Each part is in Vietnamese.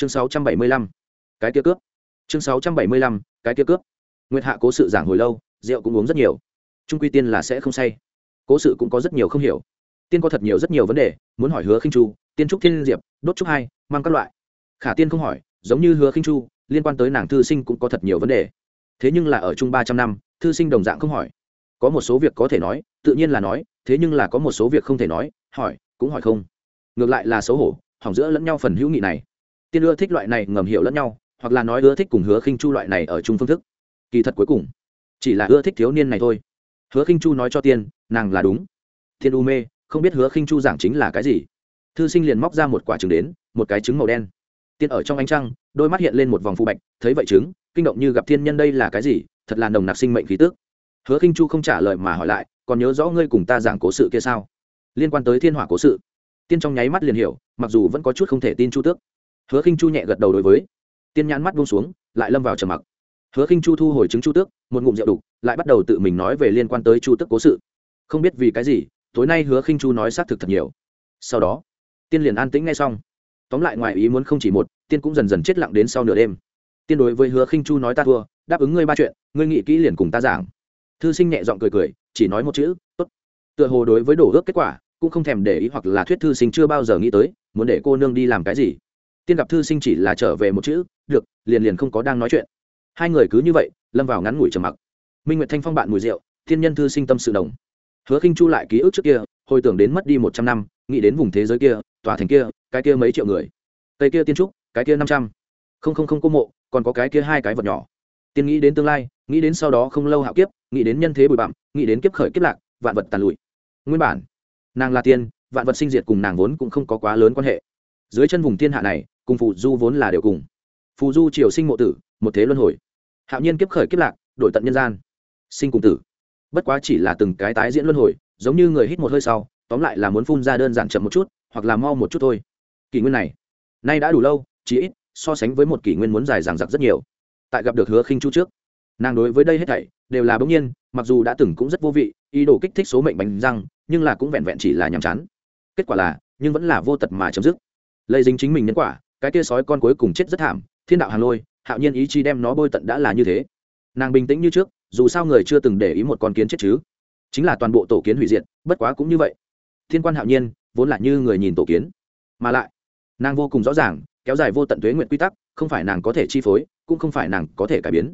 chương sáu trăm bảy mươi lăm, cái kia cướp. Chương sáu trăm bảy mươi lăm, cái kia cướp. Nguyệt hạ cố sự giảng hồi lâu, rượu cũng uống rất nhiều. Trung quy tiên là sẽ không say. Cố sự cũng có rất nhiều không hiểu. Tiên có thật nhiều rất nhiều vấn đề, muốn hỏi hứa khinh chu, tiên trúc thiên diệp, đốt trúc hai, mang các loại. Khả tiên không hỏi, giống như hứa khinh chu, liên quan tới nàng thư sinh cũng có thật nhiều vấn đề. Thế nhưng là ở chung ba trăm năm, thư sinh đồng dạng không hỏi. Có một số việc có thể nói, tự nhiên là nói, thế nhưng là có một số việc không thể nói, hỏi, cũng hỏi không. Ngược lại là xấu hổ, hỏng giữa lẫn nhau phần hữu nghị này tiên ưa thích loại này ngầm hiểu lẫn nhau, hoặc là nói ưa thích cùng hứa khinh chu loại này ở chung phương thức. Kỳ thật cuối cùng, chỉ là ưa thích thiếu niên này thôi. Hứa khinh chu nói cho tiên, nàng là đúng. Thiên u mê, không biết hứa khinh chu giảng chính là cái gì? Thư sinh liền móc ra một quả trứng đến, một cái trứng màu đen. Tiên ở trong ánh trăng, đôi mắt hiện lên một vòng phụ bạch, thấy vậy trứng, kinh động như gặp thiên nhân đây là cái gì? Thật là nồng nặc sinh mệnh khí tức. Hứa khinh chu không trả lời mà hỏi lại, còn nhớ rõ ngươi cùng ta giảng cố sự kia sao? Liên quan tới thiên hỏa cố sự. Tiên trong nháy mắt liền hiểu, mặc dù vẫn có chút không thể tin chu tước hứa khinh chu nhẹ gật đầu đối với. Tiên nhãn mắt buông xuống, lại lâm vào trầm mặc. Hứa khinh chu thu hồi chứng chu tước, một ngụm rượu đục, lại bắt đầu tự mình nói về liên quan tới chu tước cố sự. Không biết vì cái gì, tối nay hứa khinh chu nói xác thực thật nhiều. Sau đó, tiên liền an tĩnh ngay xong. Tóm lại ngoài ý muốn không chỉ một, tiên cũng dần dần chết lặng đến sau nửa đêm. Tiên đối với hứa khinh chu nói ta thua, đáp ứng ngươi ba chuyện, ngươi nghĩ kỹ liền cùng ta giảng. Thư sinh nhẹ giọng cười cười, chỉ nói một chữ, tốt. Tựa hồ đối với đổ ước kết quả, cũng không thèm để ý hoặc là thuyết thư sinh chưa bao giờ nghĩ tới, muốn để cô nương đi làm cái gì tiên gặp thư sinh chỉ là trở về một chữ, được, liền liền không có đang nói chuyện. Hai người cứ như vậy, lâm vào ngắn ngủi trầm mặc. Minh nguyệt thanh phong bạn mùi rượu, thiên nhân thư sinh tâm sự đồng. Hứa khinh chu lại ký ức trước kia, hồi tưởng đến mất đi một trăm năm, nghĩ đến vùng thế giới kia, tòa thành kia, cái kia mấy triệu người. Cây kia tiên trúc, cái kia năm trăm. Không không không cô mộ, còn có cái kia hai cái vật nhỏ. Tiên nghĩ đến tương lai, nghĩ đến sau đó không lâu hạo kiếp, nghĩ đến nhân thế bụi bặm, nghĩ đến kiếp khởi kiếp lạc, vạn vật tàn lụi. Nguyên bản, nàng là tiên, vạn vật sinh diệt cùng nàng vốn cũng không có quá lớn quan hệ. Dưới chân vùng thiên hạ này cùng phù du vốn là đều cùng. Phù du triều sinh mộ tử, một thế luân hồi. Hạo nhiên kiếp khởi kiếp lạc, đổi tận nhân gian. Sinh cùng tử. Bất quá chỉ là từng cái tái diễn luân hồi, giống như người hít một hơi sau, tóm lại là muốn phun ra đơn giản chậm một chút, hoặc là mau một chút thôi. Kỷ nguyên này, nay đã đủ lâu chỉ ít, so sánh với một kỷ nguyên muốn dài dằng dặc rất nhiều. Tại gặp được hứa khinh chu trước, nàng đối với đây hết thảy đều là bỗng nhiên, mặc dù đã từng cũng rất vô vị, ý đồ kích thích số mệnh bánh răng, nhưng là cũng vẹn vẹn chỉ là nhàm chán. Kết quả là, nhưng vẫn là vô tật mà chấm dứt. Lây dính chính mình nhân quả cái kia sói con cuối cùng chết rất thảm, thiên đạo hàng lôi, hạo nhiên ý chí đem nó bôi tận đã là như thế. Nàng bình tĩnh như trước, dù sao người chưa từng để ý một con kiến chết chứ. Chính là toàn bộ tổ kiến hủy diệt, bất quá cũng như vậy. Thiên quan hạo nhiên, vốn là như người nhìn tổ kiến. Mà lại, nàng vô cùng rõ ràng, kéo dài vô tận thuế nguyện quy tắc, không phải nàng có thể chi phối, cũng không phải nàng có thể cải biến.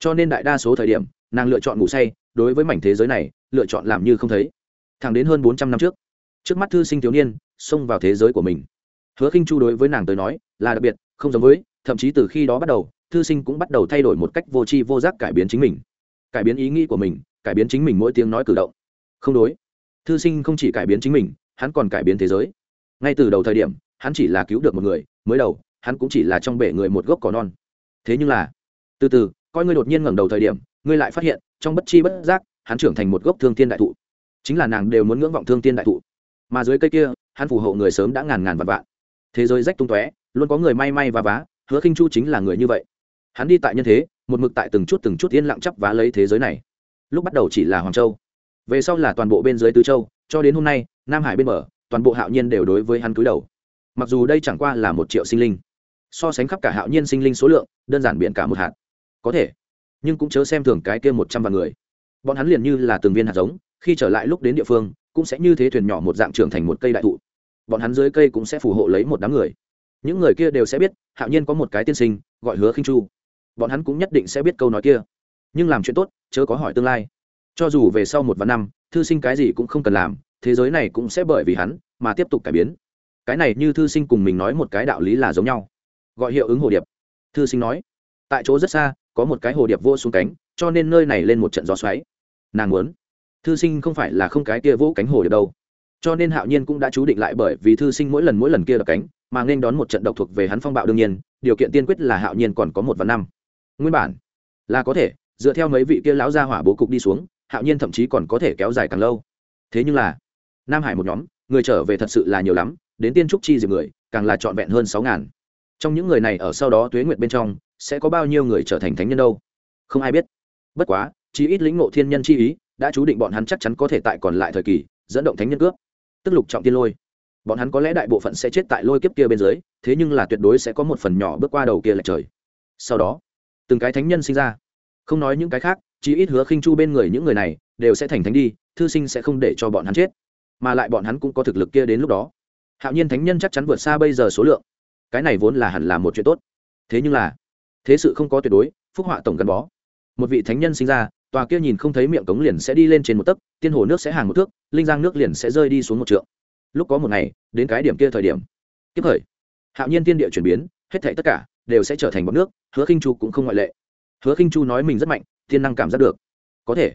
Cho nên đại đa số thời điểm, nàng lựa chọn ngủ say, đối với mảnh thế giới này, lựa chọn làm như không thấy. Thẳng đến hơn bốn trăm năm trước trước mắt thư sinh thiếu niên, xông vào thế giới của mình hứa khinh chu đối với nàng tới nói, là đặc biệt, không giống với, thậm chí từ khi đó bắt đầu, thư sinh cũng bắt đầu thay đổi một cách vô tri vô giác cải biến chính mình. Cải biến ý nghĩ của mình, cải biến chính mình mỗi tiếng nói cử động. Không đối. Thư sinh không chỉ cải biến chính mình, hắn còn cải biến thế giới. Ngay từ đầu thời điểm, hắn chỉ là cứu được một người, mới đầu, hắn cũng chỉ là trong bể người một gốc cỏ non. Thế nhưng là, từ từ, coi ngươi đột nhiên ngẩng đầu thời điểm, ngươi lại phát hiện, trong bất chi bất giác, hắn trưởng thành một gốc thương Thiên đại thụ. Chính là nàng đều muốn ngưỡng vọng thương Thiên đại thụ. Mà dưới cây kia, hắn phù hộ người sớm đã ngàn ngàn vạn vạn thế giới rách tung tóe, luôn có người may may và vá, hứa khinh chu chính là người như vậy. Hắn đi tại nhân thế, một mực tại từng chút từng chút yên lặng chấp vá lấy thế giới này. Lúc bắt đầu chỉ là hoàng châu. Về sau là toàn bộ bên dưới tứ châu, cho đến hôm nay, nam hải bên bờ, toàn bộ hạo nhiên đều đối với hắn cúi đầu. Mặc dù đây chẳng qua là một triệu sinh linh, so sánh khắp cả hạo nhiên sinh linh số lượng, đơn giản biện cả một hạt. Có thể, nhưng cũng chớ xem thường cái kia một trăm vạn người. Bọn hắn liền như là từng viên hạt giống, khi trở lại lúc đến địa phương, cũng sẽ như thế thuyền nhỏ một dạng trưởng thành một cây đại thụ bọn hắn dưới cây cũng sẽ phù hộ lấy một đám người. Những người kia đều sẽ biết, hạo nhiên có một cái tiên sinh, gọi hứa khinh chu. Bọn hắn cũng nhất định sẽ biết câu nói kia. Nhưng làm chuyện tốt, chớ có hỏi tương lai. Cho dù về sau một vạn năm, thư sinh cái gì cũng không cần làm, thế giới này cũng sẽ bởi vì hắn mà tiếp tục cải biến. Cái này như thư sinh cùng mình nói một cái đạo lý là giống nhau. Gọi hiệu ứng hồ điệp. Thư sinh nói, tại chỗ rất xa, có một cái hồ điệp vô xuống cánh, cho nên nơi này lên một trận gió xoáy. Nàng muốn. Thư sinh không phải là không cái kia vỗ cánh hồ điệp đâu cho nên hạo nhiên cũng đã chú định lại bởi vì thư sinh mỗi lần mỗi lần kia đập cánh, mà nên đón một trận độc thuộc về hắn phong bạo đương nhiên, điều kiện tiên quyết là hạo nhiên còn có một và năm. Nguyên bản, là có thể, dựa theo mấy vị kia lão gia hỏa bố cục đi xuống, hạo nhiên thậm chí còn có thể kéo dài càng lâu. Thế nhưng là, nam hải một nhóm, người trở về thật sự là nhiều lắm, đến tiên trúc chi diệp người, càng là trọn vẹn hơn sáu ngàn. Trong những người này ở sau đó tuế nguyệt bên trong, sẽ có bao nhiêu người trở thành thánh nhân đâu? Không ai biết. Bất quá, chí ít lĩnh ngộ thiên nhân chi ý, đã chú định bọn hắn chắc chắn có thể tại còn lại thời kỳ, dẫn động thánh nhân cướp tức lục trọng tiên lôi. Bọn hắn có lẽ đại bộ phận sẽ chết tại lôi kiếp kia bên dưới, thế nhưng là tuyệt đối sẽ có một phần nhỏ bước qua đầu kia lệch trời. Sau đó, từng cái thánh nhân sinh ra. Không nói những cái khác chỉ ít hứa khinh chu bên người những người này đều sẽ thành thánh đi, thư sinh sẽ không để cho bọn hắn chết. Mà lại bọn hắn cũng có thực lực kia đến lúc đó. Hạo nhiên thánh nhân chắc chắn vượt xa bây giờ số lượng. Cái này vốn là hẳn là một chuyện tốt. Thế nhưng là, thế sự không có tuyệt đối, phúc họa tổng gắn bó. Một vị thánh nhân sinh ra tòa kia nhìn không thấy miệng cống liền sẽ đi lên trên một tấc, tiên hồ nước sẽ hàng một thước, linh giang nước liền sẽ rơi đi xuống một trượng. Lúc có một ngày, đến cái điểm kia thời điểm tiếp thời hạo nhiên tiên địa chuyển biến, hết thảy tất cả đều sẽ trở thành bọc nước, hứa khinh chu cũng không ngoại lệ. Hứa khinh chu nói mình rất mạnh, tiên năng cảm giác được. Có thể,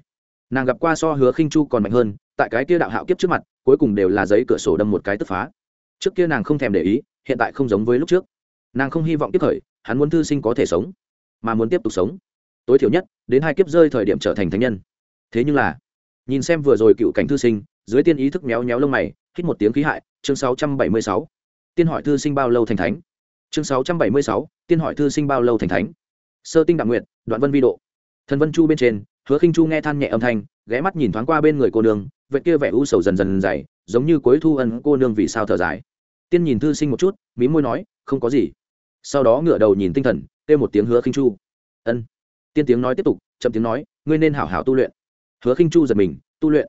nàng gặp qua so hứa khinh chu còn mạnh hơn, tại cái kia đạo hạo kiếp trước mặt, cuối cùng đều là giấy cửa sổ đâm một cái tức phá. Trước kia nàng không thèm để ý, hiện tại không giống với lúc trước. Nàng không hy vọng tiếp khởi, hắn muốn thư sinh có thể sống, mà muốn tiếp tục sống tối thiểu nhất đến hai kiếp rơi thời điểm trở thành thánh nhân. Thế nhưng là nhìn xem vừa rồi cựu cảnh thư sinh dưới tiên ý thức méo méo lông mày hít một tiếng khí hại chương 676. tiên hỏi thư sinh bao lâu thành thánh? Chương 676, tiên hỏi thư sinh bao lâu thành thánh? Sơ tinh đặng nguyện đoạn vân vi độ. Thần vân chu bên trên hứa khinh chu nghe than nhẹ âm thanh ghé mắt nhìn thoáng qua bên người cô nương vậy kia vẻ u sầu dần dần dày giống như cuối thu ân cô nương vì sao thở dài. Tiên nhìn thư sinh một chút mí môi nói không có gì. Sau đó ngửa đầu nhìn tinh thần kêu một tiếng hứa khinh chu. Ân tiên tiếng nói tiếp tục, chậm tiếng nói, ngươi nên hảo hảo tu luyện. Hứa khinh chu giật mình, tu luyện.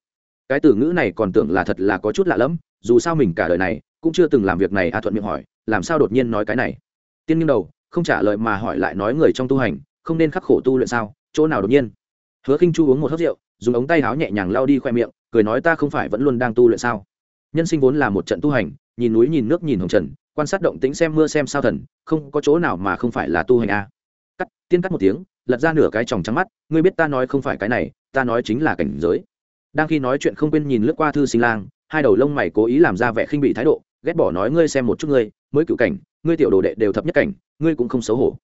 Cái từ ngữ này còn tưởng là thật là có chút lạ lẫm, dù sao mình cả đời này cũng chưa từng làm việc này a thuận miệng hỏi, làm sao đột nhiên nói cái này? Tiên nghiêng đầu, không trả lời mà hỏi lại nói người trong tu hành, không nên khắc khổ tu luyện sao, chỗ nào đột nhiên? Hứa khinh chu uống một hớp rượu, dùng ống tay háo nhẹ nhàng lao đi khoe miệng, cười nói ta không phải vẫn luôn đang tu luyện sao? Nhân sinh vốn là một trận tu hành, nhìn núi nhìn nước nhìn hồng trần, quan sát động tĩnh xem mưa xem sao thần, không có chỗ nào mà không phải là tu hành a à. cắt, tiên cắt một tiếng lật ra nửa cái tròng trắng mắt, ngươi biết ta nói không phải cái này, ta nói chính là cảnh giới. Đang khi nói chuyện không quên nhìn lướt qua thư sinh lang, hai đầu lông mày cố ý làm ra vẻ khinh bị thái độ, ghét bỏ nói, ngươi xem một chút ngươi, mới cựu cảnh, ngươi tiểu đồ đệ đều thập nhất cảnh, ngươi cũng không xấu hổ.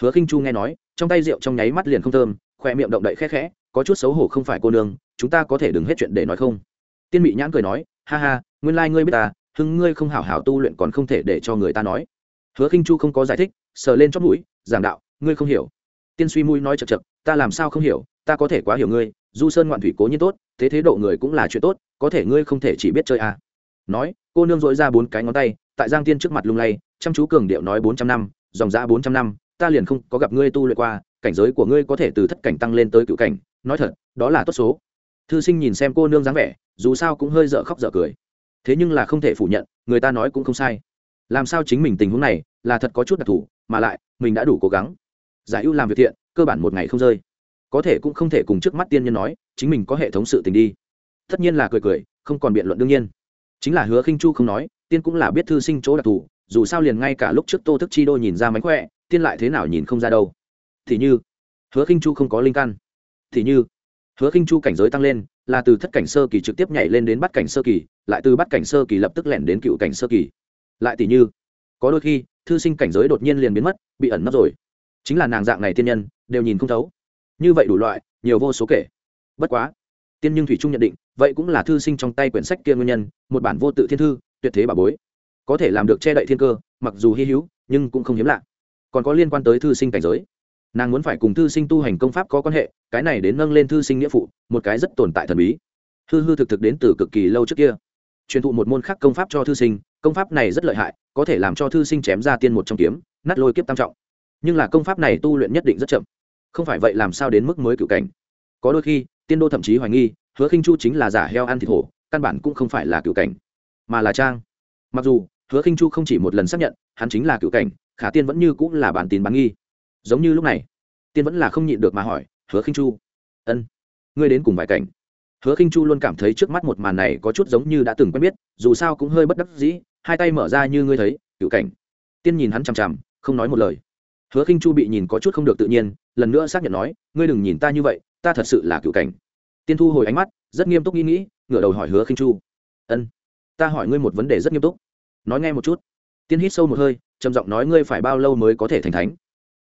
Hứa khinh chu nghe nói, trong tay rượu trong nháy mắt liền không thơm, khoe miệng động đậy khẽ khẽ, có chút xấu hổ không phải cô nương, chúng ta có thể đừng hết chuyện để nói không. Tiên mị nhãn cười nói, ha ha, nguyên lai ngươi biết ta, hưng ngươi không hảo hảo tu luyện còn không thể để cho người ta nói. Hứa khinh chu không có giải thích, sờ lên chót mũi, giảng đạo, ngươi không hiểu tiên suy mũi nói chật chật, ta làm sao không hiểu, ta có thể quá hiểu ngươi, du sơn ngoạn thủy cố nhiên tốt, thế thế độ người cũng là chuyện tốt, có thể ngươi không thể chỉ biết chơi à. nói, cô nương dội ra bốn cái ngón tay, tại giang tiên trước mặt lung lay, chăm chú cường điệu nói bốn trăm năm, dòng giã bốn trăm năm, ta liền không có gặp ngươi tu luyện qua, cảnh giới của ngươi có thể từ thất cảnh tăng lên tới cựu cảnh, nói thật, đó là tốt số. Thư sinh nhìn xem cô nương dáng vẻ, dù sao cũng hơi dở khóc dở cười. Thế nhưng là không thể phủ nhận, người ta nói cũng không sai. Làm sao chính mình tình huống này là thật có chút đặc thù, mà lại, mình đã đủ cố gắng giải ưu làm việc thiện, cơ bản một ngày không rơi. Có thể cũng không thể cùng trước mắt tiên nhân nói, chính mình có hệ thống sự tình đi. Tất nhiên là cười cười, không còn biện luận đương nhiên. Chính là hứa khinh chu không nói, tiên cũng là biết thư sinh chỗ đặc thù, dù sao liền ngay cả lúc trước tô thức chi đôi nhìn ra mánh khỏe, tiên lại thế nào nhìn không ra đâu. Thì như, hứa khinh chu không có linh căn. Thì như, hứa khinh chu cảnh giới tăng lên, là từ thất cảnh sơ kỳ trực tiếp nhảy lên đến bắt cảnh sơ kỳ, lại từ bắt cảnh sơ kỳ lập tức lẻn đến cựu cảnh sơ kỳ. Lại tỷ như, có đôi khi, thư sinh cảnh giới đột nhiên liền biến mất, bị ẩn nấp rồi chính là nàng dạng này tiên nhân, đều nhìn không thấu. Như vậy đủ loại, nhiều vô số kể. Bất quá, tiên nhưng thủy trung nhận định, vậy cũng là thư sinh trong tay quyển sách kia nguyên nhân, một bản vô tự thiên thư, tuyệt thế bà bối. Có thể làm được che đậy thiên cơ, mặc dù hy hữu, nhưng cũng không hiếm lạ. Còn có liên quan tới thư sinh cảnh giới. Nàng muốn phải cùng thư sinh tu hành công pháp có quan hệ, cái này đến nâng lên thư sinh nghĩa phụ, một cái rất tồn tại thần bí. Hư hư thực thực đến từ cực kỳ lâu trước kia. Truyền thụ một môn khác công pháp cho thư sinh, công pháp này rất lợi hại, có thể làm cho thư sinh chém ra tiên một trong kiếm, nát lôi kiếp tam trọng nhưng là công pháp này tu luyện nhất định rất chậm. Không phải vậy làm sao đến mức mới cựu cảnh? Có đôi khi, tiên đô thậm chí hoài nghi, hứa khinh chu chính là giả heo ăn thịt hổ, căn bản cũng không phải là cựu cảnh, mà là trang. Mặc dù, hứa khinh chu không chỉ một lần xác nhận, hắn chính là cựu cảnh, khả tiên vẫn như cũng là bản tin bán nghi. Giống như lúc này, tiên vẫn là không nhịn được mà hỏi, hứa khinh chu? Ân, ngươi đến cùng vài cảnh? Hứa khinh chu luôn cảm thấy trước mắt một màn này có chút giống như đã từng quen biết, dù sao cũng hơi bất đắc dĩ, hai tay mở ra như ngươi thấy, cựu cảnh. Tiên nhìn hắn chằm chằm, không nói một lời hứa khinh chu bị nhìn có chút không được tự nhiên, lần nữa xác nhận nói, ngươi đừng nhìn ta như vậy, ta thật sự là cựu cảnh. Tiên thu hồi ánh mắt, rất nghiêm túc nghĩ nghĩ, ngửa đầu hỏi hứa khinh chu, ân, ta hỏi ngươi một vấn đề rất nghiêm túc. Nói nghe một chút. Tiên hít sâu một hơi, trầm giọng nói, ngươi phải bao lâu mới có thể thành thánh?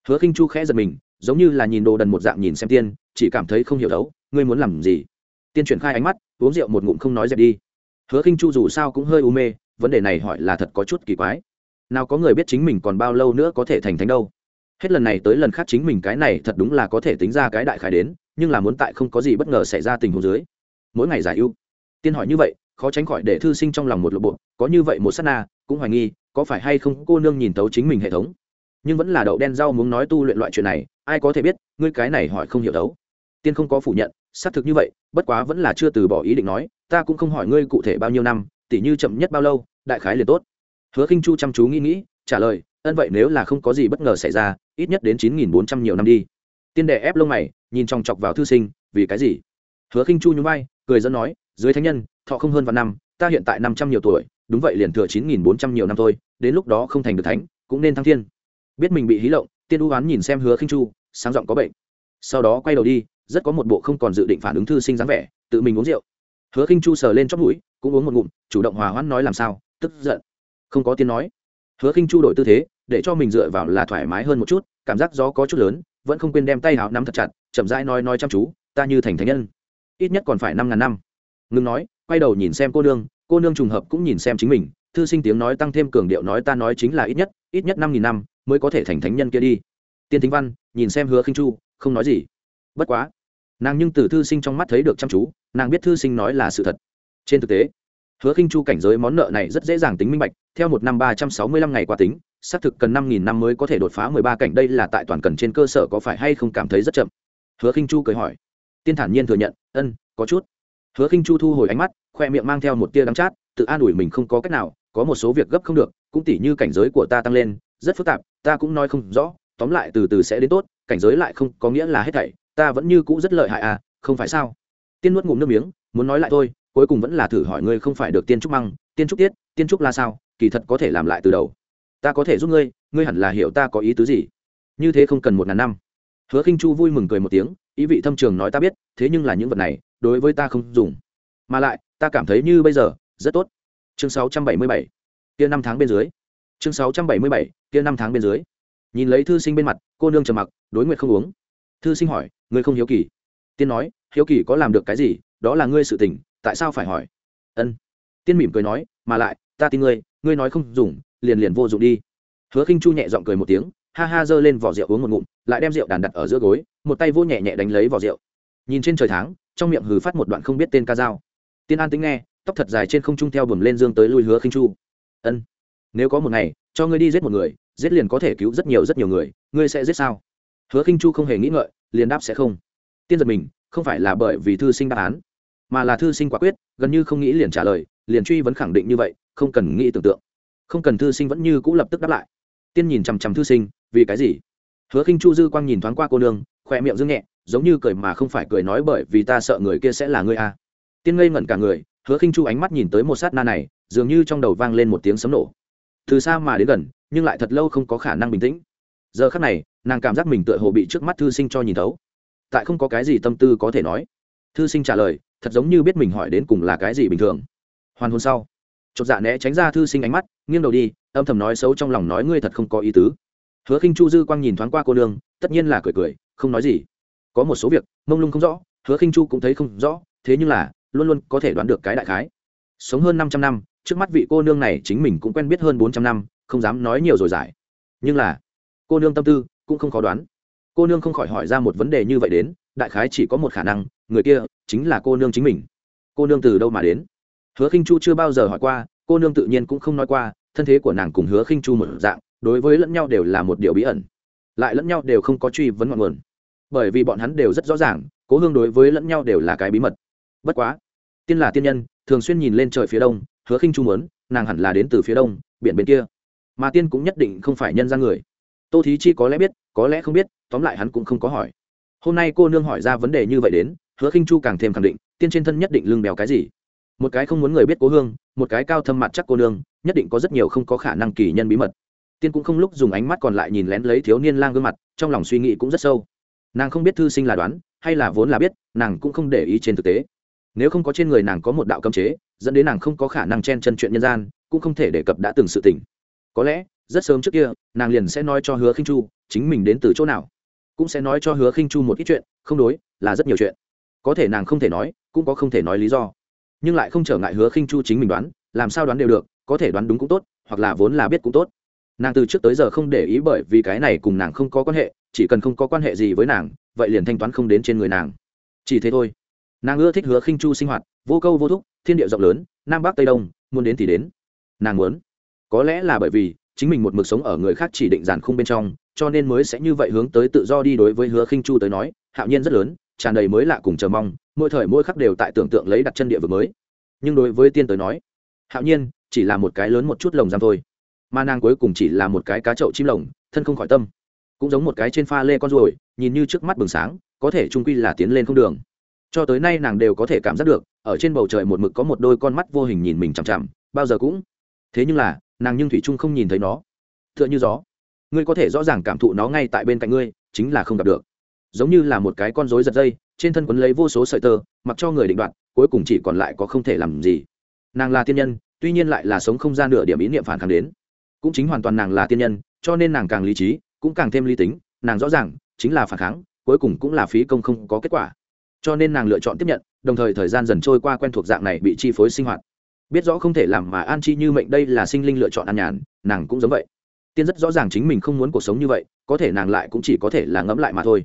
Hứa khinh chu khẽ giật mình, giống như là nhìn đồ đần một dạng nhìn xem tiên, chỉ cảm thấy không hiểu đấu, ngươi muốn làm gì? Tiên chuyển khai ánh mắt, uống rượu một ngụm không nói dẹp đi. Hứa khinh chu dù sao cũng hơi u mê, vấn đề này hỏi là thật có chút kỳ quái. Nào có người biết chính mình còn bao lâu nữa có thể thành thánh đâu? Hết lần này tới lần khác chính mình cái này thật đúng là có thể tính ra cái đại khái đến, nhưng là muốn tại không có gì bất ngờ xảy ra tình huống dưới. Mỗi ngày giải ưu. Tiên hỏi như vậy, khó tránh khỏi để thư sinh trong lòng một lộ bộ, có như vậy một s á t na, cũng hoài nghi, có phải hay không cô nương nhìn tấu chính mình hệ thống. Nhưng vẫn là đậu đen rau muốn nói tu luyện loại chuyện này, ai có thể biết, ngươi cái này hỏi không hiểu tấu tiên không có phủ nhận, xác thực như vậy, bất quá vẫn là chưa từ bỏ ý định nói, ta cũng không hỏi ngươi cụ thể bao nhiêu năm, tỉ như chậm nhất bao lâu, đại khái liền tốt. Hứa khinh chu chăm chú nghĩ nghĩ, trả lời ân vậy nếu là không có gì bất ngờ xảy ra, ít nhất đến chín nghìn bốn trăm nhiều năm đi. Tiên đệ ép lông mày, nhìn chòng chọc vào thư sinh, vì cái gì? Hứa khinh chu nhún vai, cười dẫn nói, dưới thánh nhân, thọ không hơn vạn năm, ta hiện tại năm trăm nhiều tuổi, đúng vậy liền thừa chín nghìn bốn trăm nhiều năm thôi, đến lúc đó không thành được thánh, cũng nên thăng thiên. Biết mình bị hí lộng, tiên u oán nhìn xem hứa khinh chu, sáng giọng có bệnh. Sau đó quay đầu đi, rất có một bộ không còn dự định phản ứng thư sinh dáng vẻ, tự mình uống rượu. Hứa khinh chu sờ lên chóp mũi, cũng uống một ngụm, chủ động hòa hoãn nói làm sao, tức giận. Không có tiếng nói. Hứa khinh chu đổi tư thế để cho mình dựa vào là thoải mái hơn một chút, cảm giác gió có chút lớn, vẫn không quên đem tay áo nắm thật chặt, chậm rãi nói nói chăm chú, ta như thành thánh nhân. Ít nhất còn phải năm ngàn năm. Ngừng nói, quay đầu nhìn xem cô nương cô nương trùng hợp cũng nhìn xem chính mình, thư sinh tiếng nói tăng thêm cường điệu nói ta nói chính là ít nhất ít nhất năm nghìn năm mới có thể thành thánh nhân kia đi. Tiên thính văn, nhìn xem hứa khinh chu, không nói gì. Bất quá, nàng nhưng từ thư sinh trong mắt thấy được chăm chú, nàng biết thư sinh nói là sự thật. Trên thực tế, hứa khinh chu cảnh giới món nợ này rất dễ dàng tính minh bạch, theo một năm ba trăm sáu mươi lăm ngày qua tính xác thực cần năm nghìn năm mới có thể đột phá mười ba cảnh, đây là tại toàn cần trên cơ sở có phải hay không cảm thấy rất chậm? Hứa khinh chu cười hỏi. Tiên thản nhiên thừa nhận, ân, có chút. Hứa khinh chu thu hồi ánh mắt, khoe miệng mang theo một tia đắng chát, tự an ủi mình không có cách nào, có một số việc gấp không được, cũng tỉ như cảnh giới của ta tăng lên, rất phức tạp, ta cũng nói không rõ, tóm lại từ từ sẽ đến tốt, cảnh giới lại không có nghĩa là hết thảy, ta vẫn như cũ rất lợi hại à không phải sao? Tiên nuốt ngụm nước miếng, muốn nói lại thôi, cuối cùng vẫn là thử hỏi ngươi không phải được tiên trúc măng, tiên trúc tiết, tiên trúc là sao, kỳ thật có thể làm lại từ đầu ta có thể giúp ngươi ngươi hẳn là hiểu ta có ý tứ gì. Như thế không cần một ngàn năm. Hứa khinh chu vui mừng cười một tiếng ý vị thâm trường nói ta biết thế nhưng là những vật này đối với ta không dùng. Mà lại ta cảm thấy như bây giờ rất tốt. Chương 677, kia năm tháng bên dưới. Chương 677, kia năm tháng bên dưới. Nhìn lấy thư sinh bên mặt cô nương trầm mặc đối nguyện không uống. Thư sinh hỏi ngươi không hiếu kỳ? Tiên nói hiếu kỳ có làm được cái gì? Đó là ngươi sự tình tại sao phải hỏi? Ân. Tiên mỉm cười nói mà lại ta tin ngươi ngươi nói không dùng liền liền vô dụng đi. Hứa khinh chu nhẹ giọng cười một tiếng, ha ha giơ lên vỏ rượu uống một ngụm, lại đem rượu đàn đặt ở giữa gối, một tay vô nhẹ nhẹ đánh lấy vỏ rượu. Nhìn trên trời tháng, trong miệng hừ phát một đoạn không biết tên ca dao. Tiên an tính nghe, tóc thật dài trên không trung theo bùm lên dương tới lui hứa khinh chu. Ân, nếu có một ngày, cho ngươi đi giết một người, giết liền có thể cứu rất nhiều rất nhiều người, ngươi sẽ giết sao? Hứa khinh chu không hề nghĩ ngợi, liền đáp sẽ không. Tiên giật mình, không phải là bởi vì thư sinh đáp án, mà là thư sinh quả quyết, gần như không nghĩ liền trả lời, liền truy vấn khẳng định như vậy, không cần nghĩ tưởng tượng không cần thư sinh vẫn như cũ lập tức đáp lại. Tiên nhìn chằm chằm thư sinh, vì cái gì? Hứa khinh chu dư quang nhìn thoáng qua cô nương khỏe miệng dương nhẹ, giống như cười mà không phải cười nói bởi vì ta sợ người kia sẽ là ngươi a. À. tiên ngây ngẩn cả người, hứa khinh chu ánh mắt nhìn tới một sát na này, dường như trong đầu vang lên một tiếng sấm nổ. Từ xa mà đến gần, nhưng lại thật lâu không có khả năng bình tĩnh. Giờ khắc này, nàng cảm giác mình tựa hồ bị trước mắt thư sinh cho nhìn thấu. Tại không có cái gì tâm tư có thể nói. Thư sinh trả lời, thật giống như biết mình hỏi đến cùng là cái gì bình thường. Hoàn hôn sau chột dạ né tránh ra thư sinh ánh mắt, nghiêng đầu đi, âm thầm nói xấu trong lòng nói ngươi thật không có ý tứ. Hứa khinh chu dư quang nhìn thoáng qua cô nương, tất nhiên là cười cười, không nói gì. Có một số việc, mông lung không rõ, hứa khinh chu cũng thấy không rõ, thế nhưng là, luôn luôn có thể đoán được cái đại khái. Sống hơn 500 năm, trước mắt vị cô nương này chính mình cũng quen biết hơn 400 năm, không dám nói nhiều rồi giải. Nhưng là, cô nương tâm tư cũng không khó đoán. Cô nương không khỏi hỏi ra một vấn đề như vậy đến, đại khái chỉ có một khả năng, người kia chính là cô nương chính mình. Cô nương từ đâu mà đến? Hứa khinh chu chưa bao giờ hỏi qua, cô nương tự nhiên cũng không nói qua, thân thế của nàng cùng hứa khinh chu một dạng, đối với lẫn nhau đều là một điều bí ẩn. Lại lẫn nhau đều không có truy vấn ngọn nguồn. Bởi vì bọn hắn đều rất rõ ràng, cố hương đối với lẫn nhau đều là cái bí mật. Bất quá, tiên là tiên nhân, thường xuyên nhìn lên trời phía đông, hứa khinh chu muốn, nàng hẳn là đến từ phía đông, biển bên kia. Mà tiên cũng nhất định không phải nhân ra người. Tô thí chi có lẽ biết, có lẽ không biết, tóm lại hắn cũng không có hỏi. Hôm nay cô nương hỏi ra vấn đề như vậy đến, hứa khinh chu càng thêm khẳng định, tiên trên thân nhất định lưng béo cái gì? Một cái không muốn người biết cố hương, một cái cao thâm mặt chắc cô nương, nhất định có rất nhiều không có khả năng kỳ nhân bí mật. Tiên cũng không lúc dùng ánh mắt còn lại nhìn lén lấy thiếu niên lang gương mặt, trong lòng suy nghĩ cũng rất sâu. Nàng không biết thư sinh là đoán, hay là vốn là biết, nàng cũng không để ý trên thực tế. Nếu không có trên người nàng có một đạo cấm chế, dẫn đến nàng không có khả năng chen chân chuyện nhân gian, cũng không thể đề cập đã từng sự tình. Có lẽ, rất sớm trước kia, nàng liền sẽ nói cho hứa khinh chu, chính mình đến từ chỗ nào. Cũng sẽ nói cho hứa khinh chu một ít chuyện, không đối, là rất nhiều chuyện. Có thể nàng không thể nói, cũng có không thể nói lý do nhưng lại không trở ngại hứa khinh chu chính mình đoán, làm sao đoán đều được, có thể đoán đúng cũng tốt, hoặc là vốn là biết cũng tốt. Nàng từ trước tới giờ không để ý bởi vì cái này cùng nàng không có quan hệ, chỉ cần không có quan hệ gì với nàng, vậy liền thanh toán không đến trên người nàng. Chỉ thế thôi. Nàng ưa thích hứa khinh chu sinh hoạt, vô câu vô thúc, thiên địa rộng lớn, nam bắc tây đông, muốn đến thì đến. Nàng muốn. Có lẽ là bởi vì, chính mình một mực sống ở người khác chỉ định giàn khung bên trong, cho nên mới sẽ như vậy hướng tới tự do đi đối với hứa khinh chu tới nói, hạo nhiên rất lớn tràn đầy mới lạ cùng chờ mong, mỗi thời mỗi khắc đều tại tưởng tượng lấy đặt chân địa vực mới. Nhưng đối với tiên tới nói, hạo nhiên, chỉ là một cái lớn một chút lồng giam thôi. Mà nàng cuối cùng chỉ là một cái cá chậu chim lồng, thân không khỏi tâm. Cũng giống một cái trên pha lê con ruồi, nhìn như trước mắt bừng sáng, có thể trung quy là tiến lên không đường. Cho tới nay nàng đều có thể cảm giác được, ở trên bầu trời một mực có một đôi con mắt vô hình nhìn mình chằm chằm, bao giờ cũng. Thế nhưng là, nàng nhưng thủy trung không nhìn thấy nó. T h ư ợ n h ư gió. Ngươi có thể rõ ràng cảm thụ nó ngay tại bên cạnh ngươi, chính là không gặp được giống như là một cái con rối giật dây, trên thân quấn lấy vô số sợi tơ, mặc cho người định đoạt, cuối cùng chỉ còn lại có không thể làm gì. Nàng là tiên nhân, tuy nhiên lại là sống không gian nửa điểm ý niệm phản kháng đến. Cũng chính hoàn toàn nàng là tiên nhân, cho nên nàng càng lý trí, cũng càng thêm lý tính, nàng rõ ràng, chính là phản kháng, cuối cùng cũng là phí công không có kết quả. Cho nên nàng lựa chọn tiếp nhận, đồng thời thời gian dần trôi qua quen thuộc dạng này bị chi phối sinh hoạt. Biết rõ không thể làm mà an chi như mệnh đây là sinh linh lựa chọn an nhàn, nàng cũng giống vậy. Tiên rất rõ ràng chính mình không muốn cuộc sống như vậy, có thể nàng lại cũng chỉ có thể là ngẫm lại mà thôi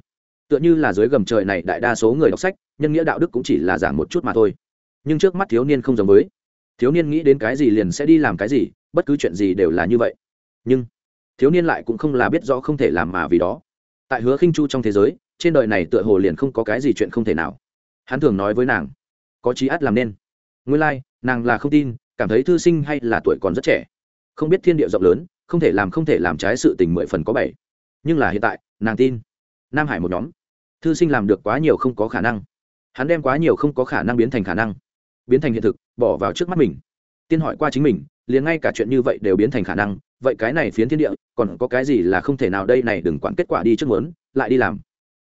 tựa như là dưới gầm trời này đại đa số người đọc sách nhân nghĩa đạo đức cũng chỉ là giảm một chút mà thôi. Nhưng trước mắt thiếu niên không giống với. Thiếu niên nghĩ đến cái gì liền sẽ đi làm cái gì bất cứ chuyện gì đều là như vậy. Nhưng thiếu niên lại cũng không là biết rõ không thể làm mà vì đó. Tại hứa khinh chu trong thế giới trên đời này tựa hồ liền không có cái gì chuyện không thể nào. Hắn thường nói với nàng có trí át làm nên. Nguyên lai、like, nàng là không tin cảm thấy thư sinh hay là tuổi còn rất trẻ. Không biết thiên địa rộng lớn không thể làm không thể làm trái sự tình mười phần có bảy. Nhưng là hiện tại nàng tin. Nam hải một nhóm thư sinh làm được quá nhiều không có khả năng. Hắn đem quá nhiều không có khả năng biến thành khả năng, biến thành hiện thực, bỏ vào trước mắt mình. Tiên hỏi qua chính mình, liền ngay cả chuyện như vậy đều biến thành khả năng, vậy cái này phiến thiên địa, còn có cái gì là không thể nào đây này đừng quản kết quả đi trước muốn, lại đi làm.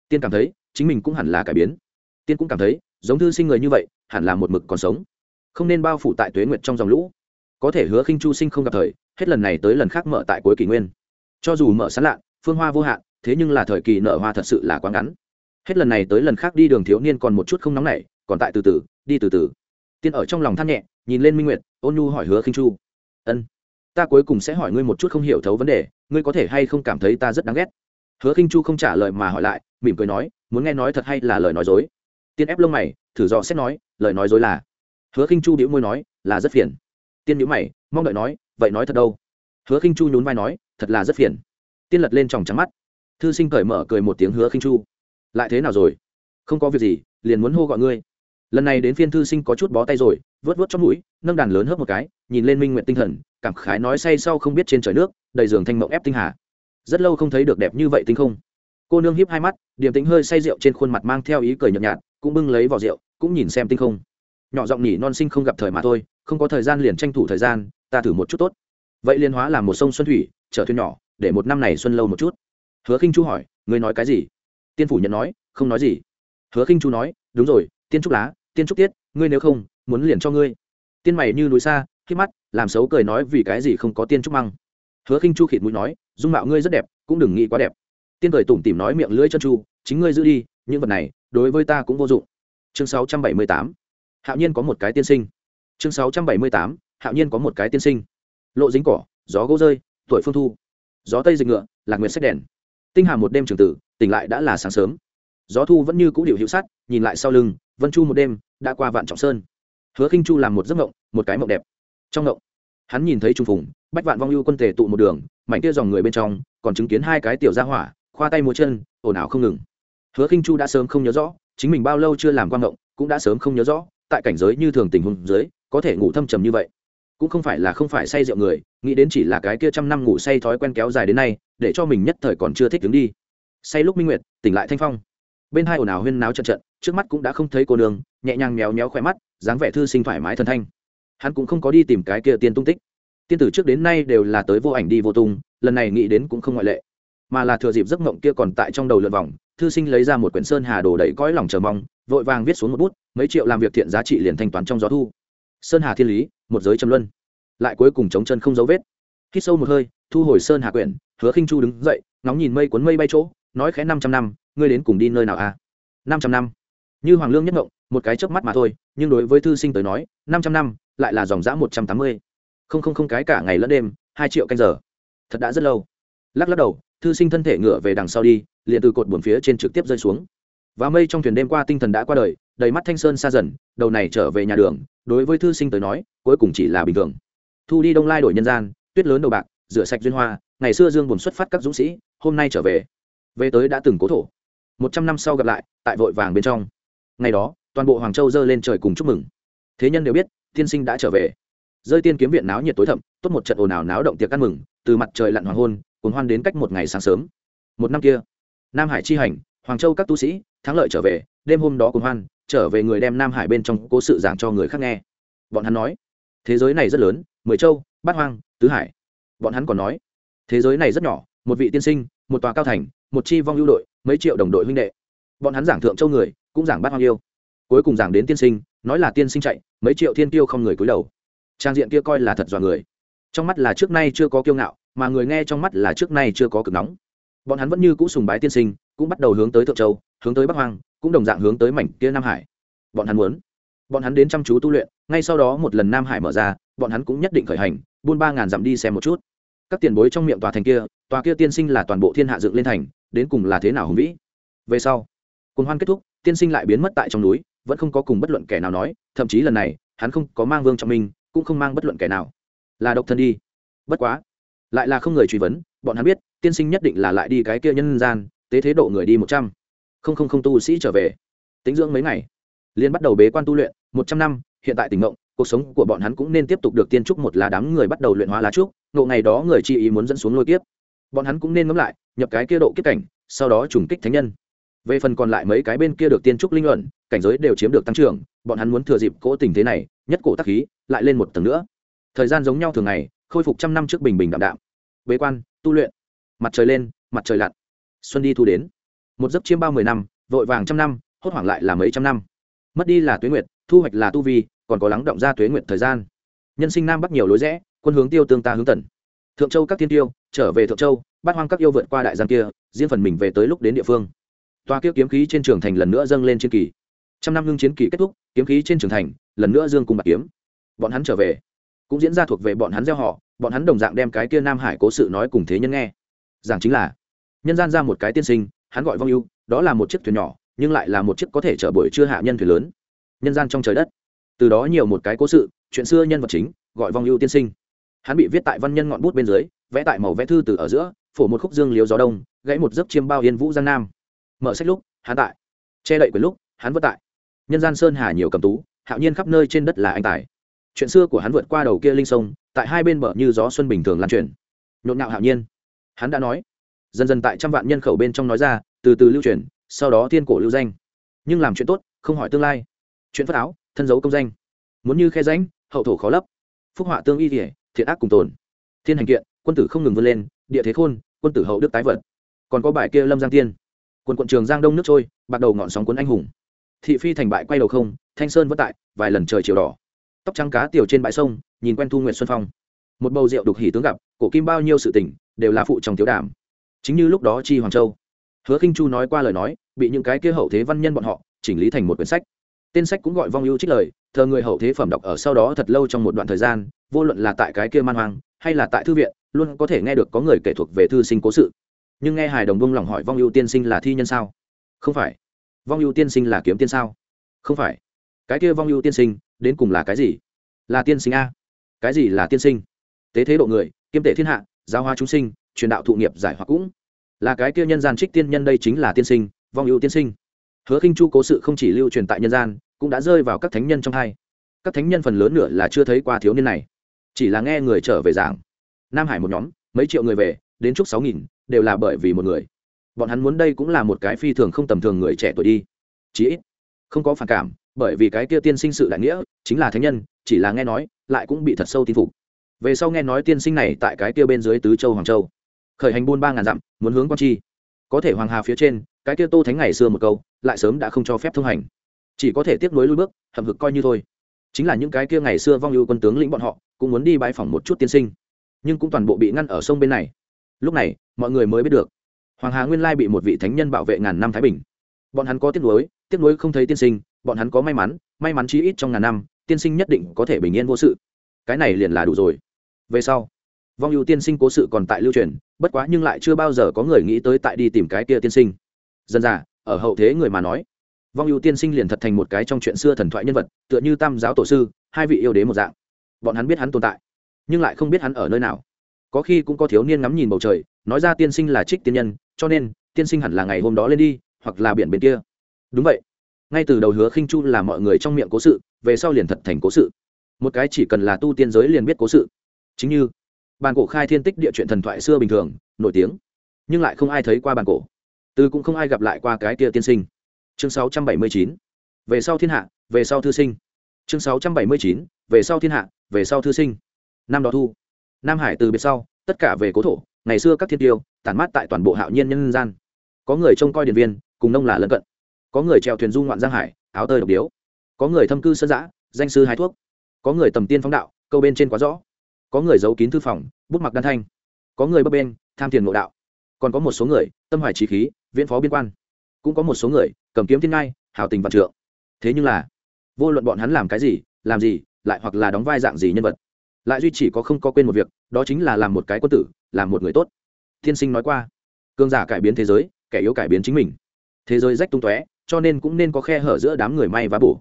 Tiên cảm thấy, chính mình cũng hẳn là cải biến. Tiên cũng cảm thấy, giống thư sinh người như vậy, hẳn là một mực còn sống. Không nên bao phủ tại tuế nguyệt trong dòng lũ. Có thể hứa khinh chu sinh không gặp thời, hết lần này tới lần khác mở tại cuối kỷ nguyên. Cho dù mở sán lạ phương hoa vô hạn, thế nhưng là thời kỳ nở hoa thật sự là quá ngắn hết lần này tới lần khác đi đường thiếu niên còn một chút không nóng nảy, còn tại từ từ, đi từ từ. Tiên ở trong lòng than nhẹ, nhìn lên minh nguyệt, ôn nhu hỏi hứa khinh chu. Ân, ta cuối cùng sẽ hỏi ngươi một chút không hiểu thấu vấn đề, ngươi có thể hay không cảm thấy ta rất đáng ghét? Hứa khinh chu không trả lời mà hỏi lại, mỉm cười nói, muốn nghe nói thật hay là lời nói dối? Tiên ép lông mày, thử dò xét nói, lời nói dối là? Hứa khinh chu đĩu môi nói, là rất phiền. Tiên nhíu mày, mong đợi nói, vậy nói thật đâu? Hứa khinh chu nhún vai nói, thật là rất phiền. Tiên lật lên tròng trắng mắt. Thư sinh cởi mở cười một tiếng hứa khinh chu lại thế nào rồi? Không có việc gì, liền muốn hô gọi ngươi. Lần này đến phiên thư sinh có chút bó tay rồi, vớt vớt trong mũi, nâng đàn lớn hớp một cái, nhìn lên minh nguyện tinh thần, cảm khái nói say sau không biết trên trời nước, đầy giường thanh mộng ép tinh hà. Rất lâu không thấy được đẹp như vậy tinh không. Cô nương hiếp hai mắt, điềm tính hơi say rượu trên khuôn mặt mang theo ý cười nhợt nhạt, cũng bưng lấy vỏ rượu, cũng nhìn xem tinh không. Nhỏ giọng nhỉ non sinh không gặp thời mà thôi, không có thời gian liền tranh thủ thời gian, ta thử một chút tốt. Vậy liên hóa làm một sông xuân thủy trở thuyền nhỏ, để một năm này xuân lâu một chút. Hứa khinh chu hỏi, ngươi nói cái gì? Tiên phủ nhận nói, không nói gì. Hứa khinh chu nói, đúng rồi, tiên trúc lá, tiên trúc tiết, ngươi nếu không, muốn liền cho ngươi. Tiên mày như núi xa khi mắt, làm xấu cười nói vì cái gì không có tiên trúc măng. Hứa khinh chu khịt mũi nói, dung mạo ngươi rất đẹp, cũng đừng nghĩ quá đẹp. Tiên cười tủm tỉm nói miệng lưỡi chân chu chính ngươi giữ đi, những vật này, đối với ta cũng vô dụng. Chương 678 hạo nhiên có một cái tiên sinh. Chương 678 hạo nhiên có một cái tiên sinh. Lộ dính cỏ, gió gỗ rơi, tuổi phương thu. Gió tây dịch ngựa, lạc nguyệt sách đèn tinh hà một đêm trường tử, tỉnh lại đã là sáng sớm. Gió thu vẫn như cũ điệu hữu sắt nhìn lại sau lưng, vân chu một đêm đã qua vạn trọng sơn. Hứa khinh chu làm một giấc mộng, một cái mộng đẹp. Trong mộng, hắn nhìn thấy trung phùng, bách vạn vong ưu quân tề tụ một đường, mảnh kia dòng người bên trong, còn chứng kiến hai cái tiểu gia hỏa, khoa tay múa chân, ồn ào không ngừng. Hứa khinh chu đã sớm không nhớ rõ, chính mình bao lâu chưa làm quan mộng, cũng đã sớm không nhớ rõ, tại cảnh giới như thường tình huống dưới, có thể ngủ thâm trầm như vậy cũng không phải là không phải say rượu người, nghĩ đến chỉ là cái kia trăm năm ngủ say thói quen kéo dài đến nay, để cho mình nhất thời còn chưa thích đứng đi. Say lúc minh nguyệt, tỉnh lại thanh phong. Bên hai ồn ào huyên náo trận trận, trước mắt cũng đã không thấy cô nương, nhẹ nhàng méo méo khỏe mắt, dáng vẻ thư sinh thoải mái thân thanh. Hắn cũng không có đi tìm cái kia tiên tung tích. Tiên tử trước đến nay đều là tới vô ảnh đi vô tung, lần này nghĩ đến cũng không ngoại lệ. Mà là thừa dịp giấc mộng kia còn tại trong đầu lượn vòng, thư sinh lấy ra một quyển sơn hà đồ đầy cõi lòng chờ mong, vội vàng viết xuống một bút, mấy triệu làm việc thiện giá trị liền thanh toán trong gió thu. Sơn hà thiên lý một giới trầm luân. Lại cuối cùng chống chân không dấu vết. Khi sâu một hơi, thu hồi sơn hạ quyển, hứa khinh chu đứng dậy, ngóng nhìn mây cuốn mây bay chỗ, nói khẽ năm trăm năm, ngươi đến cùng đi nơi nào à? Năm trăm năm. Như hoàng lương nhất ngộng, một cái chớp mắt mà thôi, nhưng đối với thư sinh tới nói, năm trăm năm lại là dòng dã một trăm tám mươi. Không không không cái cả ngày lẫn đêm, hai triệu canh giờ. Thật đã rất lâu. Lắc lắc đầu, thư sinh thân thể ngựa về đằng sau đi, liền từ cột buồn phía trên trực tiếp rơi xuống. Và mây trong thuyền đêm qua tinh thần đã qua đời đầy mắt thanh sơn xa dần, đầu này trở về nhà đường, đối với thư sinh tới nói, cuối cùng chỉ là bình thường. Thu đi đông lai đổi nhân gian, tuyết lớn đầu bạc, rửa sạch duyên hoa, ngày xưa dương buồn xuất phát các dũng sĩ, hôm nay trở về. Về tới đã từng cố thổ. Một trăm năm sau gặp lại, tại vội vàng bên trong. Ngày đó, toàn bộ hoàng châu dơ lên trời cùng chúc mừng. Thế nhân đều biết, tiên sinh đã trở về. Rơi tiên kiếm viện náo nhiệt tối thậm, tốt một trận ồn ào náo động tiệc ăn mừng, từ mặt trời lặn hoàng hôn cuốn hoan đến cách một ngày sáng sớm. Một năm kia, nam hải chi hành, hoàng châu các tu sĩ, thắng lợi trở về, đêm hôm đó cuốn hoan trở về người đem nam hải bên trong cố sự giảng cho người khác nghe. Bọn hắn nói, thế giới này rất lớn, mười châu, bát hoang, tứ hải. Bọn hắn còn nói, thế giới này rất nhỏ, một vị tiên sinh, một tòa cao thành, một chi vong lưu đội, mấy triệu đồng đội huynh đệ. Bọn hắn giảng thượng châu người, cũng giảng bát hoang yêu. Cuối cùng giảng đến tiên sinh, nói là tiên sinh chạy, mấy triệu thiên tiêu không người cúi đầu. Trang diện kia coi là thật dọa người. Trong mắt là trước nay chưa có kiêu ngạo, mà người nghe trong mắt là trước nay chưa có cực nóng bọn hắn vẫn như cũ sùng bái tiên sinh, cũng bắt đầu hướng tới thượng châu, hướng tới bắc hoang, cũng đồng dạng hướng tới mảnh kia nam hải. Bọn hắn muốn, bọn hắn đến chăm chú tu luyện, ngay sau đó một lần nam hải mở ra, bọn hắn cũng nhất định khởi hành, buôn ba ngàn dặm đi xem một chút. Các tiền bối trong miệng tòa thành kia, tòa kia tiên sinh là toàn bộ thiên hạ dựng lên thành, đến cùng là thế nào hùng vĩ? Về sau cùng hoan kết thúc, tiên sinh lại biến mất tại trong núi, vẫn không có cùng bất luận kẻ nào nói, thậm chí lần này, hắn không có mang vương trong mình cũng không mang bất luận kẻ nào. Là độc thân đi. Bất quá, lại là không người truy vấn bọn hắn biết, tiên sinh nhất định là lại đi cái kia nhân gian, tế thế độ người đi một trăm. Không không không, tu sĩ trở về. Tính dưỡng mấy ngày liên bắt đầu bế quan tu luyện, một trăm năm, hiện tại tỉnh ngộng cuộc sống của bọn hắn cũng nên tiếp tục được tiên trúc một là đám người bắt đầu luyện hóa lá trúc, ngộ ngày đó người chi ý muốn dẫn xuống lôi kiếp. Bọn hắn cũng nên ngẫm lại, nhập cái kia độ kiếp cảnh, sau đó trùng kích thánh nhân. Về phần còn lại mấy cái bên kia được tiên trúc linh luận, cảnh giới đều chiếm được tăng trưởng, bọn hắn muốn thừa dịp cỗ tình thế này, nhất cổ tắc khí, lại lên một tầng nữa. Thời gian giống nhau thường ngày, khôi phục trăm năm trước bình bình đạm đạm bế quan, tu luyện. Mặt trời lên, mặt trời lặn. Xuân đi thu đến. Một giấc chiêm bao mười năm, vội vàng trăm năm, hốt hoảng lại là mấy trăm năm. Mất đi là tuế nguyệt, thu hoạch là tu vi, còn có lắng động ra tuế nguyệt thời gian. Nhân sinh nam bắc nhiều lối rẽ, quân hướng tiêu tương ta hướng tần thượng châu các tiên tiêu, trở về thượng châu, bát hoang các yêu vượt qua đại giang kia, riêng phần mình về tới lúc đến địa phương. Toa kia kiếm khí trên trường thành lần nữa dâng lên chiến kỳ. Trăm năm ngưng chiến kỳ kết thúc, kiếm khí trên trường thành, lần nữa dương cùng bạc kiếm. Bọn hắn trở về cũng diễn ra thuộc về bọn hắn gieo họ, bọn hắn đồng dạng đem cái kia nam hải cố sự nói cùng thế nhân nghe. Rằng chính là, nhân gian ra một cái tiên sinh, hắn gọi vong ưu, đó là một chiếc thuyền nhỏ, nhưng lại là một chiếc có thể chở buổi chưa hạ nhân thuyền lớn. Nhân gian trong trời đất. Từ đó nhiều một cái cố sự, chuyện xưa nhân vật chính, gọi vong ưu tiên sinh. Hắn bị viết tại văn nhân ngọn bút bên dưới, vẽ tại màu vẽ thư từ ở giữa, phổ một khúc dương liếu gió đông, gãy một giấc chiêm bao yên vũ giang nam. Mở sách lúc, hắn tại. Che đậy quyền lúc, hắn vất tại. Nhân gian sơn hà nhiều cầm tú, hạo nhiên khắp nơi trên đất là anh tài chuyện xưa của hắn vượt qua đầu kia linh sông tại hai bên bờ như gió xuân bình thường lan truyền. Nhộn nhạo hạo nhiên. Hắn đã nói. Dần dần tại trăm vạn nhân khẩu bên trong nói ra từ từ lưu truyền sau đó thiên cổ lưu danh. Nhưng làm chuyện tốt không hỏi tương lai. Chuyện phất áo thân dấu công danh. Muốn như khe ránh, hậu thổ khó lấp. Phúc họa tương y thể thiện ác cùng tồn. Thiên hành kiện quân tử không ngừng vươn lên địa thế khôn quân tử hậu đức tái vật còn có bài kia lâm giang tiên. Quân quận trường giang đông nước trôi bạc đầu ngọn sóng cuốn anh hùng. Thị phi thành bại quay đầu không thanh sơn vất tại vài lần trời chiều đỏ tóc trắng cá tiểu trên bãi sông, nhìn quen thu nguyệt xuân phong. Một bầu rượu đục hỉ tướng gặp, cổ kim bao nhiêu sự tình, đều là phụ chồng thiếu đảm chính như lúc đó chi hoàng châu. Hứa khinh chu nói qua lời nói, bị những cái kia hậu thế văn nhân bọn họ chỉnh lý thành một quyển sách. Tên sách cũng gọi vong ưu trích lời, thờ người hậu thế phẩm đọc ở sau đó thật lâu trong một đoạn thời gian, vô luận là tại cái kia man hoang, hay là tại thư viện, luôn có thể nghe được có người kể thuộc về thư sinh cố sự. Nhưng nghe hài đồng bông lòng hỏi vong ưu tiên sinh là thi nhân sao? Không phải. Vong ưu tiên sinh là kiếm tiên sao? Không phải. Cái kia vong ưu tiên sinh đến cùng là cái gì? Là tiên sinh a? Cái gì là tiên sinh? Tế thế độ người, kiêm tể thiên hạ, giáo hoa chúng sinh, truyền đạo thụ nghiệp giải hoặc cũng. Là cái kia nhân gian trích tiên nhân đây chính là tiên sinh, vong ưu tiên sinh. Hứa khinh chu cố sự không chỉ lưu truyền tại nhân gian, cũng đã rơi vào các thánh nhân trong hai. Các thánh nhân phần lớn nữa là chưa thấy qua thiếu niên này. Chỉ là nghe người trở về giảng. Nam hải một nhóm, mấy triệu người về, đến chúc sáu nghìn, đều là bởi vì một người. Bọn hắn muốn đây cũng là một cái phi thường không tầm thường người trẻ tuổi đi. Chí ít, không có phản cảm bởi vì cái kia tiên sinh sự đại nghĩa, chính là thánh nhân, chỉ là nghe nói, lại cũng bị thật sâu tin phục. Về sau nghe nói tiên sinh này tại cái kia bên dưới tứ châu hoàng châu. Khởi hành buôn ba ngàn dặm, muốn hướng quan chi. Có thể hoàng hà phía trên, cái kia tô thánh ngày xưa một câu, lại sớm đã không cho phép thông hành. Chỉ có thể tiếp nối lui bước, hậm hực coi như thôi. Chính là những cái kia ngày xưa vong ưu quân tướng lĩnh bọn họ, cũng muốn đi bãi phòng một chút tiên sinh. Nhưng cũng toàn bộ bị ngăn ở sông bên này. Lúc này, mọi người mới biết được, hoàng hà nguyên lai bị một vị thánh nhân bảo vệ ngàn năm thái bình. Bọn hắn có tiếc nuối tiếc nuối không thấy tiên sinh bọn hắn có may mắn may mắn chí ít trong ngàn năm, tiên sinh nhất định có thể bình yên vô sự. Cái này liền là đủ rồi. Về sau, vong ưu tiên sinh cố sự còn tại lưu truyền, bất quá nhưng lại chưa bao giờ có người nghĩ tới tại đi tìm cái kia tiên sinh. Dân già, ở hậu thế người mà nói, vong ưu tiên sinh liền thật thành một cái trong chuyện xưa thần thoại nhân vật, tựa như tam giáo tổ sư, hai vị yêu đế một dạng. Bọn hắn biết hắn tồn tại, nhưng lại không biết hắn ở nơi nào. Có khi cũng có thiếu niên ngắm nhìn bầu trời, nói ra tiên sinh là trích tiên nhân, cho nên, tiên sinh hẳn là ngày hôm đó lên đi, hoặc là biển bên kia. Đúng vậy ngay từ đầu hứa khinh chu là mọi người trong miệng cố sự, về sau liền thật thành cố sự. Một cái chỉ cần là tu tiên giới liền biết cố sự. Chính như bàn cổ khai thiên tích địa chuyện thần thoại xưa bình thường, nổi tiếng. Nhưng lại không ai thấy qua bàn cổ. Từ cũng không ai gặp lại qua cái kia tiên sinh. Chương 679. về sau thiên hạ, về sau thư sinh. Chương 679. về sau thiên hạ, về sau thư sinh. Năm đó thu. Nam hải từ biệt sau, tất cả về cố thổ, ngày xưa các thiên tiêu, tản mát tại toàn bộ hạo nhiên nhân gian. Có người trông coi điện viên, cùng nông là lân cận có người trèo thuyền du ngoạn giang hải, áo tơi độc điếu. Có người thâm cư sơn giã, danh sư hái thuốc. Có người tầm tiên phóng đạo, câu bên trên quá rõ. Có người giấu kín thư phòng, bút mặc đan thanh. Có người bấp bên, tham tiền ngộ đạo. Còn có một số người, tâm hoài trí khí, viễn phó biên quan. Cũng có một số người, cầm kiếm thiên ngai, hào tình vạn trượng. Thế nhưng là, vô luận bọn hắn làm cái gì, làm gì, lại hoặc là đóng vai dạng gì nhân vật, lại duy chỉ có không có quên một việc, đó chính là làm một cái quân tử, làm một người tốt. Thiên sinh nói qua cương giả cải biến thế giới, kẻ yếu cải biến chính mình. Thế giới rách tung tóe cho nên cũng nên có khe hở giữa đám người may và bổ.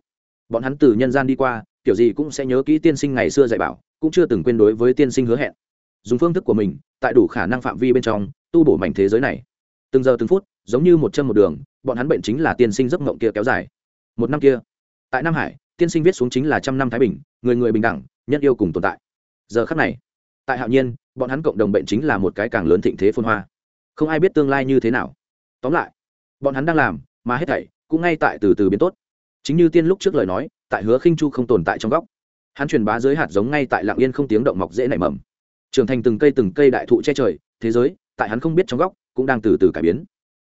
Bọn hắn từ nhân gian đi qua, kiểu gì cũng sẽ nhớ kỹ tiên sinh ngày xưa dạy bảo, cũng chưa từng quên đối với tiên sinh hứa hẹn. Dùng phương thức của mình, tại đủ khả năng phạm vi bên trong, tu bổ mảnh thế giới này. Từng giờ từng phút, giống như một chân một đường, bọn hắn bệnh chính là tiên sinh giấc mộng kia kéo dài. Một năm kia, tại nam hải, tiên sinh viết xuống chính là trăm năm thái bình, người người bình đẳng, nhân yêu cùng tồn tại. Giờ khắc này, tại hạo nhiên, bọn hắn cộng đồng bệnh chính là một cái càng lớn thịnh thế phôn hoa. Không ai biết tương lai như thế nào. Tóm lại, bọn hắn đang làm, mà hết thảy cũng ngay tại từ từ biến tốt. Chính như tiên lúc trước lời nói, tại hứa khinh chu không tồn tại trong góc. Hắn truyền bá dưới hạt giống ngay tại lạng yên không tiếng động mọc dễ nảy mầm. Trưởng thành từng cây từng cây đại thụ che trời, thế giới, tại hắn không biết trong góc, cũng đang từ từ cải biến.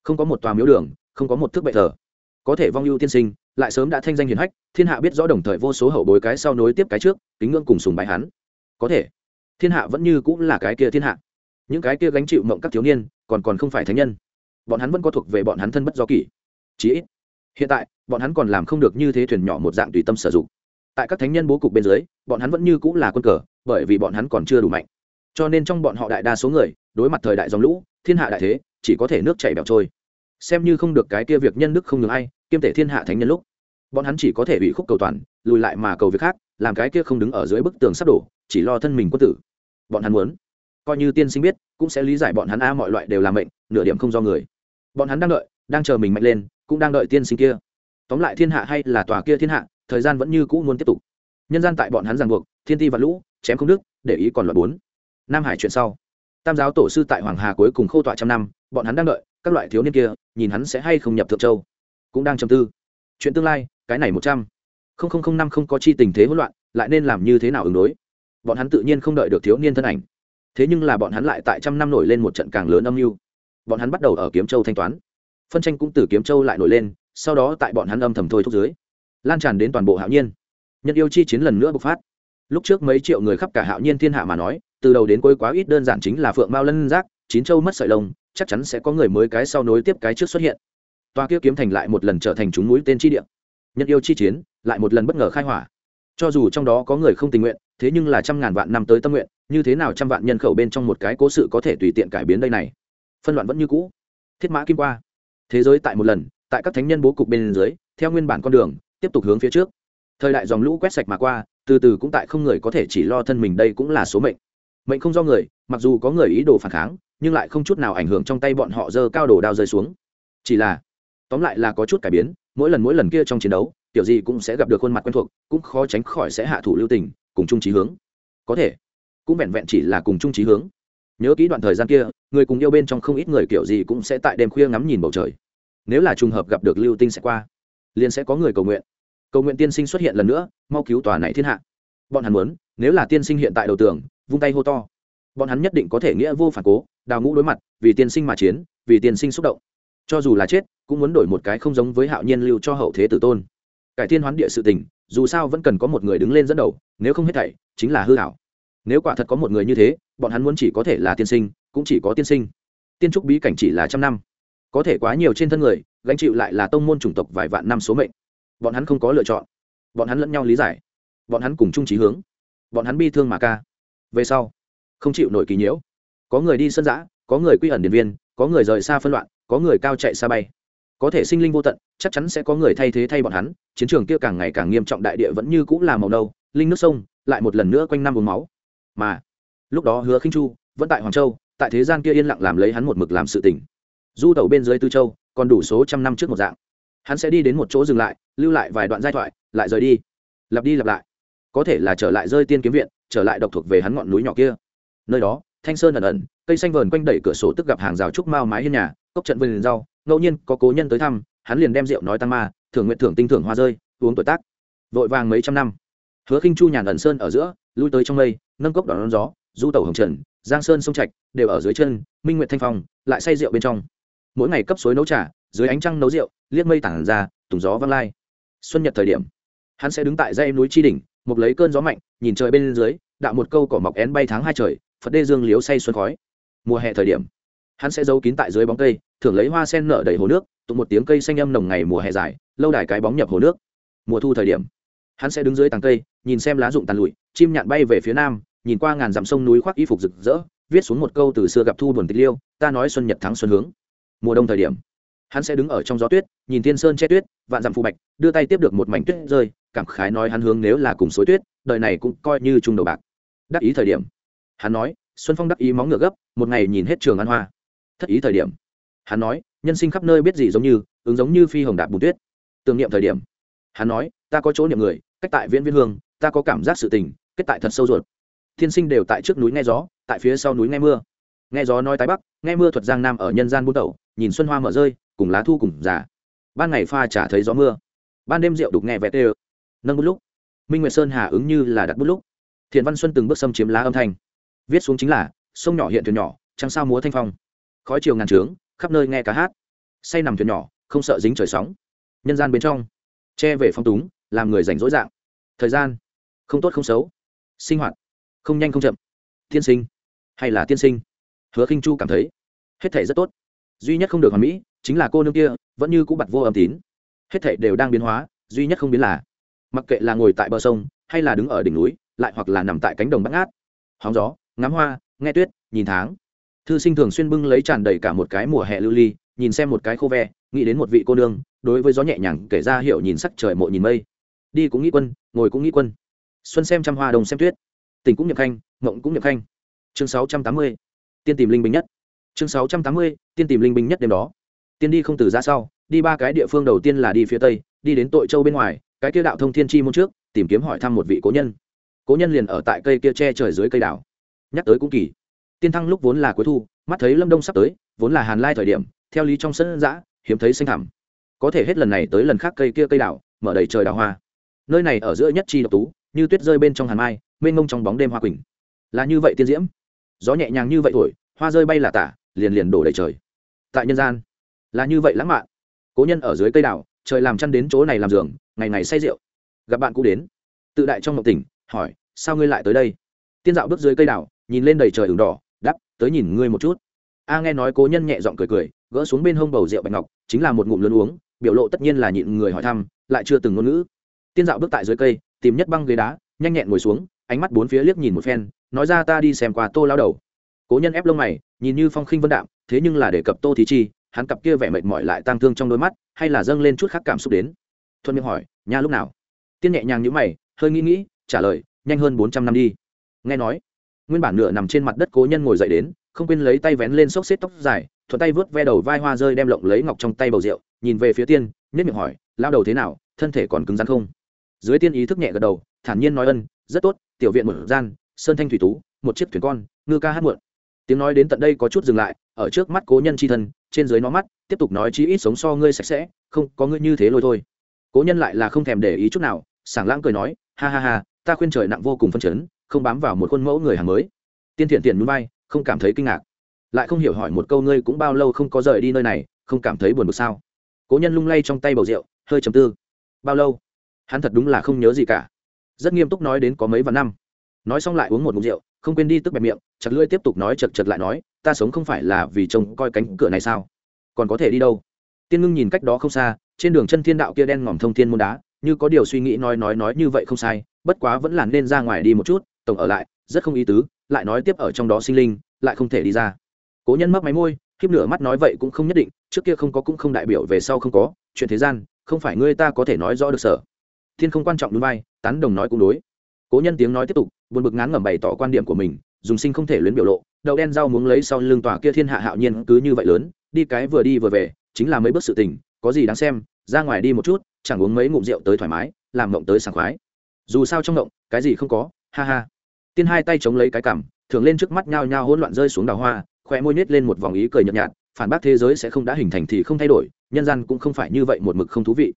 Không có một tòa miếu đường, không có một thước bệ thờ. Có thể vong ưu tiên sinh, lại sớm đã thanh danh hiền hách, thiên hạ biết rõ đồng thời vô số hậu bối cái sau nối tiếp cái trước, kính ngưỡng cùng sùng bái hắn. Có thể, thiên hạ vẫn như cũng là cái kia thiên hạ. Những cái kia gánh chịu mộng các thiếu niên, còn còn không phải thánh nhân. Bọn hắn vẫn có thuộc về bọn hắn thân bất do kỷ. Chí ít hiện tại, bọn hắn còn làm không được như thế thuyền nhỏ một dạng tùy tâm sử dụng. Tại các thánh nhân bố cục bên dưới, bọn hắn vẫn như cũng là quân cờ, bởi vì bọn hắn còn chưa đủ mạnh. Cho nên trong bọn họ đại đa số người, đối mặt thời đại dòng lũ, thiên hạ đại thế, chỉ có thể nước chảy bẹo trôi. Xem như không được cái kia việc nhân đức không ngừng ai, kiêm thể thiên hạ thánh nhân lúc. Bọn hắn chỉ có thể bị khúc cầu toàn, lùi lại mà cầu việc khác, làm cái kia không đứng ở dưới bức tường sắp đổ, chỉ lo thân mình quân tử. Bọn hắn muốn, coi như tiên sinh biết, cũng sẽ lý giải bọn hắn a mọi loại đều làm mệnh, nửa điểm không do người. Bọn hắn đang đợi, đang chờ mình mạnh lên cũng đang đợi tiên sinh kia. Tóm lại thiên hạ hay là tòa kia thiên hạ, thời gian vẫn như cũ muốn tiếp tục. Nhân gian tại bọn hắn ràng buộc, thiên ti và lũ, chém không đức để ý còn loại bốn. Nam hải chuyện sau. Tam giáo tổ sư tại hoàng hà cuối cùng khâu tọa trăm năm, bọn hắn đang đợi, các loại thiếu niên kia, nhìn hắn sẽ hay không nhập thượng châu. Cũng đang trầm tư. Chuyện tương lai, cái này một trăm. Linh năm không có chi tình thế hỗn loạn, lại nên làm như thế nào ứng đối? Bọn hắn tự nhiên không đợi được thiếu niên thân ảnh. Thế nhưng là bọn hắn lại tại trăm năm nổi lên một trận càng lớn âm mưu. Bọn hắn bắt đầu ở kiếm châu thanh toán phân tranh cũng từ kiếm châu lại nổi lên, sau đó tại bọn hắn âm thầm thôi thúc dưới, lan tràn đến toàn bộ hạo nhiên. Nhân yêu chi chiến lần nữa bộc phát. Lúc trước mấy triệu người khắp cả hạo nhiên thiên hạ mà nói, từ đầu đến cuối quá ít đơn giản chính là phượng mao lân giác, chín châu mất sợi lông, chắc chắn sẽ có người mới cái sau nối tiếp cái trước xuất hiện. Toa kia kiếm thành lại một lần trở thành chúng núi tên chi địa. Nhân yêu chi chiến, lại một lần bất ngờ khai hỏa. Cho dù trong đó có người không tình nguyện, thế nhưng là trăm ngàn vạn năm tới tâm nguyện, như thế nào trăm vạn nhân khẩu bên trong một cái cố sự có thể tùy tiện cải biến đây này? Phân loạn vẫn như cũ. Thiết mã kim qua thế giới tại một lần, tại các thánh nhân bố cục bên dưới, theo nguyên bản con đường, tiếp tục hướng phía trước. Thời đại dòng lũ quét sạch mà qua, từ từ cũng tại không người có thể chỉ lo thân mình đây cũng là số mệnh. Mệnh không do người, mặc dù có người ý đồ phản kháng, nhưng lại không chút nào ảnh hưởng trong tay bọn họ dơ cao đồ đao rơi xuống. Chỉ là, tóm lại là có chút cải biến, mỗi lần mỗi lần kia trong chiến đấu tiểu gì cũng sẽ gặp được khuôn mặt quen thuộc, cũng khó tránh khỏi sẽ hạ thủ lưu tình, cùng chung trí hướng. Có thể, cũng vẹn vẹn chỉ là cùng chung trí hướng nhớ kỹ đoạn thời gian kia, người cùng yêu bên trong không ít người kiểu gì cũng sẽ tại đêm khuya ngắm nhìn bầu trời. Nếu là trùng hợp gặp được lưu tinh sẽ qua, liền sẽ có người cầu nguyện. Cầu nguyện tiên sinh xuất hiện lần nữa, mau cứu tòa này thiên hạ. Bọn hắn muốn, nếu là tiên sinh hiện tại đầu tường, vung tay hô to. Bọn hắn nhất định có thể nghĩa vô phản cố, đào ngũ đối mặt, vì tiên sinh mà chiến, vì tiên sinh xúc động. Cho dù là chết, cũng muốn đổi một cái không giống với hạo nhiên lưu cho hậu thế tử tôn. Cải thiên hoán địa sự tình, dù sao vẫn cần có một người đứng lên dẫn đầu, nếu không hết thảy, chính là hư hảo nếu quả thật có một người như thế, bọn hắn muốn chỉ có thể là tiên sinh, cũng chỉ có tiên sinh. Tiên trúc bí cảnh chỉ là trăm năm. Có thể quá nhiều trên thân người, gánh chịu lại là tông môn chủng tộc vài vạn năm số mệnh. Bọn hắn không có lựa chọn. Bọn hắn lẫn nhau lý giải. Bọn hắn cùng chung trí hướng. Bọn hắn bi thương mà ca. Về sau, không chịu nổi kỳ nhiễu. Có người đi sân giã, có người quy ẩn điện viên, có người rời xa phân loạn, có người cao chạy xa bay. Có thể sinh linh vô tận, chắc chắn sẽ có người thay thế thay bọn hắn. Chiến trường kia càng ngày càng nghiêm trọng, đại địa vẫn như cũng là màu nâu, linh nước sông, lại một lần nữa quanh năm vùng máu mà lúc đó hứa khinh chu vẫn tại hoàng châu tại thế gian kia yên lặng làm lấy hắn một mực làm sự tỉnh du tẩu bên dưới tư châu còn đủ số trăm năm trước một dạng hắn sẽ đi đến một chỗ dừng lại lưu lại vài đoạn giai thoại lại rời đi lặp đi lặp lại có thể là trở lại rơi tiên kiếm viện trở lại độc thuộc về hắn ngọn núi nhỏ kia nơi đó thanh sơn ẩn ẩn cây xanh vờn quanh đẩy cửa sổ tức gặp hàng rào trúc mao mái hiên nhà cốc trận vườn rau ngẫu nhiên có cố nhân tới thăm hắn liền đem rượu nói tăng ma thường nguyện thưởng tinh thưởng hoa rơi uống tuổi tác vội vàng mấy trăm năm hứa khinh chu nhàn ẩn sơn ở giữa, lui tới trong mây, nâng cốc đón gió, du tẩu hồng trần, giang sơn sông trạch đều ở dưới chân, minh nguyện thanh phong, lại say rượu bên trong. Mỗi ngày cấp suối nấu trà, dưới ánh trăng nấu rượu, liếc mây tảng ra, tùng gió văng lai. Xuân nhật thời điểm, hắn sẽ đứng tại dây núi tri đỉnh một lấy cơn gió mạnh, nhìn trời bên dưới, đạo một câu cỏ mọc én bay tháng hai trời, phật đê dương liếu say xuân khói. Mùa hè thời điểm, hắn sẽ giấu kín tại dưới bóng cây thường lấy hoa sen nở đầy hồ nước, tụng một tiếng cây xanh âm nồng ngày mùa hè dài, lâu đài cái bóng nhập hồ nước. Mùa thu thời điểm, hắn sẽ đứng dưới tàng cây nhìn xem lá rụng tàn lụi, chim nhạn bay về phía nam, nhìn qua ngàn dặm sông núi khoác y phục rực rỡ, viết xuống một câu từ xưa gặp thu buồn tịch liêu, ta nói xuân nhật thắng xuân hướng. Mùa đông thời điểm, hắn sẽ đứng ở trong gió tuyết, nhìn thiên sơn che tuyết, vạn dặm phù bạch, đưa tay tiếp được một mảnh tuyết rơi, cảm khái nói hắn hướng nếu là cùng suối tuyết, đời này cũng coi như trung đầu bạc. Đắc ý thời điểm, hắn nói, xuân phong đắc ý móng ngựa gấp, một ngày nhìn hết trường ăn hoa. Thất ý thời điểm, hắn nói, nhân sinh khắp nơi biết gì giống như, ứng giống như phi hồng đạp bùn tuyết. Tưởng niệm thời điểm, hắn nói, ta có chỗ niệm người, cách tại viễn viên hương ta có cảm giác sự tình, kết tại thật sâu ruột. Thiên sinh đều tại trước núi nghe gió, tại phía sau núi nghe mưa. Nghe gió nói tái bắc, nghe mưa thuật giang nam ở nhân gian buôn tẩu, nhìn xuân hoa mở rơi, cùng lá thu cùng già. Ban ngày pha chả thấy gió mưa. Ban đêm rượu đục nghe vẹt ê nâng bút lúc. Minh nguyệt sơn hà ứng như là đặt bút lúc. Thiện văn xuân từng bước xâm chiếm lá âm thanh. Viết xuống chính là, sông nhỏ hiện thuyền nhỏ, trăng sao múa thanh phong. Khói chiều ngàn trướng, khắp nơi nghe cá hát. Say nằm thuyền nhỏ, không sợ dính trời sóng. Nhân gian bên trong, che về phong túng, làm người rảnh rỗi dạng. Thời gian không tốt không xấu. Sinh hoạt, không nhanh không chậm. Tiên sinh, hay là tiên sinh? Hứa khinh chu cảm thấy, hết thể rất tốt. Duy nhất không được hoàn mỹ, chính là cô nương kia, vẫn như cũ bặt vô âm tín. Hết thể đều đang biến hóa, duy nhất không biến là, mặc kệ là ngồi tại bờ sông, hay là đứng ở đỉnh núi, lại hoặc là nằm tại cánh đồng bắt ngát. Hóng gió, ngắm hoa, nghe tuyết, nhìn tháng. Thư sinh thường xuyên bưng lấy tràn đầy cả một cái mùa hè lưu ly, nhìn xem một cái khô ve, nghĩ đến một vị cô nương, đối với gió nhẹ nhàng kể ra hiệu nhìn sắc trời mộ nhìn mây. Đi cũng nghĩ quân, ngồi cũng nghĩ quân xuân xem trăm hoa đồng xem tuyết. Tình cũng nhập khanh, mộng cũng nhập khanh. Chương sáu trăm tám mươi, tiên tìm linh binh nhất. Chương sáu trăm tám mươi, tiên tìm linh binh nhất đêm đó. Tiên đi không từ ra sau, đi ba cái địa phương đầu tiên là đi phía tây, đi đến tội châu bên ngoài, cái kia đạo thông thiên chi môn trước, tìm kiếm hỏi thăm một vị cố nhân. Cố nhân liền ở tại cây kia che trời dưới cây đảo. Nhắc tới cũng kỳ. Tiên thăng lúc vốn là cuối thu, mắt thấy lâm đông sắp tới, vốn là hàn lai thời điểm, theo lý trong sân giã hiếm thấy xanh thẳm. Có thể hết lần này tới lần khác cây kia cây đảo, mở đầy trời đào hoa. Nơi này ở giữa nhất chi độc tú như tuyết rơi bên trong hàn mai, mênh mông trong bóng đêm hoa quỳnh. Là như vậy tiên diễm. Gió nhẹ nhàng như vậy thổi, hoa rơi bay là tả, liền liền đổ đầy trời. Tại nhân gian, là như vậy lãng mạn. Cố nhân ở dưới cây đảo, trời làm chăn đến chỗ này làm giường, ngày ngày say rượu. Gặp bạn cũ đến, tự đại trong ngọc tỉnh, hỏi, sao ngươi lại tới đây? Tiên dạo bước dưới cây đảo, nhìn lên đầy trời ửng đỏ đắp tới nhìn ngươi một chút. A nghe nói cố nhân nhẹ giọng cười cười, gỡ xuống bên hông bầu rượu bạch ngọc, chính là một ngụm lớn uống, biểu lộ tất nhiên là nhịn người hỏi thăm, lại chưa từng ngôn ngữ. Tiên dạo bước tại dưới cây tìm nhất băng ghế đá, nhanh nhẹn ngồi xuống, ánh mắt bốn phía liếc nhìn một phen, nói ra ta đi xem qua tô lao đầu. Cố nhân ép lông mày, nhìn như phong khinh vân đạm, thế nhưng là để cập tô thí chi, hắn cặp kia vẻ mệt mỏi lại tang thương trong đôi mắt, hay là dâng lên chút khác cảm xúc đến. Thuận miệng hỏi, nha, lúc nào? Tiên nhẹ nhàng nhữ mày, hơi nghĩ nghĩ, trả lời, nhanh hơn bốn trăm năm đi. Nghe nói, nguyên bản nửa nằm trên mặt đất cố nhân ngồi dậy đến, không quên lấy tay vén lên xốc xếp tóc dài, thuận tay vớt ve đầu vai hoa rơi đem lộng lấy ngọc trong tay bầu rượu, nhìn về phía tiên nhất miệng hỏi, lao đầu thế nào, thân thể còn cứng rắn không? Dưới tiên ý thức nhẹ gật đầu, thản nhiên nói ân, rất tốt, tiểu viện một gian, sơn thanh thủy tú, một chiếc thuyền con, ngư ca hát muộn. Tiếng nói đến tận đây có chút dừng lại, ở trước mắt cố nhân c h i thân, trên dưới nó mắt, tiếp tục nói chi ít sống so ngươi sạch sẽ, không có ngươi như thế lôi thôi. Cố nhân lại là không thèm để ý chút nào, sảng lãng cười nói, ha ha ha, ta khuyên trời nặng vô cùng phân chấn, không bám vào một khuôn mẫu người hàng mới. Tiên thiện tiền núi bay không cảm thấy kinh ngạc. Lại không hiểu hỏi một câu ngươi cũng bao lâu không có rời đi nơi này, không cảm thấy buồn bực sao? Cố nhân lung lay trong tay bầu rượu, hơi chầm tư. Bao lâu? Hắn thật đúng là không nhớ gì cả. Rất nghiêm túc nói đến có mấy vạn năm. Nói xong lại uống một mục rượu, không quên đi tức bẹp miệng chặt lưỡi tiếp tục nói chật chật lại nói, ta sống không phải là vì trông coi cánh cửa này sao? Còn có thể đi đâu? Tiên ngưng nhìn cách đó không xa, trên đường chân thiên đạo kia đen ngòm thông thiên môn đá, như có điều suy nghĩ nói nói nói như vậy không sai, bất quá vẫn là nên ra ngoài đi một chút, tổng ở lại, rất không ý tứ, lại nói tiếp ở trong đó sinh linh, lại không thể đi ra. Cố nhân mắc máy môi, khiếp nửa mắt nói vậy cũng không nhất định, trước kia không có cũng không đại biểu về sau không có, chuyện thế gian, không phải ngươi ta có thể nói rõ được sở thiên không quan trọng đúng vai tán đồng nói cũng đối. Cố nhân tiếng nói tiếp tục, buồn bực ngán ngẩm bày tỏ quan điểm của mình, dùng sinh không thể luyến biểu lộ, đậu đen rau muốn lấy sau lưng tòa kia thiên hạ hạo nhiên cứ như vậy lớn, đi cái vừa đi vừa về, chính là mấy bước sự tình, có gì đáng xem, ra ngoài đi một chút, chẳng uống mấy ngụm rượu tới thoải mái, làm mộng tới sảng khoái. Dù sao trong mộng, cái gì không có, ha ha. Tiên hai tay chống lấy cái cằm, thường lên trước mắt nhao nhao hỗn loạn rơi xuống đào hoa, khóe môi nhếch lên một vòng ý cười nhợt nhạt, phản bác thế giới sẽ không đã hình thành thì không thay đổi, nhân gian cũng không phải như vậy một mực không thú vị.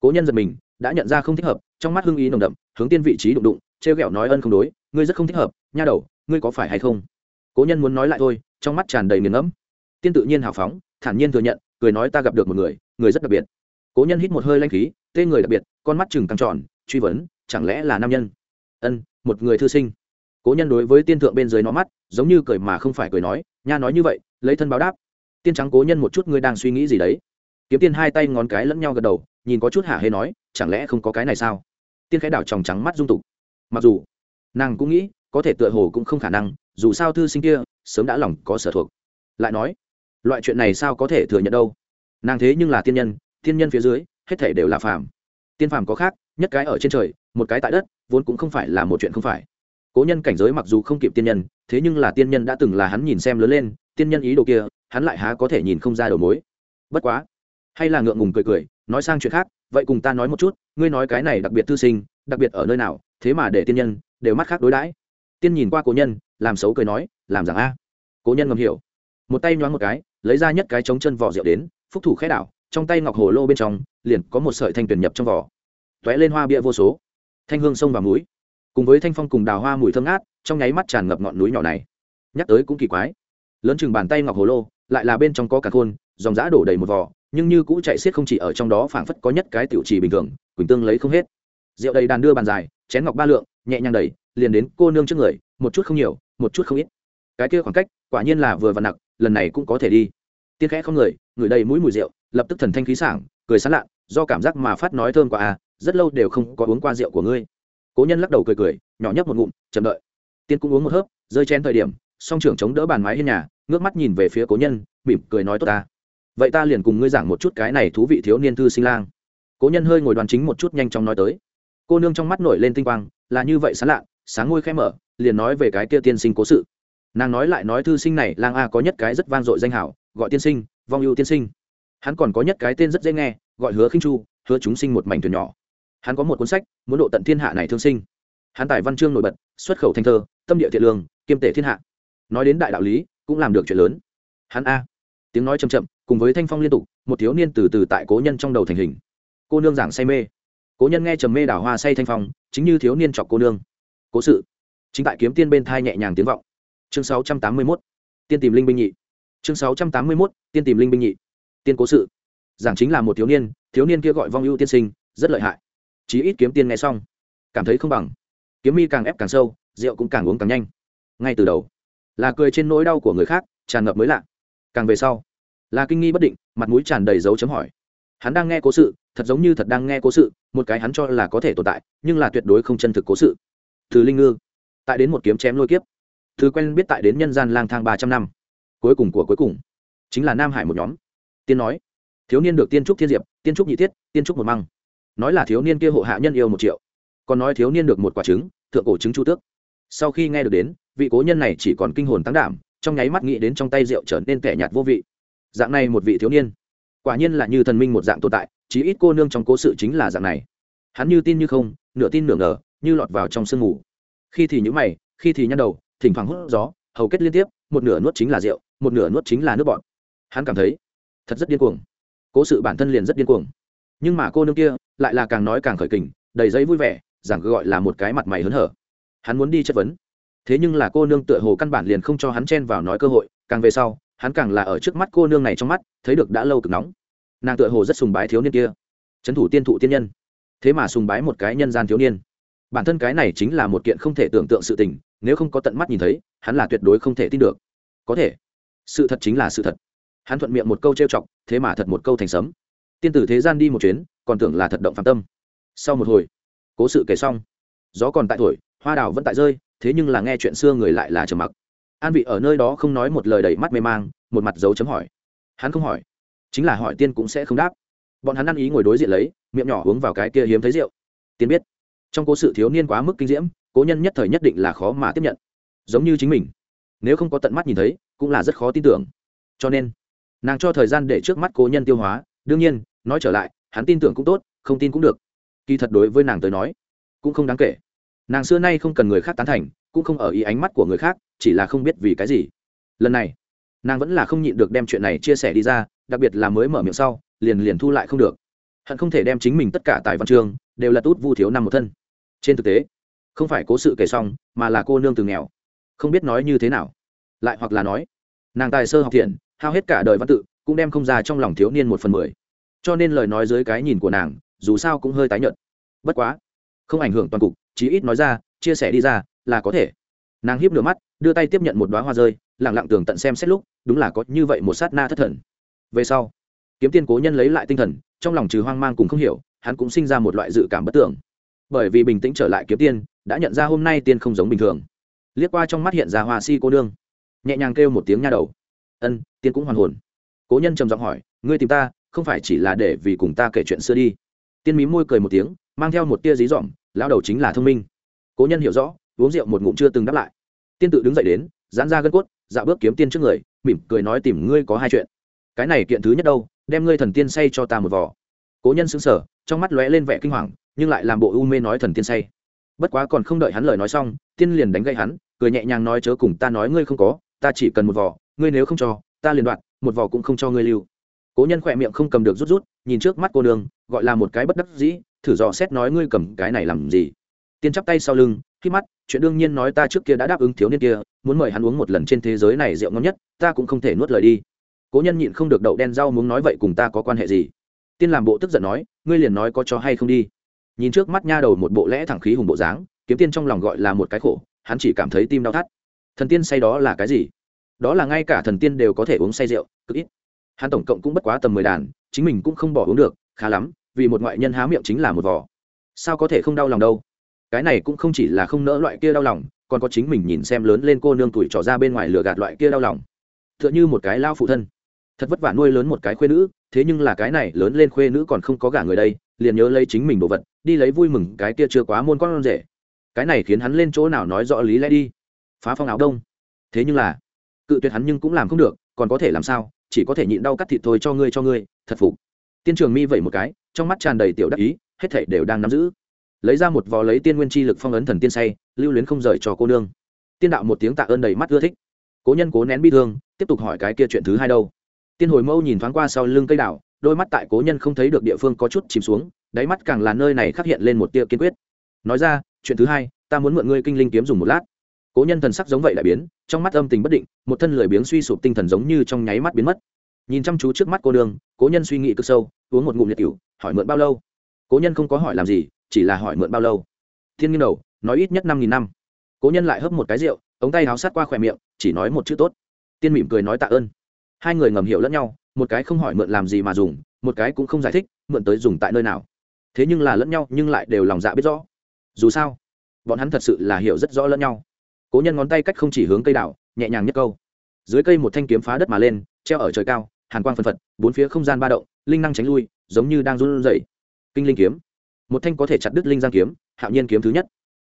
Cố nhân giật mình đã nhận ra không thích hợp, trong mắt hưng ý nồng đậm, hướng tiên vị trí đụng đụng, trêu ghẹo nói ân không đối, ngươi rất không thích hợp, nha đầu, ngươi có phải hay không? Cố nhân muốn nói lại thôi, trong mắt tràn đầy nghiền ngẫm. Tiên tự nhiên hào phóng, thản nhiên thừa nhận, cười nói ta gặp được một người người rất đặc biệt. Cố nhân hít một hơi lanh khí tên người đặc biệt, con mắt chừng căng tròn, truy vấn, chẳng lẽ là nam nhân? Ân, một người thư sinh. Cố nhân đối với tiên thượng bên dưới nó mắt, giống như cười mà không phải cười nói, nha nói như vậy, lấy thân báo đáp. Tiên trắng cố nhân một chút, ngươi đang suy nghĩ gì đấy? Kiếm tiên hai tay ngón cái lẫn nhau gật đầu, nhìn có chút hả hê nói chẳng lẽ không có cái này sao? Tiên khẽ đảo tròng trắng mắt dung tục. Mặc dù, nàng cũng nghĩ, có thể tựa hồ cũng không khả năng, dù sao thư sinh kia, sớm đã lòng có sở thuộc. Lại nói, loại chuyện này sao có thể thừa nhận đâu? Nàng thế nhưng là tiên nhân tiên nhân phía dưới, hết thể đều là phàm. Tiên phàm có khác, nhất cái ở trên trời, một cái tại đất, vốn cũng không phải là một chuyện không phải. Cố nhân cảnh giới mặc dù không kịp tiên nhân, thế nhưng là tiên nhân đã từng là hắn nhìn xem lớn lên, tiên nhân ý đồ kia, hắn lại há có thể nhìn không ra đầu mối. Bất quá, hay là ngượng ngùng cười cười, nói sang chuyện khác vậy cùng ta nói một chút, ngươi nói cái này đặc biệt thư sinh, đặc biệt ở nơi nào, thế mà để tiên nhân, đều mắt khác đối đãi. Tiên nhìn qua cố nhân, làm xấu cười nói, làm rằng a. Cố nhân ngầm hiểu. Một tay nhoáng một cái, lấy ra nhất cái trống chân vỏ rượu đến, phúc thủ khẽ đảo, trong tay ngọc hồ lô bên trong, liền có một sợi thanh tuyển nhập trong vỏ. Tóe lên hoa bia vô số. Thanh hương sông và múi cùng với thanh phong cùng đào hoa mùi thơm ngát, trong nháy mắt tràn ngập ngọn núi nhỏ này. Nhắc tới cũng kỳ quái. Lớn chừng bàn tay ngọc hồ lô, lại là bên trong có cả khôn, dòng giã đổ đầy một vỏ nhưng như cũ chạy xiết không chỉ ở trong đó phảng phất có nhất cái tiểu trì bình thường, quỳnh tương lấy không hết. Rượu đầy đàn đưa bàn dài, chén ngọc ba lượng, nhẹ nhàng đầy liền đến cô nương trước người, một chút không nhiều, một chút không ít. Cái kia khoảng cách, quả nhiên là vừa và nặng, lần này cũng có thể đi. Tiên khẽ không người người đầy mũi mùi rượu, lập tức thần thanh khí sảng, cười sán lạ, do cảm giác mà phát nói thơm quá à rất lâu đều không có uống qua rượu của ngươi. Cố nhân lắc đầu cười cười, nhỏ nhấp một ngụm, chậm đợi. Tiên cũng uống một hớp, rơi chén thời điểm, song trưởng chống đỡ bàn mái hiên nhà, ngước mắt nhìn về phía cố nhân, mỉm cười nói tốt ta vậy ta liền cùng ngươi giảng một chút cái này thú vị thiếu niên thư sinh lang. Cố nhân hơi ngồi đoàn chính một chút nhanh chóng nói tới. Cô nương trong mắt nổi lên tinh quang, là như vậy sán lạ, sáng ngôi khẽ mở, liền nói về cái kia tiên sinh cố sự. Nàng nói lại nói thư sinh này, lang a có nhất cái rất vang dội danh hảo, gọi tiên sinh, vong ưu tiên sinh. Hắn còn có nhất cái tên rất dễ nghe, gọi hứa khinh chu, hứa chúng sinh một mảnh thuyền nhỏ. Hắn có một cuốn sách, muốn độ tận thiên hạ này thương sinh. Hắn tài văn chương nổi bật, xuất khẩu thanh thơ, tâm địa thiện lương, kiêm tể thiên hạ. Nói đến đại đạo lý, cũng làm được chuyện lớn. Hắn a tiếng nói chậm chậm, cùng với thanh phong liên tục, một thiếu niên từ từ tại cố nhân trong đầu thành hình. Cô nương giảng say mê. Cố nhân nghe trầm mê đảo hoa say thanh phong, chính như thiếu niên chọc cô nương. Cố sự. Chính tại kiếm tiên bên thai nhẹ nhàng tiếng vọng. Chương sáu trăm tám mươi mốt. Tiên tìm linh binh nhị. Chương sáu trăm tám mươi mốt. Tiên tìm linh binh nhị. Tiên cố sự. Giảng chính là một thiếu niên thiếu niên kia gọi vong ưu tiên sinh, rất lợi hại. Chí ít kiếm tiên nghe xong, cảm thấy không bằng. Kiếm mi càng ép càng sâu, rượu cũng càng uống càng nhanh. Ngay từ đầu, là cười trên nỗi đau của người khác, tràn ngập mới lạ. Càng về sau là kinh nghi bất định, mặt mũi tràn đầy dấu chấm hỏi. Hắn đang nghe cố sự, thật giống như thật đang nghe cố sự, một cái hắn cho là có thể tồn tại, nhưng là tuyệt đối không chân thực cố sự. Thứ linh ngư, tại đến một kiếm chém lôi kiếp. Thứ quen biết tại đến nhân gian lang thang ba trăm năm. Cuối cùng của cuối cùng, chính là nam hải một nhóm. Tiên nói, thiếu niên được tiên trúc thiên diệp, tiên trúc nhị thiết, tiên trúc một măng. Nói là thiếu niên kia hộ hạ nhân yêu một triệu. Còn nói thiếu niên được một quả trứng, thượng cổ trứng chu tước. Sau khi nghe được đến, vị cố nhân này chỉ còn kinh hồn tăng đảm, trong nháy mắt nghĩ đến trong tay rượu trở nên kẻ nhạt vô vị dạng này một vị thiếu niên. Quả nhiên là như thần minh một dạng tồn tại, chí ít cô nương trong cố sự chính là dạng này. Hắn như tin như không, nửa tin nửa ngờ, như lọt vào trong sương mù. Khi thì nhũ mày, khi thì nhăn đầu, thỉnh thoảng hút gió, hầu kết liên tiếp, một nửa nuốt chính là rượu, một nửa nuốt chính là nước bọt. Hắn cảm thấy, thật rất điên cuồng. Cố sự bản thân liền rất điên cuồng. Nhưng mà cô nương kia lại là càng nói càng khởi kình, đầy giấy vui vẻ, giảng gọi là một cái mặt mày hớn hở. Hắn muốn đi chất vấn. Thế nhưng là cô nương tựa hồ căn bản liền không cho hắn chen vào nói cơ hội, càng về sau hắn càng là ở trước mắt cô nương này trong mắt, thấy được đã lâu cực nóng. Nàng tựa hồ rất sùng bái thiếu niên kia. Trấn thủ tiên thụ tiên nhân. Thế mà sùng bái một cái nhân gian thiếu niên. Bản thân cái này chính là một kiện không thể tưởng tượng sự tình, nếu không có tận mắt nhìn thấy, hắn là tuyệt đối không thể tin được. Có thể. Sự thật chính là sự thật. Hắn thuận miệng một câu trêu chọc, thế mà thật một câu thành sấm. Tiên tử thế gian đi một chuyến, còn tưởng là thật động phạm tâm. Sau một hồi, cố sự kể xong. Gió còn tại thổi, hoa đào vẫn tại rơi, thế nhưng là nghe chuyện xưa người lại là trầm mặc an vị ở nơi đó không nói một lời đầy mắt mê mang, một mặt dấu chấm hỏi. Hắn không hỏi. Chính là hỏi tiên cũng sẽ không đáp. Bọn hắn ăn ý ngồi đối diện lấy, miệng nhỏ uống vào cái kia hiếm thấy rượu. Tiên biết, trong cố sự thiếu niên quá mức kinh diễm, cố nhân nhất thời nhất định là khó mà tiếp nhận. Giống như chính mình. Nếu không có tận mắt nhìn thấy, cũng là rất khó tin tưởng. Cho nên, nàng cho thời gian để trước mắt cố nhân tiêu hóa. Đương nhiên, nói trở lại, hắn tin tưởng cũng tốt, không tin cũng được. Kỳ thật đối với nàng tới nói, cũng không đáng kể. Nàng xưa nay không cần người khác tán thành cũng không ở ý ánh mắt của người khác, chỉ là không biết vì cái gì. Lần này, nàng vẫn là không nhịn được đem chuyện này chia sẻ đi ra, đặc biệt là mới mở miệng sau, liền liền thu lại không được. Hận không thể đem chính mình tất cả tại văn chương, đều là tút vu thiếu năm một thân. Trên thực tế, không phải cố sự kể xong, mà là cô nương từ nghèo. Không biết nói như thế nào. Lại hoặc là nói, nàng tài sơ học thiện, hao hết cả đời văn tự, cũng đem không ra trong lòng thiếu niên một phần mười. Cho nên lời nói dưới cái nhìn của nàng, dù sao cũng hơi tái nhợt. Bất quá, không ảnh hưởng toàn cục, chí ít nói ra, chia sẻ đi ra là có thể. Nàng hiếp nửa mắt, đưa tay tiếp nhận một đoá hoa rơi lẳng lặng tường tận xem xét lúc, đúng là có như vậy một sát na thất thần. Về sau, kiếm tiên cố nhân lấy lại tinh thần, trong lòng trừ hoang mang cùng không hiểu, hắn cũng sinh ra một loại dự cảm bất tưởng. Bởi vì bình tĩnh trở lại kiếm tiên, đã nhận ra hôm nay tiên không giống bình thường. Liếc qua trong mắt hiện ra hoa si cô đương nhẹ nhàng kêu một tiếng nha đầu. Ân, tiên cũng hoàn hồn. Cố nhân trầm giọng hỏi, ngươi tìm ta, không phải chỉ là để vì cùng ta kể chuyện xưa đi? Tiên mí môi cười một tiếng, mang theo một tia dí dỏm, lão đầu chính là thông minh. Cố nhân hiểu rõ uống rượu một ngụm chưa từng đáp lại. Tiên tự đứng dậy đến, giãn ra gân cốt dạ bước kiếm tiên trước người, mỉm cười nói tìm ngươi có hai chuyện. Cái này kiện thứ nhất đâu, đem ngươi thần tiên say cho ta một vỏ cố nhân xứng sở trong mắt lóe lên vẻ kinh hoàng, nhưng lại làm bộ u mê nói thần tiên say. Bất quá còn không đợi hắn lời nói xong, tiên liền đánh gây hắn, cười nhẹ nhàng nói chớ cùng ta nói ngươi không có, ta chỉ cần một vỏ ngươi nếu không cho, ta liền đoạn, một vỏ cũng không cho ngươi lưu. Cố nhân khỏe miệng không cầm được rút rút, nhìn trước mắt cô đường gọi là một cái bất đắc dĩ, thử dò xét nói ngươi cầm cái này làm gì. Tiên chắp tay sau lưng khi mắt, chuyện đương nhiên nói ta trước kia đã đáp ứng thiếu niên kia, muốn mời hắn uống một lần trên thế giới này rượu ngon nhất, ta cũng không thể nuốt lời đi. Cố nhân nhịn không được đậu đen rau muốn nói vậy cùng ta có quan hệ gì? Tiên làm bộ tức giận nói, ngươi liền nói có cho hay không đi. Nhìn trước mắt nha đầu một bộ lẽ thẳng khí hùng bộ dáng, kiếm tiên trong lòng gọi là một cái khổ, hắn chỉ cảm thấy tim đau thắt. Thần tiên say đó là cái gì? Đó là ngay cả thần tiên đều có thể uống say rượu, cực ít. Hắn tổng cộng cũng bất quá tầm mười đàn, chính mình cũng không bỏ uống được, khá lắm, vì một ngoại nhân há miệng chính là một vỏ sao có thể không đau lòng đâu? Cái này cũng không chỉ là không nỡ loại kia đau lòng, còn có chính mình nhìn xem lớn lên cô nương tuổi trỏ ra bên ngoài lửa gạt loại kia đau lòng. T h ư ợ n h ư một cái lao phụ thân. Thật vất vả nuôi lớn một cái khuê nữ, thế nhưng là cái này lớn lên khuê nữ còn không có gả người đây, liền nhớ lấy chính mình đồ vật, đi lấy vui mừng cái kia chưa quá môn con rể. Cái này khiến hắn lên chỗ nào nói rõ lý lẽ đi. Phá phong áo đông. Thế nhưng là, cự tuyệt hắn nhưng cũng làm không được, còn có thể làm sao, chỉ có thể nhịn đau cắt thịt thôi cho ngươi cho ngươi, thật phục. Tiên trường mi vậy một cái, trong mắt tràn đầy tiểu đắc ý, hết thảy đều đang nắm giữ lấy ra một vò lấy tiên nguyên chi lực phong ấn thần tiên say, lưu luyến không rời cho cô nương. Tiên đạo một tiếng tạ ơn đầy mắt ưa thích. Cố nhân cố nén bi thương, tiếp tục hỏi cái kia chuyện thứ hai đâu. Tiên hồi mâu nhìn thoáng qua sau lưng cây đảo, đôi mắt tại cố nhân không thấy được địa phương có chút chìm xuống, đáy mắt càng là nơi này khắc hiện lên một tia kiên quyết. Nói ra, chuyện thứ hai, ta muốn mượn ngươi kinh linh kiếm dùng một lát. Cố nhân thần sắc giống vậy lại biến, trong mắt âm tình bất định, một thân lười biếng suy sụp tinh thần giống như trong nháy mắt biến mất. Nhìn chăm chú trước mắt cô đường cố nhân suy nghĩ cực sâu, uống một ngụm liệt cửu hỏi mượn bao lâu? Cố nhân không có hỏi làm gì, chỉ là hỏi mượn bao lâu. Thiên nghiêng đầu, nói ít nhất năm nghìn năm. Cố nhân lại hấp một cái rượu, ống tay háo sát qua khỏe miệng, chỉ nói một chữ tốt. Tiên mỉm cười nói tạ ơn. Hai người ngầm hiểu lẫn nhau, một cái không hỏi mượn làm gì mà dùng, một cái cũng không giải thích, mượn tới dùng tại nơi nào. Thế nhưng là lẫn nhau, nhưng lại đều lòng dạ biết rõ. Dù sao, bọn hắn thật sự là hiểu rất rõ lẫn nhau. Cố nhân ngón tay cách không chỉ hướng cây đảo, nhẹ nhàng nhất câu. Dưới cây một thanh kiếm phá đất mà lên, treo ở trời cao, hàn quang phân phật, bốn phía không gian ba động, linh năng tránh lui, giống như đang run rẩy kinh linh kiếm. Một thanh có thể chặt đứt linh giang kiếm, hạo nhiên kiếm thứ nhất.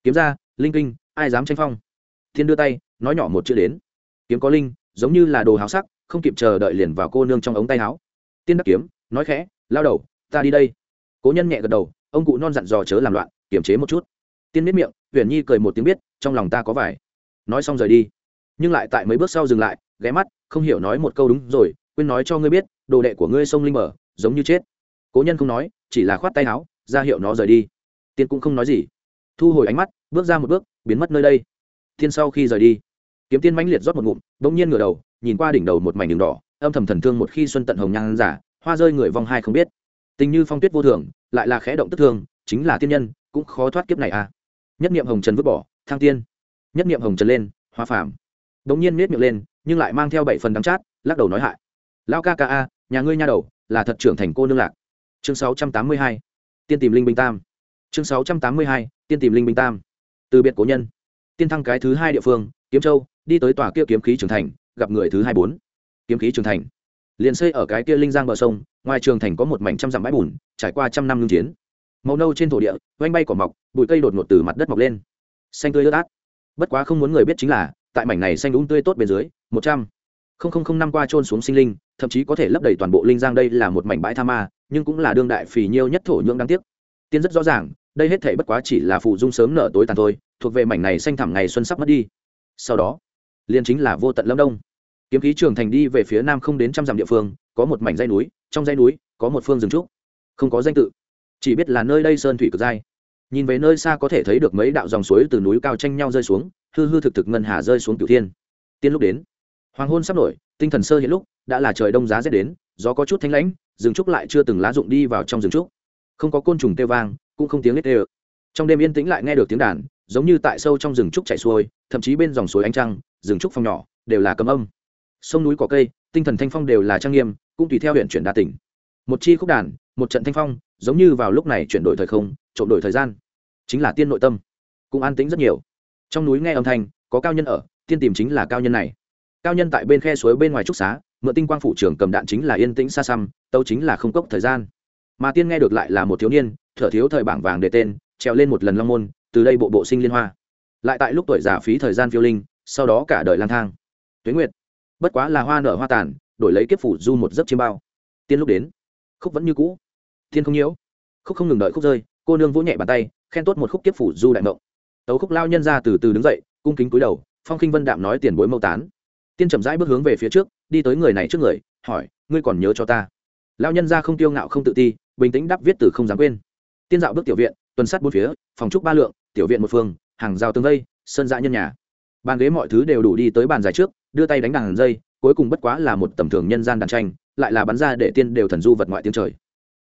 Kiếm ra, linh kinh, ai dám tranh phong? Thiên đưa tay, nói nhỏ một chữ đến. Kiếm có linh, giống như là đồ háo sắc, không kịp chờ đợi liền vào cô nương trong ống tay áo. Tiên đắc kiếm, nói khẽ, lao đầu, ta đi đây. Cố nhân nhẹ gật đầu, ông cụ non dặn dò chớ làm loạn, kiềm chế một chút. Tiên miết miệng, huyền nhi cười một tiếng biết, trong lòng ta có vải nói xong rời đi. Nhưng lại tại mấy bước sau dừng lại, ghé mắt, không hiểu nói một câu đúng rồi, quên nói cho ngươi biết, đồ đệ của ngươi sông linh mở, giống như chết. Cố nhân không nói chỉ là khoát tay áo, ra hiệu nó rời đi. Tiên cũng không nói gì. Thu hồi ánh mắt, bước ra một bước, biến mất nơi đây. Thiên sau khi rời đi, kiếm tiên mãnh liệt rót một ngụm, bỗng nhiên ngửa đầu, nhìn qua đỉnh đầu một mảnh đường đỏ, âm thầm thần thương một khi xuân tận hồng nhan giả, hoa rơi người vong hai không biết. Tình như phong tuyết vô thường, lại là khẽ động tức thương, chính là tiên nhân, cũng khó thoát kiếp này à. Nhất niệm hồng trần vứt bỏ thang tiên. Nhất niệm hồng trần lên hoa phàm. Bỗng nhiên nết miệng lên, nhưng lại mang theo bảy phần đắng chát, lắc đầu nói hại. Lao ca ca a, nhà ngươi nha đầu, là thật trưởng thành cô nương lạc chương sáu trăm tám mươi hai, tiên tìm linh binh tam. Chương sáu trăm tám mươi hai, tiên tìm linh binh tam. Từ biệt cố nhân. Tiên thăng cái thứ hai địa phương, kiếm châu, đi tới tòa kia kiếm khí trưởng thành, gặp người thứ hai bốn. Kiếm khí trường thành. Liền xây ở cái kia linh giang bờ sông, ngoài trường thành có một mảnh trăm dặm bãi bùn, trải qua trăm năm ngưng chiến. Màu nâu trên thổ địa oanh bay cỏ mọc, bụi cây đột ngột từ mặt đất mọc lên. Xanh tươi ướt át. Bất quá không muốn người biết chính là, tại mảnh này xanh đúng tươi tốt bên dưới, một trăm linh năm qua trôn xuống sinh linh, thậm chí có thể lấp đầy toàn bộ linh giang đây là một mảnh bãi tha ma nhưng cũng là đương đại phì nhiêu nhất thổ nhưỡng đáng tiếc. Tiên rất rõ ràng, đây hết thể bất quá chỉ là phụ dung sớm nở tối tàn thôi, thuộc về mảnh này xanh thẳm ngày xuân sắp mất đi. Sau đó, liền chính là vô tận lâm đông. Kiếm khí trường thành đi về phía nam không đến trăm dặm địa phương, có một mảnh dây núi, trong dây núi, có một phương rừng trúc. Không có danh tự, chỉ biết là nơi đây sơn thủy cực dai. Nhìn về nơi xa có thể thấy được mấy đạo dòng suối từ núi cao tranh nhau rơi xuống, hư hư thực thực ngân hà rơi xuống cửu thiên. Tiên lúc đến, hoàng hôn sắp nổi, tinh thần sơ hiện lúc, đã là trời đông giá rét đến, gió có chút thanh lãnh rừng trúc lại chưa từng lá dụng đi vào trong rừng trúc. Không có côn trùng kêu vang, cũng không tiếng lết ê trong đêm yên tĩnh lại nghe được tiếng đàn, giống như tại sâu trong rừng trúc chạy xuôi, thậm chí bên dòng suối ánh trăng, rừng trúc phong nhỏ, đều là cầm âm. Sông núi cỏ cây, tinh thần thanh phong đều là trang nghiêm, cũng tùy theo huyện chuyển đa tỉnh. Một chi khúc đàn, một trận thanh phong, giống như vào lúc này chuyển đổi thời không, trộm đổi thời gian. Chính là tiên nội tâm. Cũng an tĩnh rất nhiều. Trong núi nghe âm thanh, có cao nhân ở, tiên tìm chính là cao nhân này. Cao nhân tại bên khe suối bên ngoài trúc xá mượn tinh quang phủ trưởng cầm đạn chính là yên tĩnh xa xăm tâu chính là không cốc thời gian. Mà tiên nghe được lại là một thiếu niên, thở thiếu thời bảng vàng để tên, trèo lên một lần long môn, từ đây bộ bộ sinh liên hoa. Lại tại lúc tuổi già phí thời gian phiêu linh, sau đó cả đời lang thang. Tuế nguyệt, bất quá là hoa nở hoa tàn, đổi lấy kiếp phủ du một giấc chiêm bao. Tiên lúc đến, khúc vẫn như cũ. Tiên không nhiễu. Khúc không ngừng đợi khúc rơi, cô nương vỗ nhẹ bàn tay, khen tốt một khúc kiếp phủ du đại mộng. Tấu khúc lao nhân ra từ từ đứng dậy, cung kính cúi đầu, phong khinh vân đạm nói tiền bối mâu tán tiên chậm rãi bước hướng về phía trước, đi tới người này trước người, hỏi, ngươi còn nhớ cho ta? Lao nhân ra không tiêu ngạo không tự ti, bình tĩnh đáp viết từ không dám quên. Tiên dạo bước tiểu viện, tuần sát bốn phía, phòng trúc ba lượng, tiểu viện một phương, hàng rào tương vây, sơn dã nhân nhà. Bàn ghế mọi thứ đều đủ đi tới bàn dài trước, đưa tay đánh đàn dây, cuối cùng bất quá là một tầm thường nhân gian đàn tranh, lại là bắn ra để tiên đều thần du vật ngoại tiếng trời.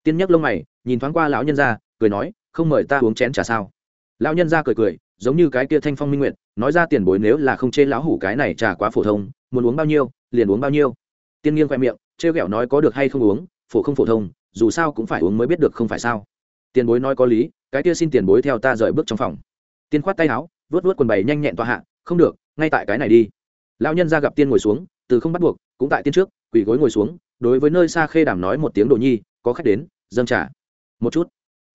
Tiên nhấc lông mày, nhìn thoáng qua lão nhân ra, cười nói, không mời ta uống chén trà sao? Lão nhân ra cười cười, giống như cái kia thanh phong minh nguyện nói ra tiền bối nếu là không chê lão hủ cái này trà quá phổ thông muốn uống bao nhiêu, liền uống bao nhiêu. Tiên nghiêng khoe miệng, trêu ghẹo nói có được hay không uống, phổ không phổ thông, dù sao cũng phải uống mới biết được không phải sao. Tiền bối nói có lý, cái kia xin tiền bối theo ta rời bước trong phòng. Tiên khoát tay áo vớt vớt quần bày nhanh nhẹn tọa hạ, không được, ngay tại cái này đi. Lão nhân ra gặp tiên ngồi xuống, từ không bắt buộc, cũng tại tiên trước, quỳ gối ngồi xuống, đối với nơi xa khê đàm nói một tiếng đồ nhi, có khách đến, dâng trả một chút.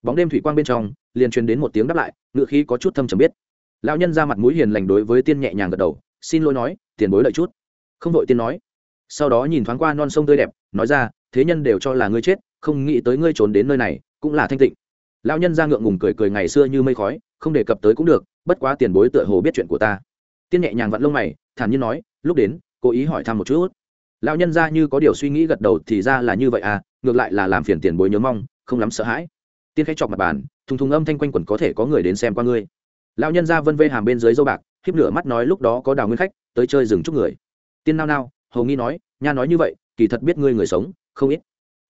Bóng đêm thủy quang bên trong, liền truyền đến một tiếng đáp lại ngựa khí có chút thâm trầm biết. Lão nhân ra mặt mũi hiền lành đối với tiên nhẹ nhàng gật đầu, xin lỗi nói, tiền bối lợi chút không đội tiên nói. Sau đó nhìn thoáng qua non sông tươi đẹp, nói ra, thế nhân đều cho là ngươi chết, không nghĩ tới ngươi trốn đến nơi này, cũng là thanh tịnh. Lão nhân ra ngượng ngùng cười cười ngày xưa như mây khói, không đề cập tới cũng được, bất quá tiền bối tựa hồ biết chuyện của ta. Tiên nhẹ nhàng vặn lông mày, thản nhiên nói, lúc đến, cố ý hỏi thăm một chút. Lão nhân ra như có điều suy nghĩ gật đầu thì ra là như vậy à ngược lại là làm phiền tiền bối nhớ mong, không lắm sợ hãi. Tiên khách chọc mặt bàn, thùng thùng âm thanh quanh quẩn có thể có người đến xem qua ngươi. Lão nhân ra vân vê hàm bên dưới dâu bạc, khiếp lửa mắt nói lúc đó có đào nguyên khách, tới chơi dừng chúc người tiên nao nao, hầu nghi nói, nha nói như vậy, kỳ thật biết ngươi người sống, không ít.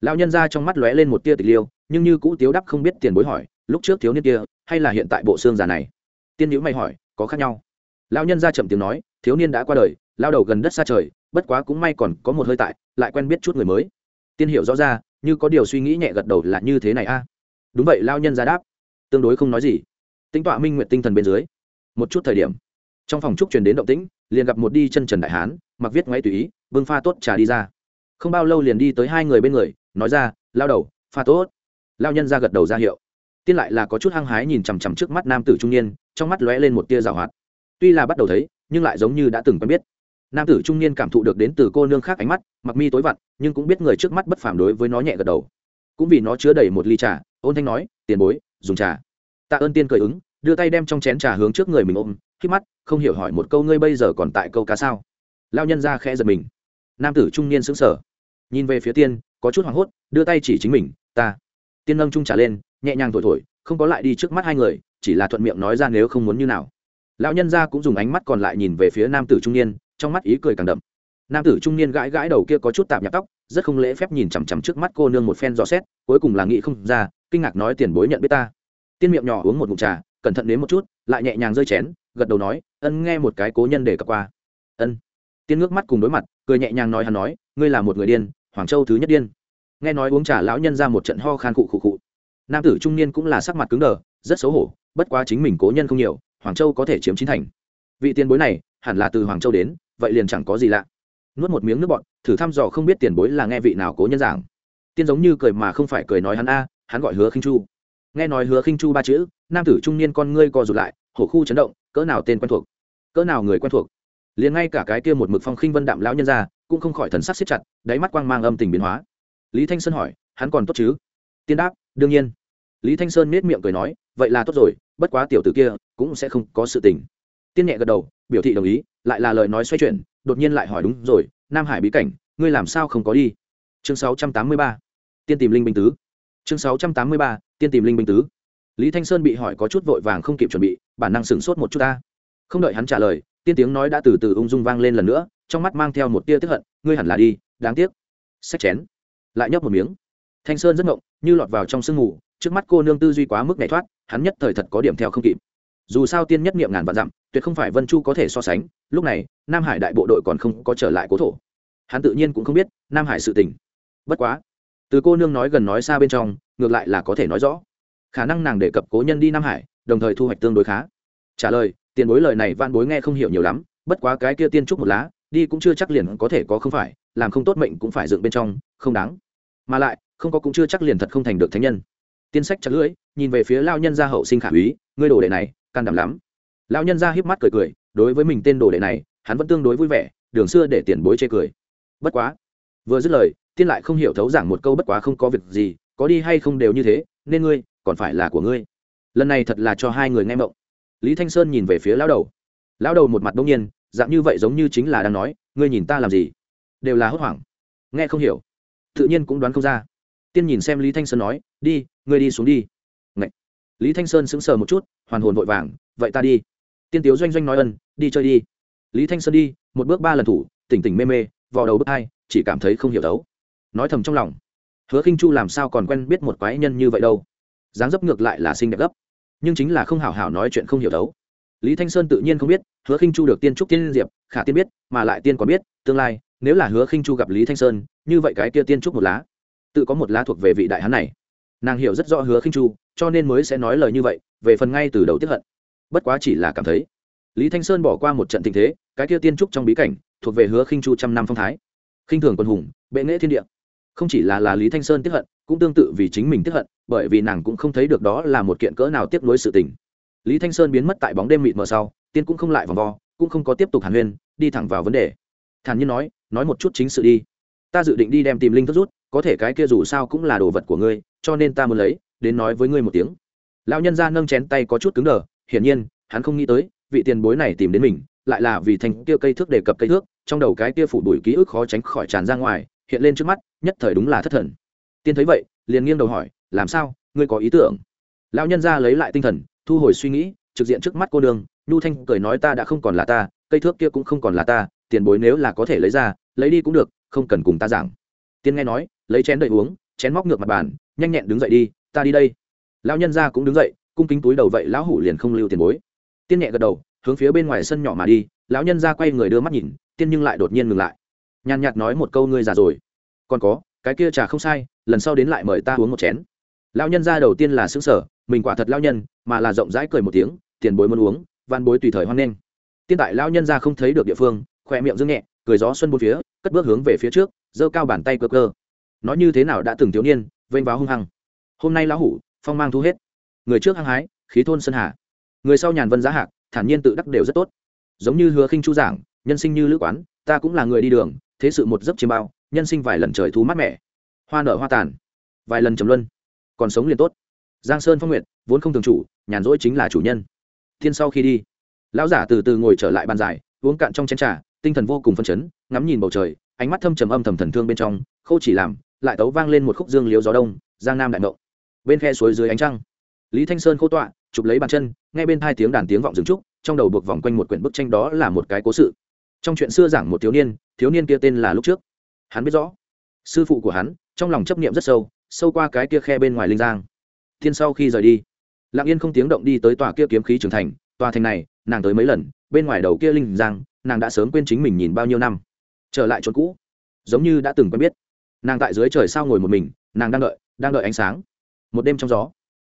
Lão nhân ra trong mắt lóe lên một tia tịch liêu, nhưng như cũ tiếu đắp không biết tiền bối hỏi, lúc trước thiếu niên kia, hay là hiện tại bộ xương già này? Tiên nhữ mày hỏi, có khác nhau. Lão nhân ra chậm tiếng nói, thiếu niên đã qua đời, lao đầu gần đất xa trời, bất quá cũng may còn có một hơi tại, lại quen biết chút người mới. Tiên hiểu rõ ra, như có điều suy nghĩ nhẹ gật đầu là như thế này a. Đúng vậy lao nhân ra đáp, tương đối không nói gì. Tính tọa minh nguyện tinh thần bên dưới, một chút thời điểm, trong phòng trúc truyền đến động tĩnh, liền gặp một đi chân trần đại hán mặc viết ngoáy tùy ý vương pha tốt trà đi ra. Không bao lâu liền đi tới hai người bên người, nói ra, lao đầu, pha tốt. Lao nhân ra gật đầu ra hiệu. Tiên lại là có chút hăng hái nhìn chằm chằm trước mắt nam tử trung niên, trong mắt lóe lên một tia rào hoạt. Tuy là bắt đầu thấy, nhưng lại giống như đã từng quen biết. Nam tử trung niên cảm thụ được đến từ cô nương khác ánh mắt, mặc mi tối vặn, nhưng cũng biết người trước mắt bất phàm đối với nó nhẹ gật đầu. Cũng vì nó chứa đầy một ly trà, ôn thanh nói, tiền bối, dùng trà. Tạ ơn tiên cười ứng, đưa tay đem trong chén trà hướng trước người mình ôm khi mắt, không hiểu hỏi một câu, ngươi bây giờ còn tại câu cá sao? Lao nhân ra khẽ giật mình. Nam tử trung niên xứng sở nhìn về phía tiên, có chút hoảng hốt, đưa tay chỉ chính mình, ta. Tiên nâng trung trả lên, nhẹ nhàng thổi thổi, không có lại đi trước mắt hai người, chỉ là thuận miệng nói ra nếu không muốn như nào. Lão nhân ra cũng dùng ánh mắt còn lại nhìn về phía nam tử trung niên, trong mắt ý cười càng đậm. Nam tử trung niên gãi gãi đầu kia có chút tạp nhạc tóc, rất không lễ phép nhìn chằm chằm trước mắt cô nương một phen rõ xét, cuối cùng là nghĩ không ra, kinh ngạc nói tiền bối nhận biết ta. Tiên miệng nhỏ uống một mụn trà, cẩn thận đến một chút, lại nhẹ nhàng rơi chén, gật đầu nói, ân, nghe một cái cố nhân để cập qua. Ân tiên ngước mắt cùng đối mặt, cười nhẹ nhàng nói hắn nói, ngươi là một người điên, hoàng châu thứ nhất điên. Nghe nói uống trà lão nhân ra một trận ho khan khụ khụ khụ. Nam tử trung niên cũng là sắc mặt cứng đờ, rất xấu hổ, bất quá chính mình cố nhân không nhiều, hoàng châu có thể chiếm chín thành. Vị tiền bối này, hẳn là từ hoàng châu đến, vậy liền chẳng có gì lạ. Nuốt một miếng nước bọt, thử thăm dò không biết tiền bối là nghe vị nào cố nhân giảng. Tiên giống như cười mà không phải cười nói hắn a, hắn gọi hứa khinh chu. Nghe nói hứa khinh chu ba chữ, nam tử trung niên con ngươi co rụt lại, hổ khu chấn động, cỡ nào tên quen thuộc. Cỡ nào người quen thuộc? Liền ngay cả cái kia một mực phong khinh vân đạm lão nhân ra cũng không khỏi thần sắc siết chặt, đáy mắt quang mang âm tình biến hóa. Lý thanh sơn hỏi, hắn còn tốt chứ? Tiên đáp, đương nhiên. Lý thanh sơn nết miệng cười nói, vậy là tốt rồi, bất quá tiểu tử kia cũng sẽ không có sự tình. Tiên nhẹ gật đầu, biểu thị đồng ý, lại là lời nói xoay chuyển, đột nhiên lại hỏi đúng rồi, nam hải bí cảnh, ngươi làm sao không có đi? Chương 683. tiên tìm linh binh tứ. Chương 683. tiên tìm linh binh tứ. Lý thanh sơn bị hỏi có chút vội vàng không kịp chuẩn bị, bản năng sửng sốt một chút ta. Không đợi hắn trả lời tiên tiếng nói đã từ từ ung dung vang lên lần nữa, trong mắt mang theo một tia tức hận, ngươi hẳn là đi, đáng tiếc. Xách chén. Lại nhấp một miếng. Thanh sơn rất ngộng, như lọt vào trong sương ngủ. trước mắt cô nương tư duy quá mức nhảy thoát, hắn nhất thời thật có điểm theo không kịp. Dù sao tiên nhất niệm ngàn vạn dặm, tuyệt không phải vân chu có thể so sánh, lúc này, nam hải đại bộ đội còn không có trở lại cố thổ. Hắn tự nhiên cũng không biết nam hải sự tình. Bất quá, từ cô nương nói gần nói xa bên trong, ngược lại là có thể nói rõ. Khả năng nàng đề cập cố nhân đi nam hải, đồng thời thu hoạch tương đối khá. Trả lời tiền bối lời này van bối nghe không hiểu nhiều lắm, bất quá cái kia tiên trúc một lá, đi cũng chưa chắc liền có thể có không phải, làm không tốt mệnh cũng phải dựng bên trong, không đáng. Mà lại, không có cũng chưa chắc liền thật không thành được thánh nhân. Tiên sách chặt lưỡi, nhìn về phía lao nhân gia hậu sinh khả úy, ngươi đồ đệ này, can đảm lắm. Lao nhân gia hiếp mắt cười cười, đối với mình tên đồ đệ này, hắn vẫn tương đối vui vẻ, đường xưa để tiền bối chê cười. Bất quá, vừa dứt lời, tiên lại không hiểu thấu giảng một câu bất quá không có việc gì, có đi hay không đều như thế, nên ngươi, còn phải là của ngươi. Lần này thật là cho hai người nghe mộng lý thanh sơn nhìn về phía lão đầu. Lão đầu một mặt đông nhiên, dạng như vậy giống như chính là đang nói, ngươi nhìn ta làm gì? Đều là hốt hoảng. Nghe không hiểu. Tự nhiên cũng đoán không ra. Tiên nhìn xem lý thanh sơn nói, đi, ngươi đi xuống đi. Ngậy. lý thanh sơn sững sờ một chút, hoàn hồn vội vàng, vậy ta đi. Tiên tiếu doanh doanh nói ân, đi chơi đi. Lý thanh sơn đi, một bước ba lần thủ, tỉnh tỉnh mê mê vào đầu bước hai, chỉ cảm thấy không hiểu đấu. Nói thầm trong lòng, hứa khinh chu làm sao còn quen biết một quái nhân như vậy đâu? Dáng dấp ngược lại là xinh đẹp gấp nhưng chính là không hảo hảo nói chuyện không hiểu đấu. Lý thanh sơn tự nhiên không biết, hứa khinh chu được tiên trúc tiên diệp, khả tiên biết, mà lại tiên còn biết, tương lai, nếu là hứa khinh chu gặp lý thanh sơn, như vậy cái kia tiên trúc một lá, tự có một lá thuộc về vị đại hán này. Nàng hiểu rất rõ hứa khinh chu, cho nên mới sẽ nói lời như vậy, về phần ngay từ đầu tiếp hận. Bất quá chỉ là cảm thấy, lý thanh sơn bỏ qua một trận tình thế, cái kia tiên trúc trong bí cảnh, thuộc về hứa khinh chu trăm năm phong thái. Khinh thường quân hùng, bệ nghệ thiên địa không chỉ là là lý thanh sơn tiếp hận, cũng tương tự vì chính mình tiếp hận, bởi vì nàng cũng không thấy được đó là một kiện cỡ nào tiếp nối sự tình. Lý thanh sơn biến mất tại bóng đêm mịt mờ sau, tiên cũng không lại vòng vo, cũng không có tiếp tục hàn huyên, đi thẳng vào vấn đề. Thản nhiên nói nói một chút chính sự đi. Ta dự định đi đem tìm linh thất rút, có thể cái kia dù sao cũng là đồ vật của ngươi, cho nên ta muốn lấy, đến nói với ngươi một tiếng. Lão nhân ra nâng chén tay có chút cứng đờ, hiển nhiên, hắn không nghĩ tới, vị tiền bối này tìm đến mình, lại là vì thành kia cây thước đề cập cây thước, trong đầu cái kia phủ đuổi ký ức khó tránh khỏi tràn ra ngoài hiện lên trước mắt, nhất thời đúng là thất thần. Tiên thấy vậy, liền nghiêng đầu hỏi, làm sao? Ngươi có ý tưởng? Lão nhân ra lấy lại tinh thần, thu hồi suy nghĩ, trực diện trước mắt cô đường nhu thanh cười nói, ta đã không còn là ta, cây thước kia cũng không còn là ta, tiền bối nếu là có thể lấy ra, lấy đi cũng được, không cần cùng ta giảng. Tiên nghe nói, lấy chén đợi uống, chén móc ngược mặt bàn, nhanh nhẹn đứng dậy đi, ta đi đây. Lão nhân ra cũng đứng dậy, cung kính túi đầu vậy lão hủ liền không lưu tiền bối. Tiên nhẹ gật đầu, hướng phía bên ngoài sân nhỏ mà đi, lão nhân ra quay người đưa mắt nhìn, tiên nhưng lại đột nhiên ngừng lại nhàn nhạt nói một câu ngươi già rồi. Còn có, cái kia trà không sai, lần sau đến lại mời ta uống một chén. Lão nhân ra đầu tiên là xứng sở mình quả thật lão nhân, mà là rộng rãi cười một tiếng, tiền bối muốn uống van bối tùy thời hoan nghênh. Tiên tại lão nhân ra không thấy được địa phương, khoe miệng dương nhẹ, cười gió xuân bốn phía, cất bước hướng về phía trước, giơ cao bàn tay cơ cơ. Nói như thế nào đã từng thiếu niên, vênh váo hung hăng. Hôm nay lão hủ, phong mang thu hết. Người trước hăng hái, khí thôn sơn hà người sau nhàn vân giá hạc, thản nhiên tự đắc đều rất tốt. Giống như hứa khinh chu giảng, nhân sinh như lữ quán, ta cũng là người đi đường thế sự một giấc chiêm bao, nhân sinh vài lần trời thú mát mẻ. Hoa nở hoa tàn, vài lần trầm luân, còn sống liền tốt. Giang sơn phong nguyệt, vốn không thường chủ, nhàn rỗi chính là chủ nhân. Thiên sau khi đi, lão giả từ từ ngồi trở lại bàn dài, uống cạn trong chén trà, tinh thần vô cùng phân chấn, ngắm nhìn bầu trời, ánh mắt thâm trầm âm thầm thần thương bên trong khâu chỉ làm, lại tấu vang lên một khúc dương liếu gió đông, giang nam đại mộng. Bên khe suối dưới ánh trăng, lý thanh sơn khô tọa, chụp lấy bàn chân ngay bên hai tiếng đàn tiếng vọng dừng trúc, trong đầu buộc vòng quanh một quyển bức tranh đó là một cái cố sự trong chuyện xưa giảng một thiếu niên thiếu niên kia tên là lúc trước. Hắn biết rõ, sư phụ của hắn, trong lòng chấp niệm rất sâu sâu qua cái kia khe bên ngoài linh giang. Thiên sau khi rời đi, lặng yên không tiếng động đi tới tòa kia kiếm khí trưởng thành. Tòa thành này, nàng tới mấy lần, bên ngoài đầu kia linh giang, nàng đã sớm quên chính mình nhìn bao nhiêu năm. Trở lại chỗ cũ, giống như đã từng quen biết. Nàng tại dưới trời sao ngồi một mình, nàng đang đợi đang đợi ánh sáng. Một đêm trong gió,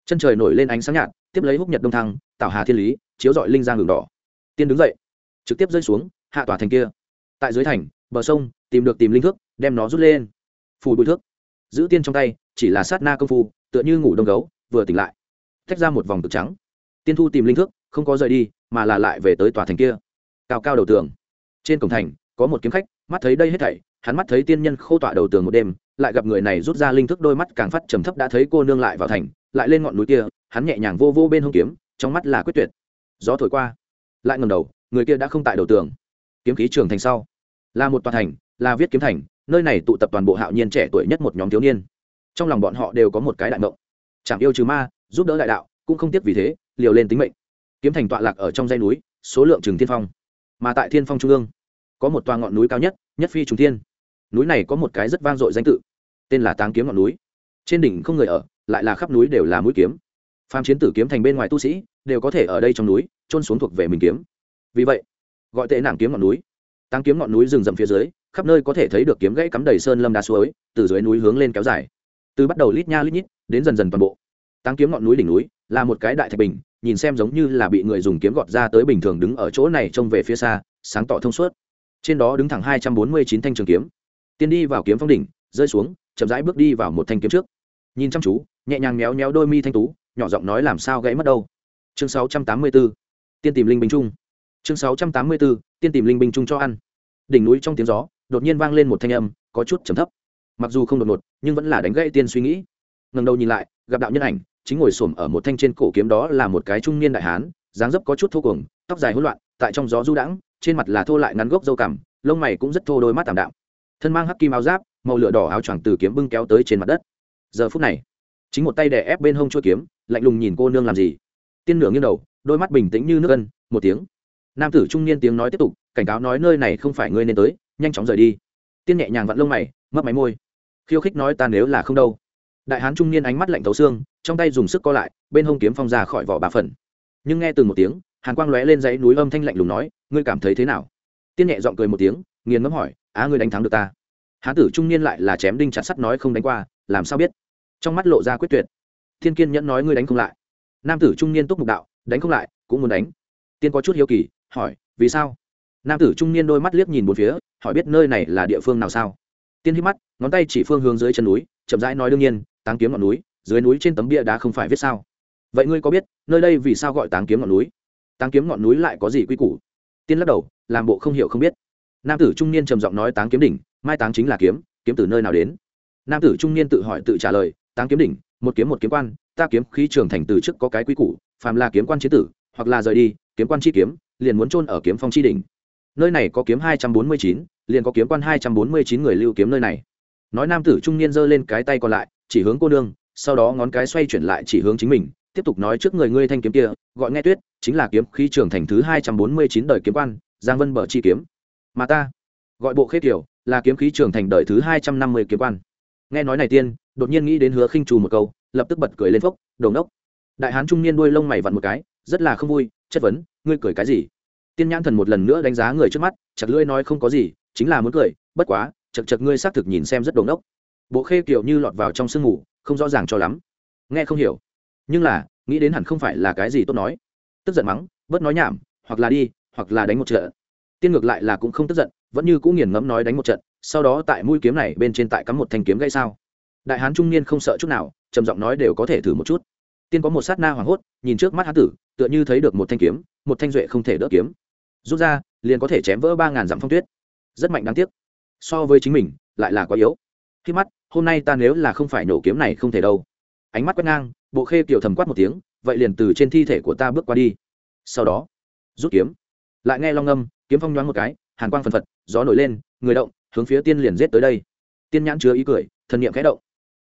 chân trời nổi lên ánh sáng nhạt, tiếp lấy húc nhật đông thăng, tạo hà thiên lý, chiếu dọi linh giang đường đỏ. Tiên đứng dậy, trực tiếp rơi xuống hạ tòa thành kia. Tại dưới thành, bờ sông, tìm được tìm linh thước, đem nó rút lên. Phù bụi thước. Giữ tiên trong tay, chỉ là sát na công phu, tựa như ngủ đông gấu, vừa tỉnh lại. Tách ra một vòng cực trắng. Tiên thu tìm linh thước, không có rời đi, mà là lại về tới tòa thành kia. Cao cao đầu tường. Trên cổng thành, có một kiếm khách, mắt thấy đây hết thảy, hắn mắt thấy tiên nhân khô tọa đầu tường một đêm, lại gặp người này rút ra linh thức đôi mắt càng phát trầm thấp đã thấy cô nương lại vào thành, lại lên ngọn núi kia, hắn nhẹ nhàng vô vô bên hông kiếm, trong mắt là quyết tuyệt. Gió thổi qua. Lại ngầm đầu, người kia đã không tại đầu tường kiếm khí trường thành sau. Là một toàn thành, là viết kiếm thành, nơi này tụ tập toàn bộ hạo nhiên trẻ tuổi nhất một nhóm thiếu niên. Trong lòng bọn họ đều có một cái đại mộng chẳng yêu trừ ma, giúp đỡ đại đạo, cũng không tiếc vì thế, liều lên tính mệnh. Kiếm thành tọa lạc ở trong dây núi, số lượng trường thiên phong. Mà tại thiên phong trung ương, có một toa ngọn núi cao nhất nhất phi trung thiên. Núi này có một cái rất vang dội danh tự, tên là táng kiếm ngọn núi. Trên đỉnh không người ở, lại là khắp núi đều là mũi kiếm. Phàm chiến tử kiếm thành bên ngoài tu sĩ, đều có thể ở đây trong núi trôn xuống thuộc về mình kiếm. Vì vậy gọi tệ nàng kiếm ngọn núi. Tăng kiếm ngọn núi rừng rậm phía dưới, khắp nơi có thể thấy được kiếm gãy cắm đầy sơn lâm đá suối, từ dưới núi hướng lên kéo dài. Từ bắt đầu lít nha lít nhít, đến dần dần toàn bộ. Tăng kiếm ngọn núi đỉnh núi là một cái đại thạch bình, nhìn xem giống như là bị người dùng kiếm gọt ra tới bình thường đứng ở chỗ này trông về phía xa, sáng tỏ thông suốt. Trên đó đứng thẳng hai trăm bốn mươi chín thanh trường kiếm. Tiên đi vào kiếm phong đỉnh, rơi xuống, chậm rãi bước đi vào một thanh kiếm trước. Nhìn chăm chú, nhẹ nhàng méo méo đôi mi thanh tú, nhỏ giọng nói làm sao gãy mất đâu. Chương sáu trăm tám mươi b ố tiên tìm linh binh trung chương sáu trăm tám mươi b ố tiên tìm linh binh chung cho ăn. Đỉnh núi trong tiếng gió, đột nhiên vang lên một thanh âm, có chút trầm thấp. Mặc dù không đột ngột, nhưng vẫn là đánh gãy tiên suy nghĩ. Ngần đầu nhìn lại, gặp đạo nhân ảnh, chính ngồi xổm ở một thanh trên cổ kiếm đó là một cái trung niên đại hán, dáng dấp có chút thô cuồng, tóc dài hỗn loạn, tại trong gió du đãng, trên mặt là thô lại ngắn gốc dâu cằm, lông mày cũng rất thô đôi mắt tảm đạm. Thân mang hắc kim áo giáp, màu lửa đỏ áo choàng từ kiếm bưng kéo tới trên mặt đất. Giờ phút này, chính một tay đè ép bên hông chuôi kiếm, lạnh lùng nhìn cô nương làm gì. Tiên nửa nghiêng đầu, đôi mắt bình tĩnh như nước ân, một tiếng nam tử trung niên tiếng nói tiếp tục, cảnh cáo nói nơi này không phải ngươi nên tới, nhanh chóng rời đi. Tiên nhẹ nhàng vặn lông mày mất máy môi. Khiêu khích nói ta nếu là không đâu. Đại hán trung niên ánh mắt lạnh thấu xương, trong tay dùng sức co lại, bên hông kiếm phong ra khỏi vỏ bà phần. Nhưng nghe từ một tiếng, hàn quang lóe lên dãy núi âm thanh lạnh lùng nói, ngươi cảm thấy thế nào? Tiên nhẹ giọng cười một tiếng, nghiền ngẫm hỏi, á, ngươi đánh thắng được ta. Hán tử trung niên lại là chém đinh chặt sắt nói không đánh qua, làm sao biết? Trong mắt lộ ra quyết tuyệt. Thiên kiên nhẫn nói ngươi đánh không lại. Nam tử trung niên túc mục đạo, đánh không lại, cũng muốn đánh. Tiên có chút hiếu kỳ hỏi, vì sao? Nam tử trung niên đôi mắt liếc nhìn một phía, hỏi biết nơi này là địa phương nào sao. Tiên hít mắt, ngón tay chỉ phương hướng dưới chân núi, chậm rãi nói đương nhiên, táng kiếm ngọn núi, dưới núi trên tấm bia đá không phải viết sao? Vậy ngươi có biết, nơi đây vì sao gọi táng kiếm ngọn núi? Táng kiếm ngọn núi lại có gì quy củ? Tiên lắc đầu, làm bộ không hiểu không biết. Nam tử trung niên trầm giọng nói, táng kiếm đỉnh, mai táng chính là kiếm kiếm từ nơi nào đến? Nam tử trung niên tự hỏi tự trả lời, táng kiếm đỉnh, một kiếm một kiếm quan, ta kiếm khí trường thành từ trước có cái quy củ, phàm là kiếm quan chế tử, hoặc là rời đi, kiếm quan chi kiếm liền muốn chôn ở kiếm phong chi đỉnh. Nơi này có kiếm hai trăm bốn mươi chín, liền có kiếm quan hai trăm bốn mươi chín người lưu kiếm nơi này. Nói nam tử trung niên giơ lên cái tay còn lại, chỉ hướng cô nương, sau đó ngón cái xoay chuyển lại chỉ hướng chính mình, tiếp tục nói trước người ngươi thanh kiếm kia, gọi nghe tuyết, chính là kiếm khí trưởng thành thứ hai trăm bốn mươi chín đời kiếm quan, giang vân bờ chi kiếm. Mà ta, gọi bộ khế kiểu là kiếm khí trưởng thành đời thứ hai trăm năm mươi kiếm quan. Nghe nói này tiên, đột nhiên nghĩ đến hứa khinh trù một câu, lập tức bật cười lên phốc đầu nốc đại hán trung niên đuôi lông mày vặn một cái, rất là không vui chất vấn, ngươi cười cái gì? Tiên nhãn thần một lần nữa đánh giá người trước mắt, chặt lưỡi nói không có gì, chính là muốn cười, bất quá, chật chật ngươi xác thực nhìn xem rất đồn nốc bộ khê kiểu như lọt vào trong sương ngủ không rõ ràng cho lắm. Nghe không hiểu. Nhưng là, nghĩ đến hẳn không phải là cái gì tốt nói. Tức giận mắng, bớt nói nhảm, hoặc là đi, hoặc là đánh một trận. Tiên ngược lại là cũng không tức giận, vẫn như cũng nghiền ngẫm nói đánh một trận, sau đó tại mũi kiếm này bên trên tại cắm một thanh kiếm gây sao. Đại hán trung niên không sợ chút nào, trầm giọng nói đều có thể thử một chút tiên có một sát na hoảng hốt, nhìn trước mắt hán tử, tựa như thấy được một thanh kiếm, một thanh duệ không thể đỡ kiếm. Rút ra, liền có thể chém vỡ ba ngàn dặm phong tuyết. Rất mạnh đáng tiếc. So với chính mình, lại là quá yếu. Khi mắt, hôm nay ta nếu là không phải nổ kiếm này không thể đâu. Ánh mắt quét ngang, bộ khê kiểu thầm quát một tiếng, vậy liền từ trên thi thể của ta bước qua đi. Sau đó, rút kiếm. Lại nghe long âm, kiếm phong nhoáng một cái, hàn quang phần phật, gió nổi lên, người động, hướng phía tiên liền giết tới đây. Tiên nhãn chứa ý cười, thần niệm khẽ động.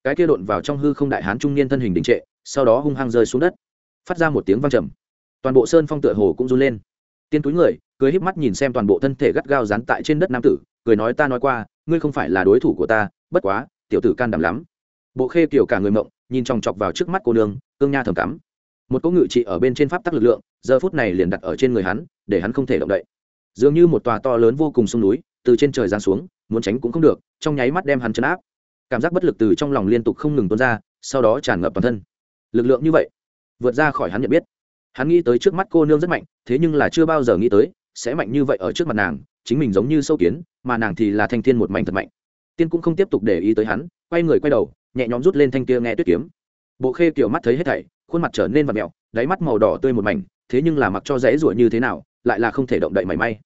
Cái kia đột vào trong hư không đại hán trung niên thân hình đình trệ sau đó hung hăng rơi xuống đất. Phát ra một tiếng vang trầm. Toàn bộ sơn phong tựa hồ cũng run lên. Tiên túi người, cười híp mắt nhìn xem toàn bộ thân thể gắt gao dán tại trên đất nam tử, cười nói ta nói qua, ngươi không phải là đối thủ của ta, bất quá, tiểu tử can đảm lắm. Bộ khê kiểu cả người mộng, nhìn chòng chọc vào trước mắt cô nương, cương nha thầm cắm. Một cỗ ngự trị ở bên trên pháp tắc lực lượng, giờ phút này liền đặt ở trên người hắn, để hắn không thể động đậy. Dường như một tòa to lớn vô cùng sông núi, từ trên trời giáng xuống, muốn tránh cũng không được, trong nháy mắt đem hắn chấn áp. Cảm giác bất lực từ trong lòng liên tục không ngừng tuôn ra, sau đó tràn ngập toàn thân lực lượng như vậy, vượt ra khỏi hắn nhận biết. Hắn nghĩ tới trước mắt cô nương rất mạnh, thế nhưng là chưa bao giờ nghĩ tới, sẽ mạnh như vậy ở trước mặt nàng, chính mình giống như sâu kiến, mà nàng thì là thanh thiên một mảnh thật mạnh. Tiên cũng không tiếp tục để ý tới hắn, quay người quay đầu, nhẹ nhõm rút lên thanh kia nghe tuyết kiếm. Bộ khê kiểu mắt thấy hết thảy, khuôn mặt trở nên vặt mẹo đáy mắt màu đỏ tươi một mảnh, thế nhưng là mặc cho dãy ruột như thế nào, lại là không thể động đậy mảy may.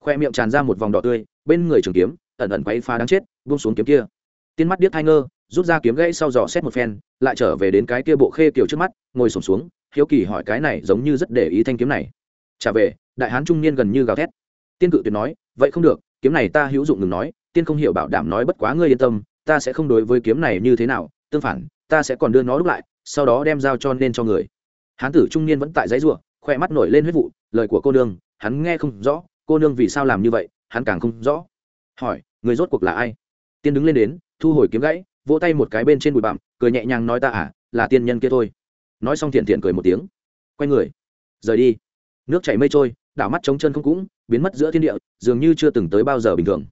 Khoe miệng tràn ra một vòng đỏ tươi, bên người trường kiếm, ẩn ẩn quay phá đáng chết, buông xuống kiếm kia. Tiên mắt điếc hai ngơ rút ra kiếm gãy sau dò xét một phen, lại trở về đến cái kia bộ khê kiều trước mắt, ngồi sổm xuống, hiếu kỳ hỏi cái này giống như rất để ý thanh kiếm này. Trả về, đại hán trung niên gần như gào thét. Tiên cự tuyệt nói, vậy không được, kiếm này ta hữu dụng ngừng nói, tiên không hiểu bảo đảm nói bất quá ngươi yên tâm, ta sẽ không đối với kiếm này như thế nào, tương phản, ta sẽ còn đưa nó đúc lại, sau đó đem giao cho nên cho người. Hán tử trung niên vẫn tại giấy ruộng khoe mắt nổi lên huyết vụ, lời của cô nương, hắn nghe không rõ, cô nương vì sao làm như vậy, hắn càng không rõ. Hỏi, người rốt cuộc là ai? Tiên đứng lên đến, thu hồi kiếm gãy vỗ tay một cái bên trên bụi bặm, cười nhẹ nhàng nói ta à là tiên nhân kia thôi. Nói xong thiện thiện cười một tiếng. Quay người. Rời đi. Nước chảy mây trôi, đảo mắt trống chân không cũng, biến mất giữa thiên địa, dường như chưa từng tới bao giờ bình thường.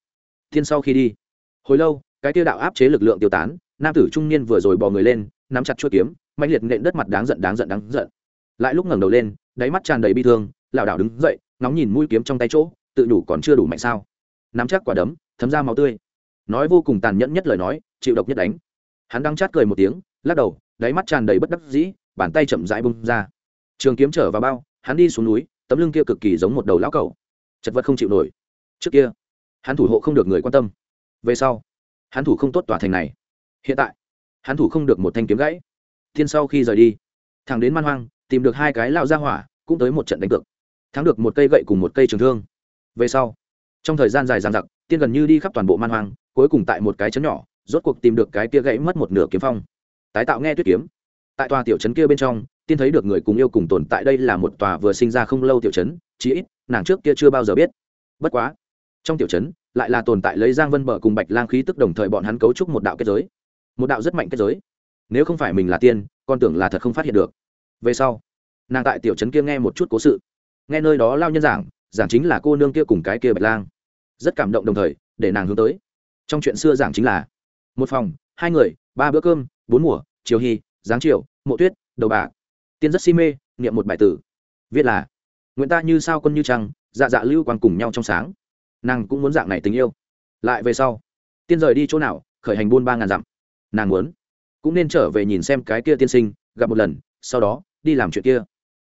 Thiên sau khi đi. Hồi lâu, cái tiêu đạo áp chế lực lượng tiêu tán, nam tử trung niên vừa rồi bò người lên, nắm chặt chuôi kiếm mạnh liệt nện đất mặt đáng giận đáng giận đáng giận. Lại lúc ngẩng đầu lên, đáy mắt tràn đầy bi thương, lảo đảo đứng dậy nóng nhìn mũi kiếm trong tay chỗ, tự đủ còn chưa đủ mạnh sao. Nắm chắc quả đấm, thấm ra máu tươi. Nói vô cùng tàn nhẫn nhất lời nói chịu độc nhất đánh. Hắn đang chát cười một tiếng, lắc đầu, đáy mắt tràn đầy bất đắc dĩ, bàn tay chậm rãi bung ra. Trường kiếm trở vào bao, hắn đi xuống núi, tấm lưng kia cực kỳ giống một đầu lão cầu chật vật không chịu nổi. Trước kia, hắn thủ hộ không được người quan tâm. Về sau, hắn thủ không tốt tòa thành này. Hiện tại, hắn thủ không được một thanh kiếm gãy. Thiên sau khi rời đi thằng đến man hoang, tìm được hai cái lao ra hỏa, cũng tới một trận đánh cược. Thắng được một cây gậy cùng một cây trường thương. Về sau, trong thời gian dài dằng dặc, tiên gần như đi khắp toàn bộ man hoang, cuối cùng tại một cái chấn nhỏ rốt cuộc tìm được cái kia gãy mất một nửa kiếm phong. Tái tạo nghe tuyết kiếm. Tại tòa tiểu trấn kia bên trong, tiên thấy được người cùng yêu cùng tồn tại đây là một tòa vừa sinh ra không lâu tiểu trấn, chí ít, nàng trước kia chưa bao giờ biết. Bất quá, trong tiểu trấn, lại là tồn tại lấy giang vân bờ cùng bạch lang khí tức đồng thời bọn hắn cấu trúc một đạo kết giới. Một đạo rất mạnh kết giới. Nếu không phải mình là tiên, con tưởng là thật không phát hiện được. Về sau, nàng tại tiểu trấn kia nghe một chút cố sự. Nghe nơi đó lao nhân giảng giảng chính là cô nương kia cùng cái kia bạch lang. Rất cảm động đồng thời, để nàng hướng tới. Trong chuyện xưa giảng chính là một phòng, hai người, ba bữa cơm, bốn mùa, chiều hy giáng chiều, mộ tuyết, đầu bạc. Tiên rất si mê, niệm một bài tử. Viết là, nguyện ta như sao quân như trăng dạ dạ lưu quang cùng nhau trong sáng. Nàng cũng muốn dạng này tình yêu. Lại về sau, tiên rời đi chỗ nào, khởi hành buôn ba ngàn dặm. Nàng muốn, cũng nên trở về nhìn xem cái kia tiên sinh, gặp một lần, sau đó, đi làm chuyện kia.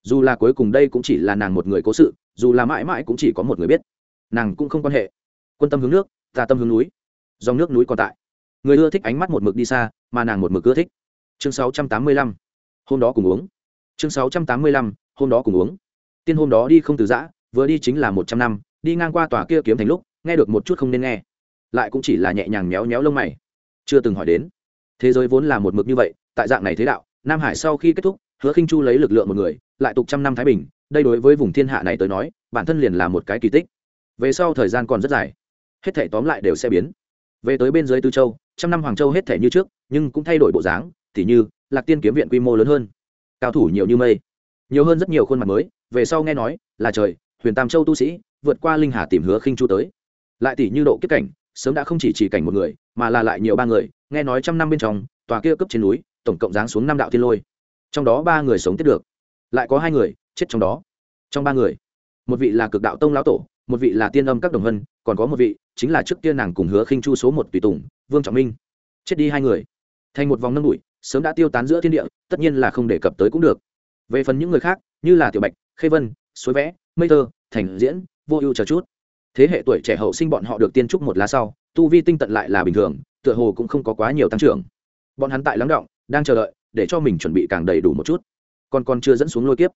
Dù là cuối cùng đây cũng chỉ là nàng một người cố sự, dù là mãi mãi cũng chỉ có một người biết. Nàng cũng không quan hệ. Quân tâm hướng nước, ta tâm hướng núi. Dòng nước núi còn tại người ưa thích ánh mắt một mực đi xa, mà nàng một mực ưa thích. Chương 685. hôm đó cùng uống. Chương 685. hôm đó cùng uống. Tiên hôm đó đi không từ giã, vừa đi chính là một trăm năm, đi ngang qua tòa kia kiếm thành lúc, nghe được một chút không nên nghe. Lại cũng chỉ là nhẹ nhàng méo méo lông mày. Chưa từng hỏi đến. Thế giới vốn là một mực như vậy, tại dạng này thế đạo, nam hải sau khi kết thúc, hứa khinh chu lấy lực lượng một người, lại tục trăm năm thái bình, đây đối với vùng thiên hạ này tới nói, bản thân liền là một cái kỳ tích. Về sau thời gian còn rất dài, hết thể tóm lại đều sẽ biến. Về tới bên dưới tư châu trăm năm hoàng châu hết thể như trước, nhưng cũng thay đổi bộ dáng, tỉ như, lạc tiên kiếm viện quy mô lớn hơn, cao thủ nhiều như mây. Nhiều hơn rất nhiều khuôn mặt mới, về sau nghe nói, là trời, huyền tam châu tu sĩ, vượt qua linh hà tìm hứa khinh chu tới. Lại tỷ như độ kiếp cảnh, sớm đã không chỉ chỉ cảnh một người, mà là lại nhiều ba người, nghe nói trăm năm bên trong, tòa kia cấp trên núi, tổng cộng giáng xuống năm đạo thiên lôi. Trong đó ba người sống tiếp được, lại có hai người, chết trong đó. Trong ba người, một vị là cực đạo tông lão tổ, một vị là tiên âm các đồng hân, còn có một vị, chính là trước kia nàng cùng hứa khinh chu số một tùy tùng vương trọng minh chết đi hai người thành một vòng nâng đùi sớm đã tiêu tán giữa thiên địa tất nhiên là không đề cập tới cũng được. Về phần những người khác như là tiểu bạch khê vân suối vẽ mây Tơ, thành diễn vô ưu chờ chút. Thế hệ tuổi trẻ hậu sinh bọn họ được tiên trúc một lá sau tu vi tinh tận lại là bình thường tựa hồ cũng không có quá nhiều tăng trưởng. Bọn hắn tại lắng động đang chờ đợi để cho mình chuẩn bị càng đầy đủ một chút. Còn còn chưa dẫn xuống lôi kiếp.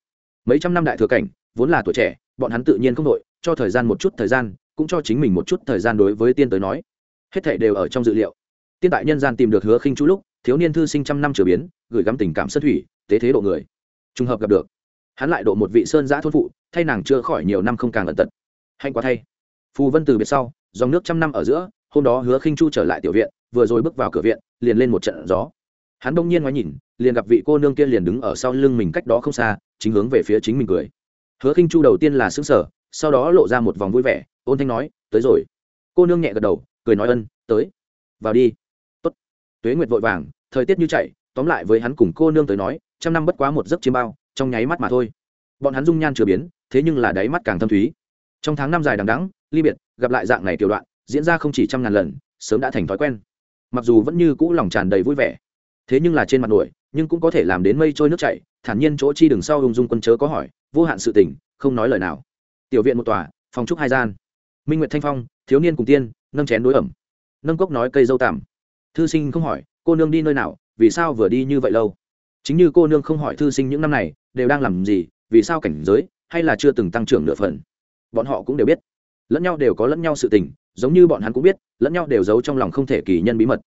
Mấy trăm năm đại thừa cảnh vốn là tuổi trẻ bọn hắn tự nhiên không đội cho thời gian một chút thời gian cũng cho chính mình một chút thời gian đối với tiên tới nói hết thảy đều ở trong dự liệu. Tiên tại nhân gian tìm được hứa khinh chú lúc, thiếu niên thư sinh trăm năm trở biến, gửi gắm tình cảm sân thủy, tế thế độ người. Trùng hợp gặp được, hắn lại độ một vị sơn giã thôn phụ, thay nàng chưa khỏi nhiều năm không càng ẩn tật. Hạnh quá thay. Phù vân từ biệt sau, dòng nước trăm năm ở giữa, hôm đó hứa khinh chu trở lại tiểu viện, vừa rồi bước vào cửa viện, liền lên một trận gió. Hắn đông nhiên ngoái nhìn, liền gặp vị cô nương kia liền đứng ở sau lưng mình cách đó không xa, chính hướng về phía chính mình cười. Hứa khinh chu đầu tiên là xứng sở sau đó lộ ra một vòng vui vẻ, ôn thanh nói, tới rồi. Cô nương nhẹ gật đầu cười nói ân, tới. Vào đi. Tốt. Tuế nguyệt vội vàng, thời tiết như chạy, tóm lại với hắn cùng cô nương tới nói, trăm năm bất quá một giấc chiêm bao, trong nháy mắt mà thôi. Bọn hắn dung nhan chưa biến, thế nhưng là đáy mắt càng thâm thúy. Trong tháng năm dài đằng đẵng, ly biệt, gặp lại dạng này tiểu đoạn, diễn ra không chỉ trăm ngàn lần, sớm đã thành thói quen. Mặc dù vẫn như cũ lòng tràn đầy vui vẻ, thế nhưng là trên mặt nổi, nhưng cũng có thể làm đến mây trôi nước chảy, thản nhiên chỗ chi đằng sau ung dung quân chớ có hỏi, vô hạn sự tình, không nói lời nào. Tiểu viện một tòa, phòng trúc hai gian. Minh nguyệt thanh phong, thiếu niên cùng tiên nâng chén đối ẩm. Nâng cốc nói cây dâu tằm. Thư sinh không hỏi, cô nương đi nơi nào? Vì sao vừa đi như vậy lâu? Chính như cô nương không hỏi thư sinh những năm này, đều đang làm gì, vì sao cảnh giới, hay là chưa từng tăng trưởng nửa phần? Bọn họ cũng đều biết. Lẫn nhau đều có lẫn nhau sự tình, giống như bọn hắn cũng biết, lẫn nhau đều giấu trong lòng không thể kỳ nhân bí mật.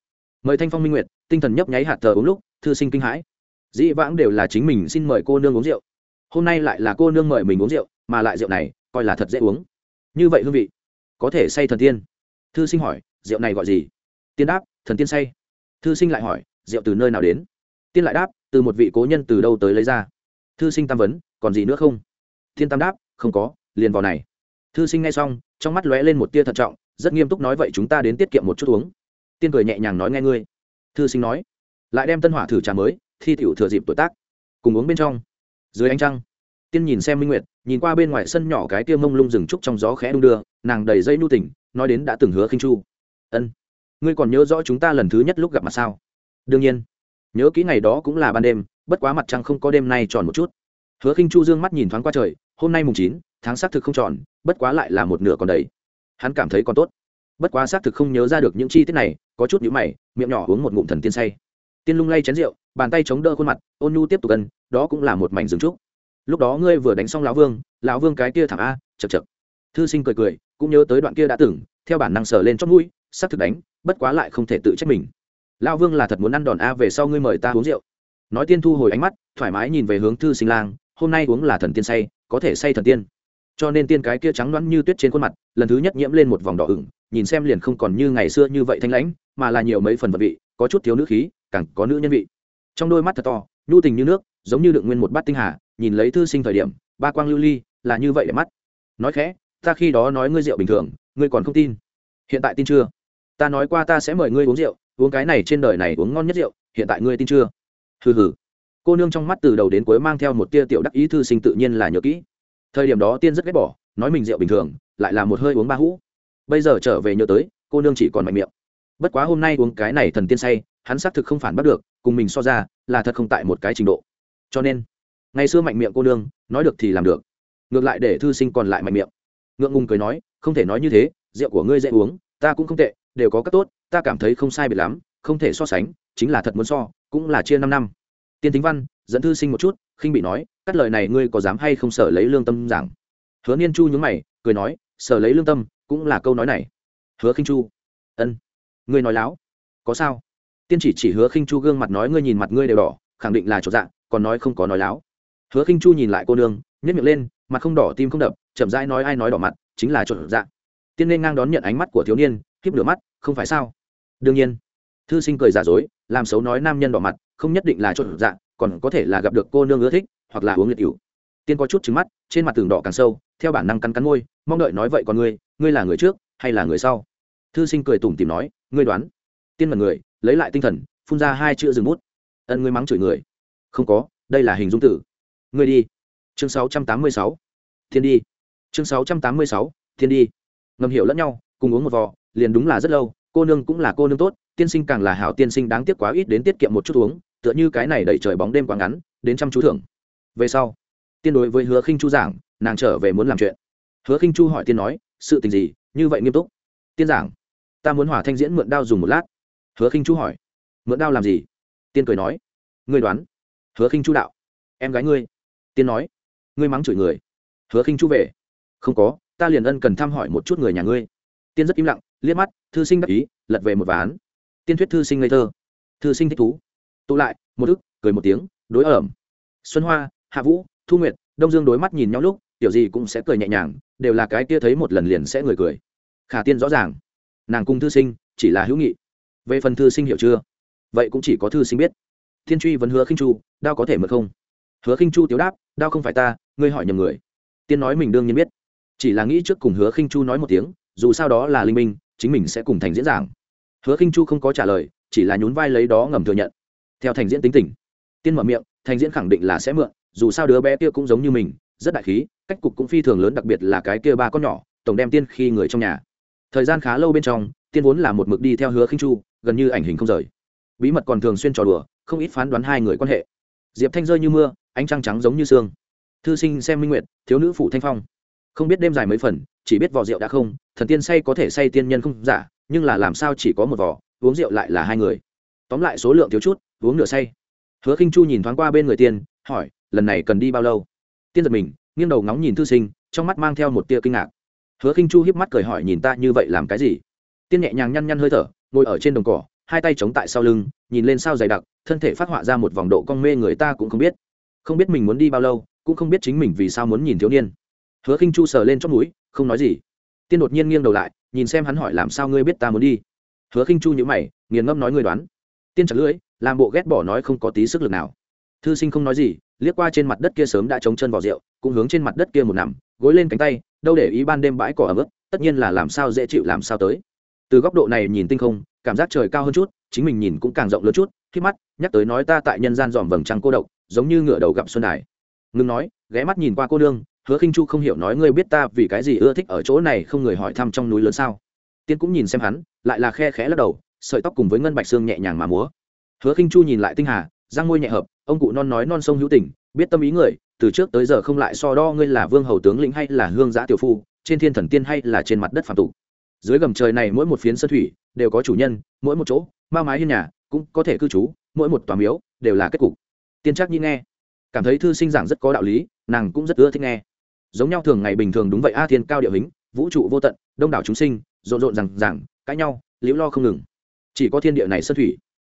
Mời thanh phong minh nguyệt, tinh thần nhấp nháy hạt thờ uống lúc, thư sinh kinh hãi. Dĩ vãng đều là chính mình xin mời cô nương uống rượu. Hôm nay lại là cô nương mời mình uống rượu, mà lại rượu này, coi là thật dễ uống. Như vậy hương vị, có thể say thần tiên thư sinh hỏi, rượu này gọi gì? Tiên đáp, thần tiên say. Thư sinh lại hỏi, rượu từ nơi nào đến? Tiên lại đáp, từ một vị cố nhân từ đâu tới lấy ra? Thư sinh tam vấn, còn gì nữa không? Thiên tam đáp, không có, liền vào này. Thư sinh nghe xong, trong mắt lóe lên một tia thận trọng, rất nghiêm túc nói, vậy chúng ta đến tiết kiệm một chút uống. Tiên cười nhẹ nhàng nói, nghe ngươi. Thư sinh nói, lại đem tân hỏa thử trà mới, thi tiểu thừa dịp tuổi tác, cùng uống bên trong. Dưới ánh trăng tiên nhìn xem minh nguyệt, nhìn qua bên ngoài sân nhỏ cái tia mông lung rừng trúc trong gió khẽ đung đưa, nàng đầy dây nu tỉnh, nói đến đã từng hứa khinh chu. Ân, ngươi còn nhớ rõ chúng ta lần thứ nhất lúc gặp mặt sao? Đương nhiên. Nhớ kỹ ngày đó cũng là ban đêm, bất quá mặt trăng không có đêm nay tròn một chút. Hứa khinh chu dương mắt nhìn thoáng qua trời, hôm nay mùng chín, tháng xác thực không tròn, bất quá lại là một nửa còn đầy. Hắn cảm thấy còn tốt. Bất quá xác thực không nhớ ra được những chi tiết này, có chút nhữ mày, miệng nhỏ uống một ngụm thần tiên say. Tiên lung lay chén rượu, bàn tay chống đỡ khuôn mặt, ôn nhu tiếp tục gần đó cũng là một mảnh rừng trúc lúc đó ngươi vừa đánh xong lão vương lão vương cái kia thẳng a chật chật thư sinh cười cười, cũng nhớ tới đoạn kia đã từng, theo bản năng sờ lên chót mũi xác thực đánh, bất quá lại không thể tự trách mình. Lão vương là thật muốn ăn đòn a, về sau ngươi mời ta uống rượu. Nói tiên thu hồi ánh mắt, thoải mái nhìn về hướng thư sinh lang, hôm nay uống là thần tiên say, có thể say thần tiên. Cho nên tiên cái kia trắng loãng như tuyết trên khuôn mặt, lần thứ nhất nhiễm lên một vòng đỏ ửng, nhìn xem liền không còn như ngày xưa như vậy thanh lãnh, mà là nhiều mấy phần vật vị, có chút thiếu nữ khí, càng có nữ nhân vị. Trong đôi mắt thật to, nhu tình như nước, giống như đựng nguyên một bát tinh hà nhìn lấy thư sinh thời điểm, ba quang lưu ly, là như vậy để mắt. Nói khẽ, ta khi đó nói ngươi rượu bình thường, ngươi còn không tin. Hiện tại tin chưa? Ta nói qua ta sẽ mời ngươi uống rượu, uống cái này trên đời này uống ngon nhất rượu, hiện tại ngươi tin chưa? Hừ hừ. Cô nương trong mắt từ đầu đến cuối mang theo một tia tiểu đắc ý thư sinh tự nhiên là nhớ kỹ. Thời điểm đó tiên rất ghét bỏ, nói mình rượu bình thường, lại là một hơi uống ba hũ. Bây giờ trở về nhớ tới, cô nương chỉ còn mạnh miệng. Bất quá hôm nay uống cái này thần tiên say, hắn xác thực không phản bắt được, cùng mình so ra, là thật không tại một cái trình độ. Cho nên ngày xưa mạnh miệng cô nương, nói được thì làm được. Ngược lại để thư sinh còn lại mạnh miệng. Ngượng ngùng cười nói, không thể nói như thế, rượu của ngươi dễ uống, ta cũng không tệ, đều có các tốt, ta cảm thấy không sai biệt lắm, không thể so sánh, chính là thật muốn so, cũng là chia năm năm. Tiên thính văn, dẫn thư sinh một chút, khinh bị nói, cắt lời này ngươi có dám hay không sở lấy lương tâm giảng? Hứa niên chu nhúng mày, cười nói, sở lấy lương tâm, cũng là câu nói này. Hứa khinh chu, ân, ngươi nói láo, có sao? Tiên chỉ chỉ hứa khinh chu gương mặt nói ngươi nhìn mặt ngươi đều đỏ, khẳng định là chỗ dạng còn nói không có nói láo hứa khinh chu nhìn lại cô nương nhét miệng lên, mặt không đỏ, tim không đập, chậm rãi nói ai nói đỏ mặt, chính là trộn dạng tiên nên ngang đón nhận ánh mắt của thiếu niên khiếp lửa mắt, không phải sao? Đương nhiên. Thư sinh cười giả dối, làm xấu nói nam nhân đỏ mặt, không nhất định là trộn dạng còn có thể là gặp được cô nương ưa thích, hoặc là uống liệt cựu tiên có chút trứng mắt, trên mặt tường đỏ càng sâu, theo bản năng cắn cắn môi, mong đợi nói vậy còn ngươi ngươi là người trước, hay là người sau? Thư sinh cười tủm tìm nói, ngươi đoán. Tiên mật người, lấy lại tinh thần, phun ra hai chữ rừng bút. Ân ngươi mắng chửi người. Không có, đây là hình dung tử ngươi đi. Chương sáu trăm tám mươi sáu. Thiên đi. Chương sáu trăm tám mươi sáu, thiên đi. Ngầm hiểu lẫn nhau, cùng uống một vò, liền đúng là rất lâu, cô nương cũng là cô nương tốt, tiên sinh càng là hảo tiên sinh đáng tiếc quá ít đến tiết kiệm một chút uống, tựa như cái này đẩy trời bóng đêm quá ngắn, đến chăm chú thưởng. Về sau, tiên đối với hứa khinh chu giảng, nàng trở về muốn làm chuyện. Hứa khinh chu hỏi tiên nói, sự tình gì? Như vậy nghiêm túc? Tiên giảng, ta muốn hỏa thanh diễn mượn đao dùng một lát. Hứa khinh chu hỏi, mượn đao làm gì? Tiên cười nói, ngươi đoán. Hứa khinh chu đạo, em gái ngươi tiên nói, ngươi mắng chửi người, hứa khinh chu về. Không có, ta liền ân cần thăm hỏi một chút người nhà ngươi. Tiên rất im lặng, liếc mắt, thư sinh đắc ý, lật về một ván. Tiên thuyết thư sinh ngây thơ. Thư sinh thích thú. Tụ lại, một ức, cười một tiếng, đối ẩm. Xuân hoa, hạ vũ, thu nguyệt, đông dương đối mắt nhìn nhau lúc, tiểu gì cũng sẽ cười nhẹ nhàng, đều là cái kia thấy một lần liền sẽ người cười. Khả tiên rõ ràng, nàng cung thư sinh chỉ là hữu nghị. Về phần thư sinh hiểu chưa? Vậy cũng chỉ có thư sinh biết. Thiên truy vẫn hứa khinh chu, đao có thể mượn không? Hứa khinh chu tiếu đáp, đao không phải ta, ngươi hỏi nhầm người. Tiên nói mình đương nhiên biết. Chỉ là nghĩ trước cùng hứa khinh chu nói một tiếng, dù sao đó là linh minh, chính mình sẽ cùng thành diễn giảng. Hứa khinh chu không có trả lời, chỉ là nhún vai lấy đó ngầm thừa nhận. Theo thành diễn tính tình, tiên mở miệng, thành diễn khẳng định là sẽ mượn, dù sao đứa bé kia cũng giống như mình, rất đại khí, cách cục cũng phi thường lớn, đặc biệt là cái kia ba con nhỏ, tổng đem tiên khi người trong nhà. Thời gian khá lâu bên trong, tiên vốn là một mực đi theo hứa khinh chu, gần như ảnh hình không rời. Bí mật còn thường xuyên trò đùa, không ít phán đoán hai người quan hệ. Diệp thanh rơi như mưa ánh trăng trắng giống như sương thư sinh xem minh nguyệt, thiếu nữ phụ thanh phong. Không biết đêm dài mấy phần, chỉ biết vò rượu đã không, thần tiên say có thể say tiên nhân không giả, nhưng là làm sao chỉ có một vò, uống rượu lại là hai người. Tóm lại số lượng thiếu chút, uống nửa say. Hứa khinh chu nhìn thoáng qua bên người tiên, hỏi, lần này cần đi bao lâu? Tiên giật mình, nghiêng đầu ngóng nhìn thư sinh, trong mắt mang theo một tia kinh ngạc. Hứa khinh chu hiếp mắt cười hỏi, nhìn ta như vậy làm cái gì? Tiên nhẹ nhàng nhăn nhăn hơi thở, ngồi ở trên đồng cỏ, hai tay chống tại sau lưng, nhìn lên sao dày đặc, thân thể phát họa ra một vòng độ cong mê người ta cũng không biết không biết mình muốn đi bao lâu, cũng không biết chính mình vì sao muốn nhìn thiếu niên. Hứa khinh chu sờ lên chót núi không nói gì. Tiên đột nhiên nghiêng đầu lại, nhìn xem hắn hỏi làm sao ngươi biết ta muốn đi. Hứa khinh chu nhữ mày, nghiền ngâm nói ngươi đoán. Tiên chặt lưỡi, làm bộ ghét bỏ nói không có tí sức lực nào. Thư sinh không nói gì, liếc qua trên mặt đất kia sớm đã chống chân vào rượu, cũng hướng trên mặt đất kia một nằm, gối lên cánh tay, đâu để ý ban đêm bãi cỏ ẩm ướt, tất nhiên là làm sao dễ chịu làm sao tới. Từ góc độ này nhìn tinh không, cảm giác trời cao hơn chút, chính mình nhìn cũng càng rộng lớn chút, khi mắt nhắc tới nói ta tại nhân gian dòm vầng trăng cô độc giống như ngựa đầu gặp xuân đài. Ngừng nói, ghé mắt nhìn qua cô nương, hứa khinh chu không hiểu nói ngươi biết ta vì cái gì ưa thích ở chỗ này không người hỏi thăm trong núi lớn sao. Tiên cũng nhìn xem hắn, lại là khe khẽ lắc đầu, sợi tóc cùng với ngân bạch xương nhẹ nhàng mà múa. Hứa khinh chu nhìn lại tinh hà giang môi nhẹ hợp, ông cụ non nói non sông hữu tình, biết tâm ý người, từ trước tới giờ không lại so đo ngươi là vương hầu tướng lĩnh hay là hương giã tiểu phu, trên thiên thần tiên hay là trên mặt đất phạm tục. Dưới gầm trời này mỗi một phiến sơn thủy, đều có chủ nhân, mỗi một chỗ, ma mái hiên nhà, cũng có thể cư trú, mỗi một tòa miếu, đều là kết cục tiên chắc nhi nghe, cảm thấy thư sinh giảng rất có đạo lý, nàng cũng rất ưa thích nghe. Giống nhau thường ngày bình thường đúng vậy a thiên cao địa hình vũ trụ vô tận, đông đảo chúng sinh, rộn rộn rằng rằng cãi nhau, liễu lo không ngừng. Chỉ có thiên địa này sân thủy,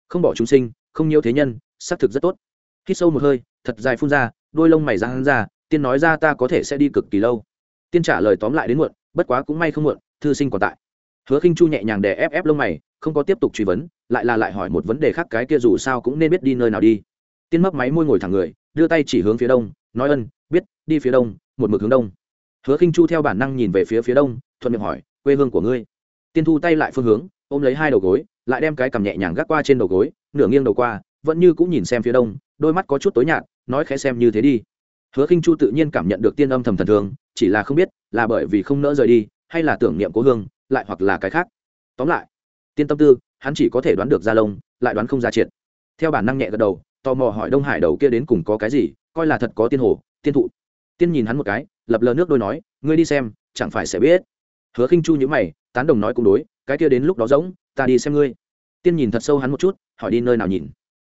không bỏ chúng sinh, không nhiễu thế nhân, xác thực rất tốt. Hít sâu một hơi, thật dài phun ra, đôi lông mày răng ra, tiên nói ra ta có thể sẽ đi cực kỳ lâu. Tiên trả lời tóm lại đến muộn, bất quá cũng may không muộn, thư sinh còn tại. Hứa khinh chu nhẹ nhàng đè ép ép lông mày, không có tiếp tục truy vấn, lại là lại hỏi một vấn đề khác cái kia dù sao cũng nên biết đi nơi nào đi tiên mấp máy môi ngồi thẳng người, đưa tay chỉ hướng phía đông, nói ân, biết, đi phía đông, một mực hướng đông. Hứa khinh chu theo bản năng nhìn về phía phía đông, thuận miệng hỏi, quê hương của ngươi? Tiên thu tay lại phương hướng, ôm lấy hai đầu gối, lại đem cái cầm nhẹ nhàng gác qua trên đầu gối, nửa nghiêng đầu qua, vẫn như cũng nhìn xem phía đông, đôi mắt có chút tối nhạt, nói khẽ xem như thế đi. Hứa khinh chu tự nhiên cảm nhận được tiên âm thầm thần thường chỉ là không biết, là bởi vì không nỡ rời đi, hay là tưởng niệm cố hương, lại hoặc là cái khác. Tóm lại, tiên tâm tư, hắn chỉ có thể đoán được ra lông lại đoán không ra triệt. Theo bản năng nhẹ gật đầu tò mò hỏi đông hải đầu kia đến cùng có cái gì, coi là thật có tiên hồ, tiên thụ. Tiên nhìn hắn một cái, lập lờ nước đôi nói, ngươi đi xem, chẳng phải sẽ biết. Hứa khinh chu nhữ mày, tán đồng nói cũng đối, cái kia đến lúc đó giống, ta đi xem ngươi. Tiên nhìn thật sâu hắn một chút, hỏi đi nơi nào nhìn.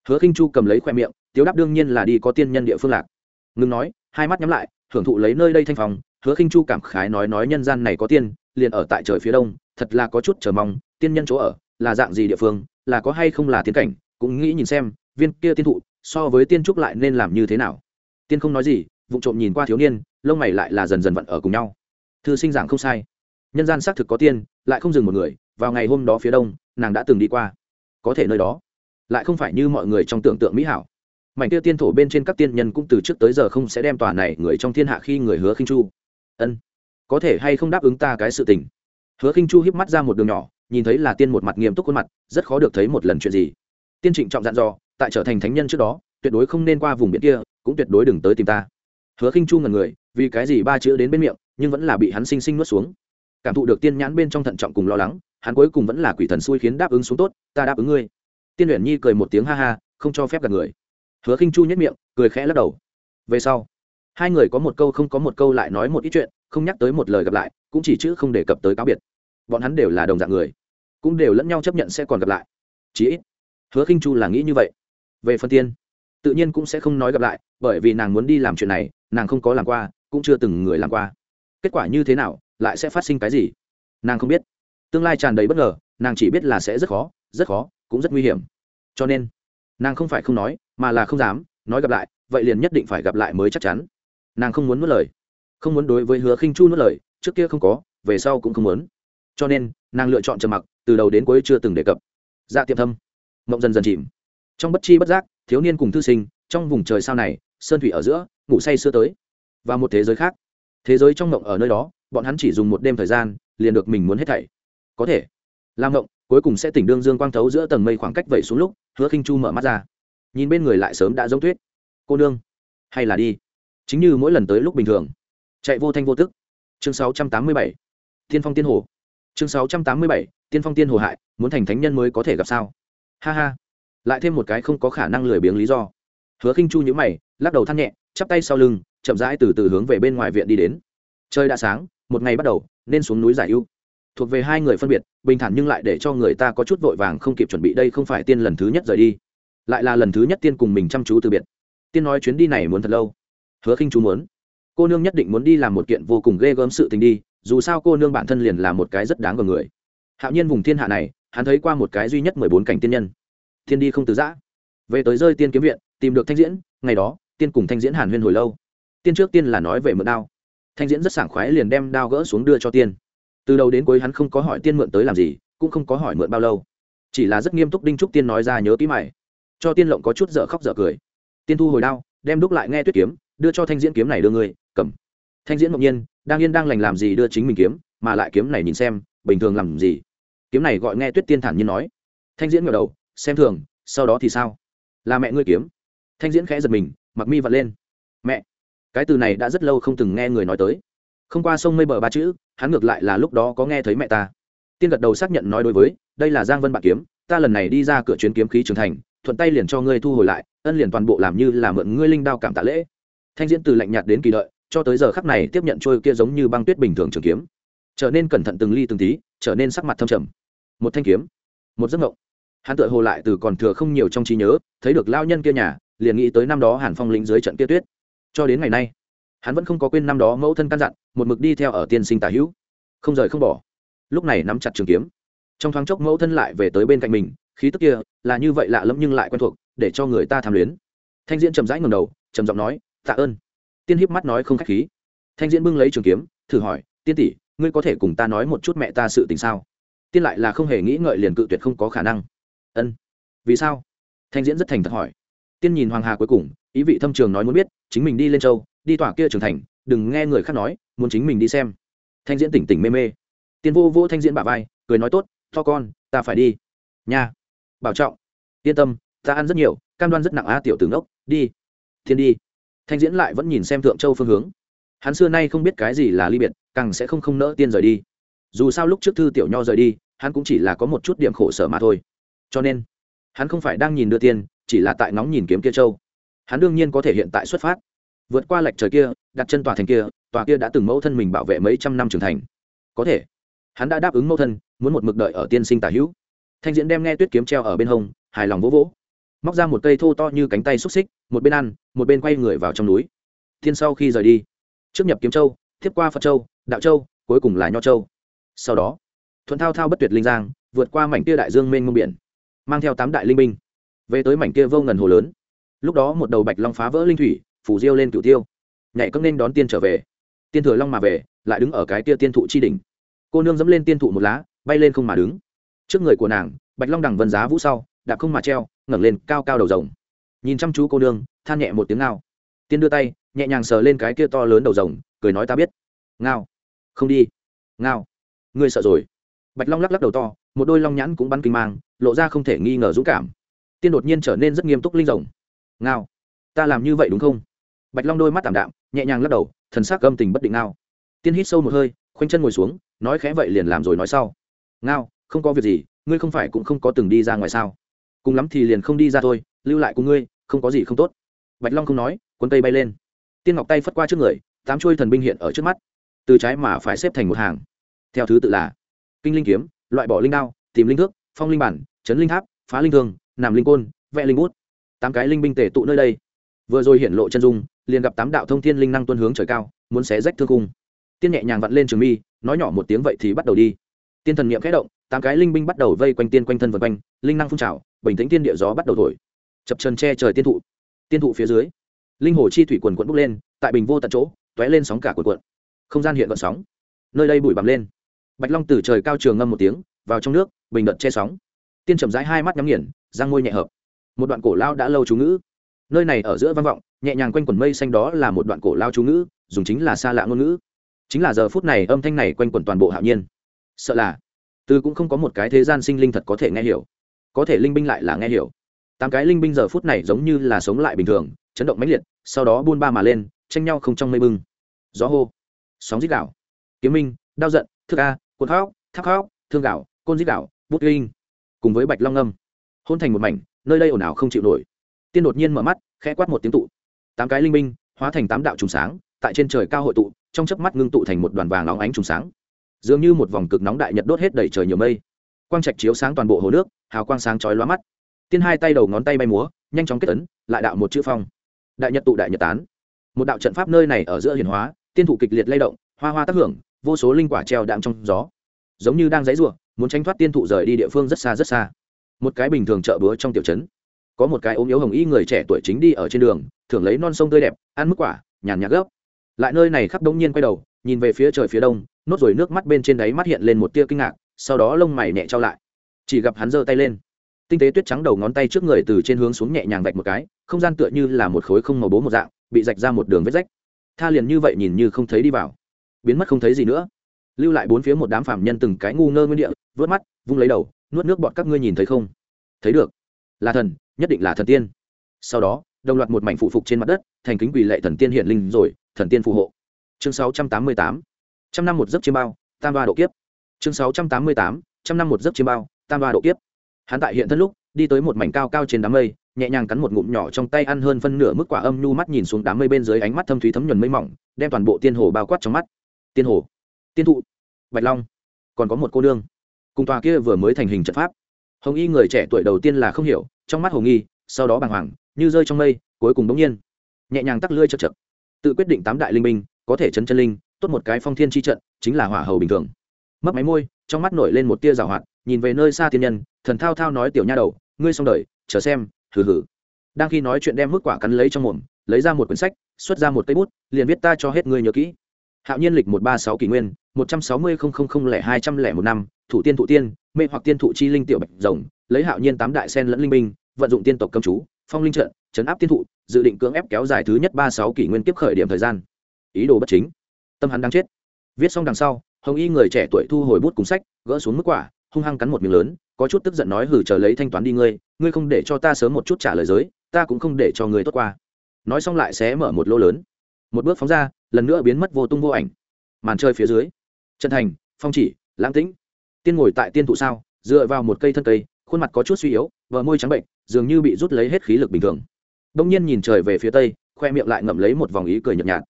Hứa khinh chu cầm lấy khoe miệng, tiếu đáp đương nhiên là đi có tiên nhân địa phương lạc. Ngừng nói, hai mắt nhắm lại, hưởng thụ lấy nơi đây thanh phòng hứa khinh chu cảm khái nói nói nhân gian này có tiên, liền ở tại trời phía đông, thật là có chút chờ mong, tiên nhân chỗ ở, là dạng gì địa phương, là có hay không là tiến cảnh, cũng nghĩ nhìn xem viên kia tiên thụ, so với tiên trúc lại nên làm như thế nào? Tiên không nói gì vụ trộm nhìn qua thiếu niên, lông mày lại là dần dần vận ở cùng nhau. Thư sinh giảng không sai. Nhân gian xác thực có tiên, lại không dừng một người, vào ngày hôm đó phía đông, nàng đã từng đi qua. Có thể nơi đó, lại không phải như mọi người trong tưởng tượng mỹ hảo. Mảnh kia tiên thổ bên trên các tiên nhân cũng từ trước tới giờ không sẽ đem tòa này người trong thiên hạ khi người hứa khinh chu. Ân, có thể hay không đáp ứng ta cái sự tình? Hứa khinh chu híp mắt ra một đường nhỏ, nhìn thấy là tiên một mặt nghiêm túc khuôn mặt, rất khó được thấy một lần chuyện gì. Tiên trịnh trọng dặn dò tại trở thành thánh nhân trước đó, tuyệt đối không nên qua vùng biển kia, cũng tuyệt đối đừng tới tìm ta. Hứa khinh chu ngần người, vì cái gì ba chữ đến bên miệng, nhưng vẫn là bị hắn sinh sinh nuốt xuống. Cảm thụ được tiên nhãn bên trong thận trọng cùng lo lắng, hắn cuối cùng vẫn là quỷ thần xui khiến đáp ứng xuống tốt, ta đáp ứng ngươi. Tiên luyện nhi cười một tiếng ha ha, không cho phép gặp người. Hứa khinh chu nhất miệng, cười khẽ lắc đầu. Về sau, hai người có một câu không có một câu lại nói một ít chuyện, không nhắc tới một lời gặp lại, cũng chỉ chữ không đề cập tới cáo biệt. Bọn hắn đều là đồng dạng người, cũng đều lẫn nhau chấp nhận sẽ còn gặp lại. Chí ít, hứa khinh chu là nghĩ như vậy về phần tiên. Tự nhiên cũng sẽ không nói gặp lại, bởi vì nàng muốn đi làm chuyện này, nàng không có làm qua, cũng chưa từng người làm qua. Kết quả như thế nào, lại sẽ phát sinh cái gì? Nàng không biết. Tương lai tràn đầy bất ngờ, nàng chỉ biết là sẽ rất khó rất khó, cũng rất nguy hiểm. Cho nên, nàng không phải không nói, mà là không dám, nói gặp lại, vậy liền nhất định phải gặp lại mới chắc chắn. Nàng không muốn nuốt lời, không muốn đối với hứa khinh chu nuốt lời, trước kia không có, về sau cũng không muốn. Cho nên, nàng lựa chọn trầm mặc, từ đầu đến cuối chưa từng đề cập. Dạ tiệm thâm, mộng dần dần chìm trong bất chi bất giác, thiếu niên cùng thư sinh, trong vùng trời sao này, sơn thủy ở giữa, ngủ say sưa tới. Và một thế giới khác. Thế giới trong mộng ở nơi đó, bọn hắn chỉ dùng một đêm thời gian, liền được mình muốn hết thảy. Có thể. Làm mộng, cuối cùng sẽ tỉnh đương dương quang thấu giữa tầng mây khoảng cách vẩy xuống lúc, hứa khinh chu mở mắt ra. Nhìn bên người lại sớm đã giống tuyết. Cô nương, hay là đi. Chính như mỗi lần tới lúc bình thường. Chạy vô thanh vô tức. Chương 687 tiên phong tiên hồ. Chương sáu trăm tám mươi bảy. Tiên phong tiên hồ hại, muốn thành thánh nhân mới có thể gặp sao? Ha ha lại thêm một cái không có khả năng lười biếng lý do. Hứa khinh chu nhữ mày, lắc đầu than nhẹ, chắp tay sau lưng, chậm rãi từ từ hướng về bên ngoài viện đi đến. Trời đã sáng, một ngày bắt đầu, nên xuống núi giải ưu. Thuộc về hai người phân biệt, bình thản nhưng lại để cho người ta có chút vội vàng không kịp chuẩn bị đây không phải tiên lần thứ nhất rời đi. Lại là lần thứ nhất tiên cùng mình chăm chú từ biệt. Tiên nói chuyến đi này muốn thật lâu. Hứa khinh chú muốn. Cô nương nhất định muốn đi làm một kiện vô cùng ghê gớm sự tình đi, dù sao cô nương bản thân liền là một cái rất đáng vào người. Hạo nhiên vùng thiên hạ này, hắn thấy qua một cái duy nhất mười bốn cảnh tiên nhân thiên đi không từ giã. Về tới rơi tiên kiếm viện, tìm được thanh diễn, ngày đó, tiên cùng thanh diễn hàn huyên hồi lâu. Tiên trước tiên là nói về mượn đao. Thanh diễn rất sảng khoái liền đem đao gỡ xuống đưa cho tiên. Từ đầu đến cuối hắn không có hỏi tiên mượn tới làm gì, cũng không có hỏi mượn bao lâu. Chỉ là rất nghiêm túc đinh trúc tiên nói ra nhớ kỹ mày. Cho tiên lộng có chút dở khóc dở cười. Tiên thu hồi đao, đem đúc lại nghe tuyết kiếm, đưa cho thanh diễn kiếm này đưa người cầm. Thanh diễn ngẫu nhiên, đang yên đang lành làm gì đưa chính mình kiếm, mà lại kiếm này nhìn xem, bình thường làm gì. Kiếm này gọi nghe tuyết tiên thản nhiên nói. Thanh diễn ngờ đầu xem thường, sau đó thì sao? Là mẹ ngươi kiếm. Thanh diễn khẽ giật mình, mặc mi vật lên. Mẹ, cái từ này đã rất lâu không từng nghe người nói tới. Không qua sông mây bờ ba chữ, hắn ngược lại là lúc đó có nghe thấy mẹ ta. Tiên gật đầu xác nhận nói đối với, đây là giang vân bạn kiếm, ta lần này đi ra cửa chuyến kiếm khí trưởng thành, thuận tay liền cho ngươi thu hồi lại, ân liền toàn bộ làm như là mượn ngươi linh đao cảm tạ lễ. Thanh diễn từ lạnh nhạt đến kỳ đợi, cho tới giờ khắc này tiếp nhận trôi kia giống như băng tuyết bình thường trường kiếm. Trở nên cẩn thận từng ly từng tí, trở nên sắc mặt thâm trầm. Một thanh kiếm, một giấc ngộng hắn tự hồ lại từ còn thừa không nhiều trong trí nhớ, thấy được lao nhân kia nhà, liền nghĩ tới năm đó hàn phong lĩnh dưới trận kia tuyết. Cho đến ngày nay, hắn vẫn không có quên năm đó mẫu thân căn dặn, một mực đi theo ở tiên sinh tả hữu, không rời không bỏ. Lúc này nắm chặt trường kiếm. Trong thoáng chốc mẫu thân lại về tới bên cạnh mình, khí tức kia là như vậy lạ lẫm nhưng lại quen thuộc, để cho người ta tham luyến. Thanh diễn chầm rãi ngầm đầu, trầm giọng nói, tạ ơn. Tiên hiếp mắt nói không k h á c h khí. Thanh diễn bưng lấy trường kiếm, thử hỏi, tiên tỷ, ngươi có thể cùng ta nói một chút mẹ ta sự tình sao? Tiên lại là không hề nghĩ ngợi liền cự tuyệt không có khả năng ân, vì sao? Thanh diễn rất thành thật hỏi. Tiên nhìn hoàng hà cuối cùng, ý vị thâm trường nói muốn biết, chính mình đi lên châu, đi tỏa kia trưởng thành, đừng nghe người khác nói, muốn chính mình đi xem. Thanh diễn tỉnh tỉnh mê mê. Tiên vô vô thanh diễn bà vai, cười nói tốt, to con, ta phải đi. Nhà bảo trọng. Yên tâm, ta ăn rất nhiều, cam đoan rất nặng a tiểu tử ngốc, đi. Thiên đi. Thanh diễn lại vẫn nhìn xem thượng châu phương hướng. Hắn xưa nay không biết cái gì là ly biệt, càng sẽ không không nỡ tiên rời đi. Dù sao lúc trước thư tiểu nho rời đi, hắn cũng chỉ là có một chút điểm khổ sở mà thôi cho nên hắn không phải đang nhìn đưa tiền, chỉ là tại ngóng nhìn kiếm kia châu. Hắn đương nhiên có thể hiện tại xuất phát. Vượt qua lệch trời kia đặt chân tòa thành kia tòa kia đã từng mẫu thân mình bảo vệ mấy trăm năm trưởng thành. Có thể hắn đã đáp ứng mẫu thân muốn một mực đợi ở tiên sinh tả hữu. Thanh diễn đem nghe tuyết kiếm treo ở bên hông hài lòng vỗ vỗ. Móc ra một cây thô to như cánh tay xúc xích một bên ăn một bên quay người vào trong núi. Thiên sau khi rời đi trước nhập kiếm châu tiếp qua phật châu đạo châu cuối cùng là nho châu. Sau đó thuận thao thao bất tuyệt linh giang vượt qua mảnh kia đại dương mênh mông biển mang theo tám đại linh binh, về tới mảnh kia vô ngần hồ lớn. Lúc đó một đầu bạch long phá vỡ linh thủy, phủ diêu lên cửu tiêu. Nhảy cấm nên đón tiên trở về. Tiên thừa long mà về, lại đứng ở cái kia tiên thụ chi đỉnh. Cô nương dẫm lên tiên thụ một lá, bay lên không mà đứng. Trước người của nàng, bạch long đằng vân giá vũ sau, đạp không mà treo, ngẩng lên cao cao đầu rồng. Nhìn chăm chú cô nương, than nhẹ một tiếng ngao. Tiên đưa tay, nhẹ nhàng sờ lên cái kia to lớn đầu rồng, cười nói ta biết. Ngao. Không đi. Ngao. Ngươi sợ rồi. Bạch long lắc lắc đầu to một đôi long nhãn cũng bắn kinh mang, lộ ra không thể nghi ngờ dũng cảm. Tiên đột nhiên trở nên rất nghiêm túc linh rồng. Ngao, ta làm như vậy đúng không? Bạch long đôi mắt tảm đạm, nhẹ nhàng lắc đầu, thần sắc gâm tình bất định ngao. Tiên hít sâu một hơi, khoanh chân ngồi xuống, nói khẽ vậy liền làm rồi nói sau. Ngao, không có việc gì, ngươi không phải cũng không có từng đi ra ngoài sao? Cùng lắm thì liền không đi ra thôi, lưu lại cùng ngươi, không có gì không tốt. Bạch long không nói, cuốn tây bay lên. Tiên ngọc tay phất qua trước người, tám chuôi thần binh hiện ở trước mắt. Từ trái mà phải xếp thành một hàng. Theo thứ tự là kinh linh kiếm loại bỏ linh đao, tìm linh thước, phong linh bản, chấn linh tháp, phá linh thương, nằm linh côn, vẽ linh bút. Tám cái linh binh tể tụ nơi đây. Vừa rồi hiện lộ chân dung, liền gặp tám đạo thông thiên linh năng tuân hướng trời cao, muốn xé rách thương cung tiên nhẹ nhàng vặn lên trường mi, nói nhỏ một tiếng vậy thì bắt đầu đi. Tiên thần niệm khẽ động, tám cái linh binh bắt đầu vây quanh tiên quanh thân vân quanh, linh năng phun trào, bình tĩnh tiên địa gió bắt đầu thổi. Chập chân che trời tiên thụ. Tiên thụ phía dưới, linh hồ chi thủy quần quận bốc lên, tại bình vô tận chỗ t ó é lên sóng cả quần quận không gian hiện gọn sóng. Nơi đây bụi bằm lên bạch long từ trời cao trường ngâm một tiếng, vào trong nước, bình đợt che sóng. Tiên chậm rãi hai mắt nhắm nghiền, răng môi nhẹ hợp. Một đoạn cổ lao đã lâu chú ngữ. Nơi này ở giữa vang vọng, nhẹ nhàng quanh quần mây xanh đó là một đoạn cổ lao chú ngữ, dùng chính là xa lạ ngôn ngữ. Chính là giờ phút này âm thanh này quanh quần toàn bộ hạo nhiên. Sợ là, từ cũng không có một cái thế gian sinh linh thật có thể nghe hiểu. Có thể linh binh lại là nghe hiểu. Tám cái linh binh giờ phút này giống như là sống lại bình thường, chấn động mãnh liệt, sau đó buôn ba mà lên, tranh nhau không trong mây bưng. Gió hô, sóng dít đảo kiếm minh, đao giận, thức a cột khóc, thác khóc, thương gạo, côn dít gạo, bút kinh. Cùng với bạch long âm. Hôn thành một mảnh, nơi đây ồn ào không chịu nổi. Tiên đột nhiên mở mắt, khẽ quát một tiếng tụ. Tám cái linh minh, hóa thành tám đạo trùng sáng, tại trên trời cao hội tụ, trong chớp mắt ngưng tụ thành một đoàn vàng óng ánh trùng sáng. Dường như một vòng cực nóng đại nhật đốt hết đầy trời nhiều mây. Quang trạch chiếu sáng toàn bộ hồ nước, hào quang sáng chói lóa mắt. Tiên hai tay đầu ngón tay bay múa, nhanh chóng kết ấn, lại đạo một chữ phong. Đại nhật tụ đại nhật tán. Một đạo trận pháp nơi này ở giữa hiển hóa, tiên thủ kịch liệt lay động, hoa hoa tác hưởng, vô số linh quả treo đạm trong gió giống như đang dãy rủa, muốn tránh thoát tiên thụ rời đi địa phương rất xa rất xa. Một cái bình thường chợ búa trong tiểu trấn. Có một cái ốm yếu hồng y người trẻ tuổi chính đi ở trên đường thường lấy non sông tươi đẹp, ăn mức quả, nhàn nhạt gấp. Lại nơi này khắp đông nhiên quay đầu, nhìn về phía trời phía đông, nốt rồi nước mắt bên trên đáy mắt hiện lên một tia kinh ngạc, sau đó lông mày nhẹ trao lại. Chỉ gặp hắn giơ tay lên. Tinh tế tuyết trắng đầu ngón tay trước người từ trên hướng xuống nhẹ nhàng vạch một cái, không gian tựa như là một khối không màu bố một dạng, bị rạch ra một đường vết rách. Tha liền như vậy nhìn như không thấy đi vào. Biến mất không thấy gì nữa lưu lại bốn phía một đám phạm nhân từng cái ngu ngơ nguyên địa, vớt mắt, vung lấy đầu, nuốt nước bọn các ngươi nhìn thấy không? Thấy được. Là thần, nhất định là thần tiên. Sau đó, đồng loạt một mảnh phụ phục trên mặt đất, thành kính quỳ lệ thần tiên hiện linh rồi, thần tiên phù hộ. Chương sáu trăm tám mươi tám. Trăm năm một giấc chiêm bao, tam ba độ kiếp. Chương sáu trăm tám mươi tám. Trăm năm một giấc chiêm bao, tam ba độ kiếp. Hắn tại hiện thân lúc, đi tới một mảnh cao cao trên đám mây, nhẹ nhàng cắn một ngụm nhỏ trong tay ăn hơn phân nửa mức quả âm nhu mắt nhìn xuống đám mây bên dưới ánh mắt thâm thúy thấm nhuần mây mỏng, đem toàn bộ tiên hồ bao quát trong mắt. Tiên hồ tiên thụ, bạch long, còn có một cô nương. Cùng tòa kia vừa mới thành hình trận pháp. Hồng y người trẻ tuổi đầu tiên là không hiểu, trong mắt hồng nghi, sau đó bàng hoàng, như rơi trong mây, cuối cùng đống nhiên, nhẹ nhàng tắc lưỡi chật chật tự quyết định tám đại linh minh có thể chấn chân linh, tốt một cái phong thiên chi trận, chính là hỏa hầu bình thường. Mất máy môi, trong mắt nổi lên một tia rào hoạt, nhìn về nơi xa thiên nhân, thần thao thao nói tiểu nha đầu, ngươi xong đời, chờ xem, hừ hừ. Đang khi nói chuyện đem mức quả cắn lấy trong mồm, lấy ra một quyển sách, xuất ra một cây bút, liền viết ta cho hết ngươi nhớ kỹ hạo nhiên lịch một ba sáu kỷ nguyên, một trăm sáu mươi lẻ hai trăm lẻ một năm, thủ tiên thụ tiên, mê hoặc tiên thụ chi linh tiểu bạch rồng, lấy hạo nhiên tám đại sen lẫn linh minh vận dụng tiên tộc cầm chú, phong linh trận chấn áp tiên thụ, dự định cưỡng ép kéo dài thứ nhất ba sáu kỷ nguyên kiếp khởi điểm thời gian. Ý đồ bất chính. Tâm hắn đang chết. Viết xong đằng sau, hồng y người trẻ tuổi thu hồi bút cùng sách, gỡ xuống mức quả, hung hăng cắn một miếng lớn, có chút tức giận nói hử chờ lấy thanh toán đi ngươi ngươi không để cho ta sớm một chút trả lời giới, ta cũng không để cho ngươi tốt qua. Nói xong lại sẽ mở một lô lớn một bước phóng ra, lần nữa biến mất vô tung vô ảnh. Màn chơi phía dưới chân thành, phong chỉ, lãng tĩnh. Tiên ngồi tại tiên thụ sao, dựa vào một cây thân cây, khuôn mặt có chút suy yếu vợ môi trắng bệnh, dường như bị rút lấy hết khí lực bình thường. Đông nhiên nhìn trời về phía tây, khoe miệng lại ngậm lấy một vòng ý cười nhợt nhạt.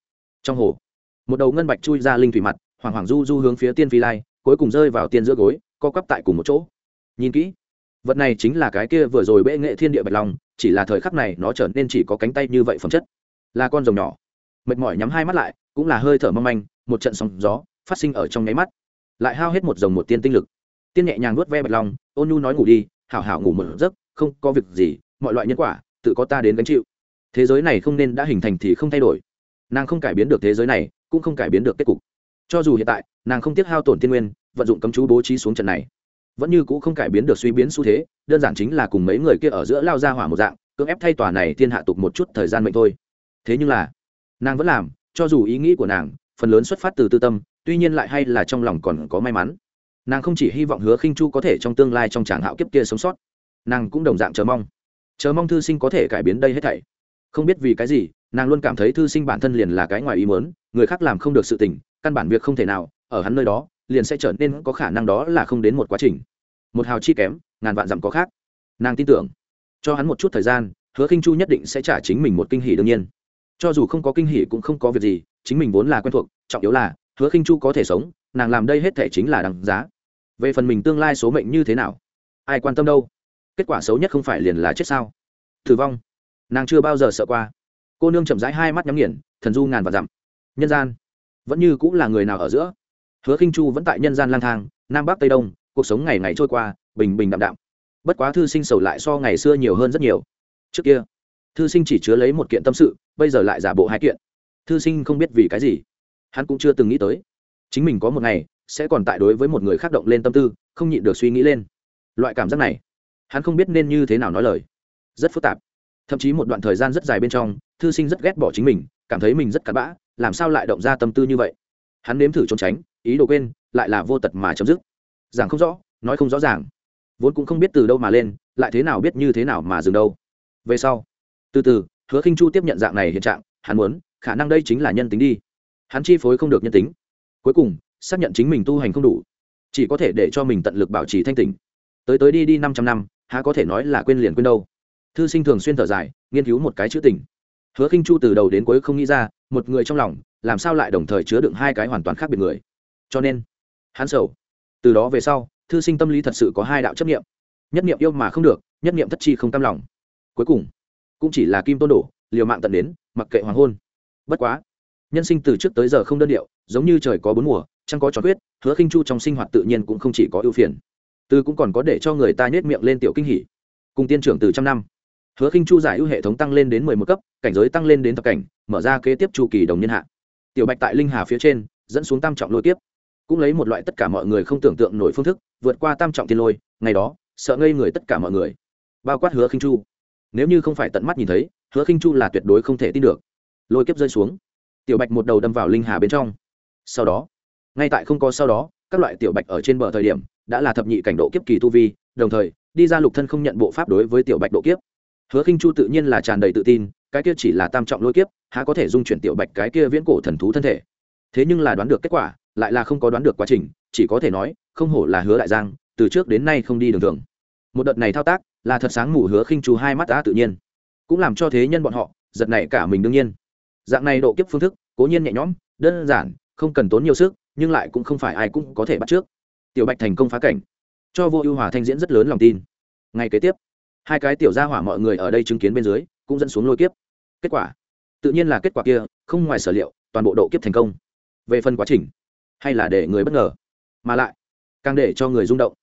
Trong hồ, một đầu ngân bạch chui ra linh thủy mặt hoàng hoàng du du hướng phía tiên phi lai, cuối cùng rơi vào tiên giữa gối, co quắp tại cùng một chỗ. Nhìn kỹ, vật này chính là cái kia vừa rồi bệ nghệ thiên địa bạch long, chỉ là thời khắc này nó trở nên chỉ có cánh tay như vậy phẩm chất. Là con rồng nhỏ mệt mỏi nhắm hai mắt lại, cũng là hơi thở mong manh, một trận sóng gió phát sinh ở trong nháy mắt. Lại hao hết một dòng một tiên tinh lực. Tiên nhẹ nhàng nuốt ve bạch long, ôn nhu nói ngủ đi, hảo hảo ngủ một giấc, không có việc gì, mọi loại nhân quả, tự có ta đến gánh chịu. Thế giới này không nên đã hình thành thì không thay đổi. Nàng không cải biến được thế giới này, cũng không cải biến được kết cục. Cho dù hiện tại, nàng không tiếc hao tổn tiên nguyên, vận dụng cấm chú bố trí xuống trận này. Vẫn như cũng không cải biến được suy biến xu thế, đơn giản chính là cùng mấy người kia ở giữa lao ra hỏa một dạng, cưỡng ép thay tòa này thiên hạ tục một chút thời gian mệnh thôi. Thế nhưng là nàng vẫn làm, cho dù ý nghĩ của nàng, phần lớn xuất phát từ tư tâm, tuy nhiên lại hay là trong lòng còn có may mắn. Nàng không chỉ hy vọng hứa khinh chu có thể trong tương lai trong tràng hạo kiếp kia sống sót, nàng cũng đồng dạng chờ mong. Chờ mong thư sinh có thể cải biến đây hết thảy. Không biết vì cái gì, nàng luôn cảm thấy thư sinh bản thân liền là cái ngoài ý muốn, người khác làm không được sự tình, căn bản việc không thể nào, ở hắn nơi đó, liền sẽ trở nên có khả năng đó là không đến một quá trình. Một hào chi kém, ngàn vạn dặm có khác. Nàng tin tưởng, cho hắn một chút thời gian, hứa khinh chu nhất định sẽ trả chính mình một kinh hỉ đương nhiên cho dù không có kinh hỉ cũng không có việc gì, chính mình vốn là quen thuộc, trọng yếu là, hứa khinh chu có thể sống, nàng làm đây hết thể chính là đằng giá. Về phần mình tương lai số mệnh như thế nào, ai quan tâm đâu? Kết quả xấu nhất không phải liền là chết sao? Thử vong. Nàng chưa bao giờ sợ qua. Cô nương chậm rãi hai mắt nhắm nghiền, thần du ngàn và dặm. Nhân gian. Vẫn như cũng là người nào ở giữa. Hứa khinh chu vẫn tại nhân gian lang thang, nam bắc tây đông, cuộc sống ngày ngày trôi qua, bình bình đạm đạm. Bất quá thư sinh sầu lại so ngày xưa nhiều hơn rất nhiều. Trước kia thư sinh chỉ chứa lấy một kiện tâm sự, bây giờ lại giả bộ hai kiện. Thư sinh không biết vì cái gì. Hắn cũng chưa từng nghĩ tới. Chính mình có một ngày, sẽ còn tại đối với một người khác động lên tâm tư, không nhịn được suy nghĩ lên. Loại cảm giác này, hắn không biết nên như thế nào nói lời. Rất phức tạp. Thậm chí một đoạn thời gian rất dài bên trong, thư sinh rất ghét bỏ chính mình, cảm thấy mình rất cặn bã, làm sao lại động ra tâm tư như vậy? Hắn nếm thử trốn tránh, ý đồ quên, lại là vô tật mà chấm dứt. Giảng không rõ, nói không rõ ràng. Vốn cũng không biết từ đâu mà lên, lại thế nào biết như thế nào mà dừng đâu. Về sau từ từ, hứa khinh chu tiếp nhận dạng này hiện trạng, hắn muốn, khả năng đây chính là nhân tính đi. Hắn chi phối không được nhân tính. Cuối cùng, xác nhận chính mình tu hành không đủ. Chỉ có thể để cho mình tận lực bảo trì thanh tỉnh. Tới tới đi đi năm trăm năm, há có thể nói là quên liền quên đâu. Thư sinh thường xuyên thở dài, nghiên cứu một cái chữ tình. Hứa khinh chu từ đầu đến cuối không nghĩ ra, một người trong lòng, làm sao lại đồng thời chứa đựng hai cái hoàn toàn khác biệt người. Cho nên, hắn sầu. Từ đó về sau, thư sinh tâm lý thật sự có hai đạo chấp nghiệm nhất nghiệm yêu mà không được, nhất nghiệm thất chi không cam lòng. Cuối cùng cũng chỉ là kim tôn đổ, liều mạng tận đến mặc kệ hoàng hôn. Bất quá, nhân sinh từ trước tới giờ không đơn điệu, giống như trời có bốn mùa chẳng có trò huyết hứa khinh chu trong sinh hoạt tự nhiên cũng không chỉ có ưu phiền. Từ cũng còn có để cho người ta nhét miệng lên tiểu kinh hỉ. Cùng tiên trưởng từ trăm năm, hứa khinh chu giải ưu hệ thống tăng lên đến mười một cấp, cảnh giới tăng lên đến thập cảnh, mở ra kế tiếp chu kỳ đồng nhân hạ. Tiểu bạch tại linh hà phía trên, dẫn xuống tam trọng lôi tiếp cũng lấy một loại tất cả mọi người không tưởng tượng nổi phương thức, vượt qua tam trọng tiên lôi, ngày đó, sợ ngây người tất cả mọi người. Bao quát hứa khinh chu nếu như không phải tận mắt nhìn thấy, hứa khinh chu là tuyệt đối không thể tin được. Lôi kiếp rơi xuống. Tiểu bạch một đầu đâm vào linh hà bên trong. Sau đó, ngay tại không có sau đó, các loại tiểu bạch ở trên bờ thời điểm, đã là thập nhị cảnh độ kiếp kỳ tu vi, đồng thời, đi ra lục thân không nhận bộ pháp đối với tiểu bạch độ kiếp. Hứa khinh chu tự nhiên là tràn đầy tự tin, cái kia chỉ là tam trọng lôi kiếp, há có thể dung chuyển tiểu bạch cái kia viễn cổ thần thú thân thể. Thế nhưng là đoán được kết quả, lại là không có đoán được quá trình, chỉ có thể nói, không hổ là hứa đại giang, từ trước đến nay không đi đường thường một đợt này thao tác là thật sáng ngủ hứa khinh chú hai mắt đã tự nhiên. Cũng làm cho thế nhân bọn họ giật này cả mình đương nhiên. Dạng này độ kiếp phương thức, cố nhiên nhẹ nhõm, đơn giản, không cần tốn nhiều sức, nhưng lại cũng không phải ai cũng có thể bắt trước. Tiểu bạch thành công phá cảnh, cho vô ưu hòa thanh diễn rất lớn lòng tin. Ngay kế tiếp, hai cái tiểu gia hỏa mọi người ở đây chứng kiến bên dưới, cũng dẫn xuống lôi kiếp. Kết quả, tự nhiên là kết quả kia, không ngoài sở liệu, toàn bộ độ kiếp thành công. Về phần quá trình, hay là để người bất ngờ, mà lại, càng để cho người rung động.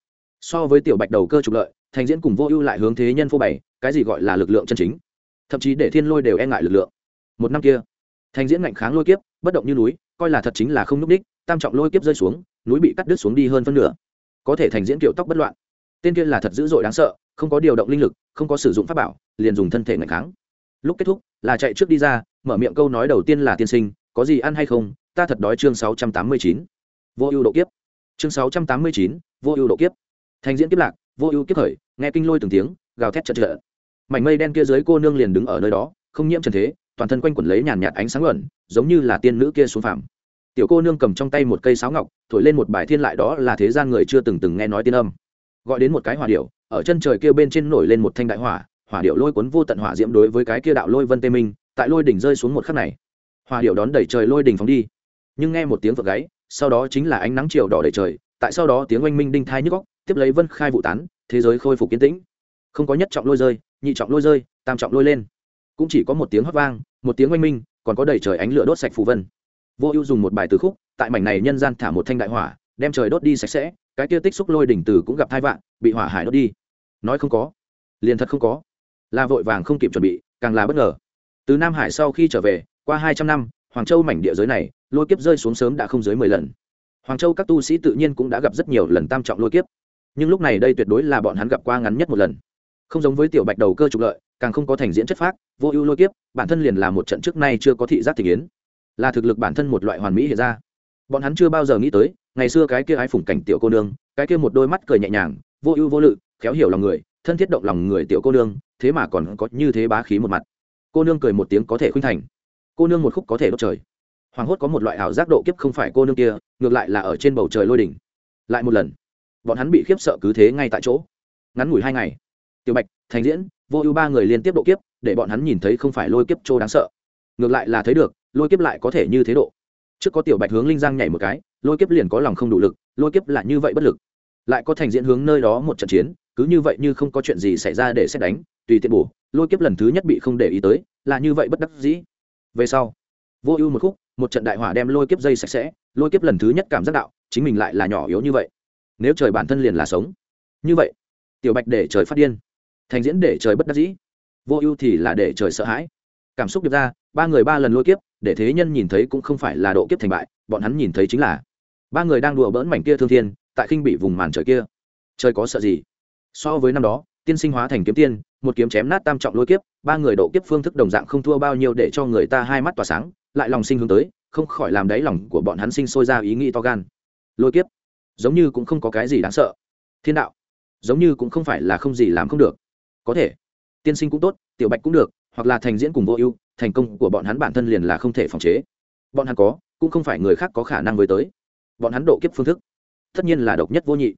So với tiểu bạch đầu cơ trục lợi thành diễn cùng vô ưu lại hướng thế nhân phô bày, cái gì gọi là lực lượng chân chính? Thậm chí để thiên lôi đều e ngại lực lượng. Một năm kia, thành diễn ngạnh kháng lôi kiếp, bất động như núi, coi là thật chính là không n ú c đích, tam trọng lôi kiếp rơi xuống, núi bị cắt đứt xuống đi hơn phân nửa. Có thể thành diễn kiểu tóc bất loạn. Tên kia là thật dữ dội đáng sợ, không có điều động linh lực, không có sử dụng pháp bảo, liền dùng thân thể ngạnh kháng. Lúc kết thúc, là chạy trước đi ra, mở miệng câu nói đầu tiên là tiên sinh, có gì ăn hay không? Ta thật đói chương sáu trăm tám mươi chín. Vô ưu độ kiếp. Chương sáu trăm tám mươi chín, vô ưu độ kiếp. Thành diễn kiếp lạc vô ưu kiếp khởi, nghe kinh lôi từng tiếng, gào thét chật trợ mảnh mây đen kia dưới cô nương liền đứng ở nơi đó, không nhiễm trần thế, toàn thân quanh quẩn lấy nhàn nhạt ánh sáng ẩn giống như là tiên nữ kia xuống phàm. Tiểu cô nương cầm trong tay một cây sáo ngọc, thổi lên một bài thiên lại đó là thế gian người chưa từng từng nghe nói tiên âm. Gọi đến một cái hỏa điệu ở chân trời kia bên trên nổi lên một thanh đại hỏa hỏa điệu lôi cuốn vô tận hỏa diễm đối với cái kia đạo lôi vân tê minh, tại lôi đỉnh rơi xuống một khắc này. Hỏa điệu đón đẩy trời lôi đỉnh phóng đi. Nhưng nghe một tiếng vượt gáy, sau đó chính là ánh nắng chiều đỏ đầy trời, tại sau đó tiếng oanh minh đinh thai nhức góc tiếp lấy vân khai vụ tán, thế giới khôi phục kiến tĩnh. Không có nhất trọng lôi rơi, nhị trọng lôi rơi, tam trọng lôi lên. Cũng chỉ có một tiếng hót vang, một tiếng oanh minh, còn có đầy trời ánh lửa đốt sạch phù vân. Vô ưu dùng một bài từ khúc, tại mảnh này nhân gian thả một thanh đại hỏa, đem trời đốt đi sạch sẽ, cái kia tích xúc lôi đỉnh từ cũng gặp thai vạn, bị hỏa hải đốt đi. Nói không có, liền thật không có. Là vội vàng không kịp chuẩn bị, càng là bất ngờ. Từ nam hải sau khi trở về, qua hai trăm năm, hoàng châu mảnh địa giới này, lôi kiếp rơi xuống sớm đã không dưới mười lần. Hoàng châu các tu sĩ tự nhiên cũng đã gặp rất nhiều lần tam trọng lôi kiếp nhưng lúc này đây tuyệt đối là bọn hắn gặp qua ngắn nhất một lần. Không giống với tiểu bạch đầu cơ trục lợi, càng không có thành diễn chất phác, vô ưu lôi kiếp, bản thân liền là một trận trước nay chưa có thị giác thị kiến. Là thực lực bản thân một loại hoàn mỹ hiện ra. Bọn hắn chưa bao giờ nghĩ tới, ngày xưa cái kia ái phủng cảnh tiểu cô nương, cái kia một đôi mắt cười nhẹ nhàng, vô ưu vô lự, khéo hiểu lòng người, thân thiết động lòng người tiểu cô nương, thế mà còn có như thế bá khí một mặt. Cô nương cười một tiếng có thể khuynh thành. Cô nương một khúc có thể đốt trời. Hoàng hốt có một loại ảo giác độ kiếp không phải cô nương kia, ngược lại là ở trên bầu trời lôi đỉnh. Lại một lần bọn hắn bị khiếp sợ cứ thế ngay tại chỗ. Ngắn ngủi hai ngày, tiểu bạch, thành diễn, vô ưu ba người liên tiếp độ kiếp, để bọn hắn nhìn thấy không phải lôi kiếp trô đáng sợ. Ngược lại là thấy được, lôi kiếp lại có thể như thế độ. Trước có tiểu bạch hướng linh giang nhảy một cái, lôi kiếp liền có lòng không đủ lực, lôi kiếp là như vậy bất lực. Lại có thành diễn hướng nơi đó một trận chiến, cứ như vậy như không có chuyện gì xảy ra để xét đánh, tùy tiện bổ, lôi kiếp lần thứ nhất bị không để ý tới, là như vậy bất đắc dĩ. Về sau, vô ưu một khúc, một trận đại hỏa đem lôi kiếp dây sạch sẽ, lôi kiếp lần thứ nhất cảm giác đạo, chính mình lại là nhỏ yếu như vậy nếu trời bản thân liền là sống. Như vậy, tiểu bạch để trời phát điên. Thành diễn để trời bất đắc dĩ. Vô ưu thì là để trời sợ hãi. Cảm xúc được ra, ba người ba lần lôi kiếp, để thế nhân nhìn thấy cũng không phải là độ kiếp thành bại, bọn hắn nhìn thấy chính là ba người đang đùa bỡn mảnh kia thương thiên, tại khinh bị vùng màn trời kia. Trời có sợ gì? So với năm đó, tiên sinh hóa thành kiếm tiên, một kiếm chém nát tam trọng lôi kiếp, ba người độ kiếp phương thức đồng dạng không thua bao nhiêu để cho người ta hai mắt tỏa sáng, lại lòng sinh hướng tới, không khỏi làm đáy lòng của bọn hắn sinh sôi ra ý nghĩ to gan. Lôi kiếp giống như cũng không có cái gì đáng sợ. Thiên đạo, giống như cũng không phải là không gì làm không được. Có thể, tiên sinh cũng tốt, tiểu bạch cũng được, hoặc là thành diễn cùng vô ưu, thành công của bọn hắn bản thân liền là không thể phòng chế. Bọn hắn có, cũng không phải người khác có khả năng với tới. Bọn hắn độ kiếp phương thức, tất nhiên là độc nhất vô nhị.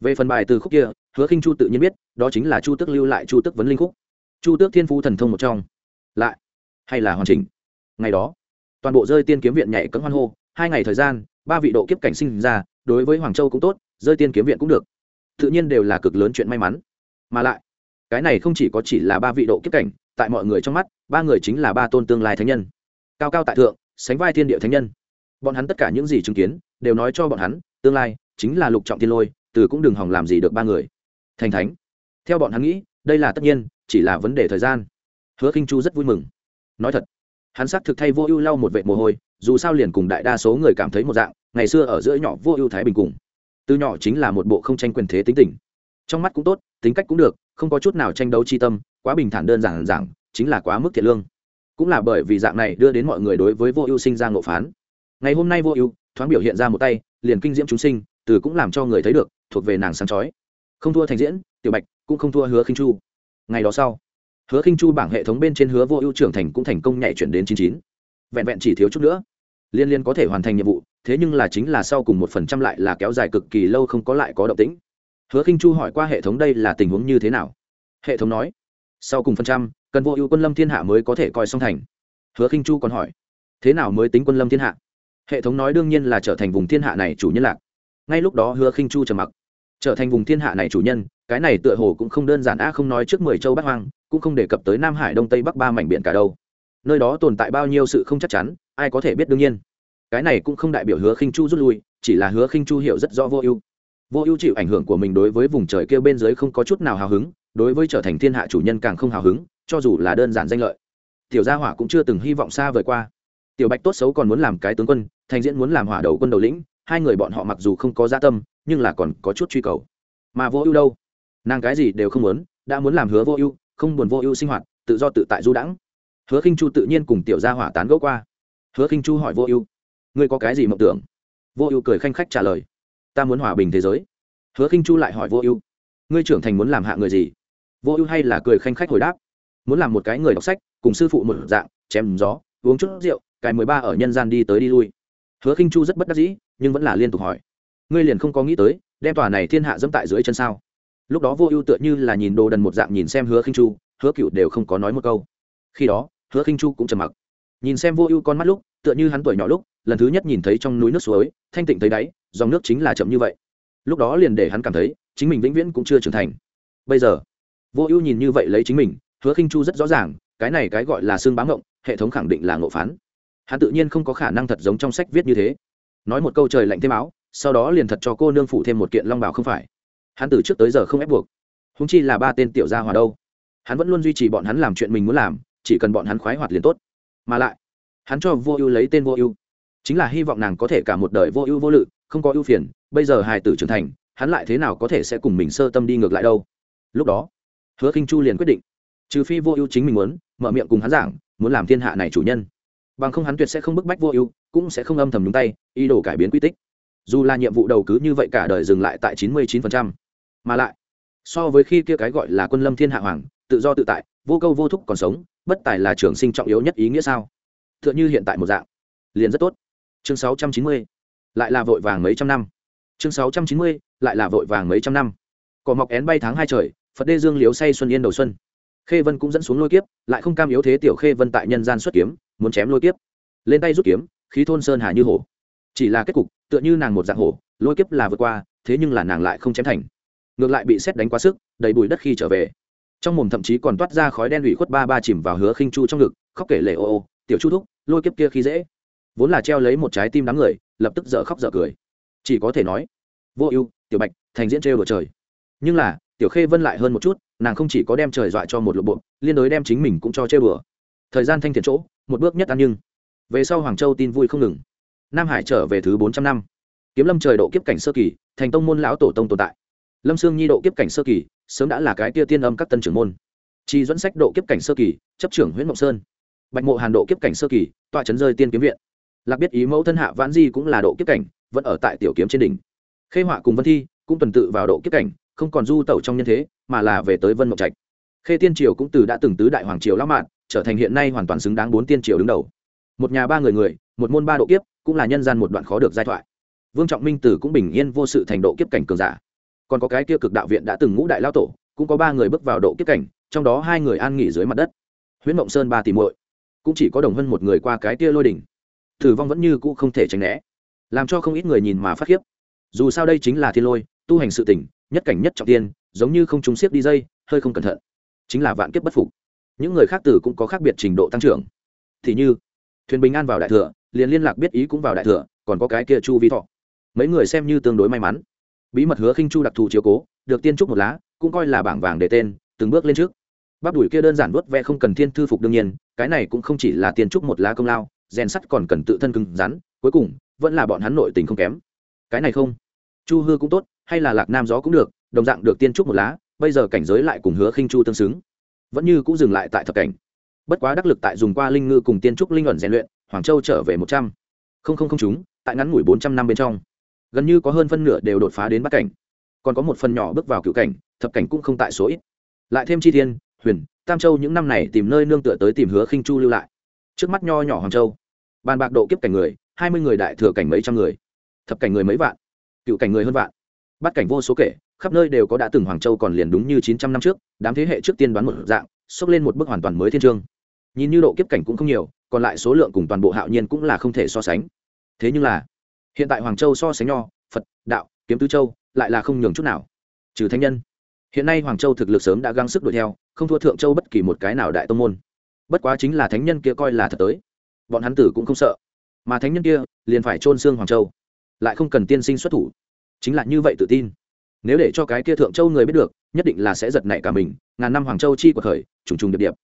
Về phần bài từ khúc kia, hứa khinh chu tự nhiên biết, đó chính là chu tước lưu lại chu tước vấn linh khúc. Chu tước thiên phú thần thông một trong. Lại, hay là hoàn chỉnh? Ngày đó, toàn bộ rơi tiên kiếm viện nhảy cấm hoan hô, hai ngày thời gian, ba vị độ kiếp cảnh sinh ra đối với hoàng châu cũng tốt, rơi tiên kiếm viện cũng được. Tự nhiên đều là cực lớn chuyện may mắn. Mà lại, cái này không chỉ có chỉ là ba vị độ kiếp cảnh, tại mọi người trong mắt, ba người chính là ba tôn tương lai thánh nhân. Cao cao tại thượng, sánh vai thiên địa thánh nhân. Bọn hắn tất cả những gì chứng kiến, đều nói cho bọn hắn, tương lai chính là lục trọng thiên lôi, từ cũng đừng hòng làm gì được ba người. Thành thánh. Theo bọn hắn nghĩ, đây là tất nhiên, chỉ là vấn đề thời gian. Hứa khinh chu rất vui mừng. Nói thật, hắn xác thực thay vô ưu lau một vệ mồ hôi, dù sao liền cùng đại đa số người cảm thấy một dạng ngày xưa ở giữa nhỏ vô ưu thái bình cùng. Từ nhỏ chính là một bộ không tranh quyền thế tính tình. Trong mắt cũng tốt, tính cách cũng được, không có chút nào tranh đấu chi tâm, quá bình thản đơn giản giản chính là quá mức thiệt lương. Cũng là bởi vì dạng này đưa đến mọi người đối với vô ưu sinh ra ngộ phán. Ngày hôm nay vô ưu, thoáng biểu hiện ra một tay, liền kinh diễm chúng sinh, từ cũng làm cho người thấy được, thuộc về nàng sáng chói. Không thua thành diễn, tiểu bạch, cũng không thua hứa khinh chu. Ngày đó sau, hứa khinh chu bảng hệ thống bên trên hứa vô ưu trưởng thành cũng thành công nhảy chuyển đến chín chín. Vẹn vẹn chỉ thiếu chút nữa, liên liên có thể hoàn thành nhiệm vụ thế nhưng là chính là sau cùng một phần trăm lại là kéo dài cực kỳ lâu không có lại có động tĩnh. Hứa khinh chu hỏi qua hệ thống đây là tình huống như thế nào? Hệ thống nói, sau cùng phần trăm, cần vô ưu quân lâm thiên hạ mới có thể coi xong thành. Hứa khinh chu còn hỏi, thế nào mới tính quân lâm thiên hạ? Hệ thống nói đương nhiên là trở thành vùng thiên hạ này chủ nhân lạc. Ngay lúc đó hứa khinh chu trầm mặc. Trở thành vùng thiên hạ này chủ nhân, cái này tựa hồ cũng không đơn giản a không nói trước mười châu bắc hoang, cũng không đề cập tới nam hải đông tây bắc ba mảnh biển cả đâu. Nơi đó tồn tại bao nhiêu sự không chắc chắn, ai có thể biết đương nhiên cái này cũng không đại biểu hứa khinh chu rút lui, chỉ là hứa khinh chu hiểu rất rõ vô ưu. Vô ưu chịu ảnh hưởng của mình đối với vùng trời kia bên dưới không có chút nào hào hứng, đối với trở thành thiên hạ chủ nhân càng không hào hứng, cho dù là đơn giản danh lợi. Tiểu gia hỏa cũng chưa từng hy vọng xa vời qua. Tiểu bạch tốt xấu còn muốn làm cái tướng quân, thành diễn muốn làm hỏa đầu quân đầu lĩnh, hai người bọn họ mặc dù không có gia tâm, nhưng là còn có chút truy cầu. Mà vô ưu đâu? Nàng cái gì đều không muốn, đã muốn làm hứa vô ưu, không buồn vô ưu sinh hoạt, tự do tự tại du đãng. Hứa khinh chu tự nhiên cùng tiểu gia hỏa tán gẫu qua. Hứa khinh chu hỏi vô ưu ngươi có cái gì mộng tưởng? Vô ưu cười khanh khách trả lời. Ta muốn hòa bình thế giới. Hứa khinh chu lại hỏi vô ưu. Ngươi trưởng thành muốn làm hạ người gì? Vô ưu hay là cười khanh khách hồi đáp. Muốn làm một cái người đọc sách, cùng sư phụ một dạng, chém gió, uống chút rượu cài mười ba ở nhân gian đi tới đi lui. Hứa khinh chu rất bất đắc dĩ, nhưng vẫn là liên tục hỏi. Ngươi liền không có nghĩ tới, đem tòa này thiên hạ dẫm tại dưới chân sao? Lúc đó vô ưu tựa như là nhìn đồ đần một dạng nhìn xem hứa khinh chu, hứa cựu đều không có nói một câu. Khi đó, hứa khinh chu cũng trầm mặc nhìn xem vô ưu con mắt lúc, tựa như hắn tuổi nhỏ lúc, lần thứ nhất nhìn thấy trong núi nước suối, thanh tịnh thấy đáy, dòng nước chính là chậm như vậy. Lúc đó liền để hắn cảm thấy, chính mình vĩnh viễn cũng chưa trưởng thành. Bây giờ, vô ưu nhìn như vậy lấy chính mình, hứa khinh chu rất rõ ràng, cái này cái gọi là xương bám ngộng, hệ thống khẳng định là ngộ phán. Hắn tự nhiên không có khả năng thật giống trong sách viết như thế. Nói một câu trời lạnh thêm áo, sau đó liền thật cho cô nương phụ thêm một kiện long bảo không phải. Hắn từ trước tới giờ không ép buộc. Húng chi là ba tên tiểu gia hòa đâu. Hắn vẫn luôn duy trì bọn hắn làm chuyện mình muốn làm, chỉ cần bọn hắn khoái hoạt liền tốt mà lại, hắn cho vô ưu lấy tên vô ưu. Chính là hy vọng nàng có thể cả một đời vô ưu vô lự, không có ưu phiền, bây giờ hài tử trưởng thành, hắn lại thế nào có thể sẽ cùng mình sơ tâm đi ngược lại đâu? Lúc đó, hứa khinh chu liền quyết định, trừ phi vô ưu chính mình muốn, mở miệng cùng hắn giảng, muốn làm thiên hạ này chủ nhân. Bằng không hắn tuyệt sẽ không bức bách vô ưu, cũng sẽ không âm thầm nhúng tay, ý đồ cải biến quy tích. Dù là nhiệm vụ đầu cứ như vậy cả đời dừng lại tại chín mươi chín phần trăm, mà lại, so với khi kia cái gọi là quân lâm thiên hạ hoàng, tự do tự tại, vô câu vô thúc còn sống bất tài là trường sinh trọng yếu nhất ý nghĩa sao? T h ư ợ n h ư hiện tại một dạng. Liền rất tốt. Chương sáu trăm chín mươi, lại là vội vàng mấy trăm năm. Chương sáu trăm chín mươi, lại là vội vàng mấy trăm năm. Cỏ mọc én bay tháng hai trời, phật đê dương liếu say xuân yên đầu xuân. Khê vân cũng dẫn xuống lôi kiếp, lại không cam yếu thế tiểu khê vân tại nhân gian xuất kiếm, muốn chém lôi kiếp. Lên tay rút kiếm, khí thôn sơn hà như hổ. Chỉ là kết cục, tựa như nàng một dạng hổ, lôi kiếp là vượt qua, thế nhưng là nàng lại không chém thành. Ngược lại bị xét đánh quá sức, đầy bụi đất khi trở về trong mồm thậm chí còn toát ra khói đen ủy khuất ba ba chìm vào hứa khinh chu trong ngực, khóc kể lệ ô ô, tiểu chu thúc, lôi kiếp kia khi dễ. Vốn là treo lấy một trái tim đám người, lập tức dở khóc dở cười. Chỉ có thể nói, vô ưu, tiểu bạch, thành diễn trêu ở trời. Nhưng là, tiểu khê vân lại hơn một chút, nàng không chỉ có đem trời dọa cho một lộ bộ, liên đối đem chính mình cũng cho chơi bừa thời gian thanh thiện chỗ, một bước nhất ăn nhưng. Về sau hoàng châu tin vui không ngừng. Nam hải trở về thứ bốn trăm năm. Kiếm lâm trời độ kiếp cảnh sơ kỳ, thành tông môn lão tổ tông tồn tại. Lâm sương nhi độ kiếp cảnh sơ kỳ sớm đã là cái tia tiên âm các tân trưởng môn. Chi dẫn sách độ kiếp cảnh sơ kỳ, chấp trưởng huyện mộng sơn. Bạch mộ hàn độ kiếp cảnh sơ kỳ, tọa trấn rơi tiên kiếm viện. Lạc biết ý mẫu thân hạ vãn di cũng là độ kiếp cảnh, vẫn ở tại tiểu kiếm trên đỉnh. Khê họa cùng vân thi cũng tuần tự vào độ kiếp cảnh, không còn du tẩu trong nhân thế, mà là về tới vân mộng trạch. Khê tiên triều cũng từ đã từng tứ đại hoàng triều lão mạn, trở thành hiện nay hoàn toàn xứng đáng bốn tiên triều đứng đầu. Một nhà ba người người, một môn ba độ kiếp, cũng là nhân gian một đoạn khó được giai thoại. Vương trọng minh tử cũng bình yên vô sự thành độ kiếp cảnh cường giả còn có cái kia cực đạo viện đã từng ngũ đại lao tổ, cũng có ba người bước vào độ kiếp cảnh, trong đó hai người an nghỉ dưới mặt đất. Huyễn mộng sơn ba tỷ muội, cũng chỉ có đồng hơn một người qua cái kia lôi đỉnh. Tử vong vẫn như cũ không thể tránh né, làm cho không ít người nhìn mà phát khiếp. Dù sao đây chính là thiên lôi, tu hành sự tỉnh nhất cảnh nhất trọng tiên, giống như không trúng xiếc đi dây, hơi không cẩn thận. Chính là vạn kiếp bất phục. Những người khác tử cũng có khác biệt trình độ tăng trưởng. Thì như, thuyền bình an vào đại thừa, liền liên lạc biết ý cũng vào đại thừa, còn có cái kia chu vi thọ. Mấy người xem như tương đối may mắn bí mật hứa khinh chu đặc thù chiếu cố, được tiên trúc một lá, cũng coi là bảng vàng để tên, từng bước lên trước. Bắp đùi kia đơn giản vớt ve không cần thiên thư phục đương nhiên, cái này cũng không chỉ là tiên trúc một lá công lao, rèn sắt còn cần tự thân cứng rắn, cuối cùng, vẫn là bọn hắn nội tình không kém. Cái này không? Chu hư cũng tốt, hay là lạc nam gió cũng được, đồng dạng được tiên trúc một lá, bây giờ cảnh giới lại cùng hứa khinh chu tương xứng. Vẫn như cũng dừng lại tại thập cảnh. Bất quá đắc lực tại dùng qua linh ngư cùng tiên trúc linh luận rèn luyện, hoàng châu trở về một trăm. Không không không chúng, tại ngắn ngủi bốn trăm năm bên trong gần như có hơn phân nửa đều đột phá đến bát cảnh. Còn có một phần nhỏ bước vào cựu cảnh, thập cảnh cũng không tại số ít. Lại thêm chi thiên, huyền, tam châu những năm này tìm nơi nương tựa tới tìm hứa khinh chu lưu lại. Trước mắt nho nhỏ hoàng châu, bàn bạc độ kiếp cảnh người, hai mươi người đại thừa cảnh mấy trăm người. Thập cảnh người mấy vạn, cựu cảnh người hơn vạn. Bắt cảnh vô số kể, khắp nơi đều có đã từng hoàng châu còn liền đúng như chín trăm năm trước, đám thế hệ trước tiên đoán một dạng, xốc lên một bước hoàn toàn mới thiên trương. Nhìn như độ kiếp cảnh cũng không nhiều, còn lại số lượng cùng toàn bộ hạo nhiên cũng là không thể so sánh. Thế nhưng là hiện tại hoàng châu so sánh nho, phật, đạo, kiếm tứ châu lại là không nhường chút nào. Trừ thanh nhân. Hiện nay hoàng châu thực lực sớm đã găng sức đuổi theo, không thua thượng châu bất kỳ một cái nào đại tông môn. Bất quá chính là thánh nhân kia coi là thật tới. Bọn hắn tử cũng không sợ. Mà thánh nhân kia liền phải trôn xương hoàng châu, lại không cần tiên sinh xuất thủ. Chính là như vậy tự tin. Nếu để cho cái kia thượng châu người biết được, nhất định là sẽ giật nảy cả mình, ngàn năm hoàng châu chi của thời, trùng trùng điệp điệp.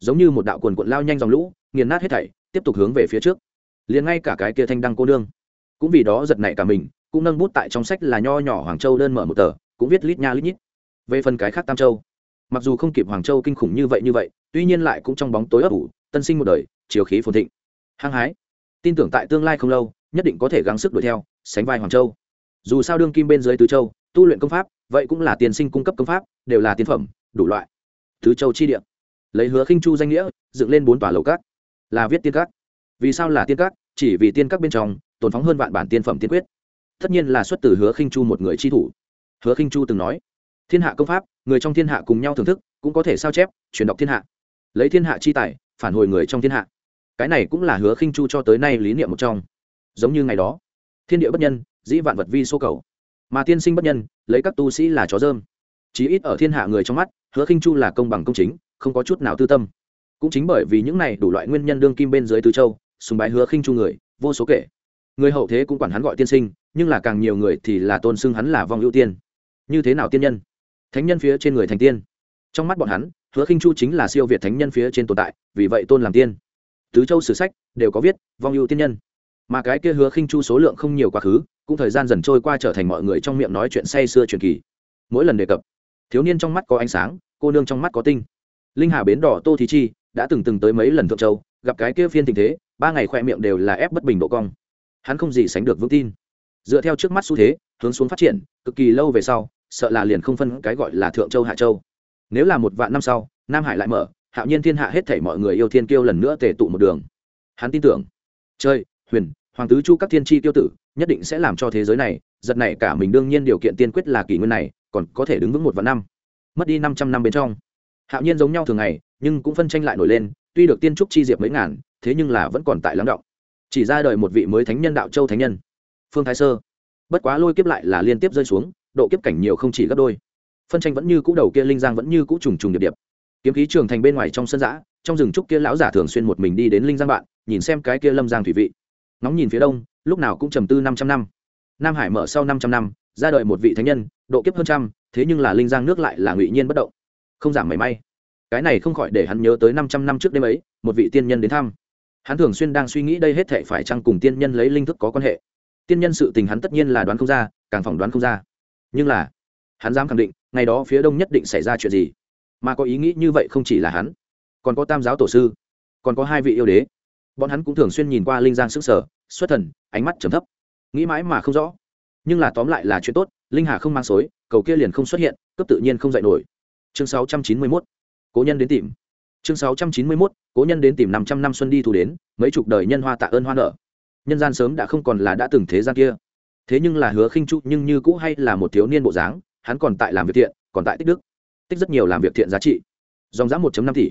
Giống như một đạo quần cuộn lao nhanh dòng lũ, nghiền nát hết thảy, tiếp tục hướng về phía trước. Liền ngay cả cái kia thanh đăng cô nương cũng vì đó giật nảy cả mình, cũng nâng bút tại trong sách là nho nhỏ hoàng châu đơn mở một tờ, cũng viết lít nha lít nhít. Về phần cái khác tam châu, mặc dù không kịp hoàng châu kinh khủng như vậy như vậy, tuy nhiên lại cũng trong bóng tối ấp ủ, tân sinh một đời, chiều khí phồn thịnh. Hăng hái, tin tưởng tại tương lai không lâu, nhất định có thể gắng sức đuổi theo, sánh vai hoàng châu. Dù sao đương kim bên dưới tứ châu, tu luyện công pháp, vậy cũng là tiền sinh cung cấp công pháp, đều là tiên phẩm, đủ loại. Tứ châu chi địa. Lấy hứa khinh chu danh nghĩa, dựng lên bốn tòa lầu cát là viết tiên cát vì sao là tiên cát chỉ vì tiên các bên trong tồn phóng hơn vạn bản tiên phẩm tiên quyết. Tất nhiên là xuất từ hứa khinh chu một người chi thủ. Hứa khinh chu từng nói, thiên hạ công pháp, người trong thiên hạ cùng nhau thưởng thức, cũng có thể sao chép, truyền đọc thiên hạ. Lấy thiên hạ chi tài, phản hồi người trong thiên hạ. Cái này cũng là hứa khinh chu cho tới nay lý niệm một trong. Giống như ngày đó, thiên địa bất nhân, dĩ vạn vật vi số cầu. Mà tiên sinh bất nhân, lấy các tu sĩ là chó dơm. Chí ít ở thiên hạ người trong mắt, hứa khinh chu là công bằng công chính, không có chút nào tư tâm. Cũng chính bởi vì những này đủ loại nguyên nhân đương kim bên dưới tứ châu, sùng bái hứa khinh chu người, vô số kể người hậu thế cũng quản hắn gọi tiên sinh, nhưng là càng nhiều người thì là tôn xưng hắn là vong ưu tiên. Như thế nào tiên nhân? Thánh nhân phía trên người thành tiên. Trong mắt bọn hắn, hứa khinh chu chính là siêu việt thánh nhân phía trên tồn tại, vì vậy tôn làm tiên. Tứ châu sử sách đều có viết, vong ưu tiên nhân. Mà cái kia hứa khinh chu số lượng không nhiều quá khứ, cũng thời gian dần trôi qua trở thành mọi người trong miệng nói chuyện say xưa truyền kỳ. Mỗi lần đề cập, thiếu niên trong mắt có ánh sáng, cô nương trong mắt có tinh. Linh hà bến đỏ tô thí chi đã từng từng tới mấy lần thượng châu, gặp cái kia phiên tình thế, ba ngày khoe miệng đều là ép bất bình độ cong hắn không gì sánh được vững tin. Dựa theo trước mắt xu thế, hướng xuống phát triển, cực kỳ lâu về sau, sợ là liền không phân cái gọi là thượng châu, hạ châu. Nếu là một vạn năm sau, nam hải lại mở, hạo nhiên thiên hạ hết thảy mọi người yêu thiên kiêu lần nữa tề tụ một đường. Hắn tin tưởng chơi huyền, hoàng tứ chu các thiên tri tiêu tử, nhất định sẽ làm cho thế giới này, giật này cả mình đương nhiên điều kiện tiên quyết là kỷ nguyên này, còn có thể đứng vững một vạn năm, mất đi năm trăm năm bên trong. Hạo nhiên giống nhau thường ngày, nhưng cũng phân tranh lại nổi lên, tuy được tiên trúc chi diệp mấy ngàn, thế nhưng là vẫn còn tại lắng động chỉ ra đời một vị mới thánh nhân đạo châu thánh nhân. Phương thái sơ. Bất quá lôi kiếp lại là liên tiếp rơi xuống, độ kiếp cảnh nhiều không chỉ gấp đôi. Phân tranh vẫn như cũ đầu kia linh giang vẫn như cũ trùng trùng điệp điệp. Kiếm khí trường thành bên ngoài trong sân giã, trong rừng trúc kia lão giả thường xuyên một mình đi đến linh giang bạn, nhìn xem cái kia lâm giang thủy vị. Nóng nhìn phía đông, lúc nào cũng trầm tư năm trăm năm. Nam hải mở sau năm trăm năm, ra đời một vị thánh nhân, độ kiếp hơn trăm, thế nhưng là linh giang nước lại là ngụy nhiên bất động. Không giảm mảy may. Cái này không khỏi để hắn nhớ tới năm trăm năm trước đêm ấy, một vị tiên nhân đến thăm hắn thường xuyên đang suy nghĩ đây hết thệ phải chăng cùng tiên nhân lấy linh thức có quan hệ. Tiên nhân sự tình hắn tất nhiên là đoán không ra, càng phỏng đoán không ra. Nhưng là, hắn dám khẳng định, ngày đó phía đông nhất định xảy ra chuyện gì. Mà có ý nghĩ như vậy không chỉ là hắn, còn có tam giáo tổ sư, còn có hai vị yêu đế. Bọn hắn cũng thường xuyên nhìn qua linh giang sức sở, xuất thần, ánh mắt trầm thấp, nghĩ mãi mà không rõ. Nhưng là tóm lại là chuyện tốt, linh hà không mang xối, cầu kia liền không xuất hiện cấp tự nhiên không dạy nổi. Chương 691 cố nhân đến tìm chương 691 cố nhân đến tìm năm trăm năm xuân đi thu đến, mấy chục đời nhân hoa tạ ơn hoa nở. Nhân gian sớm đã không còn là đã từng thế gian kia. Thế nhưng là hứa khinh chu nhưng như cũ hay là một thiếu niên bộ dáng, hắn còn tại làm việc thiện, còn tại tích đức. Tích rất nhiều làm việc thiện giá trị. Dòng giá một năm tỷ.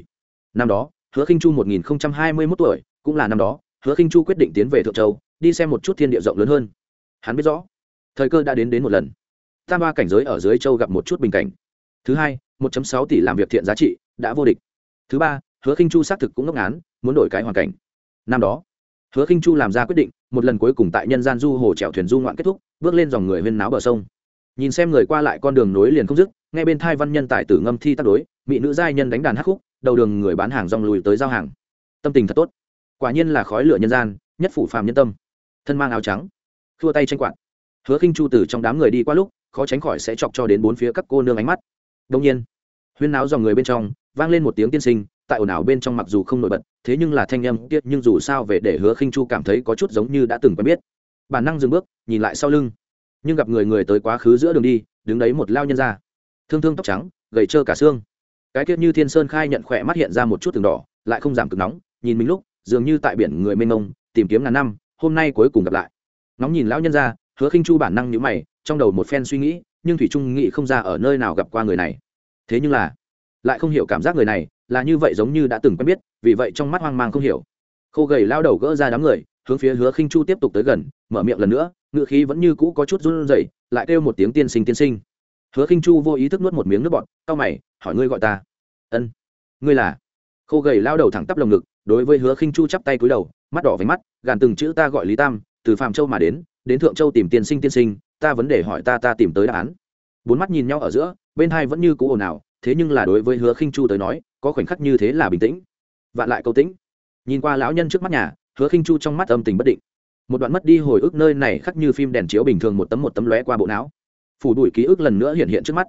Năm đó, hứa khinh chu một nghìn hai mươi 1021 tuổi, cũng là năm đó, hứa khinh chu quyết định tiến về thượng châu, đi xem một chút thiên địa rộng lớn hơn. Hắn biết rõ, thời cơ đã đến đến một lần. Tam ba cảnh giới ở dưới châu gặp một chút bình cảnh. Thứ hai 1 sáu tỷ làm việc thiện giá trị, đã vô địch thứ ba, hứa khinh chu xác thực cũng ngốc ngán, muốn đổi cái hoàn cảnh. Năm đó, hứa khinh chu làm ra quyết định, một lần cuối cùng tại nhân gian du hồ chèo thuyền du ngoạn kết thúc, bước lên dòng người huyên náo bờ sông. Nhìn xem người qua lại con đường nối liền không dứt, ngay bên thai văn nhân tại tử ngâm thi tác đối, mỹ nữ giai nhân đánh đàn hắc khúc, đầu đường người bán hàng rong lùi tới giao hàng. Tâm tình thật tốt. Quả nhiên là khói lửa nhân gian, nhất phủ phàm nhân tâm. Thân mang áo trắng thua tay tranh quạt. Hứa khinh chu từ trong đám người đi qua lúc, khó tránh khỏi sẽ chọc cho đến bốn phía các cô nương ánh mắt. Đông nhiên, huyên náo dòng người bên trong vang lên một tiếng tiên sinh, tại ồn ào bên trong mặc dù không nổi bật, thế nhưng là thanh âm tiết nhưng dù sao về để hứa khinh chu cảm thấy có chút giống như đã từng quen biết. Bản năng dừng bước, nhìn lại sau lưng. Nhưng gặp người người tới quá khứ giữa đường đi, đứng đấy một lao nhân ra. Thương thương tóc trắng, gầy trơ cả xương. Cái tiết như thiên sơn khai nhận khỏe mắt hiện ra một chút từng đỏ, lại không giảm cực nóng, nhìn mình lúc, dường như tại biển người mênh mông, tìm kiếm ngàn năm, hôm nay cuối cùng gặp lại. Nóng nhìn lão nhân ra, hứa khinh chu bản năng nhíu mày, trong đầu một phen suy nghĩ, nhưng thủy trung nghĩ không ra ở nơi nào gặp qua người này. Thế nhưng là lại không hiểu cảm giác người này là như vậy giống như đã từng quen biết, vì vậy trong mắt hoang mang không hiểu. Khô gầy lao đầu gỡ ra đám người, hướng phía hứa khinh chu tiếp tục tới gần, mở miệng lần nữa ngựa khí vẫn như cũ có chút run rẩy, lại kêu một tiếng tiên sinh tiên sinh. Hứa khinh chu vô ý thức nuốt một miếng nước bọt, cau mày, hỏi ngươi gọi ta. Ân, ngươi là? Khô gầy lao đầu thẳng tắp lồng ngực, đối với hứa khinh chu chắp tay cúi đầu, mắt đỏ với mắt, gàn từng chữ ta gọi lý tam, từ phạm châu mà đến đến thượng châu tìm tiên sinh tiên sinh, ta vấn đề hỏi ta ta tìm tới đáp án. Bốn mắt nhìn nhau ở giữa, bên hai vẫn như cũ ồn ào thế nhưng là đối với hứa khinh chu tới nói, có khoảnh khắc như thế là bình tĩnh. Vạn lại câu tĩnh. Nhìn qua lão nhân trước mắt nhà, hứa khinh chu trong mắt âm tình bất định. Một đoạn mất đi hồi ức nơi này khắc như phim đèn chiếu bình thường một tấm một tấm lóe qua bộ não. Phủ đuổi ký ức lần nữa hiện hiện trước mắt.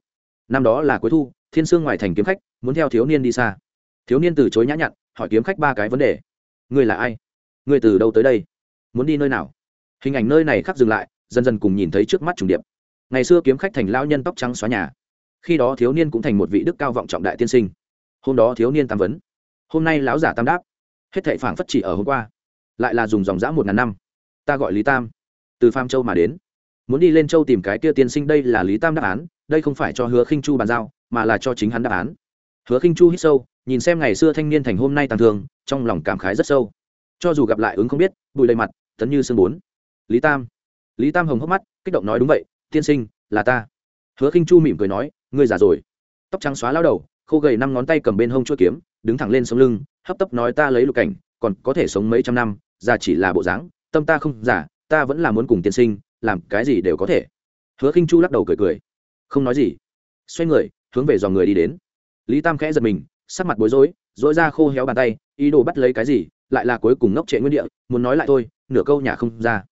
Năm đó là cuối thu, thiên sương ngoài thành kiếm khách, muốn theo thiếu niên đi xa. Thiếu niên từ chối nhã nhặn, hỏi kiếm khách ba cái vấn đề. Ngươi là ai? Ngươi từ đâu tới đây? Muốn đi nơi nào? Hình ảnh nơi này khắc dừng lại, dần dần cùng nhìn thấy trước mắt trùng điệp. Ngày xưa kiếm khách thành lao nhân tóc trắng xóa nhà khi đó thiếu niên cũng thành một vị đức cao vọng trọng đại tiên sinh. Hôm đó thiếu niên tam vấn hôm nay lão giả tam đáp hết thệ phảng phất chỉ ở hôm qua lại là dùng dòng dã một ngàn năm. Ta gọi lý tam từ pham châu mà đến. Muốn đi lên châu tìm cái kia tiên sinh đây là lý tam đáp án đây không phải cho hứa khinh chu bàn giao mà là cho chính hắn đáp án. Hứa khinh chu hít sâu nhìn xem ngày xưa thanh niên thành hôm nay tàn thường, trong lòng cảm khái rất sâu. Cho dù gặp lại ứng không biết bụi lầy mặt tấn như sương bốn. Lý tam lý tam hồng hốc mắt kích động nói đúng vậy tiên sinh là ta. Hứa khinh chu mỉm cười nói ngươi già rồi. Tóc trắng xóa lao đầu, khô gầy năm ngón tay cầm bên hông chuỗi kiếm, đứng thẳng lên sống lưng, hấp tấp nói ta lấy lục cảnh, còn có thể sống mấy trăm năm, già chỉ là bộ dáng, tâm ta không giả ta vẫn là muốn cùng tiên sinh, làm cái gì đều có thể. Hứa khinh chu lắc đầu cười cười. Không nói gì. Xoay người, hướng về dò người đi đến. Lý tam khẽ giật mình, sắc mặt bối rối dỗi ra khô héo bàn tay, ý đồ bắt lấy cái gì, lại là cuối cùng ngốc trệ nguyên địa, muốn nói lại thôi, nửa câu nhà không ra.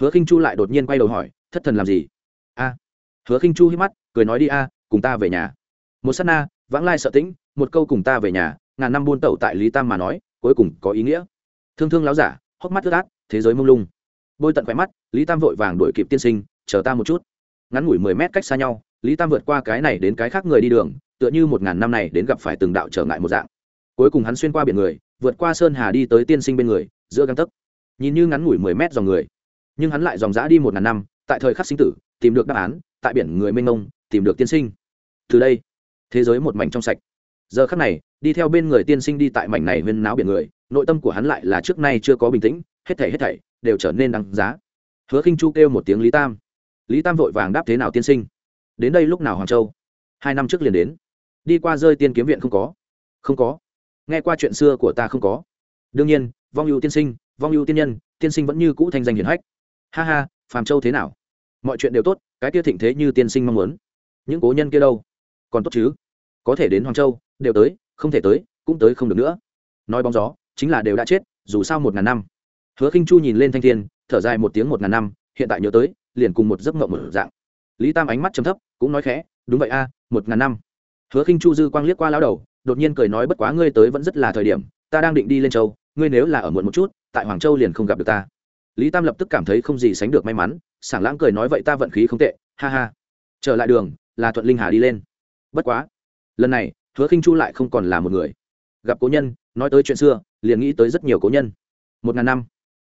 Hứa khinh chu lại đột nhiên quay đầu hỏi, thất thần làm gì? A. Hứa khinh chu hít mắt, cười nói đi, a cùng ta về nhà. Một s á t na, vãng lai sợ tĩnh, một câu cùng ta về nhà, ngàn năm buôn tẩu tại lý tam mà nói, cuối cùng có ý nghĩa. Thương thương láo giả, hốc mắt ướt át, thế giới mông lung. Bôi tận khỏe mắt, lý tam vội vàng đuổi kịp tiên sinh, chờ ta một chút. Ngắn ngủi mười mét cách xa nhau, lý tam vượt qua cái này đến cái khác người đi đường, tựa như một ngàn năm này đến gặp phải từng đạo trở ngại một dạng. Cuối cùng hắn xuyên qua biển người, vượt qua sơn hà đi tới tiên sinh bên người, giữa găng tấc. Nhìn như ngắn ngủi mười mét dòng người, nhưng hắn lại dòng dã đi một ngàn năm, tại thời khắc sinh tử, tìm được đáp án, tại biển người mênh mông, tìm được tiên sinh từ đây, thế giới một mảnh trong sạch. Giờ khắc này, đi theo bên người tiên sinh đi tại mảnh này huyên náo biển người, nội tâm của hắn lại là trước nay chưa có bình tĩnh, hết thảy hết thảy đều trở nên đáng giá. Hứa khinh chu kêu một tiếng lý tam. Lý tam vội vàng đáp thế nào tiên sinh? Đến đây lúc nào hoàng châu? Hai năm trước liền đến. Đi qua rơi tiên kiếm viện không có? Không có. Nghe qua chuyện xưa của ta không có. Đương nhiên, vong ưu tiên sinh, vong ưu tiên nhân, tiên sinh vẫn như cũ thanh danh hiển hách. Ha ha, phàm châu thế nào? Mọi chuyện đều tốt, cái kia thịnh thế như tiên sinh mong muốn. Những cố nhân kia đâu? Còn tốt chứ? Có thể đến hoàng châu, đều tới, không thể tới, cũng tới không được nữa. Nói bóng gió, chính là đều đã chết, dù sao một ngàn năm. Hứa khinh chu nhìn lên thanh thiên, thở dài một tiếng một ngàn năm, hiện tại nhớ tới, liền cùng một giấc mộng một dạng. Lý tam ánh mắt chấm thấp, cũng nói khẽ, đúng vậy a, một ngàn năm. Hứa khinh chu dư quang liếc qua lao đầu, đột nhiên cười nói, bất quá ngươi tới vẫn rất là thời điểm, ta đang định đi lên châu, ngươi nếu là ở muộn một chút, tại hoàng châu liền không gặp được ta. Lý tam lập tức cảm thấy không gì sánh được may mắn, sảng lãng cười nói, vậy ta vận khí không tệ, ha ha. Trở lại đường, là thuận linh hà đi lên bất quá, lần này, hứa khinh chu lại không còn là một người. Gặp cố nhân, nói tới chuyện xưa, liền nghĩ tới rất nhiều cố nhân. Một ngàn năm,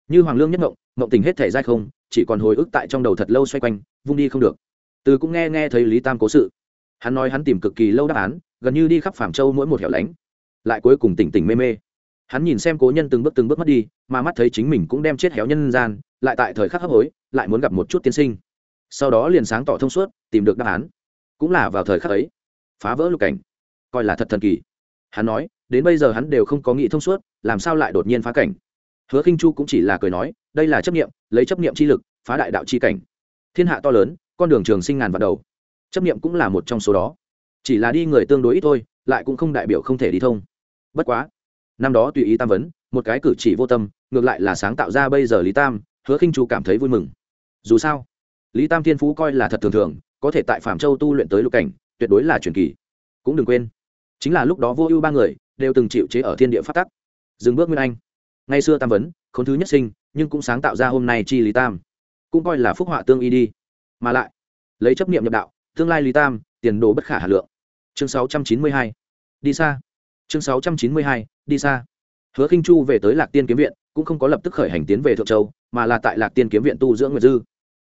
như hoàng lương nhất ngộng ngộng tình hết thể dai không, chỉ còn hồi ức tại trong đầu thật lâu xoay quanh, vung đi không được. Từ cũng nghe nghe thấy lý tam cố sự. Hắn nói hắn tìm cực kỳ lâu đáp án, gần như đi khắp phạm châu mỗi một hẻo lánh. Lại cuối cùng tỉnh tỉnh mê mê. Hắn nhìn xem cố nhân từng bước từng bước mất đi, mà mắt thấy chính mình cũng đem chết héo nhân gian, lại tại thời khắc hấp hối, lại muốn gặp một chút tiên sinh. Sau đó liền sáng tỏ thông suốt, tìm được đáp án. Cũng là vào thời khắc ấy phá vỡ lục cảnh. Coi là thật thần kỳ. Hắn nói, đến bây giờ hắn đều không có nghĩ thông suốt, làm sao lại đột nhiên phá cảnh? Hứa khinh chu cũng chỉ là cười nói, đây là chấp niệm, lấy chấp niệm chi lực, phá đại đạo chi cảnh. Thiên hạ to lớn, con đường trường sinh ngàn vạn đầu. Chấp niệm cũng là một trong số đó. Chỉ là đi người tương đối ít thôi, lại cũng không đại biểu không thể đi thông. Bất quá, năm đó tùy ý tam vấn, một cái cử chỉ vô tâm, ngược lại là sáng tạo ra bây giờ lý tam, hứa khinh chu cảm thấy vui mừng. Dù sao, lý tam thiên phú coi là thật thường thường, có thể tại phạm châu tu luyện tới lục cảnh tuyệt đối là truyền kỳ. Cũng đừng quên, chính là lúc đó vô ưu ba người đều từng chịu chế ở thiên địa phát tắc. Dừng bước nguyên anh. Ngày xưa tam vấn k h ố n thứ nhất sinh, nhưng cũng sáng tạo ra hôm nay chi lý tam. Cũng coi là phúc họa tương y đi. Mà lại, lấy chấp niệm nhập đạo, tương lai lý tam, tiền đồ bất khả hà lượng. Chương sáu trăm chín mươi hai, đi xa. Chương sáu trăm chín mươi hai, đi xa. Hứa khinh chu về tới lạc tiên kiếm viện, cũng không có lập tức khởi hành tiến về thượng châu, mà là tại lạc tiên kiếm viện tu dưỡng nguyệt dư.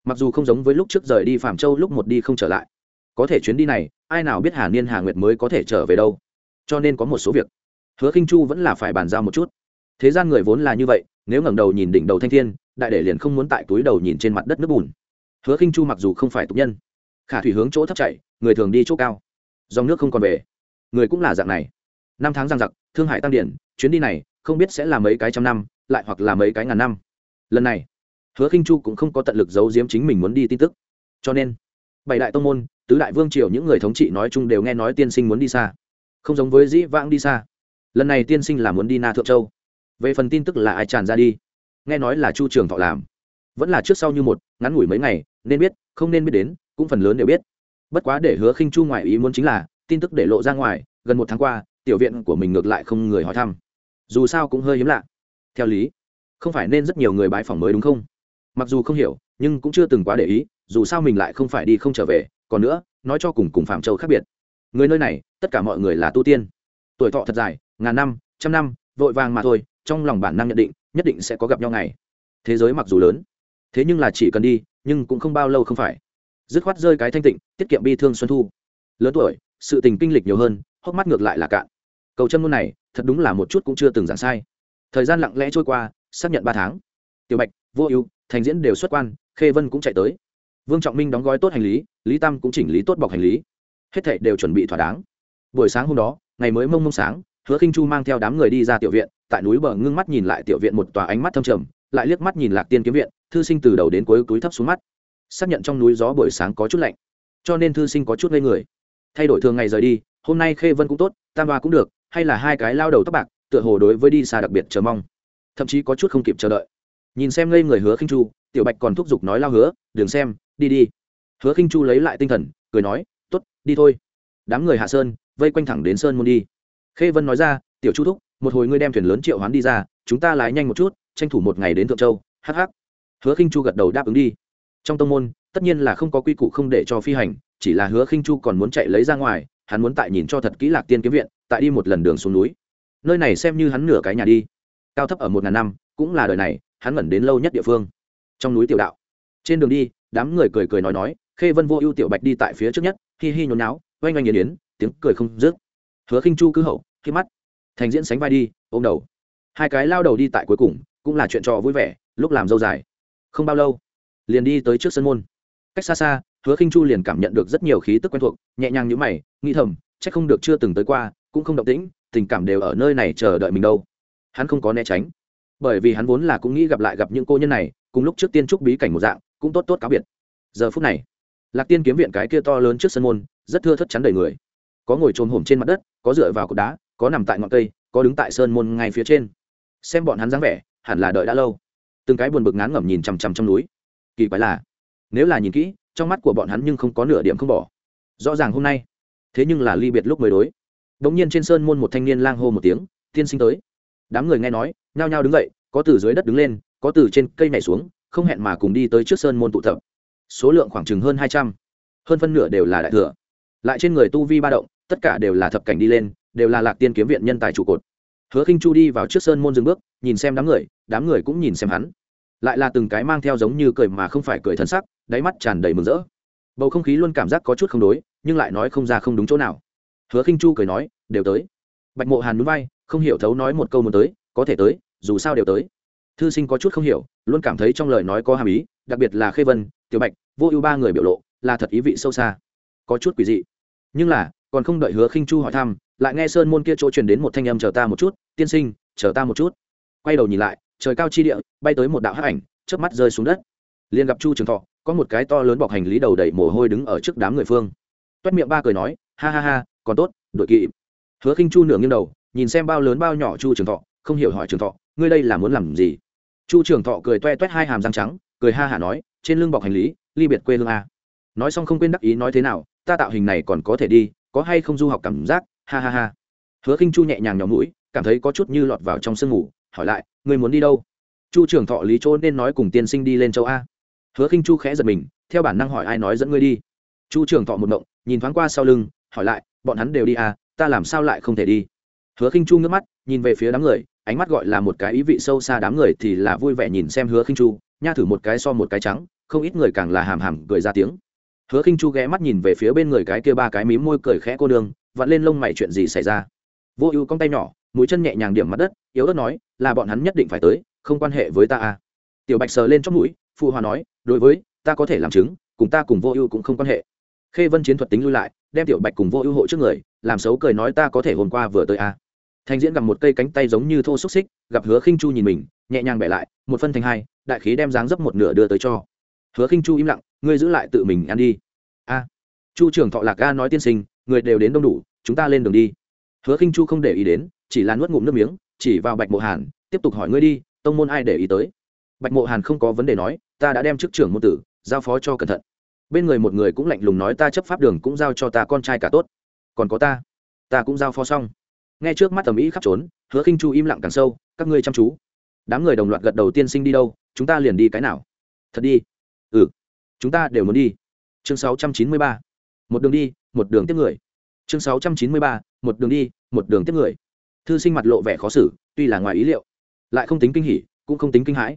Mặc dù không giống với lúc trước rời đi phạm châu lúc một đi không trở lại, có thể chuyến đi này ai nào biết hà niên hà nguyệt mới có thể trở về đâu? Cho nên có một số việc hứa khinh chu vẫn là phải bàn giao một chút. Thế gian người vốn là như vậy nếu ngẩng đầu nhìn đỉnh đầu thanh thiên đại đệ liền không muốn tại túi đầu nhìn trên mặt đất nước bùn. Hứa khinh chu mặc dù không phải tục nhân khả thủy hướng chỗ thấp chạy, người thường đi chỗ cao. Dòng nước không còn về. Người cũng là dạng này. Năm tháng giang giặc thương hại tăng điển chuyến đi này không biết sẽ là mấy cái trăm năm lại hoặc là mấy cái ngàn năm. Lần này hứa khinh chu cũng không có tận lực giấu giếm chính mình muốn đi tin tức. Cho nên bảy đại tông môn, tứ đại vương triều những người thống trị nói chung đều nghe nói tiên sinh muốn đi xa. Không giống với dĩ vãng đi xa. Lần này tiên sinh là muốn đi na thượng châu. Về phần tin tức là ai tràn ra đi? Nghe nói là chu trường thọ làm. Vẫn là trước sau như một, ngắn ngủi mấy ngày, nên biết, không nên biết đến, cũng phần lớn đều biết. Bất quá để hứa khinh chu ngoại ý muốn chính là, tin tức để lộ ra ngoài, gần một tháng qua, tiểu viện của mình ngược lại không người hỏi thăm. Dù sao cũng hơi hiếm lạ. Theo lý, không phải nên rất nhiều người bãi phỏng mới đúng không? Mặc dù không hiểu, nhưng cũng chưa từng quá để ý dù sao mình lại không phải đi không trở về, còn nữa, nói cho cùng cùng phạm châu khác biệt. Người nơi này, tất cả mọi người là tu tiên. Tuổi thọ thật dài, ngàn năm, trăm năm, vội vàng mà thôi, trong lòng bản năng nhận định, nhất định sẽ có gặp nhau ngày. Thế giới mặc dù lớn, thế nhưng là chỉ cần đi, nhưng cũng không bao lâu không phải. Dứt khoát rơi cái thanh tịnh, tiết kiệm bi thương xuân thu. Lớn tuổi, sự tình kinh lịch nhiều hơn, hốc mắt ngược lại là cạn. Cầu chân môn này, thật đúng là một chút cũng chưa từng giảng sai. Thời gian lặng lẽ trôi qua, xác nhận ba tháng. Tiểu bạch, vô ưu, thành diễn đều xuất quan, khê vân cũng chạy tới vương trọng minh đóng gói tốt hành lý lý tam cũng chỉnh lý tốt bọc hành lý. Hết thảy đều chuẩn bị thỏa đáng. Buổi sáng hôm đó, ngày mới mông mông sáng, hứa khinh chu mang theo đám người đi ra tiểu viện, tại núi bờ ngưng mắt nhìn lại tiểu viện một tòa ánh mắt thâm trầm, lại liếc mắt nhìn lạc tiên kiếm viện, thư sinh từ đầu đến cuối túi thấp xuống mắt. Xác nhận trong núi gió buổi sáng có chút lạnh, cho nên thư sinh có chút ngây người. Thay đổi thường ngày rời đi, hôm nay khê vân cũng tốt, tam hoa cũng được, hay là hai cái lao đầu tóc bạc, tựa hồ đối với đi xa đặc biệt chờ mong. Thậm chí có chút không kịp chờ đợi. Nhìn xem ngây người hứa khinh chu, tiểu bạch còn thúc giục nói lao hứa, đừng xem đi đi. Hứa khinh chu lấy lại tinh thần, cười nói t ố t đi thôi. Đám người hạ sơn, vây quanh thẳng đến sơn môn đi. Khê vân nói ra, tiểu chu thúc, một hồi ngươi đem thuyền lớn triệu hoán đi ra, chúng ta lái nhanh một chút, tranh thủ một ngày đến thượng châu. Hh hứa khinh chu gật đầu đáp ứng đi. Trong tông môn, tất nhiên là không có quy củ không để cho phi hành, chỉ là hứa khinh chu còn muốn chạy lấy ra ngoài, hắn muốn tại nhìn cho thật kỹ lạc tiên kiếm viện, tại đi một lần đường xuống núi. Nơi này xem như hắn nửa cái nhà đi. Cao thấp ở một ngàn năm, cũng là đời này, hắn ngẩn đến lâu nhất địa phương. Trong núi tiểu đạo. Trên đường đi đám người cười cười nói nói, khê vân vô ưu tiểu bạch đi tại phía trước nhất, hi hi nhốn náo oanh oanh nghiền yến tiếng cười không dứt. Hứa khinh chu cứ hậu, khi mắt, thành diễn sánh vai đi, ôm đầu. Hai cái lao đầu đi tại cuối cùng, cũng là chuyện trò vui vẻ, lúc làm dâu dài. Không bao lâu, liền đi tới trước sân môn. Cách xa xa, hứa khinh chu liền cảm nhận được rất nhiều khí tức quen thuộc, nhẹ nhàng như mày, nghĩ thầm, chắc không được chưa từng tới qua, cũng không động tĩnh, tình cảm đều ở nơi này chờ đợi mình đâu. Hắn không có né tránh, bởi vì hắn vốn là cũng nghĩ gặp lại gặp những cô nhân này, cùng lúc trước tiên trúc bí cảnh một dạng cũng tốt tốt cáo biệt. Giờ phút này, lạc tiên kiếm viện cái kia to lớn trước sân môn, rất thưa thất chắn đầy người. Có ngồi trồm hổm trên mặt đất, có dựa vào cột đá, có nằm tại ngọn cây, có đứng tại sơn môn ngay phía trên. Xem bọn hắn dáng vẻ, hẳn là đợi đã lâu. Từng cái buồn bực ngán ngẩm nhìn chằm chằm trong núi. Kỳ quái là, nếu là nhìn kỹ, trong mắt của bọn hắn nhưng không có nửa điểm không bỏ. Rõ ràng hôm nay, thế nhưng là ly biệt lúc mới đối. Đ ỗ n g nhiên trên sơn môn một thanh niên lang hô một tiếng, tiên sinh tới. Đám người nghe nói, nhao nhao đứng dậy, có từ dưới đất đứng lên, có từ trên cây nhảy xuống không hẹn mà cùng đi tới trước sơn môn tụ tập. Số lượng khoảng chừng hơn hai trăm. Hơn phân nửa đều là đại thừa. Lại trên người tu vi ba động, tất cả đều là thập cảnh đi lên, đều là lạc tiên kiếm viện nhân tài trụ cột. Hứa khinh chu đi vào trước sơn môn dừng bước, nhìn xem đám người đám người cũng nhìn xem hắn. Lại là từng cái mang theo giống như cười mà không phải cười thân sắc, đáy mắt tràn đầy mừng rỡ. Bầu không khí luôn cảm giác có chút không đối, nhưng lại nói không ra không đúng chỗ nào. Hứa khinh chu cười nói, đều tới. Bạch mộ hàn núi vai, không hiểu thấu nói một câu muốn tới, có thể tới, dù sao đều tới thư sinh có chút không hiểu, luôn cảm thấy trong lời nói có hàm ý, đặc biệt là khê vân, tiểu bạch, vô ưu ba người biểu lộ là thật ý vị sâu xa, có chút quỷ dị. Nhưng là, còn không đợi hứa khinh chu hỏi thăm, lại nghe sơn môn kia chỗ truyền đến một thanh âm chờ ta một chút, tiên sinh, chờ ta một chút. Quay đầu nhìn lại, trời cao chi địa, bay tới một đạo hắc ảnh, chớp mắt rơi xuống đất. Liền gặp chu trường thọ, có một cái to lớn bọc hành lý đầu đầy mồ hôi đứng ở trước đám người phương. Toét miệng ba cười nói, ha ha ha, còn tốt, đội kỵ. Hứa khinh chu nửa nghiêng đầu, nhìn xem bao lớn bao nhỏ chu trường thọ, không hiểu hỏi trường thọ, ngươi đây là muốn làm gì? Chu trường thọ cười toe toét hai hàm răng trắng, cười ha hả nói, trên lưng bọc hành lý, ly biệt quê hương a. Nói xong không quên đắc ý nói thế nào, ta tạo hình này còn có thể đi, có hay không du học cảm giác? Ha ha ha. Hứa khinh chu nhẹ nhàng nhỏ mũi, cảm thấy có chút như lọt vào trong sương ngủ hỏi lại người muốn đi đâu? Chu trưởng thọ lý chỗ nên nói cùng tiên sinh đi lên châu a. Hứa khinh chu khẽ giật mình, theo bản năng hỏi ai nói dẫn ngươi đi. Chu trưởng thọ một động nhìn thoáng qua sau lưng, hỏi lại, bọn hắn đều đi à ta làm sao lại không thể đi? Hứa khinh chu ngước mắt, nhìn về phía đám người ánh mắt gọi là một cái ý vị sâu xa đám người thì là vui vẻ nhìn xem hứa khinh chu, nha thử một cái so một cái trắng, không ít người càng là hàm hàm cười ra tiếng. Hứa khinh chu ghé mắt nhìn về phía bên người cái kia ba cái mím môi cười khẽ cô đường vặn lên lông mày chuyện gì xảy ra. Vô ưu cong tay nhỏ, mũi chân nhẹ nhàng điểm mặt đất, yếu ớt nói, là bọn hắn nhất định phải tới, không quan hệ với ta à. Tiểu bạch sờ lên trong mũi, phụ hòa nói, đối với, ta có thể làm chứng, cùng ta cùng vô ưu cũng không quan hệ. Khê vân chiến thuật tính lui lại, đem tiểu bạch cùng vô ưu hộ trước người, làm xấu cười nói ta có thể hôm qua vừa tới à thành diễn gặp một cây cánh tay giống như thô xúc xích, gặp hứa khinh chu nhìn mình, nhẹ nhàng bẻ lại, một phân thành hai, đại khí đem dáng dấp một nửa đưa tới cho. Hứa khinh chu im lặng, ngươi giữ lại tự mình ăn đi. A. Chu trưởng thọ lạc ga nói tiên sinh, người đều đến đông đủ, chúng ta lên đường đi. Hứa khinh chu không để ý đến, chỉ là nuốt ngụm nước miếng, chỉ vào bạch mộ hàn, tiếp tục hỏi ngươi đi, tông môn ai để ý tới? Bạch mộ hàn không có vấn đề nói, ta đã đem chức trưởng môn tử, giao phó cho cẩn thận. Bên người một người cũng lạnh lùng nói, ta chấp pháp đường cũng giao cho ta con trai cả tốt. Còn có ta ta cũng giao phó xong nghe trước mắt tầm ý khắp trốn, hứa khinh chu im lặng càng sâu, các ngươi chăm chú. Đám người đồng loạt gật đầu tiên sinh đi đâu, chúng ta liền đi cái nào? Thật đi. Ừ. Chúng ta đều muốn đi. Chương 693. một đường đi, một đường tiếp người. Chương 693. một đường đi, một đường tiếp người. Thư sinh mặt lộ vẻ khó xử, tuy là ngoài ý liệu, lại không tính kinh hỉ, cũng không tính kinh hãi.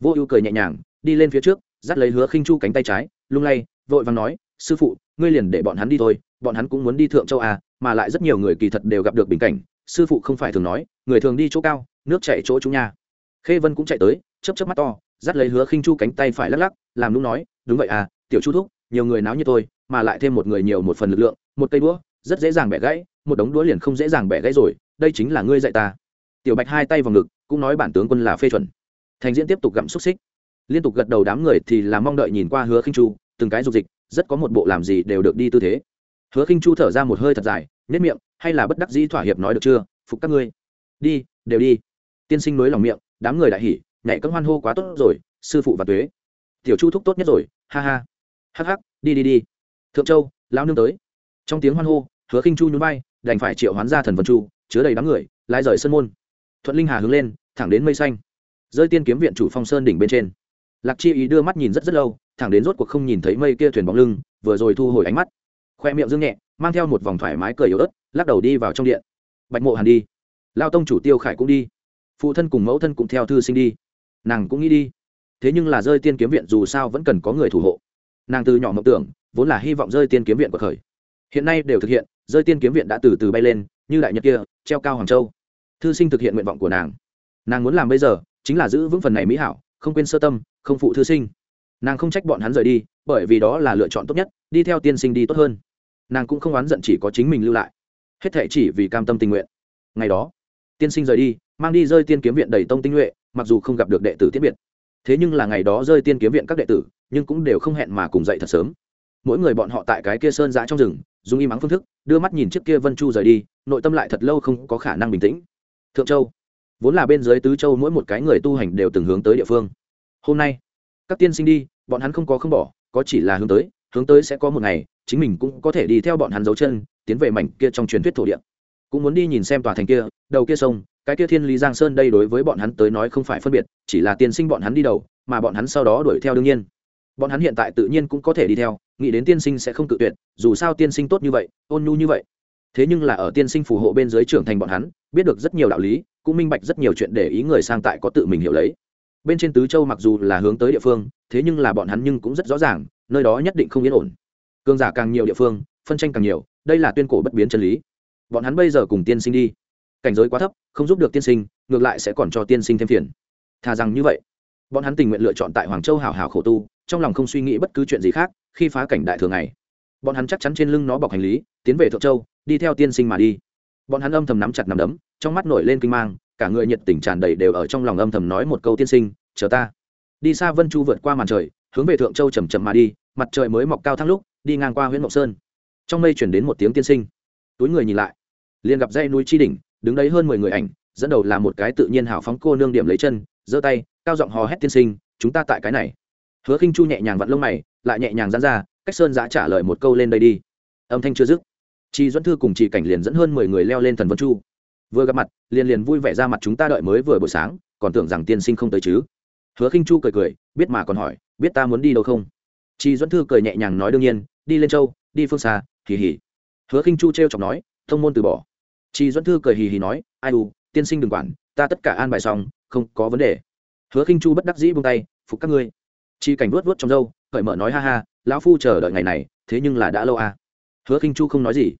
Vô ưu cười nhẹ nhàng, đi lên phía trước, dắt lấy hứa khinh chu cánh tay trái, lung lay, vội vàng nói, sư phụ, ngươi liền để bọn hắn đi thôi bọn hắn cũng muốn đi thượng châu à mà lại rất nhiều người kỳ thật đều gặp được bình cảnh. Sư phụ không phải thường nói, người thường đi chỗ cao, nước chạy chỗ chúng nha. Khê vân cũng chạy tới chấp chấp mắt to, dắt lấy hứa khinh chu cánh tay phải lắc lắc, làm lúc nói, đúng vậy à tiểu chu thúc, nhiều người náo như tôi, mà lại thêm một người nhiều một phần lực lượng, một cây đũa, rất dễ dàng bẻ gãy, một đống đũa liền không dễ dàng bẻ gãy rồi, đây chính là ngươi dạy ta. Tiểu bạch hai tay vào ngực, cũng nói bản tướng quân là phê chuẩn. Thành diễn tiếp tục gặm xúc xích. Liên tục gật đầu đám người thì là mong đợi nhìn qua hứa khinh chu, từng cái dục dịch, rất có một bộ làm gì đều được đi tư thế hứa khinh chu thở ra một hơi thật dài nếp miệng hay là bất đắc dĩ thỏa hiệp nói được chưa? Phục các ngươi. Đi đều đi. Tiên sinh nối lòng miệng đám người đại hỉ nhảy cân hoan hô quá tốt rồi sư phụ và tuế. Tiểu chu thúc tốt nhất rồi ha ha. Hắc hắc đi đi đi. Thượng châu lão nương tới. Trong tiếng hoan hô hứa khinh chu nhún vai, đành phải triệu hoán ra thần vân chu chứa đầy đám người lái rời sân môn. Thuận linh hà hướng lên thẳng đến mây xanh. Rơi tiên kiếm viện chủ phong sơn đỉnh bên trên. Lạc chi ý đưa mắt nhìn rất rất lâu thẳng đến rốt cuộc không nhìn thấy mây kia thuyền bóng lưng vừa rồi thu hồi ánh mắt khoe miệng dương nhẹ, mang theo một vòng thoải mái cười yếu ớt, lắc đầu đi vào trong điện. Bạch mộ hàn đi. Lao tông chủ tiêu khải cũng đi. Phụ thân cùng mẫu thân cũng theo thư sinh đi. Nàng cũng nghĩ đi. Thế nhưng là rơi tiên kiếm viện dù sao vẫn cần có người thủ hộ. Nàng từ nhỏ mộng tưởng, vốn là hy vọng rơi tiên kiếm viện của khởi. Hiện nay đều thực hiện, rơi tiên kiếm viện đã từ từ bay lên, như đại nhật kia, treo cao hoàng châu. Thư sinh thực hiện nguyện vọng của nàng. Nàng muốn làm bây giờ, chính là giữ vững phần này mỹ hảo, không quên sơ tâm, không phụ thư sinh. Nàng không trách bọn hắn rời đi, bởi vì đó là lựa chọn tốt nhất, đi theo tiên sinh đi tốt hơn nàng cũng không oán giận chỉ có chính mình lưu lại. Hết thể chỉ vì cam tâm tình nguyện. Ngày đó, tiên sinh rời đi, mang đi rơi tiên kiếm viện đầy tông tinh nhuệ, mặc dù không gặp được đệ tử tiết biệt. Thế nhưng là ngày đó rơi tiên kiếm viện các đệ tử, nhưng cũng đều không hẹn mà cùng dậy thật sớm. Mỗi người bọn họ tại cái kia sơn giã trong rừng, dùng im ắng phương thức, đưa mắt nhìn trước kia vân chu rời đi, nội tâm lại thật lâu không có khả năng bình tĩnh. Thượng châu, vốn là bên dưới tứ châu mỗi một cái người tu hành đều từng hướng tới địa phương. Hôm nay, các tiên sinh đi, bọn hắn không có không bỏ, có chỉ là hướng tới hướng tới sẽ có một ngày chính mình cũng có thể đi theo bọn hắn dấu chân, tiến về mảnh kia trong truyền thuyết thổ địa. Cũng muốn đi nhìn xem tòa thành kia, đầu kia sông, cái kia thiên lý giang sơn đây đối với bọn hắn tới nói không phải phân biệt, chỉ là tiên sinh bọn hắn đi đầu, mà bọn hắn sau đó đuổi theo đương nhiên. Bọn hắn hiện tại tự nhiên cũng có thể đi theo, nghĩ đến tiên sinh sẽ không cự tuyệt, dù sao tiên sinh tốt như vậy, ôn nhu như vậy. Thế nhưng là ở tiên sinh phù hộ bên dưới trưởng thành bọn hắn, biết được rất nhiều đạo lý, cũng minh bạch rất nhiều chuyện để ý người sang tại có tự mình hiểu lấy. Bên trên tứ châu mặc dù là hướng tới địa phương, thế nhưng là bọn hắn nhưng cũng rất rõ ràng, nơi đó nhất định không yên ổn cường giả càng nhiều địa phương, phân tranh càng nhiều, đây là tuyên cổ bất biến chân lý. Bọn hắn bây giờ cùng tiên sinh đi. Cảnh giới quá thấp, không giúp được tiên sinh, ngược lại sẽ còn cho tiên sinh thêm phiền. Thà rằng như vậy. Bọn hắn tình nguyện lựa chọn tại hoàng châu hảo hảo khổ tu, trong lòng không suy nghĩ bất cứ chuyện gì khác, khi phá cảnh đại thường này bọn hắn chắc chắn trên lưng nó bọc hành lý, tiến về thượng châu, đi theo tiên sinh mà đi. Bọn hắn âm thầm nắm chặt nắm đấm, trong mắt nổi lên kinh mang, cả người nhiệt tình tràn đầy đều ở trong lòng âm thầm nói một câu tiên sinh, chờ ta. Đi xa vân chu vượt qua màn trời, hướng về thượng châu chầm chậm mà đi mặt trời mới mọc cao thăng lúc, đi ngang qua huyện mộc sơn. Trong mây chuyển đến một tiếng tiên sinh. Túi người nhìn lại. Liền gặp dây núi chi đỉnh, đứng đấy hơn mười người ảnh, dẫn đầu là một cái tự nhiên hào phóng cô nương điểm lấy chân, giơ tay, cao giọng hò hét tiên sinh, chúng ta tại cái này. Hứa khinh chu nhẹ nhàng vặn lông mày, lại nhẹ nhàng dán ra, cách sơn giã trả lời một câu lên đây đi. Âm thanh chưa dứt chị dẫn thư cùng chị cảnh liền dẫn hơn mười người leo lên thần vân chu. Vừa gặp mặt, liền liền vui vẻ ra mặt chúng ta đợi mới vừa buổi sáng, còn tưởng rằng tiên sinh không tới chứ. Hứa khinh chu cười cười, biết mà còn hỏi, biết ta muốn đi đâu không? Chị Duẫn thư cười nhẹ nhàng nói đương nhiên, đi lên châu, đi phương xa, hì hì. Hứa khinh chu t chọc nói, thông môn từ bỏ. Chị Duẫn thư cười hì hì nói, ai u, tiên sinh đừng quản, ta tất cả an bài xong, không có vấn đề. Hứa khinh chu bất đắc dĩ buông tay, phục các ngươi. Chị cảnh vuốt vuốt trong râu, cởi mở nói ha ha, lão phu chờ đợi ngày này, thế nhưng là đã lâu à. Hứa khinh chu không nói gì.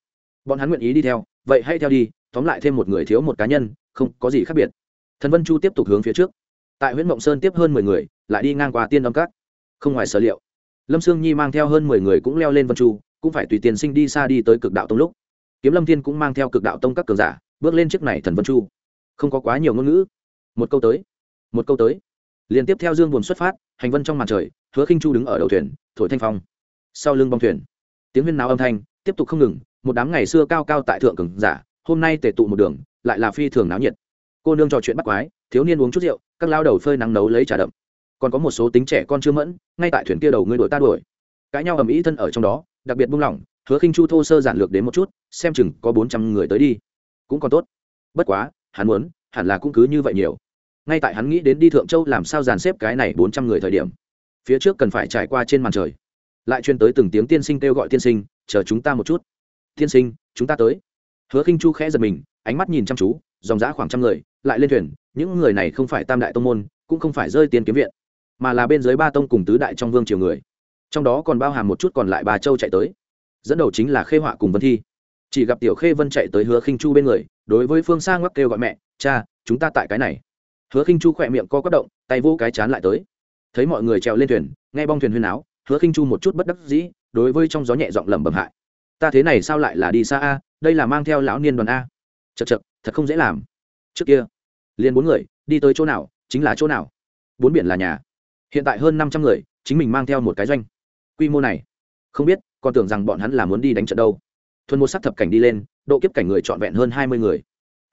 Bọn hắn nguyện ý đi theo, vậy hãy theo đi, tóm lại thêm một người thiếu một cá nhân, không có gì khác biệt. Thần vân chu tiếp tục hướng phía trước. Tại huyện mộng sơn tiếp hơn mười người, lại đi ngang qua tiên âm cát không ngoài sở liệu lâm sương nhi mang theo hơn mười người cũng leo lên vân chu, cũng phải tùy tiền sinh đi xa đi tới cực đạo tông lúc. Kiếm lâm thiên cũng mang theo cực đạo tông các cường giả, bước lên chiếc này thần vân chu. Không có quá nhiều ngôn ngữ. Một câu tới, một câu tới. Liên tiếp theo dương buồn xuất phát, hành vân trong màn trời, hứa khinh chu đứng ở đầu thuyền, thổi thanh phong. Sau lưng bong thuyền, tiếng huyên náo âm thanh, tiếp tục không ngừng, một đám ngày xưa cao cao tại thượng cường giả, hôm nay tề tụ một đường, lại là phi thường náo nhiệt. Cô nương trò chuyện bắt quái, thiếu niên uống chút rượu, các lao đầu phơi nắng nấu lấy trà đậm còn có một số tính trẻ con chưa mẫn, ngay tại thuyền kia đầu ngươi đuổi ta đuổi. Cãi nhau ầm ĩ thân ở trong đó, đặc biệt buông lỏng, hứa khinh chu thô sơ giản lược đến một chút, xem chừng có bốn trăm người tới đi. Cũng còn tốt. Bất quá, hắn muốn, hẳn là cũng cứ như vậy nhiều. Ngay tại hắn nghĩ đến đi thượng châu làm sao dàn xếp cái này bốn trăm người thời điểm, phía trước cần phải trải qua trên màn trời. Lại truyền tới từng tiếng tiên sinh kêu gọi tiên sinh, chờ chúng ta một chút. Tiên sinh, chúng ta tới. Hứa khinh chu khẽ giật mình, ánh mắt nhìn chăm chú, dòng dã khoảng trăm người, lại lên thuyền, những người này không phải tam đại tông môn, cũng không phải rơi tiền kiếm viện mà là bên dưới ba tông cùng tứ đại trong vương triều người. Trong đó còn bao hàm một chút còn lại bà châu chạy tới. Dẫn đầu chính là khê họa cùng vân thi. Chỉ gặp tiểu khê vân chạy tới hứa khinh chu bên người, đối với phương sang ngoắc kêu gọi mẹ, cha, chúng ta tại cái này. Hứa khinh chu khỏe miệng co quất động, tay vô cái chán lại tới. Thấy mọi người trèo lên thuyền, nghe bong thuyền huyên áo, hứa khinh chu một chút bất đắc dĩ, đối với trong gió nhẹ giọng lẩm bẩm hại, ta thế này sao lại là đi xa a? Đây là mang theo lão niên đoàn a. Chật chật thật không dễ làm. Trước kia, liền bốn người, đi tới chỗ nào, chính là chỗ nào. Bốn biển là nhà hiện tại hơn năm trăm người, chính mình mang theo một cái doanh. Quy mô này, không biết, còn tưởng rằng bọn hắn là muốn đi đánh trận đâu. Thuần một sắc thập cảnh đi lên, độ kiếp cảnh người trọn vẹn hơn hai mươi người.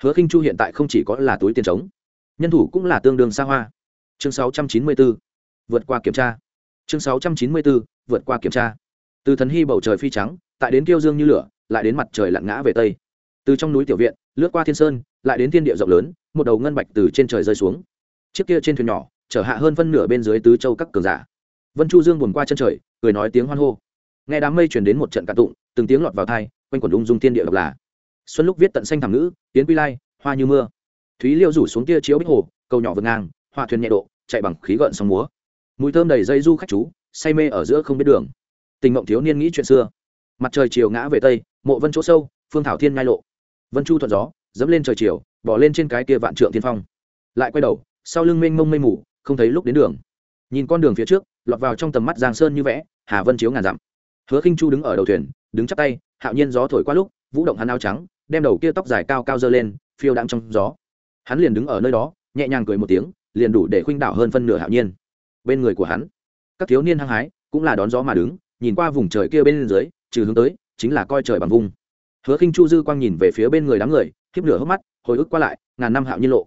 Hứa khinh chu hiện tại không chỉ có là túi tiền trống, nhân thủ cũng là tương đương xa hoa. Chương sáu trăm chín mươi bốn vượt qua kiểm tra. Chương sáu trăm chín mươi bốn vượt qua kiểm tra. Từ thần hy bầu trời phi trắng, tại đến kiêu dương như lửa, lại đến mặt trời lặn ngã về tây. Từ trong núi tiểu viện, lướt qua thiên sơn, lại đến thiên địa rộng lớn, một đầu ngân bạch từ trên trời rơi xuống. Chiếc kia trên thuyền nhỏ trở hạ hơn phân nửa bên dưới tứ châu các cường giả. Vân chu dương buồn qua chân trời, cười nói tiếng hoan hô. Nghe đám mây truyền đến một trận cạn tụng, từng tiếng lọt vào thai quanh quần ung dung thiên địa độc là. Xuân lúc viết tận xanh thảm ngữ, tiến quy lai, hoa như mưa. Thúy liêu rủ xuống tia chiếu bích hồ, cầu nhỏ vượt ngang, hoa thuyền nhẹ độ, chạy bằng khí gợn sóng múa. Mùi thơm đầy dây du khách chú, say mê ở giữa không biết đường. Tình mộng thiếu niên nghĩ chuyện xưa. Mặt trời chiều ngã về tây, mộ vân chỗ sâu, phương thảo thiên ngai lộ. Vân chu thuận gió, dẫm lên trời chiều, bỏ lên trên cái kia vạn trượng thiên phong. Lại quay đầu, sau lưng mênh mông mây mù không thấy lúc đến đường. Nhìn con đường phía trước, lọt vào trong tầm mắt giang sơn như vẽ, hà vân chiếu ngàn dặm. Hứa khinh chu đứng ở đầu thuyền, đứng chắp tay, hạo nhiên gió thổi qua lúc, vũ động hắn áo trắng, đem đầu kia tóc dài cao cao dơ lên, phiêu đang trong gió. Hắn liền đứng ở nơi đó, nhẹ nhàng cười một tiếng, liền đủ để khuynh đảo hơn phân nửa hạo nhiên. Bên người của hắn, các thiếu niên hăng hái, cũng là đón gió mà đứng, nhìn qua vùng trời kia bên dưới, trừ hướng tới, chính là coi trời bằng vung. Hứa khinh chu dư quang nhìn về phía bên người đám người khiếp nửa hốc mắt, hồi ức qua lại, ngàn năm hạo nhiên lộ.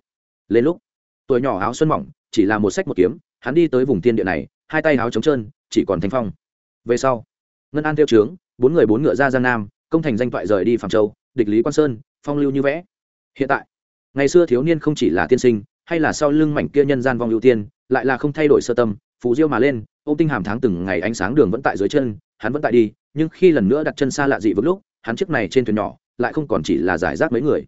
Lên lúc, tuổi nhỏ áo xuân mỏng chỉ là một sách một kiếm, hắn đi tới vùng thiên địa này, hai tay háo trống trơn, chỉ còn thanh phong. Về sau, ngân an theo trướng, bốn người bốn ngựa ra giang nam, công thành danh thoại rời đi phạm châu, địch lý quan sơn, phong lưu như vẽ. Hiện tại, ngày xưa thiếu niên không chỉ là tiên sinh, hay là sau lưng mảnh kia nhân gian vong ưu tiên, lại là không thay đổi sơ tâm, phù diêu mà lên ô tinh hàm tháng từng ngày ánh sáng đường vẫn tại dưới chân, hắn vẫn tại đi, nhưng khi lần nữa đặt chân xa lạ dị vực lúc, hắn chiếc này trên thuyền nhỏ, lại không còn chỉ là giải rác mấy người.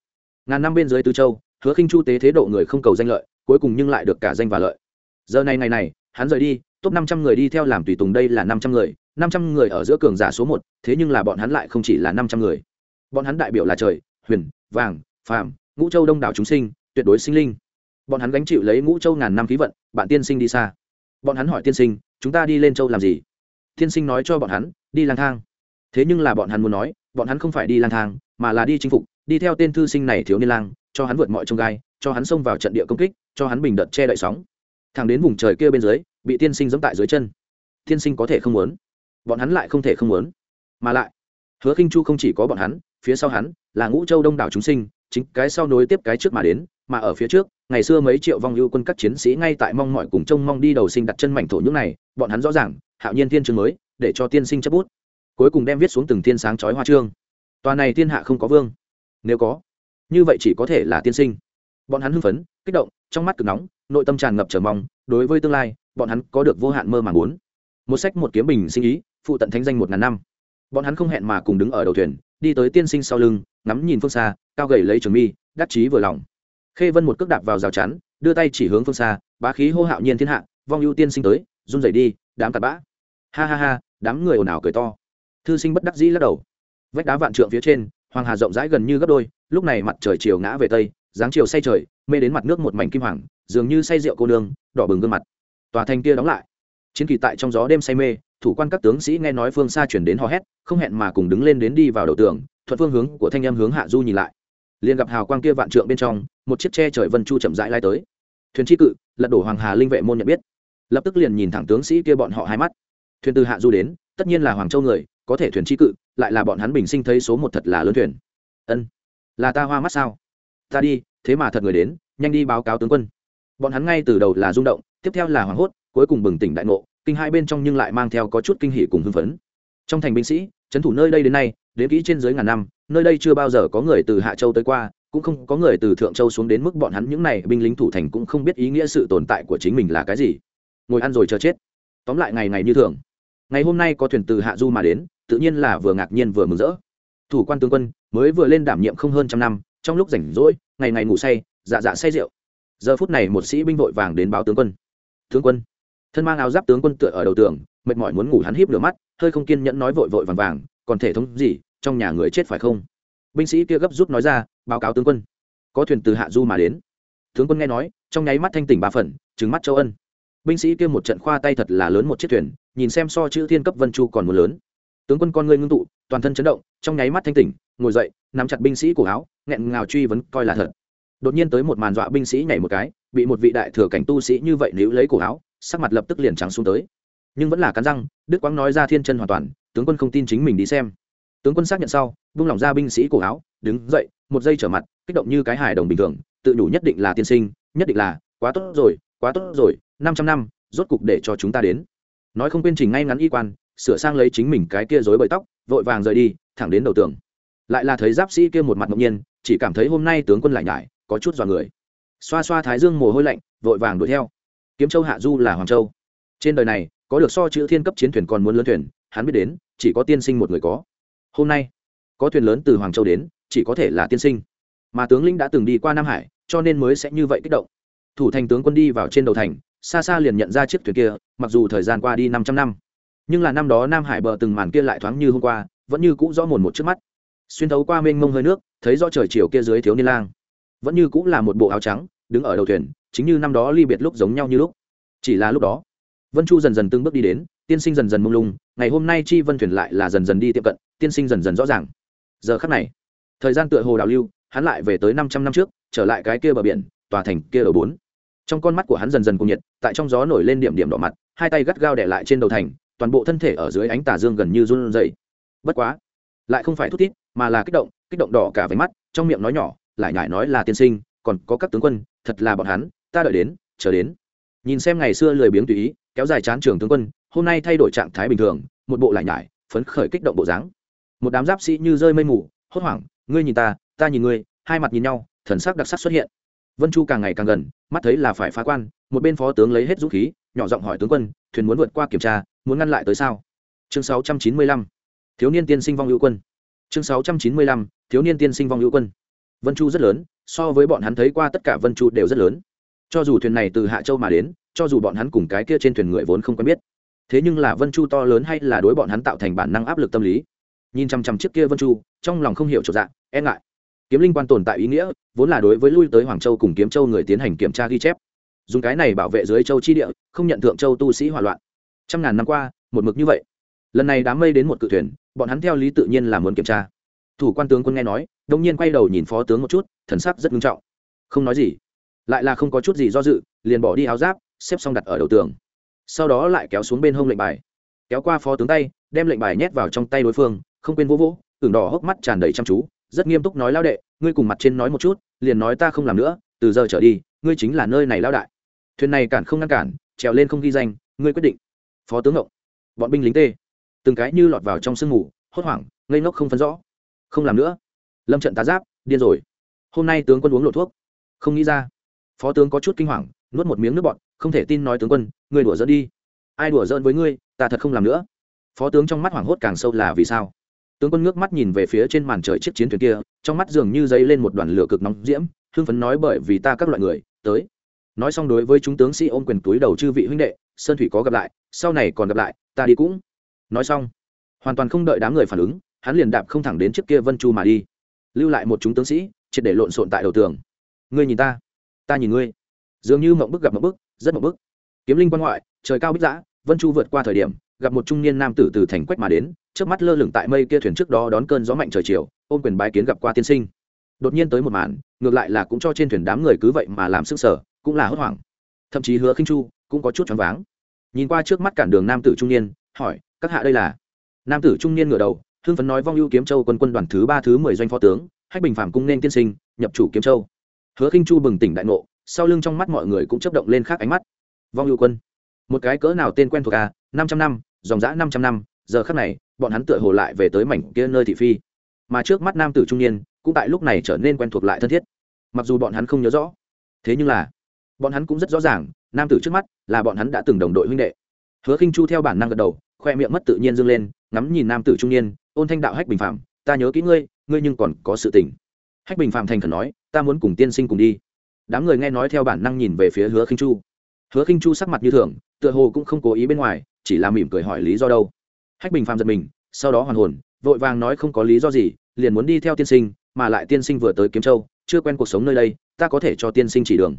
Ngàn năm bên dưới tư châu hứa khinh chu tế thế độ người không cầu danh lợi, cuối cùng nhưng lại được cả danh và lợi. Giờ này ngày này, hắn rời đi, top năm trăm người đi theo làm tùy tùng đây là năm trăm người, năm trăm người ở giữa cường giả số một, thế nhưng là bọn hắn lại không chỉ là năm trăm người. Bọn hắn đại biểu là trời, huyền, vàng, phàm, ngũ châu đông đảo chúng sinh, tuyệt đối sinh linh. Bọn hắn gánh chịu lấy ngũ châu ngàn năm khí vận, bạn tiên sinh đi xa. Bọn hắn hỏi tiên sinh, chúng ta đi lên châu làm gì? Tiên sinh nói cho bọn hắn, đi lang thang. Thế nhưng là bọn hắn muốn nói, bọn hắn không phải đi lang thang, mà là đi chinh phục, đi theo tên thư sinh này thiếu niên lang cho hắn vượt mọi trông gai, cho hắn xông vào trận địa công kích, cho hắn bình đợt che đậy sóng. Thẳng đến vùng trời kia bên dưới, bị tiên sinh giẫm tại dưới chân. Tiên sinh có thể không muốn, bọn hắn lại không thể không muốn. Mà lại, hứa khinh chu không chỉ có bọn hắn, phía sau hắn là ngũ châu đông đảo chúng sinh, chính cái sau nối tiếp cái trước mà đến, mà ở phía trước, ngày xưa mấy triệu vong ưu quân các chiến sĩ ngay tại mong mọi cùng trông mong đi đầu sinh đặt chân mảnh thổ nhưỡng này, bọn hắn rõ ràng, hạo nhiên thiên chương mới, để cho tiên sinh chấp bút. Cuối cùng đem viết xuống từng thiên sáng chói hoa trương. Tòa này thiên hạ không có vương. Nếu có như vậy chỉ có thể là tiên sinh. Bọn hắn hưng phấn, kích động, trong mắt cực nóng, nội tâm tràn ngập trở mong, đối với tương lai, bọn hắn có được vô hạn mơ màng muốn. Một sách một kiếm bình sinh ý, phụ tận thánh danh một ngàn năm. Bọn hắn không hẹn mà cùng đứng ở đầu thuyền, đi tới tiên sinh sau lưng, ngắm nhìn phương xa, cao gầy lấy trường mi, đắc chí vừa lòng. Khê vân một cước đạp vào rào chắn, đưa tay chỉ hướng phương xa, bá khí hô hạo nhiên thiên hạ, vong ưu tiên sinh tới, run rẩy đi, đám cặn bã. Ha ha ha, đám người ồn ào cười to. Thư sinh bất đắc dĩ lắc đầu. Vách đá vạn trượng phía trên, hoàng hà rộng rãi gần như gấp đôi lúc này mặt trời chiều ngã về tây, dáng chiều say trời, mê đến mặt nước một mảnh kim hoàng, dường như say rượu cô nương, đỏ bừng gương mặt. Tòa thành kia đóng lại. Chiến kỳ tại trong gió đêm say mê, thủ quan các tướng sĩ nghe nói phương xa chuyển đến hò hét, không hẹn mà cùng đứng lên đến đi vào đầu tường, thuận phương hướng của thanh em hướng hạ du nhìn lại. Liền gặp hào quang kia vạn trượng bên trong, một chiếc tre trời vân chu chậm rãi lai tới. Thuyền tri cự, lật đổ hoàng hà linh vệ môn nhận biết. Lập tức liền nhìn thẳng tướng sĩ kia bọn họ hai mắt. Thuyền từ hạ du đến, tất nhiên là hoàng châu người, có thể thuyền tri cự, lại là bọn hắn bình sinh thấy số một thật là lớn thuyền. Ân là ta hoa mắt sao? Ta đi, thế mà thật người đến, nhanh đi báo cáo tướng quân. Bọn hắn ngay từ đầu là rung động, tiếp theo là hoảng hốt, cuối cùng bừng tỉnh đại ngộ, kinh hai bên trong nhưng lại mang theo có chút kinh hỉ cùng hưng phấn. Trong thành binh sĩ, trấn thủ nơi đây đến nay, đến kỹ trên dưới ngàn năm, nơi đây chưa bao giờ có người từ hạ châu tới qua, cũng không có người từ thượng châu xuống đến mức bọn hắn những này binh lính thủ thành cũng không biết ý nghĩa sự tồn tại của chính mình là cái gì. Ngồi ăn rồi chờ chết. Tóm lại ngày ngày như thường. Ngày hôm nay có thuyền từ hạ du mà đến, tự nhiên là vừa ngạc nhiên vừa mừng rỡ. Thủ quan tướng quân mới vừa lên đảm nhiệm không hơn trăm năm, trong lúc rảnh rỗi, ngày ngày ngủ say dạ dạ say rượu. Giờ phút này một sĩ binh vội vàng đến báo tướng quân. Tướng quân. Thân mang áo giáp tướng quân tựa ở đầu tường, mệt mỏi muốn ngủ hắn híp lửa mắt, hơi không kiên nhẫn nói vội vội vàng vàng, còn thể thống gì, trong nhà người chết phải không? Binh sĩ kia gấp rút nói ra, báo cáo tướng quân. Có thuyền từ hạ du mà đến. Tướng quân nghe nói, trong nháy mắt thanh tỉnh ba phần trứng mắt châu ân. Binh sĩ kia một trận khoa tay thật là lớn một chiếc thuyền, nhìn xem so chữ thiên cấp vân chu còn một lớn. Tướng quân con ngươi ngưng tụ, toàn thân chấn động, trong nháy mắt thanh tỉnh ngồi dậy, nắm chặt binh sĩ cổ áo, nghẹn ngào truy vấn coi là thật. Đột nhiên tới một màn dọa binh sĩ nhảy một cái, bị một vị đại thừa cảnh tu sĩ như vậy nếu lấy cổ áo, sắc mặt lập tức liền trắng xuống tới. Nhưng vẫn là cắn răng, đức quang nói ra thiên chân hoàn toàn, tướng quân không tin chính mình đi xem. Tướng quân xác nhận sau, vung lòng ra binh sĩ cổ áo, đứng dậy, một giây trở mặt, kích động như cái hài đồng bình thường, tự đủ nhất định là tiên sinh, nhất định là, quá tốt rồi, quá tốt rồi, năm trăm năm, rốt cục để cho chúng ta đến. Nói không quên trình ngay ngắn y quan, sửa sang lấy chính mình cái kia rối bời tóc, vội vàng rời đi, thẳng đến đầu tường lại là thấy giáp sĩ kia một mặt ngẫu nhiên, chỉ cảm thấy hôm nay tướng quân lại nhải, có chút dọa người. Xoa xoa thái dương mồ hôi lạnh, vội vàng đuổi theo. Kiếm châu hạ du là hoàng châu. Trên đời này, có được so chữ thiên cấp chiến thuyền còn muốn lớn thuyền, hắn biết đến, chỉ có tiên sinh một người có. Hôm nay, có thuyền lớn từ hoàng châu đến, chỉ có thể là tiên sinh. Mà tướng lĩnh đã từng đi qua nam hải, cho nên mới sẽ như vậy kích động. Thủ thành tướng quân đi vào trên đầu thành, xa xa liền nhận ra chiếc thuyền kia, mặc dù thời gian qua đi năm trăm năm, nhưng là năm đó nam hải bờ từng màn kia lại thoáng như hôm qua, vẫn như cũ rõ mồn một trước mắt xuyên thấu qua mênh mông hơi nước, thấy rõ trời chiều kia dưới thiếu niên lang. Vẫn như cũng là một bộ áo trắng, đứng ở đầu thuyền, chính như năm đó ly biệt lúc giống nhau như lúc. Chỉ là lúc đó, vân chu dần dần từng bước đi đến, tiên sinh dần dần mông lung, ngày hôm nay chi vân thuyền lại là dần dần đi tiệm cận, tiên sinh dần dần rõ ràng. Giờ khắc này, thời gian tựa hồ đào lưu, hắn lại về tới năm trăm năm trước, trở lại cái kia bờ biển, tòa thành kia ở bốn. Trong con mắt của hắn dần dần cùng nhiệt, tại trong gió nổi lên điểm điểm đỏ mặt, hai tay gắt gao đẻ lại trên đầu thành, toàn bộ thân thể ở dưới ánh tà dương gần như run rẩy. Bất quá, lại không phải thút thít mà là kích động kích động đỏ cả váy mắt, trong miệng nói nhỏ, lại nhải nói là tiên sinh, còn có các tướng quân, thật là bọn hắn, ta đợi đến, chờ đến. Nhìn xem ngày xưa lười biếng tùy ý, kéo dài chán trường tướng quân, hôm nay thay đổi trạng thái bình thường, một bộ lại nhải, phấn khởi kích động bộ dáng. Một đám giáp sĩ như rơi mây mù, hốt hoảng, ngươi nhìn ta ta nhìn ngươi, hai mặt nhìn nhau, thần sắc đặc sắc xuất hiện. Vân chu càng ngày càng gần, mắt thấy là phải phá quan, một bên phó tướng lấy hết dũng khí, nhỏ giọng hỏi tướng quân, thuyền muốn vượt qua kiểm tra, muốn ngăn lại tới sao? Chương 695 thiếu niên tiên sinh vong hữu quân chương 695 thiếu niên tiên sinh vong hữu quân. Vân chu rất lớn, so với bọn hắn thấy qua tất cả vân chu đều rất lớn. Cho dù thuyền này từ hạ châu mà đến, cho dù bọn hắn cùng cái kia trên thuyền người vốn không quen biết, thế nhưng là vân chu to lớn hay là đối bọn hắn tạo thành bản năng áp lực tâm lý? Nhìn chằm chằm chiếc kia vân chu, trong lòng không hiểu trọn dạng e ngại. Kiếm linh quan tồn tại ý nghĩa, vốn là đối với lui tới hoàng châu cùng kiếm châu người tiến hành kiểm tra ghi chép. Dùng cái này bảo vệ dưới châu chi địa, không nhận thượng châu tu sĩ hỏa loạn. Trăm ngàn năm qua, một mực như vậy lần này đám mây đến một cự thuyền, bọn hắn theo lý tự nhiên là muốn kiểm tra. Thủ quan tướng quân nghe nói, đông nhiên quay đầu nhìn phó tướng một chút, thần sắc rất nghiêm trọng. Không nói gì. Lại là không có chút gì do dự, liền bỏ đi áo giáp, xếp xong đặt ở đầu tường. Sau đó lại kéo xuống bên hông lệnh bài. Kéo qua phó tướng tay, đem lệnh bài nhét vào trong tay đối phương, không quên vỗ vỗ tưởng đỏ hốc mắt tràn đầy chăm chú, rất nghiêm túc nói lao đệ, ngươi cùng mặt trên nói một chút, liền nói ta không làm nữa, từ giờ trở đi, ngươi chính là nơi này lao đại. Thuyền này cản không ngăn cản, trèo lên không ghi danh, ngươi quyết định. Phó tướng ngộng. Bọn binh lính tê từng cái như lọt vào trong sương ngủ, hốt hoảng ngây ngốc không phân rõ. Không làm nữa. Lâm trận tá giáp điên rồi. Hôm nay tướng quân uống lộ thuốc. Không nghĩ ra. Phó tướng có chút kinh hoàng nuốt một miếng nước bọt không thể tin nói tướng quân người đùa dẫn đi. Ai đùa giỡn với ngươi ta thật không làm nữa. Phó tướng trong mắt hoảng hốt càng sâu là vì sao? Tướng quân ngước mắt nhìn về phía trên màn trời chiếc chiến thuyền kia trong mắt dường như dấy lên một đoàn lửa cực nóng diễm hưng phấn nói bởi vì ta các loại người tới. Nói xong đối với chúng tướng sĩ ôm quyền túi đầu chư vị huynh đệ sơn thủy có gặp lại sau này còn gặp lại ta đi cũng nói xong, hoàn toàn không đợi đám người phản ứng, hắn liền đạp không thẳng đến trước kia vân chu mà đi. Lưu lại một chúng tướng sĩ, triệt để lộn xộn tại đầu tường. Ngươi nhìn ta ta nhìn ngươi. Dường như mộng bức gặp mộng bức, rất mộng bức. Kiếm linh quan ngoại, trời cao bích giã vân chu vượt qua thời điểm, gặp một trung niên nam tử từ thành quách mà đến trước mắt lơ lửng tại mây kia thuyền trước đó đón cơn gió mạnh trời chiều, ôm quyền bái kiến gặp qua tiên sinh. Đột nhiên tới một màn, ngược lại là cũng cho trên thuyền đám người cứ vậy mà làm sức sở, cũng là hốt hoảng. Thậm chí hứa khinh chu cũng có chút choáng váng. Nhìn qua trước mắt cản đường nam tử trung niên, hỏi các hạ đây là. Nam tử trung niên ngửa đầu, hưng phấn nói vong ưu kiếm châu quân quân đoàn thứ ba, thứ mười doanh phó tướng, hách bình phạm cung nên tiên sinh, nhập chủ kiếm châu. Hứa khinh chu bừng tỉnh đại ngộ, sau lưng trong mắt mọi người cũng chấp động lên khác ánh mắt. Vong ưu quân, một cái cỡ nào tên quen thuộc à năm trăm năm, dòng dã năm trăm năm, giờ khắc này, bọn hắn tựa hồ lại về tới mảnh kia nơi thị phi. Mà trước mắt nam tử trung niên, cũng tại lúc này trở nên quen thuộc lại thân thiết. Mặc dù bọn hắn không nhớ rõ, thế nhưng là, bọn hắn cũng rất rõ ràng, nam tử trước mắt là bọn hắn đã từng đồng đội huynh đệ. Hứa khinh chu theo bản năng gật đầu khoe miệng mất tự nhiên dâng lên, ngắm nhìn nam tử trung niên, ôn thanh đạo hách bình phạm ta nhớ kỹ ngươi ngươi nhưng còn có sự tình. Hách bình phạm thành khẩn nói, ta muốn cùng tiên sinh cùng đi. Đám người nghe nói theo bản năng nhìn về phía hứa khinh chu. Hứa khinh chu sắc mặt như thường, tựa hồ cũng không cố ý bên ngoài, chỉ là mỉm cười hỏi lý do đâu. Hách bình phạm giật mình, sau đó hoàn hồn, vội vàng nói không có lý do gì, liền muốn đi theo tiên sinh, mà lại tiên sinh vừa tới kiếm châu, chưa quen cuộc sống nơi đây, ta có thể cho tiên sinh chỉ đường.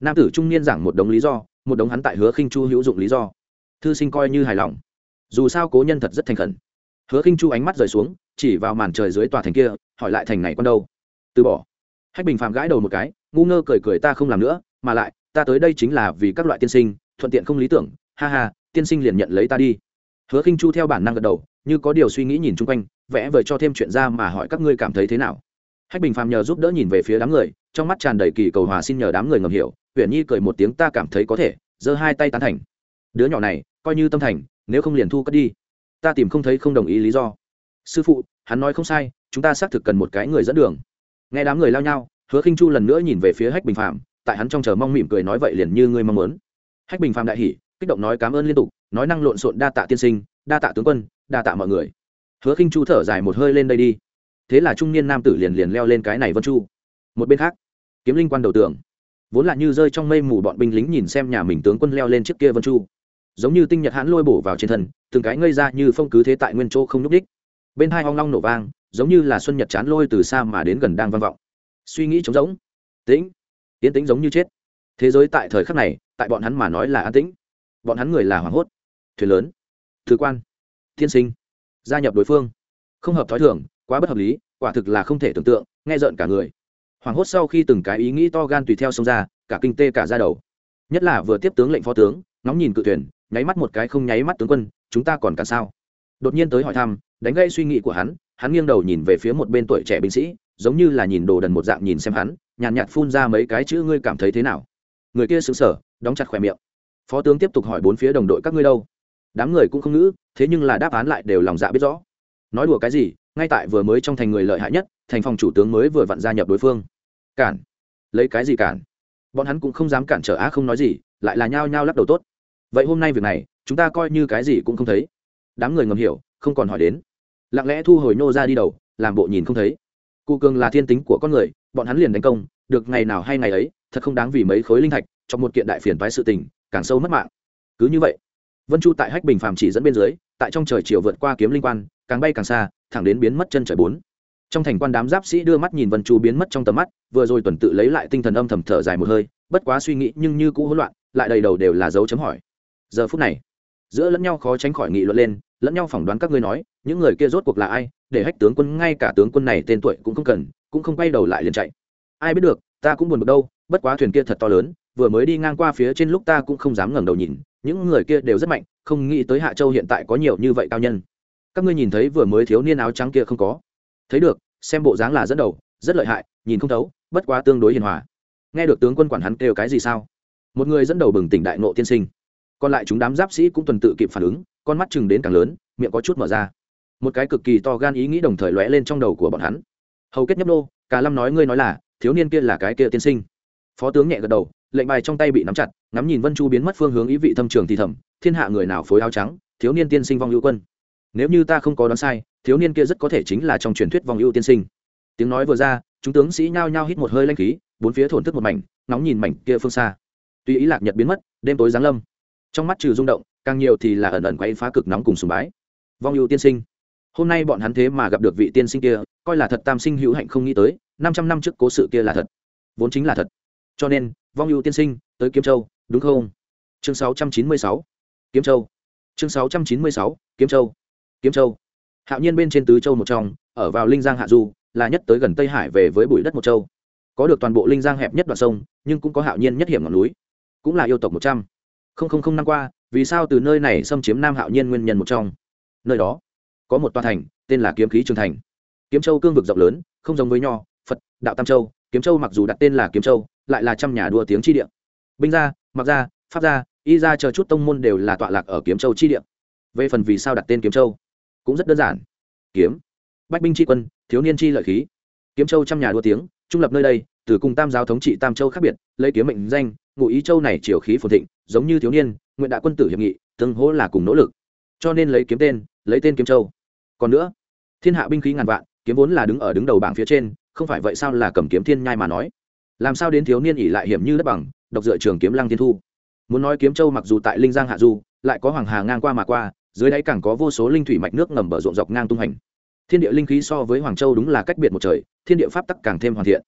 Nam tử trung niên giảng một đống lý do, một đống hắn tại hứa khinh chu hữu dụng lý do. Thư sinh coi như hài lòng dù sao cố nhân thật rất thành khẩn. Hứa khinh chu ánh mắt rời xuống, chỉ vào màn trời dưới tòa thành kia, hỏi lại thành này con đâu? Từ bỏ. Hách bình phạm gãi đầu một cái, ngu ngơ cười cười ta không làm nữa, mà lại, ta tới đây chính là vì các loại tiên sinh, thuận tiện không lý tưởng, ha ha, tiên sinh liền nhận lấy ta đi. Hứa khinh chu theo bản năng gật đầu, như có điều suy nghĩ nhìn chung quanh, vẽ vời cho thêm chuyện ra mà hỏi các ngươi cảm thấy thế nào. Hách bình phàm nhờ giúp đỡ nhìn về phía đám người, trong mắt tràn đầy kỳ cầu hòa xin nhờ đám người ngầm hiểu huyền nhi cười một tiếng ta cảm thấy có thể, giơ hai tay tán thành. Đứa nhỏ này, coi như tâm thành nếu không liền thu cất đi. Ta tìm không thấy không đồng ý lý do. Sư phụ, hắn nói không sai, chúng ta xác thực cần một cái người dẫn đường. Nghe đám người lao nhau, hứa khinh chu lần nữa nhìn về phía hách bình phạm tại hắn trong chờ mong mỉm cười nói vậy liền như ngươi mong muốn. Hách bình phạm đại hỉ, kích động nói cảm ơn liên tục, nói năng lộn xộn đa tạ tiên sinh, đa tạ tướng quân, đa tạ mọi người. Hứa khinh chu thở dài một hơi lên đây đi. Thế là trung niên nam tử liền liền leo lên cái này vân chu. Một bên khác, kiếm linh quan đầu tường. Vốn là như rơi trong mây mù, bọn binh lính nhìn xem nhà mình tướng quân leo lên chiếc kia vân chu giống như tinh nhật hãn lôi bổ vào trên thân, từng cái ngây ra như phong cứ thế tại nguyên chỗ không nhúc đích bên hai hoang long nổ vang, giống như là xuân nhật chán lôi từ xa mà đến gần đang vang vọng. Suy nghĩ trống rỗng. Tĩnh. Tiến tĩnh giống như chết. Thế giới tại thời khắc này, tại bọn hắn mà nói là an tĩnh. Bọn hắn người là hoảng hốt. Thuyền lớn. Thứ quan. Thiên sinh. Gia nhập đối phương. Không hợp thói thường, quá bất hợp lý, quả thực là không thể tưởng tượng, nghe rợn cả người. Hoảng hốt sau khi từng cái ý nghĩ to gan tùy theo xông ra, cả kinh tê cả ra đầu. Nhất là vừa tiếp tướng lệnh phó tướng, ngóng nhìn cự thuyền nháy mắt một cái không nháy mắt tướng quân chúng ta còn cả sao? Đột nhiên tới hỏi thăm đánh gây suy nghĩ của hắn hắn nghiêng đầu nhìn về phía một bên tuổi trẻ binh sĩ giống như là nhìn đồ đần một dạng nhìn xem hắn nhàn nhạt, nhạt phun ra mấy cái chữ ngươi cảm thấy thế nào? Người kia xứng sở đóng chặt khỏe miệng. Phó tướng tiếp tục hỏi bốn phía đồng đội các ngươi đâu? Đám người cũng không ngữ thế nhưng là đáp án lại đều lòng dạ biết rõ. Nói đùa cái gì ngay tại vừa mới trong thành người lợi hại nhất thành phòng chủ tướng mới vừa vặn gia nhập đối phương. Cản. Lấy cái gì cản? Bọn hắn cũng không dám cản trở á không nói gì lại là nhao nhao lắc đầu tốt vậy hôm nay việc này, chúng ta coi như cái gì cũng không thấy. Đám người ngầm hiểu, không còn hỏi đến. Lặng lẽ thu hồi nô ra đi đầu, làm bộ nhìn không thấy. Cụ cường là thiên tính của con người, bọn hắn liền đánh công, được ngày nào hay ngày ấy, thật không đáng vì mấy khối linh thạch trong một kiện đại phiền phái sự tình, càng sâu mất mạng. Cứ như vậy, vân chu tại hách bình phàm chỉ dẫn bên dưới, tại trong trời chiều vượt qua kiếm linh quan, càng bay càng xa, thẳng đến biến mất chân trời bốn. Trong thành quan đám giáp sĩ đưa mắt nhìn vân chu biến mất trong tầm mắt, vừa rồi tuần tự lấy lại tinh thần âm thầm thở dài một hơi, bất quá suy nghĩ nhưng như cũ hỗn loạn, lại đầy đầu đều là dấu chấm hỏi giờ phút này. Giữa lẫn nhau khó tránh khỏi nghị luận lên, lẫn nhau phỏng đoán các ngươi nói, những người kia rốt cuộc là ai, để hách tướng quân, ngay cả tướng quân này tên tuổi cũng không cần, cũng không quay đầu lại liền chạy. Ai biết được, ta cũng buồn bực đâu, bất quá thuyền kia thật to lớn, vừa mới đi ngang qua phía trên lúc ta cũng không dám ngẩng đầu nhìn, những người kia đều rất mạnh, không nghĩ tới hạ châu hiện tại có nhiều như vậy cao nhân. Các ngươi nhìn thấy vừa mới thiếu niên áo trắng kia không có? Thấy được, xem bộ dáng là dẫn đầu, rất lợi hại, nhìn không thấu, bất quá tương đối hiền hòa. Nghe được tướng quân quản hắn kêu cái gì sao? Một người dẫn đầu bừng tỉnh đại nộ tiên sinh còn lại chúng đám giáp sĩ cũng tuần tự kịp phản ứng, con mắt chừng đến càng lớn, miệng có chút mở ra. Một cái cực kỳ to gan ý nghĩ đồng thời lóe lên trong đầu của bọn hắn. Hầu kết nhấp nô, cả lâm nói ngươi nói là, thiếu niên kia là cái kia tiên sinh. Phó tướng nhẹ gật đầu, lệnh bài trong tay bị nắm chặt, ngắm nhìn vân chu biến mất phương hướng ý vị thâm trường thì thầm, thiên hạ người nào phối áo trắng, thiếu niên tiên sinh vong hữu quân. Nếu như ta không có đoán sai, thiếu niên kia rất có thể chính là trong truyền thuyết vong hữu tiên sinh. Tiếng nói vừa ra, chúng tướng sĩ nhao nhao hít một hơi lanh khí, bốn phía thổn thức một mảnh nóng nhìn mảnh kia phương xa. Tuy ý lạc nhật biến mất, đêm tối giáng lâm trong mắt trừ rung động, càng nhiều thì là ẩn ẩn quay phá cực nóng cùng sùng bái. Vong ưu tiên sinh, hôm nay bọn hắn thế mà gặp được vị tiên sinh kia, coi là thật tam sinh hữu hạnh không nghĩ tới, năm trăm năm trước cố sự kia là thật. Vốn chính là thật. Cho nên, vong ưu tiên sinh, tới kiếm châu, đúng không? Chương sáu trăm chín mươi sáu, kiếm châu. Chương sáu trăm chín mươi sáu, kiếm châu. Kiếm châu. Hạo nhiên bên trên tứ châu một trong, ở vào linh giang hạ du, là nhất tới gần tây hải về với bụi đất một châu. Có được toàn bộ linh giang hẹp nhất đoạn sông, nhưng cũng có hạo nhiên nhất hiểm ngọn núi. Cũng là yêu tộc một trăm. Không không không năm qua, vì sao từ nơi này xâm chiếm nam hạo nhiên nguyên nhân một trong? Nơi đó, có một tòa thành, tên là kiếm khí trường thành. Kiếm châu cương vực rộng lớn, không giống với nho, phật, đạo tam châu. Kiếm châu mặc dù đặt tên là kiếm châu, lại là trăm nhà đua tiếng chi địa. Binh gia mặc gia, pháp gia, y gia chờ chút tông môn đều là tọa lạc ở kiếm châu chi địa. Về phần vì sao đặt tên kiếm châu, cũng rất đơn giản. Kiếm, bách binh tri quân, thiếu niên chi lợi khí. Kiếm châu trăm nhà đua tiếng, trung lập nơi đây, từ cùng tam giáo thống trị tam châu khác biệt, lấy kiếm mệnh danh ngụ ý châu này triều khí phồn thịnh, giống như thiếu niên, nguyện đại quân tử hiệp nghị, tương hỗ là cùng nỗ lực. Cho nên lấy kiếm tên, lấy tên kiếm châu. Còn nữa, thiên hạ binh khí ngàn vạn, kiếm vốn là đứng ở đứng đầu bảng phía trên, không phải vậy sao là cầm kiếm thiên nhai mà nói? Làm sao đến thiếu niên ỉ lại hiểm như đất bằng, độc dựa trường kiếm lăng thiên thu? Muốn nói kiếm châu mặc dù tại linh giang hạ du, lại có hoàng hà ngang qua mà qua, dưới đáy càng có vô số linh thủy mạch nước ngầm bờ ruộng dọc ngang tung hành. Thiên địa linh khí so với hoàng châu đúng là cách biệt một trời, thiên địa pháp tắc càng thêm hoàn thiện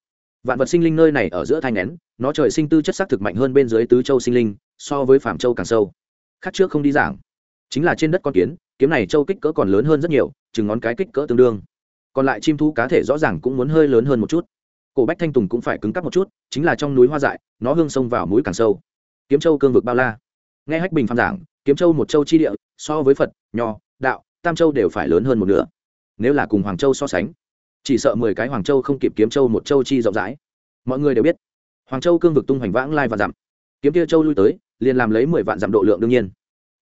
vạn vật sinh linh nơi này ở giữa thai nén nó trời sinh tư chất sắc thực mạnh hơn bên dưới tứ châu sinh linh, so với phạm châu càng sâu. Khác trước không đi giảng. Chính là trên đất con kiến, kiếm này châu kích cỡ còn lớn hơn rất nhiều, chừng ngón cái kích cỡ tương đương. Còn lại chim thú cá thể rõ ràng cũng muốn hơi lớn hơn một chút. Cổ bách thanh tùng cũng phải cứng cắp một chút, chính là trong núi hoa dại, nó hương sông vào mũi càng sâu. Kiếm châu cương vực bao la. Nghe hách bình phạm giảng, kiếm châu một châu chi địa, so với phật, nho, đạo, tam châu đều phải lớn hơn một nửa. Nếu là cùng hoàng châu so sánh chỉ sợ mười cái hoàng châu không kịp kiếm châu một châu chi rộng rãi. Mọi người đều biết, hoàng châu cương vực tung hoành vãng lai và dặm. Kiếm kia châu lui tới, liền làm lấy mười vạn dặm độ lượng đương nhiên.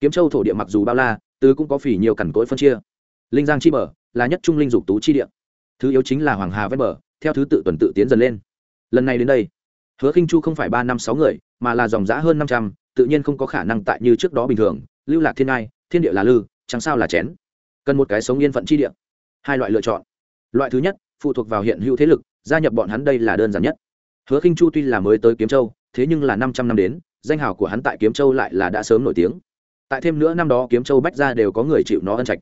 Kiếm châu thổ địa mặc dù bao la, tứ cũng có phỉ nhiều cằn cỗi phân chia. Linh giang chi bờ là nhất trung linh dục tú chi địa. Thứ yếu chính là hoàng hà ven bờ, theo thứ tự tuần tự tiến dần lên. Lần này đến đây, hứa khinh chu không phải ba năm sáu người, mà là dòng giã hơn năm trăm, tự nhiên không có khả năng tại như trước đó bình thường. Lưu lạc thiên ai, thiên địa là lư, chẳng sao là chén. Cần một cái sống yên phận chi địa. Hai loại lựa chọn loại thứ nhất, phụ thuộc vào hiện hữu thế lực, gia nhập bọn hắn đây là đơn giản nhất. Hứa khinh chu tuy là mới tới kiếm châu, thế nhưng là năm trăm năm đến, danh hào của hắn tại kiếm châu lại là đã sớm nổi tiếng. Tại thêm nữa năm đó kiếm châu bách gia đều có người chịu nó ân trạch.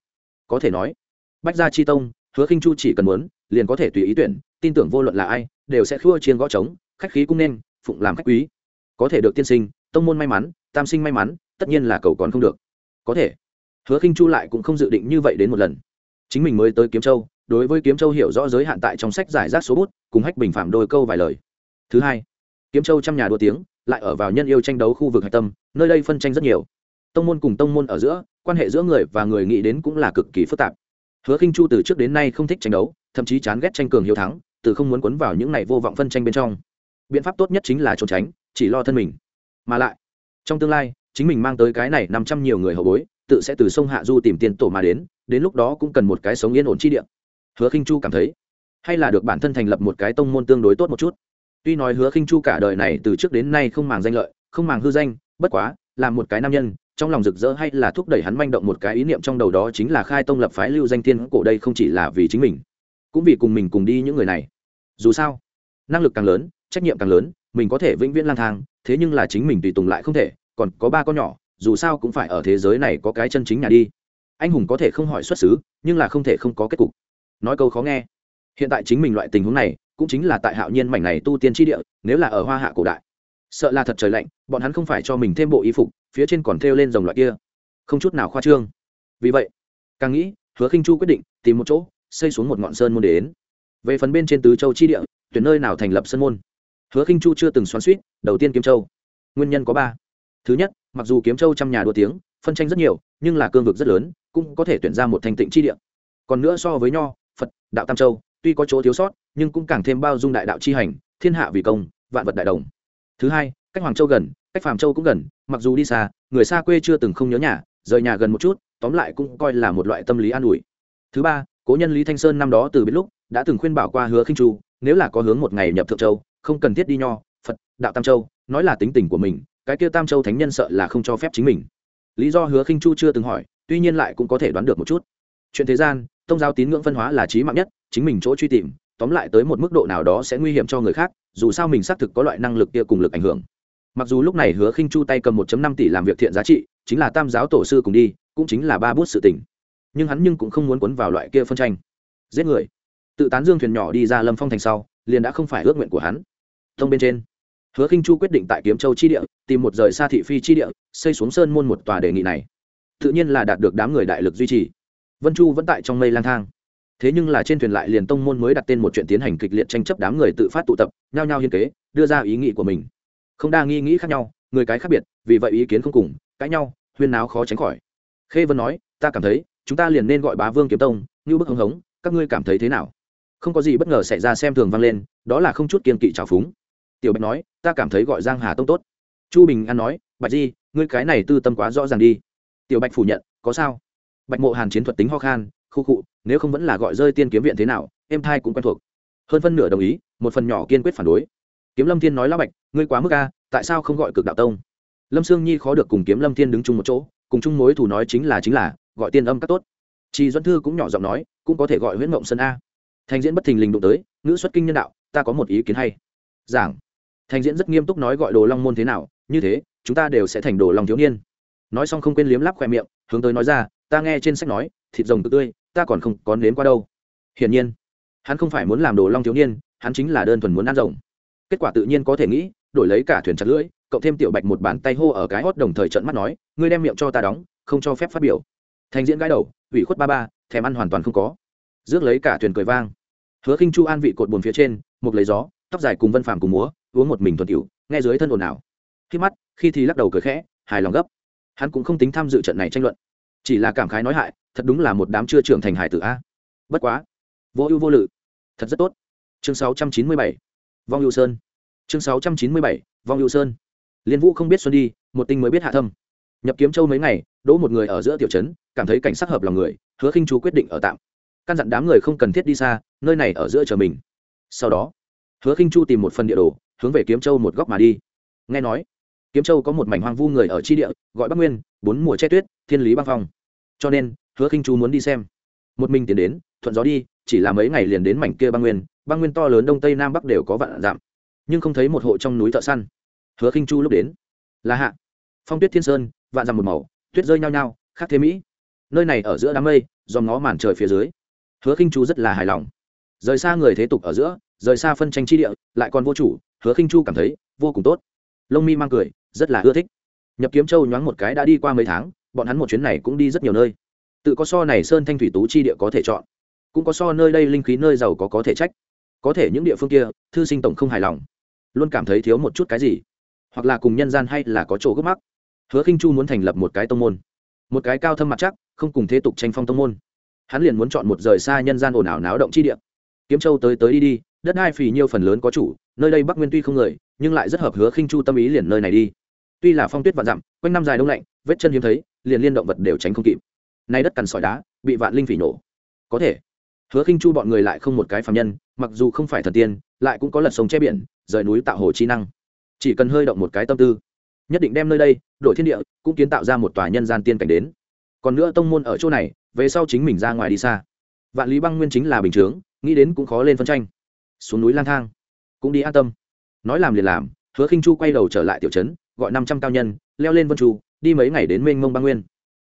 Có thể nói, bách gia chi tông, hứa khinh chu chỉ cần muốn, liền có thể tùy ý tuyển, tin tưởng vô luận là ai, đều sẽ khua chiên gõ trống, khách khí cũng nên, phụng làm khách quý. Có thể được tiên sinh, tông môn may mắn, tam sinh may mắn, tất nhiên là cầu còn không được. Có thể. Hứa khinh chu lại cũng không dự định như vậy đến một lần. Chính mình mới tới kiếm châu đối với kiếm châu hiểu rõ giới hạn tại trong sách giải rác số bút, cùng hách bình phạm đôi câu vài lời. Thứ hai, kiếm châu trăm nhà đua tiếng, lại ở vào nhân yêu tranh đấu khu vực hạch tâm, nơi đây phân tranh rất nhiều. Tông môn cùng tông môn ở giữa, quan hệ giữa người và người nghĩ đến cũng là cực kỳ phức tạp. Hứa khinh chu từ trước đến nay không thích tranh đấu, thậm chí chán ghét tranh cường hiếu thắng, từ không muốn quấn vào những này vô vọng phân tranh bên trong. Biện pháp tốt nhất chính là trốn tránh, chỉ lo thân mình. Mà lại, trong tương lai, chính mình mang tới cái này năm trăm nhiều người hậu bối, tự sẽ từ sông hạ du tìm tiền tổ mà đến đến lúc đó cũng cần một cái sống yên ổn chi địa hứa khinh chu cảm thấy, hay là được bản thân thành lập một cái tông môn tương đối tốt một chút. Tuy nói hứa khinh chu cả đời này từ trước đến nay không màng danh lợi, không màng hư danh, bất quá, là một cái nam nhân, trong lòng rực rỡ hay là thúc đẩy hắn manh động một cái ý niệm trong đầu đó chính là khai tông lập phái lưu danh thiên cổ đây không chỉ là vì chính mình, cũng vì cùng mình cùng đi những người này. Dù sao, năng lực càng lớn, trách nhiệm càng lớn, mình có thể vĩnh viễn lang thang, thế nhưng là chính mình tùy tùng lại không thể, còn có ba con nhỏ, dù sao cũng phải ở thế giới này có cái chân chính nhà đi. Anh hùng có thể không hỏi xuất xứ, nhưng là không thể không có kết cục nói câu khó nghe. Hiện tại chính mình loại tình huống này, cũng chính là tại hạo nhiên mảnh này tu tiên tri địa, nếu là ở hoa hạ cổ đại. Sợ là thật trời lạnh, bọn hắn không phải cho mình thêm bộ y phục, phía trên còn thêu lên dòng loại kia. Không chút nào khoa trương. Vì vậy, càng nghĩ, hứa khinh chu quyết định tìm một chỗ, xây xuống một ngọn sơn môn để đến. Về phần bên trên tứ châu chi địa, tuyển nơi nào thành lập sơn môn? Hứa khinh chu chưa từng xoắn suýt đầu tiên kiếm châu. Nguyên nhân có ba. Thứ nhất, mặc dù kiếm châu trăm nhà đua tiếng, phân tranh rất nhiều, nhưng là cương vực rất lớn, cũng có thể tuyển ra một thành tịnh chi địa. Còn nữa so với nho phật, đạo tam châu, tuy có chỗ thiếu sót, nhưng cũng càng thêm bao dung đại đạo chi hành, thiên hạ vì công, vạn vật đại đồng. Thứ hai, cách hoàng châu gần, cách phàm châu cũng gần, mặc dù đi xa, người xa quê chưa từng không nhớ nhà, rời nhà gần một chút, tóm lại cũng coi là một loại tâm lý an ủi. Thứ ba, cố nhân lý thanh sơn năm đó từ biết lúc, đã từng khuyên bảo qua hứa khinh chu, nếu là có hướng một ngày nhập thượng châu, không cần thiết đi nho, phật, đạo tam châu, nói là tính tình của mình, cái kia tam châu thánh nhân sợ là không cho phép chính mình. Lý do hứa khinh chu chưa từng hỏi, tuy nhiên lại cũng có thể đoán được một chút. Chuyện thế gian tông giáo tín ngưỡng phân hóa là trí mạng nhất, chính mình chỗ truy tìm, tóm lại tới một mức độ nào đó sẽ nguy hiểm cho người khác, dù sao mình xác thực có loại năng lực kia cùng lực ảnh hưởng. Mặc dù lúc này hứa khinh chu tay cầm 1 năm tỷ làm việc thiện giá trị, chính là tam giáo tổ sư cùng đi, cũng chính là ba bút sự tình. Nhưng hắn nhưng cũng không muốn cuốn vào loại kia phân tranh. Giết người. Tự tán dương thuyền nhỏ đi ra lâm phong thành sau, liền đã không phải ước nguyện của hắn. Thông bên trên, hứa khinh chu quyết định tại kiếm châu chi địa, tìm một rời xa thị phi chi địa, xây xuống sơn môn một tòa đề nghị này. Tự nhiên là đạt được đám người đại lực duy trì vân chu vẫn tại trong mây lang thang. Thế nhưng là trên thuyền lại liền tông môn mới đặt tên một chuyện tiến hành kịch liệt tranh chấp đám người tự phát tụ tập, nhao nhao hiên kế, đưa ra ý nghĩ của mình. Không đa nghi nghĩ khác nhau, người cái khác biệt, vì vậy ý kiến không cùng, cãi nhau, huyên náo khó tránh khỏi. Khê vân nói, ta cảm thấy, chúng ta liền nên gọi bá vương kiếm tông, như bức hưng hống, các ngươi cảm thấy thế nào? Không có gì bất ngờ xảy ra xem thường vang lên, đó là không chút kiên kỵ trào phúng. Tiểu bạch nói, ta cảm thấy gọi giang hà tông tốt. Chu bình an nói, bạch di, ngươi cái này tư tâm quá rõ ràng đi. Tiểu bạch phủ nhận, có sao? Bạch mộ hàn chiến thuật tính ho khan, khu cụ nếu không vẫn là gọi rơi tiên kiếm viện thế nào, em thai cũng quen thuộc. Hơn phân nửa đồng ý, một phần nhỏ kiên quyết phản đối. Kiếm lâm thiên nói lão bạch, ngươi quá mức a, tại sao không gọi cực đạo tông? Lâm sương nhi khó được cùng kiếm lâm thiên đứng chung một chỗ, cùng chung mối thủ nói chính là chính là, gọi tiên âm các tốt. Chị doãn thư cũng nhỏ giọng nói, cũng có thể gọi huyễn mộng sân a. Thành diễn bất thình lình đụng tới, ngữ xuất kinh nhân đạo, ta có một ý kiến hay. Giảng. Thành diễn rất nghiêm túc nói gọi đồ long môn thế nào, như thế, chúng ta đều sẽ thành đồ long thiếu niên. Nói xong không quên liếm lắp khoe miệng, hướng tới nói ra ta nghe trên sách nói, thịt rồng tự tươi, ta còn không có nếm qua đâu. Hiển nhiên, hắn không phải muốn làm đồ long thiếu niên, hắn chính là đơn thuần muốn ăn rồng. Kết quả tự nhiên có thể nghĩ, đổi lấy cả thuyền chặt lưỡi cậu thêm tiểu bạch một bàn tay hô ở cái hót đồng thời trận mắt nói, ngươi đem miệng cho ta đóng, không cho phép phát biểu. Thành diễn gái đầu, ủy khuất ba ba, thèm ăn hoàn toàn không có. Rước lấy cả thuyền cười vang. Hứa khinh chu an vị cột buồn phía trên, một lấy gió, tóc dài cùng vân phàm cùng múa, uống một mình thuần tiểu, nghe dưới thân ồn ào. Khi mắt, khi thì lắc đầu cười khẽ, hài lòng gấp. Hắn cũng không tính tham dự trận này tranh luận chỉ là cảm khái nói hại, thật đúng là một đám chưa trưởng thành hải tử a. Bất quá. Vô ưu vô lự. Thật rất tốt. Chương 697. vong ưu sơn. Chương 697. vong ưu sơn. Liên vũ không biết xuân đi, một tinh mới biết hạ thâm. Nhập kiếm châu mấy ngày, đỗ một người ở giữa tiểu trấn, cảm thấy cảnh sắc hợp lòng người, hứa khinh chú quyết định ở tạm. Căn dặn đám người không cần thiết đi xa, nơi này ở giữa chờ mình. Sau đó, hứa khinh chu tìm một phần địa đồ, hướng về kiếm châu một góc mà đi. Nghe nói kiếm châu có một mảnh hoang vu người ở tri địa, gọi bắc nguyên, bốn mùa che tuyết, thiên lý băng phong. Cho nên, hứa khinh chu muốn đi xem. Một mình tiến đến, thuận gió đi, chỉ là mấy ngày liền đến mảnh kia băng nguyên. Băng nguyên to lớn đông tây nam bắc đều có vạn giảm nhưng không thấy một hộ trong núi thợ săn. Hứa khinh chu lúc đến là hạ, phong tuyết thiên sơn, vạn dặm một màu, tuyết rơi nhau nhau khác thế mỹ. Nơi này ở giữa đám mây dòm ngó màn trời phía dưới. Hứa khinh chu rất là hài lòng. Rời xa người thế tục ở giữa, rời xa phân tranh chi địa, lại còn vô chủ, hứa khinh chu cảm thấy vô cùng tốt. Lông mi mang cười rất là ưa thích. Nhập kiếm châu nhoáng một cái đã đi qua mấy tháng, bọn hắn một chuyến này cũng đi rất nhiều nơi. Tự có so này sơn thanh thủy tú chi địa có thể chọn, cũng có so nơi đây linh khí nơi giàu có có thể trách. Có thể những địa phương kia, thư sinh tổng không hài lòng, luôn cảm thấy thiếu một chút cái gì, hoặc là cùng nhân gian hay là có chỗ gấp mắc. Hứa khinh chu muốn thành lập một cái tông môn, một cái cao thâm mặt chắc, không cùng thế tục tranh phong tông môn. Hắn liền muốn chọn một rời xa nhân gian ồn ào náo động chi địa. Kiếm châu tới tới đi đi, đất hai phì nhiêu phần lớn có chủ, nơi đây bắc nguyên tuy không người, nhưng lại rất hợp hứa khinh chu tâm ý liền nơi này đi tuy là phong tuyết vạn dặm, quanh năm dài đông lạnh, vết chân hiếm thấy, liền liên động vật đều tránh không kịp. Nay đất cằn sỏi đá, bị vạn linh phỉ nổ. Có thể, hứa khinh chu bọn người lại không một cái phạm nhân, mặc dù không phải thần tiên, lại cũng có lật sông che biển, rời núi tạo hồ chi năng. Chỉ cần hơi động một cái tâm tư, nhất định đem nơi đây, đổi thiên địa, cũng kiến tạo ra một tòa nhân gian tiên cảnh đến. Còn nữa tông môn ở chỗ này, về sau chính mình ra ngoài đi xa. Vạn lý băng nguyên chính là bình chướng, nghĩ đến cũng khó lên phân tranh. Xuống núi lang thang, cũng đi an tâm. Nói làm liền làm, hứa khinh chu quay đầu trở lại tiểu trấn gọi năm trăm cao nhân, leo lên vân chu, đi mấy ngày đến mênh mông băng nguyên.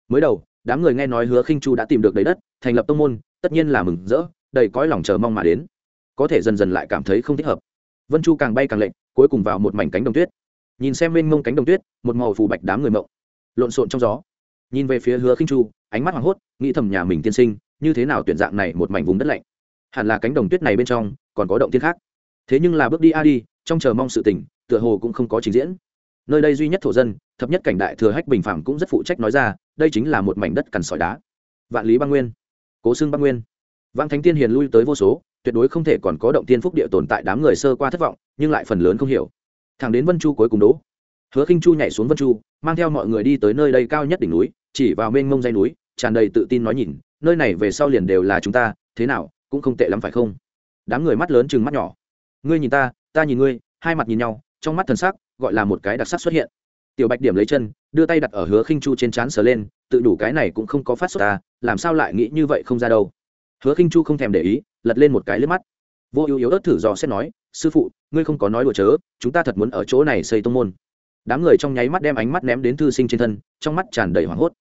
Mới đầu, đám người nghe nói hứa khinh chu đã tìm được đầy đất, thành lập tông môn, tất nhiên là mừng rỡ, đầy cõi lòng chờ mong mà đến. Có thể dần dần lại cảm thấy không thích hợp. Vân chu càng bay càng lệnh cuối cùng vào một mảnh cánh đồng tuyết. Nhìn xem mênh mông cánh đồng tuyết, một màu phủ bạch đám người mộng, lộn xộn trong gió. Nhìn về phía hứa khinh chu, ánh mắt hoảng hốt, nghĩ thầm nhà mình tiên sinh, như thế nào tuyển dạng này một mảnh vùng đất lạnh. Hẳn là cánh đồng tuyết này bên trong, còn có động tiên khác. Thế nhưng là bước đi a đi, trong chờ mong sự tỉnh tựa hồ cũng không có trình diễn nơi đây duy nhất thổ dân, thập nhất cảnh đại thừa hách bình phạm cũng rất phụ trách nói ra, đây chính là một mảnh đất cằn sỏi đá. Vạn lý băng nguyên, cố xưng băng nguyên. Vạn thánh tiên hiền lui tới vô số, tuyệt đối không thể còn có động tiên phúc địa tồn tại đám người sơ qua thất vọng, nhưng lại phần lớn không hiểu. Thẳng đến vân chu cuối cùng đỗ hứa khinh chu nhảy xuống vân chu, mang theo mọi người đi tới nơi đây cao nhất đỉnh núi, chỉ vào mênh mông dây núi, tràn đầy tự tin nói nhìn, nơi này về sau liền đều là chúng ta, thế nào, cũng không tệ lắm phải không? Đám người mắt lớn chừng mắt nhỏ. Ngươi nhìn ta ta nhìn ngươi, hai mặt nhìn nhau, trong mắt thần sắc gọi là một cái đặc sắc xuất hiện. Tiểu bạch điểm lấy chân, đưa tay đặt ở hứa khinh chu trên trán sờ lên, tự đủ cái này cũng không có phát xuất ta à, làm sao lại nghĩ như vậy không ra đâu. Hứa khinh chu không thèm để ý, lật lên một cái lướt mắt. Vô ưu yếu ớt thử dò xét nói, sư phụ, ngươi không có nói đùa chớ, chúng ta thật muốn ở chỗ này xây tông môn. Đám người trong nháy mắt đem ánh mắt ném đến thư sinh trên thân, trong mắt tràn đầy hoảng hốt.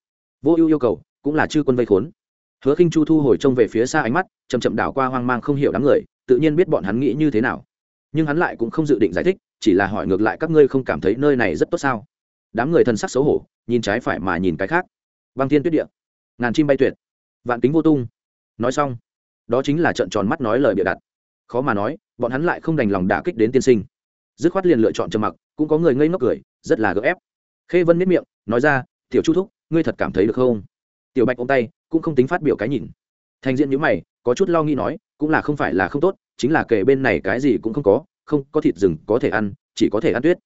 Vô ưu yêu cầu, cũng là chư quân vây khốn. Hứa khinh chu thu hồi trông về phía xa ánh mắt chầm chậm đảo qua hoang mang không hiểu đám người, tự nhiên biết bọn hắn nghĩ như thế nào nhưng hắn lại cũng không dự định giải thích, chỉ là hỏi ngược lại các ngươi không cảm thấy nơi này rất tốt sao? Đám người thân sắc xấu hổ, nhìn trái phải mà nhìn cái khác. Băng thiên tuyết địa, ngàn chim bay tuyệt, vạn kính vô tung. Nói xong, đó chính là trận tròn mắt nói lời bịa đặt. Khó mà nói, bọn hắn lại không đành lòng đả kích đến tiên sinh. Dứt khoát liền lựa chọn trầm mặc, cũng có người ngây ngốc cười, rất là gỡ ép. Khê vân miết miệng, nói ra, tiểu chu thúc, ngươi thật cảm thấy được không? Tiểu bạch ôm tay, cũng không tính phát biểu cái nhìn. Thành diện nhữ mày, có chút lo nghĩ nói, cũng là không phải là không tốt chính là kể bên này cái gì cũng không có không có thịt rừng, có thể ăn, chỉ có thể ăn tuyết.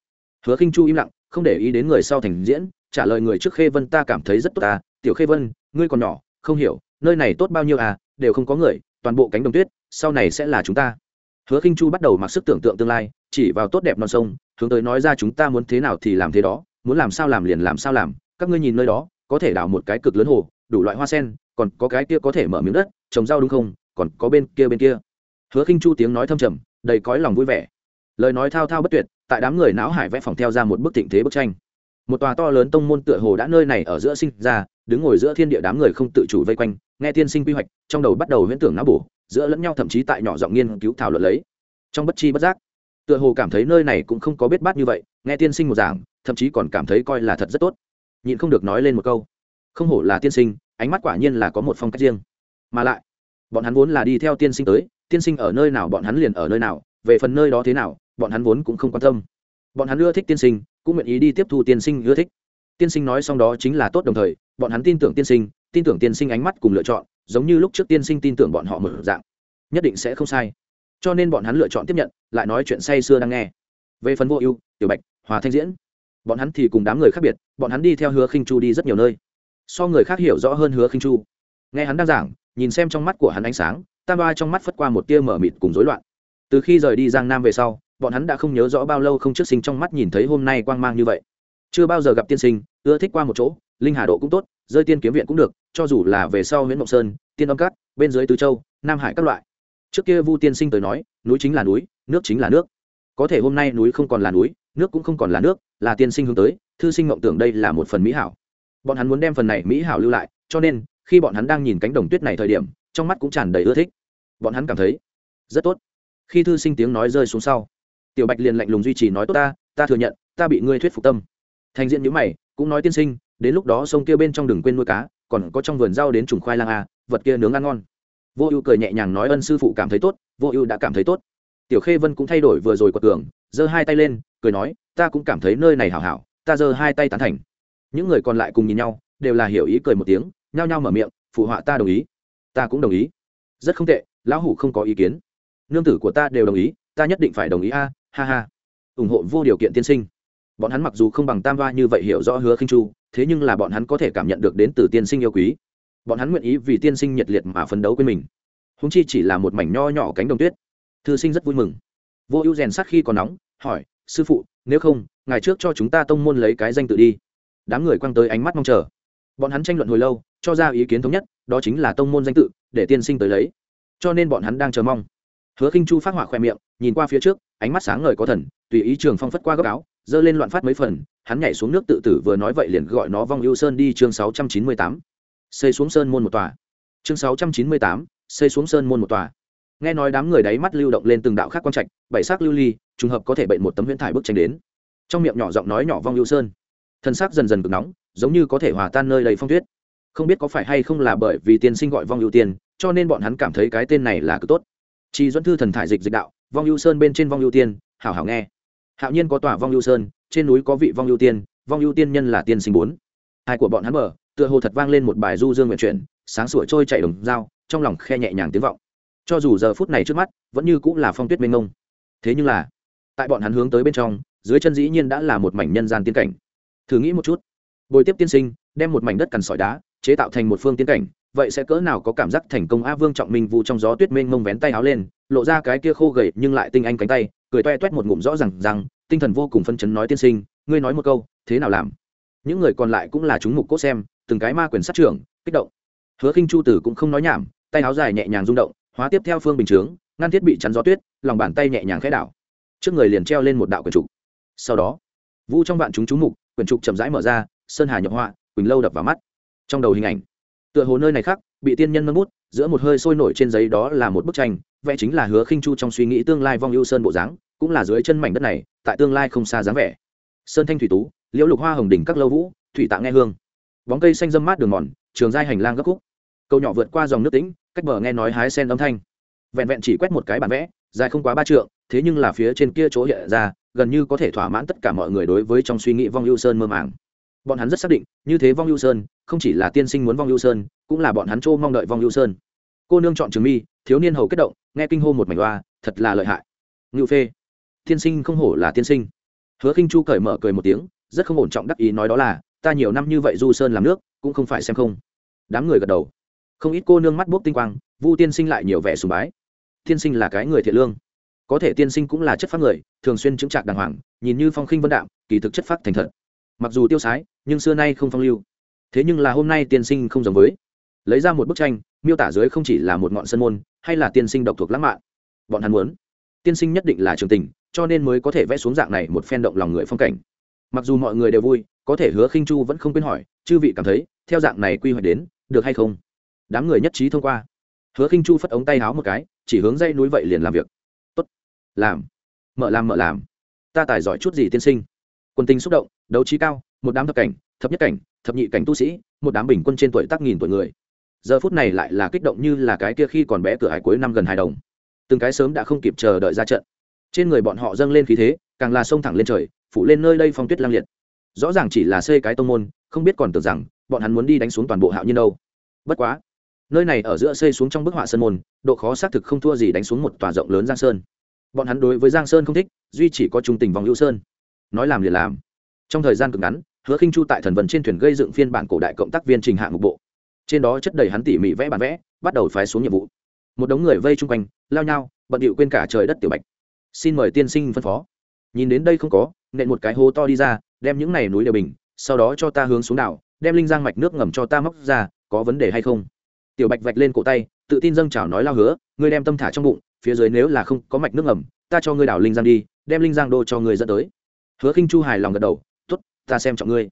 Hứa khinh chu im lặng, không để ý đến người sau thành diễn, trả lời người trước khê vân, ta cảm thấy rất tốt à tiểu khê vân, ngươi còn nhỏ, không hiểu, nơi này tốt bao nhiêu à đều không có người, toàn bộ cánh đồng tuyết, sau này sẽ là chúng ta. Hứa khinh chu bắt đầu mặc sức tưởng tượng tương lai, chỉ vào tốt đẹp non sông, hướng tới nói ra, chúng ta muốn thế nào thì làm thế đó, muốn làm sao làm liền làm sao làm, các ngươi nhìn nơi đó, có thể đào một cái cực lớn hồ, đủ loại hoa sen, còn có cái kia có thể mở miếng đất, trồng rau đúng không, còn có bên kia bên kia hứa khinh chu tiếng nói thâm trầm, đầy cõi lòng vui vẻ. Lời nói thao thao bất tuyệt, tại đám người não hải vẽ phòng theo ra một bức thịnh thế bức tranh. Một tòa to lớn tông môn tựa hồ đã nơi này ở giữa sinh ra, đứng ngồi giữa thiên địa đám người không tự chủ vây quanh, nghe tiên sinh quy hoạch, trong đầu bắt đầu huyễn tưởng não bổ, giữa lẫn nhau thậm chí tại nhỏ giọng nghiên cứu thảo luận lấy. Trong bất chi bất giác, tựa hồ cảm thấy nơi này cũng không có biết bát như vậy, nghe tiên sinh một giảng, thậm chí còn cảm thấy coi là thật rất tốt. Nhịn không được nói lên một câu. Không hổ là tiên sinh, ánh mắt quả nhiên là có một phong cách riêng. Mà lại, bọn hắn vốn là đi theo tiên sinh tới tiên sinh ở nơi nào, bọn hắn liền ở nơi nào, về phần nơi đó thế nào, bọn hắn vốn cũng không quan tâm. Bọn hắn ưa thích tiên sinh, cũng nguyện ý đi tiếp thu tiên sinh ưa thích. Tiên sinh nói xong đó chính là tốt đồng thời, bọn hắn tin tưởng tiên sinh, tin tưởng tiên sinh ánh mắt cùng lựa chọn, giống như lúc trước tiên sinh tin tưởng bọn họ mở dạng. Nhất định sẽ không sai. Cho nên bọn hắn lựa chọn tiếp nhận, lại nói chuyện say sưa đang nghe. Về phần vô ưu, tiểu bạch, hòa thanh diễn, bọn hắn thì cùng đám người khác biệt, bọn hắn đi theo hứa khinh chu đi rất nhiều nơi. So người khác hiểu rõ hơn hứa khinh chu. Nghe hắn đang giảng, nhìn xem trong mắt của hắn ánh sáng tam ba trong mắt phất qua một tia mở mịt cùng rối loạn. Từ khi rời đi giang nam về sau, bọn hắn đã không nhớ rõ bao lâu không trước sinh trong mắt nhìn thấy hôm nay quang mang như vậy. Chưa bao giờ gặp tiên sinh, ưa thích qua một chỗ, linh hà độ cũng tốt, rơi tiên kiếm viện cũng được, cho dù là về sau huyện mộng sơn, tiên âm cát bên dưới tứ châu, nam hải các loại. Trước kia vu tiên sinh tới nói, núi chính là núi, nước chính là nước. Có thể hôm nay núi không còn là núi, nước cũng không còn là nước, là tiên sinh hướng tới, thư sinh mộng tưởng đây là một phần mỹ hảo. Bọn hắn muốn đem phần này mỹ hảo lưu lại, cho nên, khi bọn hắn đang nhìn cánh đồng tuyết này thời điểm, trong mắt cũng tràn đầy ưa thích bọn hắn cảm thấy, rất tốt. Khi thư sinh tiếng nói rơi xuống sau, tiểu bạch liền lạnh lùng duy trì nói, tốt ta ta thừa nhận, ta bị ngươi thuyết phục tâm. Thành diện nhữ mày, cũng nói, tiên sinh, đến lúc đó sông kia bên trong đừng quên nuôi cá, còn có trong vườn rau đến trùng khoai lang a vật kia nướng ăn ngon. Vô ưu cười nhẹ nhàng nói, ân sư phụ cảm thấy tốt, vô ưu đã cảm thấy tốt. Tiểu khê vân cũng thay đổi vừa rồi của tường giơ hai tay lên, cười nói, ta cũng cảm thấy nơi này hảo hảo, ta giơ hai tay tán thành. Những người còn lại cùng nhìn nhau, đều là hiểu ý cười một tiếng, nhao nhao mở miệng, phụ họa ta đồng ý. Ta cũng đồng ý. Rất không tệ lão hủ không có ý kiến. Nương tử của ta đều đồng ý, ta nhất định phải đồng ý a, ha ha. Ủng hộ vô điều kiện tiên sinh. Bọn hắn mặc dù không bằng tam va như vậy hiểu rõ hứa khinh chu, thế nhưng là bọn hắn có thể cảm nhận được đến từ tiên sinh yêu quý. Bọn hắn nguyện ý vì tiên sinh nhiệt liệt mà phấn đấu quên mình. Húng chi chỉ là một mảnh nho nhỏ cánh đồng tuyết. Thư sinh rất vui mừng. Vô ưu rèn sát khi còn nóng, hỏi, sư phụ, nếu không ngày trước cho chúng ta tông môn lấy cái danh tự đi. Đám người quăng tới ánh mắt mong chờ. Bọn hắn tranh luận hồi lâu, cho ra ý kiến thống nhất, đó chính là tông môn danh tự, để tiên sinh tới lấy cho nên bọn hắn đang chờ mong. Hứa khinh chu phát hỏa khoe miệng, nhìn qua phía trước, ánh mắt sáng ngời có thần, tùy ý trường phong phất qua góc áo, giơ lên loạn phát mấy phần, hắn nhảy xuống nước tự tử vừa nói vậy liền gọi nó vong ưu sơn đi chương sáu trăm chín mươi tám. Xây xuống sơn môn một tòa. Chương sáu trăm chín mươi tám, xây xuống sơn môn một tòa. Nghe nói đám người đáy mắt lưu động lên từng đạo khác quan trạch, bảy sắc lưu ly, trùng hợp có thể bệnh một tấm huyễn thải bức tranh đến. Trong miệng nhỏ giọng nói nhỏ vong ưu sơn. Thân xác dần dần cực nóng, giống như có thể hòa tan nơi đầy phong tuyết. Không biết có phải hay không là bởi vì tiên sinh gọi vong ưu tiên cho nên bọn hắn cảm thấy cái tên này là cực tốt. Chi dẫn thư thần thải dịch dịch đạo, vong ưu sơn bên trên vong ưu tiên, hảo hảo nghe. Hạo nhiên có tòa vong ưu sơn, trên núi có vị vong ưu tiên, vong ưu tiên nhân là tiên sinh bốn. Hai của bọn hắn mở, tựa hồ thật vang lên một bài du dương nguyện chuyển, sáng sủa trôi chạy đồng dao, trong lòng khe nhẹ nhàng tiếng vọng. Cho dù giờ phút này trước mắt, vẫn như cũng là phong tuyết mênh mông. Thế nhưng là, tại bọn hắn hướng tới bên trong, dưới chân dĩ nhiên đã là một mảnh nhân gian tiên cảnh. Thử nghĩ một chút. Bồi tiếp tiên sinh, đem một mảnh đất cằn sỏi đá, chế tạo thành một phương tiên cảnh vậy sẽ cỡ nào có cảm giác thành công a vương trọng minh vu trong gió tuyết mênh mông vén tay áo lên, lộ ra cái kia khô gầy nhưng lại tinh anh cánh tay, cười toe toét một ngụm rõ rằng rằng, tinh thần vô cùng phân chấn nói tiên sinh, ngươi nói một câu, thế nào làm? Những người còn lại cũng là chúng mục cốt xem, từng cái ma quyền sát trưởng, kích động. Hứa khinh chu tử cũng không nói nhảm, tay áo dài nhẹ nhàng rung động, hóa tiếp theo phương bình chướng, ngăn thiết bị chắn gió tuyết, lòng bàn tay nhẹ nhàng khẽ đảo. Trước người liền treo lên một đạo quyền trục. Sau đó, vu trong vạn chúng chú mục, quyền trục chậm rãi mở ra, sơn hà nhập họa, quỳnh lâu đập vào mắt. Trong đầu hình ảnh tựa hồ nơi này khác, bị tiên nhân nâng bút, giữa một hơi sôi nổi trên giấy đó là một bức tranh, vẽ chính là hứa khinh chu trong suy nghĩ tương lai vong ưu sơn bộ dáng, cũng là dưới chân mảnh đất này, tại tương lai không xa dáng vẻ. Sơn thanh thủy tú, liễu lục hoa hồng đỉnh các lâu vũ, thủy tạ nghe hương. Bóng cây xanh dâm mát đường mòn, trường giai hành lang gấp khúc. Câu nhỏ vượt qua dòng nước tĩnh, cách bờ nghe nói hái sen âm thanh. Vẹn vẹn chỉ quét một cái bản vẽ, dài không quá ba trượng, thế nhưng là phía trên kia chỗ hiện ra, gần như có thể thỏa mãn tất cả mọi người đối với trong suy nghĩ vong ưu sơn mơ màng bọn hắn rất xác định, như thế vong ưu sơn, không chỉ là tiên sinh muốn vong ưu sơn, cũng là bọn hắn chỗ mong đợi vong ưu sơn. Cô nương chọn trường mi, thiếu niên hầu kết động, nghe kinh hô một mảnh hoa, thật là lợi hại. Ngự phê, tiên sinh không hổ là tiên sinh. Hứa khinh chu cởi mở cười một tiếng, rất không ổn trọng đắc ý nói đó là, ta nhiều năm như vậy du sơn làm nước, cũng không phải xem không. Đám người gật đầu. Không ít cô nương mắt bốc tinh quang, vu tiên sinh lại nhiều vẻ sùng bái. Tiên sinh là cái người thiện lương. Có thể tiên sinh cũng là chất phát người, thường xuyên chứng trạc đàng hoàng, nhìn như phong khinh vân đạm, kỳ thực chất phát thành thật. Mặc dù tiêu sái nhưng xưa nay không phong lưu. Thế nhưng là hôm nay tiên sinh không giống với. Lấy ra một bức tranh, miêu tả dưới không chỉ là một ngọn sân môn, hay là tiên sinh độc thuộc lãng mạn. Bọn hắn muốn. Tiên sinh nhất định là trường tình, cho nên mới có thể vẽ xuống dạng này một phen động lòng người phong cảnh. Mặc dù mọi người đều vui, có thể hứa khinh chu vẫn không quên hỏi, chư vị cảm thấy, theo dạng này quy hoạch đến, được hay không? Đám người nhất trí thông qua. Hứa khinh chu phất ống tay háo một cái, chỉ hướng dây núi vậy liền làm việc. Tốt, làm, mở làm mở làm. Ta tài giỏi chút gì tiên sinh quân tinh xúc động, đấu trí cao, một đám thập cảnh, thập nhất cảnh, thập nhị cảnh tu sĩ, một đám bình quân trên tuổi tác nghìn tuổi người. Giờ phút này lại là kích động như là cái kia khi còn bé cửa hải cuối năm gần hai đồng. Từng cái sớm đã không kịp chờ đợi ra trận. Trên người bọn họ dâng lên khí thế, càng là sông thẳng lên trời, phủ lên nơi đây phong tuyết lang liệt. Rõ ràng chỉ là xây cái tông môn, không biết còn tưởng rằng, bọn hắn muốn đi đánh xuống toàn bộ hạo nhiên đâu. Bất quá, nơi này ở giữa xây xuống trong bức họa sơn môn, độ khó xác thực không thua gì đánh xuống một tòa rộng lớn giang sơn. Bọn hắn đối với giang sơn không thích, duy chỉ có trung tình vòng hữu sơn nói làm liền làm. Trong thời gian cực ngắn, hứa khinh chu tại thần vần trên thuyền gây dựng phiên bản cổ đại cộng tác viên trình hạng mục bộ. Trên đó chất đầy hắn tỉ mỉ vẽ bản vẽ, bắt đầu phái xuống nhiệm vụ. Một đống người vây chung quanh, lao nhau, bận điệu quên cả trời đất tiểu bạch. Xin mời tiên sinh phân phó. Nhìn đến đây không có, nện một cái hố to đi ra, đem những này núi đều bình, sau đó cho ta hướng xuống đảo, đem linh giang mạch nước ngầm cho ta móc ra, có vấn đề hay không? Tiểu bạch vạch lên cổ tay, tự tin dâng chào nói lao hứa, ngươi đem tâm thả trong bụng, phía dưới nếu là không có mạch nước ngầm, ta cho ngươi đảo linh giang đi, đem linh giang đô cho ngươi dẫn tới hứa khinh chu hài lòng gật đầu, tốt, ta xem trọng ngươi.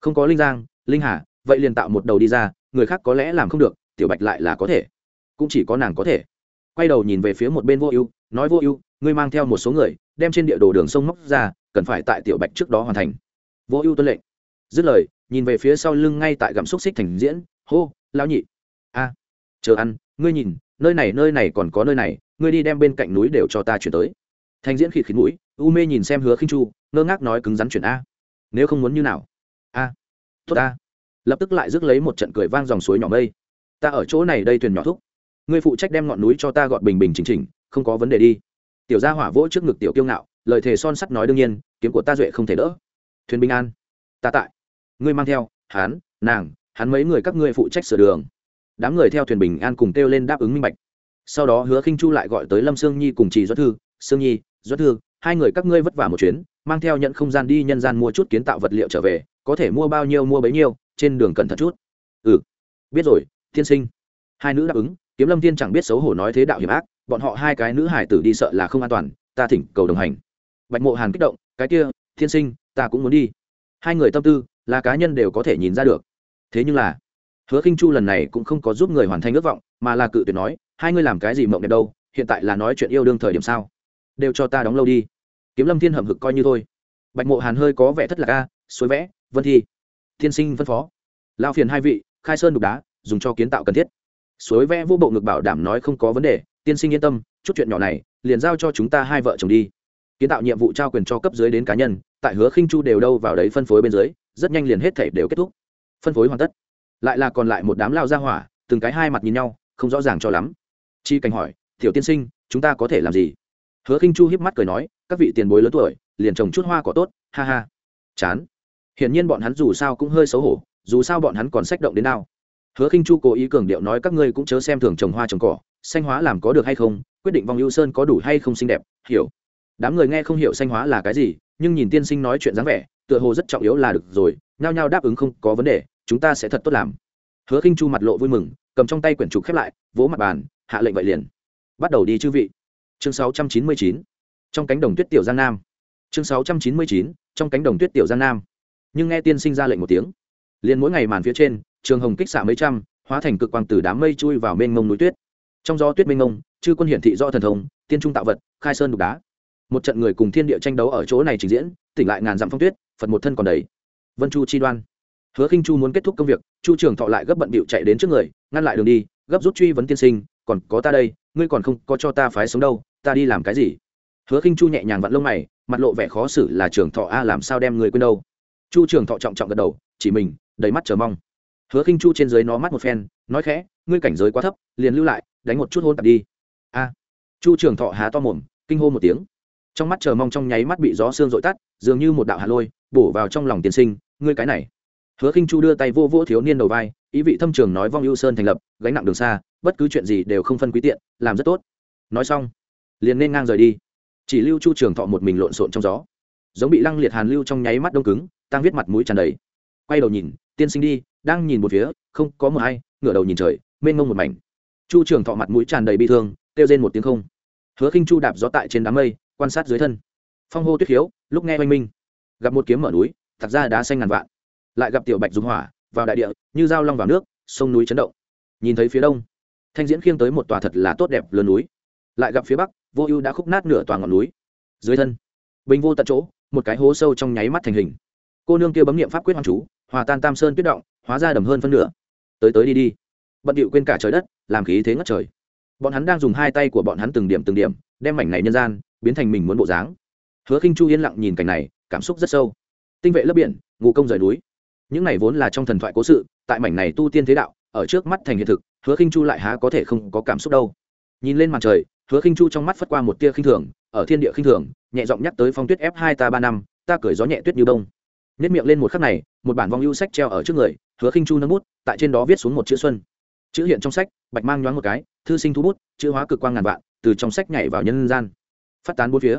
Không có linh giang, linh hà, vậy liền tạo một đầu đi ra, người khác có lẽ làm không được, tiểu bạch lại là có thể. Cũng chỉ có nàng có thể. Quay đầu nhìn về phía một bên vô ưu, nói, vô ưu, ngươi mang theo một số người, đem trên địa đồ đường sông móc ra, cần phải tại tiểu bạch trước đó hoàn thành. Vô ưu tuân lệnh. Dứt lời, nhìn về phía sau lưng ngay tại gặm xúc xích thành diễn, hô, lão nhị. A, chờ ăn, ngươi nhìn, nơi này nơi này còn có nơi này, ngươi đi đem bên cạnh núi đều cho ta chuyển tới thành diễn khịt khịt mũi, u mê nhìn xem hứa khinh chu, ngơ ngác nói cứng rắn chuyển a. Nếu không muốn như nào? A. Tốt a. Lập tức lại rước lấy một trận cười vang dòng suối nhỏ mây. Ta ở chỗ này đây thuyền nhỏ thúc. Ngươi phụ trách đem ngọn núi cho ta gọn bình bình chỉnh chỉnh, không có vấn đề đi. Tiểu gia hỏa vỗ trước ngực tiểu kiêu ngạo, lời thề son sắt nói đương nhiên, kiếm của ta duệ không thể đỡ. Thuyền bình an. Ta tại. Ngươi mang theo, hắn, nàng, hắn mấy người các ngươi phụ trách sửa đường. Đám người theo thuyền bình an cùng kêu lên đáp ứng minh bạch. Sau đó hứa khinh chu lại gọi tới lâm sương nhi cùng trì doãn thư. Sương nhi doãn thư, hai người các ngươi vất vả một chuyến, mang theo nhận không gian đi nhân gian mua chút kiến tạo vật liệu trở về, có thể mua bao nhiêu mua bấy nhiêu, trên đường cẩn thận chút. Ừ biết rồi, tiên sinh. Hai nữ đáp ứng, kiếm lâm tiên chẳng biết xấu hổ nói thế đạo hiểm ác, bọn họ hai cái nữ hải tử đi sợ là không an toàn, ta thỉnh cầu đồng hành. Bạch mộ hàn kích động, cái kia thiên sinh, ta cũng muốn đi. Hai người tâm tư, là cá nhân đều có thể nhìn ra được. Thế nhưng là, hứa khinh chu lần này cũng không có giúp người hoàn thành ước vọng, mà là cự tuyệt nói, hai người làm cái gì mộng đẹp đâu, hiện tại là nói chuyện yêu đương thời điểm sao? Đều cho ta đóng lâu đi. Kiếm lâm thiên hầm hực coi như thôi. Bạch mộ hàn hơi có vẻ thất lạc a, suối vẽ, vân thi. Thiên sinh phân phó. Lao phiền hai vị, khai sơn đục đá, dùng cho kiến tạo cần thiết. Suối vẽ vô bộ ngực bảo đảm nói không có vấn đề, tiên sinh yên tâm, chút chuyện nhỏ này, liền giao cho chúng ta hai vợ chồng đi. Kiến tạo nhiệm vụ trao quyền cho cấp dưới đến cá nhân, tại hứa khinh chu đều đâu vào đấy phân phối bên dưới, rất nhanh liền hết thể đều kết thúc. Phân phối hoàn tất. Lại là còn lại một đám lao ra hỏa, từng cái hai mặt nhìn nhau, không rõ ràng cho lắm. Chi cảnh hỏi, tiểu tiên sinh, chúng ta có thể làm gì? Hứa khinh chu hiếp mắt cười nói, các vị tiền bối lớn tuổi, liền trồng chút hoa cỏ tốt, ha ha. Chán. Hiển nhiên bọn hắn dù sao cũng hơi xấu hổ, dù sao bọn hắn còn sách động đến nào. Hứa khinh chu cố ý cường điệu nói các ngươi cũng chớ xem thường trồng hoa trồng cỏ, xanh hóa làm có được hay không, quyết định vòng ưu sơn có đủ hay không xinh đẹp, hiểu. Đám người nghe không hiểu xanh hóa là cái gì, nhưng nhìn tiên sinh nói chuyện dáng vẻ, tựa hồ rất trọng yếu là được rồi, nhao nhao đáp ứng không có vấn đề, chúng ta sẽ thật tốt làm. Hứa khinh chu mặt lộ vui mừng, cầm trong tay quyển trục khép lại, vỗ mặt bàn, hạ lệnh vậy liền. Bắt đầu đi chư vị chương 699 trong cánh đồng tuyết tiểu giang nam. Chương 699 trong cánh đồng tuyết tiểu giang nam. Nhưng nghe tiên sinh ra lệnh một tiếng, liền mỗi ngày màn phía trên, trường hồng kích xạ mấy trăm, hóa thành cực quang từ đám mây chui vào mênh mông núi tuyết. Trong gió tuyết mênh mông, chư quân hiển thị do thần thông, tiên trung tạo vật, khai sơn đục đá. Một trận người cùng thiên địa tranh đấu ở chỗ này trình diễn, tỉnh lại ngàn dặm phong tuyết, phật một thân còn đầy. Vân chu chi đoan. Hứa khinh chu muốn kết thúc công việc, chu trường thọ lại gấp bận bịu chạy đến trước người, ngăn lại đường đi, gấp rút truy vấn tiên sinh, còn có ta đây, ngươi còn không có cho ta phái sống đâu ta đi làm cái gì? Hứa khinh chu nhẹ nhàng vặn lông mày, mặt lộ vẻ khó xử là trường thọ a làm sao đem người quên đâu? Chu trường thọ trọng trọng gật đầu, chỉ mình, đầy mắt chờ mong. Hứa khinh chu trên dưới nó mắt một phen, nói khẽ, ngươi cảnh giới quá thấp, liền lưu lại, đánh một chút hôn tạp đi. A. Chu trường thọ há to mồm, kinh hô một tiếng. Trong mắt chờ mong trong nháy mắt bị gió sương dội tắt, dường như một đạo hạ lôi, bổ vào trong lòng tiên sinh, ngươi cái này. Hứa khinh chu đưa tay vô vô thiếu niên đầu vai, ý vị thâm trường nói vong ưu sơn thành lập, gánh nặng đường xa, bất cứ chuyện gì đều không phân quý tiện, làm rất tốt. Nói xong liền nên ngang rời đi. Chỉ lưu chu trường thọ một mình lộn xộn trong gió. Giống bị lăng liệt hàn lưu trong nháy mắt đông cứng tăng viết mặt mũi tràn đầy. Quay đầu nhìn, tiên sinh đi, đang nhìn một phía, không có một ai ngửa đầu nhìn trời, mênh mông một mảnh. Chu trường thọ mặt mũi tràn đầy bi thương, kêu rên một tiếng không. Hứa khinh chu đạp gió tại trên đám mây, quan sát dưới thân. Phong hô tuyết khiếu lúc nghe oanh minh. Gặp một kiếm mở núi, thật ra đá xanh ngàn vạn. Lại gặp tiểu bạch dùng hỏa, vào đại địa, như dao long vào nước, sông núi chấn động. Nhìn thấy phía đông, thanh diễn khiêng tới một tòa thật là tốt đẹp lớn núi lại gặp phía bắc, vô ưu đã khúc nát nửa tòa ngọn núi. Dưới thân, bình vô tận chỗ, một cái hố sâu trong nháy mắt thành hình. Cô nương kia bấm nghiệm pháp quyết hoàng chú, hòa tan tam sơn tuyết động, hóa ra đầm hơn phân nửa. Tới tới đi đi. Bận điệu quên cả trời đất, làm khí thế ngất trời. Bọn hắn đang dùng hai tay của bọn hắn từng điểm từng điểm, đem mảnh này nhân gian, biến thành mình muốn bộ dáng. Hứa khinh chu yên lặng nhìn cảnh này, cảm xúc rất sâu. Tinh vệ lấp biển ngụ công rời núi. Những này vốn là trong thần thoại cố sự, tại mảnh này tu tiên thế đạo, ở trước mắt thành hiện thực, hứa khinh chu lại há có thể không có cảm xúc đâu. Nhìn lên màn trời hứa khinh chu trong mắt phất qua một tia khinh thường, ở thiên địa khinh thường, nhẹ giọng nhắc tới phong tuyết f hai ta ba năm, ta cười gió nhẹ tuyết như đông. Nếp miệng lên một khắc này, một bản vong ưu sách treo ở trước người, hứa khinh chu nâng bút, tại trên đó viết xuống một chữ xuân. Chữ hiện trong sách, bạch mang nhoáng một cái, thư sinh thu bút, chữ hóa cực quang ngàn vạn, từ trong sách nhảy vào nhân gian. Phát tán bốn phía.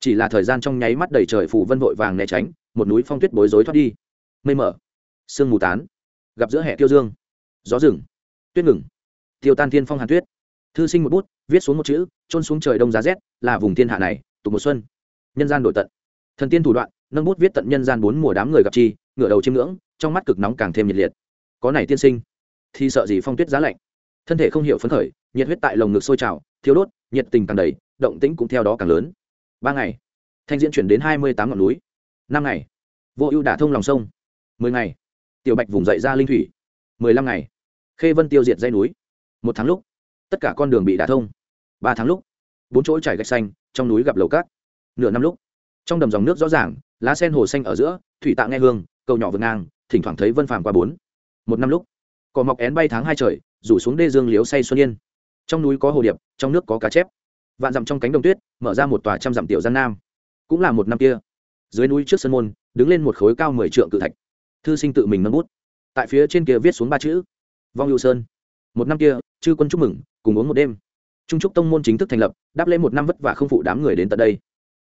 Chỉ là thời gian trong nháy mắt đầy trời phủ vân vội vàng né tránh, một núi phong tuyết bối rối thoát đi. Mây mở. Sương mù tán. Gặp giữa hệ tiêu dương. Gió rừng. Tuyết ngừng. Tiêu tan thiên phong hàn tuyết thư sinh một bút, viết xuống một chữ trôn xuống trời đông giá rét, là vùng thiên hạ này, tục một xuân. Nhân gian đổi tận. Thần tiên thủ đoạn, nâng bút viết tận nhân gian bốn mùa đám người gặp chi, ngửa đầu chiêm ngưỡng, trong mắt cực nóng càng thêm nhiệt liệt. Có này tiên sinh, thì sợ gì phong tuyết giá lạnh. Thân thể không hiểu phấn khởi, nhiệt huyết tại lồng ngực sôi trào, thiếu đốt, nhiệt tình càng đầy, động tĩnh cũng theo đó càng lớn. Ba ngày, thanh diễn chuyển đến hai mươi tám ngọn núi. Năm ngày, vô ưu đả thông lòng sông. Mười ngày, tiểu bạch vùng dậy ra linh thủy. Mười lăm ngày, khê vân tiêu diệt dây núi. Một tháng lúc tất cả con đường bị đả thông. Ba tháng lúc, bốn chỗ trải gạch xanh, trong núi gặp lầu cát. Nửa năm lúc, trong đầm dòng nước rõ ràng, lá sen hồ xanh ở giữa, thủy tạ nghe hương, cầu nhỏ vượt ngang, thỉnh thoảng thấy vân phàm qua bốn. Một năm lúc, cỏ mọc én bay tháng hai trời, rủ xuống đê dương liếu say xuân yên. Trong núi có hồ điệp, trong nước có cá chép. Vạn dặm trong cánh đồng tuyết, mở ra một tòa trăm dặm tiểu gian nam. Cũng là một năm kia, dưới núi trước sân môn, đứng lên một khối cao mười trượng cự thạch. Thư sinh tự mình nâng bút. Tại phía trên kia viết xuống ba chữ, vong hữu sơn. Một năm kia chư quân chúc mừng, cùng uống một đêm. Trung trúc tông môn chính thức thành lập, đáp lễ một năm vất vả không phụ đám người đến tận đây.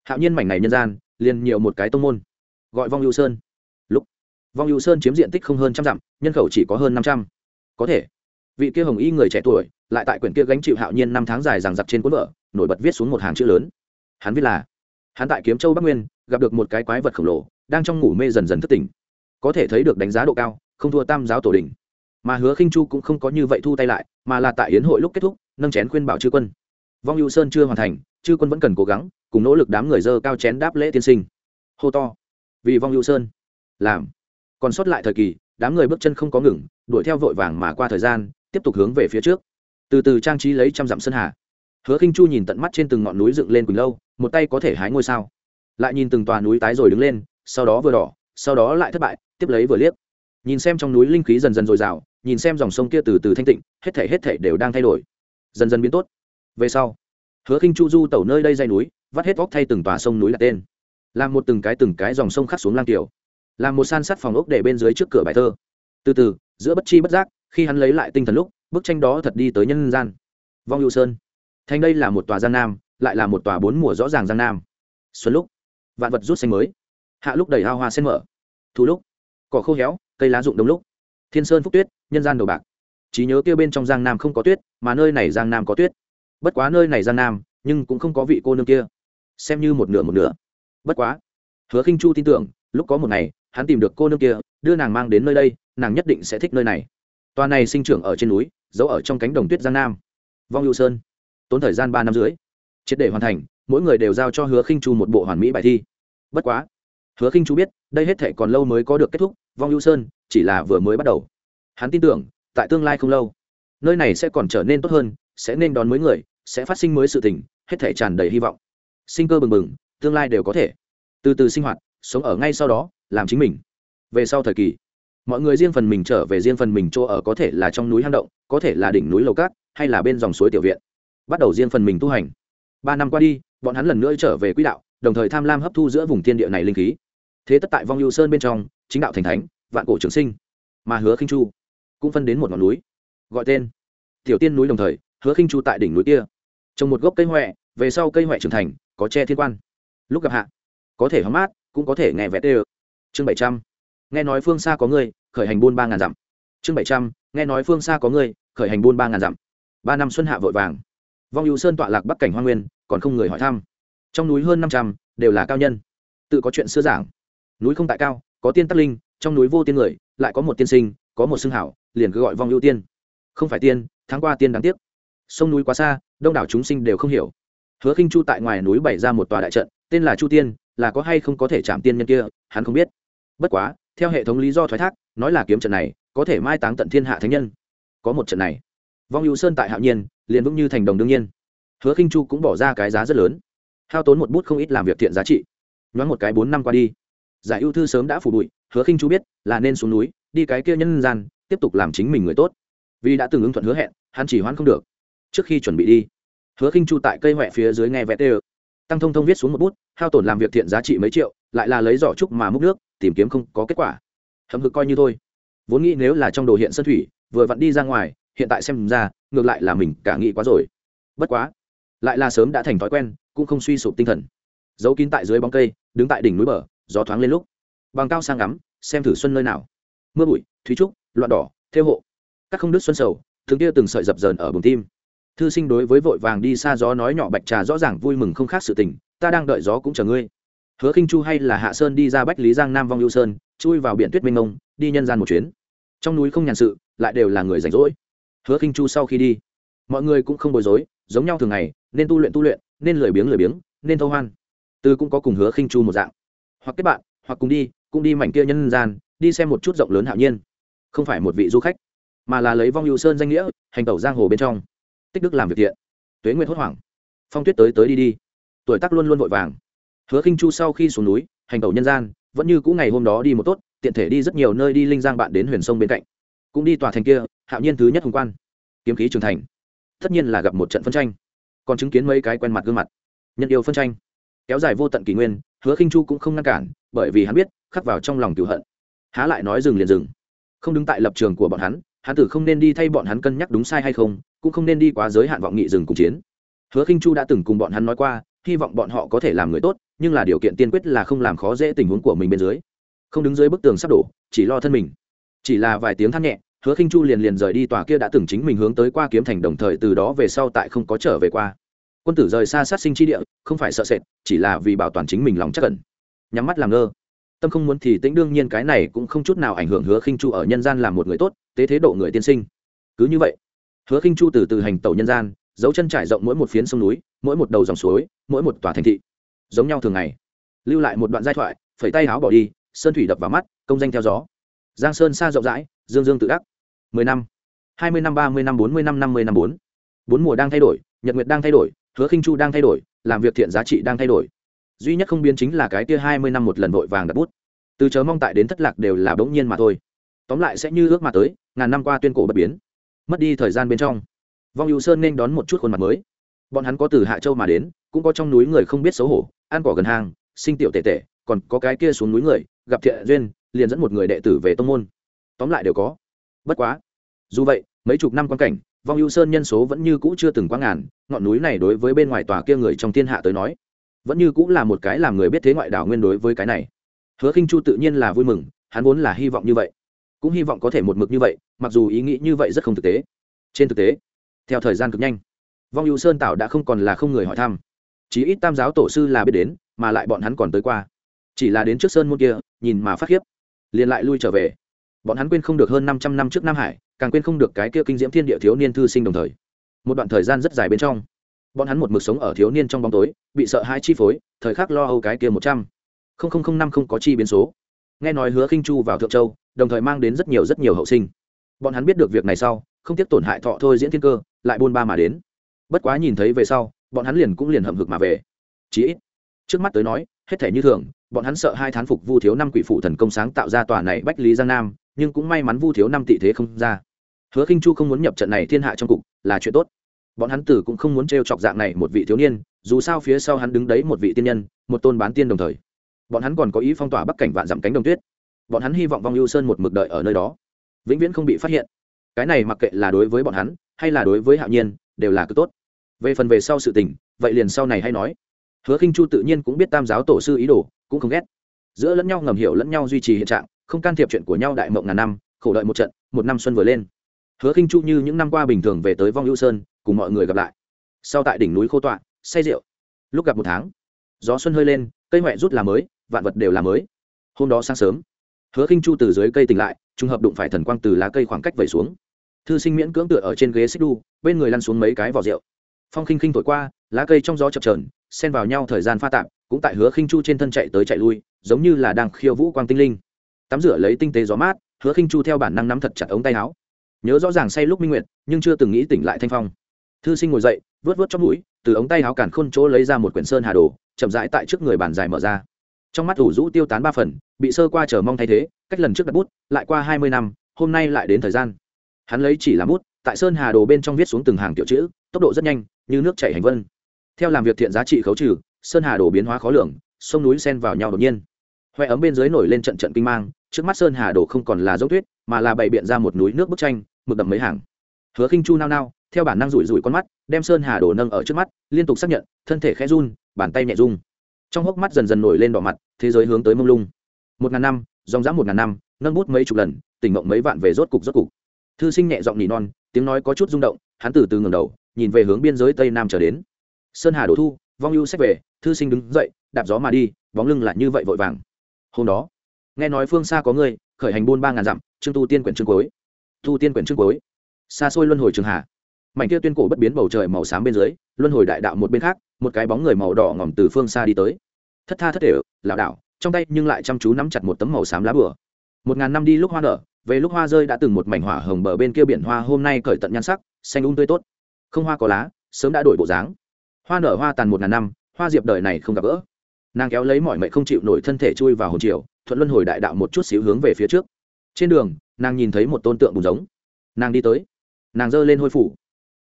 Hạo nhiên mảnh này nhân gian, liền nhiều một cái tông môn. Gọi vong lưu sơn. Lúc, vong lưu sơn chiếm diện tích không hơn trăm dặm, nhân khẩu chỉ có hơn năm trăm. Có thể, vị kia hồng y người trẻ tuổi, lại tại quyển kia gánh chịu hạo nhiên năm tháng dài rằng giặc trên cuốn vợ nổi bật viết xuống một hàng chữ lớn. Hắn viết là, hắn tại kiếm châu bắc nguyên, gặp được một cái quái vật khổng lồ, đang trong ngủ mê dần dần thất tỉnh. Có thể thấy được đánh giá độ cao, không thua tam giáo tổ đình mà hứa khinh chu cũng không có như vậy thu tay lại, mà là tại yến hội lúc kết thúc, nâng chén khuyên bảo chư quân. Vong hữu sơn chưa hoàn thành, chư quân vẫn cần cố gắng, cùng nỗ lực đám người dơ cao chén đáp lễ tiên sinh. Hô to. Vì vong hữu sơn. Làm. Còn sót lại thời kỳ, đám người bước chân không có ngừng, đuổi theo vội vàng mà qua thời gian, tiếp tục hướng về phía trước. Từ từ trang trí lấy trăm dặm sơn hà. Hứa khinh chu nhìn tận mắt trên từng ngọn núi dựng lên quỳnh lâu, một tay có thể hái ngôi sao. Lại nhìn từng tòa núi tái rồi đứng lên, sau đó vừa đỏ, sau đó lại thất bại, tiếp lấy vừa liếc nhìn xem trong núi linh khí dần dần dồi dào, nhìn xem dòng sông kia từ từ thanh tịnh, hết thể hết thể đều đang thay đổi. Dần dần biến tốt. Về sau, hứa khinh chu du tẩu nơi đây dây núi, vắt hết góc thay từng tòa sông núi là tên. Làm một từng cái từng cái dòng sông khắc xuống lang tiểu. Làm một san sát phòng ốc để bên dưới trước cửa bài thơ. Từ từ, giữa bất chi bất giác, khi hắn lấy lại tinh thần lúc, bức tranh đó thật đi tới nhân gian. Vong hữu sơn. Thành đây là một tòa giang nam, lại là một tòa bốn mùa rõ ràng giang nam. Xuân lúc, vạn vật rút xanh mới. Hạ lúc đầy hao hoa sen mở. Thu lúc, cỏ khô héo cây lá rụng đông lúc. Thiên sơn phúc tuyết, nhân gian đầu bạc. Trí nhớ kia bên trong giang nam không có tuyết, mà nơi này giang nam có tuyết. Bất quá nơi này giang nam, nhưng cũng không có vị cô nương kia. Xem như một nửa một nửa. Bất quá, hứa khinh chu tin tưởng, lúc có một ngày, hắn tìm được cô nương kia, đưa nàng mang đến nơi đây, nàng nhất định sẽ thích nơi này. Tòa này sinh trưởng ở trên núi, giấu ở trong cánh đồng tuyết giang nam. Vong hữu sơn. Tốn thời gian ba năm dưới triệt để hoàn thành, mỗi người đều giao cho hứa khinh chu một bộ hoàn mỹ bài thi. Bất quá hứa khinh chu biết, đây hết thể còn lâu mới có được kết thúc, vong hữu sơn chỉ là vừa mới bắt đầu. Hắn tin tưởng, tại tương lai không lâu, nơi này sẽ còn trở nên tốt hơn, sẽ nên đón mới người, sẽ phát sinh mới sự tình, hết thể tràn đầy hy vọng. Sinh cơ bừng bừng, tương lai đều có thể. Từ từ sinh hoạt, sống ở ngay sau đó, làm chính mình. Về sau thời kỳ, mọi người riêng phần mình trở về riêng phần mình chỗ ở có thể là trong núi hang động, có thể là đỉnh núi lầu cát, hay là bên dòng suối tiểu viện. Bắt đầu riêng phần mình tu hành. Ba năm qua đi, bọn hắn lần nữa trở về quỹ đạo, đồng thời tham lam hấp thu giữa vùng thiên địa này linh khí thế tất tại vong lưu sơn bên trong, chính đạo thành thánh, vạn cổ trường sinh, mà hứa khinh chu cũng phân đến một ngọn núi, gọi tên tiểu tiên núi đồng thời, hứa khinh chu tại đỉnh núi kia, trồng một gốc cây huệ về sau cây huệ trưởng thành, có che thiên quan. Lúc gặp hạ, có thể hóng mát, cũng có thể nghe vẽ tê ơ. Chương bảy trăm, nghe nói phương xa có người, khởi hành buôn ba ngàn dặm. Chương bảy trăm, nghe nói phương xa có người, khởi hành buôn ba ngàn dặm. Ba năm xuân hạ vội vàng. Vong hữu sơn tọa lạc bắc cảnh hoa nguyên, còn không người hỏi thăm. Trong núi hơn năm trăm, đều là cao nhân. Tự có chuyện xưa giảng núi không tại cao, có tiên tắc linh, trong núi vô tiên người, lại có một tiên sinh, có một xưng hảo, liền cứ gọi vong ưu tiên. Không phải tiên tháng qua tiên đáng tiếc. Sông núi quá xa, đông đảo chúng sinh đều không hiểu. Hứa khinh chu tại ngoài núi bày ra một tòa đại trận, tên là chu tiên, là có hay không có thể chạm tiên nhân kia, hắn không biết. Bất quá, theo hệ thống lý do thoái thác, nói là kiếm trận này, có thể mai táng tận thiên hạ thánh nhân. Có một trận này. Vong hữu sơn tại hạo nhiên, liền vững như thành đồng đương nhiên. Hứa khinh chu cũng bỏ ra cái giá rất lớn. Hao tốn một bút không ít làm việc thiện giá trị. Nhoáng một cái bốn năm qua đi giải ưu thư sớm đã phủ bụi, hứa khinh chu biết là nên xuống núi, đi cái kia nhân gian, tiếp tục làm chính mình người tốt. Vì đã từng ứng thuận hứa hẹn, hắn chỉ hoãn không được. Trước khi chuẩn bị đi, hứa khinh chu tại cây huệ phía dưới nghe vẽ tê ơ. Tăng thông thông viết xuống một bút, hao tổn làm việc thiện giá trị mấy triệu, lại là lấy giỏ trúc mà múc nước, tìm kiếm không có kết quả. Hậm hực coi như thôi. Vốn nghĩ nếu là trong đồ hiện sân thủy, vừa vặn đi ra ngoài, hiện tại xem ra, ngược lại là mình cả nghĩ quá rồi. Bất quá, lại là sớm đã thành thói quen, cũng không suy sụp tinh thần. Giấu kín tại dưới bóng cây, đứng tại đỉnh núi bờ gió thoáng lên lúc. Bằng cao sang ngắm xem thử xuân nơi nào. Mưa bụi thúy trúc loạn đỏ theo hộ. Các không đứt xuân sầu thường kia từng sợi dập dờn ở bùng tim. Thư sinh đối với vội vàng đi xa gió nói nhỏ bạch trà rõ ràng vui mừng không khác sự tình ta đang đợi gió cũng chờ ngươi. Hứa khinh chu hay là hạ sơn đi ra bách lý giang nam vong lưu sơn chui vào biển tuyết minh ngông, đi nhân gian một chuyến. Trong núi không nhàn sự lại đều là người rảnh rỗi. Hứa khinh chu sau khi đi mọi người cũng không bối rối giống nhau thường ngày nên tu luyện tu luyện nên lười biếng lười biếng nên thâu hoan. Từ cũng có cùng hứa khinh chu một dạng hoặc kết bạn, hoặc cùng đi, cũng đi mảnh kia nhân gian, đi xem một chút rộng lớn hạo nhiên. Không phải một vị du khách, mà là lấy vong hữu sơn danh nghĩa, hành tẩu giang hồ bên trong. Tích đức làm việc thiện. Tuế nguyệt hốt hoảng. Phong tuyết tới tới đi đi. Tuổi tác luôn luôn vội vàng. Hứa khinh chu sau khi xuống núi, hành tẩu nhân gian, vẫn như cũ ngày hôm đó đi một tốt, tiện thể đi rất nhiều nơi đi linh giang bạn đến huyền sông bên cạnh. Cũng đi tòa thành kia, hạo nhiên thứ nhất hùng quan. Kiếm khí trưởng thành. Tất nhiên là gặp một trận phân tranh. Còn chứng kiến mấy cái quen mặt gương mặt. Nhân yêu phân tranh. Kéo dài vô tận kỷ nguyên hứa khinh chu cũng không ngăn cản, bởi vì hắn biết, khắc vào trong lòng cựu hận. Há lại nói dừng liền dừng. Không đứng tại lập trường của bọn hắn hắn tử không nên đi thay bọn hắn cân nhắc đúng sai hay không, cũng không nên đi quá giới hạn vọng nghị dừng cùng chiến. Hứa khinh chu đã từng cùng bọn hắn nói qua, hy vọng bọn họ có thể làm người tốt, nhưng là điều kiện tiên quyết là không làm khó dễ tình huống của mình bên dưới. Không đứng dưới bức tường sắp đổ, chỉ lo thân mình. Chỉ là vài tiếng than nhẹ, hứa khinh chu liền liền rời đi tòa kia đã từng chính mình hướng tới qua kiếm thành đồng thời từ đó về sau tại không có trở về qua quân tử rời xa sát sinh chi địa, không phải sợ sệt, chỉ là vì bảo toàn chính mình lòng chắc cẩn nhắm mắt làm ngơ. Tâm không muốn thì tĩnh đương nhiên cái này cũng không chút nào ảnh hưởng hứa khinh chu ở nhân gian làm một người tốt, tế thế độ người tiên sinh. Cứ như vậy, hứa khinh chu từ từ hành tẩu nhân gian, dấu chân trải rộng mỗi một phiến sông núi, mỗi một đầu dòng suối, mỗi một tòa thành thị. Giống nhau thường ngày. Lưu lại một đoạn giai thoại, phẩy tay áo bỏ đi, sơn thủy đập vào mắt, công danh theo gió. Giang sơn xa rộng rãi, dương dương tự đắc. Mười năm. Hai mươi năm, ba mươi năm, bốn mươi năm năm mươi năm, bốn. Bốn mùa đang thay đổi, nhật nguyệt đang thay đổi hứa khinh chu đang thay đổi, làm việc thiện giá trị đang thay đổi. Duy nhất không biến chính là cái kia hai mươi năm một lần vội vàng đặt bút. Từ chớ mong tại đến thất lạc đều là bỗng nhiên mà thôi. Tóm lại sẽ như ước mà tới, ngàn năm qua tuyên cổ bất biến. Mất đi thời gian bên trong. Vong hữu sơn nên đón một chút khuôn mặt mới. Bọn hắn có từ hạ châu mà đến, cũng có trong núi người không biết xấu hổ, ăn cỏ gần hàng, sinh tiểu tệ tệ, còn có cái kia xuống núi người, gặp thiện duyên, liền dẫn một người đệ tử về tông môn. Tóm lại đều có. Bất quá, dù vậy, mấy chục năm quan cảnh, vong hữu sơn nhân số vẫn như cũ chưa từng quá ngàn ngọn núi này đối với bên ngoài tòa kia người trong thiên hạ tới nói, vẫn như cũng là một cái làm người biết thế ngoại đảo nguyên đối với cái này. Hứa khinh chu tự nhiên là vui mừng, hắn vốn là hy vọng như vậy, cũng hy vọng có thể một mực như vậy, mặc dù ý nghĩ như vậy rất không thực tế. Trên thực tế, theo thời gian cực nhanh, vong hữu sơn tảo đã không còn là không người hỏi thăm. Chỉ ít tam giáo tổ sư là biết đến, mà lại bọn hắn còn tới qua. Chỉ là đến trước sơn môn kia, nhìn mà phát khiếp, liền lại lui trở về. Bọn hắn quên không được hơn năm trăm năm trước nam hải, càng quên không được cái kia kinh diễm thiên địa thiếu niên thư sinh đồng thời một đoạn thời gian rất dài bên trong. Bọn hắn một mực sống ở thiếu niên trong bóng tối, bị sợ hai chi phối, thời khắc lo âu cái kia một trăm. Linh năm không có chi biến số. Nghe nói hứa khinh chu vào thượng châu, đồng thời mang đến rất nhiều rất nhiều hậu sinh. Bọn hắn biết được việc này sau, không tiếp tổn hại thọ thôi diễn thiên cơ, lại buôn ba mà đến. Bất quá nhìn thấy về sau, bọn hắn liền cũng liền hậm hực mà về. Chí ít, trước mắt tới nói, hết thể như thường, bọn hắn sợ hai thán phục vu thiếu năm quỷ phụ thần công sáng tạo ra tòa này bách lý giang nam, nhưng cũng may mắn vu thiếu năm tị thế không ra hứa khinh chu không muốn nhập trận này thiên hạ trong cục, là chuyện tốt. Bọn hắn tử cũng không muốn t chọc dạng này một vị thiếu niên, dù sao phía sau hắn đứng đấy một vị tiên nhân, một tôn bán tiên đồng thời. Bọn hắn còn có ý phong tỏa bắc cảnh vạn dặm cánh đồng tuyết. Bọn hắn hy vọng vong ưu sơn một mực đợi ở nơi đó. Vĩnh viễn không bị phát hiện. Cái này mặc kệ là đối với bọn hắn, hay là đối với hạo nhiên, đều là cực tốt. Về phần về sau sự tình, vậy liền sau này hay nói. Hứa khinh chu tự nhiên cũng biết tam giáo tổ sư ý đồ, cũng không ghét. Giữa lẫn nhau ngầm hiểu lẫn nhau duy trì hiện trạng, không can thiệp chuyện của nhau đại mộng ngàn năm, khổ đợi một trận, một năm xuân vừa lên hứa khinh chu như những năm qua bình thường về tới vong hữu sơn, cùng mọi người gặp lại. Sau tại đỉnh núi khô tọa, say rượu. Lúc gặp một tháng, gió xuân hơi lên, cây huệ rút là mới, vạn vật đều là mới. Hôm đó sáng sớm, hứa khinh chu từ dưới cây tỉnh lại, trùng hợp đụng phải thần quang từ lá cây khoảng cách vẩy xuống. Thư sinh miễn cưỡng tựa ở trên ghế xích đu, bên người lăn xuống mấy cái vỏ rượu. Phong khinh khinh thổi qua, lá cây trong gió chập trờn xen vào nhau thời gian pha tạm cũng tại hứa khinh chu trên thân chạy tới chạy lui, giống như là đang khiêu vũ quang tinh linh. Tắm rửa lấy tinh tế gió mát, hứa khinh chu theo bản năng nắm thật chặt ống tay áo nhớ rõ ràng say lúc minh nguyệt, nhưng chưa từng nghĩ tỉnh lại thanh phong. Thư sinh ngồi dậy, vớt vớt trong mũi, từ ống tay áo cản khôn chỗ lấy ra một quyển sơn hà đồ, chậm rãi tại trước người bàn dài mở ra. Trong mắt ủ rũ tiêu tán ba phần, bị sơ qua chờ mong thay thế, cách lần trước đặt bút, lại qua hai mươi năm, hôm nay lại đến thời gian. Hắn lấy chỉ làm bút, tại sơn hà đồ bên trong viết xuống từng hàng tiểu chữ, tốc độ rất nhanh, như nước chảy hành vân. Theo làm việc thiện giá trị khấu trừ, sơn hà đồ biến hóa khó lường, sông núi xen vào nhau đột nhiên. Hoe ấm bên dưới nổi lên trận trận kinh mang, trước mắt sơn hà đồ không còn là dấu tuyết, mà là bày biện ra một núi nước bức tranh mực đậm mấy hàng. Hứa khinh chu nao nao, theo bản năng rủi rủi con mắt, đem sơn hà đổ nâng ở trước mắt, liên tục xác nhận, thân thể khẽ run, bàn tay nhẹ rung. Trong hốc mắt dần dần nổi lên đỏ mặt, thế giới hướng tới mông lung. Một ngàn năm, dòng dã một ngàn năm, nâng bút mấy chục lần, tỉnh mộng mấy vạn về rốt cục rốt cục. Thư sinh nhẹ giọng nỉ non, tiếng nói có chút rung động, hắn từ từ ngẩng đầu, nhìn về hướng biên giới tây nam trở đến. Sơn hà đổ thu, vong ưu sách về, thư sinh đứng dậy, đạp gió mà đi, bóng lưng lại như vậy vội vàng. Hôm đó, nghe nói phương xa có người, khởi hành buôn ba ngàn dặm, trương tu tiên quyển trương cuối tu tiên quyển trước cuối. Xa xôi luân hồi trường hà. Mảnh kia tuyên cổ bất biến bầu trời màu xám bên dưới, luân hồi đại đạo một bên khác, một cái bóng người màu đỏ ngỏm từ phương xa đi tới. Thất tha thất thể, lảo đảo, trong tay nhưng lại chăm chú nắm chặt một tấm màu xám lá bừa. một ngàn năm đi lúc hoa nở, về lúc hoa rơi đã từng một mảnh hỏa hồng bờ bên kia biển hoa hôm nay cởi tận nhan sắc, xanh ung um tươi tốt. Không hoa có lá, sớm đã đổi bộ dáng. Hoa nở hoa tàn một ngàn năm, hoa diệp đời này không gặp gỡ. Nàng kéo lấy mọi mệnh không chịu nổi thân thể chui vào hồn chiều thuận luân hồi đại đạo một chút xíu hướng về phía trước trên đường, nàng nhìn thấy một tôn tượng bùn giống. Nàng đi tới. Nàng giơ lên hôi phủ.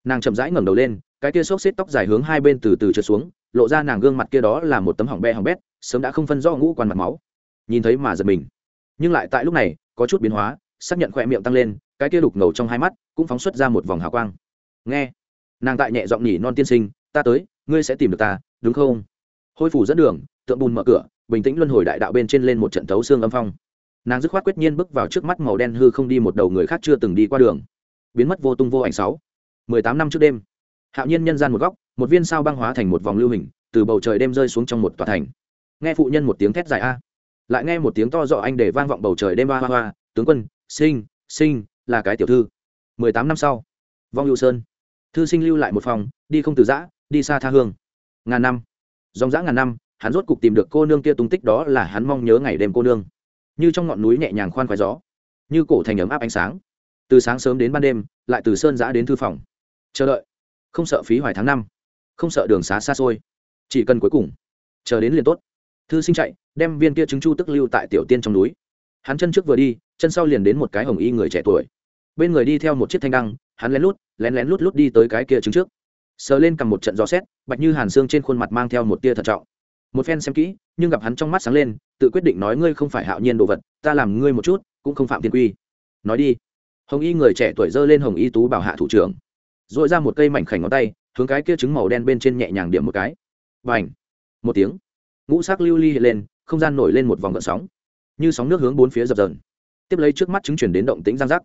Nàng chậm rãi ngẩng đầu lên, cái kia xốc xếp tóc dài hướng hai bên từ từ trượt xuống, lộ ra nàng gương mặt kia đó là một tấm hỏng be hỏng bét, sớm đã không phân rõ ngũ quan mặt máu. Nhìn thấy mà giật mình. Nhưng lại tại lúc này, có chút biến hóa, xác nhận khỏe miệng tăng lên, cái kia đục ngầu trong hai mắt cũng phóng xuất ra một vòng hào quang. Nghe. Nàng tại nhẹ giọng nhỉ non tiên sinh, ta tới, ngươi sẽ tìm được ta, đúng không? Hôi phủ dẫn đường, tượng bùn mở cửa, bình tĩnh luân hồi đại đạo bên trên lên một trận thấu xương âm phong nàng dứt khoát quyết nhiên bước vào trước mắt màu đen hư không đi một đầu người khác chưa từng đi qua đường. Biến mất vô tung vô ảnh sáu. Mười tám năm trước đêm, hạo nhiên nhân gian một góc, một viên sao băng hóa thành một vòng lưu hình, từ bầu trời đêm rơi xuống trong một tòa thành. Nghe phụ nhân một tiếng thét dài a. Lại nghe một tiếng to dọ anh để vang vọng bầu trời đêm hoa hoa hoa, tướng quân, sinh sinh, là cái tiểu thư. Mười tám năm sau, vong lưu sơn. Thư sinh lưu lại một phòng, đi không từ giã, đi xa tha hương. Ngàn năm. Dòng dã ngàn năm, hắn rốt cục tìm được cô nương kia tung tích đó là hắn mong nhớ ngày đêm cô nương như trong ngọn núi nhẹ nhàng khoan khoái gió, như cổ thành ấm áp ánh sáng. Từ sáng sớm đến ban đêm, lại từ sơn giã đến thư phòng. Chờ đợi. Không sợ phí hoài tháng năm. Không sợ đường xá xa xôi. Chỉ cần cuối cùng. Chờ đến liền tốt. Thư sinh chạy, đem viên kia trứng chu tức lưu tại tiểu tiên trong núi. Hắn chân trước vừa đi, chân sau liền đến một cái hồng y người trẻ tuổi. Bên người đi theo một chiếc thanh đăng, hắn lén lút, lén lén lút lút đi tới cái kia trứng trước. Sờ lên cầm một trận gió xét bạch như hàn xương trên khuôn mặt mang theo một tia thận trọng một phen xem kỹ, nhưng gặp hắn trong mắt sáng lên, tự quyết định nói ngươi không phải hạo nhiên đồ vật, ta làm ngươi một chút, cũng không phạm tiên quy. Nói đi. Hồng y người trẻ tuổi dơ lên hồng y tú bảo hạ thủ trưởng dội ra một cây mảnh khảnh ngón tay, hướng cái kia trứng màu đen bên trên nhẹ nhàng điểm một cái. Và ảnh một tiếng. Ngũ sắc lưu ly hiện lên, không gian nổi lên một vòng gợn sóng, như sóng nước hướng bốn phía dập dờn. Tiếp lấy trước mắt trứng chuyển đến động tĩnh giang giác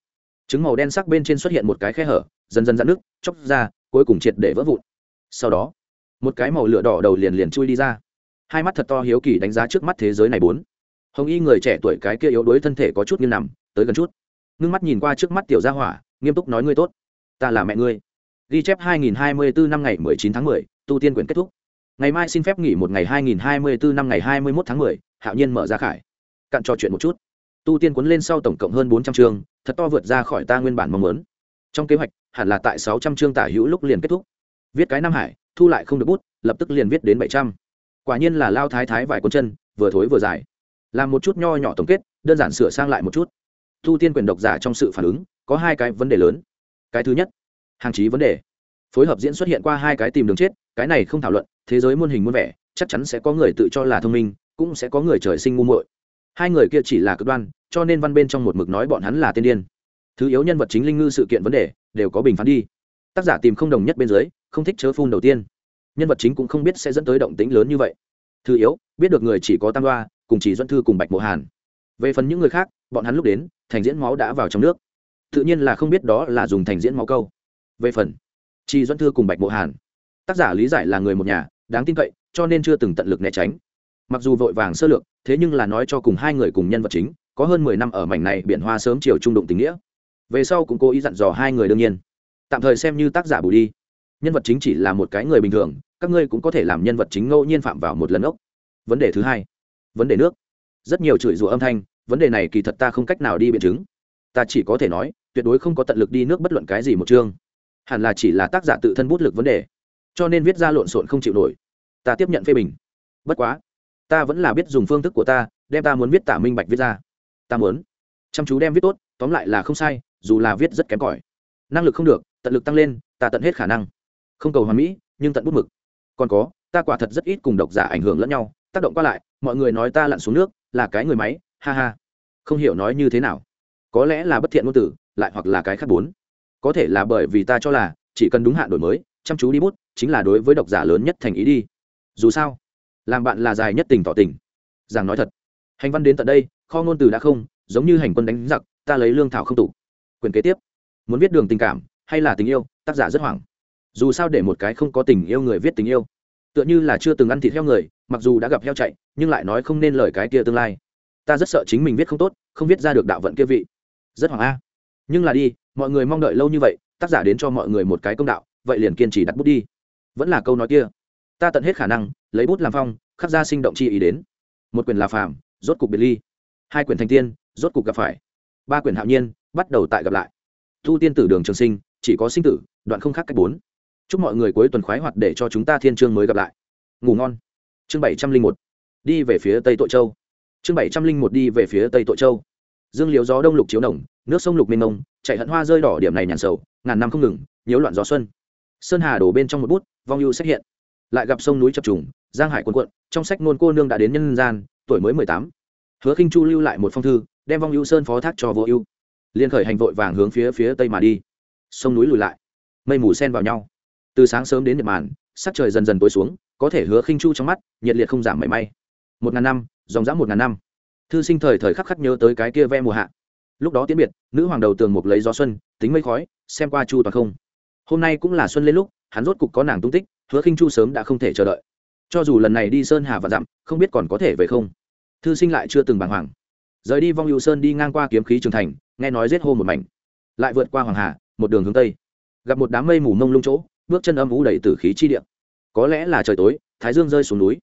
trứng màu đen sắc bên trên xuất hiện một cái khe hở, dần dần dạn nước, chóc ra, cuối cùng triệt để vỡ vụn. Sau đó, một cái màu lửa đỏ đầu liền liền chui đi ra hai mắt thật to hiếu kỳ đánh giá trước mắt thế giới này bốn. Hồng y người trẻ tuổi cái kia yếu đuối thân thể có chút như nằm tới gần chút. Ngưng mắt nhìn qua trước mắt tiểu gia hỏa nghiêm túc nói ngươi tốt. Ta là mẹ ngươi. Ghi chép 2024 năm ngày 19 tháng 10, tu tiên quyển kết thúc. Ngày mai xin phép nghỉ một ngày 2024 năm ngày 21 tháng 10, hạo nhiên mở ra khải. Cặn trò chuyện một chút. Tu tiên cuốn lên sau tổng cộng hơn 400 chương thật to vượt ra khỏi ta nguyên bản mong muốn. Trong kế hoạch hẳn là tại 600 chương tả hữu lúc liền kết thúc. Viết cái nam hải thu lại không được bút lập tức liền viết đến 700 quả nhiên là lao thái thái vài con chân, vừa thối vừa dài. Làm một chút nho nhỏ tổng kết, đơn giản sửa sang lại một chút. Thu tiên quyền độc giả trong sự phản ứng, có hai cái vấn đề lớn. Cái thứ nhất, hàng chí vấn đề. Phối hợp diễn xuất hiện qua hai cái tìm đường chết, cái này không thảo luận, thế giới muôn hình muôn vẻ, chắc chắn sẽ có người tự cho là thông minh, cũng sẽ có người trời sinh ngu muội. Hai người kia chỉ là cực đoan, cho nên văn bên trong một mực nói bọn hắn là tiên điên. Thứ yếu nhân vật chính linh ngư sự kiện vấn đề, đều có bình phán đi. Tác giả tìm không đồng nhất bên dưới, không thích chớ phun đầu tiên nhân vật chính cũng không biết sẽ dẫn tới động tĩnh lớn như vậy. Thứ yếu, biết được người chỉ có tam đoa cùng chỉ doãn thư cùng bạch mộ hàn. Về phần những người khác, bọn hắn lúc đến, thành diễn máu đã vào trong nước. Tự nhiên là không biết đó là dùng thành diễn máu câu. Về phần, chỉ doãn thư cùng bạch mộ hàn. Tác giả lý giải là người một nhà, đáng tin cậy, cho nên chưa từng tận lực né tránh. Mặc dù vội vàng sơ lược, thế nhưng là nói cho cùng hai người cùng nhân vật chính, có hơn mười năm ở mảnh này biển hoa sớm chiều trung đụng tình nghĩa. Về sau cũng cố ý dặn dò hai người đương nhiên. Tạm thời xem như tác giả bù đi. Nhân vật chính chỉ là một cái người bình thường các ngươi cũng có thể làm nhân vật chính ngẫu nhiên phạm vào một lần ốc. Vấn đề thứ hai, vấn đề nước. Rất nhiều chửi rủa âm thanh, vấn đề này kỳ thật ta không cách nào đi biện chứng. Ta chỉ có thể nói, tuyệt đối không có tận lực đi nước bất luận cái gì một chương. Hẳn là chỉ là tác giả tự thân bút lực vấn đề. Cho nên viết ra lộn xộn không chịu nổi. Ta tiếp nhận phê bình. Bất quá, ta vẫn là biết dùng phương thức của ta, đem ta muốn viết tả minh bạch viết ra. Ta muốn. Chăm chú đem viết tốt, tóm lại là không sai, dù là viết rất kém cỏi. Năng lực không được, tận lực tăng lên, ta tận hết khả năng. Không cầu hoàn mỹ, nhưng tận bút mực còn có, ta quả thật rất ít cùng độc giả ảnh hưởng lẫn nhau, tác động qua lại, mọi người nói ta lặn xuống nước, là cái người máy, ha ha. Không hiểu nói như thế nào. Có lẽ là bất thiện ngôn từ, lại hoặc là cái khác bốn. Có thể là bởi vì ta cho là, chỉ cần đúng hạn đổi mới, chăm chú đi bút, chính là đối với độc giả lớn nhất thành ý đi. Dù sao, làm bạn là dài nhất tình tỏ tình. Rằng nói thật, hành văn đến tận đây, kho ngôn từ đã không, giống như hành quân đánh giặc, ta lấy lương thảo không tủ quyền kế tiếp, muốn viết đường tình cảm, hay là tình yêu, tác giả rất hoảng dù sao để một cái không có tình yêu người viết tình yêu. Tựa như là chưa từng ăn thịt heo người, mặc dù đã gặp heo chạy, nhưng lại nói không nên lời cái kia tương lai. Ta rất sợ chính mình viết không tốt, không viết ra được đạo vận kia vị. Rất hoàng a. Nhưng là đi, mọi người mong đợi lâu như vậy, tác giả đến cho mọi người một cái công đạo, vậy liền kiên trì đặt bút đi. Vẫn là câu nói kia. Ta tận hết khả năng, lấy bút làm phong, khắc ra sinh động chi ý đến. Một quyền là phàm, rốt cục biệt ly. Hai quyển thành tiên, rốt cục gặp phải. Ba quyển hạo nhiên, bắt đầu tại gặp lại. Thu tiên tử đường trường sinh, chỉ có sinh tử, đoạn không khác cách bốn chúc mọi người cuối tuần khoái hoạt để cho chúng ta thiên chương mới gặp lại. Ngủ ngon. Chương bảy trăm linh một. Đi về phía tây tội châu. Chương bảy trăm linh một đi về phía tây tội châu. Dương liếu gió đông lục chiếu nồng, nước sông lục mênh mông, chạy hận hoa rơi đỏ điểm này nhàn sầu, ngàn năm không ngừng, nhiễu loạn gió xuân. Sơn hà đổ bên trong một bút, vong ưu xuất hiện. Lại gặp sông núi chập trùng, giang hải quần quận trong sách nôn cô nương đã đến nhân gian, tuổi mới mười tám. Hứa khinh chu lưu lại một phong thư, đem vong ưu sơn phó thác cho vô ưu. Liên khởi hành vội vàng hướng phía phía tây mà đi. Sông núi lùi lại. Mây mù sen vào nhau từ sáng sớm đến nhật màn, sắc trời dần dần tối xuống, có thể hứa khinh chu trong mắt, nhiệt liệt không giảm mảy may. Một ngàn năm, dòng dã một ngàn năm. Thư sinh thời thời khắc khắc nhớ tới cái kia ve mùa hạ. Lúc đó tiễn biệt, nữ hoàng đầu tường mục lấy gió xuân, tính mây khói, xem qua chu toàn không. Hôm nay cũng là xuân lên lúc, hắn rốt cục có nàng tung tích, hứa khinh chu sớm đã không thể chờ đợi. Cho dù lần này đi sơn hà và dặm, không biết còn có thể về không. Thư sinh lại chưa từng bàng hoàng. Rời đi vong hữu sơn đi ngang qua kiếm khí trường thành, nghe nói giết hô một mảnh. Lại vượt qua hoàng hà, một đường hướng tây. Gặp một đám mây mù mông lung chỗ bước chân âm u đầy tử khí chi địa, có lẽ là trời tối thái dương rơi xuống núi.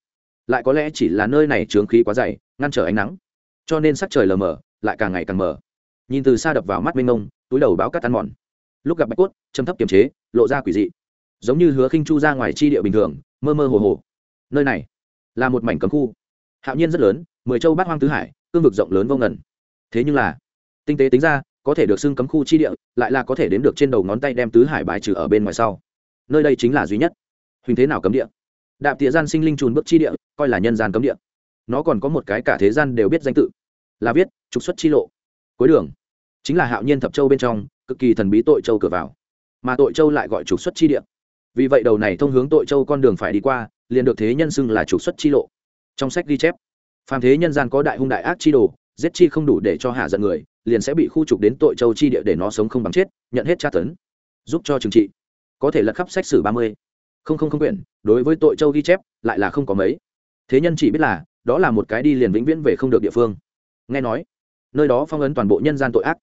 Lại có lẽ chỉ là nơi này trướng khí quá dày ngăn trở ánh nắng. Cho nên sắc trời lờ mờ lại càng ngày càng mờ. Nhìn từ xa đập vào mắt mênh mông túi đầu báo cắt tan mòn. Lúc gặp bạch cốt châm thấp kiềm chế lộ ra quỷ dị. Giống như hứa khinh chu ra ngoài chi địa bình thường mơ mơ hồ hồ. Nơi này là một mảnh cấm khu. Hạo nhiên rất lớn mười châu bát hoang tứ hải cương vực rộng lớn vô ngần. Thế nhưng là tinh tế tính ra có thể được xưng cấm khu chi địa lại là có thể đến được trên đầu ngón tay đem tứ hải bài trừ ở bên ngoài sau nơi đây chính là duy nhất. Huỳnh thế nào cấm địa? Đạp tịa gian sinh linh trùn bước chi địa, coi là nhân gian cấm địa. Nó còn có một cái cả thế gian đều biết danh tự, là viết, trục xuất chi lộ. Cuối đường, chính là hạo nhiên thập châu bên trong, cực kỳ thần bí tội châu cửa vào. Mà tội châu lại gọi trục xuất chi địa. Vì vậy đầu này thông hướng tội châu con đường phải đi qua, liền được thế nhân xưng là trục xuất chi lộ. Trong sách ghi chép, phàm thế nhân gian có đại hung đại ác chi đồ, giết chi không đủ để cho hạ giận người, liền sẽ bị khu trục đến tội châu chi địa để nó sống không bằng chết, nhận hết tra tấn, giúp cho trừng trị có thể lật khắp sách sử ba mươi. Không không không quyển, đối với tội châu ghi chép, lại là không có mấy. Thế nhân chỉ biết là, đó là một cái đi liền vĩnh viễn về không được địa phương. Nghe nói, nơi đó phong ấn toàn bộ nhân gian tội ác.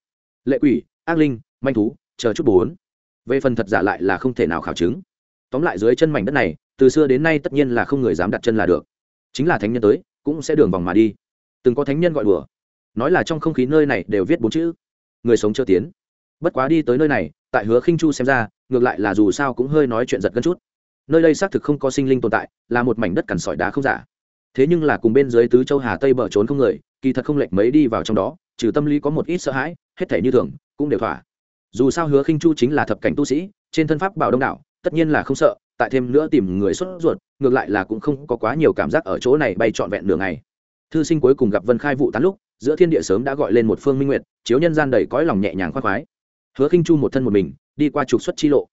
Lệ quỷ, ác linh, manh thú, chờ chút bốn về phần thật giả lại là không thể nào khảo chứng. Tóm lại dưới chân mảnh đất này, từ xưa đến nay tất nhiên là không người dám đặt chân là được. Chính là thánh nhân tới, cũng sẽ đường vòng mà đi. Từng có thánh nhân gọi đùa. Nói là trong không khí nơi này đều viết bốn chữ. Người sống chưa tiến. Bất quá đi tới nơi này tại hứa khinh chu xem ra, ngược lại là dù sao cũng hơi nói chuyện giật gân chút. Nơi đây xác thực không có sinh linh tồn tại, là một mảnh đất cằn sỏi đá không giả. Thế nhưng là cùng bên dưới tứ châu hà tây bờ trốn không người, kỳ thật không lệch mấy đi vào trong đó, trừ tâm lý có một ít sợ hãi, hết thể như thường, cũng đều thỏa. Dù sao hứa khinh chu chính là thập cảnh tu sĩ, trên thân pháp bảo đông đảo, tất nhiên là không sợ, tại thêm nữa tìm người xuất ruột, ngược lại là cũng không có quá nhiều cảm giác ở chỗ này bay trọn vẹn đường ngày. Thư sinh cuối cùng gặp vân khai vụ tán lúc, giữa thiên địa sớm đã gọi lên một phương minh nguyệt, chiếu nhân gian đầy cõi lòng nhẹ nhàng khoác khoái hứa khinh chu một thân một mình, đi qua trục xuất chi lộ.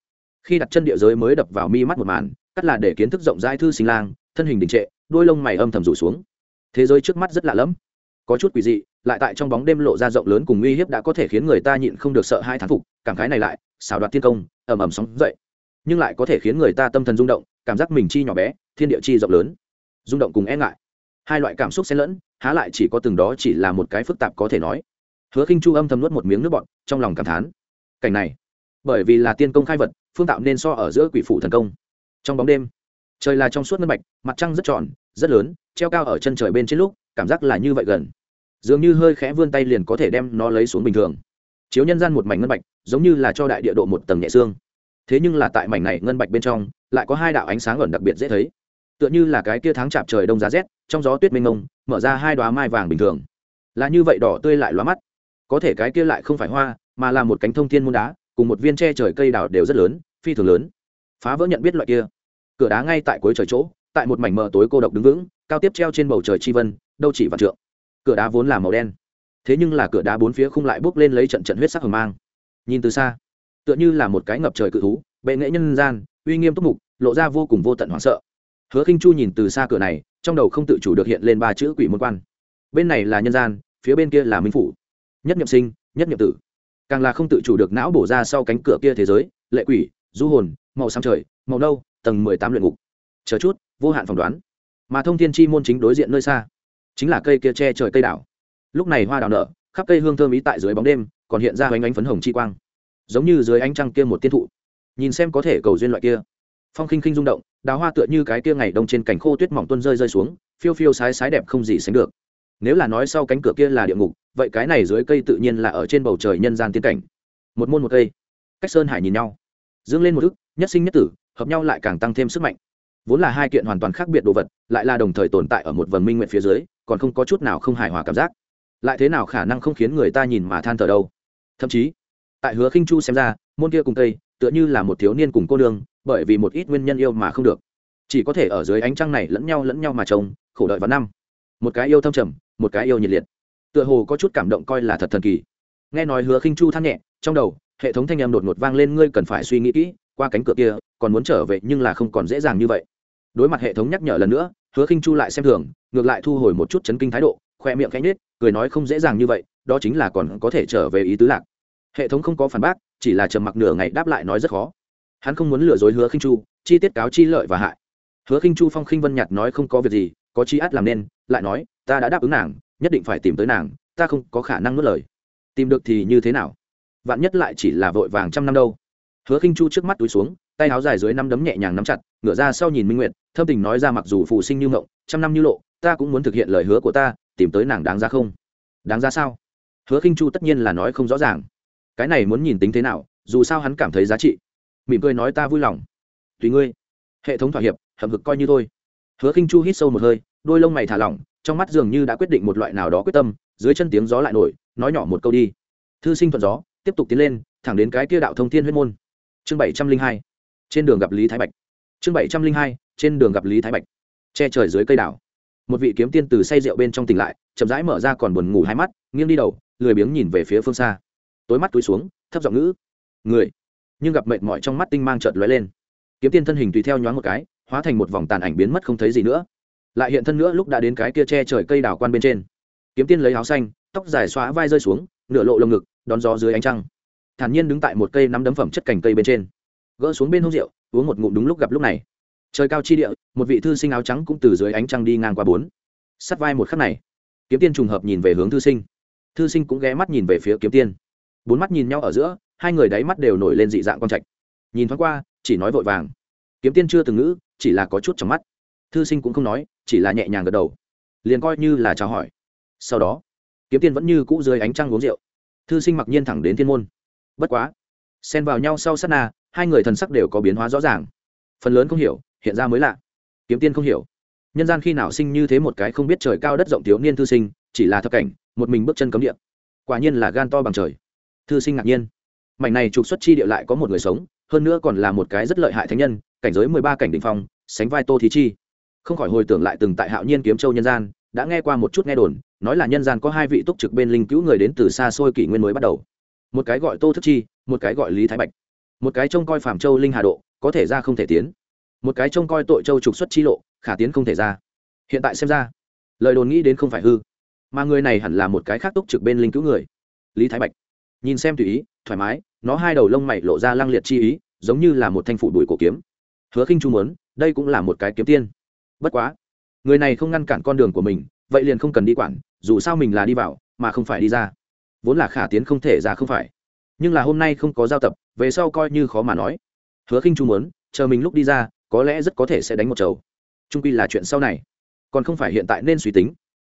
Khi đặt chân địa giới mới đập vào mi mắt một màn, cắt là để kiến thức rộng rãi thư sinh lang, thân hình đình trệ, đôi lông mày âm thầm rủ xuống. Thế giới trước mắt rất lạ lẫm. Có chút quỷ dị, lại tại trong bóng đêm lộ ra rộng lớn cùng uy hiếp đã có thể khiến người ta nhịn không được sợ hai thán phục, cảm khái này lại, xảo đoạt thiên công, ầm ầm sóng dậy. Nhưng lại có thể khiến người ta tâm thần rung động, cảm giác mình chi nhỏ bé, thiên địa chi rộng lớn. Rung động cùng e ngại. Hai loại cảm xúc xen lẫn, há lại chỉ có từng đó chỉ là một cái phức tạp có thể nói. Hứa khinh chu âm thầm nuốt một miếng nước bọt, trong lòng cảm thán cảnh này. Bởi vì là tiên công khai vật, phương tạo nên so ở giữa quỷ phủ thần công. Trong bóng đêm, trời là trong suốt ngân bạch, mặt trăng rất tròn, rất lớn, treo cao ở chân trời bên trên lúc, cảm giác là như vậy gần. Dường như hơi khẽ vươn tay liền có thể đem nó lấy xuống bình thường. Chiếu nhân gian một mảnh ngân bạch, giống như là cho đại địa độ một tầng nhẹ xương. Thế nhưng là tại mảnh này ngân bạch bên trong, lại có hai đạo ánh sáng ẩn đặc biệt dễ thấy. Tựa như là cái kia tháng chạp trời đông giá rét, trong gió tuyết mênh mông, mở ra hai đoá mai vàng bình thường. Là như vậy đỏ tươi lại lóa mắt. Có thể cái kia lại không phải hoa mà là một cánh thông thiên môn đá, cùng một viên tre trời cây đào đều rất lớn, phi thường lớn. Phá vỡ nhận biết loại kia. Cửa đá ngay tại cuối trời chỗ, tại một mảnh mờ tối cô độc đứng vững, cao tiếp treo trên bầu trời chi vân, đâu chỉ vạn trượng. Cửa đá vốn là màu đen. Thế nhưng là cửa đá bốn phía không lại bốc lên lấy trận trận huyết sắc hờ mang. Nhìn từ xa, tựa như là một cái ngập trời cự thú, bệ nghệ nhân gian, uy nghiêm túc mục, lộ ra vô cùng vô tận hoảng sợ. Hứa khinh chu nhìn từ xa cửa này, trong đầu không tự chủ được hiện lên ba chữ quỷ môn quan. Bên này là nhân gian, phía bên kia là minh phủ. Nhất nhậm sinh, nhất nhậm tử càng là không tự chủ được não bổ ra sau cánh cửa kia thế giới, lệ quỷ, du hồn, màu xám trời, màu nâu, tầng mười tám luyện ngục. Chờ chút, vô hạn phỏng đoán. Mà thông thiên chi môn chính đối diện nơi xa, chính là cây kia che trời cây đảo. Lúc này hoa đào nở, khắp cây hương thơm ý tại dưới bóng đêm, còn hiện ra hoành ánh phấn hồng chi quang. Giống như dưới ánh trăng kia một tiên thụ. Nhìn xem có thể cầu duyên loại kia. Phong khinh khinh rung động, đào hoa tựa như cái kia ngày đông trên cành khô tuyết mỏng tuân rơi rơi xuống, phiêu phiêu sái sái đẹp không gì sánh được nếu là nói sau cánh cửa kia là địa ngục, vậy cái này dưới cây tự nhiên là ở trên bầu trời nhân gian tiên cảnh. Một môn một cây. Cách sơn hải nhìn nhau. Dương lên một ức nhất sinh nhất tử, hợp nhau lại càng tăng thêm sức mạnh. Vốn là hai kiện hoàn toàn khác biệt đồ vật, lại là đồng thời tồn tại ở một vần minh nguyện phía dưới, còn không có chút nào không hài hòa cảm giác. Lại thế nào khả năng không khiến người ta nhìn mà than thở đâu? Thậm chí, tại hứa khinh chu xem ra, môn kia cùng cây, tựa như là một thiếu niên cùng cô nương, bởi vì một ít nguyên nhân yêu mà không được. Chỉ có thể ở dưới ánh trăng này lẫn nhau lẫn nhau mà trông, khổ đợi vào năm. Một cái yêu thâm trầm một cái yêu nhiệt liệt. Tựa hồ có chút cảm động coi là thật thần kỳ. Nghe nói hứa khinh chu than nhẹ, trong đầu, hệ thống thanh em đột ngột vang lên, ngươi cần phải suy nghĩ kỹ, qua cánh cửa kia, còn muốn trở về nhưng là không còn dễ dàng như vậy. Đối mặt hệ thống nhắc nhở lần nữa, hứa khinh chu lại xem thường, ngược lại thu hồi một chút chấn kinh thái độ, khoe miệng cánh nết cười nói không dễ dàng như vậy, đó chính là còn có thể trở về ý tứ lạc. Hệ thống không có phản bác, chỉ là trầm mặc nửa ngày đáp lại nói rất khó. Hắn không muốn lừa dối hứa khinh chu, chi tiết cáo chi lợi và hại. Hứa khinh chu phong khinh vân nhạt nói không có việc gì, có chi át làm nên, lại nói ta đã đáp ứng nàng, nhất định phải tìm tới nàng, ta không có khả năng nuốt lời. Tìm được thì như thế nào? Vạn nhất lại chỉ là vội vàng trăm năm đâu. Hứa khinh chu trước mắt túi xuống, tay áo dài dưới năm đấm nhẹ nhàng nắm chặt, ngửa ra sau nhìn minh nguyệt, thâm tình nói ra mặc dù phù sinh như ngộng trăm năm như lộ, ta cũng muốn thực hiện lời hứa của ta, tìm tới nàng đáng ra không? Đáng ra sao? Hứa khinh chu tất nhiên là nói không rõ ràng. Cái này muốn nhìn tính thế nào, dù sao hắn cảm thấy giá trị. Mỉm cười nói ta vui lòng. Tùy ngươi. Hệ thống thỏa hiệp, hậm hực coi như thôi. Hứa khinh chu hít sâu một hơi, đôi lông mày thả lỏng trong mắt dường như đã quyết định một loại nào đó quyết tâm, dưới chân tiếng gió lại nổi, nói nhỏ một câu đi. Thư sinh thuận gió, tiếp tục tiến lên, thẳng đến cái kia đạo thông thiên huyết môn. Chương bảy trăm linh hai, trên đường gặp lý thái bạch. Chương bảy trăm linh hai, trên đường gặp lý thái bạch. Che trời dưới cây đảo. Một vị kiếm tiên từ say rượu bên trong tỉnh lại, chậm rãi mở ra còn buồn ngủ hai mắt, nghiêng đi đầu, lười biếng nhìn về phía phương xa. Tối mắt túi xuống, thấp giọng ngữ. Người. Nhưng gặp mệt mỏi trong mắt tinh mang chợt lóe lên. Kiếm tiên thân hình tùy theo nhoáng một cái, hóa thành một vòng tàn ảnh biến mất không thấy gì nữa lại hiện thân nữa lúc đã đến cái kia che trời cây đảo quan bên trên. Kiếm tiên lấy áo xanh, tóc dài xóa vai rơi xuống, nửa lộ lồng ngực, đón gió dưới ánh trăng. Thản nhiên đứng tại một cây nắm đấm phẩm chất cành cây bên trên. Gỡ xuống bên hông rượu, uống một ngụm đúng lúc gặp lúc này. Trời cao chi địa, một vị thư sinh áo trắng cũng từ dưới ánh trăng đi ngang qua bốn. Sắt vai một khắc này, kiếm tiên trùng hợp nhìn về hướng thư sinh. Thư sinh cũng ghé mắt nhìn về phía kiếm tiên. Bốn mắt nhìn nhau ở giữa, hai người đáy mắt đều nổi lên dị dạng con trạch. Nhìn thoáng qua, chỉ nói vội vàng. Kiếm tiên chưa từng ngữ, chỉ là có chút trong mắt. Thư sinh cũng không nói chỉ là nhẹ nhàng gật đầu, liền coi như là chào hỏi. Sau đó, kiếm tiên vẫn như cũ dưới ánh trăng uống rượu. Thư sinh mặc nhiên thẳng đến thiên môn. Bất quá, xen vào nhau sau sát na, hai người thần sắc đều có biến hóa rõ ràng. Phần lớn không hiểu, hiện ra mới lạ. Kiếm tiên không hiểu. Nhân gian khi nào sinh như thế một cái không biết trời cao đất rộng thiếu niên thư sinh, chỉ là thập cảnh, một mình bước chân cấm địa. Quả nhiên là gan to bằng trời. Thư sinh ngạc nhiên. Mảnh này trục xuất chi địa lại có một người sống, hơn nữa còn là một cái rất lợi hại thánh nhân, cảnh giới mười ba cảnh đỉnh phong, sánh vai tô thí chi không khỏi hồi tưởng lại từng tại hạo nhiên kiếm châu nhân gian, đã nghe qua một chút nghe đồn, nói là nhân gian có hai vị túc trực bên linh cứu người đến từ xa xôi kỷ nguyên mới bắt đầu. Một cái gọi tô thức chi, một cái gọi lý thái bạch. Một cái trông coi phạm châu linh hà độ, có thể ra không thể tiến. Một cái trông coi tội châu trục xuất chi lộ, khả tiến không thể ra. Hiện tại xem ra, lời đồn nghĩ đến không phải hư, mà người này hẳn là một cái khác túc trực bên linh cứu người. Lý thái bạch. Nhìn xem tùy ý, thoải mái, nó hai đầu lông mày lộ ra lăng liệt chi ý, giống như là một thanh phụ đùi cổ kiếm. Hứa khinh chu muốn, đây cũng là một cái kiếm tiên bất quá, người này không ngăn cản con đường của mình, vậy liền không cần đi quản, dù sao mình là đi vào, mà không phải đi ra. Vốn là khả tiến không thể ra không phải. Nhưng là hôm nay không có giao tập, về sau coi như khó mà nói. Hứa khinh chu muốn, chờ mình lúc đi ra, có lẽ rất có thể sẽ đánh một chầu. Trung quy là chuyện sau này. Còn không phải hiện tại nên suy tính.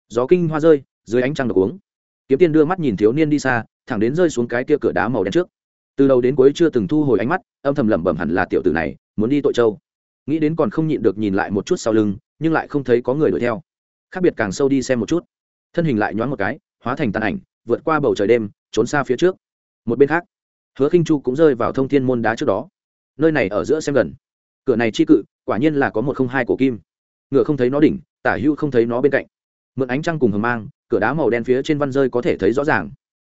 Gió kinh hoa rơi, dưới ánh trăng được uống. Kiếm tiên đưa mắt nhìn thiếu niên đi xa, thẳng đến rơi xuống cái kia cửa đá màu đen trước. Từ đầu đến cuối chưa từng thu hồi ánh mắt, âm thầm lẩm bẩm hẳn là tiểu tử này, muốn đi tội châu nghĩ đến còn không nhịn được nhìn lại một chút sau lưng, nhưng lại không thấy có người đuổi theo. Khác biệt càng sâu đi xem một chút. Thân hình lại nhoáng một cái, hóa thành tàn ảnh, vượt qua bầu trời đêm, trốn xa phía trước. Một bên khác, hứa khinh chu cũng rơi vào thông thiên môn đá trước đó. Nơi này ở giữa xem gần. Cửa này chi cự, quả nhiên là có một không hai cổ kim. Ngựa không thấy nó đỉnh, tả hưu không thấy nó bên cạnh. Mượn ánh trăng cùng hầm mang, cửa đá màu đen phía trên văn rơi có thể thấy rõ ràng.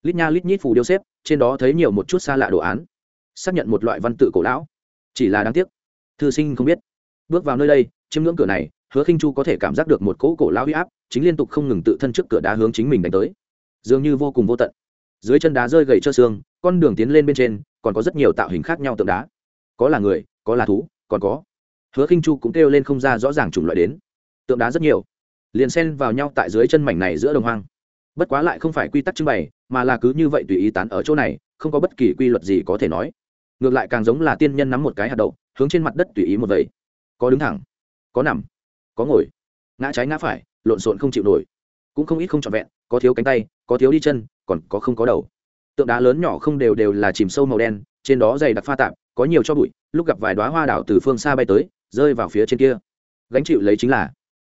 Lít nha lít nhít phù điêu xếp, trên đó thấy nhiều một chút xa lạ đồ án. Xác nhận một loại văn tự cổ lão. Chỉ là đáng tiếc thư sinh không biết. Bước vào nơi đây chiếm ngưỡng cửa này, hứa khinh chu có thể cảm giác được một cỗ cổ lão huy áp, chính liên tục không ngừng tự thân trước cửa đá hướng chính mình đánh tới. Dường như vô cùng vô tận. Dưới chân đá rơi gầy trơ xương, con đường tiến lên bên trên, còn có rất nhiều tạo hình khác nhau tượng đá. Có là người, có là thú, còn có. Hứa khinh chu cũng kêu lên không ra rõ ràng chủng loại đến. Tượng đá rất nhiều. Liền xen vào nhau tại dưới chân mảnh này giữa đồng hoang. Bất quá lại không phải quy tắc trưng bày, mà là cứ như vậy tùy ý tán ở chỗ này, không có bất kỳ quy luật gì có thể nói. Ngược lại càng giống là tiên nhân nắm một cái hạt đậu hướng trên mặt đất tùy ý một vậy có đứng thẳng, có nằm, có ngồi. Ngã trái ngã phải, lộn xộn không chịu nổi. Cũng không ít không trọn vẹn, có thiếu cánh tay, có thiếu đi chân, còn có không có đầu. Tượng đá lớn nhỏ không đều đều là chìm sâu màu đen, trên đó dày đặc pha tạp, có nhiều cho bụi, lúc gặp vài đoá hoa đảo từ phương xa bay tới, rơi vào phía trên kia. Gánh chịu lấy chính là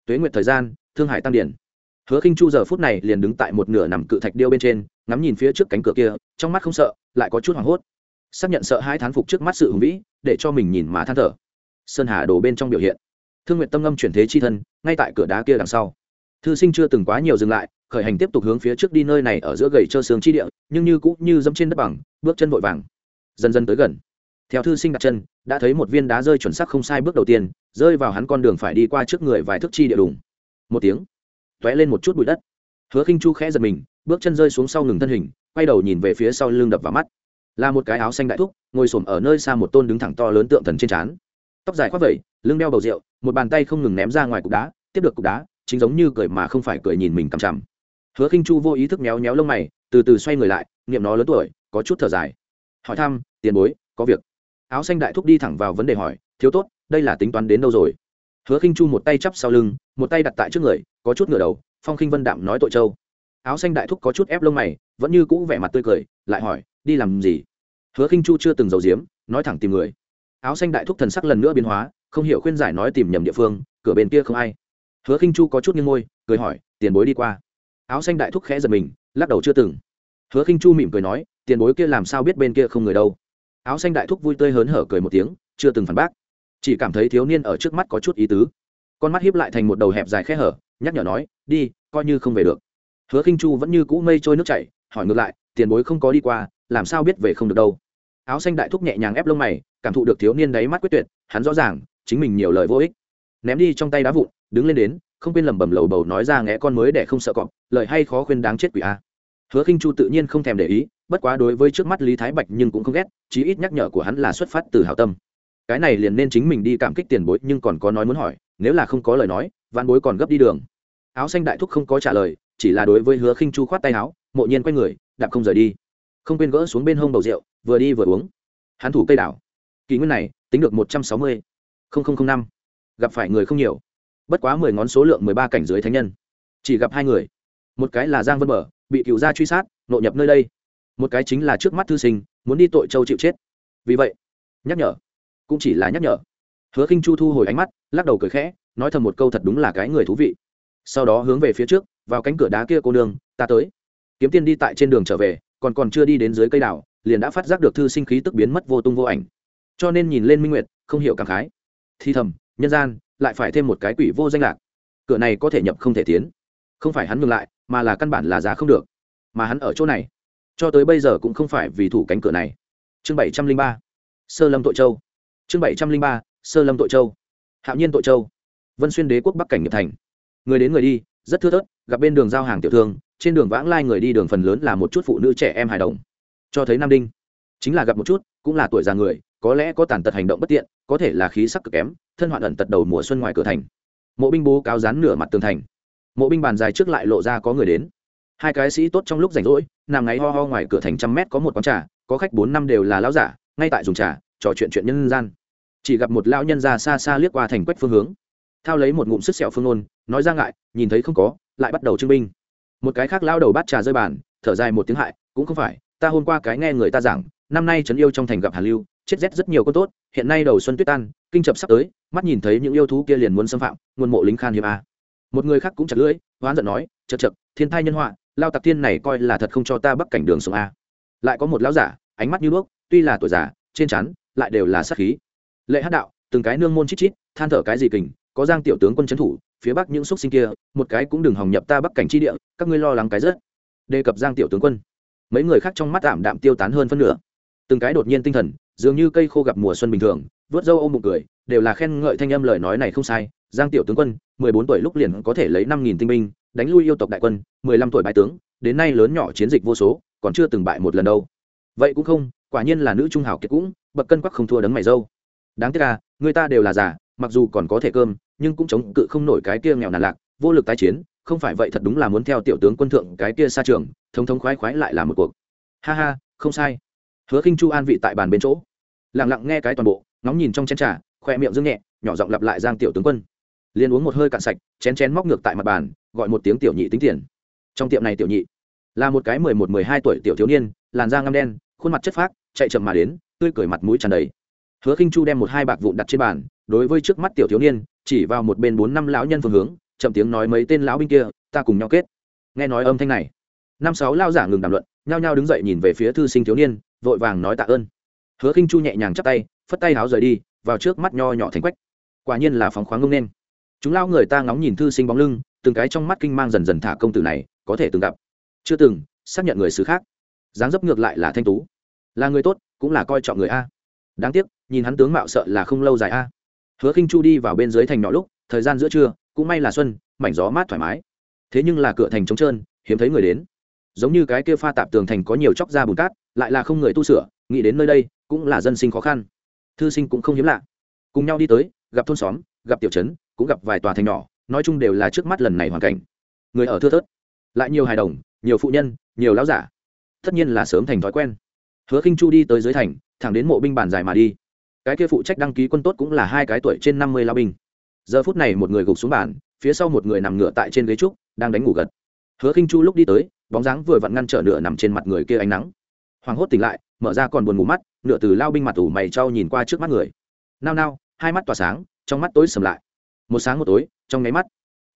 tuế nguyệt thời gian, thương hải tăng điển. Hứa khinh chu giờ phút này liền đứng tại một nửa nằm cự thạch điêu bên trên, ngắm nhìn phía trước cánh cửa kia, trong mắt không sợ, lại có chút hoảng hốt. Xác nhận sợ hai thán phục trước mắt sự hùng vĩ để cho mình nhìn mà than thở. Sơn hà đổ bên trong biểu hiện. Thương nguyện tâm âm chuyển thế chi thân, ngay tại cửa đá kia đằng sau. Thư sinh chưa từng quá nhiều dừng lại, khởi hành tiếp tục hướng phía trước đi nơi này ở giữa gầy trơ sướng chi địa, nhưng như cũng như dẫm trên đất bằng, bước chân vội vàng. Dần dần tới gần. Theo thư sinh đặt chân, đã thấy một viên đá rơi chuẩn xác không sai bước đầu tiên, rơi vào hắn con đường phải đi qua trước người vài thước chi địa đùng. Một tiếng t ó é lên một chút bụi đất. Hứa khinh chu khẽ giật mình, bước chân rơi xuống sau ngừng thân hình, quay đầu nhìn về phía sau lưng đập vào mắt là một cái áo xanh đại thúc, ngồi xổm ở nơi xa một tôn đứng thẳng to lớn tượng thần trên trán. Tóc dài khoác vẩy, lưng đeo bầu rượu, một bàn tay không ngừng ném ra ngoài cục đá, tiếp được cục đá, chính giống như cười mà không phải cười nhìn mình cằm chằm. Hứa khinh chu vô ý thức méo méo lông mày, từ từ xoay người lại, niệm nó lớn tuổi, có chút thở dài. Hỏi thăm, tiền bối, có việc? Áo xanh đại thúc đi thẳng vào vấn đề hỏi, thiếu tốt, đây là tính toán đến đâu rồi? Hứa khinh chu một tay chắp sau lưng, một tay đặt tại trước người, có chút ngửa đầu, phong khinh vân đạm nói tội châu. Áo xanh đại thúc có chút ép lông mày, vẫn như cũ vẻ mặt tươi cười, lại hỏi đi làm gì? Hứa khinh chu chưa từng giấu giếm, nói thẳng tìm người. Áo xanh đại thúc thần sắc lần nữa biến hóa, không hiểu khuyên giải nói tìm nhầm địa phương, cửa bên kia không ai. Hứa khinh chu có chút nghiêng môi, cười hỏi, tiền bối đi qua. Áo xanh đại thúc khẽ giật mình, lắc đầu chưa từng. Hứa khinh chu mỉm cười nói, tiền bối kia làm sao biết bên kia không người đâu? Áo xanh đại thúc vui tươi hớn hở cười một tiếng, chưa từng phản bác. Chỉ cảm thấy thiếu niên ở trước mắt có chút ý tứ. Con mắt hiếp lại thành một đầu hẹp dài khe hở, nhắc nhở nói, đi, coi như không về được. Hứa khinh chu vẫn như cũ mây trôi nước chảy, hỏi ngược lại, tiền bối không có đi qua làm sao biết về không được đâu. Áo xanh đại thúc nhẹ nhàng ép lông mày, cảm thụ được thiếu niên đáy mắt quyết tuyệt, hắn rõ ràng, chính mình nhiều lời vô ích. Ném đi trong tay đá vụn, đứng lên đến, không quên lẩm bẩm lầu bầu nói ra ngẽ con mới để không sợ cọp, lời hay khó khuyên đáng chết quỷ a. Hứa khinh chu tự nhiên không thèm để ý, bất quá đối với trước mắt lý thái bạch nhưng cũng không ghét, chí ít nhắc nhở của hắn là xuất phát từ hảo tâm. Cái này liền nên chính mình đi cảm kích tiền bối, nhưng còn có nói muốn hỏi, nếu là không có lời nói văn bối còn gấp đi đường. Áo xanh đại thúc không có trả lời, chỉ là đối với hứa khinh chu khoát tay áo, mộ nhiên quay người, đạp không rời đi không quên gỡ xuống bên hông bầu rượu, vừa đi vừa uống. Hắn thủ cây đảo. Kỷ nguyên này, tính được một trăm sáu mươi. Năm. Gặp phải người không nhiều. Bất quá mười ngón số lượng mười ba cảnh giới thánh nhân. Chỉ gặp hai người. Một cái là giang vân mở bị cựu gia truy sát nội nhập nơi đây. Một cái chính là trước mắt thư sinh, muốn đi tội châu chịu chết. Vì vậy, nhắc nhở. Cũng chỉ là nhắc nhở. Hứa khinh chu thu hồi ánh mắt, lắc đầu cười khẽ, nói thầm một câu thật đúng là cái người thú vị. Sau đó hướng về phía trước, vào cánh cửa đá kia cô nương, ta tới. Kiếm tiên đi tại trên đường trở về còn còn chưa đi đến dưới cây đảo, liền đã phát giác được thư sinh khí tức biến mất vô tung vô ảnh. Cho nên nhìn lên minh nguyệt, không hiểu cảm khái. Thi thầm, nhân gian, lại phải thêm một cái quỷ vô danh lạc. Cửa này có thể nhập không thể tiến. Không phải hắn ngừng lại, mà là căn bản là giá không được. Mà hắn ở chỗ này, cho tới bây giờ cũng không phải vì thủ cánh cửa này. Chương bảy trăm linh ba, sơ lâm tội châu. Chương bảy trăm linh ba, sơ lâm tội châu. Hạo nhiên tội châu. Vân xuyên đế quốc bắc cảnh nghiệp thành. Người đến người đi, rất thưa thớt, gặp bên đường giao hàng tiểu thương trên đường vãng lai người đi đường phần lớn là một chút phụ nữ trẻ em hài đồng. Cho thấy nam đinh. Chính là gặp một chút, cũng là tuổi già người, có lẽ có tàn tật hành động bất tiện, có thể là khí sắc cực kém, thân hoạn ẩn tật đầu mùa xuân ngoài cửa thành. Mộ binh bố cáo rán nửa mặt tường thành. Mộ binh bàn dài trước lại lộ ra có người đến. Hai cái sĩ tốt trong lúc rảnh rỗi, nằm ngáy ho ho ngoài cửa thành trăm mét có một quán trà, có khách bốn năm đều là lão giả, ngay tại dùng trà, trò chuyện chuyện nhân gian. Chỉ gặp một lão nhân ra xa xa liếc qua thành quách phương hướng. Thao lấy một ngụm sức sẹo phương ôn nói ra ngại, nhìn thấy không có, lại bắt đầu trưng binh một cái khác lao đầu bát trà rơi bàn, thở dài một tiếng hại, cũng không phải, ta hôm qua cái nghe người ta giảng, năm nay trấn yêu trong thành gặp hàn lưu, chết rét rất nhiều con tốt, hiện nay đầu xuân tuyết tan, kinh chập sắp tới, mắt nhìn thấy những yêu thú kia liền muốn xâm phạm, nguồn mộ lính khan hiếm a. Một người khác cũng chặt lưỡi, hoán giận nói chật chật thiên thai nhân họa, lao tặc thiên này coi là thật không cho ta bắc cảnh đường xuống a. Lại có một lão giả, ánh mắt như đuốc tuy là tuổi già, trên chắn lại đều là sát khí. Lệ hát đạo, từng cái nương môn chít chít, than thở cái gì kình có giang tiểu tướng quân trấn thủ, phía bắc những xúc sinh kia, một cái cũng đừng hòng nhập ta bắc cảnh chi địa, các ngươi lo lắng cái rất đề cập giang tiểu tướng quân. Mấy người khác trong mắt tạm đạm tiêu tán hơn phân nửa. Từng cái đột nhiên tinh thần, dường như cây khô gặp mùa xuân bình thường, vớt dâu ôm một cười, đều là khen ngợi thanh âm lời nói này không sai. Giang tiểu tướng quân, mười bốn tuổi lúc liền có thể lấy năm nghìn tinh binh, đánh lui yêu tộc đại quân, mười lăm tuổi bại tướng, đến nay lớn nhỏ chiến dịch vô số, còn chưa từng bại một lần đâu. Vậy cũng không, quả nhiên là nữ trung hảo kiệt cũng, bậc cân quắc không thua đấng mày dâu. Đáng tiếc là người ta đều là giả mặc dù còn có thể cơm, nhưng cũng chống cự không nổi cái kia nghèo nàn lạc, vô lực tái chiến, không phải vậy thật đúng là muốn theo tiểu tướng quân thượng cái kia xa trường, thống thống khoái khoái lại là một cuộc. Ha ha, không sai. Hứa khinh chu an vị tại bàn bên chỗ. Lặng lặng nghe cái toàn bộ, ngóng nhìn trong chén trà, khoe miệng dương nhẹ, nhỏ giọng lặp lại giang tiểu tướng quân. Liền uống một hơi cạn sạch, chén chén móc ngược tại mặt bàn, gọi một tiếng tiểu nhị tính tiền. Trong tiệm này tiểu nhị, là một cái mười một, mười hai tuổi tiểu thiếu niên, làn da ngăm đen, khuôn mặt chất phác, chạy chậm mà đến, tươi cười mặt mũi tràn đầy hứa khinh chu đem một hai bạc vụn đặt trên bàn, đối với trước mắt tiểu thiếu niên, chỉ vào một bên bốn năm lão nhân phương hướng, chậm tiếng nói mấy tên lão binh kia, ta cùng nhau kết. Nghe nói âm thanh này, năm sáu lao giả ngừng đàm luận, nhao nhao đứng dậy nhìn về phía thư sinh thiếu niên, vội vàng nói tạ ơn. Hứa khinh chu nhẹ nhàng chắp tay, phất tay háo rời đi, vào trước mắt nho nhỏ thành quách. Quả nhiên là phóng khoáng ngông nên. Chúng lao người ta ngóng nhìn thư sinh bóng lưng, từng cái trong mắt kinh mang dần dần thả công tử này, có thể từng gặp. Chưa từng xác nhận người xứ khác. Dáng dấp ngược lại là thanh tú. Là người tốt, cũng là coi trọng người a. Đáng tiếc nhìn hắn tướng mạo sợ là không lâu dài a. Hứa khinh chu đi vào bên dưới thành nhỏ lúc, thời gian giữa trưa, cũng may là xuân, mảnh gió mát thoải mái. Thế nhưng là cửa thành trống trơn, hiếm thấy người đến. Giống như cái kia pha tạp tường thành có nhiều chóc ra bùn cát, lại là không người tu sửa, nghĩ đến nơi đây, cũng là dân sinh khó khăn. Thư sinh cũng không hiếm lạ. Cùng nhau đi tới, gặp thôn xóm, gặp tiểu trấn, cũng gặp vài tòa thành nhỏ, nói chung đều là trước mắt lần này hoàn cảnh. Người ở thưa thớt. Lại nhiều hài đồng, nhiều phụ nhân, nhiều lão giả. Tất nhiên là sớm thành thói quen. Hứa khinh chu đi tới dưới thành, thẳng đến mộ binh bàn dài mà đi cái kia phụ trách đăng ký quân tốt cũng là hai cái tuổi trên năm mươi lao binh. Giờ phút này một người gục xuống bàn, phía sau một người nằm ngửa tại trên ghế trúc, đang đánh ngủ gật. Hứa khinh chu lúc đi tới, bóng dáng vừa vặn ngăn trở nửa nằm trên mặt người kia ánh nắng. Hoàng hốt tỉnh lại, mở ra còn buồn ngủ mắt, nửa từ lao binh mặt ủ mày trao nhìn qua trước mắt người. Nao nao, hai mắt tỏa sáng, trong mắt tối sầm lại. Một sáng một tối, trong nháy mắt,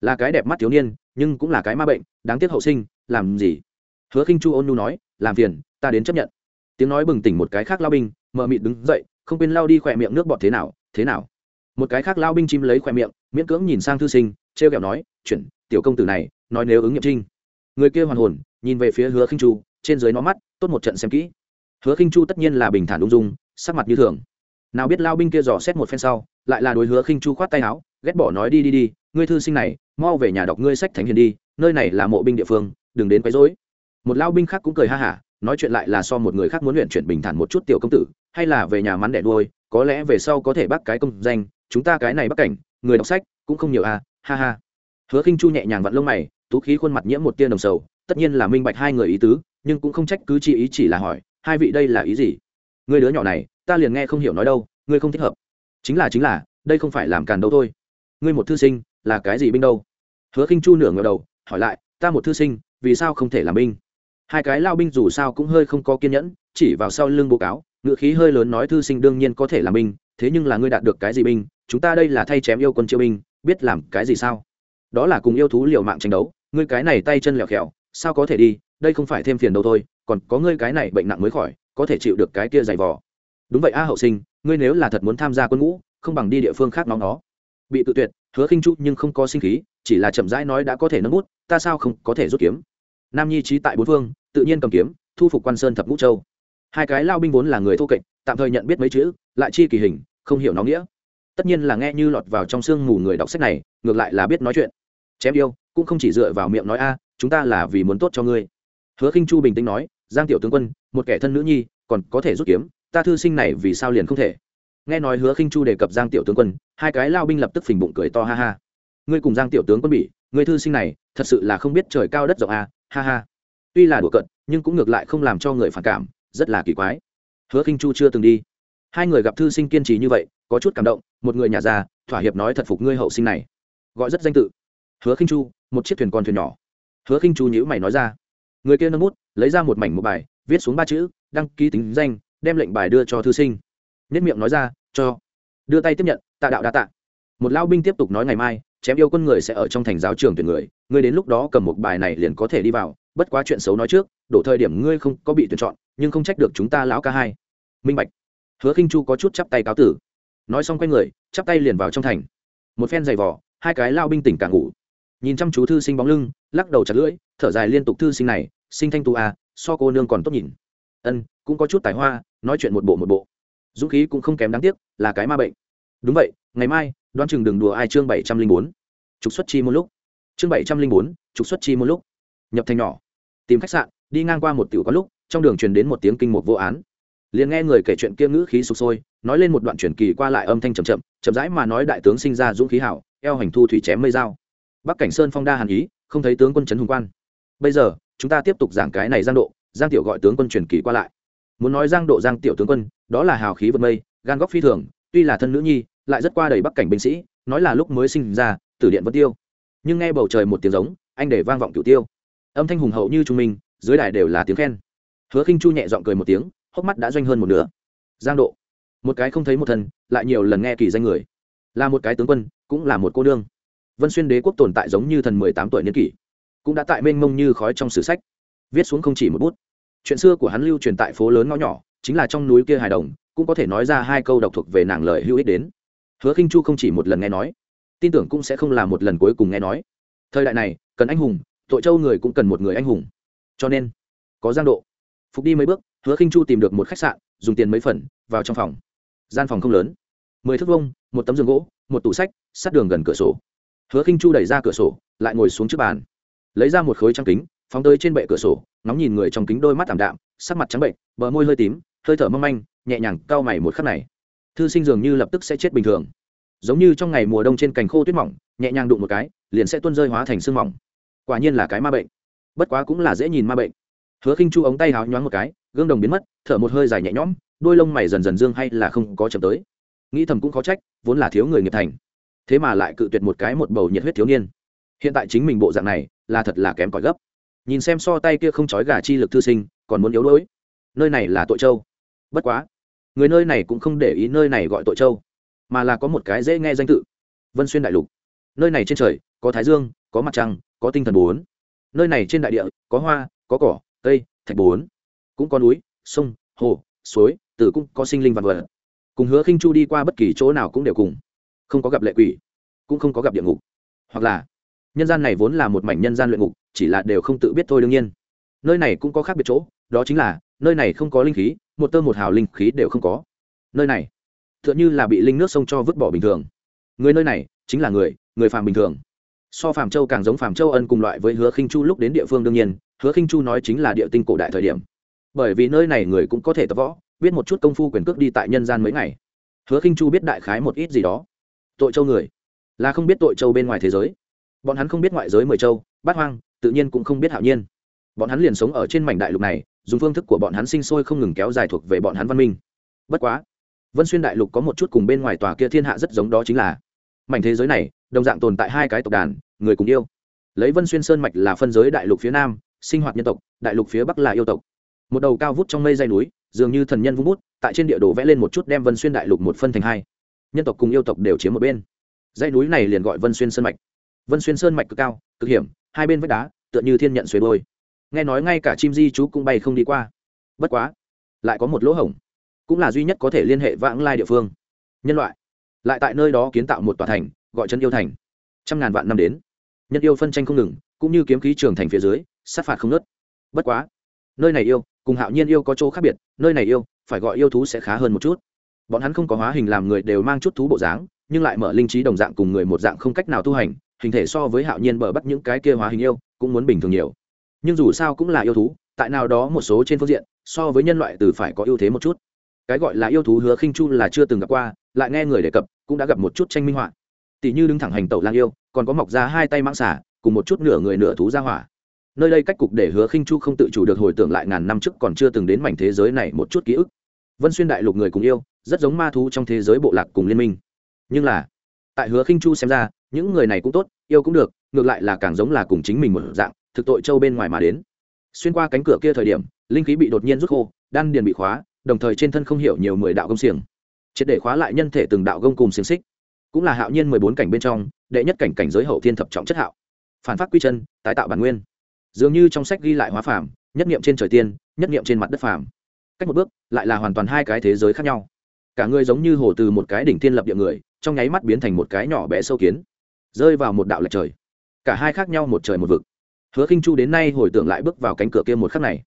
là cái đẹp mắt thiếu niên, nhưng cũng là cái ma bệnh, đáng tiếc hậu sinh, làm gì? Hứa khinh chu ôn nhu nói, làm phiền, ta đến chấp nhận. Tiếng nói bừng tỉnh một cái khác lao binh, mờ mịt đứng dậy không quên lao đi khỏe miệng nước bọt thế nào thế nào. Một cái khác lao binh chim lấy khỏe miệng, miễn cưỡng nhìn sang thư sinh, trêu kẹo nói, chuyển, tiểu công tử này, nói nếu ứng nghiệm trinh. Người kia hoàn hồn, nhìn về phía hứa khinh chu, trên dưới nó mắt, tốt một trận xem kỹ. Hứa khinh chu tất nhiên là bình thản ung dung, sắc mặt như thường. Nào biết lao binh kia dò xét một phen sau, lại là đối hứa khinh chu khoát tay áo, ghét bỏ nói, đi đi đi, ngươi thư sinh này, mau về nhà đọc ngươi sách thánh hiền đi, nơi này là mộ binh địa phương, đừng đến quấy rối. Một lao binh khác cũng cười ha hả nói chuyện lại là so một người khác muốn luyện chuyển bình thản một chút tiểu công tử, hay là về nhà mắn đẻ đuôi có lẽ về sau có thể bắt cái công danh, chúng ta cái này bắt cảnh, người đọc sách cũng không nhiều à ha ha. Hứa khinh chu nhẹ nhàng vặn lông mày, tú khí khuôn mặt nhiễm một tia đồng sầu, tất nhiên là minh bạch hai người ý tứ, nhưng cũng không trách cứ chi ý chỉ là hỏi, hai vị đây là ý gì? Người đứa nhỏ này, ta liền nghe không hiểu nói đâu ngươi không thích hợp. Chính là chính là, đây không phải làm càn đâu thôi. Ngươi một thư sinh, là cái gì binh đâu? Hứa khinh chu nửa ngờ đầu, hỏi lại, ta một thư sinh, vì sao không thể làm binh? Hai cái lao binh dù sao cũng hơi không có kiên nhẫn, chỉ vào sau lưng bố cáo ngự khí hơi lớn nói thư sinh đương nhiên có thể làm binh thế nhưng là ngươi đạt được cái gì binh, chúng ta đây là thay chém yêu quân triệu binh, biết làm cái gì sao? Đó là cùng yêu thú liều mạng tranh đấu, ngươi cái này tay chân lẹo khẹo, sao có thể đi, đây không phải thêm phiền đâu thôi, còn có ngươi cái này bệnh nặng mới khỏi, có thể chịu được cái kia dày vò. Đúng vậy a hậu sinh, ngươi nếu là thật muốn tham gia quân ngũ, không bằng đi địa phương khác nóng nó. Bị tự tuyệt, hứa khinh chút nhưng không có sinh khí, chỉ là chậm rãi nói đã có thể nâng bút, ta sao không có thể rút kiếm? Nam nhi trí tại bốn phương, tự nhiên cầm kiếm, thu phục quan sơn thập ngũ châu. Hai cái lao binh vốn là người thô kệch, tạm thời nhận biết mấy chữ, lại chi kỳ hình, không hiểu nó nghĩa. Tất nhiên là nghe như lọt vào trong sương mù người đọc sách này, ngược lại là biết nói chuyện. Chém yêu, cũng không chỉ dựa vào miệng nói a, chúng ta là vì muốn tốt cho ngươi. Hứa khinh chu bình tĩnh nói, giang tiểu tướng quân, một kẻ thân nữ nhi, còn có thể rút kiếm, ta thư sinh này vì sao liền không thể? Nghe nói hứa khinh chu đề cập giang tiểu tướng quân, hai cái lao binh lập tức phình bụng cười to ha ha. Ngươi cùng giang tiểu tướng quân bị người thư sinh này, thật sự là không biết trời cao đất rộng a ha ha. Tuy là đùa cận nhưng cũng ngược lại không làm cho người phản cảm, rất là kỳ quái. Hứa khinh chu chưa từng đi. Hai người gặp thư sinh kiên trì như vậy, có chút cảm động, một người nhà già, thỏa hiệp nói thật phục ngươi hậu sinh này. Gọi rất danh tự. Hứa khinh chu, một chiếc thuyền con thuyền nhỏ. Hứa khinh chu nhữ mày nói ra. Người kia nâng bút, lấy ra một mảnh một bài, viết xuống ba chữ, đăng ký tính danh, đem lệnh bài đưa cho thư sinh. Nhất miệng nói ra, cho. Đưa tay tiếp nhận, tạ đạo đa tạ. Một lao binh tiếp tục nói ngày mai, chém yêu quân người sẽ ở trong thành giáo trường tuyển người ngươi đến lúc đó cầm một bài này liền có thể đi vào, bất quá chuyện xấu nói trước, đổ thời điểm ngươi không có bị tuyển chọn, nhưng không trách được chúng ta lão ca hai. Minh bạch. Hứa khinh chu có chút chắp tay cáo tử. Nói xong quay người, chắp tay liền vào trong thành. Một phen giày vỏ hai cái lao binh tỉnh cả ngủ. Nhìn chăm chú thư sinh bóng lưng, lắc đầu chặt lưỡi, thở dài liên tục thư sinh này, sinh thanh tu à so cô nương còn tốt nhìn. Ân, cũng có chút tài hoa, nói chuyện một bộ một bộ. Dũng khí cũng không kém đáng tiếc, là cái ma bệnh. Đúng vậy, ngày mai, đoán chừng đừng đùa ai chương bảy trăm linh bốn. Trục xuất chi một lúc chương bảy trăm linh bốn, trục xuất chi một lúc. Nhập thành nhỏ. Tìm khách sạn, đi ngang qua một tiểu có lúc, trong đường truyền đến một tiếng kinh một vô án. Liền nghe người kể chuyện kia ngữ khí sụp sôi, nói lên một đoạn truyền kỳ qua lại âm thanh chậm chậm chậm rãi mà nói đại tướng sinh ra dũng khí hảo, eo hành thu thủy chém mây dao. Bắc cảnh sơn phong đa hàn ý, không thấy tướng quân trấn hùng quan. Bây giờ, chúng ta tiếp tục giảng cái này giang độ, giang tiểu gọi tướng quân truyền kỳ qua lại. Muốn nói giang độ giang tiểu tướng quân, đó là hào khí vượt mây, gan góc phi thường, tuy là thân nữ nhi, lại rất qua đầy bắc cảnh binh sĩ, nói là lúc mới sinh ra, tử điện vân tiêu nhưng nghe bầu trời một tiếng giống, anh để vang vọng cửu tiêu. Âm thanh hùng hậu như trung minh, dưới đài đều là tiếng khen. Hứa khinh chu nhẹ giọng cười một tiếng, hốc mắt đã doanh hơn một nửa. Giang độ. Một cái không thấy một thân, lại nhiều lần nghe kỳ danh người. Là một cái tướng quân, cũng là một cô nương. Vân xuyên đế quốc tồn tại giống như thần mười tám tuổi niên kỷ, cũng đã tại mênh mông như khói trong sử sách. Viết xuống không chỉ một bút. Chuyện xưa của hắn lưu truyền tại phố lớn ngõ nhỏ, chính là trong núi kia hài đồng, cũng có thể nói ra hai câu độc thuộc về nàng lời hữu ích đến. Hứa khinh chu không chỉ một lần nghe nói tin tưởng cũng sẽ không là một lần cuối cùng nghe nói. Thời đại này, cần anh hùng, tội châu người cũng cần một người anh hùng. Cho nên, có giang độ. Phục đi mấy bước, hứa khinh chu tìm được một khách sạn, dùng tiền mấy phần, vào trong phòng. Gian phòng không lớn. Mười thước vông một tấm giường gỗ, một tủ sách, sát đường gần cửa sổ. Hứa khinh chu đẩy ra cửa sổ, lại ngồi xuống trước bàn. Lấy ra một khối trang kính, phóng tới trên bệ cửa sổ, ngóng nhìn người trong kính đôi mắt ảm đạm, sắc mặt trắng bệnh, bờ môi hơi tím, hơi thở mâm manh, nhẹ nhàng cau mày một khắc này. Thư sinh dường như lập tức sẽ chết bình thường giống như trong ngày mùa đông trên cành khô tuyết mỏng, nhẹ nhàng đụng một cái, liền sẽ tuôn rơi hóa thành sương mỏng. Quả nhiên là cái ma bệnh. Bất quá cũng là dễ nhìn ma bệnh. Hứa khinh chu ống tay háo nhoáng một cái, gương đồng biến mất, thở một hơi dài nhẹ nhõm, đôi lông mày dần dần dương hay là không có chậm tới. Nghĩ thầm cũng khó trách, vốn là thiếu người nghiệp thành. Thế mà lại cự tuyệt một cái một bầu nhiệt huyết thiếu niên. Hiện tại chính mình bộ dạng này, là thật là kém cỏi gấp. Nhìn xem so tay kia không trói gà chi lực thư sinh, còn muốn yếu đuối. Nơi này là tội châu. Bất quá, người nơi này cũng không để ý nơi này gọi tội châu mà là có một cái dễ nghe danh tự. Vân xuyên đại lục. Nơi này trên trời, có thái dương, có mặt trăng, có tinh thần bốn. Nơi này trên đại địa, có hoa, có cỏ, cây, thạch bốn. Cũng có núi, sông, hồ, suối, tử cũng có sinh linh vạn vật. Cùng hứa khinh chu đi qua bất kỳ chỗ nào cũng đều cùng. Không có gặp lệ quỷ, cũng không có gặp địa ngục. Hoặc là, nhân gian này vốn là một mảnh nhân gian luyện ngục, chỉ là đều không tự biết thôi đương nhiên. Nơi này cũng có khác biệt chỗ, đó chính là, nơi này không có linh khí, một tơ một hào linh khí đều không có. Nơi này tựa như là bị linh nước sông cho vứt bỏ bình thường. Người nơi này chính là người người phàm bình thường. So phàm châu càng giống phàm châu ân cùng loại với hứa khinh chu lúc đến địa phương đương nhiên, hứa khinh chu nói chính là địa tinh cổ đại thời điểm. Bởi vì nơi này người cũng có thể tập võ, biết một chút công phu quyền cước đi tại nhân gian mấy ngày. Hứa khinh chu biết đại khái một ít gì đó. Tội châu người, là không biết tội châu bên ngoài thế giới. Bọn hắn không biết ngoại giới mười châu, bát hoang, tự nhiên cũng không biết hạo nhiên. Bọn hắn liền sống ở trên mảnh đại lục này, dùng phương thức của bọn hắn sinh sôi không ngừng kéo dài thuộc về bọn hắn văn minh. Bất quá vân xuyên đại lục có một chút cùng bên ngoài tòa kia thiên hạ rất giống đó chính là, mảnh thế giới này, đồng dạng tồn tại hai cái tộc đàn, người cùng yêu. Lấy vân xuyên sơn mạch là phân giới đại lục phía nam, sinh hoạt nhân tộc, đại lục phía bắc là yêu tộc. Một đầu cao vút trong mây dây núi, dường như thần nhân vung bút, tại trên địa đồ vẽ lên một chút đem vân xuyên đại lục một phân thành hai. Nhân tộc cùng yêu tộc đều chiếm một bên. Dãy núi này liền gọi vân xuyên sơn mạch. Vân xuyên sơn mạch cực cao, cực hiểm, hai bên vách đá, tựa như thiên nhận xuế đôi. Nghe nói ngay cả chim di chú cũng bay không đi qua. Bất quá, lại có một lỗ hổng cũng là duy nhất có thể liên hệ vãng lai địa phương. Nhân loại, lại tại nơi đó kiến tạo một tòa thành, gọi chân yêu thành. Trăm ngàn vạn năm đến, nhân yêu phân tranh không ngừng, cũng như kiếm khí trường thành phía dưới, sát phạt không nớt bất quá, nơi này yêu, cùng hạo nhiên yêu có chỗ khác biệt, nơi này yêu, phải gọi yêu thú sẽ khá hơn một chút. Bọn hắn không có hóa hình làm người đều mang chút thú bộ dáng, nhưng lại mở linh trí đồng dạng cùng người một dạng không cách nào tu hành, hình thể so với hạo nhiên bờ bắt những cái kia hóa hình yêu, cũng muốn bình thường nhiều. Nhưng dù sao cũng là yêu thú, tại nào đó một số trên phương diện, so với nhân loại từ phải có ưu thế một chút cái gọi là yêu thú hứa khinh chu là chưa từng gặp qua, lại nghe người đề cập, cũng đã gặp một chút tranh minh họa. Tỷ như đứng thẳng hành tẩu lang yêu, còn có mọc ra hai tay mang xả cùng một chút nửa người nửa thú ra hỏa. Nơi đây cách cục để hứa khinh chu không tự chủ được hồi tưởng lại ngàn năm trước còn chưa từng đến mảnh thế giới này một chút ký ức. Vân xuyên đại lục người cùng yêu, rất giống ma thú trong thế giới bộ lạc cùng liên minh. Nhưng là, tại hứa khinh chu xem ra, những người này cũng tốt, yêu cũng được, ngược lại là càng giống là cùng chính mình một dạng, thực tội châu bên ngoài mà đến. Xuyên qua cánh cửa kia thời điểm, linh khí bị đột nhiên rút khô, đan điền bị khóa đồng thời trên thân không hiểu nhiều mười đạo công xiềng. Triệt để khóa lại nhân thể từng đạo gông cùng xiềng xích. Cũng là hạo nhiên mười bốn cảnh bên trong, đệ nhất cảnh cảnh giới hậu thiên thập trọng chất hạo. Phản phát quy chân, tái tạo bản nguyên. Dường như trong sách ghi lại hóa phàm, nhất niệm trên trời tiên, nhất niệm trên mặt đất phàm. Cách một bước, lại là hoàn toàn hai cái thế giới khác nhau. Cả người giống như hồ từ một cái đỉnh thiên lập địa người, trong nháy mắt biến thành một cái nhỏ bé sâu kiến. Rơi vào một đạo lệch trời. Cả hai khác nhau một trời một vực. Hứa khinh chu đến nay hồi tưởng lại bước vào cánh cửa kia một khắc này.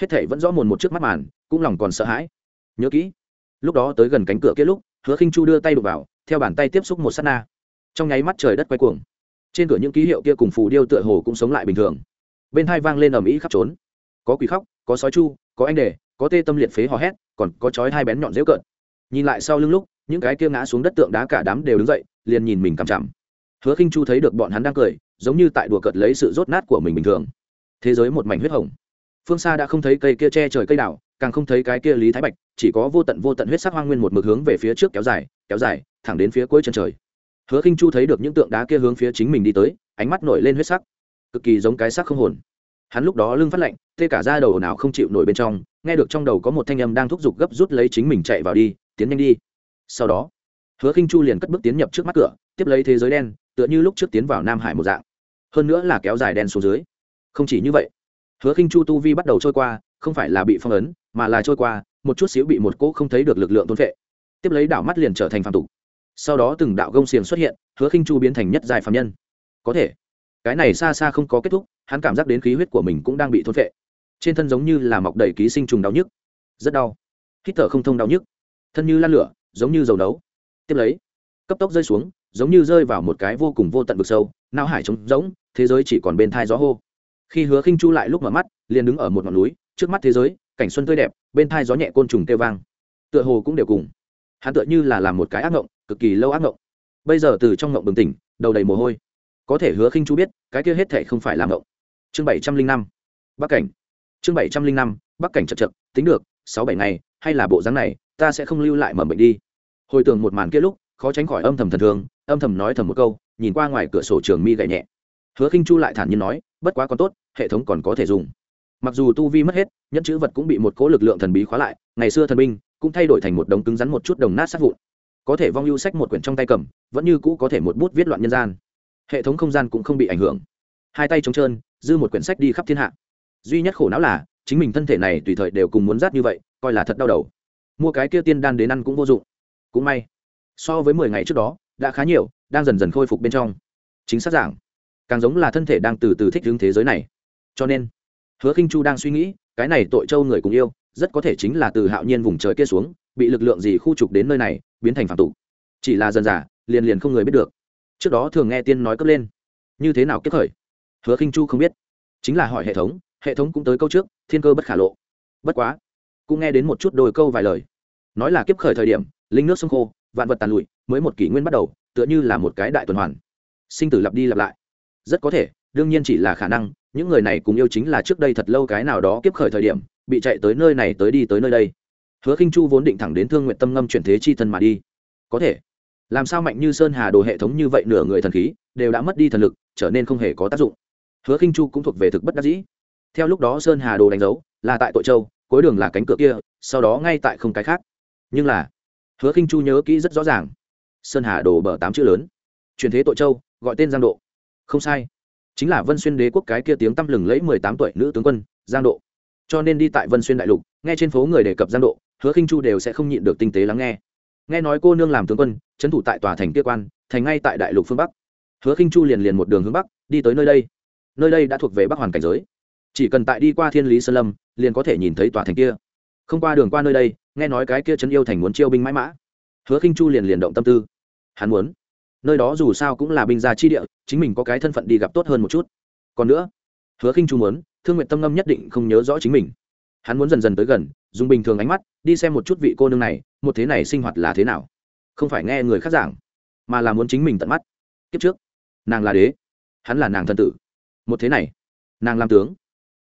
Hết thảy vẫn rõ mồn một trước mắt màn cũng lòng còn sợ hãi. Nhớ kỹ, lúc đó tới gần cánh cửa kia lúc, hứa khinh chu đưa tay đục vào, theo bàn tay tiếp xúc một sát na. Trong nháy mắt trời đất quay cuồng. Trên cửa những ký hiệu kia cùng phù điêu tựa hồ cũng sống lại bình thường. Bên hai vang lên ầm ĩ khắp trốn. Có quỷ khóc, có sói chu, có anh đề, có tê tâm liệt phế hò hét, còn có chói hai bén nhọn dễu cợt. Nhìn lại sau lưng lúc, những cái kia ngã xuống đất tượng đá cả đám đều đứng dậy, liền nhìn mình cằm chằm. Hứa khinh chu thấy được bọn hắn đang cười, giống như tại đùa cợt lấy sự rốt nát của mình bình thường. Thế giới một mảnh huyết hồng. Phương xa đã không thấy cây kia che trời cây đảo càng không thấy cái kia lý thái bạch, chỉ có vô tận vô tận huyết sắc hoang nguyên một mực hướng về phía trước kéo dài kéo dài, thẳng đến phía cuối chân trời. Hứa khinh chu thấy được những tượng đá kia hướng phía chính mình đi tới, ánh mắt nổi lên huyết sắc. Cực kỳ giống cái sắc không hồn. Hắn lúc đó lưng phát lạnh, tê cả ra đầu nào không chịu nổi bên trong, nghe được trong đầu có một thanh âm đang thúc giục gấp rút lấy chính mình chạy vào đi, tiến nhanh đi. Sau đó, hứa khinh chu liền cất bước tiến nhập trước mắt cửa, tiếp lấy thế giới đen, tựa như lúc trước tiến vào nam hải một dạng. Hơn nữa là kéo dài đen xuống dưới. Không chỉ như vậy, hứa khinh chu tu vi bắt đầu trôi qua, không phải là bị phong ấn mà là trôi qua, một chút xíu bị một cỗ không thấy được lực lượng tôn vệ tiếp lấy đảo mắt liền trở thành phàm tục. Sau đó từng đạo gông xiềng xuất hiện, hứa khinh chu biến thành nhất dài phàm nhân. Có thể, cái này xa xa không có kết thúc, hắn cảm giác đến khí huyết của mình cũng đang bị thôn vệ trên thân giống như là mọc đầy ký sinh trùng đau nhức. Rất đau. Hít thở không thông đau nhức. Thân như lan lửa, giống như dầu nấu. Tiếp lấy, cấp tốc rơi xuống, giống như rơi vào một cái vô cùng vô tận vực sâu, não hải trống rỗng, thế giới chỉ còn bên thai gió hô. Khi hứa khinh chu lại lúc mở mắt, liền đứng ở một ngọn núi, trước mắt thế giới cảnh xuân tươi đẹp, bên thai gió nhẹ côn trùng kêu vang. Tựa hồ cũng đều cùng. Hắn tựa như là làm một cái ác ngộng, cực kỳ lâu ác ngộng. Bây giờ từ trong ngộng bừng tỉnh, đầu đầy mồ hôi. Có thể hứa khinh chu biết, cái kia hết thể không phải làm ngộng. Chương bảy trăm linh năm, bắc cảnh. Chương bảy trăm linh năm, bắc cảnh chật chật, tính được, sáu bảy ngày, hay là bộ dáng này, ta sẽ không lưu lại mầm bệnh đi. Hồi tưởng một màn kia lúc, khó tránh khỏi âm thầm thần thường âm thầm nói thầm một câu, nhìn qua ngoài cửa sổ trường mi gậy nhẹ. Hứa khinh chu lại thản nhiên nói, bất quá còn tốt, hệ thống còn có thể dùng mặc dù tu vi mất hết, nhẫn chữ vật cũng bị một cỗ lực lượng thần bí khóa lại, ngày xưa thần binh cũng thay đổi thành một đống cứng rắn một chút đồng nát sát vụn. Có thể vong ưu sách một quyển trong tay cầm, vẫn như cũ có thể một bút viết loạn nhân gian. Hệ thống không gian cũng không bị ảnh hưởng. Hai tay trống trơn, dư một quyển sách đi khắp thiên hạ. Duy nhất khổ não là, chính mình thân thể này tùy thời đều cùng muốn rát như vậy, coi là thật đau đầu. Mua cái kia tiên đan đến ăn cũng vô dụng. Cũng may, so với mười ngày trước đó, đã khá nhiều, đang dần dần khôi phục bên trong. Chính xác giảng, càng giống là thân thể đang từ từ thích hướng thế giới này. Cho nên hứa khinh chu đang suy nghĩ, cái này tội châu người cùng yêu, rất có thể chính là từ hạo nhiên vùng trời kia xuống, bị lực lượng gì khu trục đến nơi này, biến thành phạm tục. Chỉ là dần giả liền liền không người biết được. Trước đó thường nghe tiên nói cấp lên. Như thế nào kết khởi? Hứa khinh chu không biết. Chính là hỏi hệ thống hệ thống cũng tới câu trước, thiên cơ bất khả lộ. Bất quá, cũng nghe đến một chút đôi câu vài lời. Nói là kiếp khởi thời điểm, linh nước sông khô, vạn vật tàn lụi, mới một kỷ nguyên bắt đầu, tựa như là một cái đại tuần hoàn. Sinh tử lặp đi lặp lại. Rất có thể, đương nhiên chỉ là khả năng những người này cùng yêu chính là trước đây thật lâu cái nào đó kiếp khởi thời điểm, bị chạy tới nơi này tới đi tới nơi đây. Hứa khinh chu vốn định thẳng đến thương nguyện tâm ngâm chuyển thế chi thân mà đi. Có thể. Làm sao mạnh như sơn hà đồ hệ thống như vậy nửa người thần khí, đều đã mất đi thần lực, trở nên không hề có tác dụng. Hứa khinh chu cũng thuộc về thực bất đắc dĩ. Theo lúc đó sơn hà đồ đánh dấu, là tại tội châu, cuối đường là cánh cửa kia, sau đó ngay tại không cái khác. Nhưng là, hứa khinh chu nhớ kỹ rất rõ ràng. Sơn hà đồ bờ tám chữ lớn. Chuyển thế tội châu, gọi tên giang độ. Không sai chính là vân xuyên đế quốc cái kia tiếng tăm lừng lẫy mười tám tuổi nữ tướng quân, giang độ. Cho nên đi tại vân xuyên đại lục, nghe trên phố người đề cập giang độ, hứa khinh chu đều sẽ không nhịn được tinh tế lắng nghe. Nghe nói cô nương làm tướng quân, trấn thủ tại tòa thành kia quan, thành ngay tại đại lục phương bắc. Hứa khinh chu liền liền một đường hướng bắc, đi tới nơi đây. Nơi đây đã thuộc về bắc hoàn cảnh giới. Chỉ cần tại đi qua thiên lý sơn lâm, liền có thể nhìn thấy tòa thành kia. Không qua đường qua nơi đây, nghe nói cái kia trấn yêu thành muốn chiêu binh mãi mã. Hứa khinh chu liền liền động tâm tư. Hắn muốn nơi đó dù sao cũng là binh gia chi địa, chính mình có cái thân phận đi gặp tốt hơn một chút. Còn nữa, hứa khinh chu muốn, thương nguyện tâm ngâm nhất định không nhớ rõ chính mình. Hắn muốn dần dần tới gần, dùng bình thường ánh mắt, đi xem một chút vị cô nương này, một thế này sinh hoạt là thế nào. Không phải nghe người khác giảng, mà là muốn chính mình tận mắt. Kiếp trước, nàng là đế, hắn là nàng thân tử. Một thế này, nàng làm tướng.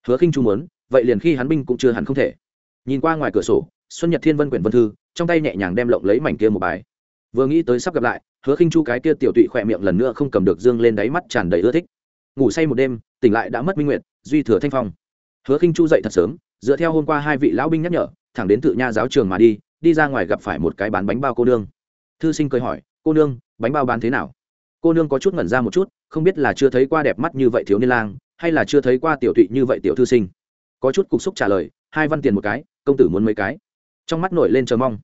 Hứa khinh chu muốn, vậy liền khi hắn binh cũng chưa hẳn không thể. Nhìn qua ngoài cửa sổ, xuân nhật thiên vân quyển vân thư, trong tay nhẹ nhàng đem lộng lấy mảnh kia một bài vừa nghĩ tới sắp gặp lại, hứa khinh chu cái kia tiểu tụy khỏe miệng lần nữa không cầm được dương lên đáy mắt tràn đầy ưa thích. Ngủ say một đêm, tỉnh lại đã mất minh nguyệt, duy thừa thanh phong. Hứa khinh chu dậy thật sớm, dựa theo hôm qua hai vị lão binh nhắc nhở, thẳng đến tự nha giáo trường mà đi đi ra ngoài gặp phải một cái bán bánh bao cô nương. Thư sinh cười hỏi, cô nương, bánh bao bán thế nào? Cô nương có chút ngẩn ra một chút, không biết là chưa thấy qua đẹp mắt như vậy thiếu niên lang, hay là chưa thấy qua tiểu tụy như vậy tiểu thư sinh. Có chút cục xúc trả lời, hai văn tiền một cái, công tử muốn mấy cái. Trong mắt nổi lên chờ mong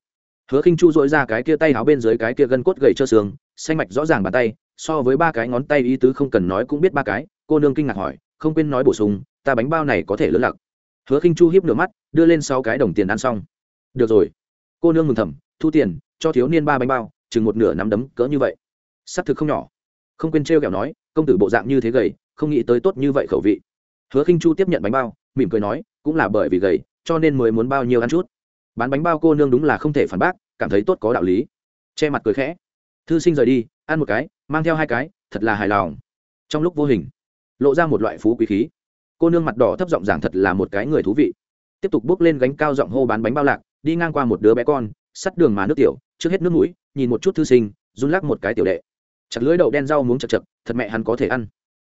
hứa khinh chu dỗi ra cái kia tay áo bên dưới cái kia gân cốt gầy cho xương, xanh mạch rõ ràng bàn tay, so với ba cái ngón tay ý tứ không cần nói cũng biết ba cái, cô nương kinh ngạc hỏi, không quên nói bổ sung, ta bánh bao này có thể lớn lặc. Hứa khinh chu hiếp nửa mắt, đưa lên sáu cái đồng tiền ăn xong. Được rồi. Cô nương mừng thầm, thu tiền, cho thiếu niên ba bánh bao, chừng một nửa nắm đấm cỡ như vậy. S thực không nhỏ. Không quên trêu kẹo nói, công tử bộ dạng như thế gầy, không nghĩ tới tốt như vậy khẩu vị. Hứa khinh chu tiếp nhận bánh bao, mỉm cười nói, cũng là bởi vì gầy, cho nên mới muốn bao nhiêu ăn chút bán bánh bao cô nương đúng là không thể phản bác, cảm thấy tốt có đạo lý. Che mặt cười khẽ. Thư sinh rời đi, ăn một cái, mang theo hai cái, thật là hài lòng. Trong lúc vô hình, lộ ra một loại phú quý khí. Cô nương mặt đỏ thấp giọng giảng thật là một cái người thú vị. Tiếp tục bước lên gánh cao giọng hô bán bánh bao lạc, đi ngang qua một đứa bé con, sắt đường mà nước tiểu, trước hết nước mũi, nhìn một chút thư sinh, run lắc một cái tiểu đệ. Chặt lưỡi đậu đen rau muống chật chật, thật mẹ hắn có thể ăn.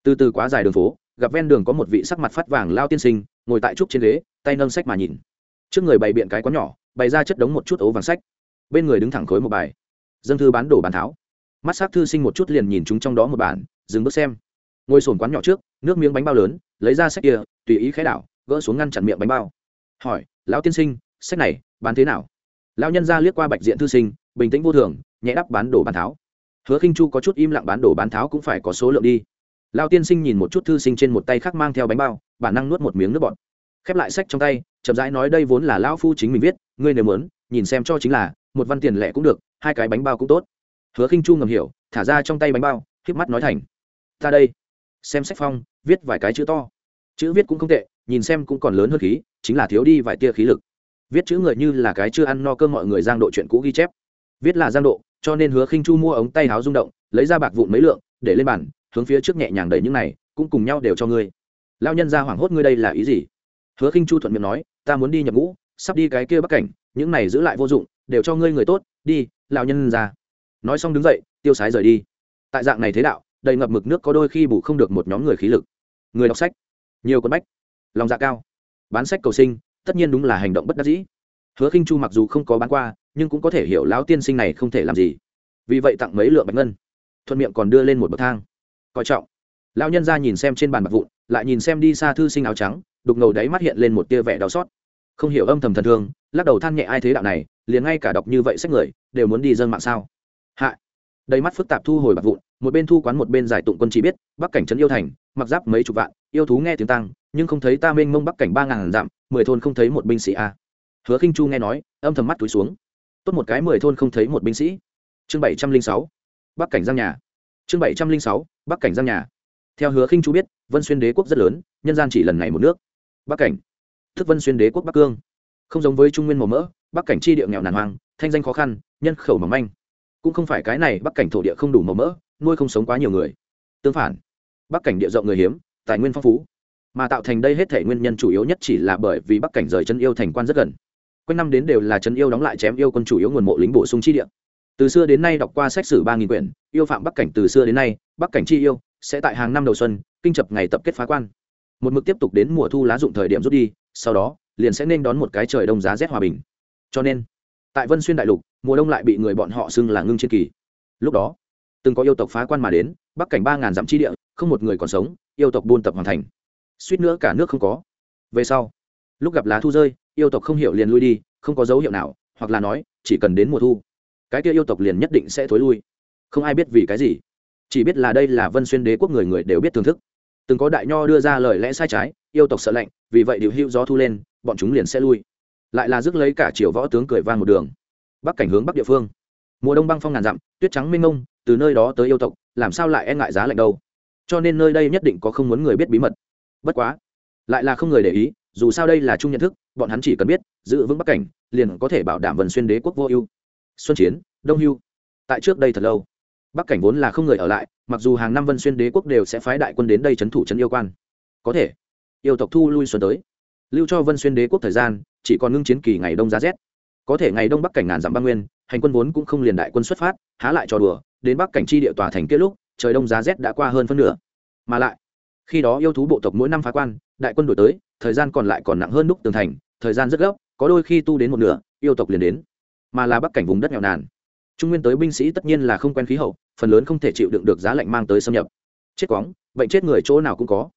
Từ từ quá dài đường phố, gặp ven đường có một vị sắc mặt phát vàng lao tiên sinh, ngồi tại trúc trên ghế, tay nâng sách mà nhìn trước người bày biện cái quán nhỏ, bày ra chất đống một chút ấu vàng sách. Bên người đứng thẳng khối một bài. Dân thư bán đồ bán tháo. Mắt s á c thư sinh một chút liền nhìn chúng trong đó một bản, dừng bước xem. Ngồi sồn quán nhỏ trước, nước miếng bánh bao lớn, lấy ra sách kia, tùy ý khái đảo, gỡ xuống ngăn chặn miệng bánh bao. Hỏi, lão tiên sinh, sách này bán thế nào? Lão nhân ra liếc qua bạch diện thư sinh, bình tĩnh vô thường, nhẹ đắp bán đồ bán tháo. Hứa khinh chu có chút im lặng bán đồ bán tháo cũng phải có số lượng đi. Lão tiên sinh nhìn một chút thư sinh trên một tay khác mang theo bánh bao, bản năng nuốt một miếng nước bọt khép lại sách trong tay, chậm rãi nói đây vốn là lão phu chính mình viết, ngươi nếu muốn, nhìn xem cho chính là, một văn tiền lẻ cũng được, hai cái bánh bao cũng tốt. Hứa khinh chu ngầm hiểu, thả ra trong tay bánh bao híp mắt nói thành. Ta đây. Xem sách phong, viết vài cái chữ to. Chữ viết cũng không tệ, nhìn xem cũng còn lớn hơn khí, chính là thiếu đi vài tia khí lực. Viết chữ người như là cái chưa ăn no cơm mọi người giang độ chuyện cũ ghi chép. Viết là giang độ, cho nên hứa khinh chu mua ống tay áo rung động, lấy ra bạc vụn mấy lượng, để lên bàn, hướng phía trước nhẹ nhàng đẩy những này, cũng cùng nhau đều cho ngươi. Lao nhân ra hoảng hốt ngươi đây là ý gì? Hứa khinh chu thuận miệng nói, ta muốn đi nhập ngũ, sắp đi cái kia bắc cảnh, những này giữ lại vô dụng, đều cho ngươi người tốt, đi, lão nhân ra. Nói xong đứng dậy, tiêu sái rời đi. Tại dạng này thế đạo, đầy ngập mực nước có đôi khi bù không được một nhóm người khí lực. Người đọc sách, nhiều cuốn bách, lòng dạ cao, bán sách cầu sinh, tất nhiên đúng là hành động bất đắc dĩ. Hứa khinh chu mặc dù không có bán qua, nhưng cũng có thể hiểu lão tiên sinh này không thể làm gì. Vì vậy tặng mấy lượng bạch ngân, thuận miệng còn đưa lên một bậc thang. Coi trọng. Lão nhân ra nhìn xem trên bàn bạc vụn, lại nhìn xem đi xa thư sinh áo trắng đục ngầu đáy mắt hiện lên một tia vẻ đau xót. Không hiểu âm thầm thần thương, lắc đầu than nhẹ ai thế đạo này, liền ngay cả đọc như vậy sách người, đều muốn đi dân mạng sao? Hạ. Đầy mắt phức tạp thu hồi bạc vụn, một bên thu quán một bên giải tụng quân chỉ biết, bắc cảnh trấn yêu thành, mặc giáp mấy chục vạn, yêu thú nghe tiếng tăng nhưng không thấy ta mênh mông bắc cảnh ba ngàn dặm, mười thôn không thấy một binh sĩ a. Hứa khinh chu nghe nói, âm thầm mắt túi xuống. Tốt một cái mười thôn không thấy một binh sĩ. Chương bảy trăm linh sáu, bắc cảnh giang nhà. Chương bảy trăm linh sáu, bắc cảnh giang nhà. Theo hứa khinh chu biết, vân xuyên đế quốc rất lớn, nhân gian chỉ lần này một nước bắc cảnh. Thức vân xuyên đế quốc bắc cương. Không giống với trung nguyên màu mỡ, bắc cảnh chi địa nghèo nàn hoang, thanh danh khó khăn, nhân khẩu mỏng manh. Cũng không phải cái này bắc cảnh thổ địa không đủ màu mỡ, nuôi không sống quá nhiều người. Tương phản, bắc cảnh địa rộng người hiếm, tài nguyên phong phú. Mà tạo thành đây hết thể nguyên nhân chủ yếu nhất chỉ là bởi vì bắc cảnh rời chân yêu thành quan rất gần. Quanh năm đến đều là chân yêu đóng lại chém yêu quân chủ yếu nguồn mộ lính bổ sung chi địa. Từ xưa đến nay đọc qua sách sử ba nghìn quyển, yêu phạm bắc cảnh từ xưa đến nay, bắc cảnh chi yêu sẽ tại hàng năm đầu xuân, kinh chập ngày tập kết phá quan một mực tiếp tục đến mùa thu lá dụng thời điểm rút đi, sau đó, liền sẽ nên đón một cái trời đông giá rét hòa bình. Cho nên, tại vân xuyên đại lục, mùa đông lại bị người bọn họ xưng là ngưng chiến kỳ. Lúc đó, từng có yêu tộc phá quan mà đến, bắc cảnh ba ngàn dặm chi địa, không một người còn sống, yêu tộc buôn tập hoàn thành. Suýt nữa cả nước không có. Về sau, lúc gặp lá thu rơi, yêu tộc không hiểu liền lui đi, không có dấu hiệu nào, hoặc là nói, chỉ cần đến mùa thu, cái kia yêu tộc liền nhất định sẽ thối lui. Không ai biết vì cái gì. Chỉ biết là đây là vân xuyên đế quốc người người đều biết thưởng thức từng có đại nho đưa ra lời lẽ sai trái, yêu tộc sợ lạnh, vì vậy điều hữu gió thu lên, bọn chúng liền sẽ lui. Lại là rước lấy cả triều võ tướng cười vang một đường. Bắc cảnh hướng bắc địa phương. Mùa đông băng phong ngàn dặm, tuyết trắng mênh mông, từ nơi đó tới yêu tộc, làm sao lại e ngại giá lạnh đâu? Cho nên nơi đây nhất định có không muốn người biết bí mật. Bất quá, lại là không người để ý, dù sao đây là chung nhận thức, bọn hắn chỉ cần biết, giữ vững bắc cảnh, liền có thể bảo đảm vần xuyên đế quốc vô ưu. Xuân chiến, đông hưu. Tại trước đây thật lâu, bắc cảnh vốn là không người ở lại mặc dù hàng năm vân xuyên đế quốc đều sẽ phái đại quân đến đây c h ấ n thủ c h ấ n yêu quan. Có thể, yêu tộc thu lui xuân tới, lưu cho vân xuyên đế quốc thời gian, chỉ còn ngưng chiến kỳ ngày đông giá rét. Có thể ngày đông bắc cảnh ngàn dặm băng nguyên, hành quân vốn cũng không liền đại quân xuất phát, há lại cho đùa, đến bắc cảnh chi địa tòa thành kết lúc, trời đông giá rét đã qua hơn phân nửa. Mà lại, khi đó yêu thú bộ tộc mỗi năm phá quan, đại quân đổi tới, thời gian còn lại còn nặng hơn đúc tường thành, thời gian rất gấp, có đôi khi tu đến một nửa, yêu tộc liền đến. Mà là bắc cảnh vùng đất nghèo nàn trung nguyên tới binh sĩ tất nhiên là không quen khí hậu, phần lớn không thể chịu đựng được giá lạnh mang tới xâm nhập. Chết quóng, bệnh chết người chỗ nào cũng có.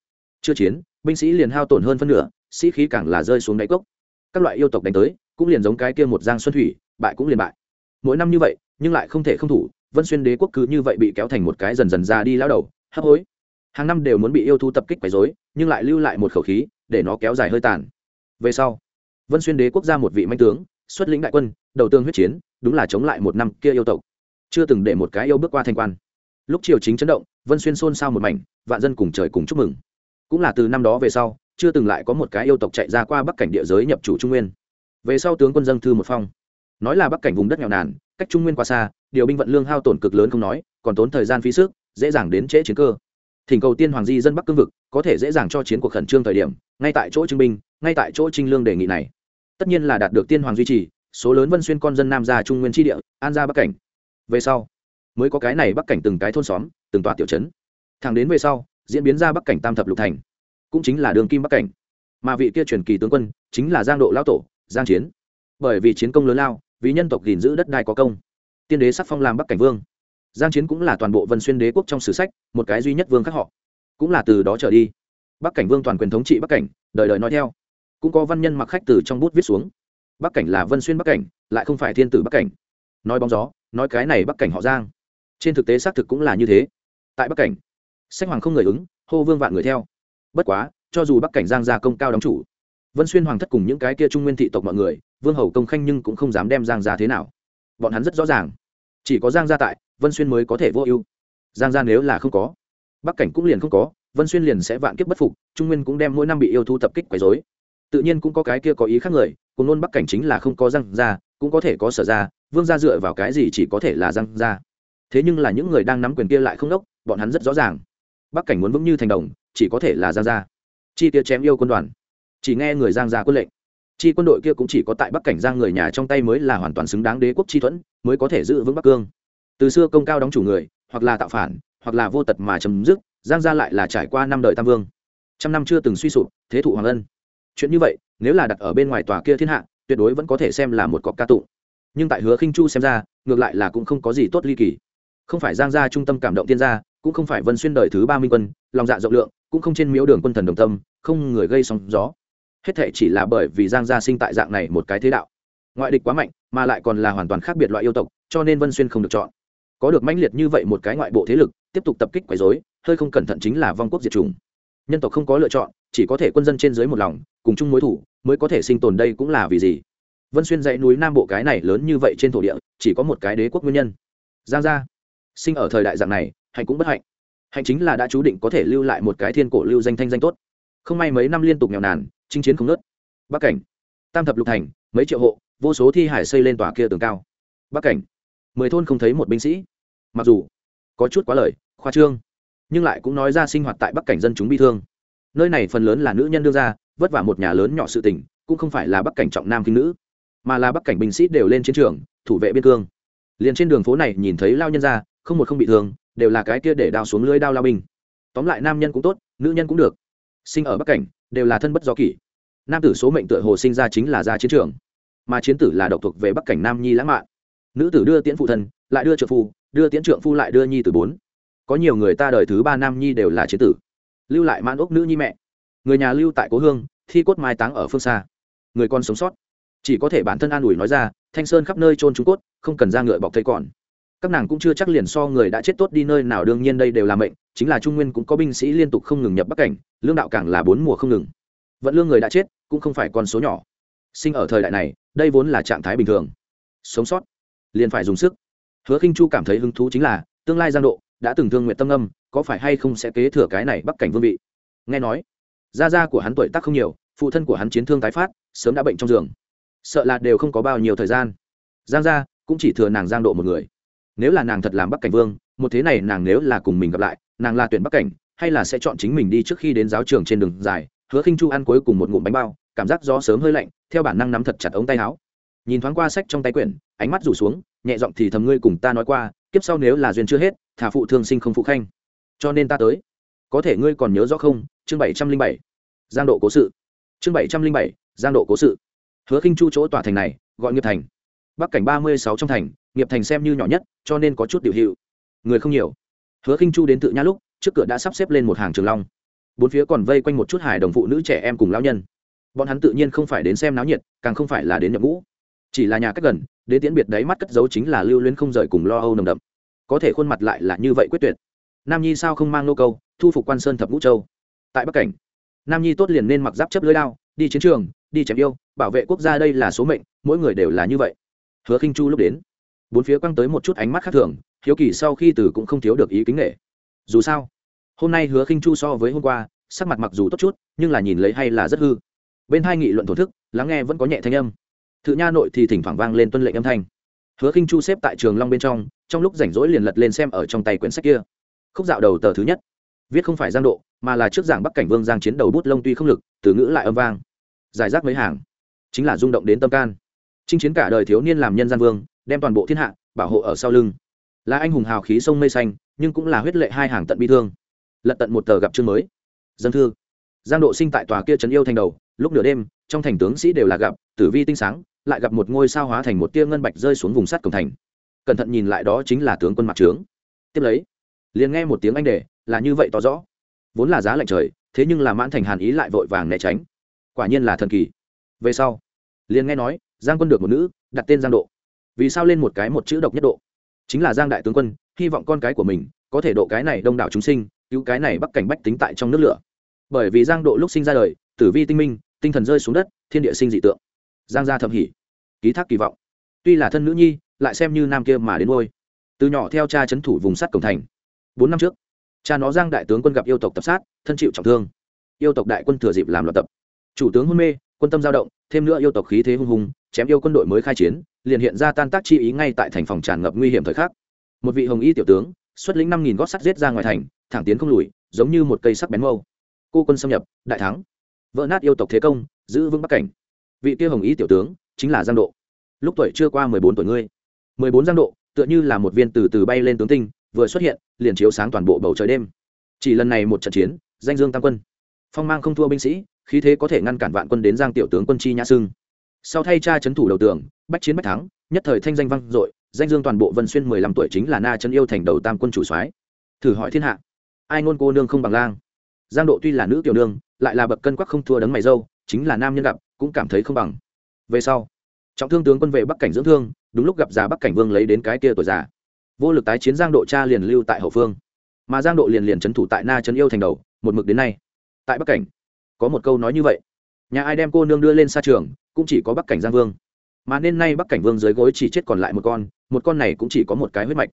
Chưa chiến, binh sĩ liền hao tổn hơn phân nửa, sĩ khí càng là rơi xuống đáy cốc. Các loại yêu tộc đánh tới, cũng liền giống cái kia một giang xuân thủy, bại cũng liền bại. Mỗi năm như vậy, nhưng lại không thể không thủ, vân xuyên đế quốc cứ như vậy bị kéo thành một cái dần dần ra đi lao đầu, hấp hối. Hàng năm đều muốn bị yêu thu tập kích quấy dối nhưng lại lưu lại một khẩu khí, để nó kéo dài hơi tàn. Về sau, vân xuyên đế quốc ra một vị manh tướng, xuất lĩnh đại quân đầu tương huyết chiến, đúng là chống lại một năm kia yêu tộc. Chưa từng để một cái yêu bước qua thanh quan. Lúc triều chính chấn động, vân xuyên xôn xao một mảnh, vạn dân cùng trời cùng chúc mừng. Cũng là từ năm đó về sau, chưa từng lại có một cái yêu tộc chạy ra qua bắc cảnh địa giới nhập chủ trung nguyên. Về sau tướng quân dân thư một phong. Nói là bắc cảnh vùng đất nghèo nàn, cách trung nguyên quá xa, điều binh vận lương hao tổn cực lớn không nói, còn tốn thời gian phí sức, dễ dàng đến trễ chiến cơ. Thỉnh cầu tiên hoàng di dân bắc cương vực, có thể dễ dàng cho chiến cuộc khẩn trương thời điểm, ngay tại chỗ trưng binh, ngay tại chỗ trinh lương đề nghị này. Tất nhiên là đạt được tiên hoàng duy trì số lớn vân xuyên con dân nam gia trung nguyên tri địa, an gia bắc cảnh. Về sau, mới có cái này bắc cảnh từng cái thôn xóm, từng tòa tiểu trấn. Thẳng đến về sau, diễn biến ra bắc cảnh tam thập lục thành, cũng chính là đường kim bắc cảnh. Mà vị kia truyền kỳ tướng quân chính là giang độ lao tổ, giang chiến. Bởi vì chiến công lớn lao, vì nhân tộc gìn giữ đất đai có công, tiên đế sắc phong làm bắc cảnh vương. Giang chiến cũng là toàn bộ vân xuyên đế quốc trong sử sách, một cái duy nhất vương khác họ. Cũng là từ đó trở đi. Bắc cảnh vương toàn quyền thống trị bắc cảnh, đời đời nói theo. Cũng có văn nhân mặc khách từ trong bút viết xuống bắc cảnh là vân xuyên bắc cảnh, lại không phải thiên tử bắc cảnh. Nói bóng gió, nói cái này bắc cảnh họ giang. Trên thực tế xác thực cũng là như thế. Tại bắc cảnh, sách hoàng không người ứng, hô vương vạn người theo. Bất quá, cho dù bắc cảnh giang gia công cao đóng chủ, vân xuyên hoàng thất cùng những cái kia trung nguyên thị tộc mọi người, vương hầu công khanh nhưng cũng không dám đem giang gia thế nào. Bọn hắn rất rõ ràng, chỉ có giang gia tại, vân xuyên mới có thể vô ưu. Giang gia nếu là không có, bắc cảnh cũng liền không có, vân xuyên liền sẽ vạn kiếp bất phục, trung nguyên cũng đem mỗi năm bị yêu thu tập kích quấy dối tự nhiên cũng có cái kia có ý khác người, cùng nôn bắc cảnh chính là không có răng ra, cũng có thể có sở ra, vương gia dựa vào cái gì chỉ có thể là răng ra. thế nhưng là những người đang nắm quyền kia lại không đốc, bọn hắn rất rõ ràng. Bắc cảnh muốn vững như thành đồng, chỉ có thể là giang gia chi tiêu chém yêu quân đoàn. Chỉ nghe người giang gia quân lệnh. Chi quân đội kia cũng chỉ có tại bắc cảnh giang người nhà trong tay mới là hoàn toàn xứng đáng đế quốc chi thuẫn, mới có thể giữ vững bắc cương. Từ xưa công cao đóng chủ người, hoặc là tạo phản, hoặc là vô tật mà chấm dứt giang gia lại là trải qua năm đời tam vương. Trăm năm chưa từng suy sụp, thế thụ hoàng ân chuyện như vậy, nếu là đặt ở bên ngoài tòa kia thiên hạ, tuyệt đối vẫn có thể xem là một cọc ca tụng. Nhưng tại hứa khinh chu xem ra, ngược lại là cũng không có gì tốt ly kỳ. Không phải giang gia trung tâm cảm động tiên gia, cũng không phải vân xuyên đời thứ ba minh quân, lòng dạ rộng lượng, cũng không trên miếu đường quân thần đồng tâm, không người gây sóng gió. Hết thệ chỉ là bởi vì giang gia sinh tại dạng này một cái thế đạo. Ngoại địch quá mạnh, mà lại còn là hoàn toàn khác biệt loại yêu tộc, cho nên vân xuyên không được chọn. Có được mãnh liệt như vậy một cái ngoại bộ thế lực, tiếp tục tập kích quấy rối, hơi không cẩn thận chính là vong quốc diệt chủng. Nhân tộc không có lựa chọn chỉ có thể quân dân trên dưới một lòng, cùng chung mối thủ, mới có thể sinh tồn đây cũng là vì gì? Vân xuyên dãy núi nam bộ cái này lớn như vậy trên thổ địa, chỉ có một cái đế quốc nguyên nhân. Giang gia, sinh ở thời đại dạng này, hạnh cũng bất hạnh. Hạnh chính là đã chú định có thể lưu lại một cái thiên cổ lưu danh thanh danh tốt. Không may mấy năm liên tục nghèo nàn, chinh chiến không nớt bắc cảnh, tam thập lục thành, mấy triệu hộ, vô số thi hải xây lên tòa kia tường cao. Bắc cảnh, mười thôn không thấy một binh sĩ. Mặc dù có chút quá lời, khoa trương, nhưng lại cũng nói ra sinh hoạt tại bắc cảnh dân chúng bi thương nơi này phần lớn là nữ nhân đưa ra, vất vả một nhà lớn nhỏ sự tình, cũng không phải là bắc cảnh trọng nam kinh nữ, mà là bắc cảnh binh sĩ đều lên chiến trường, thủ vệ biên cương. Liền trên đường phố này nhìn thấy lao nhân ra, không một không bị thương, đều là cái kia để đao xuống lưới đao lao binh. Tóm lại nam nhân cũng tốt, nữ nhân cũng được. Sinh ở bắc cảnh, đều là thân bất do kỷ. Nam tử số mệnh tựa hồ sinh ra chính là ra chiến trường, mà chiến tử là độc thuộc về bắc cảnh nam nhi lãng mạn. Nữ tử đưa tiễn phụ thân, lại đưa trợ phu, đưa tiễn trượng phu lại đưa nhi từ bốn. Có nhiều người ta đời thứ ba nam nhi đều là chiến tử lưu lại mãn ốc nữ nhi mẹ. Người nhà lưu tại cố hương, thi cốt mai táng ở phương xa. Người con sống sót. Chỉ có thể bản thân an ủi nói ra, thanh sơn khắp nơi trôn trung cốt, không cần ra ngựa bọc thấy còn. Các nàng cũng chưa chắc liền so người đã chết tốt đi nơi nào, đương nhiên đây đều là mệnh, chính là trung nguyên cũng có binh sĩ liên tục không ngừng nhập bắc cảnh, lương đạo càng là bốn mùa không ngừng. Vận lương người đã chết, cũng không phải con số nhỏ. Sinh ở thời đại này, đây vốn là trạng thái bình thường. Sống sót, liền phải dùng sức. Hứa khinh chu cảm thấy hứng thú chính là, tương lai giang độ, đã từng thương nguyện tâm âm có phải hay không sẽ kế thừa cái này bắc cảnh vương vị? Nghe nói, gia gia của hắn tuổi tác không nhiều, phụ thân của hắn chiến thương tái phát, sớm đã bệnh trong giường. Sợ là đều không có bao nhiêu thời gian. Giang gia cũng chỉ thừa nàng giang độ một người. Nếu là nàng thật làm bắc cảnh vương, một thế này nàng nếu là cùng mình gặp lại, nàng là tuyển bắc cảnh, hay là sẽ chọn chính mình đi trước khi đến giáo trường trên đường dài, hứa khinh chu ăn cuối cùng một ngụm bánh bao, cảm giác gió sớm hơi lạnh, theo bản năng nắm thật chặt ống tay áo. Nhìn thoáng qua sách trong tay quyển, ánh mắt rủ xuống, nhẹ giọng thì thầm ngươi cùng ta nói qua, kiếp sau nếu là duyên chưa hết, thả phụ thương sinh không phụ khanh cho nên ta tới. Có thể ngươi còn nhớ rõ không? Chương bảy trăm linh bảy, giang độ cố sự. Chương bảy trăm linh bảy, giang độ cố sự. Hứa khinh chu chỗ tòa thành này, gọi nghiệp thành. Bắc cảnh ba mươi sáu trong thành, nghiệp thành xem như nhỏ nhất, cho nên có chút điều hiệu. Người không nhiều. Hứa khinh chu đến tự nhã lúc, trước cửa đã sắp xếp lên một hàng trường long. Bốn phía còn vây quanh một chút hài đồng phụ nữ trẻ em cùng lão nhân. Bọn hắn tự nhiên không phải đến xem náo nhiệt, càng không phải là đến nhập ngũ. Chỉ là nhà cách gần, đến tiễn biệt đấy mắt cất giấu chính là lưu luyến không rời cùng lo âu nồng đậm. Có thể khuôn mặt lại là như vậy quyết tuyệt nam nhi sao không mang nô câu, thu phục quan sơn thập ngũ châu. Tại bắc cảnh, nam nhi tốt liền nên mặc giáp chấp lưới lao đi chiến trường, đi chém yêu, bảo vệ quốc gia đây là số mệnh, mỗi người đều là như vậy. Hứa khinh chu lúc đến, bốn phía quăng tới một chút ánh mắt khác thường, hiếu kỳ sau khi từ cũng không thiếu được ý kính nghệ dù sao, hôm nay hứa khinh chu so với hôm qua, sắc mặt mặc dù tốt chút, nhưng là nhìn lấy hay là rất hư. Bên hai nghị luận thổ thức, lắng nghe vẫn có nhẹ thanh âm. Thự nha nội thì thỉnh thoảng vang lên tuân lệnh âm thanh. Hứa khinh chu xếp tại trường long bên trong trong lúc rảnh rỗi liền lật lên xem ở trong tay quyển sách kia khúc dạo đầu tờ thứ nhất. Viết không phải giang độ, mà là trước giảng bắc cảnh vương giang chiến đầu bút lông tuy không lực, từ ngữ lại âm vang. Giải rác mấy hàng. Chính là rung động đến tâm can. Chinh chiến cả đời thiếu niên làm nhân gian vương, đem toàn bộ thiên hạ bảo hộ ở sau lưng. Là anh hùng hào khí sông mây xanh, nhưng cũng là huyết lệ hai hàng tận bi thương. Lật tận một tờ gặp chương mới. Dân thư. Giang độ sinh tại tòa kia trấn yêu thành đầu, lúc nửa đêm, trong thành tướng sĩ đều là gặp, tử vi tinh sáng, lại gặp một ngôi sao hóa thành một tia ngân bạch rơi xuống vùng sắt cổng thành. Cẩn thận nhìn lại đó chính là tướng quân mặt trướng. Tiếp lấy liền nghe một tiếng anh đề, là như vậy tỏ rõ. Vốn là giá lạnh trời, thế nhưng là mãn thành hàn ý lại vội vàng né tránh. Quả nhiên là thần kỳ. Về sau, liền nghe nói, giang quân được một nữ, đặt tên giang độ. Vì sao lên một cái một chữ độc nhất độ? Chính là giang đại tướng quân, hy vọng con cái của mình có thể độ cái này đông đảo chúng sinh, cứu cái này bắc cảnh bách tính tại trong nước lửa. Bởi vì giang độ lúc sinh ra đời, tử vi tinh minh, tinh thần rơi xuống đất, thiên địa sinh dị tượng. Giang gia thầm hỉ ký thác kỳ vọng. Tuy là thân nữ nhi, lại xem như nam kia mà đến ngôi. Từ nhỏ theo cha trấn thủ vùng sắt cổng thành bốn năm trước, cha nó giang đại tướng quân gặp yêu tộc tập sát, thân chịu trọng thương. Yêu tộc đại quân thừa dịp làm loạt tập. Chủ tướng hôn mê, quân tâm giao động, thêm nữa yêu tộc khí thế hung hùng, chém yêu quân đội mới khai chiến, liền hiện ra tan tác chi ý ngay tại thành phòng tràn ngập nguy hiểm thời khắc. Một vị hồng y tiểu tướng, xuất lĩnh năm nghìn gót sắt giết ra ngoài thành, thẳng tiến không lùi, giống như một cây sắc bén mâu. Cô quân xâm nhập, đại thắng. Vỡ nát yêu tộc thế công, giữ vững bắc cảnh. Vị kia hồng y tiểu tướng, chính là giang độ. Lúc tuổi chưa qua mười bốn tuổi ngươi. Mười bốn giang độ, tựa như là một viên từ từ bay lên tướng tinh vừa xuất hiện, liền chiếu sáng toàn bộ bầu trời đêm. Chỉ lần này một trận chiến, danh dương tam quân. Phong mang không thua binh sĩ, khí thế có thể ngăn cản vạn quân đến giang tiểu tướng quân chi nhã sưng sau thay cha trấn thủ đầu tường, bách chiến bách thắng, nhất thời thanh danh vang dội, danh dương toàn bộ vân xuyên mười lăm tuổi chính là na chân yêu thành đầu tam quân chủ soái. Thử hỏi thiên hạ, ai ngôn cô nương không bằng lang? Giang độ tuy là nữ tiểu nương, lại là bậc cân quắc không thua đấng mày dâu, chính là nam nhân gặp, cũng cảm thấy không bằng. Về sau, trọng thương tướng quân về bắc cảnh dưỡng thương, đúng lúc gặp già bắc cảnh vương lấy đến cái kia tuổi già vô lực tái chiến giang độ cha liền lưu tại hậu phương. Mà giang độ liền liền trấn thủ tại na trấn yêu thành đầu, một mực đến nay. Tại bắc cảnh, có một câu nói như vậy. Nhà ai đem cô nương đưa lên xa trường, cũng chỉ có bắc cảnh giang vương. Mà nên nay bắc cảnh vương dưới gối chỉ chết còn lại một con một con này cũng chỉ có một cái huyết mạch.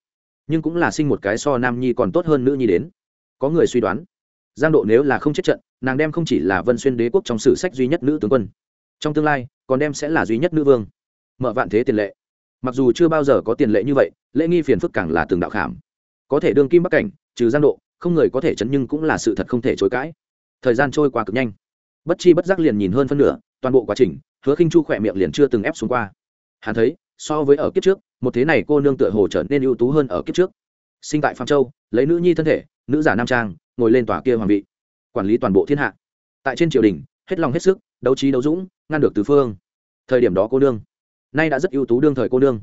Nhưng cũng là sinh một cái so nam nhi còn tốt hơn nữ nhi đến. Có người suy đoán, giang độ nếu là không chết trận, nàng đem không chỉ là vân xuyên đế quốc trong sử sách duy nhất nữ tướng quân, trong tương lai, còn đem sẽ là duy nhất nữ vương. Mở vạn thế tiền lệ mặc dù chưa bao giờ có tiền lệ như vậy, lễ nghi phiền phức càng là từng đạo khảm. Có thể đương kim bắc cảnh, trừ giang độ, không người có thể chấn nhưng cũng là sự thật không thể chối cãi. Thời gian trôi qua cực nhanh. Bất chi bất giác liền nhìn hơn phân nửa, toàn bộ quá trình, hứa khinh chu khỏe miệng liền chưa từng ép xuống qua. Hắn thấy, so với ở kiếp trước, một thế này cô nương tựa hồ trở nên ưu tú hơn ở kiếp trước. Sinh tại phạm châu, lấy nữ nhi thân thể, nữ giả nam trang, ngồi lên tòa kia hoàng vị. Quản lý toàn bộ thiên hạ. Tại trên triều đình, hết lòng hết sức, đấu trí đấu dũng, ngăn được tứ phương. Thời điểm đó cô nương nay đã rất ưu tú đương thời cô nương.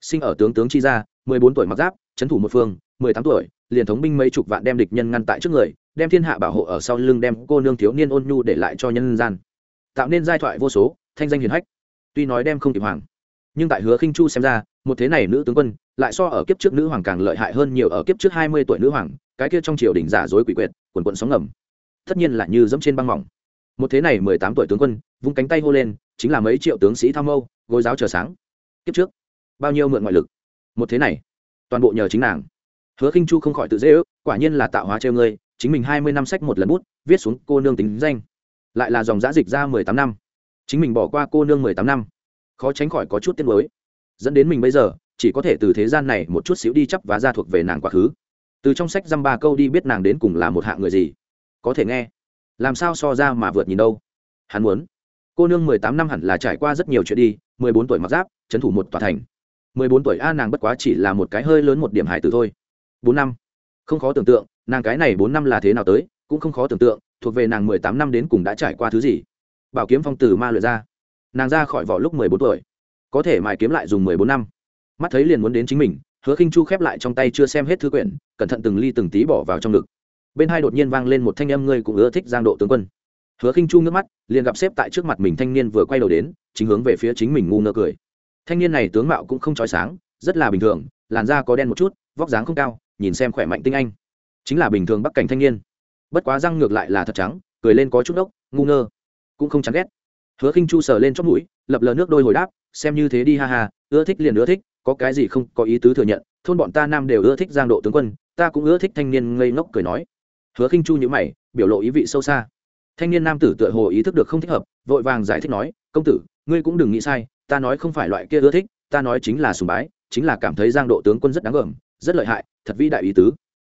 Sinh ở tướng tướng chi gia, mười bốn tuổi mặc giáp, trấn thủ một phương, mười tám tuổi, liền thống binh mấy chục vạn đem địch nhân ngăn tại trước người, đem thiên hạ bảo hộ ở sau lưng đem cô nương thiếu niên ôn nhu để lại cho nhân gian. Tạo nên giai thoại vô số, thanh danh hiền hách. Tuy nói đem không kịp hoàng, nhưng tại hứa khinh chu xem ra, một thế này nữ tướng quân, lại so ở kiếp trước nữ hoàng càng lợi hại hơn nhiều ở kiếp trước hai mươi tuổi nữ hoàng, cái kia trong triều đình giả dối quỷ quyệt, quần quận sóng ngầm. Tất nhiên là như dẫm trên băng mỏng. Một thế này mười tám tuổi tướng quân, vung cánh tay hô lên, chính là mấy triệu tướng sĩ tham mâu gối giáo chờ sáng. Kiếp trước, bao nhiêu mượn ngoại lực. Một thế này, toàn bộ nhờ chính nàng. Hứa khinh chu không khỏi tự dễ ước, quả nhiên là tạo hóa treo ngươi, chính mình hai mươi năm sách một lần bút, viết xuống cô nương tính danh. Lại là dòng giã dịch ra mười tám năm. Chính mình bỏ qua cô nương mười tám năm. Khó tránh khỏi có chút tiếc nuối. Dẫn đến mình bây giờ, chỉ có thể từ thế gian này một chút xíu đi chấp và ra thuộc về nàng quá khứ. Từ trong sách dăm ba câu đi biết nàng đến cùng là một hạng người gì. Có thể nghe. Làm sao so ra mà vượt nhìn đâu. Hắn muốn cô nương mười tám năm hẳn là trải qua rất nhiều chuyện đi, mười bốn tuổi mặc giáp, trấn thủ một tòa thành. mười bốn tuổi a nàng bất quá chỉ là một cái hơi lớn một điểm hải tử thôi. bốn năm. Không khó tưởng tượng, nàng cái này bốn năm là thế nào tới, cũng không khó tưởng tượng, thuộc về nàng mười tám năm đến cùng đã trải qua thứ gì. Bảo kiếm phong tử ma luyện ra. Nàng ra khỏi vỏ lúc mười bốn tuổi. Có thể mài kiếm lại dùng mười bốn năm. Mắt thấy liền muốn đến chính mình, hứa khinh chu khép lại trong tay chưa xem hết thư quyển, cẩn thận từng ly từng tí bỏ vào trong ngực. Bên hai đột nhiên vang lên một thanh âm, ngươi cũng ưa thích giang độ tướng quân hứa khinh chu ngước mắt, liền gặp xếp tại trước mặt mình thanh niên vừa quay đầu đến, chính hướng về phía chính mình ngu ngơ cười. Thanh niên này tướng mạo cũng không trói sáng, rất là bình thường, làn da có đen một chút, vóc dáng không cao, nhìn xem khỏe mạnh tinh anh. Chính là bình thường bắc cảnh thanh niên. Bất quá răng ngược lại là thật trắng, cười lên có chút đốc, ngu ngơ. Cũng không chán ghét. Hứa khinh chu sờ lên chót mũi, lập lờ nước đôi hồi đáp, xem như thế đi ha ha, ưa thích liền ưa thích, có cái gì không, có ý tứ thừa nhận, thôn bọn ta nam đều ưa thích giang độ tướng quân, ta cũng ưa thích thanh niên ngây ngốc cười nói. Hứa khinh chu nhữ mày, biểu lộ ý vị sâu xa thanh niên nam tử tựa hồ ý thức được không thích hợp, vội vàng giải thích nói, công tử, ngươi cũng đừng nghĩ sai, ta nói không phải loại kia ưa thích, ta nói chính là sùng bái, chính là cảm thấy giang độ tướng quân rất đáng gờm, rất lợi hại, thật vĩ đại ý tứ.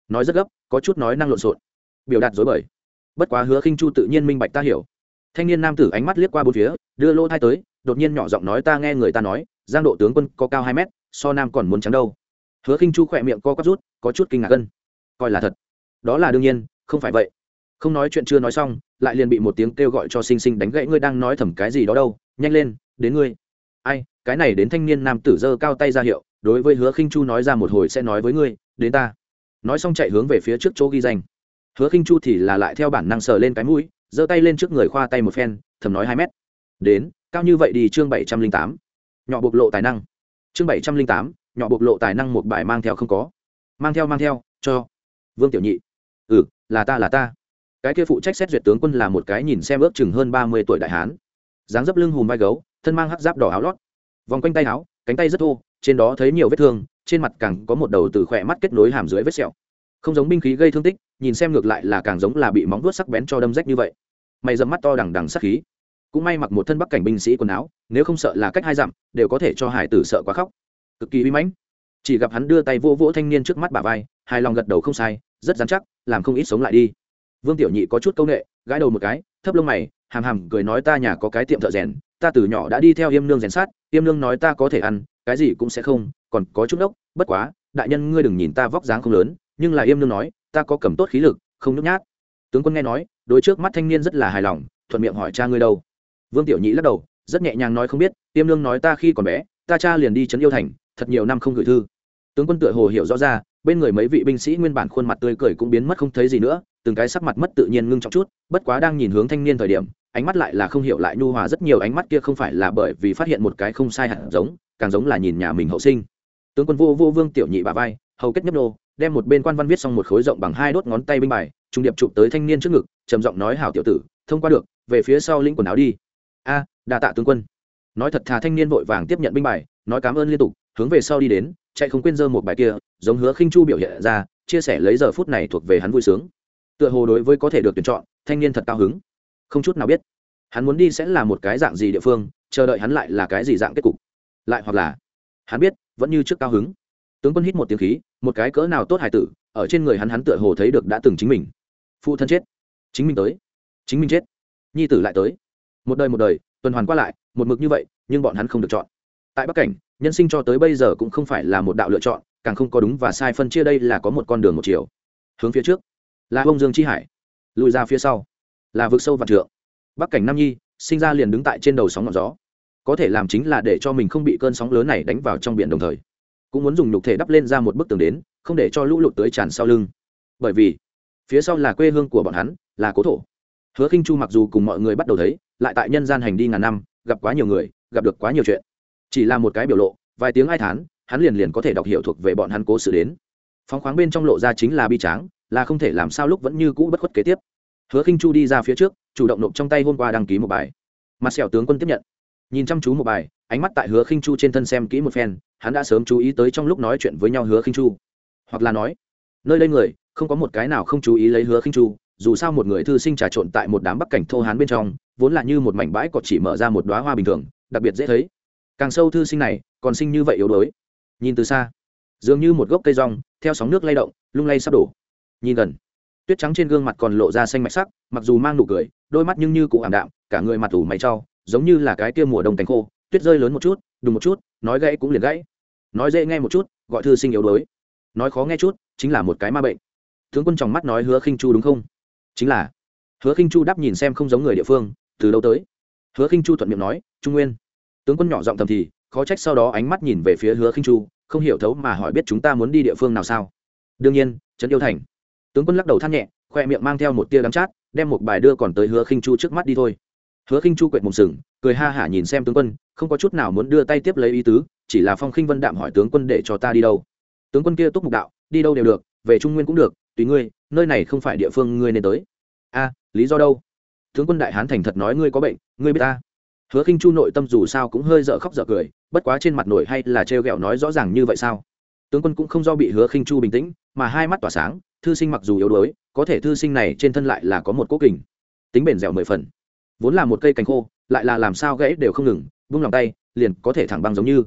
Nói rất gấp, có chút nói năng lộn xộn. Biểu đạt dối bời. Bất quá hứa khinh chu tự nhiên minh bạch ta hiểu. Thanh niên nam tử ánh mắt liếc qua bốn phía, đưa lô thai tới, đột nhiên nhỏ giọng nói ta nghe người ta nói, giang độ tướng quân có cao hai mét, so nam còn muốn trắng đâu. Hứa khinh chu khỏe miệng co quắp rút, có chút kinh ngạc gân coi là thật. Đó là đương nhiên, không phải vậy không nói chuyện chưa nói xong, lại liền bị một tiếng kêu gọi cho sinh sinh đánh gãy. Ngươi đang nói thầm cái gì đó đâu? Nhanh lên, đến ngươi. Ai, cái này đến thanh niên nam tử giơ cao tay ra hiệu, đối với hứa khinh chu nói ra một hồi sẽ nói với ngươi, đến ta. Nói xong chạy hướng về phía trước chỗ ghi danh. Hứa khinh chu thì là lại theo bản năng sờ lên cái mũi, giơ tay lên trước người khoa tay một phen, thầm nói hai mét. Đến, cao như vậy đi chương bảy trăm linh tám. Nhỏ bộc lộ tài năng. Chương bảy trăm linh tám, nhỏ bộc lộ tài năng một bài mang theo không có. Mang theo mang theo, cho. Vương tiểu nhị. Ừ là ta là ta cái kia phụ trách xét duyệt tướng quân là một cái nhìn xem ước chừng hơn ba mươi tuổi đại hán. Dáng dấp lưng hùm vai gấu, thân mang hắc giáp đỏ áo lót. Vòng quanh tay áo, cánh tay rất thô, trên đó thấy nhiều vết thương, trên mặt càng có một đầu từ khỏe mắt kết nối hàm dưới vết sẹo. Không giống binh khí gây thương tích, nhìn xem ngược lại là càng giống là bị móng vuốt sắc bén cho đâm rách như vậy. Mày dầm mắt to đằng đằng sắc khí. Cũng may mặc một thân bắc cảnh binh sĩ quần áo, nếu không sợ là cách hai dặm, đều có thể cho hải tử sợ quá khóc. Cực kỳ uy mãnh. Chỉ gặp hắn đưa tay vô vỗ thanh niên trước mắt bà vai, hài lòng gật đầu không sai, rất dán chắc, làm không ít sống lại đi vương tiểu nhị có chút c â u n ệ gãi đầu một cái, thấp lông mày, hàm hàm cười nói ta nhà có cái tiệm thợ rèn, ta từ nhỏ đã đi theo yêm nương rèn sát, yêm nương nói ta có thể ăn, cái gì cũng sẽ không, còn có chút đốc, bất quá, đại nhân ngươi đừng nhìn ta vóc dáng không lớn, nhưng là yêm nương nói, ta có cầm tốt khí lực, không nhút nhát. Tướng quân nghe nói đôi trước mắt thanh niên rất là hài lòng, thuận miệng hỏi cha ngươi đâu. Vương tiểu nhị lắc đầu, rất nhẹ nhàng nói không biết, yêm nương nói ta khi còn bé, ta cha liền đi trấn yêu thành, thật nhiều năm không gửi thư. Tướng quân tựa hồ hiểu rõ ra, bên người mấy vị binh sĩ nguyên bản khuôn mặt tươi cười cũng biến mất không thấy gì nữa từng cái sắc mặt mất tự nhiên ngưng trọng chút, bất quá đang nhìn hướng thanh niên thời điểm, ánh mắt lại là không hiểu lại nhu hòa rất nhiều, ánh mắt kia không phải là bởi vì phát hiện một cái không sai hẳn giống, càng giống là nhìn nhà mình hậu sinh. Tướng quân vô vô vương tiểu nhị bà vai, hầu kết nhấp nô, đem một bên quan văn viết xong một khối rộng bằng hai đốt ngón tay binh bài, trung điệp chụp tới thanh niên trước ngực, trầm giọng nói, hảo tiểu tử, thông qua được, về phía sau lĩnh quần áo đi. A, đa tạ tướng quân. Nói thật thà thanh niên vội vàng tiếp nhận binh bài, nói cảm ơn liên tục, hướng về sau đi đến, chạy không quên dơ một bài kia, giống hứa khinh chu biểu hiện ra, chia sẻ lấy giờ phút này thuộc về hắn vui sướng tựa hồ đối với có thể được tuyển chọn, thanh niên thật cao hứng. Không chút nào biết, hắn muốn đi sẽ là một cái dạng gì địa phương, chờ đợi hắn lại là cái gì dạng kết cục. Lại hoặc là, hắn biết, vẫn như trước cao hứng. Tướng quân hít một tiếng khí, một cái cỡ nào tốt hài tử, ở trên người hắn hắn tựa hồ thấy được đã từng chính mình. Phụ thân chết. Chính mình tới. Chính mình chết. Nhi tử lại tới. Một đời một đời, tuần hoàn qua lại, một mực như vậy, nhưng bọn hắn không được chọn. Tại bắc cảnh, nhân sinh cho tới bây giờ cũng không phải là một đạo lựa chọn, càng không có đúng và sai phân chia đây là có một con đường một chiều. Hướng phía trước là ông dương chi hải. Lùi ra phía sau. Là vực sâu vạn trượng. Bắc cảnh nam nhi, sinh ra liền đứng tại trên đầu sóng ngọn gió. Có thể làm chính là để cho mình không bị cơn sóng lớn này đánh vào trong biển đồng thời. Cũng muốn dùng nhục thể đắp lên ra một bức tường đến, không để cho lũ lụt tới tràn sau lưng. Bởi vì, phía sau là quê hương của bọn hắn, là cố thổ. Hứa khinh chu mặc dù cùng mọi người bắt đầu thấy, lại tại nhân gian hành đi ngàn năm, gặp quá nhiều người, gặp được quá nhiều chuyện. Chỉ là một cái biểu lộ, vài tiếng ai thán, hắn liền liền có thể đọc hiểu thuộc về bọn hắn cố sự đến. Phóng khoáng bên trong lộ ra chính là bi tráng là không thể làm sao lúc vẫn như cũ bất khuất kế tiếp. Hứa khinh chu đi ra phía trước, chủ động nộp trong tay hôm qua đăng ký một bài. Mặt sẹo tướng quân tiếp nhận. Nhìn chăm chú một bài, ánh mắt tại hứa khinh chu trên thân xem kỹ một phen, hắn đã sớm chú ý tới trong lúc nói chuyện với nhau hứa khinh chu. Hoặc là nói, nơi đây người, không có một cái nào không chú ý lấy hứa khinh chu, dù sao một người thư sinh trà trộn tại một đám bắc cảnh thô hán bên trong, vốn là như một mảnh bãi cọt chỉ mở ra một đóa hoa bình thường, đặc biệt dễ thấy. Càng sâu thư sinh này, còn sinh như vậy yếu đuối. Nhìn từ xa, dường như một gốc cây rong, theo sóng nước lay động, lung lay sắp đổ nhìn gần. Tuyết trắng trên gương mặt còn lộ ra xanh mạch sắc, mặc dù mang nụ cười, đôi mắt nhưng như cụ ảm đạm, cả người mặt ủ mày trau giống như là cái kia mùa đông cánh khô. Tuyết rơi lớn một chút, đùng một chút, nói gãy cũng liền gãy. Nói dễ nghe một chút, gọi thư sinh yếu đuối. Nói khó nghe chút, chính là một cái ma bệnh. Tướng quân trong mắt nói hứa khinh chu đúng không? Chính là. Hứa khinh chu đáp nhìn xem không giống người địa phương, từ đâu tới? Hứa khinh chu thuận miệng nói, trung nguyên. Tướng quân nhỏ giọng thầm thì, khó trách sau đó ánh mắt nhìn về phía hứa khinh chu, không hiểu thấu mà hỏi biết chúng ta muốn đi địa phương nào sao? Đương nhiên, trấn yêu thành tướng quân lắc đầu than nhẹ, khoe miệng mang theo một tia đắng chát, đem một bài đưa còn tới hứa khinh chu trước mắt đi thôi. Hứa khinh chu quệt mồm sừng, cười ha hả nhìn xem tướng quân, không có chút nào muốn đưa tay tiếp lấy ý tứ, chỉ là phong khinh vân đạm hỏi tướng quân để cho ta đi đâu. Tướng quân kia túc mục đạo, đi đâu đều được, về trung nguyên cũng được, tùy ngươi, nơi này không phải địa phương ngươi nên tới. A, lý do đâu? Tướng quân đại hán thành thật nói ngươi có bệnh, ngươi biết ta. Hứa khinh chu nội tâm dù sao cũng hơi dở khóc dở cười, bất quá trên mặt nổi hay là trêu ghẹo nói rõ ràng như vậy sao? Tướng quân cũng không do bị hứa khinh chu bình tĩnh, mà hai mắt tỏa sáng thư sinh mặc dù yếu đuối, có thể thư sinh này trên thân lại là có một cố kình, tính bền dẻo mười phần. Vốn là một cây cành khô, lại là làm sao gãy đều không ngừng buông lòng tay, liền có thể thẳng băng giống như.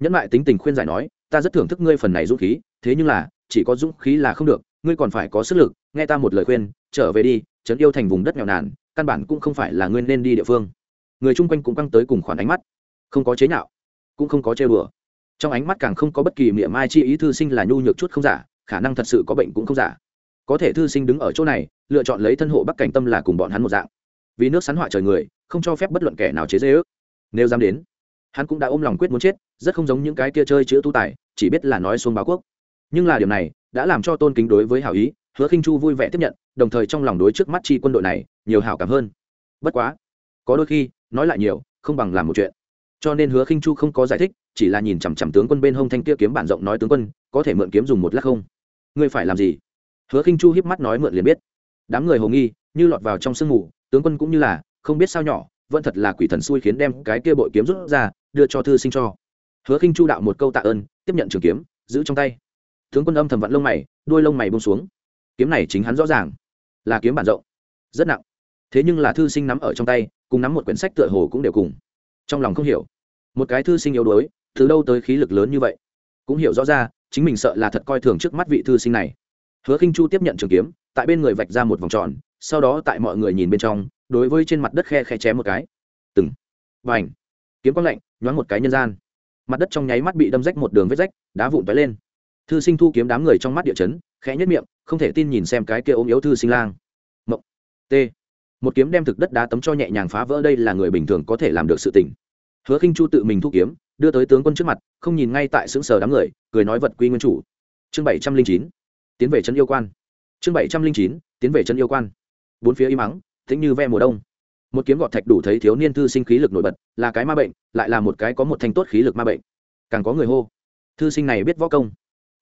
Nhẫn lại tính tình khuyên giải nói, ta rất thưởng thức ngươi phần này dũng khí, thế nhưng là, chỉ có dũng khí là không được, ngươi còn phải có sức lực, nghe ta một lời khuyên, trở về đi, trấn yêu thành vùng đất nghèo nàn, căn bản cũng không phải là ngươi nên đi địa phương. Người chung quanh cũng căng tới cùng khoản ánh mắt. Không có chế nhạo, cũng không có chê bừa trong ánh mắt càng không có bất kỳ miệng mai chi ý thư sinh là nhu nhược chút không giả khả năng thật sự có bệnh cũng không giả. Có thể thư sinh đứng ở chỗ này, lựa chọn lấy thân hộ bắc cảnh tâm là cùng bọn hắn một dạng. Vì nước sắn họa trời người, không cho phép bất luận kẻ nào chế dễ ước nếu dám đến, hắn cũng đã ôm lòng quyết muốn chết, rất không giống những cái kia chơi chữ tu tài, chỉ biết là nói xuống báo quốc. Nhưng là điều này đã làm cho tôn kính đối với hảo ý, hứa khinh chu vui vẻ tiếp nhận, đồng thời trong lòng đối trước mắt chi quân đội này, nhiều hảo cảm hơn. Bất quá, có đôi khi, nói lại nhiều, không bằng làm một chuyện. Cho nên hứa khinh chu không có giải thích, chỉ là nhìn chằm chằm tướng quân bên hông thanh kia kiếm bản rộng nói tướng quân, có thể mượn kiếm dùng một lát không? Ngươi phải làm gì? Hứa khinh chu híp mắt nói mượn liền biết. Đám người hồ nghi, như lọt vào trong sương mù, tướng quân cũng như là, không biết sao nhỏ, vẫn thật là quỷ thần xui khiến đem cái kia bội kiếm rút ra, đưa cho thư sinh cho. Hứa khinh chu đạo một câu tạ ơn, tiếp nhận trường kiếm, giữ trong tay. Tướng quân âm thầm vặn lông mày, đuôi lông mày bông xuống. Kiếm này chính hắn rõ ràng, là kiếm bản rộng, rất nặng. Thế nhưng là thư sinh nắm ở trong tay, cùng nắm một quyển sách tựa hồ cũng đều cùng. Trong lòng không hiểu. Một cái thư sinh yếu đuối, từ đâu tới khí lực lớn như vậy? Cũng hiểu rõ ra chính mình sợ là thật coi thường trước mắt vị thư sinh này. Hứa khinh chu tiếp nhận trường kiếm, tại bên người vạch ra một vòng tròn, sau đó tại mọi người nhìn bên trong, đối với trên mặt đất khe khe chém một cái. Từng. Và ảnh kiếm quang lạnh, nhoáng một cái nhân gian. Mặt đất trong nháy mắt bị đâm rách một đường vết rách, đá vụn tói lên. Thư sinh thu kiếm đám người trong mắt địa chấn, khẽ nhất miệng, không thể tin nhìn xem cái kia ốm yếu thư sinh lang. Mộng. T. Một kiếm đem thực đất đá tấm cho nhẹ nhàng phá vỡ, đây là người bình thường có thể làm được sự tình. Hứa khinh chu tự mình thu kiếm đưa tới tướng quân trước mặt, không nhìn ngay tại xứng sờ đám người, cười nói vật quy nguyên chủ. Chương bảy trăm linh chín, tiến về chân yêu quan. Chương bảy trăm linh chín, tiến về chân yêu quan. Bốn phía im mắng thính như ve mùa đông. Một kiếm gọt thạch đủ thấy thiếu niên thư sinh khí lực nổi bật, là cái ma bệnh, lại là một cái có một thanh tốt khí lực ma bệnh. Càng có người hô, thư sinh này biết võ công.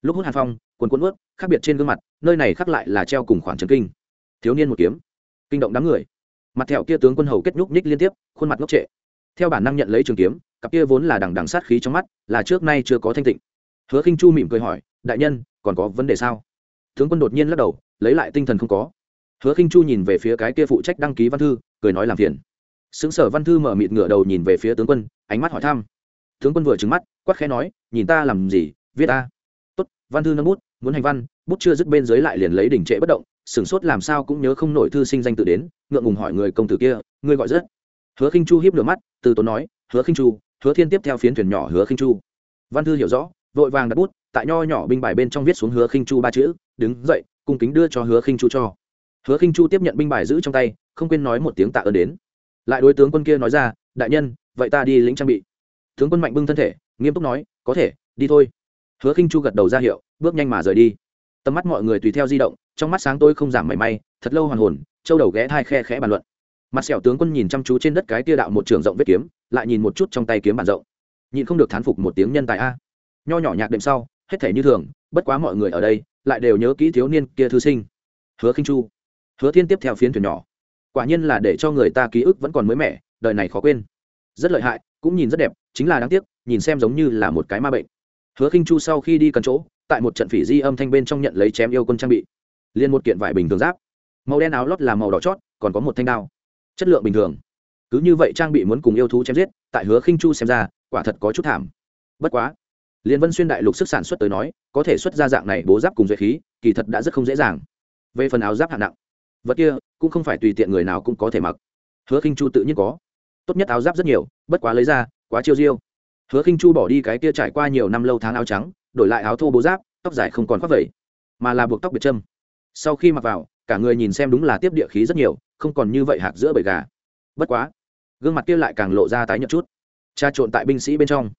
Lúc hút hàn phong, quần quấn ướt, khác biệt trên gương mặt, nơi này khác lại là treo cùng khoảng trần kinh. Thiếu niên một kiếm, kinh động đám người. Mặt thẹo kia tướng quân hầu kết nhúc nhích liên tiếp, khuôn mặt ngốc trệ. Theo bản năng nhận lấy trường kiếm cặp kia vốn là đằng đằng sát khí trong mắt, là trước nay chưa có thanh tịnh. Hứa khinh chu mỉm cười hỏi, đại nhân, còn có vấn đề sao? Tướng quân đột nhiên lắc đầu, lấy lại tinh thần không có. Hứa khinh chu nhìn về phía cái kia phụ trách đăng ký văn thư, cười nói làm phiền. Xứng sở văn thư mở mịt ngửa đầu nhìn về phía tướng quân, ánh mắt hỏi thăm. Tướng quân vừa trừng mắt, quát khẽ nói, nhìn ta làm gì, viết ta? Tốt, văn thư nâng bút, muốn hành văn, bút chưa dứt bên dưới lại liền lấy đỉnh trệ bất động, sửng sốt làm sao cũng nhớ không nổi thư sinh danh tự đến, ngượng ngùng hỏi người công tử kia, ngươi gọi rất. Hứa khinh chu hiếp lửa mắt, từ tốn nói, hứa khinh chu hứa thiên tiếp theo phiến thuyền nhỏ hứa khinh chu. Văn thư hiểu rõ, vội vàng đặt bút, tại nho nhỏ binh bài bên trong viết xuống hứa khinh chu ba chữ, đứng dậy, cung kính đưa cho hứa khinh chu cho. Hứa khinh chu tiếp nhận binh bài giữ trong tay, không quên nói một tiếng tạ ơn đến. Lại đối tướng quân kia nói ra, đại nhân, vậy ta đi lĩnh trang bị. Tướng quân mạnh bưng thân thể, nghiêm túc nói, có thể, đi thôi. Hứa khinh chu gật đầu ra hiệu, bước nhanh mà rời đi. Tầm mắt mọi người tùy theo di động, trong mắt sáng tôi không giảm mảy may, thật lâu hoàn hồn, châu đầu ghé thai khe khẽ bàn luận mặt sẹo tướng quân nhìn chăm chú trên đất cái tia đạo một trường rộng vết kiếm, lại nhìn một chút trong tay kiếm bản rộng. Nhìn không được thán phục một tiếng nhân tài a. Nho nhỏ nhạc đệm sau, hết thể như thường, bất quá mọi người ở đây lại đều nhớ kỹ thiếu niên kia thư sinh. Hứa khinh chu. Hứa thiên tiếp theo phiến thuyền nhỏ. Quả nhiên là để cho người ta ký ức vẫn còn mới mẻ, đời này khó quên. Rất lợi hại, cũng nhìn rất đẹp, chính là đáng tiếc, nhìn xem giống như là một cái ma bệnh. Hứa khinh chu sau khi đi cần chỗ, tại một trận phỉ di âm thanh bên trong nhận lấy chém yêu quân trang bị. Liên một kiện vải bình thường giáp. Màu đen áo lót là màu đỏ chót, còn có một thanh đao chất lượng bình thường. Cứ như vậy trang bị muốn cùng yêu thú chém giết, tại hứa khinh chu xem ra, quả thật có chút thảm. Bất quá, liên vân xuyên đại lục sức sản xuất tới nói, có thể xuất ra dạng này bố giáp cùng duyệt khí, kỳ thật đã rất không dễ dàng. Về phần áo giáp hạng nặng, vật kia cũng không phải tùy tiện người nào cũng có thể mặc. Hứa khinh chu tự nhiên có. Tốt nhất áo giáp rất nhiều, bất quá lấy ra, quá chiêu diêu. Hứa khinh chu bỏ đi cái kia trải qua nhiều năm lâu tháng áo trắng, đổi lại áo thô bố giáp, tóc dài không còn khoác vẩy, mà là buộc tóc biệt trâm sau khi mặc vào, cả người nhìn xem đúng là tiếp địa khí rất nhiều không còn như vậy hạc giữa bầy gà. Bất quá, gương mặt kia lại càng lộ ra tái nhợt chút. Tra trộn tại binh sĩ bên trong.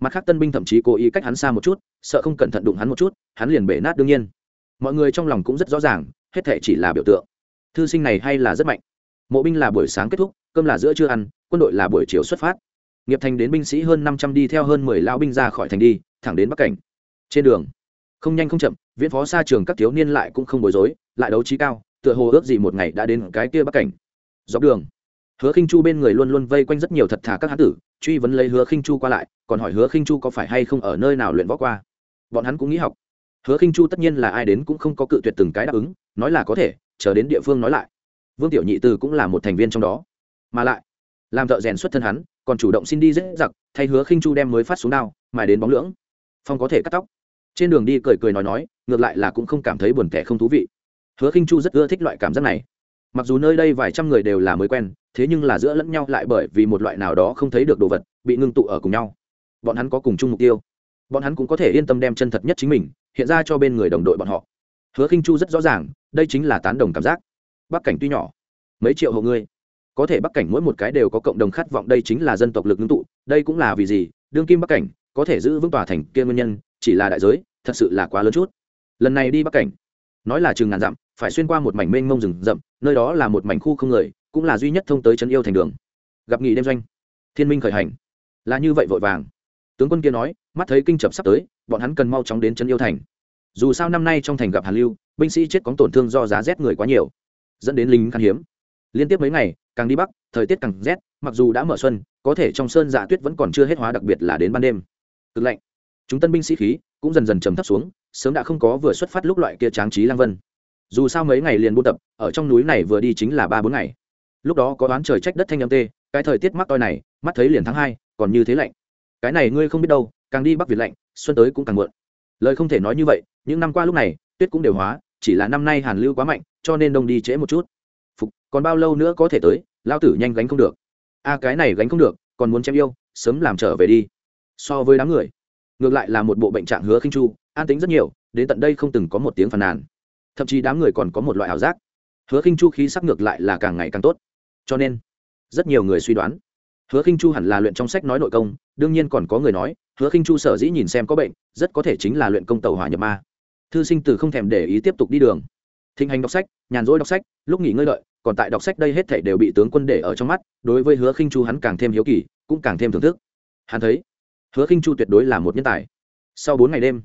Mặt khác tân binh thậm chí cố ý cách hắn xa một chút, sợ không cẩn thận đụng hắn một chút, hắn liền bể nát đương nhiên. Mọi người trong lòng cũng rất rõ ràng, hết thể chỉ là biểu tượng. Thư sinh này hay là rất mạnh. Mộ binh là buổi sáng kết thúc, cơm là giữa trưa ăn, quân đội là buổi chiều xuất phát. Nghiệp thành đến binh sĩ hơn năm trăm đi theo hơn mười lão binh ra khỏi thành đi, thẳng đến bắc cảnh. Trên đường, không nhanh không chậm, viễn phó xa trường các thiếu niên lại cũng không bối rối, lại đấu trí cao tựa hồ ước gì một ngày đã đến cái kia bắc cảnh. Dọc đường, hứa khinh chu bên người luôn luôn vây quanh rất nhiều thật thà các hán tử, truy vấn lấy hứa khinh chu qua lại, còn hỏi hứa khinh chu có phải hay không ở nơi nào luyện võ qua. Bọn hắn cũng nghĩ học. Hứa khinh chu tất nhiên là ai đến cũng không có cự tuyệt từng cái đáp ứng, nói là có thể, chờ đến địa phương nói lại. Vương tiểu nhị từ cũng là một thành viên trong đó. Mà lại, làm thợ rèn xuất thân hắn, còn chủ động xin đi dễ giặc, thay hứa khinh chu đem mới phát xuống đao, mài đến bóng lưỡng. Phong có thể cắt tóc. Trên đường đi cười cười nói nói, ngược lại là cũng không cảm thấy buồn tẻ không thú vị hứa khinh chu rất ưa thích loại cảm giác này. Mặc dù nơi đây vài trăm người đều là mới quen, thế nhưng là giữa lẫn nhau lại bởi vì một loại nào đó không thấy được đồ vật, bị ngưng tụ ở cùng nhau. Bọn hắn có cùng chung mục tiêu. Bọn hắn cũng có thể yên tâm đem chân thật nhất chính mình, hiện ra cho bên người đồng đội bọn họ. Hứa khinh chu rất rõ ràng, đây chính là tán đồng cảm giác. Bắc cảnh tuy nhỏ, mấy triệu hộ ngươi có thể bắc cảnh mỗi một cái đều có cộng đồng khát vọng, đây chính là dân tộc lực ngưng tụ, đây cũng là vì gì? Đương kim bắc cảnh, có thể giữ vững tòa thành kia nguyên nhân, chỉ là đại giới, thật sự là quá lớn chút. Lần này đi bắc cảnh nói là chừng ngàn dặm, phải xuyên qua một mảnh mênh mông rừng rậm, nơi đó là một mảnh khu không người, cũng là duy nhất thông tới trấn yêu thành đường. Gặp nghị đêm doanh, thiên minh khởi hành. Là như vậy vội vàng. Tướng quân kia nói, mắt thấy kinh chập sắp tới, bọn hắn cần mau chóng đến trấn yêu thành. Dù sao năm nay trong thành gặp hàn lưu, binh sĩ chết có tổn thương do giá rét người quá nhiều. Dẫn đến lính khan hiếm. Liên tiếp mấy ngày, càng đi bắc, thời tiết càng rét, mặc dù đã mở xuân, có thể trong sơn dạ tuyết vẫn còn chưa hết hóa, đặc biệt là đến ban đêm. Cực lạnh. Chúng tân binh sĩ khí cũng dần dần trầm thấp xuống sớm đã không có vừa xuất phát lúc loại kia tráng trí lang vân. Dù sao mấy ngày liền buôn tập, ở trong núi này vừa đi chính là ba bốn ngày. Lúc đó có đoán trời trách đất thanh âm tê, cái thời tiết mắc toi này, mắt thấy liền tháng hai, còn như thế lạnh. Cái này ngươi không biết đâu, càng đi bắc việt lạnh, xuân tới cũng càng muộn. Lời không thể nói như vậy, những năm qua lúc này, tuyết cũng đều hóa, chỉ là năm nay hàn lưu quá mạnh, cho nên đông đi trễ một chút. Phục, còn bao lâu nữa có thể tới lao tử nhanh gánh không được. A, cái này gánh không được, còn muốn chém yêu, sớm làm trở về đi. So với đám người, ngược lại là một bộ bệnh trạng hứa khinh chu an tính rất nhiều, đến tận đây không từng có một tiếng phàn nàn. Thậm chí đám người còn có một loại ảo giác. Hứa khinh chu khí sắc ngược lại là càng ngày càng tốt. Cho nên, rất nhiều người suy đoán, hứa khinh chu hẳn là luyện trong sách nói nội công, đương nhiên còn có người nói, hứa khinh chu sở dĩ nhìn xem có bệnh, rất có thể chính là luyện công tàu hỏa nhập ma. Thư sinh từ không thèm để ý tiếp tục đi đường. Thịnh hành đọc sách, nhàn rỗi đọc sách, lúc nghỉ ngơi lợi còn tại đọc sách đây hết thảy đều bị tướng quân để ở trong mắt, đối với hứa khinh chu hắn càng thêm hiếu kỳ, cũng càng thêm thưởng thức. Hắn thấy, hứa khinh chu tuyệt đối là một nhân tài. Sau bốn ngày đêm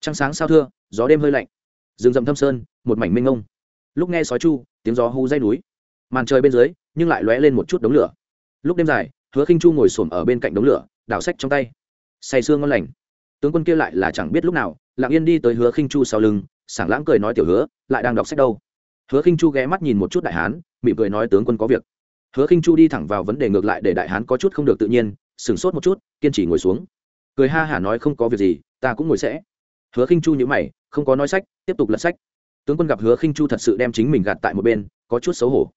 trăng sáng sao thưa, gió đêm hơi lạnh. Rừng rậm thâm sơn, một mảnh mênh ngông lúc nghe sói chu, tiếng gió hú dây núi. Màn trời bên dưới, nhưng lại lóe lên một chút đống lửa. Lúc đêm dài, hứa khinh chu ngồi xổm ở bên cạnh đống lửa, đảo sách trong tay. Say sương ngon lành. Tướng quân kia lại là chẳng biết lúc nào, lặng yên đi tới hứa khinh chu sau lưng, sảng lãng cười nói tiểu hứa, lại đang đọc sách đâu. Hứa khinh chu ghé mắt nhìn một chút đại hán, mỉm cười nói tướng quân có việc. Hứa khinh chu đi thẳng vào vấn đề ngược lại để đại hán có chút không được tự nhiên, sửng sốt một chút, kiên trì ngồi xuống. Cười ha hả nói không có việc gì, ta cũng ngồi sẽ hứa khinh chu nhữ mày, không có nói sách, tiếp tục lật sách. Tướng quân gặp hứa khinh chu thật sự đem chính mình gạt tại một bên, có chút xấu hổ.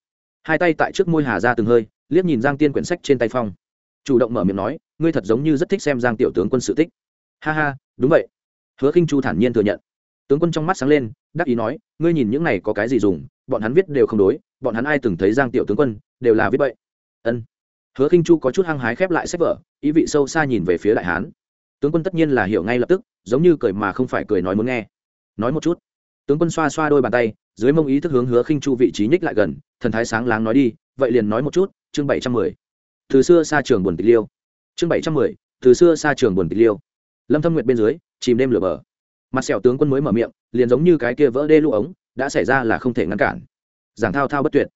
Hai tay tại trước môi hà ra từng hơi, liếc nhìn giang tiên quyển sách trên tay phong. Chủ động mở miệng nói, ngươi thật giống như rất thích xem giang tiểu tướng quân sự tích. Ha ha, đúng vậy. Hứa khinh chu thản nhiên thừa nhận. Tướng quân trong mắt sáng lên, đắc ý nói, ngươi nhìn những này có cái gì dùng, bọn hắn viết đều không đối, bọn hắn ai từng thấy giang tiểu tướng quân, đều là viết vậy ân. Hứa khinh chu có chút hăng hái khép lại sách vở, ý vị sâu xa nhìn về phía đại hán tướng quân tất nhiên là hiểu ngay lập tức, giống như cười mà không phải cười nói muốn nghe. Nói một chút. Tướng quân xoa xoa đôi bàn tay, dưới mông ý thức hướng hứa khinh chu vị trí nhích lại gần, thần thái sáng láng nói đi, vậy liền nói một chút, chương bảy trăm mười. Từ xưa xa trường buồn tịch liêu. Chương bảy trăm mười, từ xưa xa trường buồn tịch liêu. Lâm thâm nguyệt bên dưới, chìm đêm lửa bờ. Mặt sẹo tướng quân mới mở miệng, liền giống như cái kia vỡ đê lũ ống, đã xảy ra là không thể ngăn cản. Giảng thao thao bất tuyệt.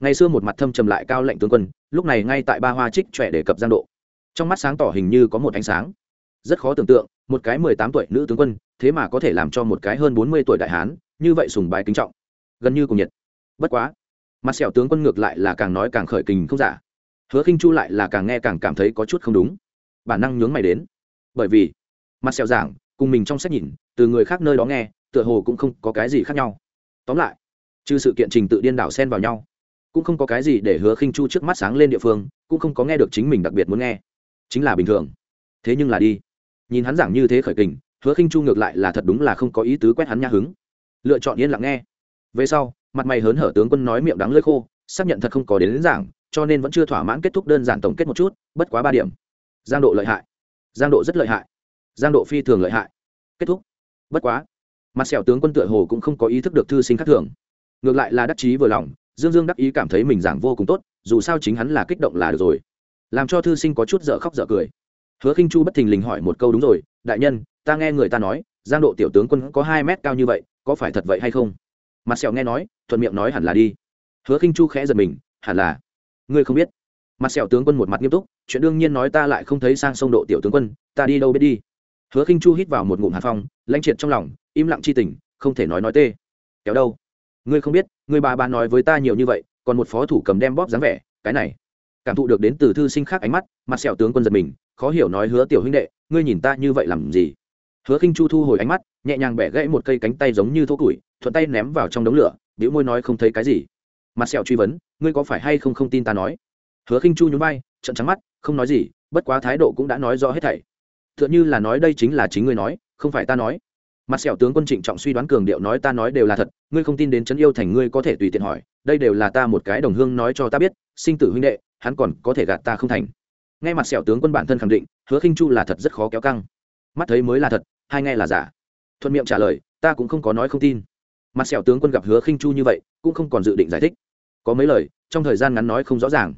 Ngày xưa một mặt thâm trầm lại cao lệnh tướng quân, lúc này ngay tại ba hoa trích trẻ để cập giang độ. Trong mắt sáng tỏ hình như có một ánh sáng rất khó tưởng tượng, một cái mười tám tuổi nữ tướng quân, thế mà có thể làm cho một cái hơn bốn mươi tuổi đại hán, như vậy sùng bái kính trọng. Gần như cùng nhiệt. Bất quá, mặt sẹo tướng quân ngược lại là càng nói càng khởi kình không giả. Hứa khinh chu lại là càng nghe càng cảm thấy có chút không đúng. Bản năng nhướng mày đến. Bởi vì, mặt sẹo giảng, cùng mình trong sách nhìn, từ người khác nơi đó nghe, tựa hồ cũng không có cái gì khác nhau. Tóm lại, trừ sự kiện trình tự điên đảo xen vào nhau, cũng không có cái gì để hứa khinh chu trước mắt sáng lên địa phương, cũng không có nghe được chính mình đặc biệt muốn nghe. Chính là bình thường. Thế nhưng là đi nhìn hắn giảng như thế khởi kình hứa khinh chu ngược lại là thật đúng là không có ý tứ quét hắn nha hứng. Lựa chọn yên lặng nghe. Về sau mặt mày hớn hở tướng quân nói miệng đắng lơi khô xác nhận thật không có đến, đến giảng cho nên vẫn chưa thỏa mãn kết thúc đơn giản tổng kết một chút bất quá ba điểm. Giang độ lợi hại. Giang độ rất lợi hại. Giang độ phi thường lợi hại. Kết thúc. Bất quá mặt sẹo tướng quân tựa hồ cũng không có ý thức được thư sinh khác thường. Ngược lại là đắc chí vừa lòng dương dương đắc ý cảm thấy mình giảng vô cùng tốt dù sao chính hắn là kích động là được rồi. Làm cho thư sinh có chút dở khóc dở cười hứa khinh chu bất thình lình hỏi một câu đúng rồi, đại nhân, ta nghe người ta nói, giang độ tiểu tướng quân có hai mét cao như vậy, có phải thật vậy hay không? Mặt sẹo nghe nói, thuận miệng nói hẳn là đi. Hứa khinh chu khẽ giật mình, hẳn là. Ngươi không biết? Mặt sẹo tướng quân một mặt nghiêm túc, chuyện đương nhiên nói ta lại không thấy sang sông độ tiểu tướng quân, ta đi đâu biết đi? Hứa khinh chu hít vào một ngụm hàn phong, lãnh triệt trong lòng, im lặng chi tình, không thể nói nói tê. Kéo đâu? Ngươi không biết, ngươi bà bà nói với ta nhiều như vậy, còn một phó thủ cầm đem bóp dáng vẻ, cái này. Cảm thụ được đến từ thư sinh khác ánh mắt, mặt sẹo tướng quân giật mình khó hiểu nói hứa tiểu huynh đệ, ngươi nhìn ta như vậy làm gì? Hứa khinh chu thu hồi ánh mắt, nhẹ nhàng bẻ gãy một cây cánh tay giống như thô củi, thuận tay ném vào trong đống lửa biểu môi nói không thấy cái gì. Mặt sẹo truy vấn, ngươi có phải hay không không tin ta nói? Hứa khinh chu nhún vai trận trắng mắt, không nói gì, bất quá thái độ cũng đã nói rõ hết thảy. Tựa như là nói đây chính là chính ngươi nói, không phải ta nói. Mặt sẹo tướng quân trịnh trọng suy đoán cường điệu nói ta nói đều là thật, ngươi không tin đến chấn yêu thành ngươi có thể tùy tiện hỏi, đây đều là ta một cái đồng hương nói cho ta biết, sinh tử huynh đệ, hắn còn có thể gạt ta không thành ngay mặt sẹo tướng quân bản thân khẳng định, hứa khinh chu là thật rất khó kéo căng. Mắt thấy mới là thật, hai nghe là giả. Thuận miệng trả lời, ta cũng không có nói không tin. Mặt sẹo tướng quân gặp hứa khinh chu như vậy, cũng không còn dự định giải thích. Có mấy lời, trong thời gian ngắn nói không rõ ràng.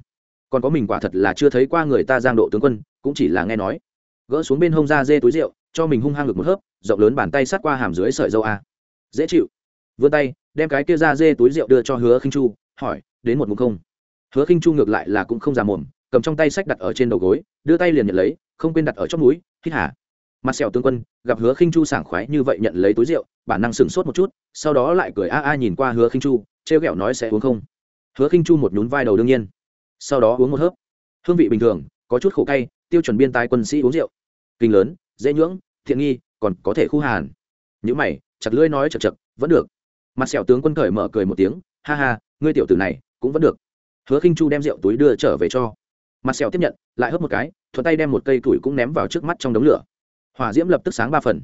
Còn có mình quả thật là chưa thấy qua người ta giang độ tướng quân, cũng chỉ là nghe nói. Gỡ xuống bên hông ra dê túi rượu, cho mình hung hăng ngực một hớp, rộng lớn bàn tay sát qua hàm dưới sợi dâu a. Dễ chịu. Vươn tay, đem cái kia ra dê túi rượu đưa cho hứa khinh chu, hỏi, đến một mục không? Hứa khinh chu ngược lại là cũng không già mồm cầm trong tay sách đặt ở trên đầu gối, đưa tay liền nhận lấy, không quên đặt ở chót núi hít hả mặt sẹo tướng quân, gặp hứa khinh chu sảng khoái như vậy nhận lấy túi rượu, bản năng sửng sốt một chút, sau đó lại cười a a nhìn qua hứa khinh chu, trêu ghẹo nói sẽ uống không. Hứa khinh chu một nhún vai đầu đương nhiên. Sau đó uống một hớp. Hương vị bình thường, có chút khổ cay, tiêu chuẩn biên tài quân sĩ uống rượu. Kinh lớn, dễ nhưỡng, thiện nghi, còn có thể khu hàn. Những mày, chặt lưỡi nói chật chật, vẫn được. Mặt sẹo tướng quân cởi mở cười một tiếng, ha ha, ngươi tiểu tử này, cũng vẫn được. Hứa khinh chu đem rượu túi đưa trở về cho mặt sẹo tiếp nhận, lại hớp một cái, thuận tay đem một cây củi cũng ném vào trước mắt trong đống lửa. Hỏa diễm lập tức sáng ba phần.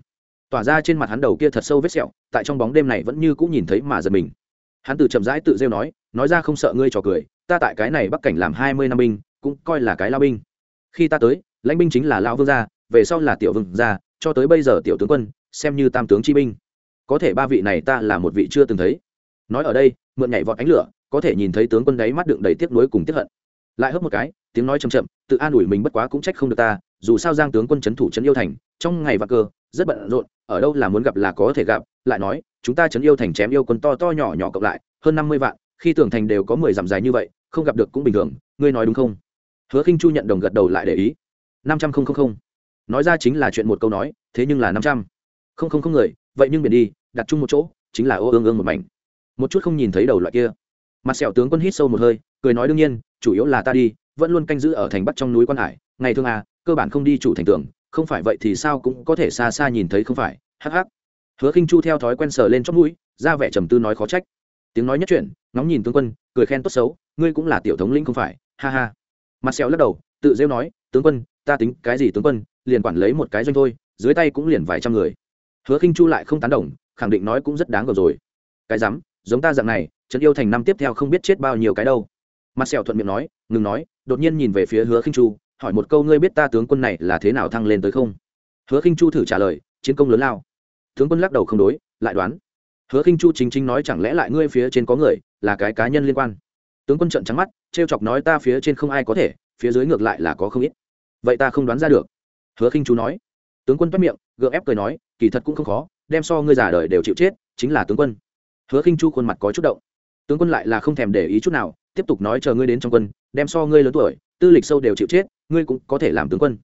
Tỏa ra trên mặt hắn đầu kia thật sâu vết sẹo, tại trong bóng đêm này vẫn như cũng nhìn thấy mà giật mình. Hắn từ chậm rãi tự rêu nói nói ra không sợ ngươi trò cười, ta tại cái này bắc cảnh làm hai mươi năm binh, cũng coi là cái lao binh. Khi ta tới, lãnh binh chính là lao vương gia, về sau là tiểu vương gia, cho tới bây giờ tiểu tướng quân, xem như tam tướng chi binh. Có thể ba vị này ta là một vị chưa từng thấy. Nói ở đây, mượn nhảy vọt ánh lửa, có thể nhìn thấy tướng quân đáy mắt đựng đầy tiếc nuối cùng tiếc hận. Lại hớp một cái tiếng nói chậm chậm, tự an ủi mình bất quá cũng trách không được ta, dù sao giang tướng quân c h ấ n thủ trấn yêu thành, trong ngày và cơ, rất bận rộn, ở đâu là muốn gặp là có thể gặp, lại nói, chúng ta trấn yêu thành chém yêu quân to to nhỏ nhỏ cộng lại, hơn năm mươi vạn, khi tưởng thành đều có mười dặm dài như vậy, không gặp được cũng bình thường, ngươi nói đúng không? Hứa khinh chu nhận đồng gật đầu lại để ý. Năm trăm không không không. Nói ra chính là chuyện một câu nói, thế nhưng là năm trăm. Không không không người, vậy nhưng biển đi, đặt chung một chỗ, chính là ô ương ương một mảnh. Một chút không nhìn thấy đầu loại kia. Mặt sẹo tướng quân hít sâu một hơi, cười nói đương nhiên, chủ yếu là ta đi vẫn luôn canh giữ ở thành bắc trong núi quan hải. Ngày thương à cơ bản không đi chủ thành tường, không phải vậy thì sao cũng có thể xa xa nhìn thấy không phải. Hắc hắc. Hứa khinh chu theo thói quen sờ lên chót mũi, ra vẻ trầm tư nói khó trách. Tiếng nói nhất chuyện ngóng nhìn tướng quân, cười khen tốt xấu, ngươi cũng là tiểu thống lĩnh không phải. Ha ha. Mặt sẹo lắc đầu, tự rêu nói, tướng quân, ta tính cái gì tướng quân, liền quản lấy một cái doanh thôi, dưới tay cũng liền vài trăm người. Hứa khinh chu lại không tán đồng, khẳng định nói cũng rất đáng gờm rồi. Cái dám giống ta dạng này, trấn yêu thành năm tiếp theo không biết chết bao nhiêu cái đâu mặt sẹo thuận miệng nói, ngừng nói, đột nhiên nhìn về phía hứa khinh chu, hỏi một câu, ngươi biết ta tướng quân này là thế nào thăng lên tới không? Hứa khinh chu thử trả lời, chiến công lớn lao. Tướng quân lắc đầu không đối, lại đoán, hứa khinh chu chính chính nói chẳng lẽ lại ngươi phía trên có người, là cái cá nhân liên quan? Tướng quân trợn trắng mắt, trêu chọc nói, ta phía trên không ai có thể, phía dưới ngược lại là có không ít. Vậy ta không đoán ra được. Hứa khinh chu nói. Tướng quân toát miệng, gượng ép cười nói, kỳ thật cũng không khó, đem so ngươi già đời đều chịu chết, chính là tướng quân. Hứa khinh chu khuôn mặt có chút động. Tướng quân lại là không thèm để ý chút nào tiếp tục nói chờ ngươi đến trong quân, đem so ngươi lớn tuổi, tư lịch sâu đều chịu chết, ngươi cũng có thể làm tướng quân.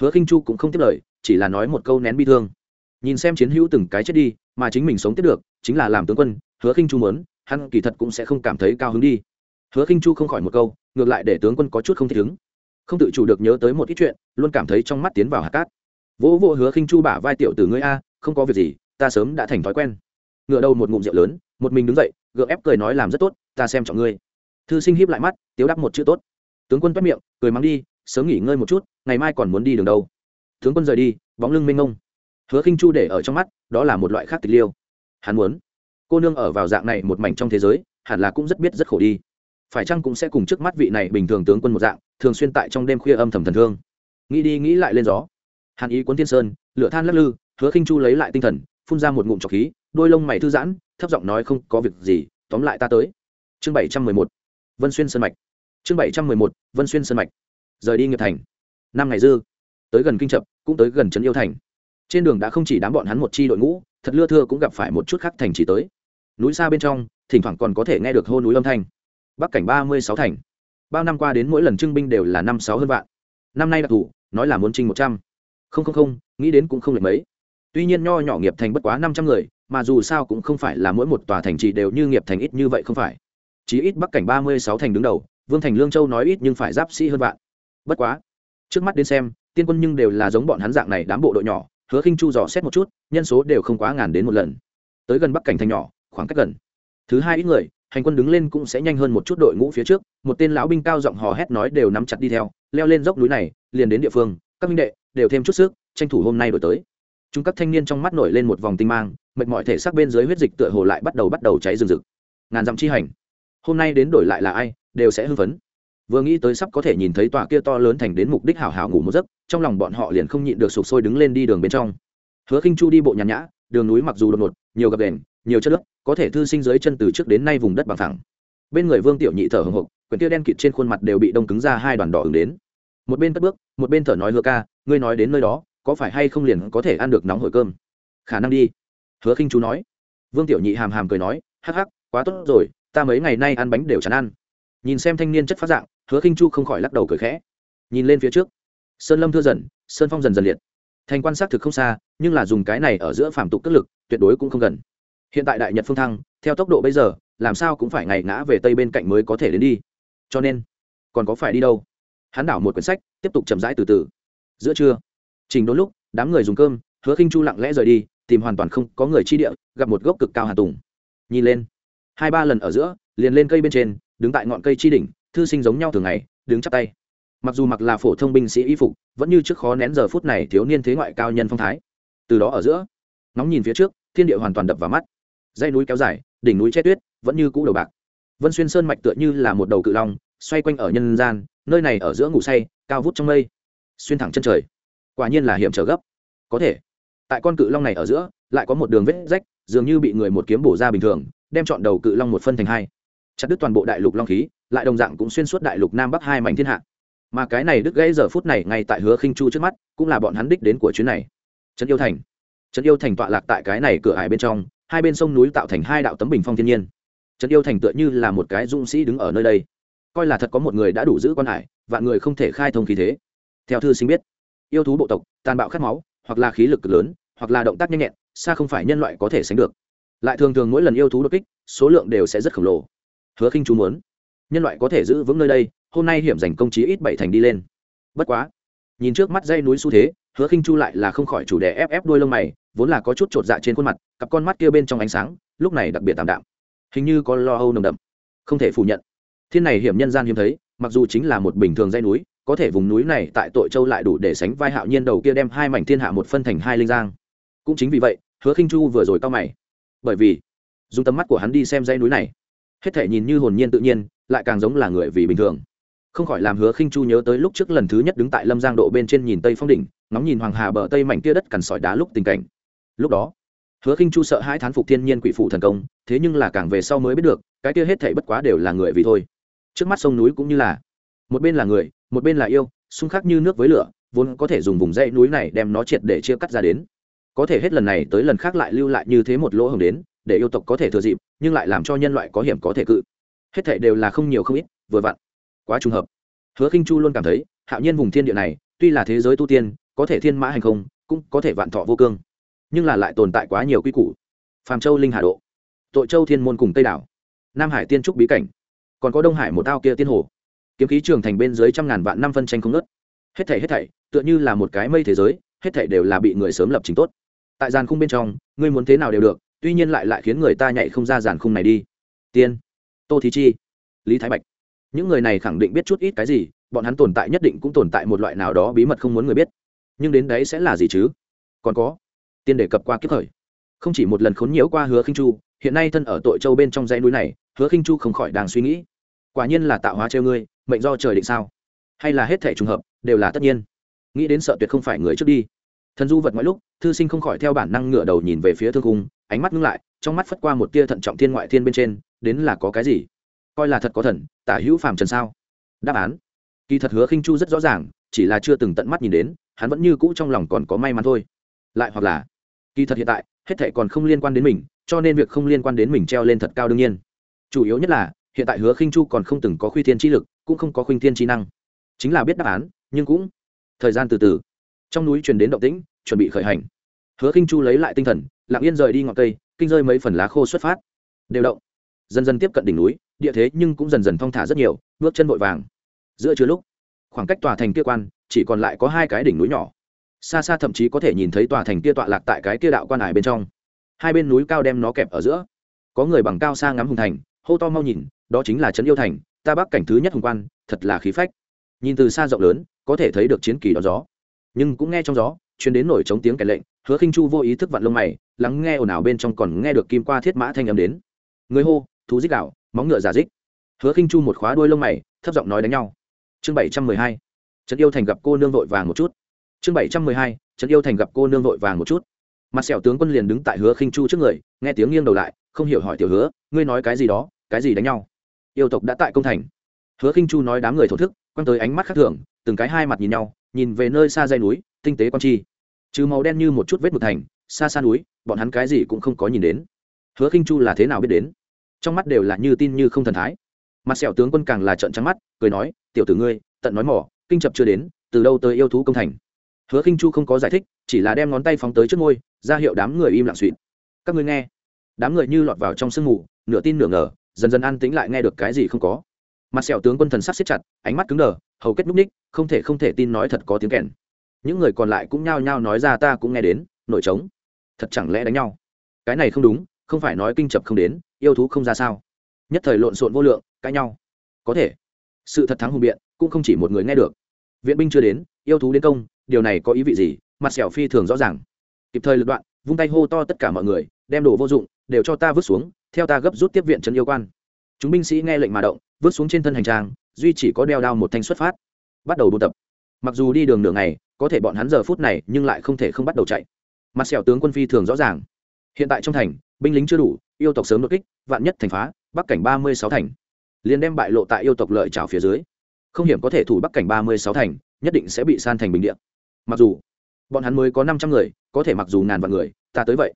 Hứa khinh chu cũng không tiếp lời, chỉ là nói một câu nén bi thương. Nhìn xem chiến hữu từng cái chết đi, mà chính mình sống tiếp được, chính là làm tướng quân, hứa khinh chu muốn, hắn kỳ thật cũng sẽ không cảm thấy cao hứng đi. Hứa khinh chu không khỏi một câu, ngược lại để tướng quân có chút không thích ứng. Không tự chủ được nhớ tới một ít chuyện, luôn cảm thấy trong mắt tiến vào hạt cát. Vỗ vỗ hứa khinh chu bả vai tiểu từ ngươi a, không có việc gì, ta sớm đã thành thói quen. Ngựa đầu một ngụm rượu lớn, một mình đứng dậy, gượng ép cười nói làm rất tốt, ta xem trọng ngươi thư sinh hiếp lại mắt, tiếu đắp một chữ tốt. Tướng quân toét miệng, cười mắng đi, sớm nghỉ ngơi một chút, ngày mai còn muốn đi đường đâu. Tướng quân rời đi, bóng lưng mênh ngông hứa khinh chu để ở trong mắt, đó là một loại khác tịch liêu. Hắn muốn. Cô nương ở vào dạng này một mảnh trong thế giới, hẳn là cũng rất biết rất khổ đi. Phải chăng cũng sẽ cùng trước mắt vị này bình thường tướng quân một dạng, thường xuyên tại trong đêm khuya âm thầm thần thương? Nghĩ đi nghĩ lại lên gió. Hàn ý cuốn thiên sơn, lửa than lắc lư, hứa khinh chu lấy lại tinh thần, phun ra một ngụm trọc khí, đôi lông mày thư giãn, thấp giọng nói không có việc gì, tóm lại ta tới. Chương bảy trăm mười một vân xuyên sơn mạch. Chương bảy trăm mười một, vân xuyên sơn mạch. Rời đi nghiệp thành. Năm ngày dư, tới gần kinh trập cũng tới gần trấn yêu thành. Trên đường đã không chỉ đám bọn hắn một chi đội ngũ, thật lưa thưa cũng gặp phải một chút khác thành chỉ tới. Núi xa bên trong, thỉnh thoảng còn có thể nghe được hô núi âm thanh. Bắc cảnh ba mươi sáu thành. Bao năm qua đến mỗi lần trưng binh đều là năm sáu hơn vạn. Năm nay đặc thù nói là muốn trinh một trăm. Không không không, nghĩ đến cũng không lệch mấy. Tuy nhiên nho nhỏ nghiệp thành bất quá năm trăm người, mà dù sao cũng không phải là mỗi một tòa thành trì đều như nghiệp thành ít như vậy không phải chí ít bắc cảnh ba mươi sáu thành đứng đầu, vương thành lương châu nói ít nhưng phải giáp sĩ hơn vạn. Bất quá, trước mắt đến xem, tiên quân nhưng đều là giống bọn hắn dạng này đám bộ đội nhỏ, hứa khinh chu dò xét một chút, nhân số đều không quá ngàn đến một lần. Tới gần bắc cảnh thành nhỏ, khoảng cách gần. Thứ hai ít người, hành quân đứng lên cũng sẽ nhanh hơn một chút đội ngũ phía trước, một tên lão binh cao giọng hò hét nói đều nắm chặt đi theo, leo lên dốc núi này, liền đến địa phương, các minh đệ, đều thêm chút sức, tranh thủ hôm nay đổi tới. Chúng các thanh niên trong mắt nổi lên một vòng tinh mang, mệt mỏi thể xác bên dưới huyết dịch tựa hồ lại bắt đầu bắt đầu cháy rừng rực. Ngàn dặm chi hành hôm nay đến đổi lại là ai, đều sẽ hưng phấn. Vừa nghĩ tới sắp có thể nhìn thấy tòa kia to lớn thành đến mục đích hảo hảo ngủ một giấc, trong lòng bọn họ liền không nhịn được sụp sôi đứng lên đi đường bên trong. Hứa khinh chu đi bộ nhàn nhã, đường núi mặc dù đột ngột, nhiều gập đèn nhiều chất lớp có thể thư sinh dưới chân từ trước đến nay vùng đất bằng thẳng. Bên người vương tiểu nhị thở hồng hộc quyển tia đen kịt trên khuôn mặt đều bị đông cứng ra hai đoàn đỏ ứng đến. Một bên cất bước, một bên thở nói hứa ca, ngươi nói đến nơi đó, có phải hay không liền có thể ăn được nóng hổi cơm? Khả năng đi. Hứa khinh chú nói. Vương tiểu nhị hàm hàm cười nói, hắc hắc, quá tốt rồi ta mấy ngày nay ăn bánh đều chán ăn. Nhìn xem thanh niên chất phát dạng, hứa khinh chu không khỏi lắc đầu cười khẽ. Nhìn lên phía trước, sơn lâm thưa dần, sơn phong dần dần liệt. Thành quan sát thực không xa, nhưng là dùng cái này ở giữa phạm tục cất lực, tuyệt đối cũng không gần. Hiện tại đại nhật phương thăng, theo tốc độ bây giờ, làm sao cũng phải ngày ngã về tây bên cạnh mới có thể đến đi. Cho nên, còn có phải đi đâu? Hắn đảo một quyển sách, tiếp tục chậm rãi từ từ. Giữa trưa, trình đốn lúc, đám người dùng cơm, hứa khinh chu lặng lẽ rời đi, tìm hoàn toàn không có người chi địa, gặp một gốc cực cao hà tùng. Nhìn lên hai ba lần ở giữa, liền lên cây bên trên, đứng tại ngọn cây chi đỉnh, thư sinh giống nhau thường ngày, đứng chắp tay. Mặc dù mặc là phổ thông binh sĩ y phục, vẫn như trước khó nén giờ phút này thiếu niên thế ngoại cao nhân phong thái. Từ đó ở giữa, ngóng nhìn phía trước, thiên địa hoàn toàn đập vào mắt. Dây núi kéo dài, đỉnh núi che tuyết, vẫn như cũ đầu bạc. Vân xuyên sơn mạch tựa như là một đầu cự long, xoay quanh ở nhân gian, nơi này ở giữa ngủ say, cao vút trong mây. Xuyên thẳng chân trời. Quả nhiên là hiểm trở gấp. Có thể, tại con cự long này ở giữa, lại có một đường vết rách, dường như bị người một kiếm bổ ra bình thường đem chọn đầu cự long một phân thành hai. Chặt đứt toàn bộ đại lục long khí, lại đồng dạng cũng xuyên suốt đại lục nam bắc hai mảnh thiên hạ. Mà cái này đứt gãy giờ phút này ngay tại hứa khinh chu trước mắt, cũng là bọn hắn đích đến của chuyến này. Trấn yêu thành. Trấn yêu thành tọa lạc tại cái này cửa hải bên trong, hai bên sông núi tạo thành hai đạo tấm bình phong thiên nhiên. Trấn yêu thành tựa như là một cái dũng sĩ đứng ở nơi đây. Coi là thật có một người đã đủ giữ quan hải, vạn người không thể khai thông khí thế. Theo thư sinh biết, yêu thú bộ tộc, tàn bạo khát máu, hoặc là khí lực cực lớn, hoặc là động tác nhanh nhẹn, xa không phải nhân loại có thể sánh được lại thường thường mỗi lần yêu thú đột kích, số lượng đều sẽ rất khổng lồ. Hứa khinh chú muốn, nhân loại có thể giữ vững nơi đây, hôm nay hiểm giành công chí ít bảy thành đi lên. Bất quá, nhìn trước mắt dây núi xu thế, hứa khinh chu lại là không khỏi chủ đề ép ép đuôi lông mày, vốn là có chút chột dạ trên khuôn mặt, cặp con mắt kia bên trong ánh sáng, lúc này đặc biệt tạm đạm. Hình như có lo âu nồng đậm. Không thể phủ nhận. Thiên này hiểm nhân gian hiếm thấy, mặc dù chính là một bình thường dây núi, có thể vùng núi này tại tội châu lại đủ để sánh vai hạo nhiên đầu kia đem hai mảnh thiên hạ một phân thành hai linh giang. Cũng chính vì vậy, hứa khinh chu vừa rồi cao mày bởi vì dùng tầm mắt của hắn đi xem dãy núi này, hết thể nhìn như hồn nhiên tự nhiên, lại càng giống là người vì bình thường. Không khỏi làm hứa khinh chu nhớ tới lúc trước lần thứ nhất đứng tại lâm giang độ bên trên nhìn tây phong đỉnh, ngóng nhìn hoàng hà bờ tây mảnh kia đất cằn sỏi đá lúc tình cảnh. Lúc đó, hứa khinh chu sợ hai thán phục thiên nhiên quỷ phụ thần công, thế nhưng là càng về sau mới biết được, cái kia hết thảy bất quá đều là người vì thôi. Trước mắt sông núi cũng như là một bên là người, một bên là yêu, xung khắc như nước với lửa, vốn có thể dùng vùng dãy núi này đem nó triệt để chia cắt ra đến có thể hết lần này tới lần khác lại lưu lại như thế một lỗ hồng đến, để yêu tộc có thể thừa dịp, nhưng lại làm cho nhân loại có hiểm có thể cự. Hết thảy đều là không nhiều không ít, vừa vặn. Quá trùng hợp. Hứa khinh chu luôn cảm thấy, hạo nhiên vùng thiên địa này, tuy là thế giới tu tiên, có thể thiên mã hành không, cũng có thể vạn thọ vô cương. Nhưng là lại tồn tại quá nhiều quy củ. Phàm châu linh hà độ, tội châu thiên môn cùng tây đảo, nam hải tiên trúc bí cảnh, còn có đông hải một ao kia tiên hồ. Kiếm khí trường thành bên dưới trăm ngàn vạn năm phân tranh không ngớt. Hết thảy hết thảy, tựa như là một cái mây thế giới, hết thảy đều là bị người sớm lập trình tốt tại giàn khung bên trong, ngươi muốn thế nào đều được, tuy nhiên lại lại khiến người ta nhảy không ra giàn khung này đi. Tiên, tô thí chi, lý thái bạch. Những người này khẳng định biết chút ít cái gì, bọn hắn tồn tại nhất định cũng tồn tại một loại nào đó bí mật không muốn người biết. Nhưng đến đấy sẽ là gì chứ? Còn có, tiên đề cập qua kiếp khởi. Không chỉ một lần khốn nhiễu qua hứa khinh chu, hiện nay thân ở tội châu bên trong dãy núi này, hứa khinh chu không khỏi đang suy nghĩ. Quả nhiên là tạo hóa treo ngươi, mệnh do trời định sao? Hay là hết thể trùng hợp, đều là tất nhiên. Nghĩ đến sợ tuyệt không phải người trước đi thần du vật ngoại lúc, thư sinh không khỏi theo bản năng ngửa đầu nhìn về phía thương cung ánh mắt ngưng lại, trong mắt phất qua một tia thận trọng thiên ngoại thiên bên trên, đến là có cái gì? Coi là thật có thần, tả hữu phàm trần sao? Đáp án. Kỳ thật hứa khinh chu rất rõ ràng, chỉ là chưa từng tận mắt nhìn đến, hắn vẫn như cũ trong lòng còn có may mắn thôi. Lại hoặc là, kỳ thật hiện tại, hết thệ còn không liên quan đến mình, cho nên việc không liên quan đến mình treo lên thật cao đương nhiên. Chủ yếu nhất là, hiện tại hứa khinh chu còn không từng có khuy thiên trí lực, cũng không có khuynh thiên trí năng. Chính là biết đáp án, nhưng cũng, thời gian từ từ trong núi truyền đến động tĩnh, chuẩn bị khởi hành. Hứa khinh chu lấy lại tinh thần, lặng yên rời đi ngọn cây, kinh rơi mấy phần lá khô xuất phát. Đều động. Dần dần tiếp cận đỉnh núi, địa thế nhưng cũng dần dần thong thả rất nhiều, bước chân vội vàng. Giữa trưa lúc, khoảng cách tòa thành kia quan, chỉ còn lại có hai cái đỉnh núi nhỏ. Xa xa thậm chí có thể nhìn thấy tòa thành kia tọa lạc tại cái kia đạo quan hải bên trong. Hai bên núi cao đem nó kẹp ở giữa. Có người bằng cao xa ngắm hùng thành, hô to mau nhìn, đó chính là trấn yêu thành, ta bắc cảnh thứ nhất hùng quan, thật là khí phách. Nhìn từ xa rộng lớn, có thể thấy được chiến kỳ đón gió nhưng cũng nghe trong gió chuyến đến nổi trống tiếng kẻ lệnh, hứa khinh chu vô ý thức vặn lông mày, lắng nghe ồn ào bên trong còn nghe được kim qua thiết mã thanh âm đến. Người hô, thú dích đạo, móng ngựa giả dích. Hứa khinh chu một khóa đuôi lông mày, thấp giọng nói đánh nhau. Chương bảy trăm mười hai, trấn yêu thành gặp cô nương vội vàng một chút. Chương bảy trăm mười hai, trấn yêu thành gặp cô nương vội vàng một chút. Mặt sẹo tướng quân liền đứng tại hứa khinh chu trước người, nghe tiếng nghiêng đầu lại, không hiểu hỏi tiểu hứa, ngươi nói cái gì đó, cái gì đánh nhau? Yêu tộc đã tại công thành. Hứa khinh chu nói đám người thổ thức, quăng tới ánh mắt khác thường, từng cái hai mặt nhìn nhau nhìn về nơi xa dây núi, tinh tế quan chi. Trừ màu đen như một chút vết mực thành, xa xa núi, bọn hắn cái gì cũng không có nhìn đến. Hứa khinh chu là thế nào biết đến? Trong mắt đều là như tin như không thần thái. Mặt sẹo tướng quân càng là trận trắng mắt, cười nói, tiểu tử ngươi, tận nói mỏ kinh chập chưa đến, từ đâu tới yêu thú công thành? Hứa khinh chu không có giải thích, chỉ là đem ngón tay phóng tới trước ngôi ra hiệu đám người im lặng suỵt các ngươi nghe. Đám người như lọt vào trong sương mù, nửa tin nửa ngờ, dần dần an tĩnh lại nghe được cái gì không có. Mặt sẹo tướng quân thần sắc siết chặt, ánh mắt cứng đờ hầu kết núp ních, không thể không thể tin nói thật có tiếng kèn. Những người còn lại cũng nhao nhao nói ra ta cũng nghe đến, nổi trống. Thật chẳng lẽ đánh nhau? Cái này không đúng, không phải nói kinh chập không đến, yêu thú không ra sao? Nhất thời lộn xộn vô lượng, cãi nhau. Có thể. Sự thật thắng hùng biện, cũng không chỉ một người nghe được. Viện binh chưa đến, yêu thú đến công, điều này có ý vị gì? Mặt sẹo phi thường rõ ràng. Kịp thời lật đoạn, vung tay hô to tất cả mọi người, đem đồ vô dụng, đều cho ta vứt xuống, theo ta gấp rút tiếp viện trấn yêu quan. Chúng binh sĩ nghe lệnh mà động vứt xuống trên thân hành trang, duy chỉ có đeo đao một thanh xuất phát, bắt đầu buôn tập. Mặc dù đi đường đường này có thể bọn hắn giờ phút này nhưng lại không thể không bắt đầu chạy. Mặt sẹo tướng quân phi thường rõ ràng. Hiện tại trong thành, binh lính chưa đủ, yêu tộc sớm đột kích, vạn nhất thành phá, bắc cảnh ba mươi sáu thành. Liền đem bại lộ tại yêu tộc lợi trào phía dưới. Không hiểm có thể thủ bắc cảnh ba mươi sáu thành, nhất định sẽ bị san thành bình điện mặc dù, bọn hắn mới có năm trăm người, có thể mặc dù ngàn vạn người, ta tới vậy.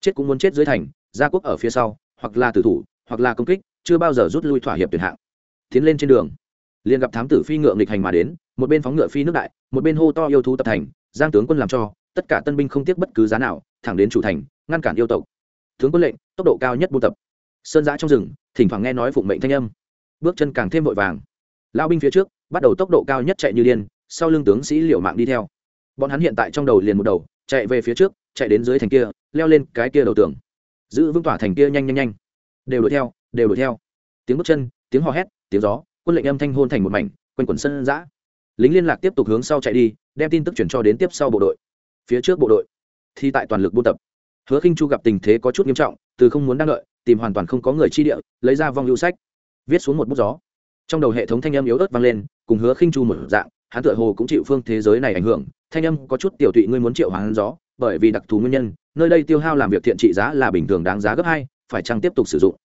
Chết cũng muốn chết dưới thành, gia quốc ở phía sau, hoặc là tử thủ, hoặc là công kích, chưa bao giờ rút lui thỏa hiệp tuyển hạng tiến lên trên đường. Liền gặp thám tử phi ngựa nghịch hành mà đến, một bên phóng ngựa phi nước đại, một bên hô to yêu thú tập thành, giang tướng quân làm cho, tất cả tân binh không tiếc bất cứ giá nào, thẳng đến chủ thành, ngăn cản yêu tộc. Tướng quân lệnh, tốc độ cao nhất buôn tập. Sơn giã trong rừng, thỉnh thoảng nghe nói phụng mệnh thanh âm. Bước chân càng thêm vội vàng. Lao binh phía trước, bắt đầu tốc độ cao nhất chạy như điên, sau lưng tướng sĩ liệu mạng đi theo. Bọn hắn hiện tại trong đầu liền một đầu, chạy về phía trước, chạy đến dưới thành kia, leo lên cái kia đầu tường. Giữ vững tỏa thành kia nhanh nhanh nhanh. Đều đuổi theo, đều đuổi theo. Tiếng bước chân, tiếng hò hét tiếng gió, quân lệnh âm thanh hôn thành một mảnh, quanh quần sân giã. Lính liên lạc tiếp tục hướng sau chạy đi, đem tin tức chuyển cho đến tiếp sau bộ đội. Phía trước bộ đội thì tại toàn lực buôn tập. Hứa khinh chu gặp tình thế có chút nghiêm trọng, từ không muốn đang đợi, tìm hoàn toàn không có người chi địa, lấy ra vong hữu sách, viết xuống một bút gió. Trong đầu hệ thống thanh âm yếu ớt vang lên, cùng hứa khinh chu một dạng, hắn tựa hồ cũng chịu phương thế giới này ảnh hưởng, thanh âm có chút tiểu tụy ngươi muốn triệu hoàng gió, bởi vì đặc thù nguyên nhân, nơi đây tiêu hao làm việc thiện trị giá là bình thường đáng giá gấp hai, phải chăng tiếp tục sử dụng?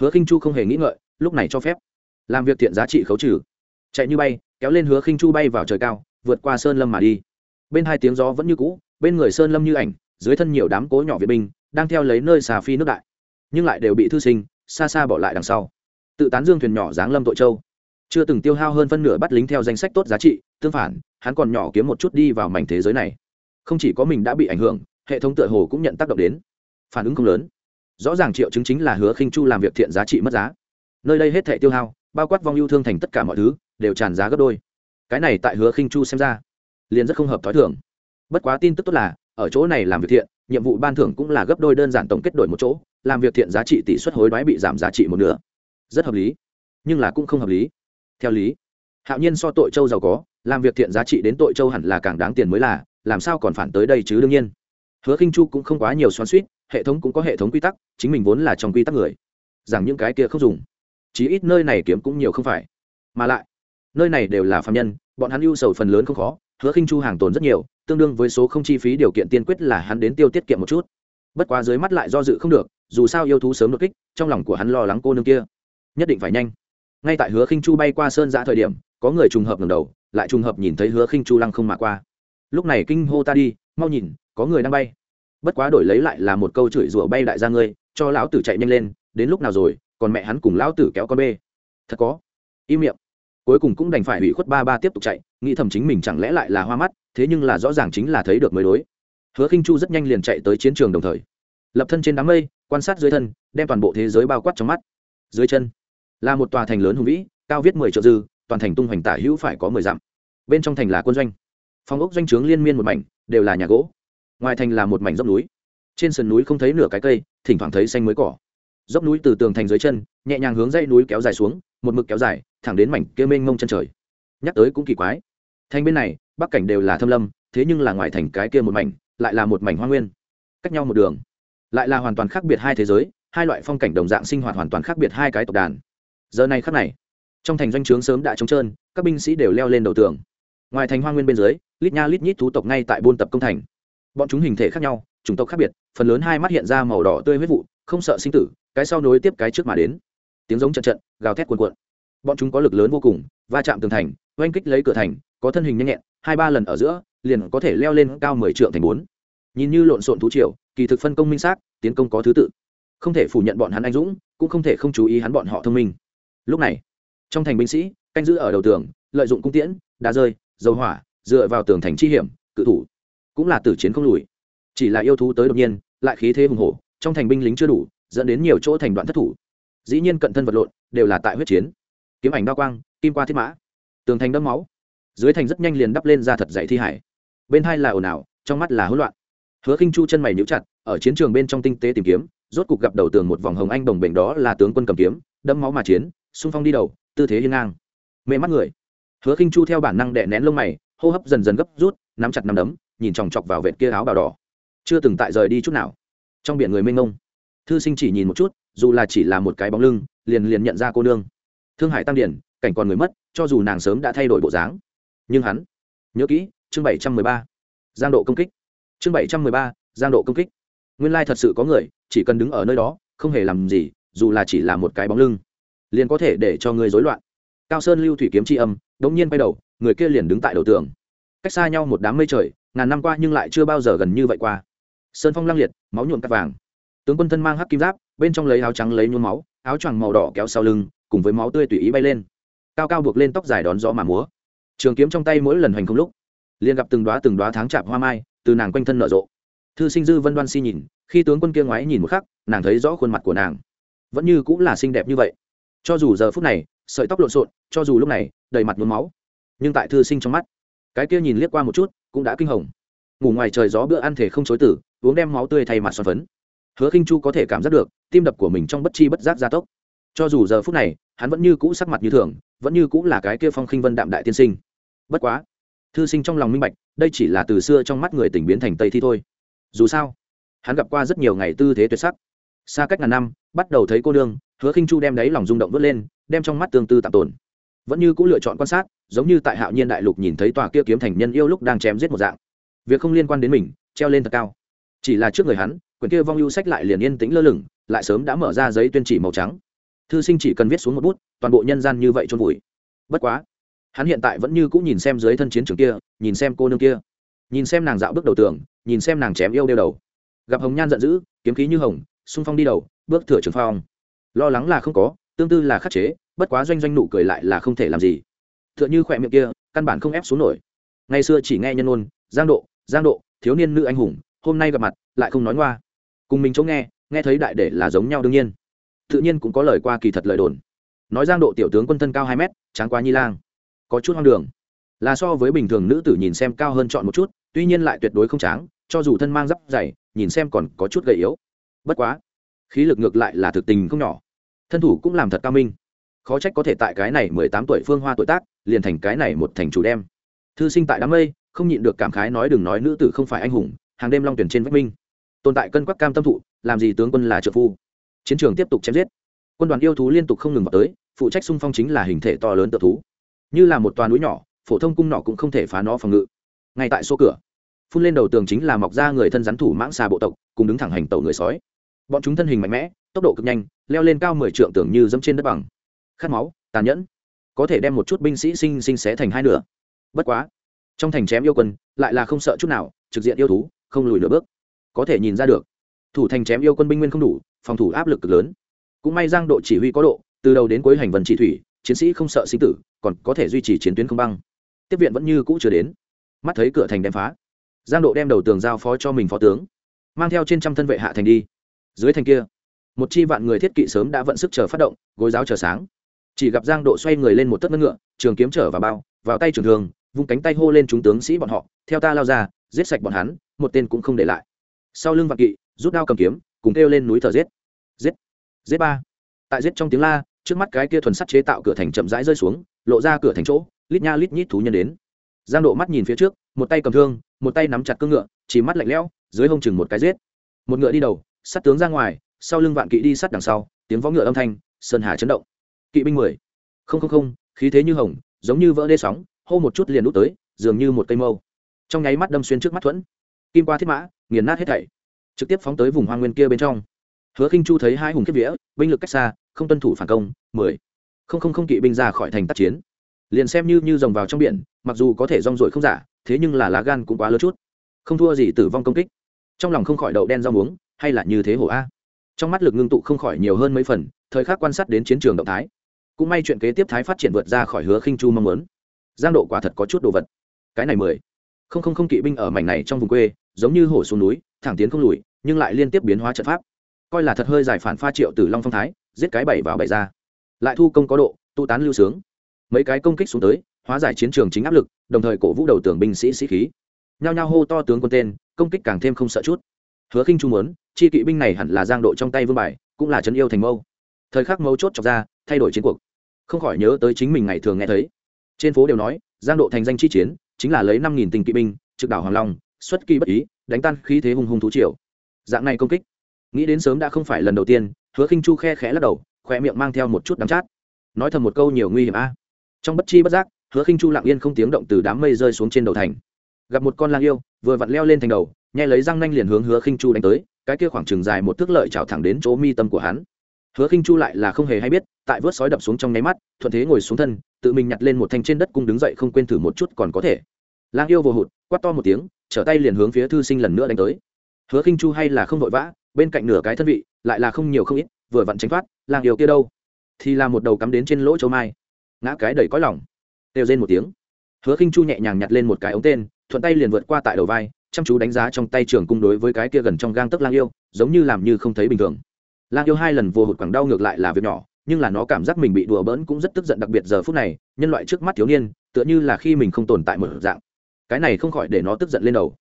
Hứa khinh chu không hề nghĩ ngợi, lúc này cho phép làm việc thiện giá trị khấu trừ. Chạy như bay, kéo lên hứa khinh chu bay vào trời cao, vượt qua sơn lâm mà đi. Bên hai tiếng gió vẫn như cũ, bên người sơn lâm như ảnh, dưới thân nhiều đám cố nhỏ viện binh, đang theo lấy nơi xà phi nước đại. Nhưng lại đều bị thư sinh, xa xa bỏ lại đằng sau. Tự tán dương thuyền nhỏ giáng lâm tội châu. Chưa từng tiêu hao hơn phân nửa bắt lính theo danh sách tốt giá trị, tương phản, hắn còn nhỏ kiếm một chút đi vào mảnh thế giới này. Không chỉ có mình đã bị ảnh hưởng, hệ thống tựa hồ cũng nhận tác động đến. Phản ứng không lớn. Rõ ràng triệu chứng chính là hứa khinh chu làm việc thiện giá trị mất giá. Nơi đây hết thể tiêu hao bao quát vong yêu thương thành tất cả mọi thứ, đều tràn giá gấp đôi. Cái này tại hứa khinh chu xem ra, liền rất không hợp thói thường. Bất quá tin tức tốt là, ở chỗ này làm việc thiện, nhiệm vụ ban thưởng cũng là gấp đôi đơn giản tổng kết đổi một chỗ, làm việc thiện giá trị tỷ suất hối đoái bị giảm giá trị một nửa. Rất hợp lý, nhưng là cũng không hợp lý. Theo lý, hạo nhiên so tội châu giàu có, làm việc thiện giá trị đến tội châu hẳn là càng đáng tiền mới là, làm sao còn phản tới đây chứ đương nhiên. Hứa khinh chu cũng không quá nhiều xoắn suýt hệ thống cũng có hệ thống quy tắc, chính mình vốn là trong quy tắc người. Rằng những cái kia không dùng chí ít nơi này kiếm cũng nhiều không phải. Mà lại, nơi này đều là phạm nhân, bọn hắn ưu sầu phần lớn không khó, hứa khinh chu hàng tồn rất nhiều, tương đương với số không chi phí điều kiện tiên quyết là hắn đến tiêu tiết kiệm một chút. Bất quá dưới mắt lại do dự không được, dù sao yêu thú sớm đột kích, trong lòng của hắn lo lắng cô nương kia. Nhất định phải nhanh. Ngay tại hứa khinh chu bay qua sơn giã thời điểm, có người trùng hợp ngầm đầu, lại trùng hợp nhìn thấy hứa khinh chu lăng không mà qua. Lúc này kinh hô ta đi, mau nhìn, có người đang bay. Bất quá đổi lấy lại là một câu chửi rủa bay đại ra ngươi, cho lão tử chạy nhanh lên, đến lúc nào rồi còn mẹ hắn cùng lão tử kéo con bê. Thật có. Im miệng. Cuối cùng cũng đành phải hủy khuất ba ba tiếp tục chạy, nghĩ thầm chính mình chẳng lẽ lại là hoa mắt, thế nhưng là rõ ràng chính là thấy được mới đối. Hứa khinh chu rất nhanh liền chạy tới chiến trường đồng thời, lập thân trên đám mây, quan sát dưới thân, đem toàn bộ thế giới bao quát trong mắt. Dưới chân, là một tòa thành lớn hùng vĩ, cao viết mười triệu dư, toàn thành tung hoành tả hữu phải có mười dặm. Bên trong thành là quân doanh. Phòng ốc doanh trướng liên miên một mảnh, đều là nhà gỗ. Ngoài thành là một mảnh dốc núi. Trên sườn núi không thấy nửa cái cây, thỉnh thoảng thấy xanh mới cỏ dốc núi từ tường thành dưới chân, nhẹ nhàng hướng dây núi kéo dài xuống, một mực kéo dài, thẳng đến mảnh kia mênh mông chân trời. Nhắc tới cũng kỳ quái. Thành bên này, bắc cảnh đều là thâm lâm, thế nhưng là ngoài thành cái kia một mảnh, lại là một mảnh hoa nguyên. Cách nhau một đường. Lại là hoàn toàn khác biệt hai thế giới, hai loại phong cảnh đồng dạng sinh hoạt hoàn toàn khác biệt hai cái tộc đàn. Giờ này khắc này, trong thành doanh trướng sớm đã trống trơn, các binh sĩ đều leo lên đầu tường. Ngoài thành hoa nguyên bên dưới, lít nha lít nhít thú tộc ngay tại buôn tập công thành. Bọn chúng hình thể khác nhau, chủng tộc khác biệt, phần lớn hai mắt hiện ra màu đỏ tươi huyết vụ, không sợ sinh tử cái sau nối tiếp cái trước mà đến. Tiếng giống trận trận, gào thét cuồn cuộn. Bọn chúng có lực lớn vô cùng, va chạm tường thành, oanh kích lấy cửa thành, có thân hình nhanh nhẹn, hai ba lần ở giữa, liền có thể leo lên cao mười trượng thành bốn. Nhìn như lộn xộn thú triều, kỳ thực phân công minh xác, tiến công có thứ tự. Không thể phủ nhận bọn hắn anh dũng, cũng không thể không chú ý hắn bọn họ thông minh. Lúc này, trong thành binh sĩ, canh giữ ở đầu tường, lợi dụng cung tiễn, đá rơi, dầu hỏa, dựa vào tường thành chi hiểm, cự thủ. Cũng là tử chiến không lùi. Chỉ là yêu thú tới đột nhiên, lại khí thế hùng hổ, trong thành binh lính chưa đủ dẫn đến nhiều chỗ thành đoạn thất thủ. Dĩ nhiên cận thân vật lộn đều là tại huyết chiến. Kiếm ảnh đao quang, kim qua thiết mã, tường thành đẫm máu. Dưới thành rất nhanh liền đắp lên ra thật dạy thi hải. Bên hai là ồn ào, trong mắt là hỗn loạn. Hứa khinh chu chân mày nhíu chặt, ở chiến trường bên trong tinh tế tìm kiếm, rốt cục gặp đầu tường một vòng hồng anh đồng bệnh đó là tướng quân cầm kiếm, đẫm máu mà chiến, xung phong đi đầu, tư thế hiên ngang. Mê mắt người. Hứa khinh chu theo bản năng đè nén lông mày, hô hấp dần dần gấp rút, nắm chặt nắm đấm, nhìn chòng chọc vào vệt kia áo bào đỏ. Chưa từng tại rời đi chút nào. Trong biển người mênh mông thư sinh chỉ nhìn một chút, dù là chỉ là một cái bóng lưng, liền liền nhận ra cô nương. Thương hải tăng điển, cảnh còn người mất, cho dù nàng sớm đã thay đổi bộ dáng. Nhưng hắn, nhớ kỹ, chương bảy trăm mười ba, giang độ công kích. Chương bảy trăm mười ba, giang độ công kích. Nguyên lai thật sự có người, chỉ cần đứng ở nơi đó, không hề làm gì, dù là chỉ là một cái bóng lưng, liền có thể để cho người rối loạn. Cao sơn lưu thủy kiếm tri âm đống nhiên bay đầu, người kia liền đứng tại đầu tường. Cách xa nhau một đám mây trời, ngàn năm qua nhưng lại chưa bao giờ gần như vậy qua. Sơn phong lăng liệt, máu nhuộm cắt vàng tướng quân thân mang hắc kim giáp, bên trong lấy áo trắng lấy nhuốm máu, áo choàng màu đỏ kéo sau lưng, cùng với máu tươi tùy ý bay lên. Cao cao buộc lên tóc dài đón gió mà múa. Trường kiếm trong tay mỗi lần hoành không lúc, liền gặp từng đoá từng đoá tháng chạp hoa mai từ nàng quanh thân nở rộ. Thư sinh dư vân đoan si nhìn, khi tướng quân kia ngoái nhìn một khắc, nàng thấy rõ khuôn mặt của nàng. Vẫn như cũng là xinh đẹp như vậy. Cho dù giờ phút này, sợi tóc lộn xộn, cho dù lúc này, đầy mặt nhuốm máu, nhưng tại thư sinh trong mắt, cái kia nhìn liếc qua một chút, cũng đã kinh hồng. Ngủ ngoài trời gió bữa ăn thể không chối tử, uống đem máu tươi thay mặt son phấn hứa khinh chu có thể cảm giác được, tim đập của mình trong bất chi bất giác gia tốc. Cho dù giờ phút này, hắn vẫn như cũ sắc mặt như thường, vẫn như cũ là cái kia phong khinh vân đạm đại tiên sinh. Bất quá, thư sinh trong lòng minh bạch, đây chỉ là từ xưa trong mắt người tỉnh biến thành tây thi thôi. Dù sao, hắn gặp qua rất nhiều ngày tư thế tuyệt sắc. Xa cách ngàn năm, bắt đầu thấy cô đương hứa khinh chu đem đấy lòng rung động vớt lên, đem trong mắt tương tư tạm tồn. Vẫn như cũng lựa chọn quan sát, giống như tại hạo nhiên đại lục nhìn thấy tòa kia kiếm thành nhân yêu lúc đang chém giết một dạng. Việc không liên quan đến mình, treo lên thật cao. Chỉ là trước người hắn quyển kia vong ưu sách lại liền yên tĩnh lơ lửng, lại sớm đã mở ra giấy tuyên chỉ màu trắng. Thư sinh chỉ cần viết xuống một bút, toàn bộ nhân gian như vậy trôn vùi. Bất quá, hắn hiện tại vẫn như cũng nhìn xem dưới thân chiến trường kia, nhìn xem cô nương kia, nhìn xem nàng dạo bước đầu tường, nhìn xem nàng chém yêu đeo đầu. Gặp hồng nhan giận dữ, kiếm khí như hồng, xung phong đi đầu, bước thừa trường phong. Lo lắng là không có, tương tư là khắc chế, bất quá doanh doanh nụ cười lại là không thể làm gì. T h ư ợ n h ư khỏe miệng kia, căn bản không ép xuống nổi. Ngày xưa chỉ nghe nhân ôn giang độ giang độ, thiếu niên nữ anh hùng, hôm nay gặp mặt, lại không nói ngoa cùng mình chỗ nghe nghe thấy đại để là giống nhau đương nhiên. Tự nhiên cũng có lời qua kỳ thật lời đồn. Nói giang độ tiểu tướng quân thân cao hai mét, tráng quá nhi lang. Có chút hoang đường. Là so với bình thường nữ tử nhìn xem cao hơn chọn một chút, tuy nhiên lại tuyệt đối không tráng, cho dù thân mang giáp dày, nhìn xem còn có chút gầy yếu. Bất quá, khí lực ngược lại là thực tình không nhỏ. Thân thủ cũng làm thật cao minh. Khó trách có thể tại cái này mười tám tuổi phương hoa tuổi tác, liền thành cái này một thành chủ đem. Thư sinh tại đám mây, không nhịn được cảm khái nói đừng nói nữ tử không phải anh hùng, hàng đêm long tuyển trên vách minh tồn tại cân quắc cam tâm thụ, làm gì tướng quân là trợ phu. Chiến trường tiếp tục chém giết. Quân đoàn yêu thú liên tục không ngừng vào tới, phụ trách xung phong chính là hình thể to lớn tự thú. Như là một toàn núi nhỏ, phổ thông cung nọ cũng không thể phá nó phòng ngự. Ngay tại số cửa, phun lên đầu tường chính là mọc ra người thân rắn thủ mãng xà bộ tộc, cùng đứng thẳng hành tẩu người sói. Bọn chúng thân hình mạnh mẽ, tốc độ cực nhanh, leo lên cao mười trượng tưởng như dẫm trên đất bằng. Khát máu, tàn nhẫn, có thể đem một chút binh sĩ sinh sinh xé thành hai nửa. Bất quá, trong thành chém yêu quân, lại là không sợ chút nào, trực diện yêu thú, không lùi nửa bước có thể nhìn ra được. Thủ thành chém yêu quân binh nguyên không đủ, phòng thủ áp lực cực lớn. Cũng may giang độ chỉ huy có độ, từ đầu đến cuối hành vần chỉ thủy, chiến sĩ không sợ sinh tử, còn có thể duy trì chiến tuyến không băng. Tiếp viện vẫn như cũ chưa đến. Mắt thấy cửa thành đem phá. Giang độ đem đầu tường giao phó cho mình phó tướng, mang theo trên trăm thân vệ hạ thành đi. Dưới thành kia, một chi vạn người thiết kỵ sớm đã vận sức chờ phát động, gối giáo chờ sáng. Chỉ gặp giang độ xoay người lên một tấc ngân ngựa, trường kiếm trở vào bao, vào tay trường thường vung cánh tay hô lên chúng tướng sĩ bọn họ, theo ta lao ra, giết sạch bọn hắn, một tên cũng không để lại sau lưng vạn kỵ, rút đao cầm kiếm, cùng kêu lên núi thờ giết. Giết giết ba. Tại giết trong tiếng la, trước mắt cái kia thuần sắt chế tạo cửa thành chậm rãi rơi xuống, lộ ra cửa thành chỗ, lít nha lít nhít thú nhân đến. Giang độ mắt nhìn phía trước, một tay cầm thương, một tay nắm chặt cương ngựa, chỉ mắt lạnh lẽo, dưới hông chừng một cái giết. Một ngựa đi đầu sắt tướng ra ngoài, sau lưng vạn kỵ đi sát đằng sau, tiếng võ ngựa âm thanh, sơn hà chấn động. Kỵ binh mười. Không không không, khí thế như hồng, giống như vỡ đê sóng, hô một chút liền đút tới, dường như một cây mâu. Trong nháy mắt đâm xuyên trước mắt thuẫn. Kim qua thiết mã nghiền nát hết thảy, trực tiếp phóng tới vùng hoang nguyên kia bên trong. Hứa khinh chu thấy hai hùng kiếp vía, binh lực cách xa, không tuân thủ phản công, mười. Không không không kỵ binh ra khỏi thành tác chiến. Liền xem như như rồng vào trong biển, mặc dù có thể rong ruổi không giả, thế nhưng là lá gan cũng quá lớn chút. Không thua gì tử vong công kích. Trong lòng không khỏi đậu đen rau muống, hay là như thế hổ a? Trong mắt lực ngưng tụ không khỏi nhiều hơn mấy phần, thời khắc quan sát đến chiến trường động thái. Cũng may chuyện kế tiếp thái phát triển vượt ra khỏi hứa khinh chu mong muốn. Giang độ quả thật có chút đồ vật. Cái này mười. Không không không kỵ binh ở mảnh này trong vùng quê giống như hổ xuống núi, thẳng tiến không lùi, nhưng lại liên tiếp biến hóa trận pháp. Coi là thật hơi giải phản pha triệu tử long phong thái, giết cái bảy vào bảy ra. Lại thu công có độ tụ tán lưu sướng. Mấy cái công kích xuống tới, hóa giải chiến trường chính áp lực, đồng thời cổ vũ đầu tưởng binh sĩ sĩ khí. Nhao nhao hô to tướng quân tên, công kích càng thêm không sợ chút. Hứa khinh trung muốn, chi kỵ binh này hẳn là giang độ trong tay vương bài, cũng là trấn yêu thành mâu. Thời khắc mâu chốt chọc ra, thay đổi chiến cuộc. Không khỏi nhớ tới chính mình ngày thường nghe thấy. Trên phố đều nói, giang độ thành danh chi chiến, chính là lấy năm nghìn tình kỵ binh, trực đảo hoàng long xuất kỳ bất ý, đánh tan khí thế hung hung thú triều. Dạng này công kích, nghĩ đến sớm đã không phải lần đầu tiên, hứa khinh chu khe khẽ lắc đầu khoe miệng mang theo một chút đắng chát. Nói thầm một câu nhiều nguy hiểm a. Trong bất chi bất giác, hứa khinh chu lặng yên không tiếng động từ đám mây rơi xuống trên đầu thành. Gặp một con lang yêu, vừa vặn leo lên thành đầu nhai lấy răng nanh liền hướng hứa khinh chu đánh tới, cái kia khoảng trường dài một thước lợi chảo thẳng đến chỗ mi tâm của hắn. Hứa khinh chu lại là không hề hay biết, tại vớt sói đập xuống trong nháy mắt, thuận thế ngồi xuống thân, tự mình nhặt lên một thanh trên đất cung đứng dậy không quên thử một chút còn có thể. Lang yêu vô hụt, quát to một tiếng trở tay liền hướng phía thư sinh lần nữa đánh tới. Hứa khinh chu hay là không vội vã, bên cạnh nửa cái thân vị, lại là không nhiều không ít, vừa vặn tránh thoát lang điều kia đâu? Thì là một đầu cắm đến trên lỗ châu mai. Ngã cái đầy cõi lòng. Đều rên một tiếng. Hứa khinh chu nhẹ nhàng nhặt lên một cái ống tên, thuận tay liền vượt qua tại đầu vai, chăm chú đánh giá trong tay trường cung đối với cái kia gần trong gang tấc lang yêu, giống như làm như không thấy bình thường. Lang yêu hai lần vô hụt quẳng đau ngược lại là việc nhỏ, nhưng là nó cảm giác mình bị đùa bỡn cũng rất tức giận, đặc biệt giờ phút này, nhân loại trước mắt thiếu niên, tựa như là khi mình không tồn tại một dạng cái này không khỏi để nó tức giận lên đầu.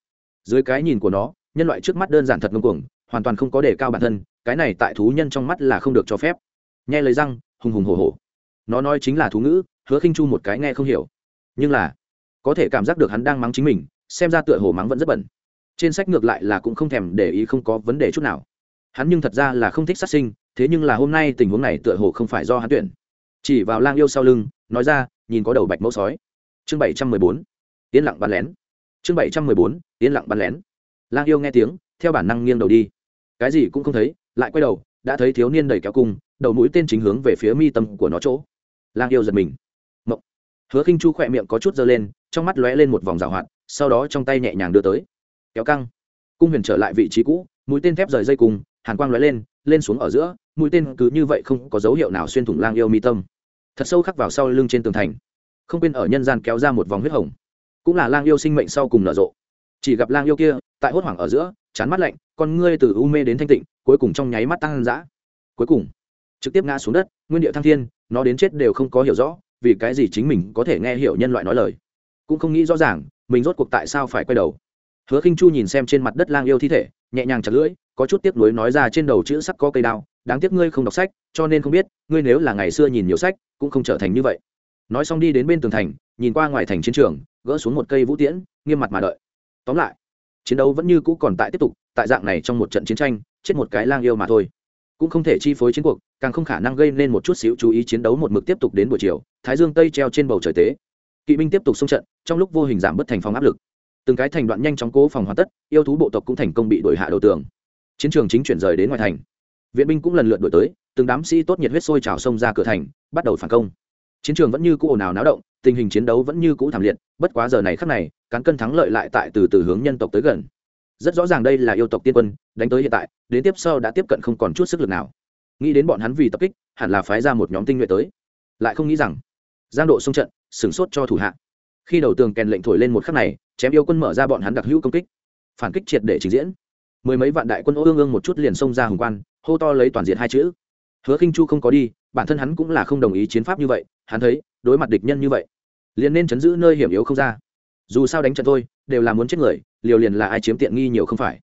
Dưới cái nhìn của nó, nhân loại trước mắt đơn giản thật ngông cuồng, hoàn toàn không có đề cao bản thân, cái này tại thú nhân trong mắt là không được cho phép. Nghe lời răng, hùng hùng hổ hổ. Nó nói chính là thú ngữ, hứa khinh chu một cái nghe không hiểu. Nhưng là, có thể cảm giác được hắn đang mắng chính mình, xem ra tựa hồ mắng vẫn rất bẩn. Trên sách ngược lại là cũng không thèm để ý không có vấn đề chút nào. Hắn nhưng thật ra là không thích sát sinh, thế nhưng là hôm nay tình huống này tựa hồ không phải do hắn tuyển. Chỉ vào lang yêu sau lưng, nói ra, nhìn có đầu bạch mẫu sói. Chương bảy trăm mười bốn yên lặng bắn lén. Chương bảy trăm mười bốn, yên lặng bắn lén. Lang yêu nghe tiếng, theo bản năng nghiêng đầu đi. Cái gì cũng không thấy, lại quay đầu, đã thấy thiếu niên đầy kéo cung, đầu mũi tên chính hướng về phía mi tâm của nó chỗ. Lang yêu giật mình. Mộng. Hứa khinh chu khỏe miệng có chút dơ lên, trong mắt lóe lên một vòng rào hoạt, sau đó trong tay nhẹ nhàng đưa tới. Kéo căng. Cung huyền trở lại vị trí cũ, mũi tên thép rời dây cùng, hàn quang lóe lên lên xuống ở giữa, mũi tên cứ như vậy không có dấu hiệu nào xuyên thủng lang yêu mi tâm. Thật sâu khắc vào sau lưng trên tường thành. Không quên ở nhân gian kéo ra một vòng huyết hồng cũng là lang yêu sinh mệnh sau cùng nở rộ. Chỉ gặp lang yêu kia, tại hốt hoảng ở giữa, chán mắt lạnh, con ngươi từ u mê đến thanh tịnh, cuối cùng trong nháy mắt tăng dã. Cuối cùng, trực tiếp ngã xuống đất, nguyên địa thăng thiên, nó đến chết đều không có hiểu rõ, vì cái gì chính mình có thể nghe hiểu nhân loại nói lời. Cũng không nghĩ rõ ràng, mình rốt cuộc tại sao phải quay đầu. Hứa khinh chu nhìn xem trên mặt đất lang yêu thi thể, nhẹ nhàng chặt lưỡi, có chút tiếc nuối nói ra trên đầu chữ sắc có cây đao, đáng tiếc ngươi không đọc sách, cho nên không biết, ngươi nếu là ngày xưa nhìn nhiều sách, cũng không trở thành như vậy. Nói xong đi đến bên tường thành, nhìn qua ngoài thành chiến trường gỡ xuống một cây vũ tiễn, nghiêm mặt mà đợi. Tóm lại, chiến đấu vẫn như cũ còn tại tiếp tục, tại dạng này trong một trận chiến tranh, chết một cái lang yêu mà thôi. Cũng không thể chi phối chiến cuộc, càng không khả năng gây nên một chút xíu chú ý chiến đấu một mực tiếp tục đến buổi chiều, thái dương tây treo trên bầu trời tế. Kỵ binh tiếp tục xung trận, trong lúc vô hình giảm bớt thành phong áp lực. Từng cái thành đoạn nhanh chóng cố phòng hoàn tất, yêu thú bộ tộc cũng thành công bị đổi hạ đầu tường. Chiến trường chính chuyển rời đến ngoài thành. Viện binh cũng lần lượt đổi tới, từng đám sĩ tốt nhiệt huyết sôi trào sông ra cửa thành, bắt đầu phản công chiến trường vẫn như cũ ồn ào náo động, tình hình chiến đấu vẫn như cũ thảm liệt, bất quá giờ này khắc này, cán cân thắng lợi lại tại từ từ hướng nhân tộc tới gần. Rất rõ ràng đây là yêu tộc tiên quân, đánh tới hiện tại, đến tiếp sau đã tiếp cận không còn chút sức lực nào. Nghĩ đến bọn hắn vì tập kích, hẳn là phái ra một nhóm tinh nhuệ tới. Lại không nghĩ rằng, giang độ xông trận, sửng sốt cho thủ hạ. Khi đầu tường kèn lệnh thổi lên một khắc này, chém yêu quân mở ra bọn hắn đặc hữu công kích. Phản kích triệt để trình diễn. Mười mấy vạn đại quân ô ương ương một chút liền xông ra hùng quan, hô to lấy toàn diện hai chữ hứa khinh chu không có đi, bản thân hắn cũng là không đồng ý chiến pháp như vậy, hắn thấy, đối mặt địch nhân như vậy, liền nên chấn giữ nơi hiểm yếu không ra. Dù sao đánh trận thôi, đều là muốn chết người, liều liền là ai chiếm tiện nghi nhiều không phải.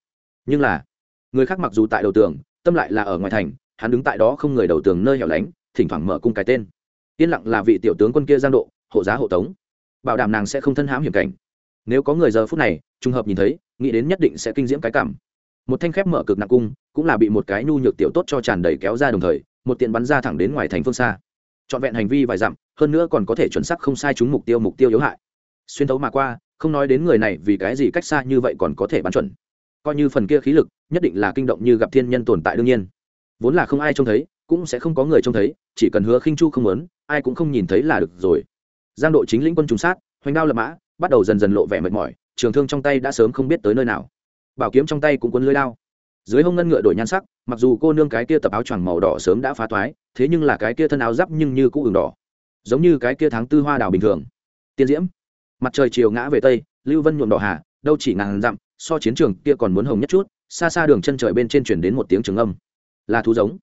Nhưng là, người khác mặc dù tại đầu tường, tâm lại là ở ngoài thành, hắn đứng tại đó không người đầu tường nơi hẻo lánh, thỉnh thoảng mở cung cái tên. Yên lặng là vị tiểu tướng quân kia giang độ, hộ giá hộ tống. Bảo đảm nàng sẽ không thân hãm hiểm cảnh. Nếu có người giờ phút này, trùng hợp nhìn thấy, nghĩ đến nhất định sẽ kinh diễm cái cảm. Một thanh khép mở cực nặng cung, cũng là bị một cái nhu nhược tiểu tốt cho tràn đầy kéo ra đồng thời một tiện bắn ra thẳng đến ngoài thành phương xa. Trọn vẹn hành vi vài dặm, hơn nữa còn có thể chuẩn xác không sai chúng mục tiêu mục tiêu yếu hại. Xuyên thấu mà qua, không nói đến người này vì cái gì cách xa như vậy còn có thể bắn chuẩn. Coi như phần kia khí lực, nhất định là kinh động như gặp thiên nhân tồn tại đương nhiên. Vốn là không ai trông thấy, cũng sẽ không có người trông thấy, chỉ cần hứa khinh chu không muốn, ai cũng không nhìn thấy là được rồi. Giang độ chính lĩnh quân trùng sát, hoành đao lập mã, bắt đầu dần dần lộ vẻ mệt mỏi, trường thương trong tay đã sớm không biết tới nơi nào. Bảo kiếm trong tay cũng cuốn lưới lao dưới hông ngân ngựa đổi nhan sắc, mặc dù cô nương cái kia tập áo choàng màu đỏ sớm đã phá toái, thế nhưng là cái kia thân áo giáp nhưng như cũ ửng đỏ. Giống như cái kia tháng tư hoa đào bình thường. Tiên diễm, mặt trời chiều ngã về tây, lưu vân nhuộm đỏ hà, đâu chỉ ngàn dặm, so chiến trường kia còn muốn hồng nhất chút, xa xa đường chân trời bên trên chuyển đến một tiếng trường âm. Là thú giống.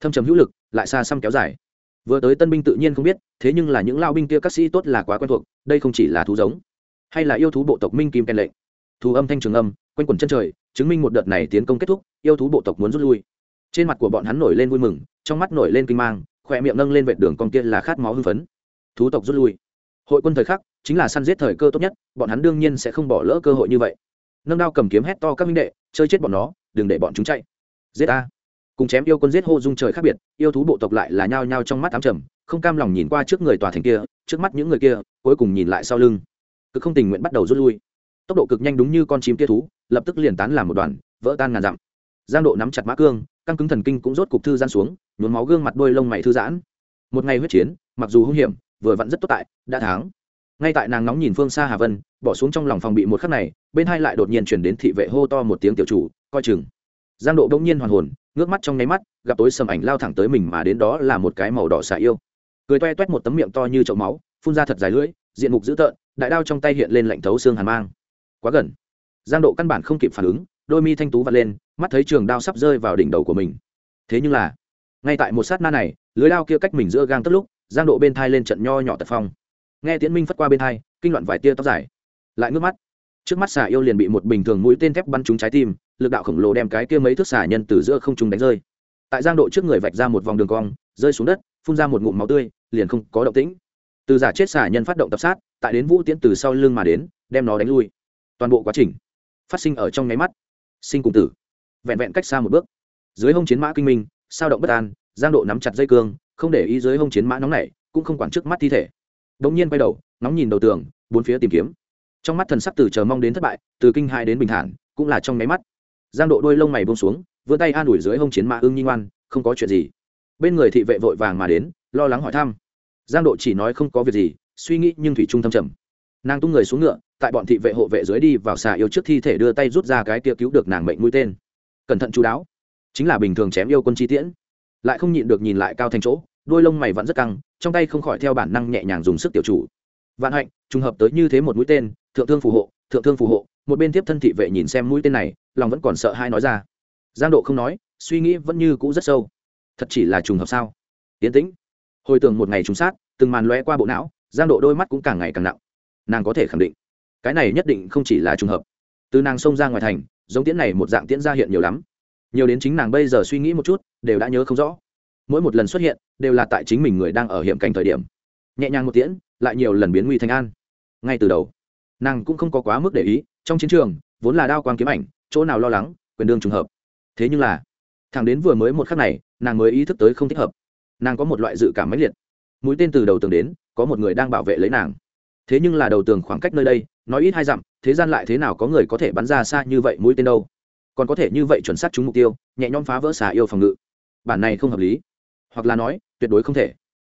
Thâm trầm hữu lực, lại xa xăm kéo dài. Vừa tới tân binh tự nhiên không biết, thế nhưng là những lao binh kia các sĩ tốt là quá quen thuộc, đây không chỉ là thú giống, hay là yêu thú bộ tộc minh kim kèn lệnh. Thú âm thanh trường âm quanh quẩn chân trời, chứng minh một đợt này tiến công kết thúc, yêu thú bộ tộc muốn rút lui. Trên mặt của bọn hắn nổi lên vui mừng, trong mắt nổi lên kinh mang khỏe miệng nâng lên vệt đường con kia là khát máu hưng phấn. Thú tộc rút lui. Hội quân thời khắc, chính là săn giết thời cơ tốt nhất, bọn hắn đương nhiên sẽ không bỏ lỡ cơ hội như vậy. Nâng đao cầm kiếm hét to các minh đệ, chơi chết bọn nó, đừng để bọn chúng chạy. Giết ta! cùng chém yêu quân giết hô dung trời khác biệt, yêu thú bộ tộc lại là nhao nhao trong mắt ám trầm, không cam lòng nhìn qua trước người tòa thành kia, trước mắt những người kia, cuối cùng nhìn lại sau lưng. Cứ không tình nguyện bắt đầu rút lui. Tốc độ cực nhanh đúng như con chim kia thú lập tức liền tán làm một đoàn, vỡ tan ngàn dặm. Giang độ nắm chặt mã cương, căng cứng thần kinh cũng rốt cục thư gian xuống, nhuốm máu gương mặt đôi lông mày thư giãn. Một ngày huyết chiến, mặc dù hung hiểm, vừa vặn rất tốt tại, đã thắng. Ngay tại nàng nóng nhìn phương xa hà vân, bỏ xuống trong lòng phòng bị một khắc này, bên hai lại đột nhiên chuyển đến thị vệ hô to một tiếng tiểu chủ, coi chừng. Giang độ bỗng nhiên hoàn hồn, ngước mắt trong nháy mắt, gặp tối sầm ảnh lao thẳng tới mình mà đến đó là một cái màu đỏ xà yêu. Cười toe toét một tấm miệng to như chậu máu, phun ra thật dài lưỡi, diện mục dữ tợn, đại đao trong tay hiện lên lạnh thấu xương hàn mang. Quá gần giang độ căn bản không kịp phản ứng, đôi mi thanh tú vặt lên, mắt thấy trường đao sắp rơi vào đỉnh đầu của mình. Thế nhưng là, ngay tại một sát na này, lưới đao kia cách mình giữa gang tất lúc, giang độ bên thai lên trận nho nhỏ tật phong. Nghe tiễn minh phất qua bên thai, kinh loạn vài tia tóc dài. Lại ngước mắt. Trước mắt xà yêu liền bị một bình thường mũi tên thép bắn trúng trái tim, lực đạo khổng lồ đem cái kia mấy thước xà nhân từ giữa không trung đánh rơi. Tại giang độ trước người vạch ra một vòng đường cong, rơi xuống đất, phun ra một ngụm máu tươi, liền không có động tĩnh. Từ giả chết xà nhân phát động tập sát, tại đến vũ tiễn từ sau lưng mà đến, đem nó đánh lui. Toàn bộ quá trình phát sinh ở trong nháy mắt. Sinh cùng tử. Vẹn vẹn cách xa một bước. Dưới hông chiến mã kinh minh, sao động bất an, giang độ nắm chặt dây cương, không để ý dưới hông chiến mã nóng nảy, cũng không quản trước mắt thi thể. Đ ỗ n g nhiên quay đầu, nóng nhìn đầu tường, bốn phía tìm kiếm. Trong mắt thần sắc từ chờ mong đến thất bại, từ kinh hai đến bình thản, cũng là trong nháy mắt. Giang độ đôi lông mày bông xuống, vươn tay an ủi dưới hông chiến mã ưng nhi ngoan, không có chuyện gì. Bên người thị vệ vội vàng mà đến, lo lắng hỏi thăm. Giang độ chỉ nói không có việc gì, suy nghĩ nhưng thủy trung thâm trầm. Nàng tung người xuống ngựa tại bọn thị vệ hộ vệ dưới đi vào xà yêu trước thi thể đưa tay rút ra cái kia cứu được nàng mệnh mũi tên. Cẩn thận chú đáo. Chính là bình thường chém yêu quân chi tiễn. Lại không nhịn được nhìn lại cao thành chỗ, đôi lông mày vẫn rất căng, trong tay không khỏi theo bản năng nhẹ nhàng dùng sức tiểu chủ. Vạn hạnh, trùng hợp tới như thế một mũi tên, thượng thương phù hộ, thượng thương phù hộ, một bên tiếp thân thị vệ nhìn xem mũi tên này, lòng vẫn còn sợ hai nói ra. Giang độ không nói, suy nghĩ vẫn như cũ rất sâu. Thật chỉ là trùng hợp sao? Yến tĩnh. Hồi tưởng một ngày trùng sát, từng màn lóe qua bộ não, giang độ đôi mắt cũng càng ngày càng nặng. Nàng có thể khẳng định cái này nhất định không chỉ là trùng hợp. Từ nàng xông ra ngoài thành, giống tiễn này một dạng tiễn ra hiện nhiều lắm. Nhiều đến chính nàng bây giờ suy nghĩ một chút, đều đã nhớ không rõ. Mỗi một lần xuất hiện, đều là tại chính mình người đang ở hiểm cảnh thời điểm. Nhẹ nhàng một tiễn, lại nhiều lần biến nguy thành an. Ngay từ đầu, nàng cũng không có quá mức để ý, trong chiến trường, vốn là đao quang kiếm ảnh, chỗ nào lo lắng, quyền đương trùng hợp. Thế nhưng là thằng đến vừa mới một khắc này, nàng mới ý thức tới không thích hợp. Nàng có một loại dự cảm mãnh liệt. Mũi tên từ đầu tường đến, có một người đang bảo vệ lấy nàng thế nhưng là đầu tường khoảng cách nơi đây, nói ít hai dặm, thế gian lại thế nào có người có thể bắn ra xa như vậy mũi tên đâu? Còn có thể như vậy chuẩn xác trúng mục tiêu, nhẹ nhõm phá vỡ xà yêu phòng ngự. Bản này không hợp lý. Hoặc là nói, tuyệt đối không thể.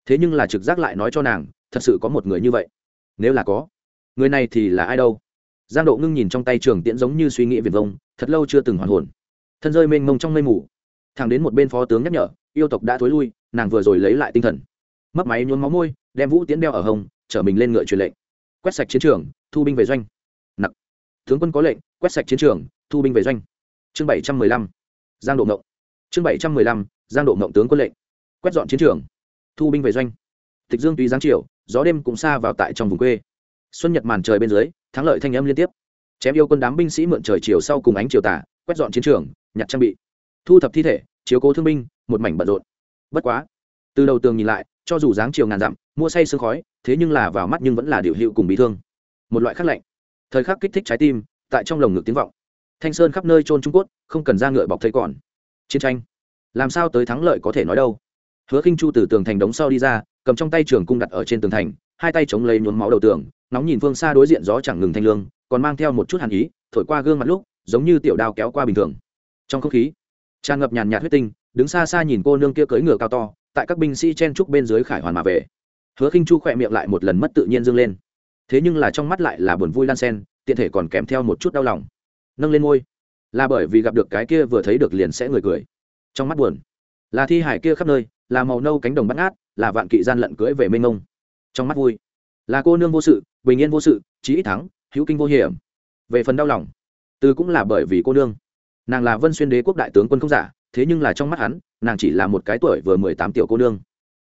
Thế nhưng là trực giác lại nói cho nàng, thật sự có một người như vậy. Nếu là có, người này thì là ai đâu? Giang độ ngưng nhìn trong tay trường tiễn giống như suy nghĩ viền vông, thật lâu chưa từng hoàn hồn. Thân rơi mênh mông trong mây mù. Thằng đến một bên phó tướng nhắc nhở, yêu tộc đã thối lui, nàng vừa rồi lấy lại tinh thần. Mất máy nhốn máu môi, đem vũ tiễn đeo ở hông chở mình lên ngựa truyền lệnh. Quét sạch chiến trường, thu binh về doanh. Nặc. Tướng quân có lệnh, quét sạch chiến trường, thu binh về doanh. Chương bảy trăm mười lăm. Giang độ mộng chương bảy trăm mười lăm, giang độ mộng tướng quân lệnh. Quét dọn chiến trường, thu binh về doanh. Tịch dương tùy giáng triều, gió đêm cũng xa vào tại trong vùng quê. Xuân nhật màn trời bên dưới, thắng lợi thanh âm liên tiếp. Chém yêu quân đám binh sĩ mượn trời chiều sau cùng ánh chiều tả, quét dọn chiến trường, nhặt trang bị. Thu thập thi thể, chiếu cố thương binh, một mảnh bận rộn. Bất quá, từ đầu tường nhìn lại cho dù dáng chiều ngàn dặm, mua say sương khói, thế nhưng là vào mắt nhưng vẫn là điều hiệu cùng bị thương. Một loại khắc lạnh. Thời khắc kích thích trái tim, tại trong lồng ngực tiếng vọng. Thanh sơn khắp nơi trôn trung quốc không cần ra ngựa bọc thấy còn. Chiến tranh. Làm sao tới thắng lợi có thể nói đâu? Hứa khinh chu từ tường thành đống sau đi ra, cầm trong tay trường cung đặt ở trên tường thành, hai tay chống lấy nhuốm máu đầu tường, nóng nhìn phương xa đối diện gió chẳng ngừng thanh lương, còn mang theo một chút hàn ý, thổi qua gương mặt lúc, giống như tiểu đao kéo qua bình thường. Trong không khí, tràn ngập nhàn nhạt huyết tinh, đứng xa xa nhìn cô nương kia cưỡi ngựa cao to tại các binh sĩ chen trúc bên dưới khải hoàn mà về. Hứa khinh chu khỏe miệng lại một lần mất tự nhiên dương lên. Thế nhưng là trong mắt lại là buồn vui lan sen tiện thể còn kèm theo một chút đau lòng. Nâng lên ngôi. Là bởi vì gặp được cái kia vừa thấy được liền sẽ người cười. Trong mắt buồn. Là thi hải kia khắp nơi, là màu nâu cánh đồng bắt ngát, là vạn kỵ gian lận cưỡi về mênh ngông trong mắt vui. Là cô nương vô sự, bình yên vô sự, chí ít thắng, hữu kinh vô hiểm. Về phần đau lòng, từ cũng là bởi vì cô nương. Nàng là vân xuyên đế quốc đại tướng quân không giả thế nhưng là trong mắt hắn, nàng chỉ là một cái tuổi vừa mười tám tiểu cô nương.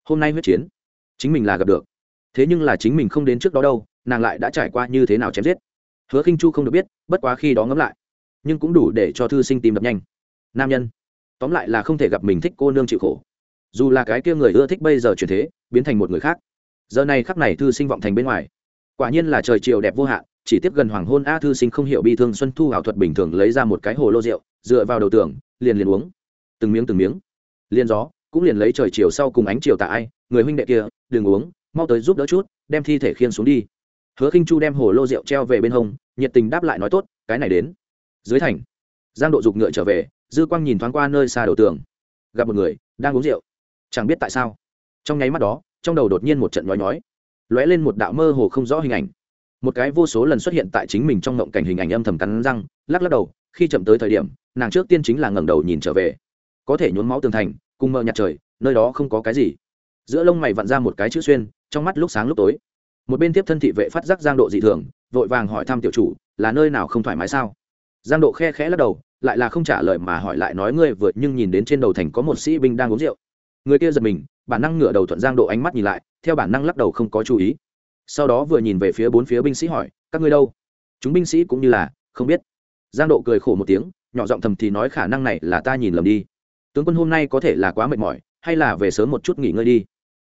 Hôm nay huyết chiến, chính mình là gặp được. Thế nhưng là chính mình không đến trước đó đâu, nàng lại đã trải qua như thế nào chém giết? Hứa khinh chu không được biết, bất quá khi đó ngẫm lại, nhưng cũng đủ để cho thư sinh tìm đập nhanh. Nam nhân, tóm lại là không thể gặp mình thích cô nương chịu khổ. Dù là cái kia người ưa thích bây giờ chuyển thế, biến thành một người khác. Giờ này khắc này thư sinh vọng thành bên ngoài. Quả nhiên là trời chiều đẹp vô hạn, chỉ tiếp gần hoàng hôn, a thư sinh không hiểu bi thương xuân thu ảo thuật bình thường lấy ra một cái hồ lô rượu, dựa vào đầu tường, liền liền uống từng miếng từng miếng. Liền gió, cũng liền lấy trời chiều sau cùng ánh chiều tà ai, người huynh đệ kia, đừng uống, mau tới giúp đỡ chút, đem thi thể khiên xuống đi. Hứa khinh chu đem hồ lô rượu treo về bên hông, nhiệt tình đáp lại nói tốt, cái này đến. Dưới thành, giang độ dục ngựa trở về, dư quang nhìn thoáng qua nơi xa đầu tường. Gặp một người, đang uống rượu. Chẳng biết tại sao, trong nháy mắt đó, trong đầu đột nhiên một trận nhói nhói, lóe lên một đạo mơ hồ không rõ hình ảnh. Một cái vô số lần xuất hiện tại chính mình trong ngộng cảnh hình ảnh âm thầm cắn răng, lắc lắc đầu, khi chậm tới thời điểm, nàng trước tiên chính là ngẩng đầu nhìn trở về có thể nhốn máu tường thành, cùng mờ nhạt trời, nơi đó không có cái gì. Giữa lông mày vặn ra một cái chữ xuyên, trong mắt lúc sáng lúc tối. Một bên tiếp thân thị vệ phát giác giang độ dị thường, vội vàng hỏi thăm tiểu chủ, là nơi nào không thoải mái sao? Giang độ khe khẽ lắc đầu, lại là không trả lời mà hỏi lại nói ngươi vượt nhưng nhìn đến trên đầu thành có một sĩ binh đang uống rượu. Người kia giật mình, bản năng ngửa đầu thuận giang độ ánh mắt nhìn lại, theo bản năng lắc đầu không có chú ý. Sau đó vừa nhìn về phía bốn phía binh sĩ hỏi, các ngươi đâu? Chúng binh sĩ cũng như là, không biết. Giang độ cười khổ một tiếng, nhỏ giọng thầm thì nói khả năng này là ta nhìn lầm đi tướng quân hôm nay có thể là quá mệt mỏi, hay là về sớm một chút nghỉ ngơi đi.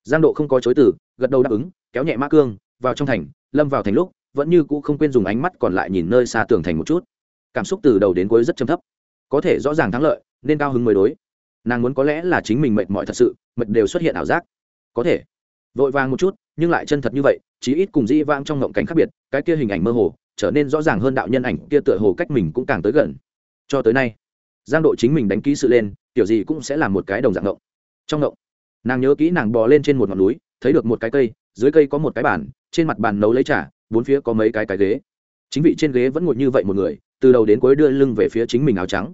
Giang độ không có chối từ, gật đầu đáp ứng, kéo nhẹ mã cương, vào trong thành, lâm vào thành lúc, vẫn như cũ không quên dùng ánh mắt còn lại nhìn nơi xa tường thành một chút. Cảm xúc từ đầu đến cuối rất châm thấp. Có thể rõ ràng thắng lợi, nên cao hứng mới đối. Nàng muốn có lẽ là chính mình mệt mỏi thật sự, mệt đều xuất hiện ảo giác. Có thể. Vội vàng một chút, nhưng lại chân thật như vậy, chí ít cùng dĩ vang trong ngộng cảnh khác biệt, cái kia hình ảnh mơ hồ, trở nên rõ ràng hơn đạo nhân ảnh kia tựa hồ cách mình cũng càng tới gần. Cho tới nay, giang độ chính mình đánh ký sự lên kiểu gì cũng sẽ là một cái đồng dạng ngộng. Trong ngộng, nàng nhớ kỹ nàng bò lên trên một ngọn núi, thấy được một cái cây, dưới cây có một cái bàn, trên mặt bàn nấu lấy trà, bốn phía có mấy cái cái ghế. Chính vị trên ghế vẫn ngồi như vậy một người, từ đầu đến cuối đưa lưng về phía chính mình áo trắng.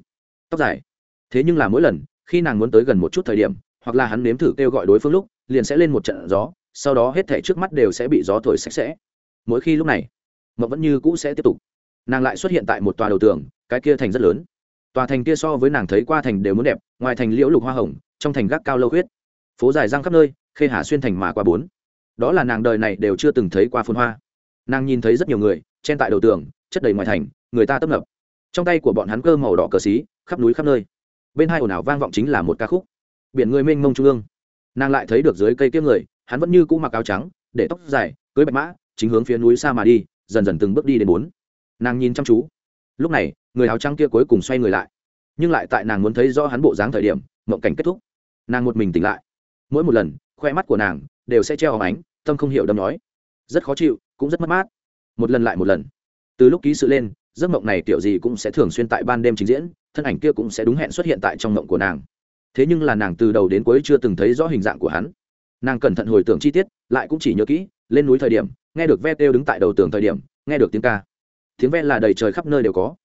Tóc dài. Thế nhưng là mỗi lần, khi nàng muốn tới gần một chút thời điểm, hoặc là hắn nếm thử kêu gọi đối phương lúc, liền sẽ lên một trận gió, sau đó hết thảy trước mắt đều sẽ bị gió thổi sạch sẽ. Mỗi khi lúc này mộng vẫn như cũ sẽ tiếp tục. Nàng lại xuất hiện tại một tòa đầu tường, cái kia thành rất lớn tòa thành kia so với nàng thấy qua thành đều muốn đẹp, ngoài thành liễu lục hoa hồng, trong thành gác cao lâu huyết phố dài răng khắp nơi, khê hà xuyên thành mà qua bốn. Đó là nàng đời này đều chưa từng thấy qua phun hoa. Nàng nhìn thấy rất nhiều người, chen tại đầu tường, chất đầy ngoài thành, người ta tấp nập. Trong tay của bọn hắn cơ màu đỏ cờ xí, khắp núi khắp nơi. Bên hai ồn ào vang vọng chính là một ca khúc. Biển người mênh mông trung ương. Nàng lại thấy được dưới cây kiếm người, hắn vẫn như cũ mặc áo trắng, để tóc dài, cưới bạch mã, chính hướng phía núi xa mà đi, dần dần từng bước đi đến bốn. Nàng nhìn chăm chú lúc này, người áo trắng kia cuối cùng xoay người lại. Nhưng lại tại nàng muốn thấy rõ hắn bộ dáng thời điểm, mộng cảnh kết thúc. Nàng một mình tỉnh lại. Mỗi một lần, khoe mắt của nàng đều sẽ treo hòm ánh, tâm không hiểu đâm nói. Rất khó chịu, cũng rất mất mát. Một lần lại một lần. Từ lúc ký sự lên, giấc mộng này kiểu gì cũng sẽ thường xuyên tại ban đêm trình diễn, thân ảnh kia cũng sẽ đúng hẹn xuất hiện tại trong mộng của nàng. Thế nhưng là nàng từ đầu đến cuối chưa từng thấy rõ hình dạng của hắn. Nàng cẩn thận hồi tưởng chi tiết, lại cũng chỉ nhớ kỹ, lên núi thời điểm, nghe được ve têu đứng tại đầu tường thời điểm, nghe được tiếng ca tiếng ve là đầy trời khắp nơi đều có.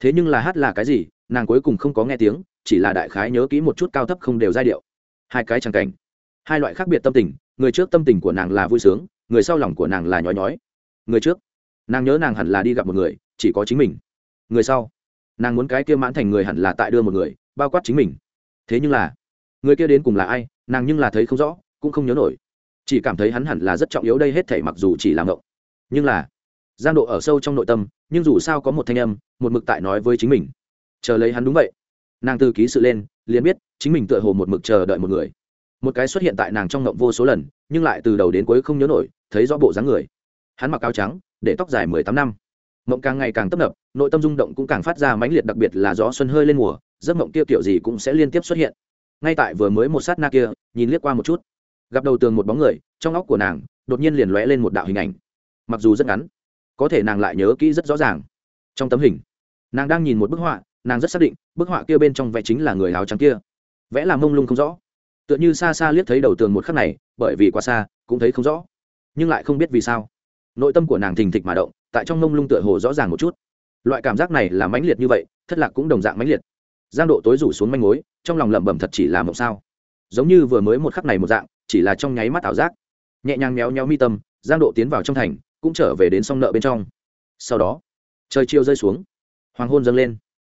Thế nhưng là hát là cái gì, nàng cuối cùng không có nghe tiếng, chỉ là đại khái nhớ kỹ một chút cao thấp không đều giai điệu. Hai cái tràng cảnh. Hai loại khác biệt tâm tình, người trước tâm tình của nàng là vui sướng, người sau lòng của nàng là nhói nhói. Người trước, nàng nhớ nàng hẳn là đi gặp một người, chỉ có chính mình. Người sau, nàng muốn cái kia mãn thành người hẳn là tại đưa một người, bao quát chính mình. Thế nhưng là, người kia đến cùng là ai, nàng nhưng là thấy không rõ, cũng không nhớ nổi. Chỉ cảm thấy hắn hẳn là rất trọng yếu đây hết thể mặc dù chỉ là ngộng. Nhưng là giang độ ở sâu trong nội tâm, nhưng dù sao có một thanh âm, một mực tại nói với chính mình. Chờ lấy hắn đúng vậy. Nàng từ ký sự lên, liền biết, chính mình tựa hồ một mực chờ đợi một người. Một cái xuất hiện tại nàng trong ngộng vô số lần, nhưng lại từ đầu đến cuối không nhớ nổi, thấy rõ bộ dáng người. Hắn mặc áo trắng, để tóc dài mười tám năm. Mộng càng ngày càng tấp nập, nội tâm rung động cũng càng phát ra mãnh liệt, đặc biệt là gió xuân hơi lên mùa, giấc mộng kia kiểu gì cũng sẽ liên tiếp xuất hiện. Ngay tại vừa mới một sát na kia, nhìn liếc qua một chút. Gặp đầu tường một bóng người, trong óc của nàng, đột nhiên liền lóe lên một đạo hình ảnh. Mặc dù rất ngắn có thể nàng lại nhớ kỹ rất rõ ràng. Trong tấm hình, nàng đang nhìn một bức họa, nàng rất xác định, bức họa kia bên trong vẽ chính là người áo trắng kia. Vẽ là mông lung không rõ. Tựa như xa xa liếc thấy đầu tường một khắc này, bởi vì quá xa, cũng thấy không rõ. Nhưng lại không biết vì sao. Nội tâm của nàng thình thịch mà động, tại trong mông lung tựa hồ rõ ràng một chút. Loại cảm giác này là mãnh liệt như vậy, thất lạc cũng đồng dạng mãnh liệt. Giang độ tối rủ xuống manh mối, trong lòng lẩm bẩm thật chỉ là mộng sao. Giống như vừa mới một khắc này một dạng, chỉ là trong nháy mắt ảo giác. Nhẹ nhàng méo méo mi tâm, giang độ tiến vào trong thành cũng trở về đến song nợ bên trong. Sau đó, trời chiều rơi xuống, hoàng hôn dâng lên.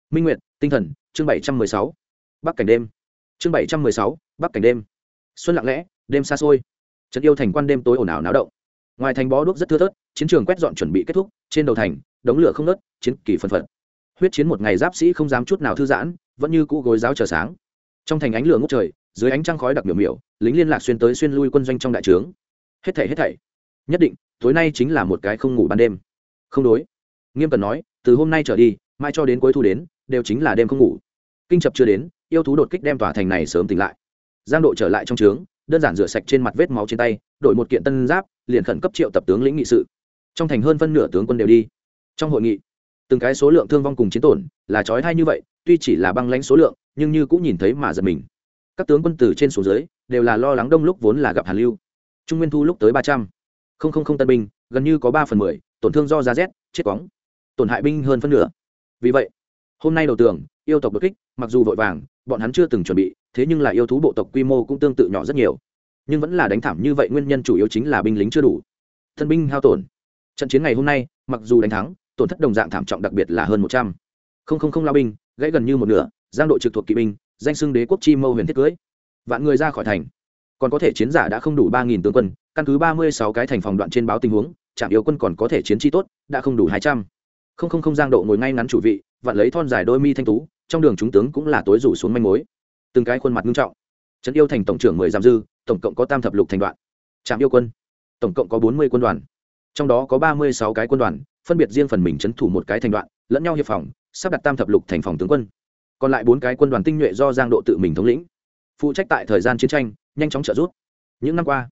Minh nguyệt, tinh thần, chương bảy trăm mười sáu, bắc cảnh đêm. Chương bảy trăm mười sáu, bắc cảnh đêm. Xuân lặng lẽ, đêm xa xôi. Trận yêu thành quan đêm tối ồn ào náo động. Ngoài thành bó đuốc rất thưa thớt, chiến trường quét dọn chuẩn bị kết thúc, trên đầu thành, đống lửa không nớt chiến kỳ phân phật. Huyết chiến một ngày giáp sĩ không dám chút nào thư giãn, vẫn như cũ gối giáo chờ sáng. Trong thành ánh lửa ngút trời, dưới ánh trăng khói đặc biểu miểu, lính liên lạc xuyên tới xuyên lui quân doanh trong đại trướng. Hết thảy hết thảy. Nhất định tối nay chính là một cái không ngủ ban đêm. Không đối. Nghiêm cần nói, từ hôm nay trở đi, mai cho đến cuối thu đến, đều chính là đêm không ngủ. Kinh chập chưa đến, yêu thú đột kích đem tòa thành này sớm tỉnh lại. Giang độ trở lại trong trướng, đơn giản rửa sạch trên mặt vết máu trên tay, đổi một kiện tân giáp, liền khẩn cấp triệu tập tướng lĩnh nghị sự. Trong thành hơn phân nửa tướng quân đều đi. Trong hội nghị, từng cái số lượng thương vong cùng chiến tổn là trói thai như vậy, tuy chỉ là băng lãnh số lượng, nhưng như cũng nhìn thấy mà giật mình. Các tướng quân từ trên xuống dưới, đều là lo lắng đông lúc vốn là gặp hàn lưu. Trung nguyên thu lúc tới ba trăm không không không tân binh, gần như có ba phần mười, tổn thương do giá rét, chết quóng. Tổn hại binh hơn phân nửa. Vì vậy, hôm nay đầu tường, yêu tộc bất kích, mặc dù vội vàng, bọn hắn chưa từng chuẩn bị, thế nhưng là yêu thú bộ tộc quy mô cũng tương tự nhỏ rất nhiều. Nhưng vẫn là đánh thảm như vậy nguyên nhân chủ yếu chính là binh lính chưa đủ. Thân binh hao tổn. Trận chiến ngày hôm nay, mặc dù đánh thắng, tổn thất đồng dạng thảm trọng đặc biệt là hơn một trăm. Linh lao binh, gãy gần như một nửa, giang đội trực thuộc kỵ binh, danh xưng đế quốc chi mâu huyền thiết cưới. Vạn người ra khỏi thành. Còn có thể chiến giả đã không đủ ba nghìn tướng quân căn cứ ba mươi sáu cái thành phòng đoạn trên báo tình huống, trạm yếu quân còn có thể chiến chi tốt, đã không đủ hai trăm. Không không không giang độ ngồi ngay ngắn chủ vị vạn lấy thon dài đôi mi thanh tú, trong đường chúng tướng cũng là tối rủ xuống manh mối. Từng cái khuôn mặt nghiêm trọng. Trấn yêu thành tổng trưởng mười giam dư, tổng cộng có tam thập lục thành đoạn. Trạm yêu quân, tổng cộng có bốn mươi quân đoàn. Trong đó có ba mươi sáu cái quân đoàn, phân biệt riêng phần mình trấn thủ một cái thành đoạn, lẫn nhau hiệp phòng, sắp đặt tam thập lục thành phòng tướng quân. Còn lại bốn cái quân đoàn tinh nhuệ do giang độ tự mình thống lĩnh. Phụ trách tại thời gian chiến tranh, nhanh chóng trợ giúp. Những năm qua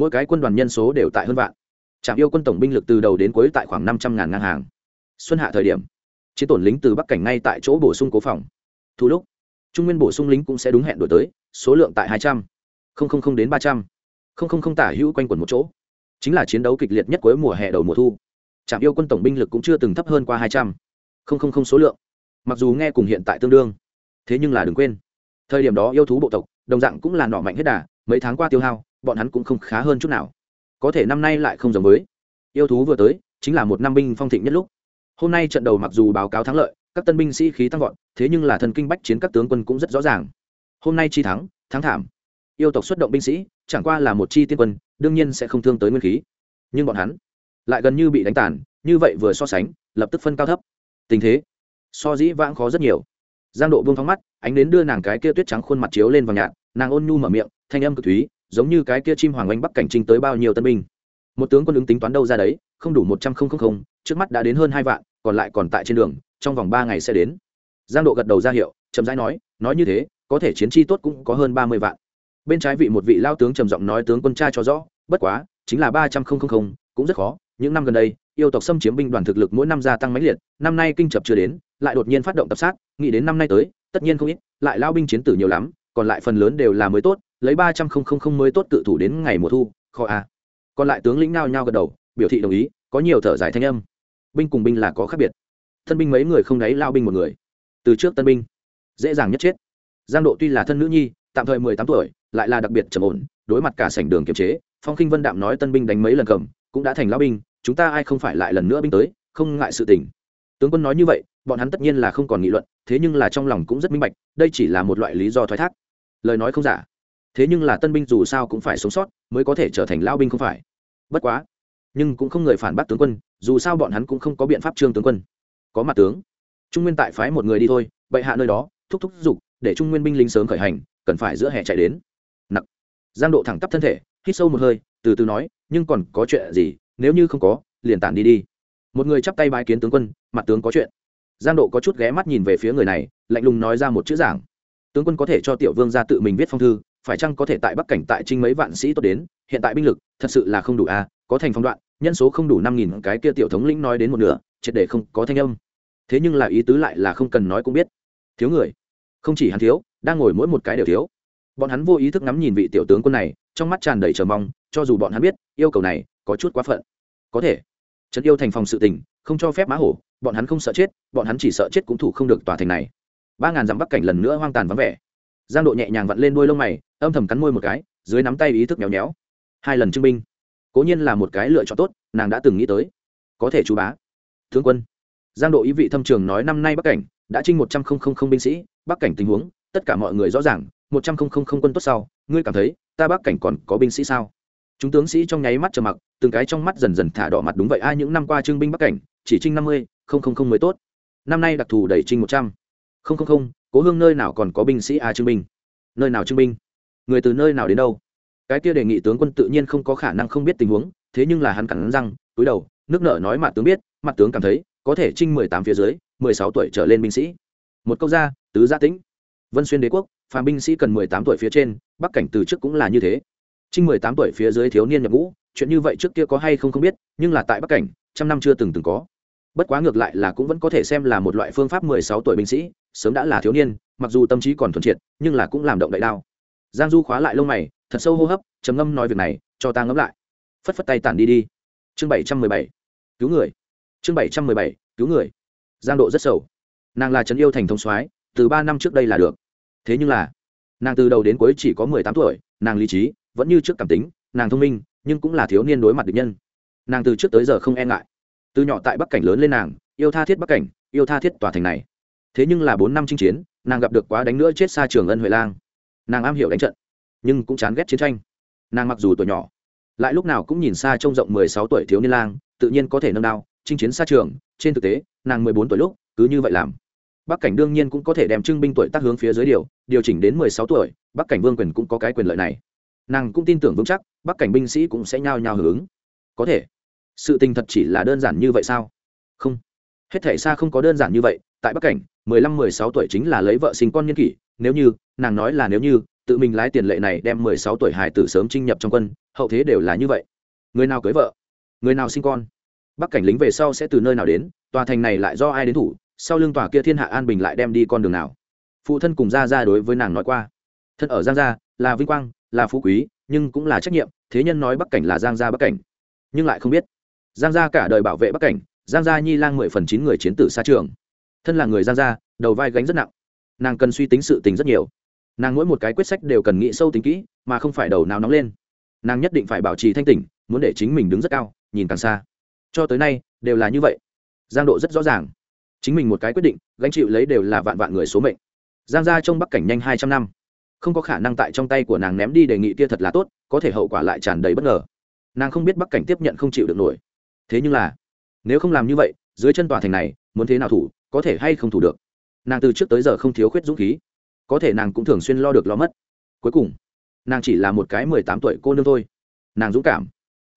mỗi cái quân đoàn nhân số đều tại hơn vạn. Trạm yêu quân tổng binh lực từ đầu đến cuối tại khoảng năm trăm ngàn ngang hàng. Xuân hạ thời điểm, chiến tổn lính từ bắc cảnh ngay tại chỗ bổ sung cố phòng. Thu lúc, trung nguyên bổ sung lính cũng sẽ đúng hẹn đổi tới, số lượng tại hai trăm linh đến ba trăm linh tả hữu quanh quẩn một chỗ. Chính là chiến đấu kịch liệt nhất cuối mùa hè đầu mùa thu. Trạm yêu quân tổng binh lực cũng chưa từng thấp hơn qua hai trăm linh số lượng. Mặc dù nghe cùng hiện tại tương đương, thế nhưng là đừng quên. Thời điểm đó yêu thú bộ tộc, đồng dạng cũng là nọ mạnh hết đà, mấy tháng qua tiêu hao bọn hắn cũng không khá hơn chút nào. Có thể năm nay lại không giống với. Yêu thú vừa tới, chính là một năm binh phong thịnh nhất lúc. Hôm nay trận đầu mặc dù báo cáo thắng lợi, các tân binh sĩ khí tăng vọt, thế nhưng là thần kinh bách chiến các tướng quân cũng rất rõ ràng. Hôm nay chi thắng thắng thảm. Yêu tộc xuất động binh sĩ, chẳng qua là một chi tiên quân, đương nhiên sẽ không thương tới nguyên khí. Nhưng bọn hắn lại gần như bị đánh tàn, như vậy vừa so sánh, lập tức phân cao thấp. Tình thế so dĩ vãng khó rất nhiều. Giang độ vương phóng mắt, ánh đến đưa nàng cái kia tuyết trắng khuôn mặt chiếu lên vào nhạt, nàng ôn nhu mở miệng, thanh âm cực thúy giống như cái kia chim hoàng oanh bắc cảnh trinh tới bao nhiêu tân binh. Một tướng quân ứng tính toán đâu ra đấy, không đủ một trăm linh trước mắt đã đến hơn hai vạn, còn lại còn tại trên đường, trong vòng ba ngày sẽ đến. Giang độ gật đầu ra hiệu, chậm rãi nói nói như thế, có thể chiến chi tốt cũng có hơn ba mươi vạn. Bên trái vị một vị lao tướng trầm giọng nói tướng quân cha cho rõ, bất quá, chính là ba trăm linh cũng rất khó, những năm gần đây, yêu tộc xâm chiếm binh đoàn thực lực mỗi năm gia tăng mãnh liệt, năm nay kinh chập chưa đến, lại đột nhiên phát động tập sát, nghĩ đến năm nay tới, tất nhiên không ít, lại lao binh chiến tử nhiều lắm, còn lại phần lớn đều là mới tốt lấy ba trăm linh mới tốt tự thủ đến ngày mùa thu, kho a. Còn lại tướng lĩnh nao nhao gật đầu, biểu thị đồng ý, có nhiều thở dài thanh âm. Binh cùng binh là có khác biệt. Thân binh mấy người không đáy lao binh một người. Từ trước tân binh, dễ dàng nhất chết. Giang độ tuy là thân nữ nhi, tạm thời mười tám tuổi, lại là đặc biệt trầm ổn, đối mặt cả sảnh đường kiềm chế, phong khinh vân đạm nói tân binh đánh mấy lần cầm, cũng đã thành lao binh, chúng ta ai không phải lại lần nữa binh tới, không ngại sự tình. Tướng quân nói như vậy, bọn hắn tất nhiên là không còn nghị luận, thế nhưng là trong lòng cũng rất minh bạch, đây chỉ là một loại lý do thoái thác. Lời nói không giả thế nhưng là tân binh dù sao cũng phải sống sót, mới có thể trở thành lao binh không phải. Bất quá, nhưng cũng không người phản bác tướng quân, dù sao bọn hắn cũng không có biện pháp trương tướng quân. Có mặt tướng. Trung nguyên tại phái một người đi thôi, bệ hạ nơi đó, thúc thúc giục để trung nguyên binh lính sớm khởi hành, cần phải giữa hè chạy đến. Nặc giang độ thẳng tắp thân thể, hít sâu một hơi, từ từ nói, nhưng còn có chuyện gì, nếu như không có, liền tản đi đi. Một người chắp tay bái kiến tướng quân, mặt tướng có chuyện. Giang độ có chút ghé mắt nhìn về phía người này, lạnh lùng nói ra một chữ giảng. Tướng quân có thể cho tiểu vương ra tự mình viết phong thư phải chăng có thể tại bắc cảnh tại trinh mấy vạn sĩ tốt đến? Hiện tại binh lực thật sự là không đủ a à, có thành phong đoạn nhân số không đủ năm nghìn cái kia tiểu thống lĩnh nói đến một nửa triệt để không có thanh âm. Thế nhưng là ý tứ lại là không cần nói cũng biết. Thiếu người. Không chỉ hắn thiếu đang ngồi mỗi một cái đều thiếu. Bọn hắn vô ý thức ngắm nhìn vị tiểu tướng quân này trong mắt tràn đầy chờ mong cho dù bọn hắn biết yêu cầu này có chút quá phận. Có thể. Trấn yêu thành phòng sự tình không cho phép mã hổ bọn hắn không sợ chết bọn hắn chỉ sợ chết cũng thủ không được tòa thành này. Ba ngàn dặm bắc cảnh lần nữa hoang tàn vắng vẻ giang độ nhẹ nhàng vặn lên đôi lông mày, âm thầm cắn môi một cái, dưới nắm tay ý thức nhéo nhéo hai lần trưng binh, cố nhiên là một cái lựa chọn tốt, nàng đã từng nghĩ tới. Có thể chú bá. Thương quân. Giang độ ý vị thâm trường nói năm nay bắc cảnh, đã trinh một trăm linh binh sĩ, bắc cảnh tình huống, tất cả mọi người rõ ràng, một trăm không không không quân tốt sau, ngươi cảm thấy, ta bắc cảnh còn có binh sĩ sao? Chúng tướng sĩ trong nháy mắt trầm mặc, từng cái trong mắt dần dần thả đỏ mặt đúng vậy, ai, những năm qua trưng binh bắc cảnh, chỉ trinh năm mươi, không không không mới tốt. Năm nay đặc thù đẩy trinh một trăm. Không không không cố hương nơi nào còn có binh sĩ a trưng binh nơi nào trưng binh người từ nơi nào đến đâu? Cái kia đề nghị tướng quân tự nhiên không có khả năng không biết tình huống, thế nhưng là hắn cắn răng, túi đầu, nước nợ nói mặt tướng biết, mặt tướng cảm thấy, có thể trinh mười tám phía dưới, mười sáu tuổi trở lên binh sĩ. Một câu ra, tứ gia tĩnh. Vân xuyên đế quốc, phàm binh sĩ cần mười tám tuổi phía trên, bắc cảnh từ trước cũng là như thế. Trinh mười tám tuổi phía dưới thiếu niên nhập ngũ, chuyện như vậy trước kia có hay không không biết, nhưng là tại bắc cảnh, trăm năm chưa từng từng có. Bất quá ngược lại là cũng vẫn có thể xem là một loại phương pháp mười sáu tuổi binh sĩ sớm đã là thiếu niên, mặc dù tâm trí còn thuần triệt, nhưng là cũng làm động đại đao. Giang du khóa lại lông mày, thật sâu hô hấp, trầm ngâm nói việc này, cho ta ngẫm lại. Phất phất tay tản đi đi. Chương bảy trăm mười bảy. Cứu người. Chương bảy trăm mười bảy. Cứu người. Giang độ rất sầu. Nàng là trấn yêu thành thông soái, từ ba năm trước đây là được. Thế nhưng là, nàng từ đầu đến cuối chỉ có mười tám tuổi, nàng lý trí, vẫn như trước cảm tính, nàng thông minh, nhưng cũng là thiếu niên đối mặt địch nhân. Nàng từ trước tới giờ không e ngại. Từ nhỏ tại bắc cảnh lớn lên nàng, yêu tha thiết bắc cảnh, yêu tha thiết tòa thành này thế nhưng là bốn năm chinh chiến, nàng gặp được quá đánh nữa chết xa trường ân huệ lang. Nàng am hiểu đánh trận, nhưng cũng chán ghét chiến tranh. Nàng mặc dù tuổi nhỏ, lại lúc nào cũng nhìn xa trông rộng mười sáu tuổi thiếu niên lang, tự nhiên có thể nâng đao, chinh chiến xa trường. Trên thực tế, nàng mười bốn tuổi lúc, cứ như vậy làm. Bắc cảnh đương nhiên cũng có thể đem trưng binh tuổi tác hướng phía dưới điều điều chỉnh đến mười sáu tuổi, bắc cảnh vương quyền cũng có cái quyền lợi này. Nàng cũng tin tưởng vững chắc, bắc cảnh binh sĩ cũng sẽ nhao nhao hưởng ứng. Có thể, sự tình thật chỉ là đơn giản như vậy sao? Không. Hết thể xa không có đơn giản như vậy, tại bắc cảnh mười lăm, mười sáu tuổi chính là lấy vợ sinh con niên kỷ, nếu như, nàng nói là nếu như, tự mình lái tiền lệ này đem mười sáu tuổi hải tử sớm trinh nhập trong quân, hậu thế đều là như vậy. Người nào cưới vợ, người nào sinh con? Bắc cảnh lính về sau sẽ từ nơi nào đến, tòa thành này lại do ai đến thủ, sau lưng tòa kia thiên hạ an bình lại đem đi con đường nào? Phụ thân cùng gia ra đối với nàng nói qua. Thân ở giang gia, là vinh quang, là phú quý, nhưng cũng là trách nhiệm, thế nhân nói bắc cảnh là giang gia bắc cảnh. Nhưng lại không biết. Giang gia cả đời bảo vệ bắc cảnh, giang gia nhi lang mười phần chín người chiến tử xa trường thân là người giang gia, đầu vai gánh rất nặng. Nàng cần suy tính sự tình rất nhiều. Nàng mỗi một cái quyết sách đều cần nghĩ sâu tính kỹ, mà không phải đầu nào nóng lên. Nàng nhất định phải bảo trì thanh tỉnh, muốn để chính mình đứng rất cao, nhìn càng xa. Cho tới nay, đều là như vậy. Giang độ rất rõ ràng. Chính mình một cái quyết định, gánh chịu lấy đều là vạn vạn người số mệnh. Giang gia trong bắc cảnh nhanh hai trăm năm. Không có khả năng tại trong tay của nàng ném đi đề nghị kia thật là tốt, có thể hậu quả lại tràn đầy bất ngờ. Nàng không biết bắc cảnh tiếp nhận không chịu được nổi. Thế nhưng là, nếu không làm như vậy, dưới chân tòa thành này, muốn thế nào thủ? Có thể hay không thủ được. Nàng từ trước tới giờ không thiếu khuyết dũng khí. Có thể nàng cũng thường xuyên lo được lo mất. Cuối cùng, nàng chỉ là một cái mười tám tuổi cô nương thôi. Nàng dũng cảm.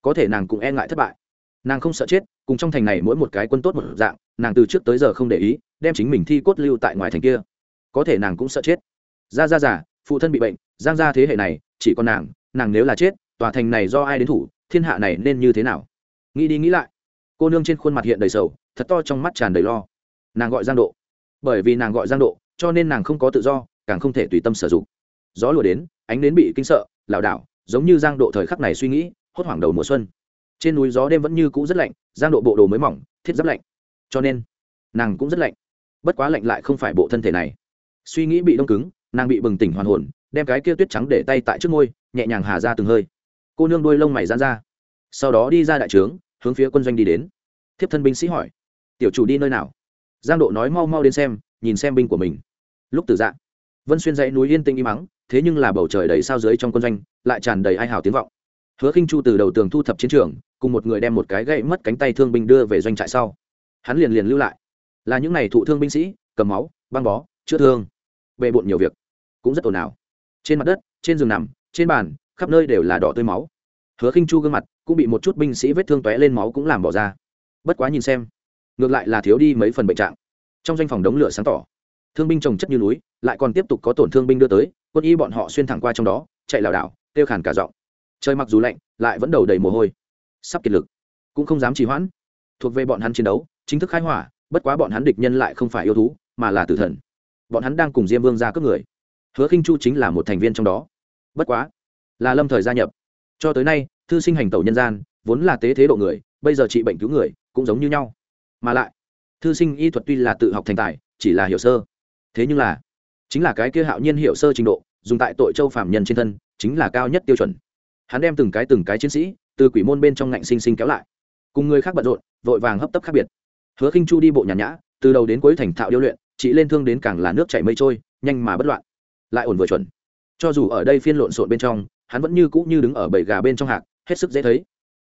Có thể nàng cũng e ngại thất bại. Nàng không sợ chết, cùng trong thành này mỗi một cái quân tốt một dạng, nàng từ trước tới giờ không để ý, đem chính mình thi cốt lưu tại ngoài thành kia. Có thể nàng cũng sợ chết. Ra ra giả phụ thân bị bệnh, giang ra thế hệ này, chỉ còn nàng nàng nếu là chết, tòa thành này do ai đến thủ, thiên hạ này nên như thế nào? Nghĩ đi nghĩ lại. Cô nương trên khuôn mặt hiện đầy sầu, thật to trong mắt tràn đầy lo nàng gọi giang độ. Bởi vì nàng gọi giang độ, cho nên nàng không có tự do, càng không thể tùy tâm sử dụng. Gió lùa đến, ánh đến bị kinh sợ, lảo đảo, giống như giang độ thời khắc này suy nghĩ, hốt hoảng đầu mùa xuân. Trên núi gió đêm vẫn như cũ rất lạnh, giang độ bộ đồ mới mỏng, thiết giáp lạnh. Cho nên, nàng cũng rất lạnh. Bất quá lạnh lại không phải bộ thân thể này. Suy nghĩ bị đông cứng, nàng bị bừng tỉnh hoàn hồn, đem cái kia tuyết trắng để tay tại trước môi, nhẹ nhàng hà ra từng hơi. Cô nương đuôi lông mày dán ra. Sau đó đi ra đại trướng, hướng phía quân doanh đi đến. Thiếp thân binh sĩ hỏi, tiểu chủ đi nơi nào? Giang độ nói mau mau đến xem, nhìn xem binh của mình. Lúc từ dạng vân xuyên dãy núi yên tĩnh im mắng thế nhưng là bầu trời đầy sao dưới trong quân doanh, lại tràn đầy ai hào tiếng vọng. Hứa khinh chu từ đầu tường thu thập chiến trường, cùng một người đem một cái gậy mất cánh tay thương binh đưa về doanh trại sau. Hắn liền liền lưu lại. Là những này thụ thương binh sĩ, cầm máu, băng bó, chữa thương, bề bộn nhiều việc. Cũng rất ồn ào. Trên mặt đất, trên giường nằm, trên bàn, khắp nơi đều là đỏ tươi máu. Hứa khinh chu gương mặt cũng bị một chút binh sĩ vết thương tóe lên máu cũng làm bỏ ra. Bất quá nhìn xem ngược lại là thiếu đi mấy phần bệnh trạng. Trong doanh phòng đống lửa sáng tỏ. Thương binh trồng chất như núi, lại còn tiếp tục có tổn thương binh đưa tới, quân y bọn họ xuyên thẳng qua trong đó, chạy lảo đảo, kêu khàn cả giọng. Trời mặc dù lạnh, lại vẫn đầu đầy mồ hôi. Sắp kiệt lực, cũng không dám trì hoãn. Thuộc về bọn hắn chiến đấu, chính thức khai hỏa, bất quá bọn hắn địch nhân lại không phải yêu thú, mà là tử thần. Bọn hắn đang cùng diêm vương ra cướp người. Hứa khinh chu chính là một thành viên trong đó. Bất quá, là lâm thời gia nhập. Cho tới nay, thư sinh hành tẩu nhân gian, vốn là tế thế độ người, bây giờ trị bệnh cứu người, cũng giống như nhau mà lại, thư sinh y thuật tuy là tự học thành tài, chỉ là hiểu sơ. Thế nhưng là, chính là cái kia hạo nhiên hiểu sơ trình độ, dùng tại tội châu phạm nhân trên thân, chính là cao nhất tiêu chuẩn. Hắn đem từng cái từng cái chiến sĩ, từ quỷ môn bên trong ngạnh sinh sinh kéo lại. Cùng người khác bận rộn, vội vàng hấp tấp khác biệt. Hứa khinh chu đi bộ nhàn nhã, từ đầu đến cuối thành thạo điêu luyện chỉ lên thương đến càng là nước chảy mây trôi, nhanh mà bất loạn. Lại ổn vừa chuẩn. Cho dù ở đây phiên lộn xộn bên trong, hắn vẫn như cũ như đứng ở bầy gà bên trong hạc, hết sức dễ thấy.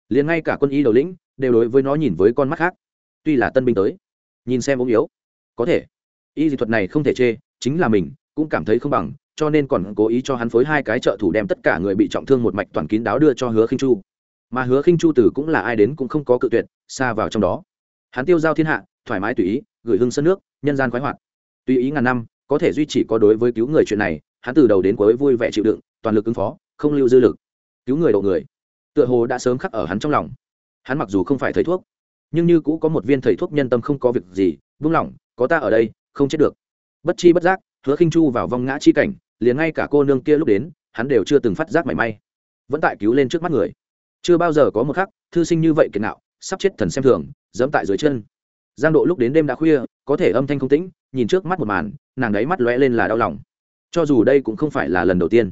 Liền ngay cả quân y đầu lĩnh, đều đối với nó nhìn với con mắt khác tuy là tân binh tới. Nhìn xem ốm yếu. Có thể. Y dị thuật này không thể chê, chính là mình, cũng cảm thấy không bằng, cho nên còn cố ý cho hắn phối hai cái trợ thủ đem tất cả người bị trọng thương một mạch toàn kín đáo đưa cho hứa khinh chu. Mà hứa khinh chu tử cũng là ai đến cũng không có cự tuyệt, xa vào trong đó. Hắn tiêu giao thiên hạ, thoải mái tùy ý, gửi hưng sân nước, nhân gian khoái hoạt. Tùy ý ngàn năm, có thể duy trì có đối với cứu người chuyện này, hắn từ đầu đến cuối vui vẻ chịu đựng, toàn lực ứng phó, không lưu dư lực. Cứu người độ người. Tựa hồ đã sớm khắc ở hắn trong lòng. Hắn mặc dù không phải thầy thuốc nhưng như cũ có một viên thầy thuốc nhân tâm không có việc gì, vung lòng, có ta ở đây, không chết được. Bất chi bất giác, hứa khinh chu vào vong ngã chi cảnh, liền ngay cả cô nương kia lúc đến, hắn đều chưa từng phát giác mảy may. Vẫn tại cứu lên trước mắt người. Chưa bao giờ có một khắc, thư sinh như vậy kiệt nạo, sắp chết thần xem thường dẫm tại dưới chân. Giang độ lúc đến đêm đã khuya, có thể âm thanh không tĩnh, nhìn trước mắt một màn, nàng đáy mắt lóe lên là đau lòng. Cho dù đây cũng không phải là lần đầu tiên,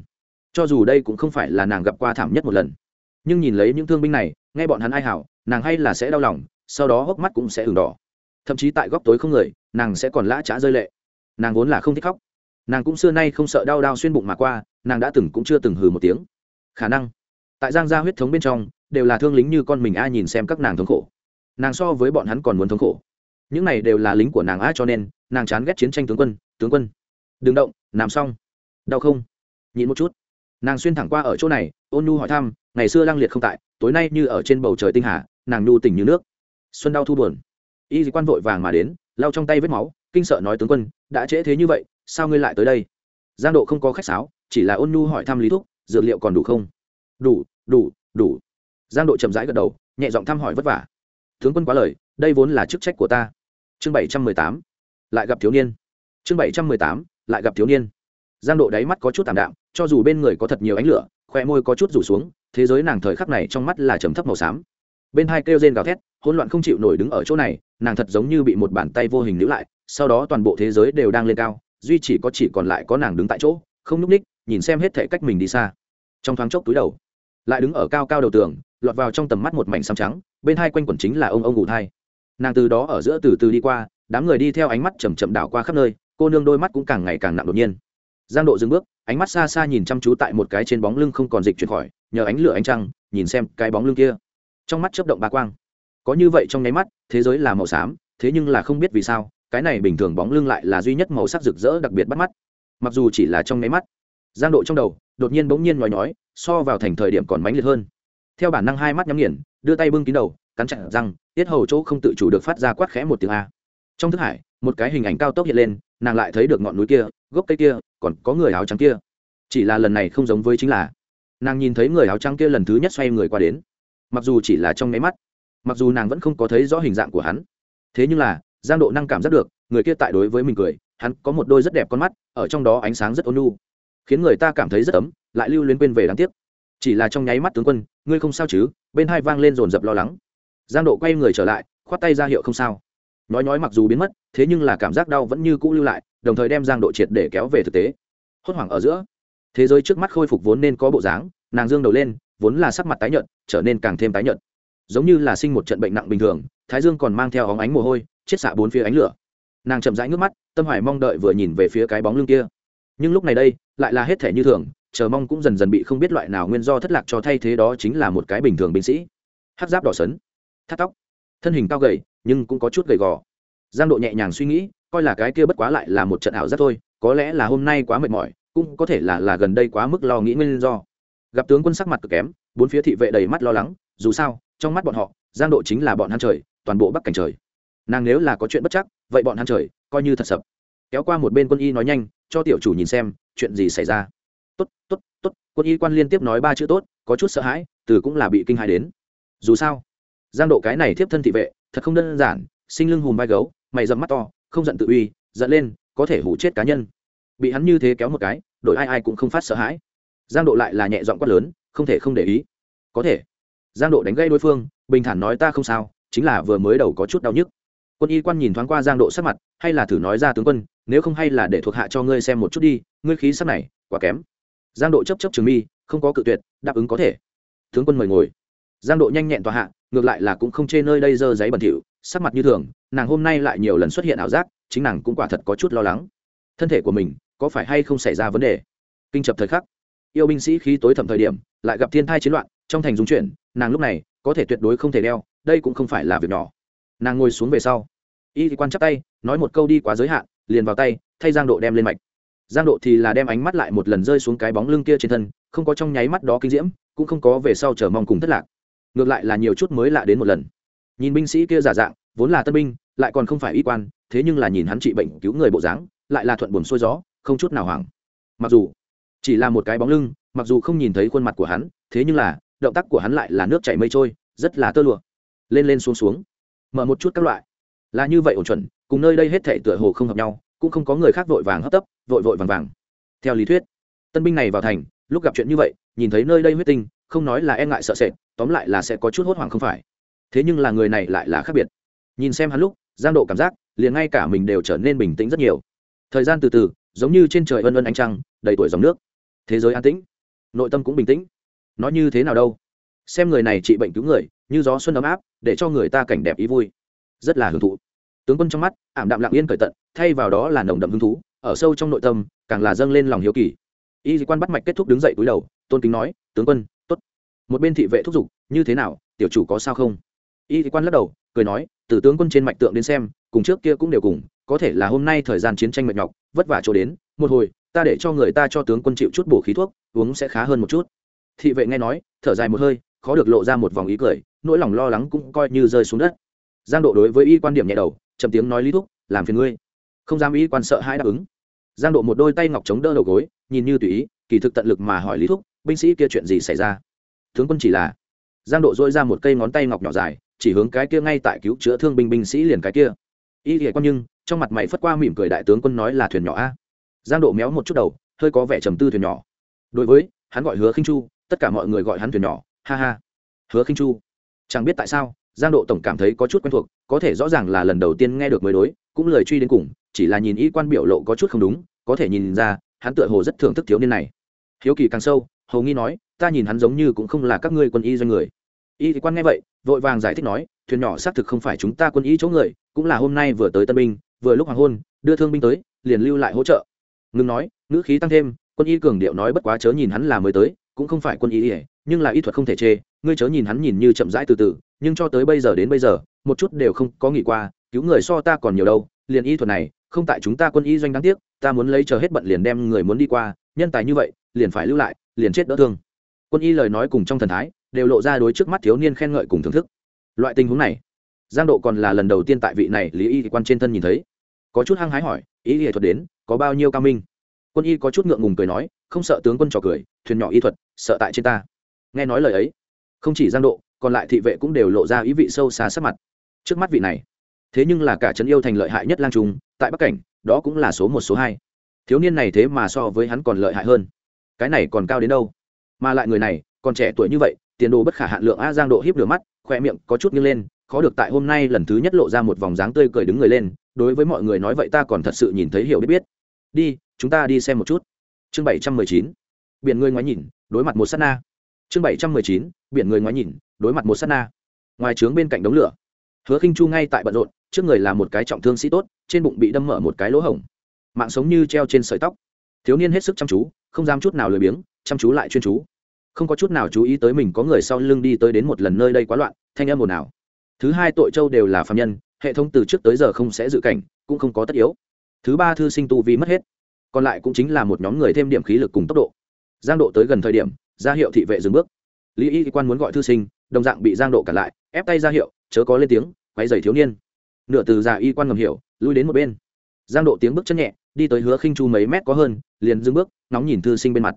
cho dù đây cũng không phải là nàng gặp qua thảm nhất một lần. Nhưng nhìn lấy những thương binh này, nghe bọn hắn ai hảo, nàng hay là sẽ đau lòng sau đó hốc mắt cũng sẽ ửng đỏ. Thậm chí tại góc tối không người, nàng sẽ còn lã trá rơi lệ. Nàng vốn là không thích khóc. Nàng cũng xưa nay không sợ đau đau xuyên bụng mà qua, nàng đã từng cũng chưa từng hừ một tiếng. Khả năng, tại giang gia huyết thống bên trong, đều là thương lính như con mình ai nhìn xem các nàng thống khổ. Nàng so với bọn hắn còn muốn thống khổ. Những này đều là lính của nàng a cho nên, nàng chán ghét chiến tranh tướng quân tướng quân. Đừng động nằm xong. Đau không? Nhịn một chút. Nàng xuyên thẳng qua ở chỗ này, ôn nhu hỏi thăm, ngày xưa lang liệt không tại, tối nay như ở trên bầu trời tinh hà, nàng nhu tỉnh như nước xuân đau thu buồn. Y dị quan vội vàng mà đến, lau trong tay vết máu, kinh sợ nói, tướng quân, đã trễ thế như vậy, sao ngươi lại tới đây? Giang độ không có khách sáo, chỉ là ôn nhu hỏi thăm lý thúc, dược liệu còn đủ không? Đủ đủ đủ. Giang độ chậm rãi gật đầu, nhẹ giọng thăm hỏi vất vả. Tướng quân quá lời, đây vốn là chức trách của ta. Chương bảy trăm mười tám, lại gặp thiếu niên. Chương bảy trăm mười tám, lại gặp thiếu niên. Giang độ đáy mắt có chút tảm đạm, cho dù bên người có thật nhiều ánh lửa khoe môi có chút rủ xuống, thế giới nàng thời khắc này trong mắt là trầm thấp màu xám bên hai kêu rên gào thét, hỗn loạn không chịu nổi đứng ở chỗ này, nàng thật giống như bị một bàn tay vô hình níu lại, sau đó toàn bộ thế giới đều đang lên cao, duy chỉ có chỉ còn lại có nàng đứng tại chỗ, không nhúc ních, nhìn xem hết thể cách mình đi xa. Trong thoáng chốc túi đầu, lại đứng ở cao cao đầu tường, lọt vào trong tầm mắt một mảnh xám trắng, bên hai quanh quẩn chính là ông ông ngủ thai. Nàng từ đó ở giữa từ từ đi qua, đám người đi theo ánh mắt chầm chậm đảo qua khắp nơi, cô nương đôi mắt cũng càng ngày càng nặng đột nhiên. Giang độ dừng bước, ánh mắt xa xa nhìn chăm chú tại một cái trên bóng lưng không còn dịch chuyển khỏi, nhờ ánh lửa ánh trăng, nhìn xem cái bóng lưng kia trong mắt chớp động ba quang. Có như vậy trong nháy mắt, thế giới là màu xám, thế nhưng là không biết vì sao, cái này bình thường bóng lưng lại là duy nhất màu sắc rực rỡ đặc biệt bắt mắt. Mặc dù chỉ là trong nháy mắt, giang độ trong đầu, đột nhiên bỗng nhiên nói nói so vào thành thời điểm còn mãnh liệt hơn. Theo bản năng hai mắt nhắm nghiền, đưa tay bưng kín đầu, cắn chặt răng, tiết hầu chỗ không tự chủ được phát ra quát khẽ một tiếng a. Trong thức hải, một cái hình ảnh cao tốc hiện lên, nàng lại thấy được ngọn núi kia, gốc cây kia, còn có người áo trắng kia. Chỉ là lần này không giống với chính là, nàng nhìn thấy người áo trắng kia lần thứ nhất xoay người qua đến mặc dù chỉ là trong nháy mắt, mặc dù nàng vẫn không có thấy rõ hình dạng của hắn, thế nhưng là, giang độ năng cảm giác được, người kia tại đối với mình cười, hắn có một đôi rất đẹp con mắt, ở trong đó ánh sáng rất ôn nhu, khiến người ta cảm thấy rất ấm, lại lưu luyến quên về đáng tiếc. Chỉ là trong nháy mắt tướng quân, ngươi không sao chứ? Bên hai vang lên rồn rập lo lắng. Giang độ quay người trở lại, khoát tay ra hiệu không sao. Nói nói mặc dù biến mất, thế nhưng là cảm giác đau vẫn như cũ lưu lại, đồng thời đem giang độ triệt để kéo về thực tế. Hốt hoảng ở giữa, thế giới trước mắt khôi phục vốn nên có bộ dáng, nàng dương đầu lên vốn là sắc mặt tái nhợt, trở nên càng thêm tái nhợt. Giống như là sinh một trận bệnh nặng bình thường, thái dương còn mang theo óng ánh mồ hôi, chiết xạ bốn phía ánh lửa. Nàng chậm rãi ngước mắt, tâm hoài mong đợi vừa nhìn về phía cái bóng lưng kia. Nhưng lúc này đây, lại là hết thể như thường, chờ mong cũng dần dần bị không biết loại nào nguyên do thất lạc cho thay thế đó chính là một cái bình thường binh sĩ. Hát giáp đỏ sấn, thắt tóc, thân hình cao gầy, nhưng cũng có chút gầy gò. Giang độ nhẹ nhàng suy nghĩ, coi là cái kia bất quá lại là một trận ảo giác thôi, có lẽ là hôm nay quá mệt mỏi, cũng có thể là là gần đây quá mức lo nghĩ nguyên do gặp tướng quân sắc mặt cực kém, bốn phía thị vệ đầy mắt lo lắng, dù sao, trong mắt bọn họ, giang độ chính là bọn hắn trời, toàn bộ bắc cảnh trời. Nàng nếu là có chuyện bất chắc, vậy bọn hắn trời, coi như thật sập. Kéo qua một bên quân y nói nhanh, cho tiểu chủ nhìn xem, chuyện gì xảy ra. Tốt tốt tốt, quân y quan liên tiếp nói ba chữ tốt, có chút sợ hãi, từ cũng là bị kinh hãi đến. Dù sao, giang độ cái này thiếp thân thị vệ, thật không đơn giản, sinh lưng hùm vai gấu, mày dầm mắt to, không giận tự uy, giận lên, có thể hủ chết cá nhân. Bị hắn như thế kéo một cái đội ai ai cũng không phát sợ hãi giang độ lại là nhẹ giọng quát lớn, không thể không để ý. Có thể. Giang độ đánh gây đối phương, bình thản nói ta không sao, chính là vừa mới đầu có chút đau nhức. Quân y quan nhìn thoáng qua giang độ sắc mặt, hay là thử nói ra tướng quân, nếu không hay là để thuộc hạ cho ngươi xem một chút đi, ngươi khí sắc này, quá kém. Giang độ chấp chấp trường mi, không có cự tuyệt, đáp ứng có thể. Tướng quân mời ngồi. Giang độ nhanh nhẹn tòa hạ, ngược lại là cũng không chê nơi đây dơ giấy bẩn thỉu, sắc mặt như thường, nàng hôm nay lại nhiều lần xuất hiện ảo giác, chính nàng cũng quả thật có chút lo lắng. Thân thể của mình, có phải hay không xảy ra vấn đề? Kinh chập thời khắc yêu binh sĩ khí tối thẩm thời điểm, lại gặp thiên thai chiến loạn, trong thành dung chuyển, nàng lúc này có thể tuyệt đối không thể đeo, đây cũng không phải là việc nhỏ. Nàng ngồi xuống về sau, y quan chắp tay, nói một câu đi quá giới hạn, liền vào tay, thay giang độ đem lên mạch. Giang độ thì là đem ánh mắt lại một lần rơi xuống cái bóng lưng kia trên thân, không có trong nháy mắt đó kinh diễm, cũng không có về sau chờ mong cùng thất lạc. Ngược lại là nhiều chút mới lạ đến một lần. Nhìn binh sĩ kia giả dạng, vốn là tân binh, lại còn không phải y quan, thế nhưng là nhìn hắn trị bệnh cứu người bộ dáng, lại là thuận buồn xuôi gió, không chút nào hoảng. Mặc dù chỉ là một cái bóng lưng, mặc dù không nhìn thấy khuôn mặt của hắn, thế nhưng là, động tác của hắn lại là nước chảy mây trôi, rất là tơ lụa. Lên lên xuống xuống. Mở một chút các loại. Là như vậy ổn chuẩn, cùng nơi đây hết thể tựa hồ không hợp nhau, cũng không có người khác vội vàng hấp tấp, vội vội vàng vàng. Theo lý thuyết, tân binh này vào thành, lúc gặp chuyện như vậy, nhìn thấy nơi đây huyết tinh, không nói là e ngại sợ sệt, tóm lại là sẽ có chút hốt hoảng không phải. Thế nhưng là người này lại là khác biệt. Nhìn xem hắn lúc, giang độ cảm giác, liền ngay cả mình đều trở nên bình tĩnh rất nhiều. Thời gian từ từ, giống như trên trời ân ân ánh trăng, đầy tuổi dòng nước thế giới an tĩnh, nội tâm cũng bình tĩnh. Nó như thế nào đâu? Xem người này trị bệnh cứu người, như gió xuân ấm áp, để cho người ta cảnh đẹp ý vui. Rất là hưởng thụ. Tướng quân trong mắt, ảm đạm lặng yên cởi tận, thay vào đó là nồng đậm hứng thú, ở sâu trong nội tâm, càng là dâng lên lòng hiếu kỳ. Y quan bắt mạch kết thúc đứng dậy túi đầu, tôn kính nói, tướng quân t ố t một bên thị vệ thúc giục, như thế nào, tiểu chủ có sao không? Y quan lắc đầu, cười nói, từ tướng quân trên mạch tượng đến xem, cùng trước kia cũng đều cùng, có thể là hôm nay thời gian chiến tranh mệt nhọc, vất vả chỗ đến, một hồi ta để cho người ta cho tướng quân chịu chút bổ khí thuốc, uống sẽ khá hơn một chút. Thị vệ nghe nói, thở dài một hơi, khó được lộ ra một vòng ý cười, nỗi lòng lo lắng cũng coi như rơi xuống đất. Giang độ đối với y quan điểm nhẹ đầu, chậm tiếng nói lý thúc, làm phiền ngươi. Không dám y quan sợ hãi đáp ứng. Giang độ một đôi tay ngọc chống đỡ đầu gối, nhìn như tùy ý, kỳ thực tận lực mà hỏi lý thúc, binh sĩ kia chuyện gì xảy ra? Tướng quân chỉ là giang độ dỗi ra một cây ngón tay ngọc nhỏ dài, chỉ hướng cái kia ngay tại cứu chữa thương binh binh sĩ liền cái kia. Y hệ quan nhưng, trong mặt mày phất qua mỉm cười đại tướng quân nói là thuyền nhỏ a giang độ méo một chút đầu, hơi có vẻ trầm tư thuyền nhỏ. Đối với, hắn gọi hứa khinh chu, tất cả mọi người gọi hắn thuyền nhỏ, ha ha. Hứa khinh chu, chẳng biết tại sao, giang độ tổng cảm thấy có chút quen thuộc, có thể rõ ràng là lần đầu tiên nghe được mới đối, cũng lời truy đến cùng, chỉ là nhìn y quan biểu lộ có chút không đúng, có thể nhìn ra, hắn tựa hồ rất thưởng thức thiếu niên này. Hiếu kỳ càng sâu, hầu nghi nói, ta nhìn hắn giống như cũng không là các ngươi quân y doanh người. Y quan nghe vậy, vội vàng giải thích nói, thuyền nhỏ xác thực không phải chúng ta quân y chỗ người, cũng là hôm nay vừa tới tân binh, vừa lúc hoàng hôn, đưa thương binh tới, liền lưu lại hỗ trợ ngừng nói, ngữ khí tăng thêm, quân y cường điệu nói bất quá chớ nhìn hắn là mới tới, cũng không phải quân y ỉa nhưng là y thuật không thể chê, ngươi chớ nhìn hắn nhìn như chậm rãi từ từ, nhưng cho tới bây giờ đến bây giờ, một chút đều không có nghỉ qua, cứu người so ta còn nhiều đâu, liền y thuật này, không tại chúng ta quân y doanh đáng tiếc, ta muốn lấy chờ hết bận liền đem người muốn đi qua, nhân tài như vậy, liền phải lưu lại, liền chết đỡ thương. Quân y lời nói cùng trong thần thái, đều lộ ra đối trước mắt thiếu niên khen ngợi cùng thưởng thức. Loại tình huống này, giang độ còn là lần đầu tiên tại vị này lý y quan trên thân nhìn thấy. Có chút hăng hái hỏi, ý y thuật đến có bao nhiêu cao minh? Quân y có chút ngượng ngùng cười nói, không sợ tướng quân trò cười, thuyền nhỏ y thuật, sợ tại trên ta. Nghe nói lời ấy, không chỉ giang độ, còn lại thị vệ cũng đều lộ ra ý vị sâu xa sắc mặt. Trước mắt vị này, thế nhưng là cả trấn yêu thành lợi hại nhất lang trung, tại bắc cảnh, đó cũng là số một, số hai. Thiếu niên này thế mà so với hắn còn lợi hại hơn. Cái này còn cao đến đâu? Mà lại người này, còn trẻ tuổi như vậy, tiền đồ bất khả hạn lượng a giang độ hiếp lửa mắt, khoe miệng có chút nghiêng lên, khó được tại hôm nay lần thứ nhất lộ ra một vòng dáng tươi cười đứng người lên, đối với mọi người nói vậy ta còn thật sự nhìn thấy hiểu biết biết đi, chúng ta đi xem một chút. Chương bảy trăm mười chín, biển người ngoái nhìn, đối mặt một s á t na. Chương bảy trăm mười chín, biển người ngoái nhìn, đối mặt một s á t na. Ngoài trướng bên cạnh đống lửa. Hứa khinh chu ngay tại bận rộn, trước người là một cái trọng thương sĩ tốt, trên bụng bị đâm mở một cái lỗ hổng. Mạng sống như treo trên sợi tóc. Thiếu niên hết sức chăm chú, không dám chút nào lười biếng, chăm chú lại chuyên chú. Không có chút nào chú ý tới mình có người sau lưng đi tới đến một lần nơi đây quá loạn, thanh âm ồn ào. Thứ hai tội châu đều là phạm nhân, hệ thống từ trước tới giờ không sẽ dự cảnh, cũng không có tất yếu thứ ba thư sinh tu vi mất hết. Còn lại cũng chính là một nhóm người thêm điểm khí lực cùng tốc độ. Giang độ tới gần thời điểm ra hiệu thị vệ dừng bước. Lý y quan muốn gọi thư sinh, đồng dạng bị giang độ cản lại, ép tay ra hiệu, chớ có lên tiếng quay dày thiếu niên. Nửa từ già y quan ngầm hiểu, lui đến một bên. Giang độ tiếng bước chân nhẹ, đi tới hứa khinh chu mấy mét có hơn, liền dừng bước, nóng nhìn thư sinh bên mặt.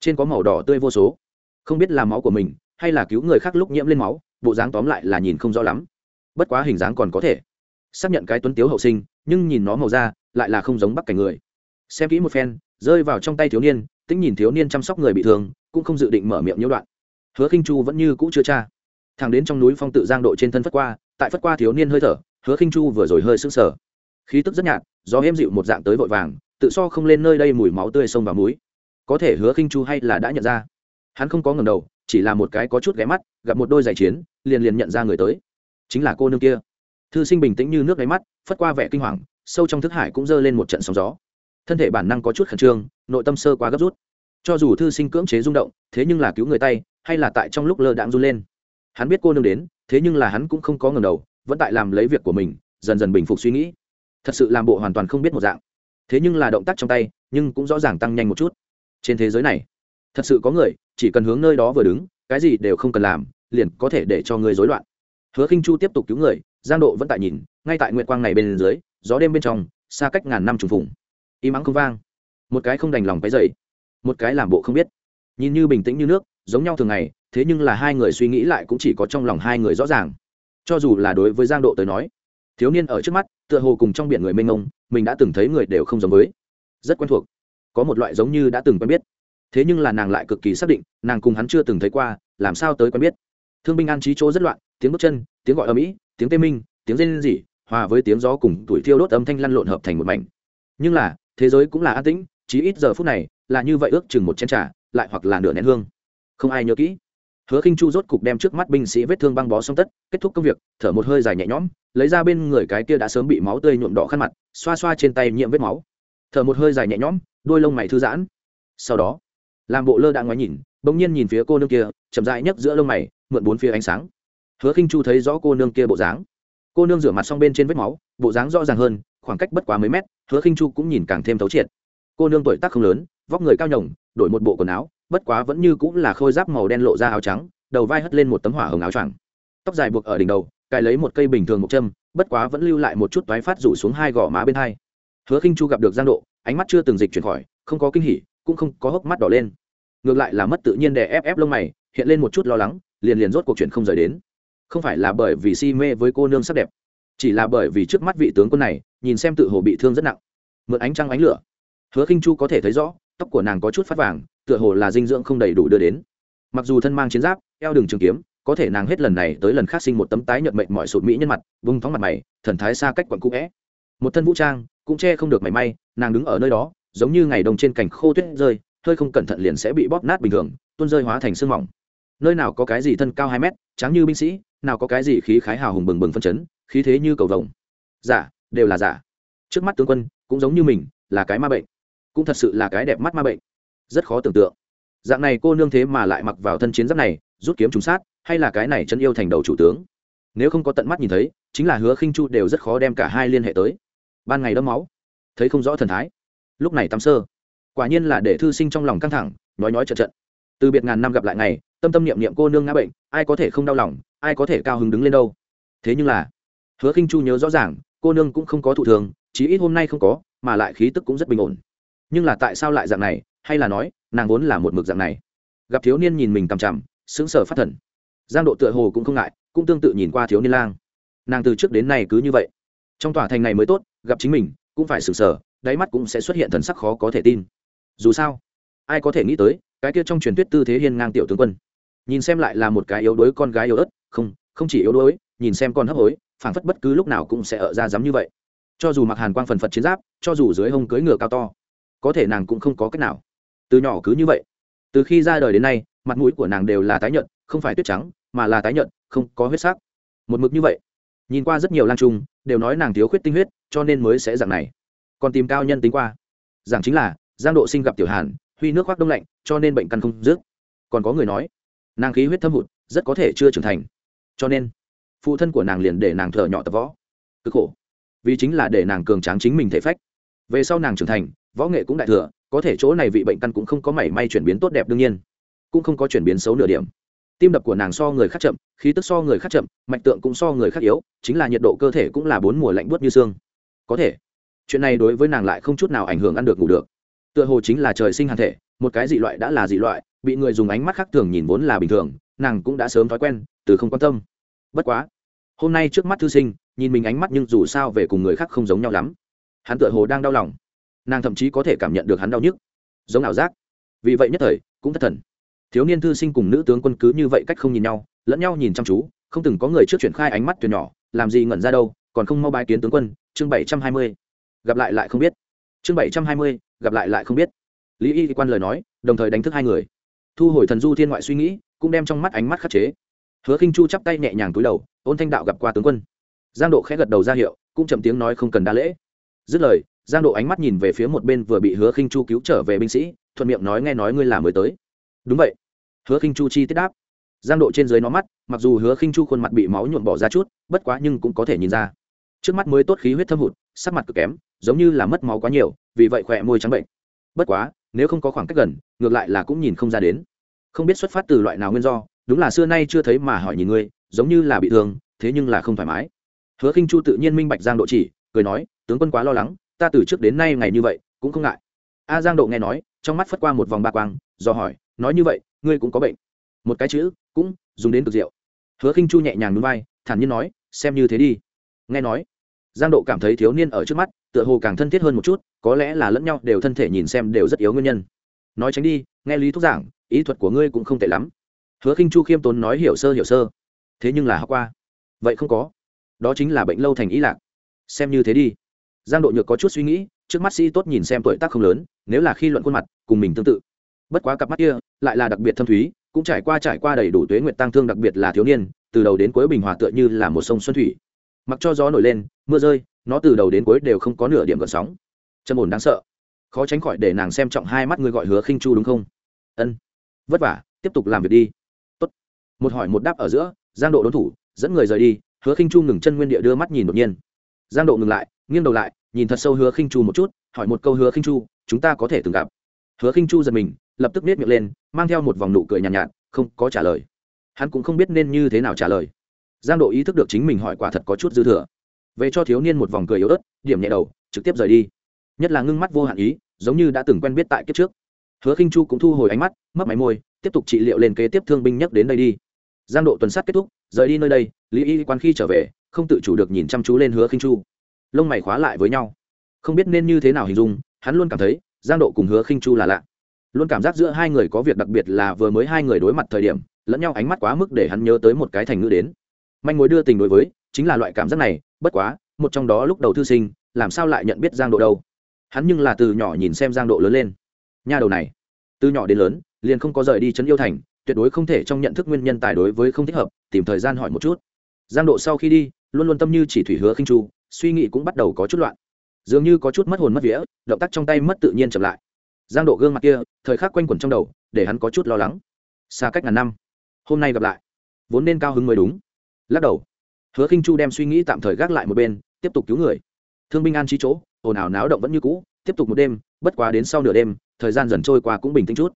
Trên có màu đỏ tươi vô số. Không biết là máu của mình, hay là cứu người khác lúc nhiễm lên máu, bộ dáng tóm lại là nhìn không rõ lắm. Bất quá hình dáng còn có thể. Xác nhận cái tuấn tiếu hậu sinh, nhưng nhìn nó màu da lại là không giống bắc cảnh người. Xem kỹ một phen, rơi vào trong tay thiếu niên tính nhìn thiếu niên chăm sóc người bị thương, cũng không dự định mở miệng nhiễu đoạn hứa khinh chu vẫn như cũ chưa cha thẳng đến trong núi phong tự giang độ trên thân phất qua, tại phất qua thiếu niên hơi thở, hứa khinh chu vừa rồi hơi sững sờ. Khí tức rất nhạt, gió êm dịu một dạng tới vội vàng, tự so không lên nơi đây mùi máu tươi sông vào múi có thể hứa khinh chu hay là đã nhận ra. Hắn không có ngầm đầu, chỉ là một cái có chút ghé mắt, gặp một đôi giày chiến, liền liền nhận ra người tới. Chính là cô nương kia. Thư sinh bình tĩnh như nước đáy mắt, phất qua vẻ kinh hoàng sâu trong thức hải cũng giơ lên một trận sóng gió. Thân thể bản năng có chút khẩn trương, nội tâm sơ quá gấp rút. Cho dù thư sinh cưỡng chế rung động, thế nhưng là cứu người tay, hay là tại trong lúc lơ đãng run lên. Hắn biết cô nương đến, thế nhưng là hắn cũng không có ngầm đầu, vẫn tại làm lấy việc của mình, dần dần bình phục suy nghĩ. Thật sự làm bộ hoàn toàn không biết một dạng. Thế nhưng là động tác trong tay, nhưng cũng rõ ràng tăng nhanh một chút. Trên thế giới này, thật sự có người, chỉ cần hướng nơi đó vừa đứng, cái gì đều không cần làm, liền có thể để cho người rối loạn. Hứa khinh chu tiếp tục cứu người, giang độ vẫn tại nhìn, ngay tại nguyện quang này bên dưới gió đêm bên trong, xa cách ngàn năm trùng phùng. Im mắng không vang. Một cái không đành lòng cái dậy một cái làm bộ không biết. Nhìn như bình tĩnh như nước, giống nhau thường ngày, thế nhưng là hai người suy nghĩ lại cũng chỉ có trong lòng hai người rõ ràng. Cho dù là đối với giang độ tới nói, thiếu niên ở trước mắt, tựa hồ cùng trong biển người mênh mông, mình đã từng thấy người đều không giống với. Rất quen thuộc. Có một loại giống như đã từng quen biết. Thế nhưng là nàng lại cực kỳ xác định, nàng cùng hắn chưa từng thấy qua, làm sao tới quen biết. Thương binh an trí chỗ rất loạn, tiếng bước chân, tiếng gọi ở mỹ, tiếng tê minh, tiếng rên rỉ hòa với tiếng gió cùng tuổi thiêu đốt âm thanh lăn lộn hợp thành một mảnh. Nhưng là, thế giới cũng là an tĩnh chỉ ít giờ phút này, là như vậy ước chừng một chén trà, lại hoặc là nửa nén hương. Không ai nhớ kỹ. Hứa khinh chu rốt cục đem trước mắt binh sĩ vết thương băng bó xong tất, kết thúc công việc, thở một hơi dài nhẹ nhõm, lấy ra bên người cái kia đã sớm bị máu tươi nhuộm đỏ khăn mặt, xoa xoa trên tay nhiễm vết máu. Thở một hơi dài nhẹ nhõm, đôi lông mày thư giãn. Sau đó, làm bộ lơ đã ngoái nhìn, bỗng nhiên nhìn phía cô nương kia, chậm rãi nhấc giữa lông mày, mượn bốn phía ánh sáng. Hứa khinh chu thấy rõ cô nương kia bộ dáng cô nương rửa mặt xong bên trên vết máu, bộ dáng rõ ràng hơn, khoảng cách bất quá mấy mét, hứa khinh chu cũng nhìn càng thêm thấu triệt. Cô nương tuổi tác không lớn, vóc người cao nhồng, đổi một bộ quần áo, bất quá vẫn như cũng là khôi giáp màu đen lộ ra áo trắng, đầu vai hất lên một tấm hỏa hồng áo choàng. Tóc dài buộc ở đỉnh đầu, cài lấy một cây bình thường một châm, bất quá vẫn lưu lại một chút toái phát rủ xuống hai gò má bên hai. Hứa khinh chu gặp được giang độ, ánh mắt chưa từng dịch chuyển khỏi, không có kinh hỉ, cũng không có hốc mắt đỏ lên. Ngược lại là mất tự nhiên đè ép ép lông mày, hiện lên một chút lo lắng, liền liền rốt cuộc chuyện không rời đến không phải là bởi vì si mê với cô nương sắc đẹp, chỉ là bởi vì trước mắt vị tướng quân này, nhìn xem tự hồ bị thương rất nặng. Mượn ánh trăng ánh lửa. Hứa khinh chu có thể thấy rõ, tóc của nàng có chút phát vàng, tựa hồ là dinh dưỡng không đầy đủ đưa đến. Mặc dù thân mang chiến giáp, eo đường trường kiếm, có thể nàng hết lần này tới lần khác sinh một tấm tái nhợt mệnh mọi sụt mỹ nhân mặt, vung thóng mặt mày, thần thái xa cách quặn cũ vẽ một thân vũ trang, cũng che không được mảy may, nàng đứng ở nơi đó, giống như ngày đông trên cành khô tuyết rơi, hơi không cẩn thận liền sẽ bị bóp nát bình thường, tuôn rơi hóa thành sương mỏng. Nơi nào có cái gì thân cao hai mét, trắng như binh sĩ nào có cái gì khí khái hào hùng bừng bừng phân chấn, khí thế như cầu vồng. Giả, đều là giả. Trước mắt tướng quân, cũng giống như mình, là cái ma bệnh. Cũng thật sự là cái đẹp mắt ma bệnh. Rất khó tưởng tượng. Dạng này cô nương thế mà lại mặc vào thân chiến giáp này, rút kiếm trúng sát, hay là cái này chân yêu thành đầu chủ tướng? Nếu không có tận mắt nhìn thấy, chính là hứa khinh chu đều rất khó đem cả hai liên hệ tới. Ban ngày đẫm máu. Thấy không rõ thần thái. Lúc này tắm sơ. Quả nhiên là để thư sinh trong lòng căng thẳng, nói nói trận trận từ biệt ngàn năm gặp lại ngày tâm tâm niệm niệm cô nương ngã bệnh, ai có thể không đau lòng, ai có thể cao hứng đứng lên đâu. Thế nhưng là, hứa khinh chu nhớ rõ ràng, cô nương cũng không có thụ thường chí ít hôm nay không có, mà lại khí tức cũng rất bình ổn. Nhưng là tại sao lại dạng này, hay là nói, nàng vốn là một mực dạng này? Gặp thiếu niên nhìn mình cằm chằm, sững sờ phát thần. Giang độ tựa hồ cũng không ngại, cũng tương tự nhìn qua thiếu niên lang. Nàng từ trước đến nay cứ như vậy. Trong tòa thành này mới tốt, gặp chính mình, cũng phải sững sờ, đáy mắt cũng sẽ xuất hiện thần sắc khó có thể tin. Dù sao, ai có thể nghĩ tới, cái kia trong truyền thuyết tư thế hiên ngang tiểu tướng quân nhìn xem lại là một cái yếu đuối con gái yếu ớt, không không chỉ yếu đuối, nhìn xem con hấp hối, phảng phất bất cứ lúc nào cũng sẽ ở ra dám như vậy. Cho dù mặc hàn quang phần phật chiến giáp, cho dù dưới hông cưới ngựa cao to, có thể nàng cũng không có cách nào. Từ nhỏ cứ như vậy, từ khi ra đời đến nay, mặt mũi của nàng đều là tái nhợt, không phải tuyết trắng, mà là tái nhợt, không có huyết sắc. Một mực như vậy, nhìn qua rất nhiều lang trung, đều nói nàng thiếu khuyết tinh huyết, cho nên mới sẽ dạng này. Còn tìm cao nhân tính qua. Giảng chính là, giang độ sinh gặp tiểu hàn, huy nước khoác đông lạnh, cho nên bệnh căn không dứt. Còn có người nói nàng khí huyết thâm hụt, rất có thể chưa trưởng thành. Cho nên, phụ thân của nàng liền để nàng thợ nhỏ tập võ. Cực khổ. Vì chính là để nàng cường tráng chính mình thể phách. Về sau nàng trưởng thành, võ nghệ cũng đại thừa, có thể chỗ này vị bệnh căn cũng không có mảy may chuyển biến tốt đẹp đương nhiên, cũng không có chuyển biến xấu nửa điểm. Tim đập của nàng so người khác chậm, khí tức so người khác chậm, mạch tượng cũng so người khác yếu, chính là nhiệt độ cơ thể cũng là bốn mùa lạnh buốt như xương. Có thể, chuyện này đối với nàng lại không chút nào ảnh hưởng ăn được ngủ được. Tựa hồ chính là trời sinh hàn thể, một cái dị loại đã là dị loại bị người dùng ánh mắt khác thường nhìn vốn là bình thường, nàng cũng đã sớm thói quen, từ không quan tâm. Bất quá, hôm nay trước mắt thư sinh, nhìn mình ánh mắt nhưng dù sao về cùng người khác không giống nhau lắm. Hắn tựa hồ đang đau lòng. Nàng thậm chí có thể cảm nhận được hắn đau nhức. Giống ảo giác. Vì vậy nhất thời, cũng thất thần. Thiếu niên thư sinh cùng nữ tướng quân cứ như vậy cách không nhìn nhau, lẫn nhau nhìn chăm chú, không từng có người trước chuyển khai ánh mắt thuyền nhỏ, làm gì ngẩn ra đâu, còn không mau bài kiến tướng quân, chương bảy trăm hai mươi. Gặp lại lại không biết. Chương bảy trăm hai mươi, gặp lại lại không biết. Lý y quan lời nói, đồng thời đánh thức hai người thu hồi thần du thiên ngoại suy nghĩ, cũng đem trong mắt ánh mắt khắc chế. Hứa khinh chu chắp tay nhẹ nhàng túi đầu, ôn thanh đạo gặp qua tướng quân. Giang độ khẽ gật đầu ra hiệu, cũng chậm tiếng nói không cần đa lễ. Dứt lời, giang độ ánh mắt nhìn về phía một bên vừa bị hứa khinh chu cứu trở về binh sĩ, thuận miệng nói nghe nói ngươi là mới tới. Đúng vậy. Hứa khinh chu chi tiết đáp. Giang độ trên dưới nó mắt, mặc dù hứa khinh chu khuôn mặt bị máu nhuộm bỏ ra chút, bất quá nhưng cũng có thể nhìn ra. Trước mắt mới tốt khí huyết thâm hụt, sắc mặt cực kém, giống như là mất máu quá nhiều, vì vậy khỏe môi trắng bệnh. Bất quá nếu không có khoảng cách gần, ngược lại là cũng nhìn không ra đến. Không biết xuất phát từ loại nào nguyên do, đúng là xưa nay chưa thấy mà hỏi nhìn ngươi, giống như là bị thương, thế nhưng là không thoải mái. Hứa khinh chu tự nhiên minh bạch giang độ chỉ, cười nói, tướng quân quá lo lắng, ta từ trước đến nay ngày như vậy, cũng không ngại. A giang độ nghe nói, trong mắt phất qua một vòng ba quang, do hỏi, nói như vậy, ngươi cũng có bệnh. Một cái chữ, cũng dùng đến cực diệu. Hứa khinh chu nhẹ nhàng núi vai, thản nhiên nói, xem như thế đi. Nghe nói giang độ cảm thấy thiếu niên ở trước mắt, tựa hồ càng thân thiết hơn một chút, có lẽ là lẫn nhau đều thân thể nhìn xem đều rất yếu nguyên nhân. Nói tránh đi, nghe lý thúc giảng, ý thuật của ngươi cũng không tệ lắm. Hứa khinh chu khiêm tốn nói hiểu sơ hiểu sơ. Thế nhưng là học qua. Vậy không có. Đó chính là bệnh lâu thành ý lạc. Xem như thế đi. Giang độ nhược có chút suy nghĩ, trước mắt sĩ tốt nhìn xem tuổi tác không lớn, nếu là khi luận khuôn mặt, cùng mình tương tự. Bất quá cặp mắt kia, lại là đặc biệt thâm thúy, cũng trải qua trải qua đầy đủ tuế nguyệt tăng thương đặc biệt là thiếu niên, từ đầu đến cuối bình hòa tựa như là một sông xuân thủy mặc cho gió nổi lên mưa rơi nó từ đầu đến cuối đều không có nửa điểm gợn sóng. Trầm ổn đáng sợ. Khó tránh khỏi để nàng xem trọng hai mắt ngươi gọi hứa khinh chu đúng không? Ân. Vất vả tiếp tục làm việc đi. Tốt. một hỏi một đáp ở giữa giang độ đốn thủ dẫn người rời đi hứa khinh chu ngừng chân nguyên địa đưa mắt nhìn đột nhiên. Giang độ ngừng lại nghiêng đầu lại nhìn thật sâu hứa khinh chu một chút hỏi một câu hứa khinh chu chúng ta có thể từng gặp? Hứa khinh chu giật mình lập tức nết miệng lên mang theo một vòng nụ cười nhàn nhạt, nhạt không có trả lời. Hắn cũng không biết nên như thế nào trả lời giang độ ý thức được chính mình hỏi quả thật có chút dư thừa. Về cho thiếu niên một vòng cười yếu ớt, điểm nhẹ đầu, trực tiếp rời đi. Nhất là ngưng mắt vô hạn ý, giống như đã từng quen biết tại kiếp trước. Hứa khinh chu cũng thu hồi ánh mắt mất máy môi, tiếp tục trị liệu lên kế tiếp thương binh nhắc đến đây đi. Giang độ tuần sát kết thúc, rời đi nơi đây, lý y quan khi trở về, không tự chủ được nhìn chăm chú lên hứa khinh chu. Lông mày khóa lại với nhau. Không biết nên như thế nào hình dung, hắn luôn cảm thấy, giang độ cùng hứa khinh chu là lạ. Luôn cảm giác giữa hai người có việc đặc biệt là vừa mới hai người đối mặt thời điểm, lẫn nhau ánh mắt quá mức để hắn nhớ tới một cái thành ngữ đến manh mối đưa tình đối với, chính là loại cảm giác này, bất quá, một trong đó lúc đầu thư sinh, làm sao lại nhận biết giang độ đâu? Hắn nhưng là từ nhỏ nhìn xem giang độ lớn lên. Nha đầu này, từ nhỏ đến lớn, liền không có rời đi trấn yêu thành, tuyệt đối không thể trong nhận thức nguyên nhân tài đối với không thích hợp, tìm thời gian hỏi một chút. Giang độ sau khi đi, luôn luôn tâm như chỉ thủy hứa khinh chu, suy nghĩ cũng bắt đầu có chút loạn. Dường như có chút mất hồn mất vía, động tác trong tay mất tự nhiên chậm lại. Giang độ gương mặt kia, thời khắc quanh quẩn trong đầu, để hắn có chút lo lắng. Xa cách ngàn năm, hôm nay gặp lại, vốn nên cao hứng mới đúng lắc đầu. Hứa khinh chu đem suy nghĩ tạm thời gác lại một bên, tiếp tục cứu người. Thương binh an trí chỗ, ồn ào náo động vẫn như cũ, tiếp tục một đêm, bất quá đến sau nửa đêm, thời gian dần trôi qua cũng bình tĩnh chút.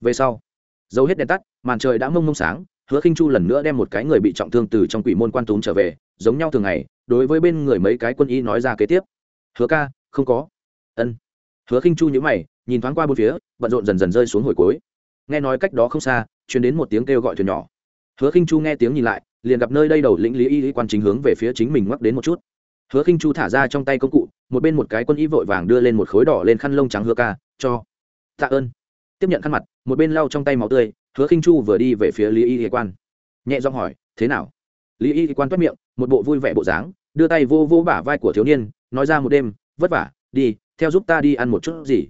Về sau, dấu hết đèn tắt, màn trời đã mông mông sáng, hứa khinh chu lần nữa đem một cái người bị trọng thương từ trong quỷ môn quan tún trở về, giống nhau thường ngày, đối với bên người mấy cái quân y nói ra kế tiếp. Hứa ca, không có. Ân. Hứa khinh chu nhíu mày, nhìn thoáng qua bốn phía, bận rộn dần dần rơi xuống hồi cuối. Nghe nói cách đó không xa, truyền đến một tiếng kêu gọi thuyền nhỏ hứa khinh chu nghe tiếng nhìn lại, liền gặp nơi đây đầu lĩnh lý y quan chính hướng về phía chính mình ngoắc đến một chút. Hứa khinh chu thả ra trong tay công cụ, một bên một cái quân y vội vàng đưa lên một khối đỏ lên khăn lông trắng hứa ca, cho. Tạ ơn. Tiếp nhận khăn mặt, một bên lau trong tay máu tươi, hứa khinh chu vừa đi về phía lý y quan. Nhẹ giọng hỏi, thế nào? Lý y quan toát miệng, một bộ vui vẻ bộ dáng, đưa tay vô vô bả vai của thiếu niên, nói ra một đêm, vất vả, đi, theo giúp ta đi ăn một chút gì.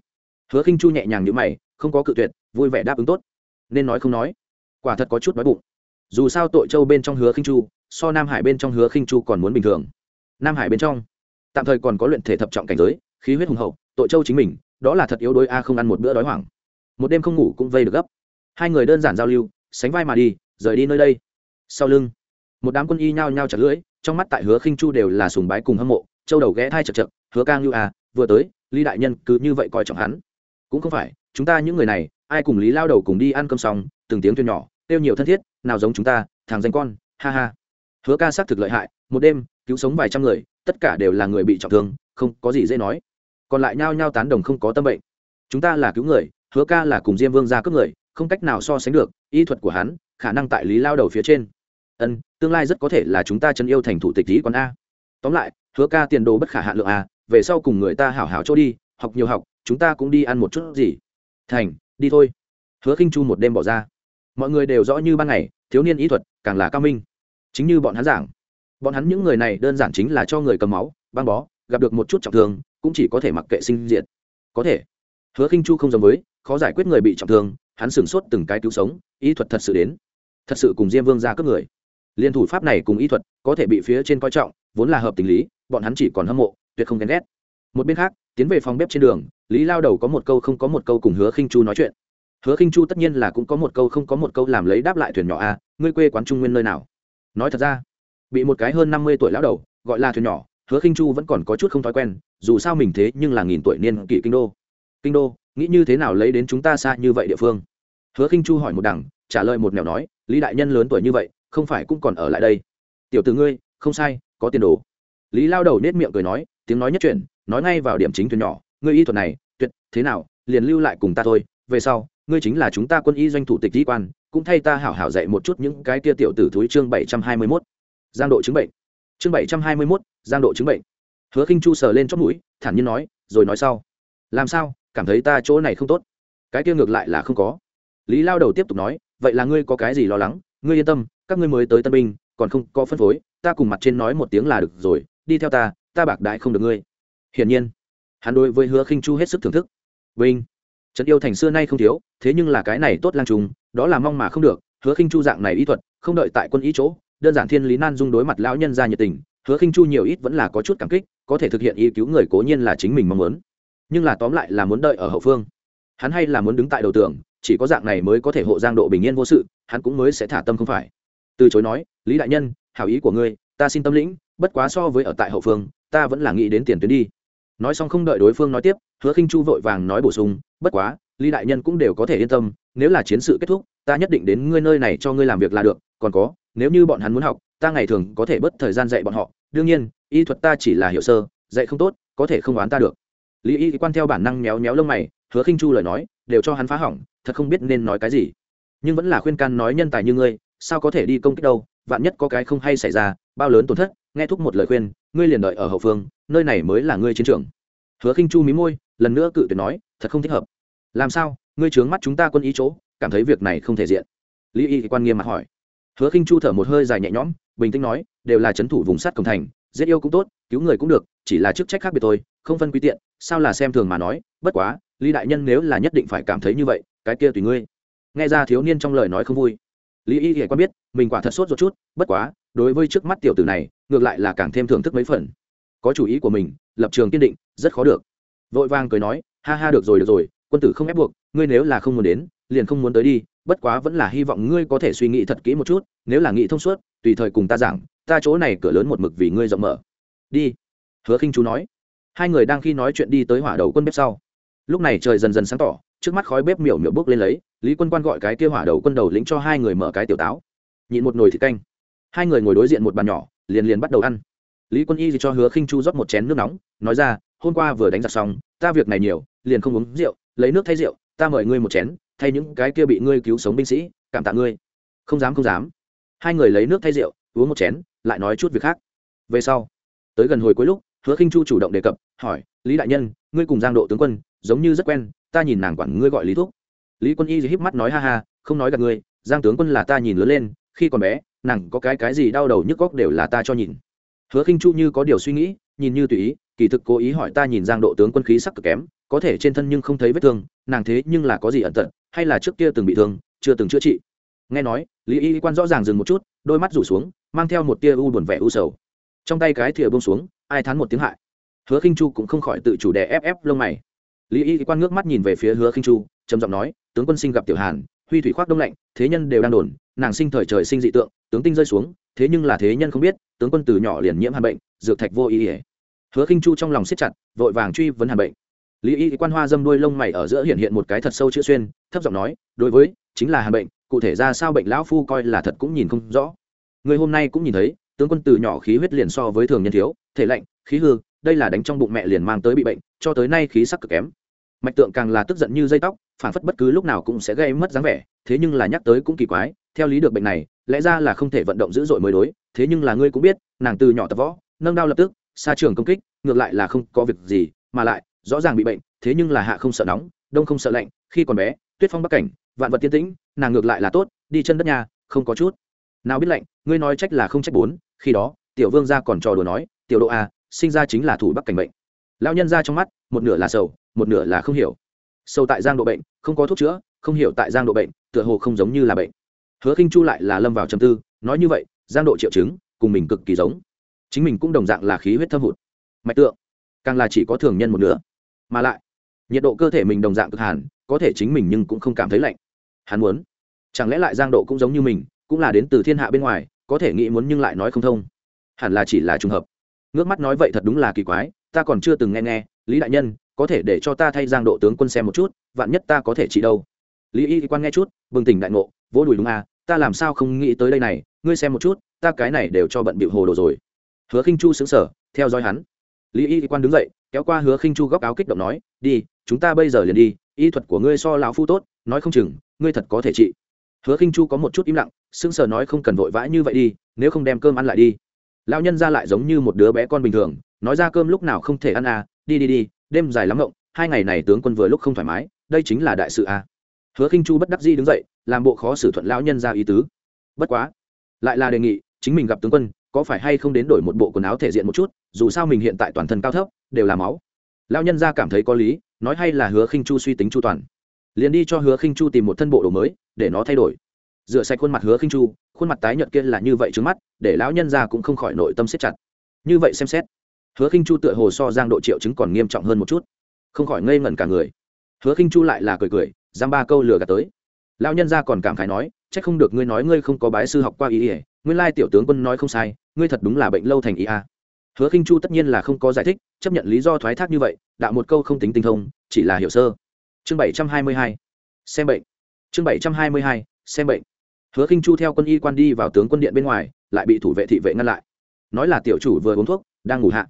Hứa khinh chu nhẹ nhàng như mày, không có cự tuyệt, vui vẻ đáp ứng tốt. Nên nói không nói. Quả thật có chút đói bụng dù sao tội châu bên trong hứa khinh chu, so nam hải bên trong hứa khinh chu còn muốn bình thường. Nam hải bên trong, tạm thời còn có luyện thể thập trọng cảnh giới, khí huyết hùng hậu, tội châu chính mình, đó là thật yếu đôi a không ăn một bữa đói hoảng. Một đêm không ngủ cũng vây được gấp. Hai người đơn giản giao lưu, sánh vai mà đi, rời đi nơi đây. Sau lưng, một đám quân y nhao nhao chặt lưỡi, trong mắt tại hứa khinh chu đều là sùng bái cùng hâm mộ, châu đầu ghé thai chật chật, hứa cang như à vừa tới, lý đại nhân cứ như vậy coi trọng hắn. Cũng không phải, chúng ta những người này, ai cùng lý lao đầu cùng đi ăn cơm xong, từng tiếng thuyền nhỏ tiêu nhiều thân thiết, nào giống chúng ta, thằng danh con, ha ha. Hứa ca xác thực lợi hại, một đêm, cứu sống vài trăm người, tất cả đều là người bị trọng thương, không có gì dễ nói. Còn lại nhao nhao tán đồng không có tâm bệnh. Chúng ta là cứu người, hứa ca là cùng diêm vương ra cướp người, không cách nào so sánh được, y thuật của hắn, khả năng tại lý lao đầu phía trên. Ân, tương lai rất có thể là chúng ta chân yêu thành thủ tịch lý quán a. Tóm lại, hứa ca tiền đồ bất khả hạ lượng a, về sau cùng người ta hảo hảo chỗ đi, học nhiều học, chúng ta cũng đi ăn một chút gì. Thành, đi thôi. Hứa khinh chu một đêm bỏ ra mọi người đều rõ như ban ngày, thiếu niên ý thuật càng là cao minh. Chính như bọn hắn giảng, bọn hắn những người này đơn giản chính là cho người cầm máu, băng bó, gặp được một chút trọng thương, cũng chỉ có thể mặc kệ sinh diệt. Có thể, hứa khinh chu không giống với, khó giải quyết người bị trọng thương, hắn sửng sốt từng cái cứu sống ý thuật thật sự đến. Thật sự cùng diêm vương ra cướp người. Liên thủ pháp này cùng ý thuật có thể bị phía trên coi trọng, vốn là hợp tình lý, bọn hắn chỉ còn hâm mộ, tuyệt không ghen ghét. Một bên khác, tiến về phòng bếp trên đường, lý lao đầu có một câu không có một câu cùng hứa khinh chu nói chuyện hứa khinh chu tất nhiên là cũng có một câu không có một câu làm lấy đáp lại thuyền nhỏ a, ngươi quê quán trung nguyên nơi nào? Nói thật ra, bị một cái hơn năm mươi tuổi lão đầu gọi là thuyền nhỏ, hứa khinh chu vẫn còn có chút không thói quen, dù sao mình thế nhưng là nghìn tuổi niên kỷ kinh đô. Kinh đô, nghĩ như thế nào lấy đến chúng ta xa như vậy địa phương? Hứa khinh chu hỏi một đằng, trả lời một nẻo nói, lý đại nhân lớn tuổi như vậy, không phải cũng còn ở lại đây. Tiểu từ ngươi, không sai, có tiền đồ. Lý lao đầu nết miệng cười nói, tiếng nói nhất chuyển nói ngay vào điểm chính thuyền nhỏ, ngươi y thuật này, tuyệt, thế nào, liền lưu lại cùng ta thôi, về sau ngươi chính là chúng ta quân y doanh thủ tịch di quan, cũng thay ta hảo hảo dạy một chút những cái kia tiểu tử thúi chương bảy trăm hai mươi mốt. Giang độ chứng bệnh. Chương bảy trăm hai mươi mốt, giang độ chứng bệnh. Hứa khinh chu sờ lên chót mũi, thản nhiên nói, rồi nói sau. Làm sao? Cảm thấy ta chỗ này không tốt? Cái kia ngược lại là không có. Lý lao đầu tiếp tục nói, vậy là ngươi có cái gì lo lắng? Ngươi yên tâm, các ngươi mới tới tân binh, còn không có phân phối, ta cùng mặt trên nói một tiếng là được rồi, đi theo ta ta bạc đại không được ngươi. Hiển nhiên, hắn đối với hứa khinh chu hết sức thưởng thức. Binh trấn yêu thành xưa nay không thiếu, thế nhưng là cái này tốt lang trùng, đó là mong mà không được, hứa khinh chu dạng này ý thuật, không đợi tại quân ý chỗ, đơn giản thiên lý nan dung đối mặt lão nhân ra nhiệt tình, hứa khinh chu nhiều ít vẫn là có chút cảm kích, có thể thực hiện ý cứu người cố nhiên là chính mình mong muốn. Nhưng là tóm lại là muốn đợi ở hậu phương. Hắn hay là muốn đứng tại đầu tường, chỉ có dạng này mới có thể hộ giang độ bình yên vô sự, hắn cũng mới sẽ thả tâm không phải. Từ chối nói, lý đại nhân, hảo ý của ngươi, ta xin tâm lĩnh, bất quá so với ở tại hậu phương, ta vẫn là nghĩ đến tiền tuyến đi. Nói xong không đợi đối phương nói tiếp, hứa khinh chu vội vàng nói bổ sung bất quá, lý đại nhân cũng đều có thể yên tâm, nếu là chiến sự kết thúc, ta nhất định đến ngươi nơi này cho ngươi làm việc là được, còn có, nếu như bọn hắn muốn học, ta ngày thường có thể bớt thời gian dạy bọn họ, đương nhiên, y thuật ta chỉ là hiểu sơ, dạy không tốt, có thể không oán ta được. Lý y quan theo bản năng méo méo lông mày, hứa khinh chu lời nói, đều cho hắn phá hỏng, thật không biết nên nói cái gì. Nhưng vẫn là khuyên can nói nhân tài như ngươi, sao có thể đi công kích đâu, vạn nhất có cái không hay xảy ra, bao lớn tổn thất, nghe thúc một lời khuyên, ngươi liền đợi ở hậu phương, nơi này mới là ngươi chiến trường. Hứa khinh chu mí môi, lần nữa cự tuyệt nói, thật không thích hợp làm sao? Ngươi trướng mắt chúng ta quân ý chỗ, cảm thấy việc này không thể diện. Lý y quan nghiêm mặt hỏi. Hứa khinh chu thở một hơi dài nhẹ nhõm, bình tĩnh nói, đều là trấn thủ vùng sắt cổng thành, giết yêu cũng tốt, cứu người cũng được, chỉ là chức trách khác biệt thôi, không phân quý tiện, sao là xem thường mà nói, bất quá, lý đại nhân nếu là nhất định phải cảm thấy như vậy, cái kia tùy ngươi. Nghe ra thiếu niên trong lời nói không vui. Lý y hiểu quan biết, mình quả thật sốt rồi chút, bất quá, đối với trước mắt tiểu tử này, ngược lại là càng thêm thưởng thức mấy phần. Có chủ ý của mình, lập trường kiên định, rất khó được. Vội vàng cười nói, ha ha, được rồi được rồi quân tử không ép buộc, ngươi nếu là không muốn đến, liền không muốn tới đi, bất quá vẫn là hy vọng ngươi có thể suy nghĩ thật kỹ một chút, nếu là nghĩ thông suốt, tùy thời cùng ta giảng, ta chỗ này cửa lớn một mực vì ngươi rộng mở. Đi. Hứa khinh chú nói. Hai người đang khi nói chuyện đi tới hỏa đầu quân bếp sau. Lúc này trời dần dần sáng tỏ, trước mắt khói bếp miểu miểu bước lên lấy, lý quân quan gọi cái kia hỏa đầu quân đầu lĩnh cho hai người mở cái tiểu táo. Nhịn một nồi thịt canh. Hai người ngồi đối diện một bàn nhỏ, liền liền bắt đầu ăn. Lý quân y thì cho hứa khinh chu rót một chén nước nóng, nói ra, hôm qua vừa đánh giặc xong, ta việc này nhiều, liền không uống rượu lấy nước thay rượu, ta mời ngươi một chén, thay những cái kia bị ngươi cứu sống binh sĩ, cảm tạ ngươi. Không dám không dám. Hai người lấy nước thay rượu, uống một chén, lại nói chút việc khác. Về sau, tới gần hồi cuối lúc, hứa khinh chu chủ động đề cập, hỏi, lý đại nhân, ngươi cùng giang độ tướng quân, giống như rất quen, ta nhìn nàng quản ngươi gọi lý thúc. Lý quân y híp mắt nói, ha ha, không nói gặp ngươi, giang tướng quân là ta nhìn lớn lên, khi còn bé, nàng có cái cái gì đau đầu nhức góc đều là ta cho nhìn. Hứa khinh chu như có điều suy nghĩ, nhìn như tùy ý, kỳ thực cố ý hỏi ta nhìn giang độ tướng quân khí sắc cực kém có thể trên thân nhưng không thấy vết thương, nàng thế nhưng là có gì ẩn tận hay là trước kia từng bị thương, chưa từng chữa trị. Nghe nói, lý y quan rõ ràng dừng một chút, đôi mắt rủ xuống, mang theo một tia u buồn vẻ u sầu. Trong tay cái thìa bông xuống, ai thán một tiếng hại. Hứa khinh chu cũng không khỏi tự chủ đè ép ép lông mày. Lý y quan ngước mắt nhìn về phía hứa khinh chu, trầm giọng nói, tướng quân sinh gặp tiểu hàn, huy thủy khoác đông lạnh, thế nhân đều đang đồn, nàng sinh thời trời sinh dị tượng, tướng tinh rơi xuống, thế nhưng là thế nhân không biết, tướng quân từ nhỏ liền nhiễm hàn bệnh, dược thạch vô ý ỉa. Hứa khinh chu trong lòng siết chặt, vội vàng truy vấn hàn bệnh lý y quan hoa dâm đuôi lông mày ở giữa hiện hiện một cái thật sâu chữ xuyên, thấp giọng nói, đối với, chính là hàn bệnh, cụ thể ra sao bệnh lão phu coi là thật cũng nhìn không rõ. Người hôm nay cũng nhìn thấy, tướng quân từ nhỏ khí huyết liền so với thường nhân thiếu, thể lạnh, khí hư, đây là đánh trong bụng mẹ liền mang tới bị bệnh, cho tới nay khí sắc cực kém. Mạch tượng càng là tức giận như dây tóc, phản phất bất cứ lúc nào cũng sẽ gây mất dáng vẻ, thế nhưng là nhắc tới cũng kỳ quái, theo lý được bệnh này, lẽ ra là không thể vận động dữ dội mới đối, thế nhưng là ngươi cũng biết, nàng từ nhỏ tập võ, nâng đao lập tức, xa trường công kích, ngược lại là không có việc gì, mà lại rõ ràng bị bệnh, thế nhưng là hạ không sợ nóng, đông không sợ lạnh, khi còn bé, tuyết phong bắc cảnh, vạn vật tiên tĩnh, nàng ngược lại là tốt, đi chân đất nhà, không có chút nào biết lạnh, ngươi nói trách là không trách bốn, khi đó, tiểu vương gia còn trò đùa nói, tiểu độ a, sinh ra chính là thủ bắc cảnh bệnh. Lão nhân ra trong mắt, một nửa là sầu, một nửa là không hiểu. Sâu tại giang độ bệnh, không có thuốc chữa, không hiểu tại giang độ bệnh, tựa hồ không giống như là bệnh. Hứa khinh chu lại là lâm vào trầm tư, nói như vậy, giang độ triệu chứng, cùng mình cực kỳ giống. Chính mình cũng đồng dạng là khí huyết thâm hụt. Mạch tượng, càng là chỉ có thường nhân một nửa mà lại, nhiệt độ cơ thể mình đồng dạng cực hàn, có thể chính mình nhưng cũng không cảm thấy lạnh. Hắn muốn, chẳng lẽ lại giang độ cũng giống như mình, cũng là đến từ thiên hạ bên ngoài, có thể nghĩ muốn nhưng lại nói không thông. Hẳn là chỉ là trùng hợp. Ngước mắt nói vậy thật đúng là kỳ quái, ta còn chưa từng nghe nghe, lý đại nhân, có thể để cho ta thay giang độ tướng quân xem một chút, vạn nhất ta có thể trị đâu. Lý y quan nghe chút, bừng tỉnh đại ngộ, vỗ đùi đúng à ta làm sao không nghĩ tới đây này, ngươi xem một chút, ta cái này đều cho bận bịu hồ đồ rồi. Hứa khinh chu xứng sở theo dõi hắn. Lý y quan đứng dậy kéo qua hứa khinh chu góc áo kích động nói, đi, chúng ta bây giờ liền đi, y thuật của ngươi so lão phu tốt, nói không chừng, ngươi thật có thể trị. Hứa khinh chu có một chút im lặng, sững sờ nói, không cần vội vã như vậy đi, nếu không đem cơm ăn lại đi. Lão nhân ra lại giống như một đứa bé con bình thường, nói ra cơm lúc nào không thể ăn à đi đi đi, đêm dài lắm ngộng hai ngày này tướng quân vừa lúc không thoải mái, đây chính là đại sự à. Hứa khinh chu bất đắc dĩ đứng dậy, làm bộ khó xử thuận lão nhân ra ý tứ. Bất quá, lại là đề nghị, chính mình gặp tướng quân có phải hay không đến đổi một bộ quần áo thể diện một chút, dù sao mình hiện tại toàn thân cao thấp, đều là máu. Lão nhân ra cảm thấy có lý, nói hay là hứa khinh chu suy tính chu toàn. Liền đi cho hứa khinh chu tìm một thân bộ đồ mới, để nó thay đổi. Rửa sạch khuôn mặt hứa khinh chu, khuôn mặt tái nhợt kia là như vậy trước mắt, để lão nhân ra cũng không khỏi nội tâm siết chặt. Như vậy xem xét, hứa khinh chu tựa hồ so giang độ triệu chứng còn nghiêm trọng hơn một chút. Không khỏi ngây ngẩn cả người. Hứa khinh chu lại là cười cười giam ba câu lừa gạt tới. Lão nhân ra còn cảm khái nói, chắc không được ngươi nói ngươi không có bái sư học qua ý ỉa nguyên lai tiểu tướng quân nói không sai ngươi thật đúng là bệnh lâu thành ý a hứa khinh chu tất nhiên là không có giải thích, chấp nhận lý do thoái thác như vậy, đạo một câu không tính tinh thông, chỉ là hiểu sơ. Chương bảy trăm hai mươi hai, xem bệnh. Chương bảy trăm hai mươi hai, xem bệnh. Hứa khinh chu theo quân y quan đi vào tướng quân điện bên ngoài, lại bị thủ vệ thị vệ ngăn lại. Nói là tiểu chủ vừa uống thuốc, đang ngủ hạ.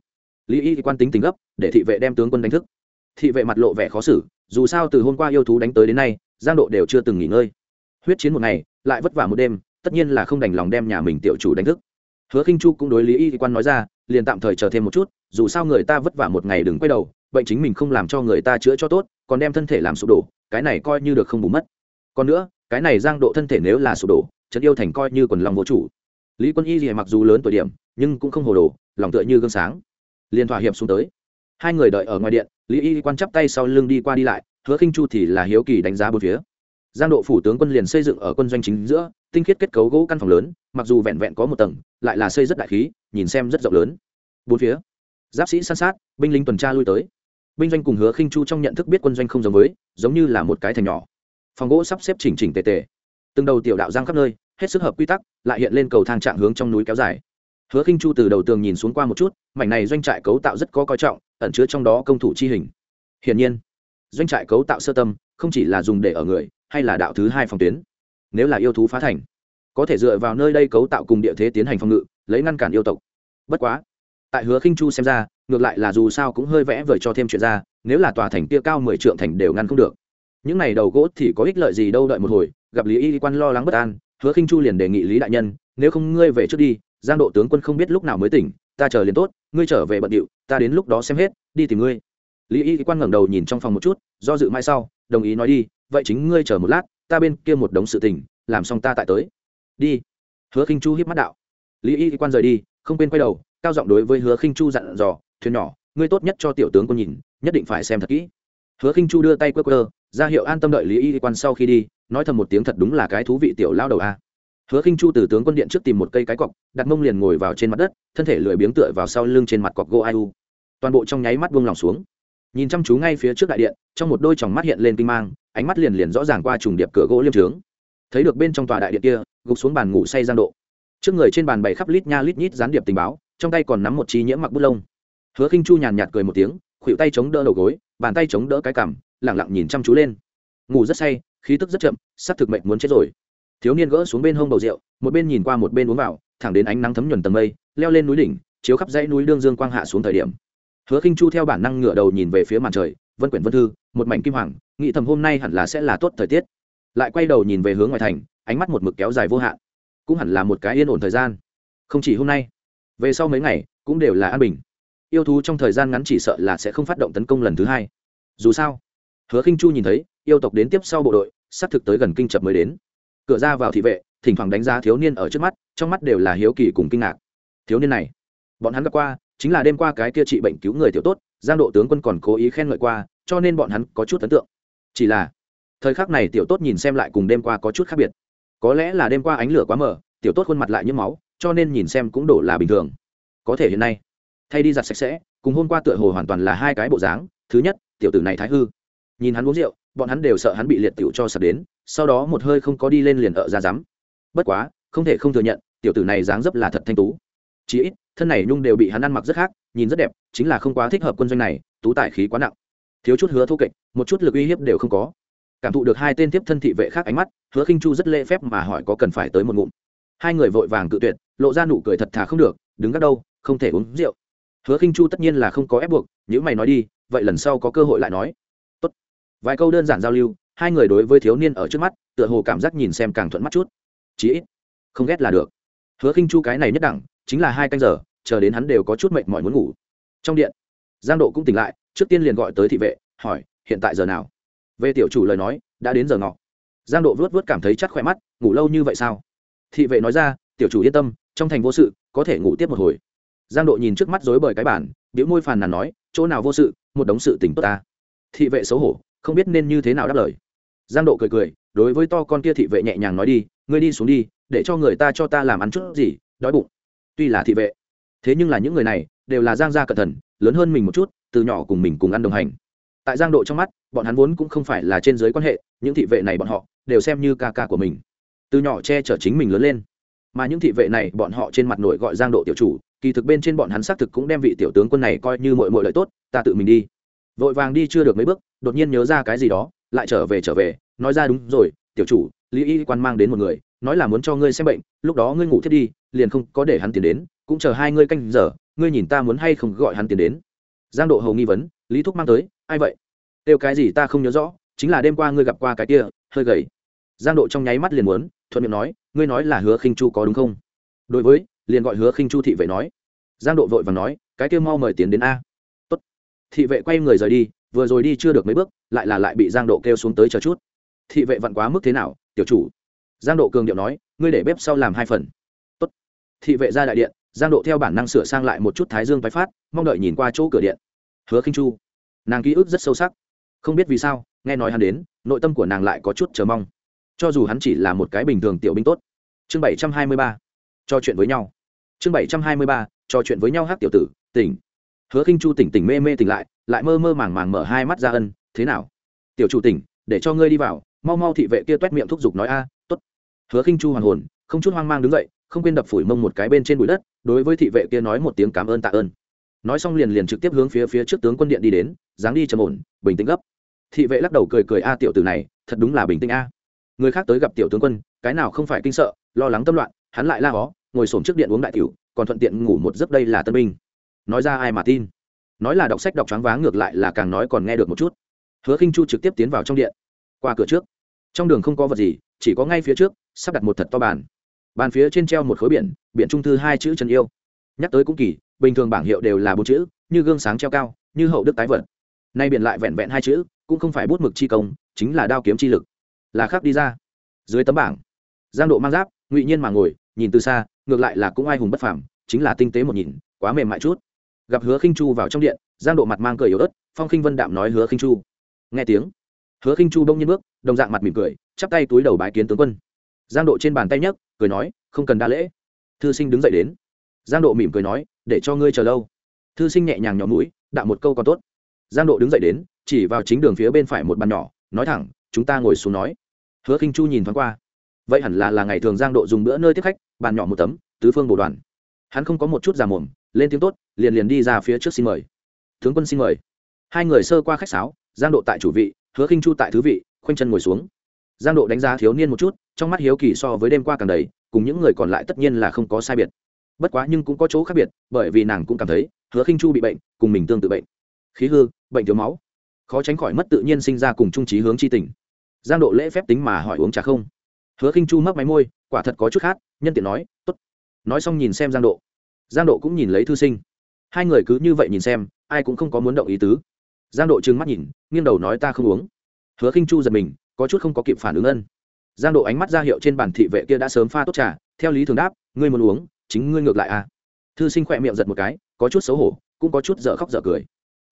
Lý y quan tính tính gấp, để thị vệ đem tướng quân đánh thức. Thị vệ mặt lộ vẻ khó xử, dù sao từ hôm qua yêu thú đánh tới đến nay, giang độ đều chưa từng nghỉ ngơi. Huyết chiến một ngày, lại vất vả một đêm, tất nhiên là không đành lòng đem nhà mình tiểu chủ đánh thức hứa khinh chu cũng đối lý y quan nói ra, liền tạm thời chờ thêm một chút, dù sao người ta vất vả một ngày đừng quay đầu bệnh chính mình không làm cho người ta chữa cho tốt, còn đem thân thể làm sụp đổ, cái này coi như được không bù mất. Còn nữa, cái này giang độ thân thể nếu là sụp đổ, trấn yêu thành coi như quần lòng vô chủ. Lý quân y gì mặc dù lớn tuổi điểm, nhưng cũng không hồ đồ, lòng tựa như gương sáng. Liền thỏa hiệp xuống tới. Hai người đợi ở ngoài điện, lý y quan chắp tay sau lưng đi qua đi lại, hứa khinh chu thì là hiếu kỳ đánh giá bốn phía giang độ phủ tướng quân liền xây dựng ở quân doanh chính giữa, tinh khiết kết cấu gỗ căn phòng lớn, mặc dù vẹn vẹn có một tầng, lại là xây rất đại khí, nhìn xem rất rộng lớn. Bốn phía, giáp sĩ san sát, binh lính tuần tra lui tới. Binh doanh cùng hứa khinh chu trong nhận thức biết quân doanh không giống với, giống như là một cái thành nhỏ. Phòng gỗ sắp xếp chỉnh chỉnh tề tề. Từng đầu tiểu đạo giang khắp nơi, hết sức hợp quy tắc, lại hiện lên cầu thang trạng hướng trong núi kéo dài. Hứa khinh chu từ đầu tường nhìn xuống qua một chút, mảnh này doanh trại cấu tạo rất có coi trọng, ẩn chứa trong đó công thủ chi hình. Hiển nhiên, doanh trại cấu tạo sơ tâm, không chỉ là dùng để ở người hay là đạo thứ hai phòng tuyến? Nếu là yêu thú phá thành, có thể dựa vào nơi đây cấu tạo cùng địa thế tiến hành phòng ngự, lấy ngăn cản yêu tộc. Bất quá, tại hứa khinh chu xem ra, ngược lại là dù sao cũng hơi vẽ vời cho thêm chuyện ra, nếu là tòa thành kia cao mười trượng thành đều ngăn không được. Những này đầu gỗ thì có ích lợi gì đâu đợi một hồi, gặp lý y quan lo lắng bất an, hứa khinh chu liền đề nghị lý đại nhân, nếu không ngươi về trước đi, giang độ tướng quân không biết lúc nào mới tỉnh, ta chờ liền tốt, ngươi trở về bận điệu, ta đến lúc đó xem hết, đi tìm ngươi. Lý y quan ngẩng đầu nhìn trong phòng một chút, do dự mai sau, đồng ý nói đi vậy chính ngươi chờ một lát, ta bên kia một đống sự tình, làm xong ta tại tới. Đi. Hứa khinh chu hiếp mắt đạo. Lý y quan rời đi, không quên quay đầu, cao giọng đối với hứa khinh chu dặn dò, thuyền nhỏ, ngươi tốt nhất cho tiểu tướng quân nhìn, nhất định phải xem thật kỹ. Hứa khinh chu đưa tay quơ quơ, ra hiệu an tâm đợi lý y quan sau khi đi, nói thầm một tiếng thật đúng là cái thú vị tiểu lao đầu a. Hứa khinh chu từ tướng quân điện trước tìm một cây cái cọc, đặt mông liền ngồi vào trên mặt đất, thân thể lười biếng tựa vào sau lưng trên mặt cọc gỗ ai u. Toàn bộ trong nháy mắt buông lòng xuống nhìn chăm chú ngay phía trước đại điện, trong một đôi tròng mắt hiện lên kinh mang, ánh mắt liền liền rõ ràng qua trùng điệp cửa gỗ liêm trướng. Thấy được bên trong tòa đại điện kia, gục xuống bàn ngủ say giang độ. Trước người trên bàn bày khắp lít nha lít nhít gián điệp tình báo, trong tay còn nắm một chi nhiễm mặc bút lông. Hứa khinh chu nhàn nhạt cười một tiếng khuỵu tay chống đỡ đầu gối, bàn tay chống đỡ cái cằm lẳng lặng nhìn chăm chú lên. Ngủ rất say, khí tức rất chậm, sắp thực mệnh muốn chết rồi. Thiếu niên gỡ xuống bên hông bầu rượu, một bên nhìn qua một bên uống vào, thẳng đến ánh nắng thấm nhuần tầng mây, leo lên núi đỉnh, chiếu khắp dãy núi đương dương quang hạ xuống thời điểm hứa khinh chu theo bản năng ngửa đầu nhìn về phía màn trời, vân quyển vân thư, một mảnh kim hoàng, nghĩ thầm hôm nay hẳn là sẽ là tốt thời tiết. Lại quay đầu nhìn về hướng ngoài thành, ánh mắt một mực kéo dài vô hạn. Cũng hẳn là một cái yên ổn thời gian. Không chỉ hôm nay, về sau mấy ngày cũng đều là an bình. Yêu thú trong thời gian ngắn chỉ sợ là sẽ không phát động tấn công lần thứ hai. Dù sao, hứa khinh chu nhìn thấy, yêu tộc đến tiếp sau bộ đội sắp thực tới gần kinh chập mới đến. Cửa ra vào thị vệ, thỉnh thoảng đánh giá thiếu niên ở trước mắt, trong mắt đều là hiếu kỳ cùng kinh ngạc. Thiếu niên này, bọn hắn gặp qua chính là đêm qua cái kia trị bệnh cứu người tiểu tốt, giang độ tướng quân còn cố ý khen ngợi qua, cho nên bọn hắn có chút ấn tượng. Chỉ là, thời khắc này tiểu tốt nhìn xem lại cùng đêm qua có chút khác biệt. Có lẽ là đêm qua ánh lửa quá mờ, tiểu tốt khuôn mặt lại nhiễm máu, cho nên nhìn xem cũng đổ là bình thường. Có thể hiện nay, thay đi giặt sạch sẽ, cùng hôm qua tựa hồ hoàn toàn là hai cái bộ dáng, thứ nhất, tiểu tử này thái hư. Nhìn hắn uống rượu, bọn hắn đều sợ hắn bị liệt tiểu cho sập đến, sau đó một hơi không có đi lên liền ở ra rắm. Bất quá, không thể không thừa nhận, tiểu tử này dáng dấp là thật thanh tú. Chí ít thân này nhung đều bị hắn ăn mặc rất khác, nhìn rất đẹp, chính là không quá thích hợp quân doanh này, tú tài khí quá nặng. Thiếu chút hứa thô kệch, một chút lực uy hiếp đều không có. Cảm thụ được hai tên tiếp thân thị vệ khác ánh mắt, hứa khinh chu rất lễ phép mà hỏi có cần phải tới một ngụm. Hai người vội vàng cự tuyệt, lộ ra nụ cười thật thà không được, đứng gác đâu, không thể uống rượu. Hứa khinh chu tất nhiên là không có ép buộc nếu mày nói đi, vậy lần sau có cơ hội lại nói. Tốt. vài câu đơn giản giao lưu, hai người đối với thiếu niên ở trước mắt, tựa hồ cảm giác nhìn xem càng thuận mắt chút. Chí ít, không ghét là được. Hứa khinh chu cái này nhất đẳng chính là hai canh giờ, chờ đến hắn đều có chút mệt mỏi muốn ngủ. Trong điện, giang độ cũng tỉnh lại, trước tiên liền gọi tới thị vệ, hỏi, hiện tại giờ nào? Về tiểu chủ lời nói, đã đến giờ ngọ. Giang độ vớt vớt cảm thấy chắc khỏe mắt, ngủ lâu như vậy sao? Thị vệ nói ra, tiểu chủ yên tâm, trong thành vô sự, có thể ngủ tiếp một hồi. Giang độ nhìn trước mắt dối bời cái bản biểu môi phàn nàn nói, chỗ nào vô sự, một đống sự tỉnh tốt ta. Thị vệ xấu hổ, không biết nên như thế nào đáp lời. Giang độ cười cười, đối với to con kia thị vệ nhẹ nhàng nói đi, ngươi đi xuống đi, để cho người ta cho ta làm ăn chút gì, đói bụng tuy là thị vệ, thế nhưng là những người này đều là giang gia cẩn thận, lớn hơn mình một chút, từ nhỏ cùng mình cùng ăn đồng hành. Tại giang độ trong mắt, bọn hắn vốn cũng không phải là trên giới quan hệ, những thị vệ này bọn họ đều xem như ca ca của mình. Từ nhỏ che chở chính mình lớn lên. Mà những thị vệ này bọn họ trên mặt nội gọi giang độ tiểu chủ, kỳ thực bên trên bọn hắn xác thực cũng đem vị tiểu tướng quân này coi như mọi mọi lợi tốt, ta tự mình đi. Vội vàng đi chưa được mấy bước, đột nhiên nhớ ra cái gì đó, lại trở về trở về, nói ra đúng rồi, tiểu chủ lý y quan mang đến một người, nói là muốn cho ngươi xem bệnh, lúc đó ngươi ngủ thiết đi, liền không có để hắn tiến đến, cũng chờ hai ngươi canh giờ, ngươi nhìn ta muốn hay không gọi hắn tiến đến. Giang độ hầu nghi vấn, lý thúc mang tới, ai vậy? Kêu cái gì ta không nhớ rõ, chính là đêm qua ngươi gặp qua cái kia, hơi gầy. Giang độ trong nháy mắt liền muốn, thuận miệng nói, ngươi nói là hứa khinh chu có đúng không? Đối với, liền gọi hứa khinh chu thị vệ nói. Giang độ vội và nói, cái kia mau mời tiến đến a. Tốt. thị vệ quay người rời đi, vừa rồi đi chưa được mấy bước, lại là lại bị giang độ kêu xuống tới chờ chút thị vệ vặn quá mức thế nào, tiểu chủ? Giang độ cường điệu nói, ngươi để bếp sau làm hai phần. Tốt. thị vệ ra đại điện, giang độ theo bản năng sửa sang lại một chút thái dương tái phát, mong đợi nhìn qua chỗ cửa điện. Hứa khinh chu. Nàng ký ức rất sâu sắc. Không biết vì sao, nghe nói hắn đến, nội tâm của nàng lại có chút chờ mong. Cho dù hắn chỉ là một cái bình thường tiểu binh tốt. Chương bảy trăm hai mươi ba. Trò chuyện với nhau. Chương bảy trăm hai mươi ba. Trò chuyện với nhau hát tiểu tử, tỉnh. Hứa khinh chu tỉnh tỉnh mê mê tỉnh lại lại mơ mơ màng màng mở hai mắt ra ân, thế nào? Tiểu chủ tỉnh, để cho ngươi đi vào mau mau thị vệ kia toét miệng thúc giục nói a à, t ố t hứa khinh chu hoàn hồn không chút hoang mang đứng dậy không quên đập phủi mông một cái bên trên bụi đất đối với thị vệ kia nói một tiếng cảm ơn tạ ơn. Nói xong liền liền trực tiếp hướng phía phía trước tướng quân điện đi đến dáng đi trầm ổn bình tĩnh gấp. Thị vệ lắc đầu cười cười a tiểu tử này thật đúng là bình tĩnh a. Người khác tới gặp tiểu tướng quân cái nào không phải kinh sợ lo lắng tâm loạn hắn lại la hó ngồi xổm trước điện uống đại tiểu còn thuận tiện ngủ một giấc đây là tân binh. Nói ra ai mà tin? Nói là đọc sách đọc choáng váng ngược lại là càng nói còn nghe được một chút. Hứa khinh chu trực tiếp tiến vào trong điện qua cửa trước. Trong đường không có vật gì, chỉ có ngay phía trước, sắp đặt một thật to bàn. Bàn phía trên treo một khối biển biển trung thư hai chữ trần yêu. Nhắc tới cũng kỳ, bình thường bảng hiệu đều là bốn chữ, như gương sáng treo cao, như hậu đức tái vật. Nay biển lại vẹn vẹn hai chữ, cũng không phải bút mực chi công, chính là đao kiếm chi lực. Là khác đi ra. Dưới tấm bảng, giang độ mang giáp, ngụy nhiên mà ngồi, nhìn từ xa, ngược lại là cũng ai hùng bất phàm, chính là tinh tế một nhìn, quá mềm mại chút. Gặp hứa khinh chu vào trong điện, giang độ mặt mang cười yếu ớt, phong khinh vân đạm nói hứa khinh chu. Nghe tiếng hứa khinh chu đông nhiên bước, đồng dạng mặt mỉm cười, chắp tay túi đầu bái kiến tướng quân. Giang độ trên bàn tay nhấc, cười nói, không cần đa lễ. Thư sinh đứng dậy đến. Giang độ mỉm cười nói, để cho ngươi chờ lâu. Thư sinh nhẹ nhàng nhỏ mũi đạo một câu còn tốt. Giang độ đứng dậy đến, chỉ vào chính đường phía bên phải một bàn nhỏ, nói thẳng, chúng ta ngồi xuống nói. Hứa khinh chu nhìn thoáng qua. Vậy hẳn là là ngày thường giang độ dùng bữa nơi tiếp khách, bàn nhỏ một tấm, tứ phương bồ đoàn. Hắn không có một chút già mồm lên tiếng tốt, liền liền đi ra phía trước xin mời. Tướng quân xin mời. Hai người sơ qua khách sáo, giang độ tại chủ vị hứa khinh chu tại thứ vị, khoanh chân ngồi xuống. Giang độ đánh giá thiếu niên một chút, trong mắt hiếu kỳ so với đêm qua càng đầy, cùng những người còn lại tất nhiên là không có sai biệt. Bất quá nhưng cũng có chỗ khác biệt, bởi vì nàng cũng cảm thấy, hứa khinh chu bị bệnh, cùng mình tương tự bệnh. Khí hư, bệnh thiếu máu. Khó tránh khỏi mất tự nhiên sinh ra cùng trung trí hướng chi tình. Giang độ lễ phép tính mà hỏi uống trà không? Hứa khinh chu mấp máy môi, quả thật có chút khác nhân tiện nói, tốt. Nói xong nhìn xem giang độ. Giang độ cũng nhìn lấy thư sinh. Hai người cứ như vậy nhìn xem, ai cũng không có muốn động ý tứ giang độ trừng mắt nhìn, nghiêng đầu nói ta không uống. Hứa khinh chu giật mình, có chút không có kịp phản ứng ân. Giang độ ánh mắt ra hiệu trên bàn thị vệ kia đã sớm pha tốt trà, theo lý thường đáp, ngươi muốn uống, chính ngươi ngược lại à. Thư sinh khỏe miệng giật một cái, có chút xấu hổ, cũng có chút dở khóc dở cười.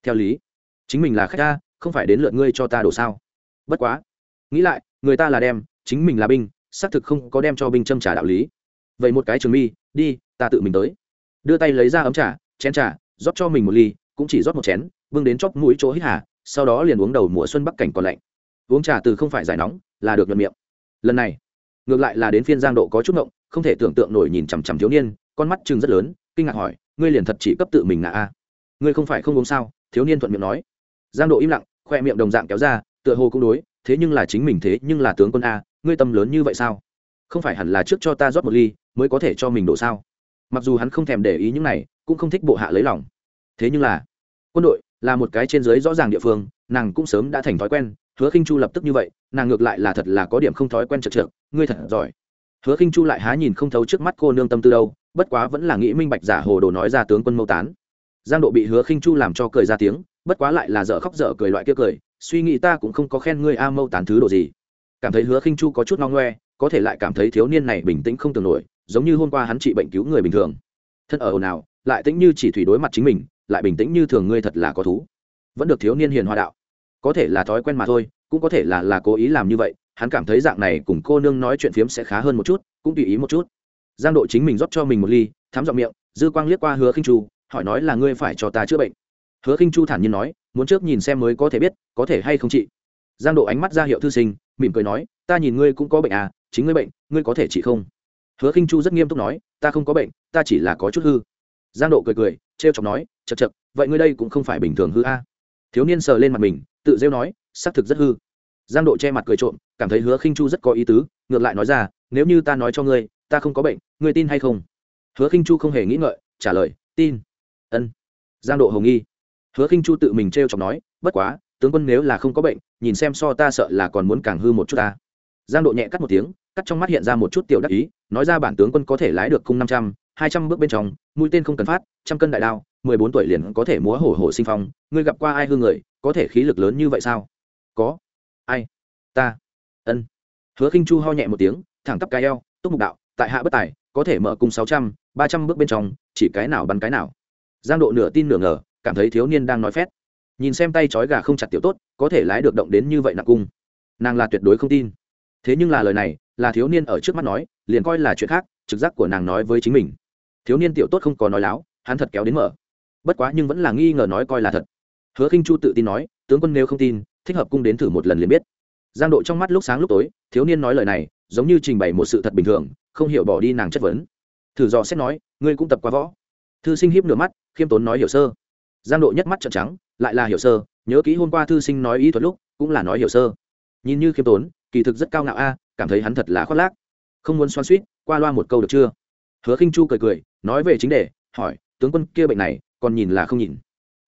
Theo lý, chính mình là khách ta, không phải đến lượt ngươi cho ta đổ sao. Bất quá, nghĩ lại, người ta là đem, chính mình là binh, xác thực không có đem cho binh châm trả đạo lý. Vậy một cái trường mi, đi, ta tự mình tới. Đưa tay lấy ra ấm trà, chén trà, rót cho mình một ly, cũng chỉ rót một chén bưng đến chóp mũi chỗ hít hà, sau đó liền uống đầu mùa xuân bắc cảnh còn lạnh. Uống trà từ không phải giải nóng, là được nhuận miệng. Lần này, ngược lại là đến phiên giang độ có chút ngộng, không thể tưởng tượng nổi nhìn chằm chằm thiếu niên, con mắt chừng rất lớn, kinh ngạc hỏi, ngươi liền thật chỉ cấp tự mình ngã a? Ngươi không phải không uống sao? Thiếu niên thuận miệng nói. Giang độ im lặng, khoe miệng đồng dạng kéo ra, tựa hồ cũng đối, thế nhưng là chính mình thế, nhưng là tướng quân a, ngươi tâm lớn như vậy sao? Không phải hẳn là trước cho ta rót một ly, mới có thể cho mình đổ sao? Mặc dù hắn không thèm để ý những này, cũng không thích bộ hạ lấy lòng. Thế nhưng là, quân đội là một cái trên dưới rõ ràng địa phương, nàng cũng sớm đã thành thói quen, hứa khinh chu lập tức như vậy, nàng ngược lại là thật là có điểm không thói quen chật trượt ngươi thật giỏi. Hứa khinh chu lại há nhìn không thấu trước mắt cô nương tâm tư đâu, bất quá vẫn là nghĩ minh bạch giả hồ đồ nói ra tướng quân mâu tán. Giang độ bị hứa khinh chu làm cho cười ra tiếng, bất quá lại là dở khóc dở cười loại kia cười, suy nghĩ ta cũng không có khen ngươi a mâu tán thứ đồ gì. Cảm thấy hứa khinh chu có chút no ngoe, có thể lại cảm thấy thiếu niên này bình tĩnh không tưởng nổi, giống như hôm qua hắn trị bệnh cứu người bình thường. Thân ở ồn ào, lại tĩnh như chỉ thủy đối mặt chính mình lại bình tĩnh như thường ngươi thật là có thú. Vẫn được thiếu niên hiền hòa đạo. Có thể là thói quen mà thôi, cũng có thể là là cố ý làm như vậy, hắn cảm thấy dạng này cùng cô nương nói chuyện phiếm sẽ khá hơn một chút, cũng tùy ý một chút. Giang độ chính mình rót cho mình một ly thám giọng miệng, dư quang liếc qua hứa khinh chu, hỏi nói là ngươi phải cho ta chữa bệnh. Hứa khinh chu thản nhiên nói, muốn trước nhìn xem mới có thể biết, có thể hay không trị giang độ ánh mắt ra hiệu thư sinh, mỉm cười nói, ta nhìn ngươi cũng có bệnh à chính ngươi bệnh, ngươi có thể trị không? Hứa khinh chu rất nghiêm túc nói, ta không có bệnh, ta chỉ là có chút hư. Giang độ cười cười, trêu chọc nói chật chật, vậy ngươi đây cũng không phải bình thường hư a. Thiếu niên sờ lên mặt mình, tự rêu nói, xác thực rất hư. Giang độ che mặt cười trộm, cảm thấy hứa khinh chu rất có ý tứ, ngược lại nói ra, nếu như ta nói cho ngươi, ta không có bệnh, ngươi tin hay không? Hứa khinh chu không hề nghĩ ngợi, trả lời, tin. Ân. Giang độ hồng nghi. Hứa khinh chu tự mình trêu chọc nói, bất quá, tướng quân nếu là không có bệnh, nhìn xem so ta sợ là còn muốn càng hư một chút ta. Giang độ nhẹ cắt một tiếng, cắt trong mắt hiện ra một chút tiểu đắc ý, nói ra bản tướng quân có thể lái được cung năm trăm, hai trăm bước bên trong, mũi tên không cần phát, trăm cân đại đao mười bốn tuổi liền có thể múa hổ hổ sinh phong, ngươi gặp qua ai hư người, có thể khí lực lớn như vậy sao? Có. Ai? Ta. Ân. Hứa khinh chu ho nhẹ một tiếng, thẳng tắp cái eo, túc mục đạo, tại hạ bất tài, có thể mở cung sáu trăm, ba trăm bước bên trong, chỉ cái nào bắn cái nào. Giang độ nửa tin nửa ngờ, cảm thấy thiếu niên đang nói phét. Nhìn xem tay trói gà không chặt tiểu tốt, có thể lái được động đến như vậy nặng cung. Nàng là tuyệt đối không tin. Thế nhưng là lời này, là thiếu niên ở trước mắt nói, liền coi là chuyện khác, trực giác của nàng nói với chính mình. Thiếu niên tiểu tốt không có nói láo, hắn thật kéo đến mở bất quá nhưng vẫn là nghi ngờ nói coi là thật. Hứa khinh chu tự tin nói, tướng quân nếu không tin, thích hợp cung đến thử một lần liền biết. Giang độ trong mắt lúc sáng lúc tối, thiếu niên nói lời này, giống như trình bày một sự thật bình thường, không hiểu bỏ đi nàng chất vấn. Thử dò xét nói, ngươi cũng tập quá võ. Thư sinh hiếp nửa mắt, khiêm tốn nói hiểu sơ. Giang độ nhất mắt trợn trắng, lại là hiểu sơ, nhớ kỹ hôm qua thư sinh nói ý thuật lúc, cũng là nói hiểu sơ. Nhìn như khiêm tốn, kỳ thực rất cao ngạo a, cảm thấy hắn thật là khoác lác. Không muốn xoan suýt qua loa một câu được chưa? Hứa khinh chu cười cười, nói về chính đề, hỏi, tướng quân kia bệnh này còn nhìn là không nhìn.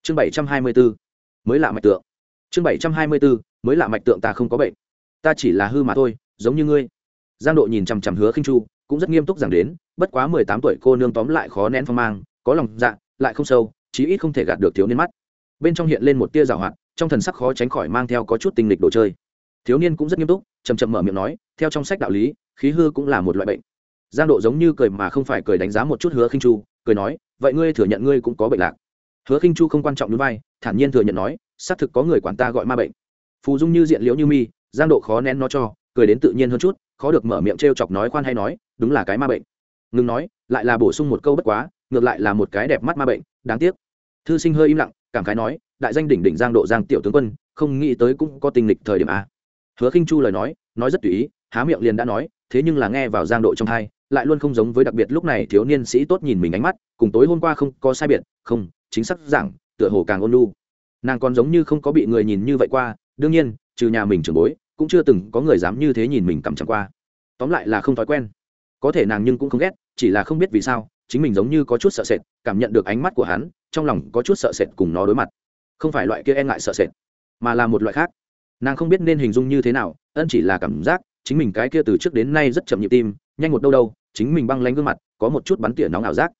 Chương bảy trăm hai mươi 724 mới lạ mạch tượng. Chương bảy trăm hai mươi 724 mới lạ mạch tượng ta không có bệnh. Ta chỉ là hư mà thôi, giống như ngươi. Giang độ nhìn chằm chằm hứa khinh chu, cũng rất nghiêm túc giảng đến, bất quá mười tám tuổi cô nương tóm lại khó nén phong mang, có lòng dạ lại không sâu, chí ít không thể gạt được thiếu niên mắt. Bên trong hiện lên một tia rào hoạt, trong thần sắc khó tránh khỏi mang theo có chút tinh lịch đồ chơi. Thiếu niên cũng rất nghiêm túc chầm chậm mở miệng nói, theo trong sách đạo lý, khí hư cũng là một loại bệnh giang độ giống như cười mà không phải cười đánh giá một chút hứa khinh chu, cười nói, vậy ngươi thừa nhận ngươi cũng có bệnh lạc? Hứa khinh chu không quan trọng núi vai, thản nhiên thừa nhận nói, xác thực có người quản ta gọi ma bệnh. Phù dung như diện liễu như mi, giang độ khó nén nó cho, cười đến tự nhiên hơn chút, khó được mở miệng trêu chọc nói khoan hay nói, đúng là cái ma bệnh. Ngừng nói, lại là bổ sung một câu bất quá, ngược lại là một cái đẹp mắt ma bệnh, đáng tiếc. Thư sinh hơi im lặng, cảm khái nói, đại danh đỉnh đỉnh giang độ giang tiểu tướng quân, không nghĩ tới cũng có tình lịch thời điểm a. Hứa khinh chu lời nói nói rất tùy ý, há miệng liền đã nói, thế nhưng là nghe vào giang độ trong hai lại luôn không giống với đặc biệt lúc này thiếu niên sĩ tốt nhìn mình ánh mắt, cùng tối hôm qua không có sai biệt, không, chính xác giảng, tựa hồ càng ôn lu nàng còn giống như không có bị người nhìn như vậy qua, đương nhiên, trừ nhà mình trưởng bối, cũng chưa từng có người dám như thế nhìn mình cầm chẳng qua. Tóm lại là không thói quen. Có thể nàng nhưng cũng không ghét, chỉ là không biết vì sao, chính mình giống như có chút sợ sệt, cảm nhận được ánh mắt của hắn, trong lòng có chút sợ sệt cùng nó đối mặt. Không phải loại kia e ngại sợ sệt, mà là một loại khác. Nàng không biết nên hình dung như thế nào, ân chỉ là cảm giác, chính mình cái kia từ trước đến nay rất chậm nhịp tim, nhanh một đâu đâu chính mình băng lánh gương mặt, có một chút bắn tỉa nóng ảo giác.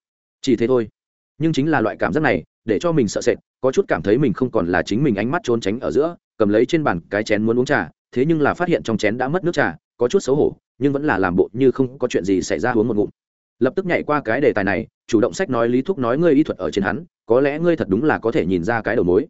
Chỉ thế thôi. Nhưng chính là loại cảm giác này, để cho mình sợ sệt, có chút cảm thấy mình không còn là chính mình ánh mắt trốn tránh ở giữa, cầm lấy trên bàn cái chén muốn uống trà, thế nhưng là phát hiện trong chén đã mất nước trà, có chút xấu hổ, nhưng vẫn là làm bộ như không có chuyện gì xảy ra uống một ngụm. Lập tức nhảy qua cái đề tài này, chủ động sách nói lý thúc nói ngươi y thuật ở trên hắn, có lẽ ngươi thật đúng là có thể nhìn ra cái đầu mối.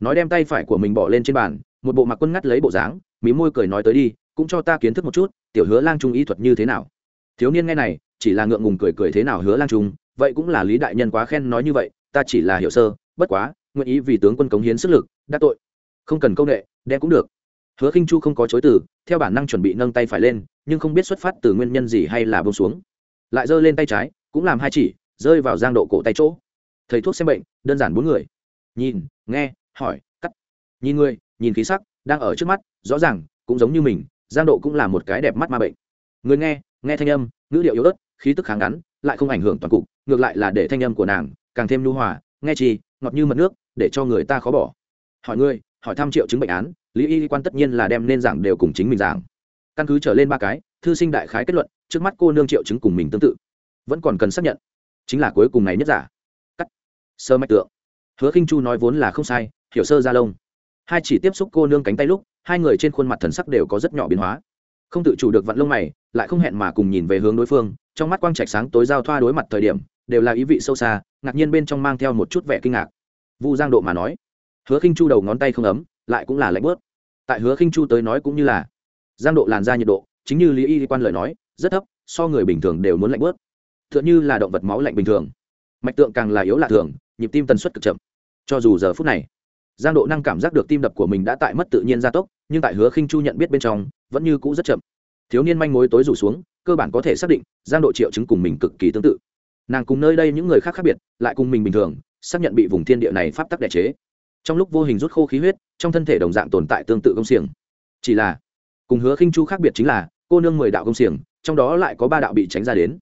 Nói đem tay phải của mình bỏ lên trên bàn, một bộ mặc quân ngắt lấy bộ dáng, mí môi cười nói tới đi, cũng cho ta kiến thức một chút, tiểu hứa lang trung y thuật như thế nào thiếu niên nghe này, chỉ là ngượng ngùng cười cười thế nào hứa lang trung, vậy cũng là lý đại nhân quá khen nói như vậy, ta chỉ là hiểu sơ, bất quá, nguyện ý vì tướng quân cống hiến sức lực đã tội. Không cần công nghệ đem cũng được. Hứa khinh chu không có chối từ, theo bản năng chuẩn bị nâng tay phải lên, nhưng không biết xuất phát từ nguyên nhân gì hay là bông xuống. Lại giơ lên tay trái, cũng làm hai chỉ, rơi vào giang độ cổ tay chỗ. Thầy thuốc xem bệnh, đơn giản bốn người. Nhìn, nghe, hỏi, cắt. Nhìn người, nhìn khí sắc, đang ở trước mắt, rõ ràng, cũng giống như mình, giang độ cũng là một cái đẹp mắt ma bệnh. Người nghe nghe thanh âm, ngữ điệu yếu ớt, khí tức kháng ngắn, lại không ảnh hưởng toàn cục, ngược lại là để thanh âm của nàng càng thêm nhu hòa. Nghe chi, ngọt như mật nước, để cho người ta khó bỏ. Hỏi ngươi, hỏi thăm triệu chứng bệnh án, lý y quan tất nhiên là đem nên giảng đều cùng chính mình giảng. Căn cứ trở lên ba cái, thư sinh đại khái kết luận, trước mắt cô nương triệu chứng cùng mình tương tự. Vẫn còn cần xác nhận. Chính là cuối cùng này nhất giả. Cắt. Sơ mạch tượng. Hứa khinh chu nói vốn là không sai, hiểu sơ ra lông. Hai chỉ tiếp xúc cô nương cánh tay lúc, hai người trên khuôn mặt thần sắc đều có rất nhỏ biến hóa. Không tự chủ được vặn lông mày lại không hẹn mà cùng nhìn về hướng đối phương, trong mắt quang trạch sáng tối giao thoa đối mặt thời điểm, đều là ý vị sâu xa, ngạc nhiên bên trong mang theo một chút vẻ kinh ngạc. Vu giang độ mà nói, hứa khinh chu đầu ngón tay không ấm, lại cũng là lạnh bớt. Tại hứa khinh chu tới nói cũng như là, giang độ làn da nhiệt độ, chính như lý y quan lời nói, rất thấp, so người bình thường đều muốn lạnh bớt. Tựa như là động vật máu lạnh bình thường. Mạch tượng càng là yếu lạ thường, nhịp tim tần suất cực chậm. Cho dù giờ phút này, giang độ năng cảm giác được tim đập của mình đã tại mất tự nhiên gia tốc, nhưng tại hứa khinh chu nhận biết bên trong, vẫn như cũ rất chậm thiếu niên manh mối tối rủ xuống, cơ bản có thể xác định, giang độ triệu chứng cùng mình cực kỳ tương tự. Nàng cùng nơi đây những người khác khác biệt, lại cùng mình bình thường, xác nhận bị vùng thiên địa này pháp tắc đẻ chế. Trong lúc vô hình rút khô khí huyết, trong thân thể đồng dạng tồn tại tương tự công xiềng. Chỉ là, cùng hứa khinh chu khác biệt chính là, cô nương mười đạo công xiềng, trong đó lại có ba đạo bị tránh ra đến.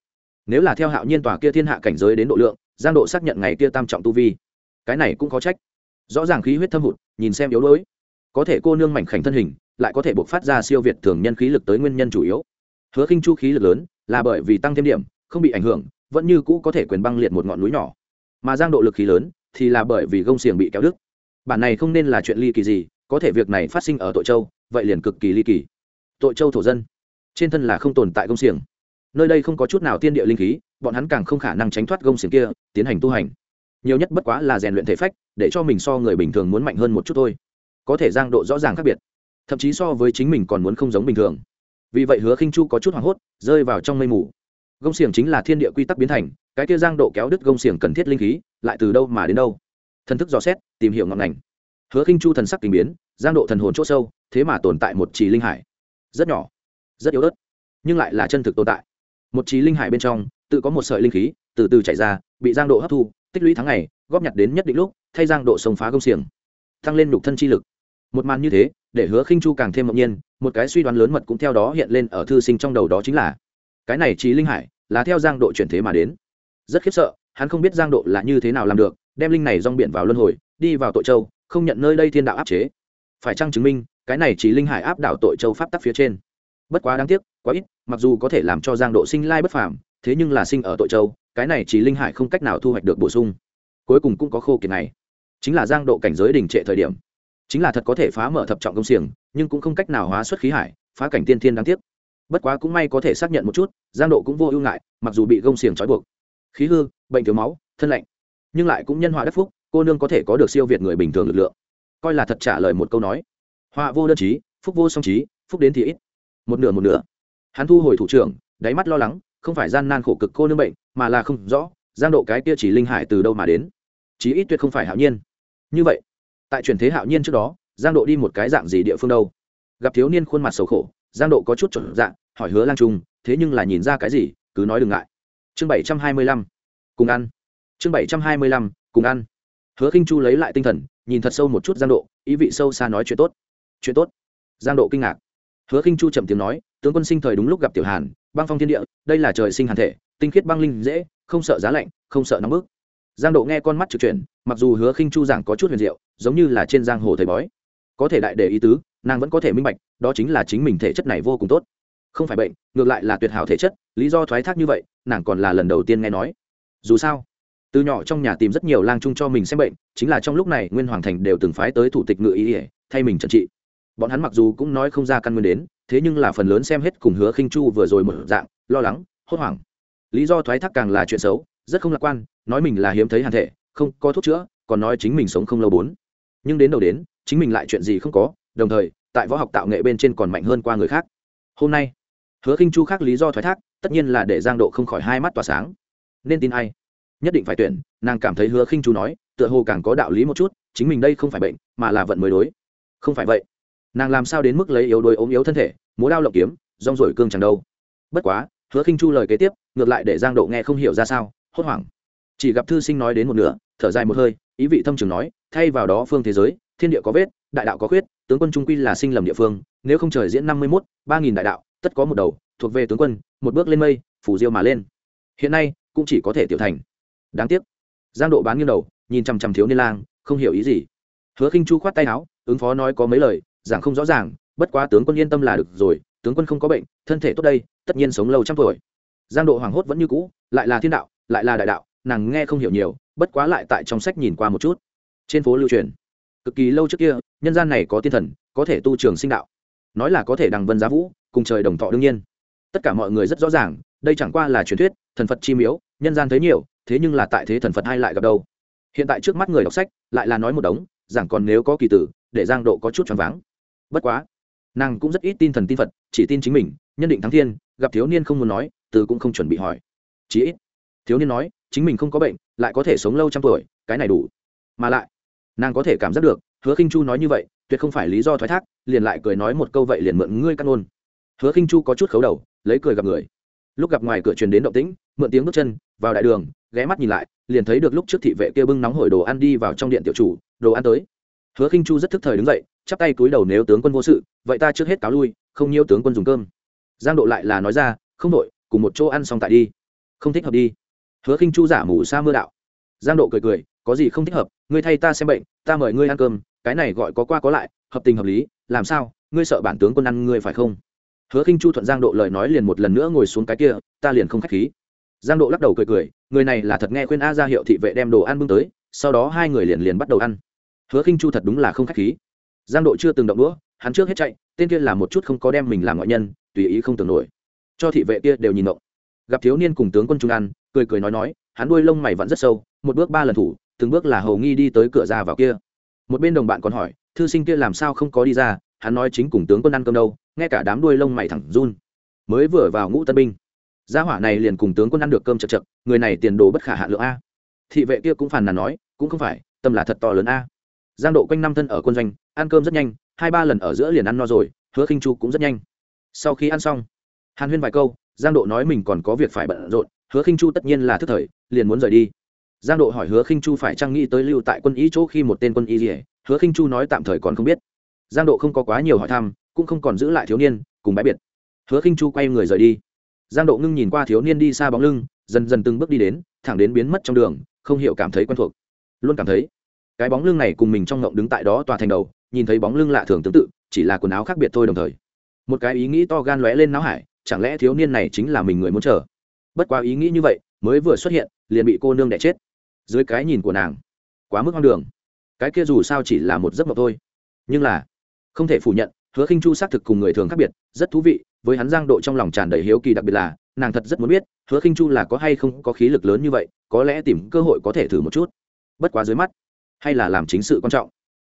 Nếu là theo hạo nhiên tòa kia thiên hạ cảnh giới đến độ lượng, giang độ xác nhận ngày kia tam trọng tu vi. Cái này cũng có trách. Rõ ràng khí huyết thâm hụt, nhìn xem yếu đuối. Có thể cô nương mảnh khảnh thân hình lại có thể buộc phát ra siêu việt thường nhân khí lực tới nguyên nhân chủ yếu. Hứa khinh chu khí lực lớn là bởi vì tăng thêm điểm, không bị ảnh hưởng, vẫn như cũ có thể quyền băng liệt một ngọn núi nhỏ. Mà giang độ lực khí lớn thì là bởi vì gông xiềng bị kéo đứt. Bản này không nên là chuyện ly kỳ gì, có thể việc này phát sinh ở tội châu, vậy liền cực kỳ ly kỳ. Tội châu thổ dân, trên thân là không tồn tại gông xiềng. Nơi đây không có chút nào tiên địa linh khí, bọn hắn càng không khả năng tránh thoát gông xiềng kia, tiến hành tu hành. Nhiều nhất bất quá là rèn luyện thể phách, để cho mình so người bình thường muốn mạnh hơn một chút thôi. Có thể giang độ rõ ràng khác biệt thậm chí so với chính mình còn muốn không giống bình thường. Vì vậy hứa khinh chu có chút hoảng hốt, rơi vào trong mây mù. Gông xiềng chính là thiên địa quy tắc biến thành, cái kia giang độ kéo đứt gông xiềng cần thiết linh khí, lại từ đâu mà đến đâu? Thần thức dò xét, tìm hiểu ngọn ngành. Hứa khinh chu thần sắc tình biến, giang độ thần hồn c h ỗ sâu, thế mà tồn tại một trì linh hải. Rất nhỏ, rất yếu ớt, nhưng lại là chân thực tồn tại. Một trì linh hải bên trong, tự có một sợi linh khí, từ từ chạy ra, bị giang độ hấp thu, tích lũy tháng ngày, góp nhặt đến nhất định lúc, thay giang độ sông phá công xiềng. Tăng lên nhục thân chi lực. Một màn như thế để hứa khinh chu càng thêm mộng nhiên, một cái suy đoán lớn mật cũng theo đó hiện lên ở thư sinh trong đầu đó chính là, cái này trí linh hải là theo giang độ chuyển thế mà đến. Rất khiếp sợ, hắn không biết giang độ là như thế nào làm được, đem linh này rong biển vào luân hồi, đi vào tội châu, không nhận nơi đây thiên đạo áp chế. Phải chăng chứng minh, cái này chỉ linh hải áp đảo tội châu pháp tắc phía trên? Bất quá đáng tiếc, quá ít, mặc dù có thể làm cho giang độ sinh lai bất phàm, thế nhưng là sinh ở tội châu, cái này chỉ linh hải không cách nào thu hoạch được bổ sung. Cuối cùng cũng có khô kiệt này. Chính là giang độ cảnh giới đình trệ thời điểm chính là thật có thể phá mở thập trọng công xiềng, nhưng cũng không cách nào hóa xuất khí hải, phá cảnh tiên thiên đáng tiếc. Bất quá cũng may có thể xác nhận một chút, giang độ cũng vô ưu ngại, mặc dù bị gông xiềng trói buộc. Khí hư, bệnh thiếu máu, thân lạnh. Nhưng lại cũng nhân họa đất phúc, cô nương có thể có được siêu việt người bình thường lực lượng. Coi là thật trả lời một câu nói. Họa vô đơn chí, phúc vô song chí, phúc đến thì ít. Một nửa một nửa. Hắn thu hồi thủ trưởng, đáy mắt lo lắng, không phải gian nan khổ cực cô nương bệnh, mà là không rõ, giang độ cái kia chỉ linh hải từ đâu mà đến. Chí ít tuyệt không phải hạo nhiên. Như vậy tại truyền thế hạo nhiên trước đó, giang độ đi một cái dạng gì địa phương đâu? Gặp thiếu niên khuôn mặt sầu khổ, giang độ có chút chuẩn dạng hỏi hứa lang trung, thế nhưng là nhìn ra cái gì, cứ nói đừng ngại. Chương bảy trăm hai mươi lăm, cùng ăn. Chương bảy trăm hai mươi lăm, cùng ăn. Hứa khinh chu lấy lại tinh thần, nhìn thật sâu một chút giang độ, ý vị sâu xa nói chuyện tốt. Chuyện tốt. Giang độ kinh ngạc. Hứa khinh chu trầm tiếng nói, tướng quân sinh thời đúng lúc gặp tiểu hàn, băng phong thiên địa, đây là trời sinh hàn thể, tinh khiết băng linh dễ, không sợ giá lạnh, không sợ nóng bức. Giang độ nghe con mắt trực chuyển mặc dù hứa khinh chu giảng có chút huyền diệu, giống như là trên giang hồ thầy bói. Có thể đại để ý tứ, nàng vẫn có thể minh bạch, đó chính là chính mình thể chất này vô cùng tốt. Không phải bệnh, ngược lại là tuyệt hảo thể chất, lý do thoái thác như vậy, nàng còn là lần đầu tiên nghe nói. Dù sao, từ nhỏ trong nhà tìm rất nhiều lang chung cho mình xem bệnh, chính là trong lúc này nguyên hoàng thành đều từng phái tới thủ tịch ngự ý ỉa thay mình trần trị. Bọn hắn mặc dù cũng nói không ra căn nguyên đến, thế nhưng là phần lớn xem hết cùng hứa khinh chu vừa rồi một dạng, lo lắng, hốt hoảng. Lý do thoái thác càng là chuyện xấu, rất không lạc quan, nói mình là hiếm thấy hàn thể không có thuốc chữa, còn nói chính mình sống không lâu bốn. Nhưng đến đầu đến, chính mình lại chuyện gì không có, đồng thời, tại võ học tạo nghệ bên trên còn mạnh hơn qua người khác. Hôm nay, hứa khinh chu khác lý do thoái thác, tất nhiên là để giang độ không khỏi hai mắt tỏa sáng. Nên tin ai? Nhất định phải tuyển, nàng cảm thấy hứa khinh chu nói, tựa hồ càng có đạo lý một chút, chính mình đây không phải bệnh, mà là vận mới đối. Không phải vậy. Nàng làm sao đến mức lấy yếu đuối ốm yếu thân thể, múa đao lộng kiếm, rong rổi cương chẳng đâu. Bất quá, hứa khinh chu lời kế tiếp, ngược lại để giang độ nghe không hiểu ra sao, hốt hoảng. Chỉ gặp thư sinh nói đến một nửa thở dài một hơi, ý vị thâm trường nói, thay vào đó phương thế giới, thiên địa có vết, đại đạo có khuyết, tướng quân trung quy là sinh lầm địa phương, nếu không trời diễn năm mươi mốt, ba nghìn đại đạo, tất có một đầu, thuộc về tướng quân, một bước lên mây phủ diêu mà lên. Hiện nay, cũng chỉ có thể tiểu thành. Đáng tiếc. Giang độ bán nghiêng đầu, nhìn chằm chằm thiếu niên lang, không hiểu ý gì. Hứa khinh chu khoát tay áo, ứng phó nói có mấy lời, giảng không rõ ràng, bất quá tướng quân yên tâm là được rồi, tướng quân không có bệnh, thân thể tốt đây, tất nhiên sống lâu trăm tuổi. Giang độ hoảng hốt vẫn như cũ, lại là thiên đạo, lại là đại đạo, nàng nghe không hiểu nhiều bất quá lại tại trong sách nhìn qua một chút. Trên phố lưu truyền, cực kỳ lâu trước kia, nhân gian này có tiên thần, có thể tu trường sinh đạo. Nói là có thể đằng vân giá vũ, cùng trời đồng thọ đương nhiên. Tất cả mọi người rất rõ ràng, đây chẳng qua là truyền thuyết, thần phật chi miếu, nhân gian thấy nhiều, thế nhưng là tại thế thần phật hay lại gặp đâu. Hiện tại trước mắt người đọc sách, lại là nói một đống, rằng còn nếu có kỳ tử, để giang độ có chút choáng váng. Bất quá, nàng cũng rất ít tin thần tin phật, chỉ tin chính mình, nhân định thắng thiên, gặp thiếu niên không muốn nói, từ cũng không chuẩn bị hỏi. Chí ít, thiếu niên nói chính mình không có bệnh, lại có thể sống lâu trăm tuổi, cái này đủ. Mà lại, nàng có thể cảm giác được, hứa khinh chu nói như vậy, tuyệt không phải lý do thoái thác, liền lại cười nói một câu vậy liền mượn ngươi căn ôn. Hứa khinh chu có chút khấu đầu, lấy cười gặp người. Lúc gặp ngoài cửa truyền đến động tĩnh, mượn tiếng bước chân, vào đại đường, ghé mắt nhìn lại, liền thấy được lúc trước thị vệ kia bưng nóng hổi đồ ăn đi vào trong điện tiểu chủ, đồ ăn tới. Hứa khinh chu rất thức thời đứng dậy, chắp tay cúi đầu nếu tướng quân vô sự, vậy ta trước hết cáo lui, không nhiêu tướng quân dùng cơm. Giang độ lại là nói ra, không đội, cùng một chỗ ăn xong tại đi. Không thích hợp đi hứa khinh chu giả mù sa mưa đạo. Giang độ cười cười, có gì không thích hợp, ngươi thay ta xem bệnh, ta mời ngươi ăn cơm, cái này gọi có qua có lại, hợp tình hợp lý, làm sao, ngươi sợ bản tướng quân ăn ngươi phải không? Hứa khinh chu thuận giang độ lời nói liền một lần nữa ngồi xuống cái kia, ta liền không khách khí. Giang độ lắc đầu cười cười, người này là thật nghe khuyên a ra hiệu thị vệ đem đồ ăn bưng tới, sau đó hai người liền liền bắt đầu ăn. Hứa khinh chu thật đúng là không khách khí. Giang độ chưa từng động đũa, hắn trước hết chạy, tên kia là một chút không có đem mình làm ngoại nhân, tùy ý không tưởng nổi. Cho thị vệ kia đều nhìn động gặp thiếu niên cùng tướng quân trung ăn cười cười nói nói, hắn đuôi lông mày vẫn rất sâu, một bước ba lần thủ, từng bước là hầu nghi đi tới cửa ra vào kia. Một bên đồng bạn còn hỏi, thư sinh kia làm sao không có đi ra? Hắn nói chính cùng tướng quân ăn cơm đâu, nghe cả đám đuôi lông mày thẳng run. Mới vừa vào ngũ tân binh, gia hỏa này liền cùng tướng quân ăn được cơm chật chật, người này tiền đồ bất khả hạ lượng a. Thị vệ kia cũng phàn nàn nói, cũng không phải, tâm là thật to lớn a. Giang độ quanh năm thân ở quân doanh, ăn cơm rất nhanh, hai ba lần ở giữa liền ăn no rồi, hứa khinh chu cũng rất nhanh. Sau khi ăn xong, hàn huyên vài câu, giang độ nói mình còn có việc phải bận rộn hứa khinh chu tất nhiên là thức thời, liền muốn rời đi. Giang độ hỏi hứa khinh chu phải trang nghĩ tới lưu tại quân ý chỗ khi một tên quân y gì hứa khinh chu nói tạm thời còn không biết. Giang độ không có quá nhiều hỏi thăm, cũng không còn giữ lại thiếu niên, cùng bãi biệt. Hứa khinh chu quay người rời đi. Giang độ ngưng nhìn qua thiếu niên đi xa bóng lưng, dần dần từng bước đi đến, thẳng đến biến mất trong đường, không hiểu cảm thấy quen thuộc. Luôn cảm thấy, cái bóng lưng này cùng mình trong ngộng đứng tại đó tòa thành đầu, nhìn thấy bóng lưng lạ thường tương tự, chỉ là quần áo khác biệt thôi đồng thời. Một cái ý nghĩ to gan lóe lên não hải, chẳng lẽ thiếu niên này chính là mình người muốn chờ? Bất quá ý nghĩ như vậy, mới vừa xuất hiện, liền bị cô nương đẻ chết. Dưới cái nhìn của nàng, quá mức hoang đường. Cái kia dù sao chỉ là một giấc mộng thôi. Nhưng là, không thể phủ nhận, hứa khinh chu xác thực cùng người thường khác biệt, rất thú vị, với hắn giang độ trong lòng tràn đầy hiếu kỳ đặc biệt là, nàng thật rất muốn biết, hứa khinh chu là có hay không có khí lực lớn như vậy, có lẽ tìm cơ hội có thể thử một chút. Bất quá dưới mắt, hay là làm chính sự quan trọng.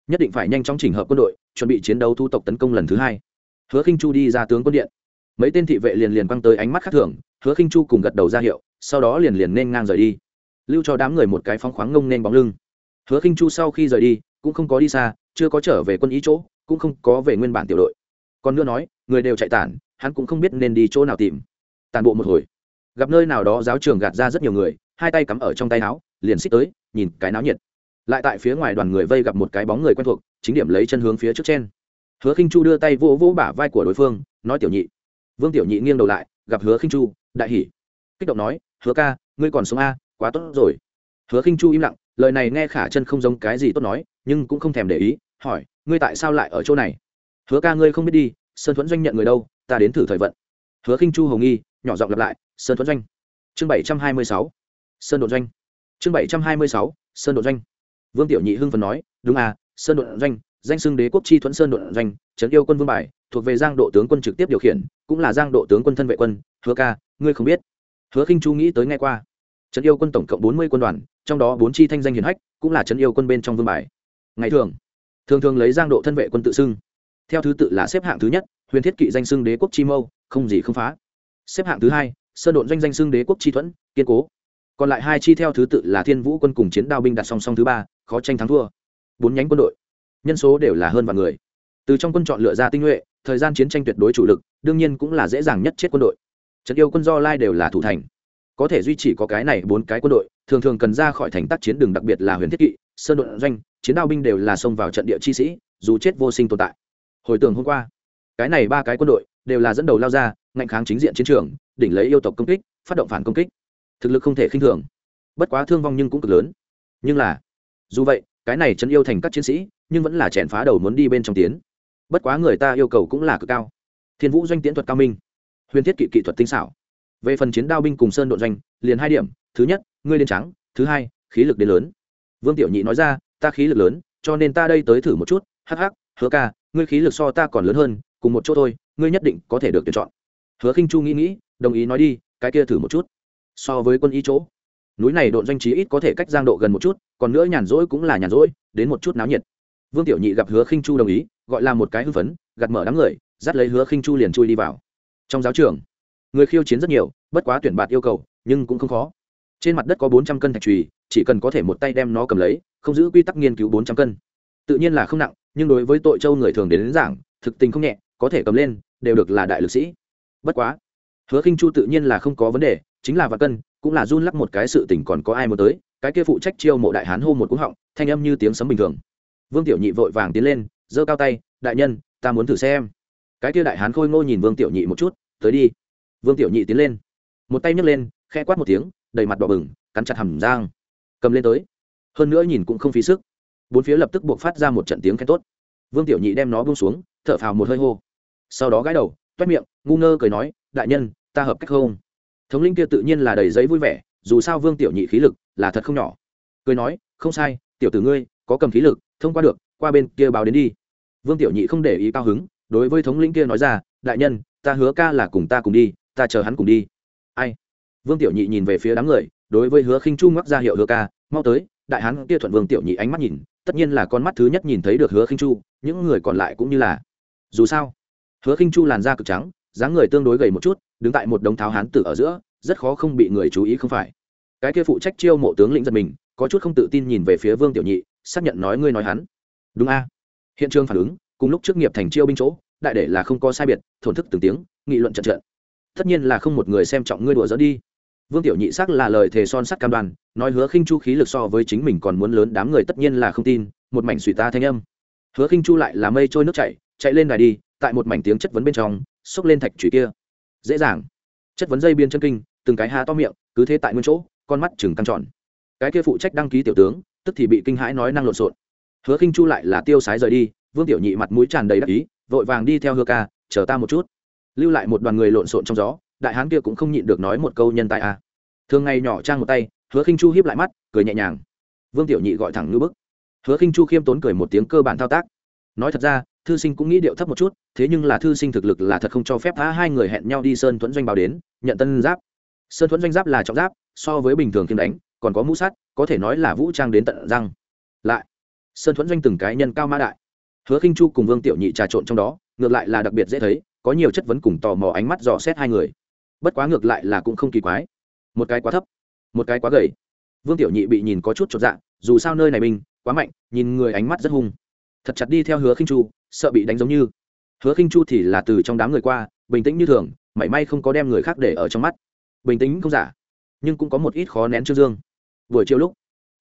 Nhất định phải nhanh chóng chỉnh hợp quân đội, chuẩn bị chiến đấu thu tộc tấn công lần thứ hai. Hứa khinh chu đi ra tướng quân điện mấy tên thị vệ liền liền quăng tới ánh mắt khác thường, hứa khinh chu cùng gật đầu ra hiệu, sau đó liền liền nên ngang rời đi. Lưu cho đám người một cái phóng khoáng ngông nên bóng lưng. Hứa khinh chu sau khi rời đi, cũng không có đi xa, chưa có trở về quân ý chỗ, cũng không có về nguyên bản tiểu đội. Còn nữa nói, người đều chạy tản, hắn cũng không biết nên đi chỗ nào tìm. Tàn bộ một hồi. Gặp nơi nào đó giáo trường gạt ra rất nhiều người, hai tay cắm ở trong tay áo, liền xích tới, nhìn cái náo nhiệt. Lại tại phía ngoài đoàn người vây gặp một cái bóng người quen thuộc, chính điểm lấy chân hướng phía trước trên hứa khinh chu đưa tay vỗ vỗ bả vai của đối phương, nói, tiểu nhị vương tiểu nhị nghiêng đầu lại, gặp hứa khinh chu, đại hỉ. Kích động nói, hứa ca, ngươi còn sống a quá tốt rồi. Hứa khinh chu im lặng, lời này nghe khả chân không giống cái gì tốt nói, nhưng cũng không thèm để ý, hỏi, ngươi tại sao lại ở chỗ này? Hứa ca, ngươi không biết đi, sơn thuẫn doanh nhận người đâu, ta đến thử thời vận. Hứa khinh chu hồng nghi, nhỏ giọng lặp lại, sơn thuẫn doanh. Chương bảy trăm hai mươi sáu. Sơn đột doanh. Chương bảy trăm hai mươi sáu, sơn đột doanh. Vương tiểu nhị hưng phần nói, đúng à sơn đột doanh, danh xưng đế quốc chi thuẫn sơn đột doanh trấn yêu quân vương bài thuộc về giang độ tướng quân trực tiếp điều khiển, cũng là giang độ tướng quân thân vệ quân, hứa ca, ngươi không biết. Hứa khinh chu nghĩ tới ngay qua. Trấn yêu quân tổng cộng bốn mươi quân đoàn, trong đó bốn chi thanh danh hiển hách, cũng là trấn yêu quân bên trong vương bài. Ngày thường thường thường lấy giang độ thân vệ quân tự xưng. Theo thứ tự là xếp hạng thứ nhất, huyền thiết kỵ danh xưng đế quốc chi mâu, không gì không phá. Xếp hạng thứ hai, sơn độn doanh danh xưng đế quốc chi thuẫn, kiên cố. Còn lại hai chi theo thứ tự là thiên vũ quân cùng chiến đao binh đặt song song thứ ba, khó tranh thắng thua. Bốn nhánh quân đội, nhân số đều là hơn vạn người. Từ trong quân chọn lựa ra tinh nhuệ thời gian chiến tranh tuyệt đối chủ lực, đương nhiên cũng là dễ dàng nhất chết quân đội. Trận yêu quân do lai đều là thủ thành. Có thể duy trì có cái này bốn cái quân đội, thường thường cần ra khỏi thành tác chiến đường đặc biệt là huyền thiết kỵ, sơn đội doanh, chiến đao binh đều là xông vào trận địa chi sĩ, dù chết vô sinh tồn tại. Hồi tưởng hôm qua, cái này ba cái quân đội đều là dẫn đầu lao ra, ngạnh kháng chính diện chiến trường, đỉnh lấy yêu tộc công kích, phát động phản công kích. Thực lực không thể khinh thường. Bất quá thương vong nhưng cũng cực lớn. Nhưng là, dù vậy, cái này trấn yêu thành các chiến sĩ nhưng vẫn là chèn phá đầu muốn đi bên trong tiến bất quá người ta yêu cầu cũng là cực cao. Thiên vũ doanh tiễn thuật cao minh, huyền thiết kỵ kỹ thuật tinh xảo. Về phần chiến đao binh cùng sơn đội doanh, liền hai điểm, thứ nhất, ngươi lên trắng, thứ hai, khí lực đến lớn. Vương tiểu nhị nói ra, ta khí lực lớn, cho nên ta đây tới thử một chút, hắc hắc, hứa ca, ngươi khí lực so ta còn lớn hơn, cùng một chỗ thôi, ngươi nhất định có thể được tuyển chọn. Hứa khinh chu nghĩ nghĩ, đồng ý nói đi, cái kia thử một chút. So với quân y chỗ, núi này độn doanh trí ít có thể cách giang độ gần một chút, còn nữa nhàn rỗi cũng là nhàn rỗi, đến một chút náo nhiệt vương tiểu nhị gặp hứa khinh chu đồng ý gọi là một cái hưng phấn gạt mở đám người dắt lấy hứa khinh chu liền chui đi vào. Trong giáo trường người khiêu chiến rất nhiều bất quá tuyển bạt yêu cầu nhưng cũng không khó. Trên mặt đất có bốn trăm cân thạch trùy chỉ cần có thể một tay đem nó cầm lấy không giữ quy tắc nghiên cứu bốn trăm cân. Tự nhiên là không nặng nhưng đối với tội châu người thường đến, đến giảng thực tình không nhẹ có thể cầm lên đều được là đại lực sĩ. Bất quá hứa khinh chu tự nhiên là không có vấn đề chính là vạn cân cũng là run lắc một cái sự tình còn có ai muốn tới cái kia phụ trách chiêu mộ đại hán hô một cú họng thanh âm như tiếng sấm bình thường vương tiểu nhị vội vàng tiến lên, giơ cao tay, đại nhân, ta muốn thử xem. Cái kia đại hán khôi ngô nhìn vương tiểu nhị một chút, tới đi. Vương tiểu nhị tiến lên, một tay nhấc lên khe quát một tiếng, đầy mặt đỏ bừng, cắn chặt hầm giang cầm lên tới. Hơn nữa nhìn cũng không phí sức. Bốn phía lập tức buộc phát ra một trận tiếng khen tốt. Vương tiểu nhị đem nó bung xuống, thở phào một hơi hô. Sau đó gãi đầu, toét miệng, ngu ngơ cười nói, đại nhân, ta hợp cách không? Thống linh kia tự nhiên là đầy giấy vui vẻ, dù sao vương tiểu nhị khí lực là thật không nhỏ. Cười nói, không sai, tiểu tử ngươi, có cầm khí lực thông qua được, qua bên kia báo đến đi. Vương tiểu nhị không để ý cao hứng, đối với thống lĩnh kia nói ra, đại nhân, ta hứa ca là cùng ta cùng đi, ta chờ hắn cùng đi. Ai? Vương tiểu nhị nhìn về phía đám người, đối với hứa khinh chu ngoắc ra hiệu hứa ca, mau tới. Đại hán kia thuận vương tiểu nhị ánh mắt nhìn, tất nhiên là con mắt thứ nhất nhìn thấy được hứa khinh chu, những người còn lại cũng như là. Dù sao, hứa khinh chu làn da cực trắng, dáng người tương đối gầy một chút, đứng tại một đống tháo hán tử ở giữa, rất khó không bị người chú ý không phải. Cái kia phụ trách chiêu mộ tướng lĩnh giật mình, có chút không tự tin nhìn về phía vương tiểu nhị xác nhận nói ngươi nói hắn. Đúng a. Hiện trường phản ứng, cùng lúc trước nghiệp thành chiêu binh chỗ, đại để là không có sai biệt, thổn thức từng tiếng, nghị luận trận trận. Tất nhiên là không một người xem trọng ngươi đùa dỡ đi. Vương tiểu nhị sắc là lời thề son sắt cam đoan, nói hứa khinh chu khí lực so với chính mình còn muốn lớn, đám người tất nhiên là không tin, một mảnh suy ta thanh âm. Hứa khinh chu lại là mây trôi nước chảy, chạy lên đài đi, tại một mảnh tiếng chất vấn bên trong, xốc lên thạch chùy kia. Dễ dàng. Chất vấn dây biên chân kinh, từng cái há to miệng, cứ thế tại nguyên chỗ, con mắt chừng căng tròn. Cái kia phụ trách đăng ký tiểu tướng tức thì bị kinh hãi nói năng lộn xộn. Hứa khinh chu lại là tiêu sái rời đi, vương tiểu nhị mặt mũi tràn đầy đắc ý, vội vàng đi theo hứa ca, chờ ta một chút. Lưu lại một đoàn người lộn xộn trong gió, đại hán kia cũng không nhịn được nói một câu nhân tài a. À. thường ngày nhỏ trang một tay, hứa khinh chu hiếp lại mắt, cười nhẹ nhàng. Vương tiểu nhị gọi thẳng ngư bức. Hứa khinh chu khiêm tốn cười một tiếng cơ bản thao tác. Nói thật ra, thư sinh cũng nghĩ điệu thấp một chút, thế nhưng là thư sinh thực lực là thật không cho phép phá hai người hẹn nhau đi sơn thuẫn doanh báo đến, nhận tân giáp. Sơn thuẫn doanh giáp là trọng giáp, so với bình thường kiếm đánh còn có mũ sắt, có thể nói là vũ trang đến tận răng. Lại, sơn thuẫn doanh từng cái nhân cao mã đại. Hứa khinh chu cùng vương tiểu nhị trà trộn trong đó, ngược lại là đặc biệt dễ thấy, có nhiều chất vấn cùng tò mò ánh mắt dò xét hai người. Bất quá ngược lại là cũng không kỳ quái. Một cái quá thấp, một cái quá gầy. Vương tiểu nhị bị nhìn có chút chột dạ dù sao nơi này mình quá mạnh, nhìn người ánh mắt rất hung. Thật chặt đi theo hứa khinh chu, sợ bị đánh giống như. Hứa khinh chu thì là từ trong đám người qua, bình tĩnh như thường, mảy may không có đem người khác để ở trong mắt. Bình tĩnh không giả, nhưng cũng có một ít khó nén trương dương buổi chiều lúc,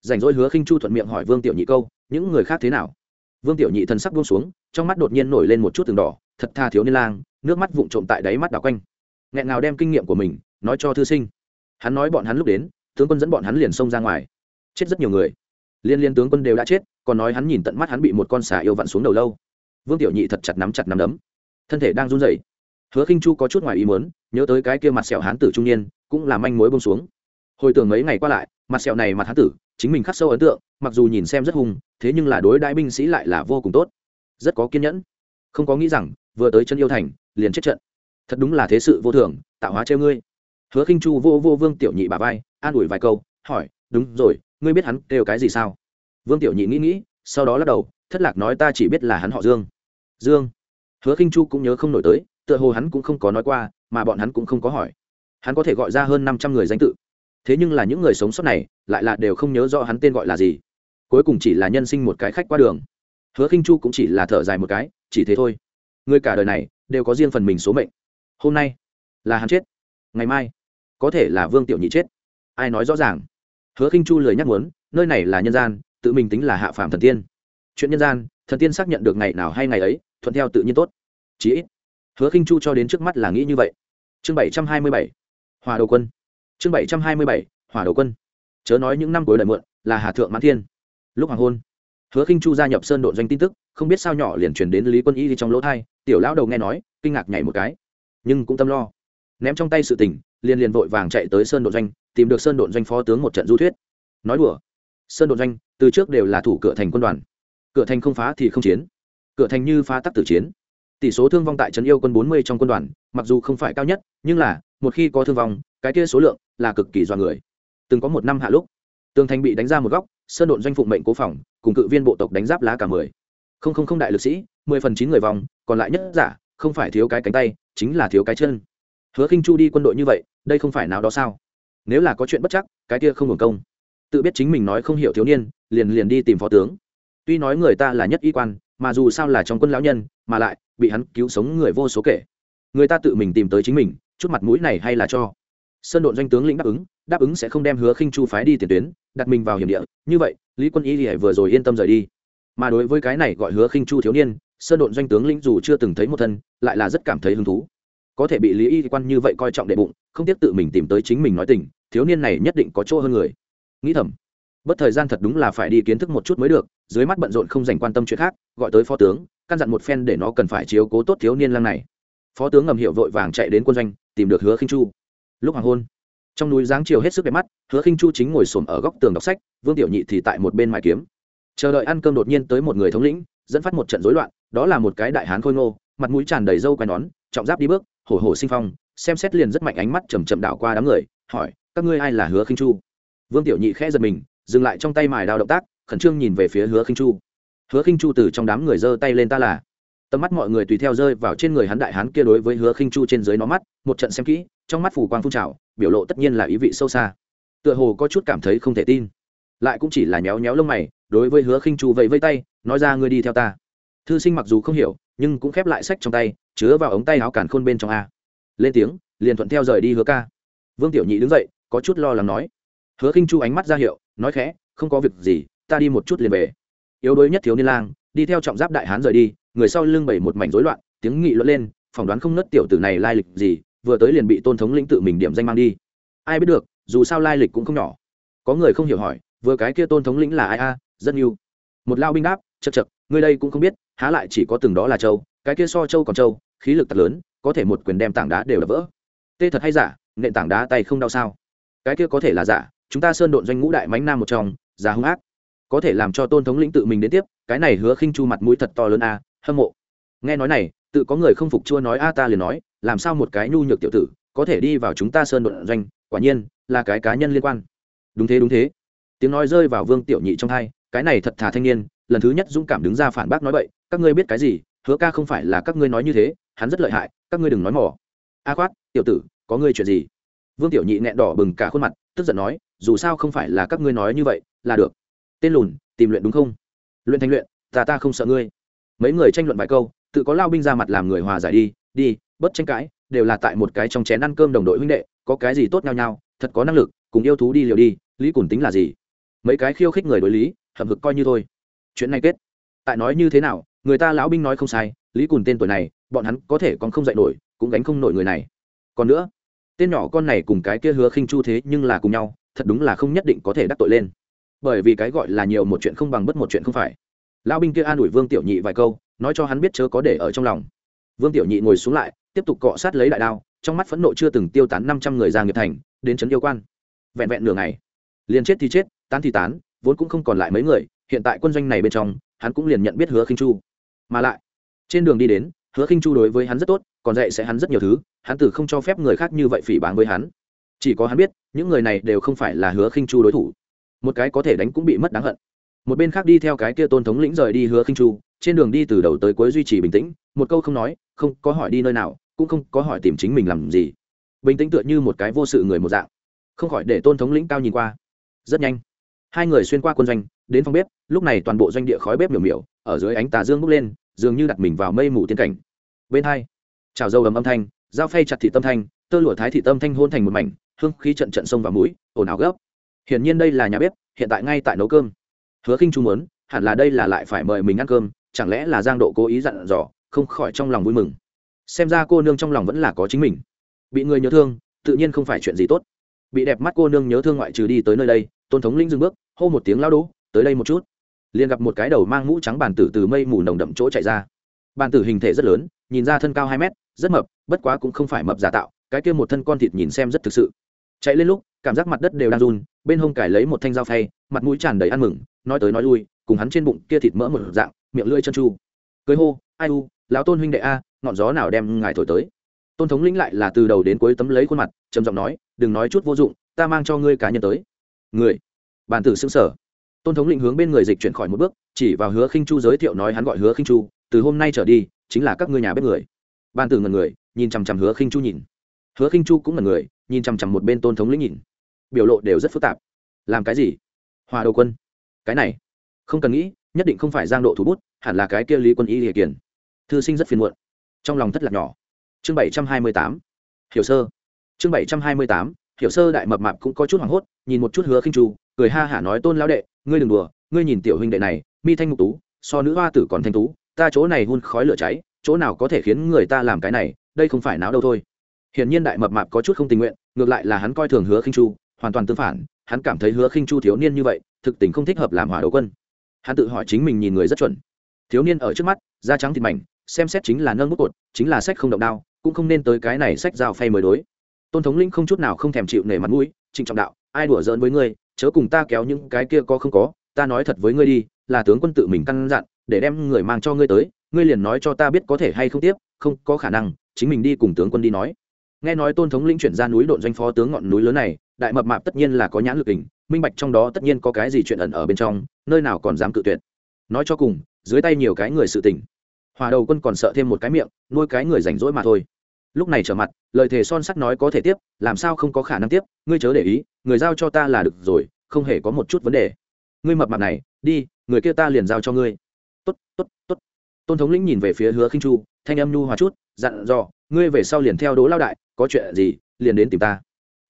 rảnh rỗi hứa khinh chu thuận miệng hỏi vương tiểu nhị câu, những người khác thế nào? Vương tiểu nhị thần sắc buông xuống, trong mắt đột nhiên nổi lên một chút từng đỏ, thật tha thiếu niên lang, nước mắt vụng trộm tại đáy mắt đảo quanh. Nghẹn nào đem kinh nghiệm của mình, nói cho thư sinh. Hắn nói bọn hắn lúc đến, tướng quân dẫn bọn hắn liền xông ra ngoài. Chết rất nhiều người. Liên liên tướng quân đều đã chết, còn nói hắn nhìn tận mắt hắn bị một con xà yêu vặn xuống đầu lâu. Vương tiểu nhị thật chặt nắm chặt nắm đấm. Thân thể đang run rẩy. Hứa khinh chu có chút ngoài ý muốn, nhớ tới cái kia mặt sẹo hán tử trung niên, cũng làm manh mối bông xuống. Hồi tưởng mấy ngày qua lại mặt sẹo này mặt hán tử, chính mình khắc sâu ấn tượng, mặc dù nhìn xem rất hung, thế nhưng là đối đại binh sĩ lại là vô cùng tốt. Rất có kiên nhẫn. Không có nghĩ rằng, vừa tới chân yêu thành, liền chết trận. Thật đúng là thế sự vô thường, tạo hóa treo ngươi. Hứa khinh chu vô vô vương tiểu nhị bà vai, an ủi vài câu, hỏi, đúng rồi, ngươi biết hắn kêu cái gì sao? Vương tiểu nhị nghĩ nghĩ, sau đó lắc đầu, thất lạc nói ta chỉ biết là hắn họ dương. Dương? Hứa khinh chu cũng nhớ không nổi tới, tựa hồ hắn cũng không có nói qua, mà bọn hắn cũng không có hỏi. Hắn có thể gọi ra hơn năm trăm người danh tự thế nhưng là những người sống sót này, lại là đều không nhớ rõ hắn tên gọi là gì. Cuối cùng chỉ là nhân sinh một cái khách qua đường. Hứa khinh chu cũng chỉ là thở dài một cái, chỉ thế thôi. Người cả đời này, đều có riêng phần mình số mệnh. Hôm nay, là hắn chết. Ngày mai, có thể là vương tiểu nhị chết. Ai nói rõ ràng? Hứa khinh chu lời nhắc muốn, nơi này là nhân gian, tự mình tính là hạ phàm thần tiên. Chuyện nhân gian, thần tiên xác nhận được ngày nào hay ngày ấy, thuận theo tự nhiên tốt. Chí ít, hứa khinh chu cho đến trước mắt là nghĩ như vậy. Chương bảy trăm hai mươi bảy. Hòa đầu quân chương bảy trăm hai mươi bảy hòa đầu quân. Chớ nói những năm cuối đời mượn là hà thượng mãn thiên. Lúc hoàng hôn, hứa khinh chu gia nhập sơn độn doanh tin tức, không biết sao nhỏ liền truyền đến lý quân y trong lỗ thai, tiểu lão đầu nghe nói, kinh ngạc nhảy một cái. Nhưng cũng tâm lo. Ném trong tay sự tình, liền liền vội vàng chạy tới sơn độn doanh, tìm được sơn độn doanh phó tướng một trận du thuyết. Nói đùa, sơn độn doanh, từ trước đều là thủ cửa thành quân đoàn. Cửa thành không phá thì không chiến. Cửa thành như phá tắc tử chiến. Tỷ số thương vong tại trấn yêu quân bốn mươi trong quân đoàn, mặc dù không phải cao nhất, nhưng là, một khi có thương vong, cái kia số lượng là cực kỳ do người. Từng có một năm hạ lúc, tường thành bị đánh ra một góc, sơn độn doanh phụng mệnh cố phòng, cùng cự viên bộ tộc đánh giáp lá cả mười. Không không không đại lực sĩ, mười phần chín người vòng, còn lại nhất giả, không phải thiếu cái cánh tay, chính là thiếu cái chân. Hứa khinh chu đi quân đội như vậy, đây không phải nào đó sao? Nếu là có chuyện bất chắc, cái kia không hưởng công. Tự biết chính mình nói không hiểu thiếu niên, liền liền đi tìm phó tướng. Tuy nói người ta là nhất y quan, mà dù sao là trong quân lão nhân, mà lại, bị hắn cứu sống người vô số kể. Người ta tự mình tìm tới chính mình, chút mặt mũi này hay là cho sơn độn doanh tướng lĩnh đáp ứng đáp ứng sẽ không đem hứa khinh chu phái đi tiền tuyến, đặt mình vào hiểm địa. Như vậy, lý quân y thì vừa rồi yên tâm rời đi. Mà đối với cái này gọi hứa khinh chu thiếu niên, sơn độn doanh tướng lĩnh dù chưa từng thấy một thân, lại là rất cảm thấy hứng thú. Có thể bị lý y quan như vậy coi trọng đệ bụng, không tiếc tự mình tìm tới chính mình nói tình, thiếu niên này nhất định có chỗ hơn người. Nghĩ thầm, bất thời gian thật đúng là phải đi kiến thức một chút mới được, dưới mắt bận rộn không dành quan tâm chuyện khác, gọi tới phó tướng, căn dặn một phen để nó cần phải chiếu cố tốt thiếu niên lăng này. Phó tướng ngầm hiệu vội vàng chạy đến quân doanh, tìm được hứa khinh chu lúc hoàng hôn. Trong núi giáng chiều hết sức đẹp mắt, hứa khinh chu chính ngồi xổm ở góc tường đọc sách, vương tiểu nhị thì tại một bên mài kiếm. Chờ đợi ăn cơm đột nhiên tới một người thống lĩnh, dẫn phát một trận rối loạn, đó là một cái đại hán khôi ngô, mặt mũi tràn đầy râu quai nón, trọng giáp đi bước, hổ hổ sinh phong, xem xét liền rất mạnh ánh mắt chầm chậm đảo qua đám người, hỏi, các ngươi ai là hứa khinh chu? Vương tiểu nhị khẽ giật mình, dừng lại trong tay mài đao động tác, khẩn trương nhìn về phía hứa khinh chu. Hứa khinh chu từ trong đám người giơ tay lên ta là. Tầm mắt mọi người tùy theo rơi vào trên người hắn đại hán kia đối với hứa khinh chu trên dưới nó mắt, một trận xem kỹ trong mắt phủ quang phun trào, biểu lộ tất nhiên là ý vị sâu xa. Tựa hồ có chút cảm thấy không thể tin. Lại cũng chỉ là nhéo nhéo lông mày, đối với hứa khinh chu vẫy vây tay, nói ra ngươi đi theo ta. Thư sinh mặc dù không hiểu, nhưng cũng khép lại sách trong tay, chứa vào ống tay áo cản khôn bên trong a. Lên tiếng, liền thuận theo rời đi hứa ca. Vương tiểu nhị đứng dậy, có chút lo lắng nói. Hứa khinh chu ánh mắt ra hiệu, nói khẽ, không có việc gì, ta đi một chút liền về. Yếu đuối nhất thiếu niên lang, đi theo trọng giáp đại hán rời đi, người sau lưng bảy một mảnh rối loạn, tiếng nghị luận lên, phỏng đoán không nớt tiểu tử này lai lịch gì vừa tới liền bị tôn thống lĩnh tự mình điểm danh mang đi. Ai biết được, dù sao lai lịch cũng không nhỏ. Có người không hiểu hỏi, vừa cái kia tôn thống lĩnh là ai a, rất yêu một lao binh đáp chật chật người đây cũng không biết, há lại chỉ có từng đó là châu, cái kia so châu còn châu, khí lực thật lớn, có thể một quyền đem tảng đá đều đập vỡ. Tê thật hay giả, nện tảng đá tay không đau sao? Cái kia có thể là giả, chúng ta sơn độn doanh ngũ đại mánh nam một trong giả hung ác. Có thể làm cho tôn thống lĩnh tự mình đến tiếp, cái này hứa khinh chu mặt mũi thật to lớn a, hâm mộ. Nghe nói này, tự có người không phục chua nói, a ta liền nói làm sao một cái nhu nhược tiểu tử có thể đi vào chúng ta sơn đột doanh, quả nhiên là cái cá nhân liên quan. Đúng thế đúng thế. Tiếng nói rơi vào vương tiểu nhị trong hai cái này thật thà thanh niên, lần thứ nhất dũng cảm đứng ra phản bác nói vậy các ngươi biết cái gì, hứa ca không phải là các ngươi nói như thế, hắn rất lợi hại, các ngươi đừng nói mỏ a à khoát, tiểu tử, có ngươi chuyện gì? Vương tiểu nhị nghẹn đỏ bừng cả khuôn mặt, tức giận nói, dù sao không phải là các ngươi nói như vậy, là được. Tên lùn, tìm luyện đúng không? Luyện thành luyện, ta ta không sợ ngươi. Mấy người tranh luận vài câu, tự có lao binh ra mặt làm người hòa giải đi đi bất tranh cãi, đều là tại một cái trong chén ăn cơm đồng đội huynh đệ, có cái gì tốt nhau nhau thật có năng lực, cùng yêu thú đi liều đi, lý cùn tính là gì? Mấy cái khiêu khích người đối lý, hậm hực coi như thôi. Chuyện này kết. Tại nói như thế nào, người ta lão binh nói không sai, lý cùn tên tuổi này, bọn hắn có thể còn không dạy nổi, cũng gánh không nổi người này. Còn nữa, tên nhỏ con này cùng cái kia hứa khinh chu thế nhưng là cùng nhau, thật đúng là không nhất định có thể đắc tội lên. Bởi vì cái gọi là nhiều một chuyện không bằng bất một chuyện không phải. Lão binh kia an ủi vương tiểu nhị vài câu, nói cho hắn biết chớ có để ở trong lòng. Vương tiểu nhị ngồi xuống lại tiếp tục cọ sát lấy đại đao, trong mắt phẫn nộ chưa từng tiêu tán năm trăm người ra nghiệp thành, đến trấn yêu quan. Vẹn vẹn nửa ngày, liền chết thì chết, tán thì tán, vốn cũng không còn lại mấy người, hiện tại quân doanh này bên trong, hắn cũng liền nhận biết hứa khinh chu. Mà lại, trên đường đi đến, hứa khinh chu đối với hắn rất tốt, còn dạy sẽ hắn rất nhiều thứ, hắn từ không cho phép người khác như vậy phỉ báng với hắn. Chỉ có hắn biết, những người này đều không phải là hứa khinh chu đối thủ. Một cái có thể đánh cũng bị mất đáng hận. Một bên khác đi theo cái kia tôn thống lĩnh rời đi hứa khinh chu trên đường đi từ đầu tới cuối duy trì bình tĩnh, một câu không nói, không có hỏi đi nơi nào, cũng không có hỏi tìm chính mình làm gì. Bình tĩnh tựa như một cái vô sự người một dạng, không khỏi để tôn thống lĩnh cao nhìn qua. Rất nhanh, hai người xuyên qua quân doanh, đến phòng bếp, lúc này toàn bộ doanh địa khói bếp miểu miểu, ở dưới ánh tà dương bốc lên, dường như đặt mình vào mây mù tiên cảnh. Bên hai trào dâu ấm âm thanh, dao phay chặt thị tâm thanh, tơ lụa thái thị tâm thanh hôn thành một mảnh, hương khí trận trận sông vào mũi, ồn ào gấp. Hiển nhiên đây là nhà bếp, hiện tại ngay tại nấu cơm. Hứa khinh chu muốn, hẳn là đây là lại phải mời mình ăn cơm chẳng lẽ là giang độ cố ý dặn dò, không khỏi trong lòng vui mừng. Xem ra cô nương trong lòng vẫn là có chính mình. Bị người nhớ thương, tự nhiên không phải chuyện gì tốt. Bị đẹp mắt cô nương nhớ thương ngoại trừ đi tới nơi đây, tôn thống linh dừng bước, hô một tiếng lao đỗ tới đây một chút. Liền gặp một cái đầu mang mũ trắng bàn tử từ mây mù nồng đậm chỗ chạy ra. Bàn tử hình thể rất lớn, nhìn ra thân cao hai mét, rất mập, bất quá cũng không phải mập giả tạo, cái kia một thân con thịt nhìn xem rất thực sự. Chạy lên lúc, cảm giác mặt đất đều đang run, bên hông cải lấy một thanh dao phay, mặt mũi tràn đầy ăn mừng, nói tới nói lui, cùng hắn trên bụng kia thịt mỡ một dạng miệng lưỡi chân chu. Cưới hô, ai u, lão tôn huynh đệ a, ngọn gió nào đem ngài thổi tới? Tôn thống lĩnh lại là từ đầu đến cuối tấm lấy khuôn mặt, trầm giọng nói, đừng nói chút vô dụng, ta mang cho ngươi cá nhân tới. Người? Bàn tử xưng sở tôn thống lĩnh hướng bên người dịch chuyển khỏi một bước, chỉ vào hứa khinh chu giới thiệu nói hắn gọi hứa khinh chu, từ hôm nay trở đi, chính là các ngươi nhà bếp người. Bàn tử ngần người, nhìn chằm chằm hứa khinh chu nhìn. Hứa khinh chu cũng ngần người, nhìn chằm chằm một bên tôn thống lĩnh nhìn. Biểu lộ đều rất phức tạp. Làm cái gì? Hòa đầu quân. Cái này. Không cần nghĩ nhất định không phải giang độ thủ bút, hẳn là cái kia lý quân y hiệa kiển. Thư sinh rất phiền muộn. Trong lòng thất lạc nhỏ. Chương bảy trăm hai mươi tám. Hiểu sơ. Chương bảy trăm hai mươi tám. Hiểu sơ đại mập mạp cũng có chút hoảng hốt, nhìn một chút hứa khinh chu cười ha hả nói, tôn lão đệ, ngươi đừng đùa, ngươi nhìn tiểu huynh đệ này, mi thanh ngục tú, so nữ hoa tử còn thanh tú, ta chỗ này hun khói lửa cháy, chỗ nào có thể khiến người ta làm cái này, đây không phải náo đâu thôi. Hiển nhiên đại mập mạp có chút không tình nguyện, ngược lại là hắn coi thường hứa khinh chu hoàn toàn tương phản, hắn cảm thấy hứa khinh chu thiếu niên như vậy, thực tình không thích hợp làm hỏa đấu quân hắn tự hỏi chính mình nhìn người rất chuẩn. Thiếu niên ở trước mắt, da trắng thịt mảnh, xem xét chính là nâng bút cột, chính là sách không động đao, cũng không nên tới cái này sách dao phay mới đối. Tôn thống linh không chút nào không thèm chịu nể mặt mũi, trịnh trọng đạo, ai đùa giỡn với ngươi, chớ cùng ta kéo những cái kia có không có, ta nói thật với ngươi đi, là tướng quân tự mình căn dặn, để đem người mang cho ngươi tới, ngươi liền nói cho ta biết có thể hay không tiếp, không có khả năng, chính mình đi cùng tướng quân đi nói. Nghe nói tôn thống lĩnh chuyển ra núi độn doanh phó tướng ngọn núi lớn này, đại mập mạp tất nhiên là có nhãn lực hình minh bạch trong đó tất nhiên có cái gì chuyện ẩn ở bên trong, nơi nào còn dám cự tuyệt. Nói cho cùng, dưới tay nhiều cái người sự tình. Hòa đầu quân còn sợ thêm một cái miệng, nuôi cái người rảnh rỗi mà thôi. Lúc này trở mặt, lời thề son sắt nói có thể tiếp, làm sao không có khả năng tiếp, ngươi chớ để ý, người giao cho ta là được rồi, không hề có một chút vấn đề. Ngươi mập mặt này, đi, người kia ta liền giao cho ngươi. Tốt tốt tốt. Tôn thống lĩnh nhìn về phía hứa khinh chu, thanh âm nhu hòa chút, dặn dò, ngươi về sau liền theo đố lao đại, có chuyện gì, liền đến tìm ta.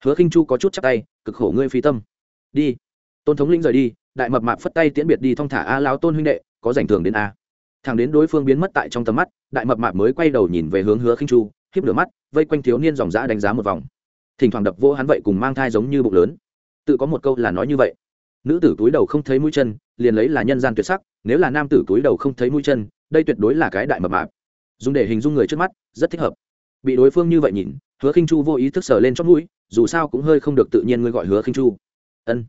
Hứa khinh chu có chút chắc tay, cực khổ ngươi phi tâm đi. Tôn thống lĩnh rời đi, đại mập mạp phất tay tiễn biệt đi thong thả a lao tôn huynh đệ, có giành thường đến a. Thằng đến đối phương biến mất tại trong tầm mắt, đại mập mạp mới quay đầu nhìn về hướng hứa khinh chu hiếp lửa mắt, vây quanh thiếu niên dòng dã đánh giá một vòng. Thỉnh thoảng đập vô hắn vậy cùng mang thai giống như bụng lớn. Tự có một câu là nói như vậy. Nữ tử túi đầu không thấy mũi chân, liền lấy là nhân gian tuyệt sắc, nếu là nam tử túi đầu không thấy mũi chân, đây tuyệt đối là cái đại mập mạp. Dùng để hình dung người trước mắt, rất thích hợp. Bị đối phương như vậy nhìn, hứa khinh chu vô ý thức sờ lên chót mũi, dù sao cũng hơi không được tự nhiên ngươi gọi hứa khinh chu ân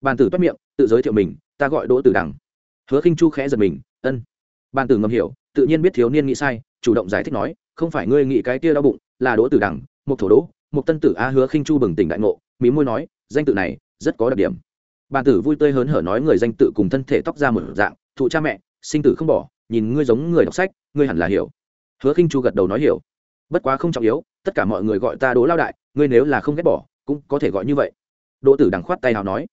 bàn tử toát miệng tự giới thiệu mình ta gọi đỗ tử đằng hứa khinh chu khẽ giật mình ân bàn tử ngầm hiểu tự nhiên biết thiếu niên nghĩ sai chủ động giải thích nói không phải ngươi nghĩ cái kia đau bụng là đỗ tử đằng một thổ đỗ một tân tử a hứa khinh chu bừng tỉnh đại ngộ mí môi nói danh tự này rất có đặc điểm bàn tử vui tươi hớn hở nói người danh tự cùng thân thể tóc ra một dạng thụ cha mẹ sinh tử không bỏ nhìn ngươi giống người đọc sách ngươi hẳn là hiểu hứa khinh chu gật đầu nói hiểu bất quá không trọng yếu tất cả mọi người gọi ta đỗ lao đại ngươi nếu là không ghét bỏ cũng có thể gọi như vậy đỗ tử đằng khoát tay hào nói.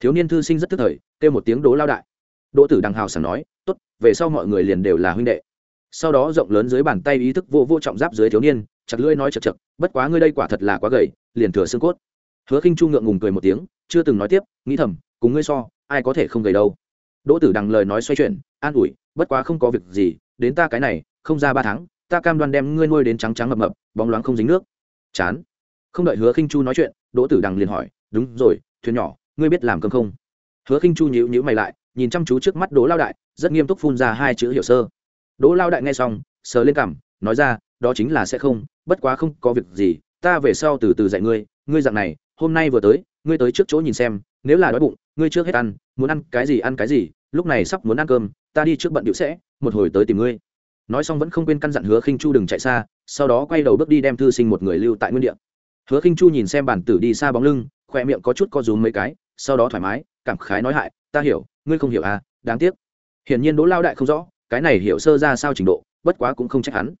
Thiếu niên thư sinh rất tức thời, kêu một tiếng đỗ lao đại. Đỗ tử đằng hào sảng nói, tốt, về sau mọi người liền đều là huynh đệ. Sau đó rộng lớn dưới bàn tay ý thức vô vô trọng giáp dưới thiếu niên, chặt lưỡi nói chật chật, bất quá ngươi đây quả thật là quá gầy, liền thừa xương cốt. Hứa khinh chu ngượng ngùng cười một tiếng, chưa từng nói tiếp, nghĩ thầm, cùng ngươi so, ai có thể không gầy đâu. Đỗ tử đằng lời nói xoay chuyển, an ủi, bất quá không có việc gì, đến ta cái này, không ra ba tháng, ta cam đoan đem ngươi nuôi đến trắng trắng mập mập, bóng loáng không dính nước. Chán. Không đợi hứa khinh chu nói chuyện, đỗ tử đằng liền hỏi đúng rồi, thuyền nhỏ, ngươi biết làm cơm không? Hứa khinh chu nhíu nhíu mày lại, nhìn chăm chú trước mắt đỗ lao đại, rất nghiêm túc phun ra hai chữ hiểu sơ. Đỗ lao đại nghe xong, sờ lên cằm, nói ra, đó chính là sẽ không, bất quá không có việc gì, ta về sau từ từ dạy ngươi ngươi dạng này, hôm nay vừa tới, ngươi tới trước chỗ nhìn xem, nếu là đói bụng, ngươi trước hết ăn, muốn ăn cái gì ăn cái gì, lúc này sắp muốn ăn cơm, ta đi trước bận điệu sẽ, một hồi tới tìm ngươi. Nói xong vẫn không quên căn dặn hứa khinh chu đừng chạy xa, sau đó quay đầu bước đi đem thư sinh một người lưu tại nguyên địa hứa khinh chu nhìn xem bản tử đi xa bóng lưng khoe miệng có chút co rúm mấy cái, sau đó thoải mái, cảm khái nói hại, ta hiểu, ngươi không hiểu à đáng tiếc. Hiển nhiên đỗ lao đại không rõ, cái này hiểu sơ ra sao trình độ, bất quá cũng không trách hắn.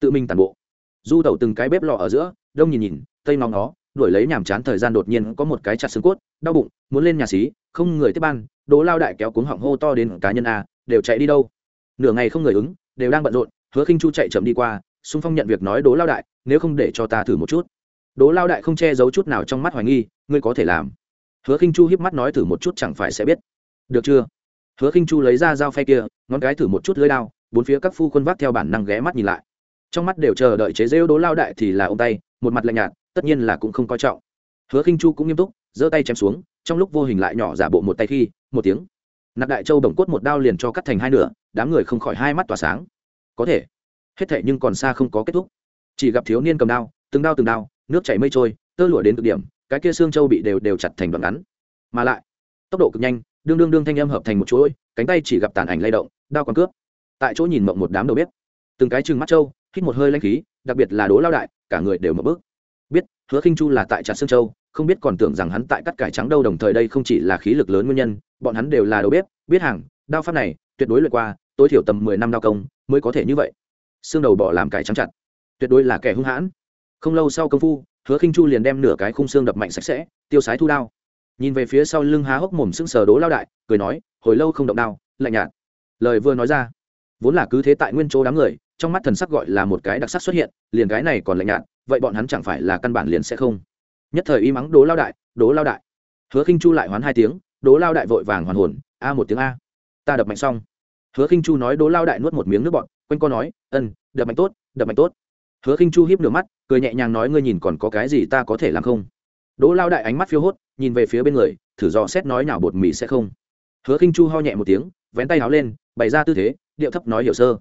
Tự mình tàn bộ. Du tẩu từng cái bếp lò ở giữa, đông nhìn nhìn, tây ngóng nó đuổi lấy nhàm chán thời gian đột nhiên có một cái chặt xương cốt, đau bụng, muốn lên nhà xí, không người tiếp ban, đỗ lao đại kéo cuống họng hô to đến cá nhân a đều chạy đi đâu? Nửa ngày không người ứng, đều đang bận rộn, hứa khinh chu chạy chậm đi qua, xung phong nhận việc nói đỗ lao đại, nếu không để cho ta thử một chút đỗ lao đại không che giấu chút nào trong mắt hoài nghi ngươi có thể làm. Hứa khinh chu hiếp mắt nói thử một chút chẳng phải sẽ biết. Được chưa? Hứa khinh chu lấy ra dao phay kia ngón cái thử một chút lưỡi dao, bốn phía các phu quân vác theo bản năng ghé mắt nhìn lại. Trong mắt đều chờ đợi chế rêu đố lao đại thì là ông tay một mặt lạnh nhạt tất nhiên là cũng không coi trọng. Hứa khinh chu cũng nghiêm túc giơ tay chém xuống trong lúc vô hình lại nhỏ giả bộ một tay khi một tiếng. Nạp đại châu bồng cốt một đao liền cho cắt thành hai nửa đám người không khỏi hai mắt tỏa sáng. Có thể. Hết thệ nhưng còn xa không có kết thúc. Chỉ gặp thiếu niên cầm đao từng đao từng đao nước chảy mây trôi, tơ lụa đến cực điểm, cái kia xương châu bị đều đều chặt thành đoạn ngắn. Mà lại, tốc độ cực nhanh, đương đương đương thanh âm hợp thành một chuỗi, cánh tay chỉ gặp tàn ảnh lay động, đao còn cướp. Tại chỗ nhìn mộng một đám đầu bếp, từng cái chừng mắt trâu, hít một hơi lanh khí, đặc biệt là đố lao đại, cả người đều mở bước. Biết, hứa khinh chu là tại chặt xương châu không biết còn tưởng rằng hắn tại cắt cải trắng đâu, đồng thời đây không chỉ là khí lực lớn nguyên nhân, bọn hắn đều là đầu bếp, biết hàng, đao pháp này, tuyệt đối luyện qua, tối thiểu tầm mười năm đao công, mới có thể như vậy. Xương đầu bỏ làm cải trắng chặt, tuyệt đối là kẻ hung hãn không lâu sau công phu, hứa khinh chu liền đem nửa cái khung xương đập mạnh sạch sẽ, tiêu sái thu đao. Nhìn về phía sau lưng há hốc mồm sững sờ đố lao đại, cười nói, hồi lâu không động đao, lạnh nhạt. Lời vừa nói ra, vốn là cứ thế tại nguyên chỗ đám người, trong mắt thần sắc gọi là một cái đặc sắc xuất hiện, liền cái này còn lạnh nhạt, vậy bọn hắn chẳng phải là căn bản liền sẽ không? Nhất thời y mắng đố lao đại đố lao đại. Hứa khinh chu lại hoán hai tiếng đố lao đại vội vàng hoàn hồn, a một tiếng a, ta đập mạnh xong. Hứa khinh chu nói đố lao đại nuốt một miếng nước bọt, quanh co nói ân đập mạnh tốt, đập mạnh tốt hứa khinh chu hiếp nửa mắt, cười nhẹ nhàng nói, ngươi nhìn còn có cái gì ta có thể làm không? Đỗ lao đại ánh mắt phiêu hốt, nhìn về phía bên người, thử dò xét nói nào bột mì sẽ không? Hứa khinh chu ho nhẹ một tiếng, vén tay áo lên, bày ra tư thế, điệu thấp nói, hiểu sơ.